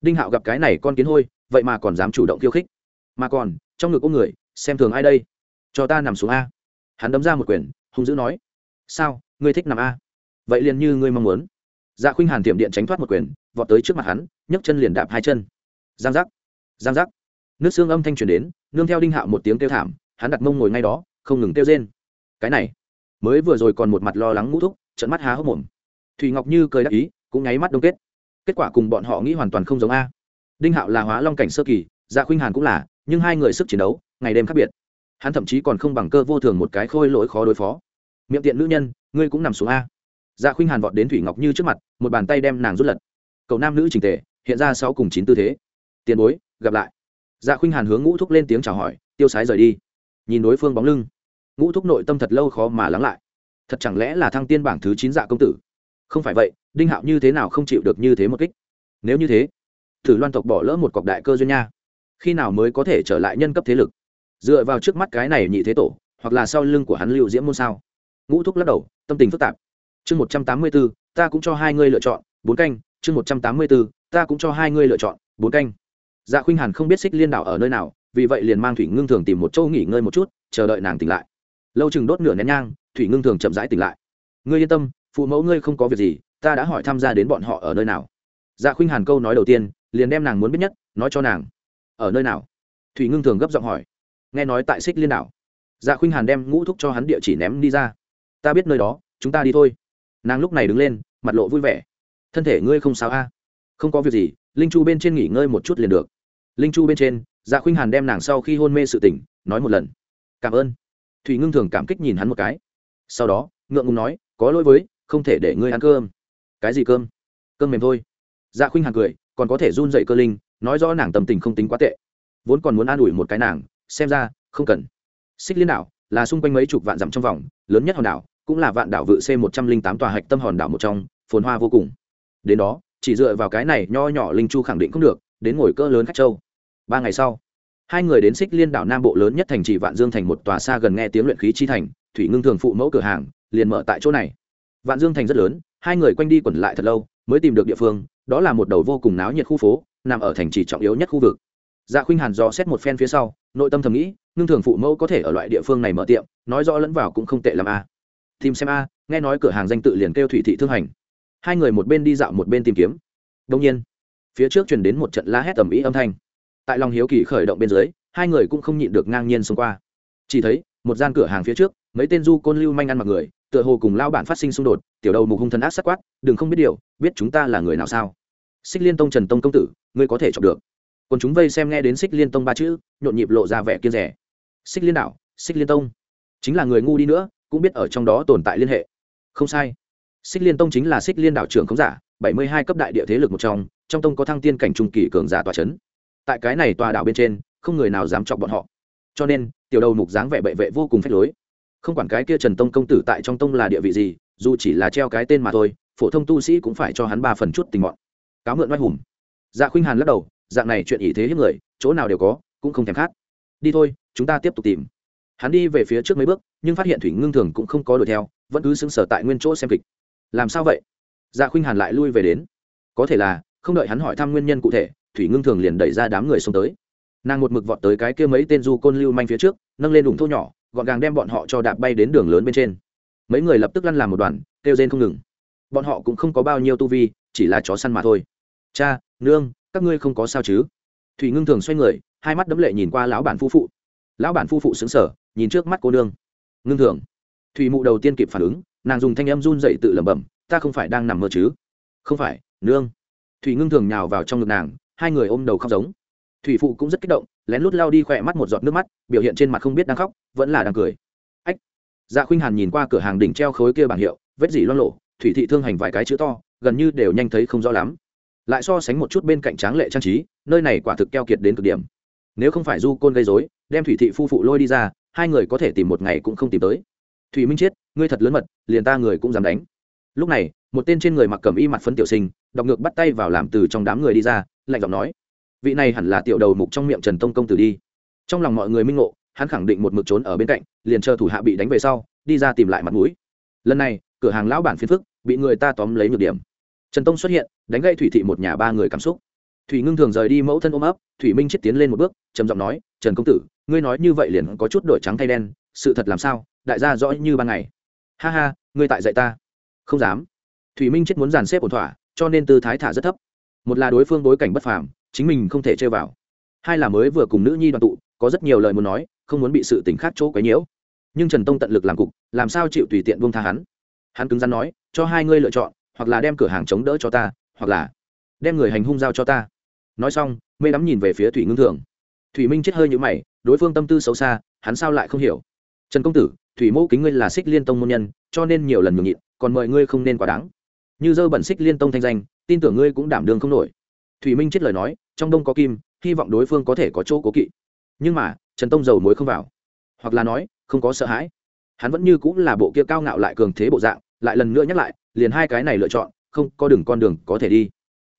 Đinh hạo gặp cái này con kiến hôi, vậy mà còn dám chủ động khiêu khích. Mà còn, trong ngực ôm người, xem thường ai đây? Cho ta nằm xuống a. Hắn đấm ra một quyển hung dữ nói. Sao, ngươi thích nằm a? Vậy liền như ngươi mong muốn. Dạ khuynh hàn tiệm điện tránh thoát một quyền, vọt tới trước mặt hắn, nhấc chân liền đạp hai chân. Giang giác. Giang giác nước xương âm thanh truyền đến, nương theo đinh hạo một tiếng kêu thảm, hắn đặt mông ngồi ngay đó, không ngừng kêu rên. Cái này, mới vừa rồi còn một mặt lo lắng ngũ thúc trận mắt há hốc mồm. Thùy ngọc như cười đắc ý, cũng nháy mắt đông kết. Kết quả cùng bọn họ nghĩ hoàn toàn không giống a. Đinh hạo là hóa long cảnh sơ kỳ dạ khuynh hàn cũng là, nhưng hai người sức chiến đấu, ngày đêm khác biệt. Hắn thậm chí còn không bằng cơ vô thường một cái khôi lỗi khó đối phó. Miệng tiện nữ nhân, ngươi cũng nằm xuống a. Dạ khuynh hàn vọt đến thủy ngọc như trước mặt, một bàn tay đem nàng rút lật. Cậu nam nữ trình tề, hiện ra sáu cùng chín tư thế. Tiền bối, gặp lại dạ khuynh hàn hướng ngũ thúc lên tiếng chào hỏi, tiêu sái rời đi. Nhìn đối phương bóng lưng, ngũ thúc nội tâm thật lâu khó mà lắng lại. Thật chẳng lẽ là thăng tiên bảng thứ chín dạ công tử? Không phải vậy, đinh hạo như thế nào không chịu được như thế một kích? Nếu như thế, thử loan tộc bỏ lỡ một cọc đại cơ duyên nha. Khi nào mới có thể trở lại nhân cấp thế lực? Dựa vào trước mắt cái này nhị thế tổ, hoặc là sau lưng của hắn lưu diễm môn sao? Ngũ thúc lắc đầu, tâm tình phức tạp. Chương một trăm tám mươi b ố ta cũng cho hai ngươi lựa chọn, bốn canh. Chương một trăm tám mươi b ố ta cũng cho hai ngươi lựa chọn, bốn canh dạ khuynh hàn không biết xích liên đảo ở nơi nào, vì vậy liền mang thủy ngưng thường tìm một chỗ nghỉ ngơi một chút, chờ đợi nàng tỉnh lại. Lâu chừng đốt nửa nén nhang, thủy ngưng thường chậm rãi tỉnh lại. Ngươi yên tâm, phụ mẫu ngươi không có việc gì, ta đã hỏi tham gia đến bọn họ ở nơi nào. Dạ khuynh hàn câu nói đầu tiên, liền đem nàng muốn biết nhất, nói cho nàng. Ở nơi nào? Thủy ngưng thường gấp giọng hỏi. Nghe nói tại xích liên đảo. Dạ khuynh hàn đem ngũ thúc cho hắn địa chỉ ném đi ra. Ta biết nơi đó, chúng ta đi thôi. Nàng lúc này đứng lên, mặt lộ vui vẻ. Thân thể ngươi không sao a? Không có việc gì linh chu bên trên nghỉ ngơi một chút liền được. Linh chu bên trên dạ khuynh hàn đem nàng sau khi hôn mê sự tỉnh, nói một lần. Cảm ơn. Thủy ngưng thường cảm kích nhìn hắn một cái. Sau đó, ngượng ngùng nói, có lỗi với, không thể để ngươi ăn cơm. Cái gì cơm? Cơm mềm thôi. Dạ khuynh hàn cười, còn có thể run dậy cơ linh, nói rõ nàng tâm tình không tính quá tệ. Vốn còn muốn an ủi một cái nàng, xem ra, không cần. Xích liên đảo là xung quanh mấy chục vạn dặm trong vòng, lớn nhất hòn đảo, cũng là vạn đảo vự c một trăm linh tám tòa hạch tâm hòn đảo một trong, phồn hoa vô cùng. Đến đó chỉ dựa vào cái này nho nhỏ linh chu khẳng định không được, đến ngồi cỡ lớn khách châu. Ba ngày sau, hai người đến xích liên đảo nam bộ lớn nhất thành trì vạn dương thành một tòa xa gần nghe tiếng luyện khí chi thành, thủy ngưng thường phụ mẫu cửa hàng, liền mở tại chỗ này. Vạn dương thành rất lớn, hai người quanh đi quẩn lại thật lâu, mới tìm được địa phương, đó là một đầu vô cùng náo nhiệt khu phố, nằm ở thành trì trọng yếu nhất khu vực. Dạ khuynh hàn dò xét một phen phía sau, nội tâm thầm nghĩ, ngưng thường phụ mẫu có thể ở loại địa phương này mở tiệm, nói rõ lẫn vào cũng không tệ l a à. tìm xem a, nghe nói cửa hàng danh tự liền kêu thủy thị thương hành hai người một bên đi dạo một bên tìm kiếm. Đông nhiên, phía trước chuyển đến một trận la hét tầm ý âm thanh. Tại lòng hiếu kỳ khởi động bên dưới, hai người cũng không nhịn được ngang nhiên xông qua. Chỉ thấy, một gian cửa hàng phía trước, mấy tên du côn lưu manh ăn mặc người, tựa hồ cùng lao bản phát sinh xung đột, tiểu đầu mục hung thần ác sắc quát, đừng không biết điều, biết chúng ta là người nào sao? Xích liên tông trần tông công tử, ngươi có thể chọc được. Còn chúng vây xem nghe đến xích liên tông ba chữ, nhộn nhịp lộ ra vẻ kiên rẻ. Xích liên đạo xích liên tông, chính là người ngu đi nữa, cũng biết ở trong đó tồn tại liên hệ. Không sai xích liên tông chính là xích liên đạo trưởng khống giả, bảy mươi hai cấp đại địa thế lực một trong trong tông có thăng tiên cảnh trung kỳ cường giả tòa c h ấ n tại cái này tòa đảo bên trên, không người nào dám chọc bọn họ. Cho nên, tiểu đầu mục dáng vẻ bệ vệ vô cùng phép lối. Không quản cái kia trần tông công tử tại trong tông là địa vị gì, dù chỉ là treo cái tên mà thôi, phổ thông tu sĩ cũng phải cho hắn ba phần chút tình mọn. Cáo mượn oai hùng. Dạ khuynh hàn lắc đầu, dạng này chuyện ý thế hiếp người, chỗ nào đều có, cũng không thèm khát. Đi thôi, chúng ta tiếp tục tìm. Hắn đi về phía trước mấy bước, nhưng phát hiện thủy ngưng thường cũng không có đuổi theo, vẫn cứ xứng sở tại nguyên chỗ xem kịch làm sao vậy? Dạ khuynh hàn lại lui về đến. Có thể là, không đợi hắn hỏi thăm nguyên nhân cụ thể, thủy ngưng thường liền đẩy ra đám người xông tới. Nàng một mực vọt tới cái kia mấy tên du côn lưu manh phía trước, nâng lên đủng thô nhỏ, gọn gàng đem bọn họ cho đạp bay đến đường lớn bên trên. Mấy người lập tức lăn làm một đoàn, kêu rên không ngừng. Bọn họ cũng không có bao nhiêu tu vi, chỉ là chó săn mà thôi. Cha, nương, các ngươi không có sao chứ? Thủy ngưng thường xoay người, hai mắt đấm lệ nhìn qua lão bản phu phụ. Lão bản phu phụ xứng sở nhìn trước mắt cô nương. Ngưng thường. Thủy mụ đầu tiên kịp phản ứng nàng dùng thanh âm run dậy tự lẩm bẩm, ta không phải đang nằm mơ chứ? Không phải, nương. Thủy ngưng thường nhào vào trong ngực nàng, hai người ôm đầu khóc giống. Thủy phụ cũng rất kích động, lén lút lao đi khỏe mắt một giọt nước mắt, biểu hiện trên mặt không biết đang khóc, vẫn là đang cười. Ách. Dạ khuynh hàn nhìn qua cửa hàng đỉnh treo khối kia bảng hiệu, vết dỉ loan lộ thủy thị thương hành vài cái chữ to, gần như đều nhanh thấy không rõ lắm. Lại so sánh một chút bên cạnh tráng lệ trang trí, nơi này quả thực keo kiệt đến cực điểm. Nếu không phải du côn gây dối đem thủy thị phu phụ lôi đi ra, hai người có thể tìm một ngày cũng không tìm tới thủy minh chiết, ngươi thật lớn mật, liền ta người cũng dám đánh. Lúc này, một tên trên người mặc cầm y mặt phấn tiểu sinh đọc ngược bắt tay vào làm từ trong đám người đi ra, lạnh giọng nói, vị này hẳn là tiểu đầu mục trong miệng trần tông công tử đi. Trong lòng mọi người minh ngộ, hắn khẳng định một mực trốn ở bên cạnh, liền chờ thủ hạ bị đánh về sau, đi ra tìm lại mặt mũi. Lần này, cửa hàng lão bản phiền phức, bị người ta tóm lấy nhược điểm. Trần tông xuất hiện, đánh gây thủy thị một nhà ba người cảm xúc. Thủy ngưng thường rời đi mẫu thân ôm ấp, thủy minh chết tiến lên một bước, trầm giọng nói, trần công tử, ngươi nói như vậy liền có chút đổi trắng thay đen, sự thật làm sao? Đại gia rõ như ban ngày. Ha ha, ngươi tại dạy ta. Không dám. Thủy minh chết muốn dàn xếp ổn thỏa, cho nên tư thái thả rất thấp. Một là đối phương bối cảnh bất phàm, chính mình không thể chơi vào. Hai là mới vừa cùng nữ nhi đoàn tụ, có rất nhiều lời muốn nói, không muốn bị sự tình khác chỗ quấy nhiễu. Nhưng trần tông tận lực làm cục, làm sao chịu tùy tiện buông tha hắn? Hắn cứng rắn nói, cho hai ngươi lựa chọn, hoặc là đem cửa hàng chống đỡ cho ta, hoặc là đem người hành hung giao cho ta. Nói xong, mê đắm nhìn về phía thủy ngưng thường. Thủy minh chết hơi như mày, đối phương tâm tư xấu xa, hắn sao lại không hiểu? Trần công tử, thủy mẫu kính ngươi là xích liên tông môn nhân, cho nên nhiều lần nhường nhịn, còn mời ngươi không nên quá đáng. Như dơ bẩn xích liên tông thanh danh, tin tưởng ngươi cũng đảm đường không nổi. Thủy minh chết lời nói, trong đông có kim, hy vọng đối phương có thể có chỗ cố kỵ. Nhưng mà, trần tông dầu muối không vào. Hoặc là nói, không có sợ hãi. Hắn vẫn như cũng là bộ kia cao ngạo lại cường thế bộ dạng, lại lần nữa nhắc lại, liền hai cái này lựa chọn, không có đường con đường có thể đi.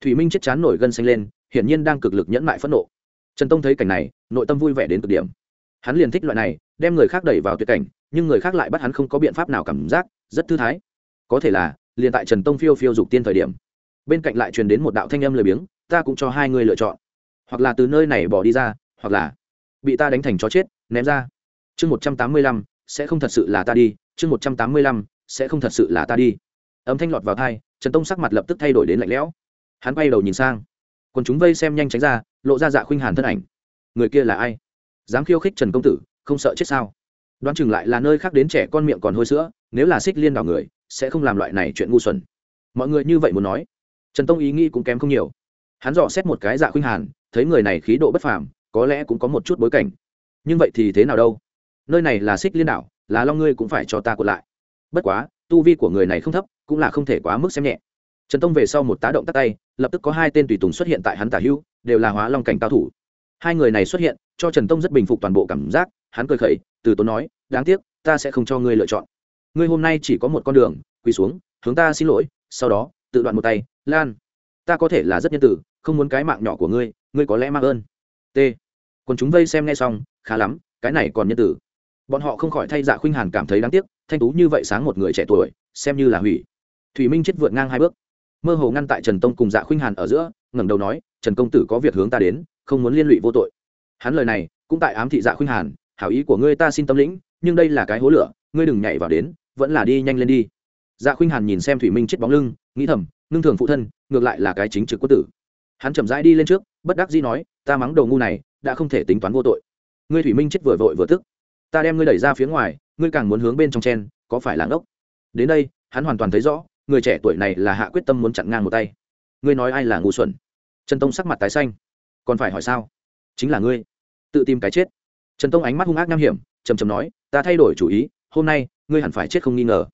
Thủy minh chết chán nổi gân xanh lên, hiển nhiên đang cực lực nhẫn mại phẫn nộ. Trần tông thấy cảnh này, nội tâm vui vẻ đến cực điểm hắn liền thích loại này, đem người khác đẩy vào tuyệt cảnh, nhưng người khác lại bắt hắn không có biện pháp nào cảm giác, rất thư thái. Có thể là, liền tại trần tông phiêu phiêu dục tiên thời điểm. Bên cạnh lại truyền đến một đạo thanh âm lười biếng, ta cũng cho hai người lựa chọn. Hoặc là từ nơi này bỏ đi ra, hoặc là bị ta đánh thành chó chết, ném ra. Chương một trăm tám mươi lăm, sẽ không thật sự là ta đi. Chương một trăm tám mươi lăm, sẽ không thật sự là ta đi. Âm thanh lọt vào thai trần tông sắc mặt lập tức thay đổi đến lạnh lẽo. Hắn bay đầu nhìn sang. Còn chúng vây xem nhanh tránh ra, lộ ra dạ khuynh hàn thân ảnh. Người kia là ai? Dám khiêu khích trần công tử, không sợ chết sao? Đoán chừng lại là nơi khác đến trẻ con miệng còn hôi sữa, nếu là xích liên đảo người, sẽ không làm loại này chuyện ngu xuẩn. Mọi người như vậy muốn nói, trần tông ý nghĩ cũng kém không nhiều. Hắn dò xét một cái dạ khuynh hàn, thấy người này khí độ bất phàm, có lẽ cũng có một chút bối cảnh. Nhưng vậy thì thế nào đâu? Nơi này là xích liên đảo, là long ngươi cũng phải cho ta quật lại. Bất quá, tu vi của người này không thấp, cũng là không thể quá mức xem nhẹ. Trần tông về sau một tá động tắt tay, lập tức có hai tên tùy tùng xuất hiện tại hắn tả hưu, đều là hóa long cảnh cao thủ. Hai người này xuất hiện cho trần tông rất bình phục toàn bộ cảm giác, hắn cười khẩy, từ tốn nói, đáng tiếc, ta sẽ không cho ngươi lựa chọn. Ngươi hôm nay chỉ có một con đường, quỳ xuống, hướng ta xin lỗi, sau đó, tự đoạn một tay, lan, ta có thể là rất nhân tử, không muốn cái mạng nhỏ của ngươi ngươi có lẽ mắc ơn. T. Còn chúng vây xem nghe xong, khá lắm, cái này còn nhân tử. Bọn họ không khỏi thay dạ khuynh hàn cảm thấy đáng tiếc, thanh tú như vậy sáng một người trẻ tuổi, xem như là hủy. Thủy minh chết vượt ngang hai bước. Mơ hồ ngăn tại trần tông cùng dạ khuynh hàn ở giữa, ngẩng đầu nói, trần công tử có việc hướng ta đến, không muốn liên lụy vô tội hắn lời này cũng tại ám thị dạ khuynh hàn, hảo ý của ngươi ta xin tâm lĩnh, nhưng đây là cái hố lửa, ngươi đừng nhảy vào đến, vẫn là đi nhanh lên đi. Dạ khuynh hàn nhìn xem thủy minh chết bóng lưng, nghĩ thầm, ngưng thường phụ thân, ngược lại là cái chính trực quốc tử. Hắn chậm rãi đi lên trước, bất đắc dĩ nói, ta mắng đầu ngu này, đã không thể tính toán vô tội. Ngươi thủy minh chết vừa vội vừa tức. Ta đem ngươi đẩy ra phía ngoài, ngươi càng muốn hướng bên trong chen, có phải là ngốc? Đến đây, hắn hoàn toàn thấy rõ, người trẻ tuổi này là hạ quyết tâm muốn chặn ngang một tay. Ngươi nói ai là ngu xuẩn? Trần tông sắc mặt tái xanh. Còn phải hỏi sao? Chính là ngươi. Tự tìm cái chết. Trần tông ánh mắt hung ác nham hiểm, trầm trầm nói, ta thay đổi chủ ý, hôm nay, ngươi hẳn phải chết không nghi ngờ.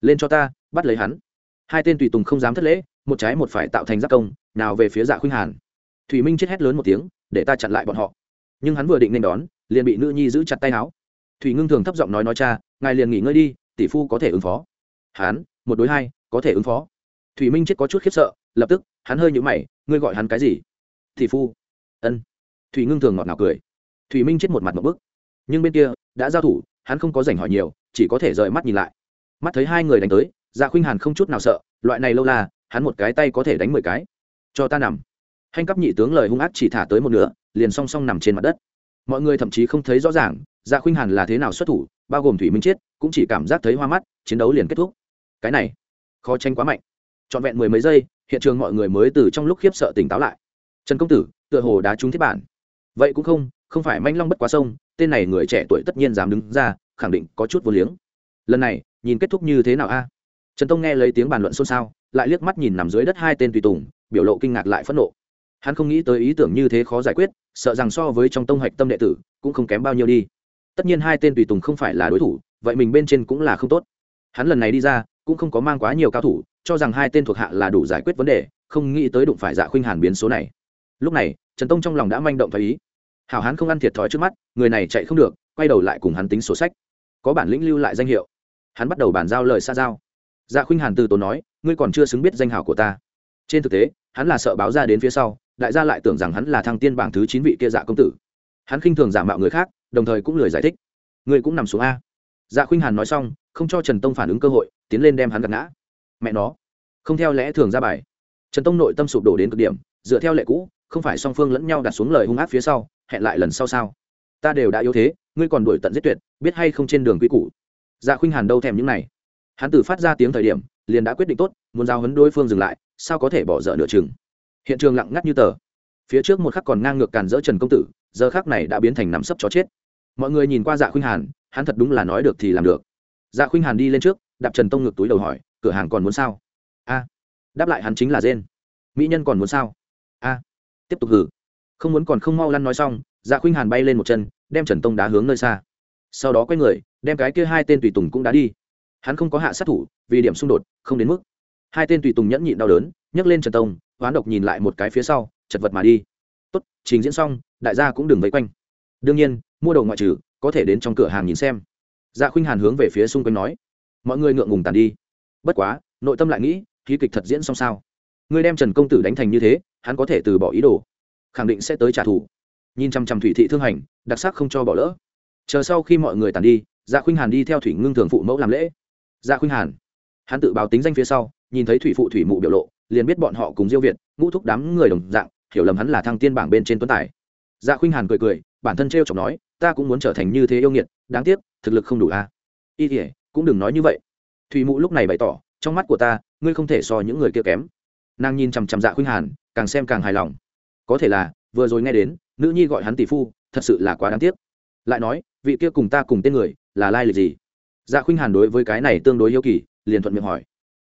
Lên cho ta, bắt lấy hắn. Hai tên tùy tùng không dám thất lễ, một trái một phải tạo thành giác công, nào về phía dạ khuynh hàn. Thủy minh chết hét lớn một tiếng, để ta chặn lại bọn họ. Nhưng hắn vừa định nên đón, liền bị nữ nhi giữ chặt tay áo. Thủy ngưng thường thấp giọng nói nói cha, ngài liền nghỉ ngơi đi, tỷ phu có thể ứng phó. Hắn, một đối hai, có thể ứng phó. Thủy minh chết có chút khiếp sợ, lập tức, hắn hơi nhũ mày, ngươi gọi hắn cái gì? Tỷ phu. Ân thủy ngưng thường ngọt ngào cười. Thủy minh chết một mặt một bức. Nhưng bên kia, đã giao thủ, hắn không có rảnh hỏi nhiều, chỉ có thể rời mắt nhìn lại. Mắt thấy hai người đánh tới dạ khuynh hàn không chút nào sợ, loại này lâu là hắn một cái tay có thể đánh mười cái. Cho ta nằm. Hành cấp nhị tướng lời hung ác chỉ thả tới một nửa, liền song song nằm trên mặt đất. Mọi người thậm chí không thấy rõ ràng dạ khuynh hàn là thế nào xuất thủ, bao gồm thủy minh chết, cũng chỉ cảm giác thấy hoa mắt, chiến đấu liền kết thúc. Cái này, khó tranh quá mạnh. Trọn vẹn mười mấy giây, hiện trường mọi người mới từ trong lúc khiếp sợ tỉnh táo lại. Trần công tử, tựa hồ đá trúng thiết bản vậy cũng không không phải manh long bất quá sông, tên này người trẻ tuổi tất nhiên dám đứng ra, khẳng định có chút vô liếng. Lần này, nhìn kết thúc như thế nào a? Trần tông nghe lấy tiếng bàn luận xôn xao, lại liếc mắt nhìn nằm dưới đất hai tên tùy tùng, biểu lộ kinh ngạc lại phẫn nộ. Hắn không nghĩ tới ý tưởng như thế khó giải quyết, sợ rằng so với trong tông hạch tâm đệ tử, cũng không kém bao nhiêu đi. Tất nhiên hai tên tùy tùng không phải là đối thủ, vậy mình bên trên cũng là không tốt. Hắn lần này đi ra, cũng không có mang quá nhiều cao thủ, cho rằng hai tên thuộc hạ là đủ giải quyết vấn đề, không nghĩ tới đụng phải dạ khuynh hàn biến số này. Lúc này, trần tông trong lòng đã manh động thái ý hảo hán không ăn thiệt thòi trước mắt, người này chạy không được, quay đầu lại cùng hắn tính sổ sách. Có bản lĩnh lưu lại danh hiệu. Hắn bắt đầu bàn giao lời xa giao. Dạ khuynh hàn từ tốn nói, ngươi còn chưa xứng biết danh hào của ta. Trên thực tế, hắn là sợ báo ra đến phía sau, đại gia lại tưởng rằng hắn là thăng tiên bảng thứ chín vị kia dạ công tử. Hắn khinh thường giả mạo người khác, đồng thời cũng lười giải thích. Ngươi cũng nằm xuống a. Dạ khuynh hàn nói xong, không cho trần tông phản ứng cơ hội, tiến lên đem hắn gạt ngã. Mẹ nó. Không theo lẽ thường ra bài. Trần tông nội tâm sụp đổ đến cực điểm, dựa theo lệ cũ, không phải song phương lẫn nhau đặt xuống lời hung ác phía sau hẹn lại lần sau sao? Ta đều đã yếu thế, ngươi còn đuổi tận giết tuyệt, biết hay không trên đường quy củ? Dạ khuynh hàn đâu thèm những này. Hắn từ phát ra tiếng thời điểm, liền đã quyết định tốt, muốn giao hấn đối phương dừng lại, sao có thể bỏ dở nửa chừng? Hiện trường lặng ngắt như tờ. Phía trước một khắc còn ngang ngược càn dỡ trần công tử, giờ khắc này đã biến thành nằm sấp chó chết. Mọi người nhìn qua dạ khuynh hàn, hắn thật đúng là nói được thì làm được. Dạ khuynh hàn đi lên trước, đạp trần tông ngược túi đầu hỏi, cửa hàng còn muốn sao? A. Đáp lại hắn chính là rên. Mỹ nhân còn muốn sao? A. Tiếp tục hử không muốn còn không mau lăn nói xong dạ khuynh hàn bay lên một chân, đem trần tông đá hướng nơi xa. Sau đó quay người, đem cái kia hai tên tùy tùng cũng đá đi. Hắn không có hạ sát thủ, vì điểm xung đột, không đến mức. Hai tên tùy tùng nhẫn nhịn đau đớn, nhấc lên trần tông, hoán độc nhìn lại một cái phía sau, chật vật mà đi. Tốt, trình diễn xong, đại gia cũng đừng vây quanh. Đương nhiên, mua đồ ngoại trừ, có thể đến trong cửa hàng nhìn xem. Dạ khuynh hàn hướng về phía xung quanh nói, mọi người ngượng ngùng tàn đi. Bất quá, nội tâm lại nghĩ, khí kịch thật diễn xong sao? Ngươi đem trần công tử đánh thành như thế, hắn có thể từ bỏ ý đồ khẳng định sẽ tới trả thù. Nhìn chăm chăm thủy thị thương hành, đặc sắc không cho bỏ lỡ. Chờ sau khi mọi người tàn đi dạ khuynh hàn đi theo thủy ngưng thường phụ mẫu làm lễ. Dạ khuynh hàn, hắn tự báo tính danh phía sau, nhìn thấy thủy phụ thủy mụ biểu lộ, liền biết bọn họ cùng diêu việt, ngũ thúc đám người đồng dạng, hiểu lầm hắn là thăng tiên bảng bên trên tuấn tài. Dạ khuynh hàn cười cười, bản thân t r chọc nói, ta cũng muốn trở thành như thế yêu nghiệt, đáng tiếc, thực lực không đủ a. À? y thể cũng đừng nói như vậy. Thủy mụ lúc này bày tỏ, trong mắt của ta, ngươi không thể so những người kia kém. Nàng nhìn chằm chằm dạ khuynh hàn, càng xem càng hài lòng có thể là, vừa rồi nghe đến, nữ nhi gọi hắn tỷ phu, thật sự là quá đáng tiếc. Lại nói, vị kia cùng ta cùng tên người, là lai lịch gì? Dạ khuynh hàn đối với cái này tương đối yêu kỳ, liền thuận miệng hỏi.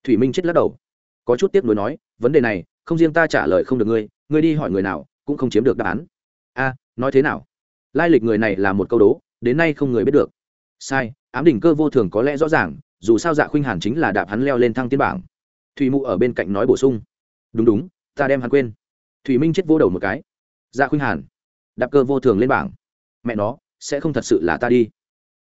Thủy minh chết lắc đầu. Có chút tiếc nuối nói, vấn đề này, không riêng ta trả lời không được ngươi ngươi đi hỏi người nào, cũng không chiếm được đáp án. A, nói thế nào? Lai lịch người này là một câu đố, đến nay không người biết được. Sai, ám đỉnh cơ vô thường có lẽ rõ ràng, dù sao dạ khuynh hàn chính là đạp hắn leo lên thăng tiên bảng. Thủy mụ ở bên cạnh nói bổ sung. Đúng đúng, ta đem hắn quên thủy minh chết vô đầu một cái. Dạ khuynh hàn, đạp cơ vô thường lên bảng. Mẹ nó, sẽ không thật sự là ta đi.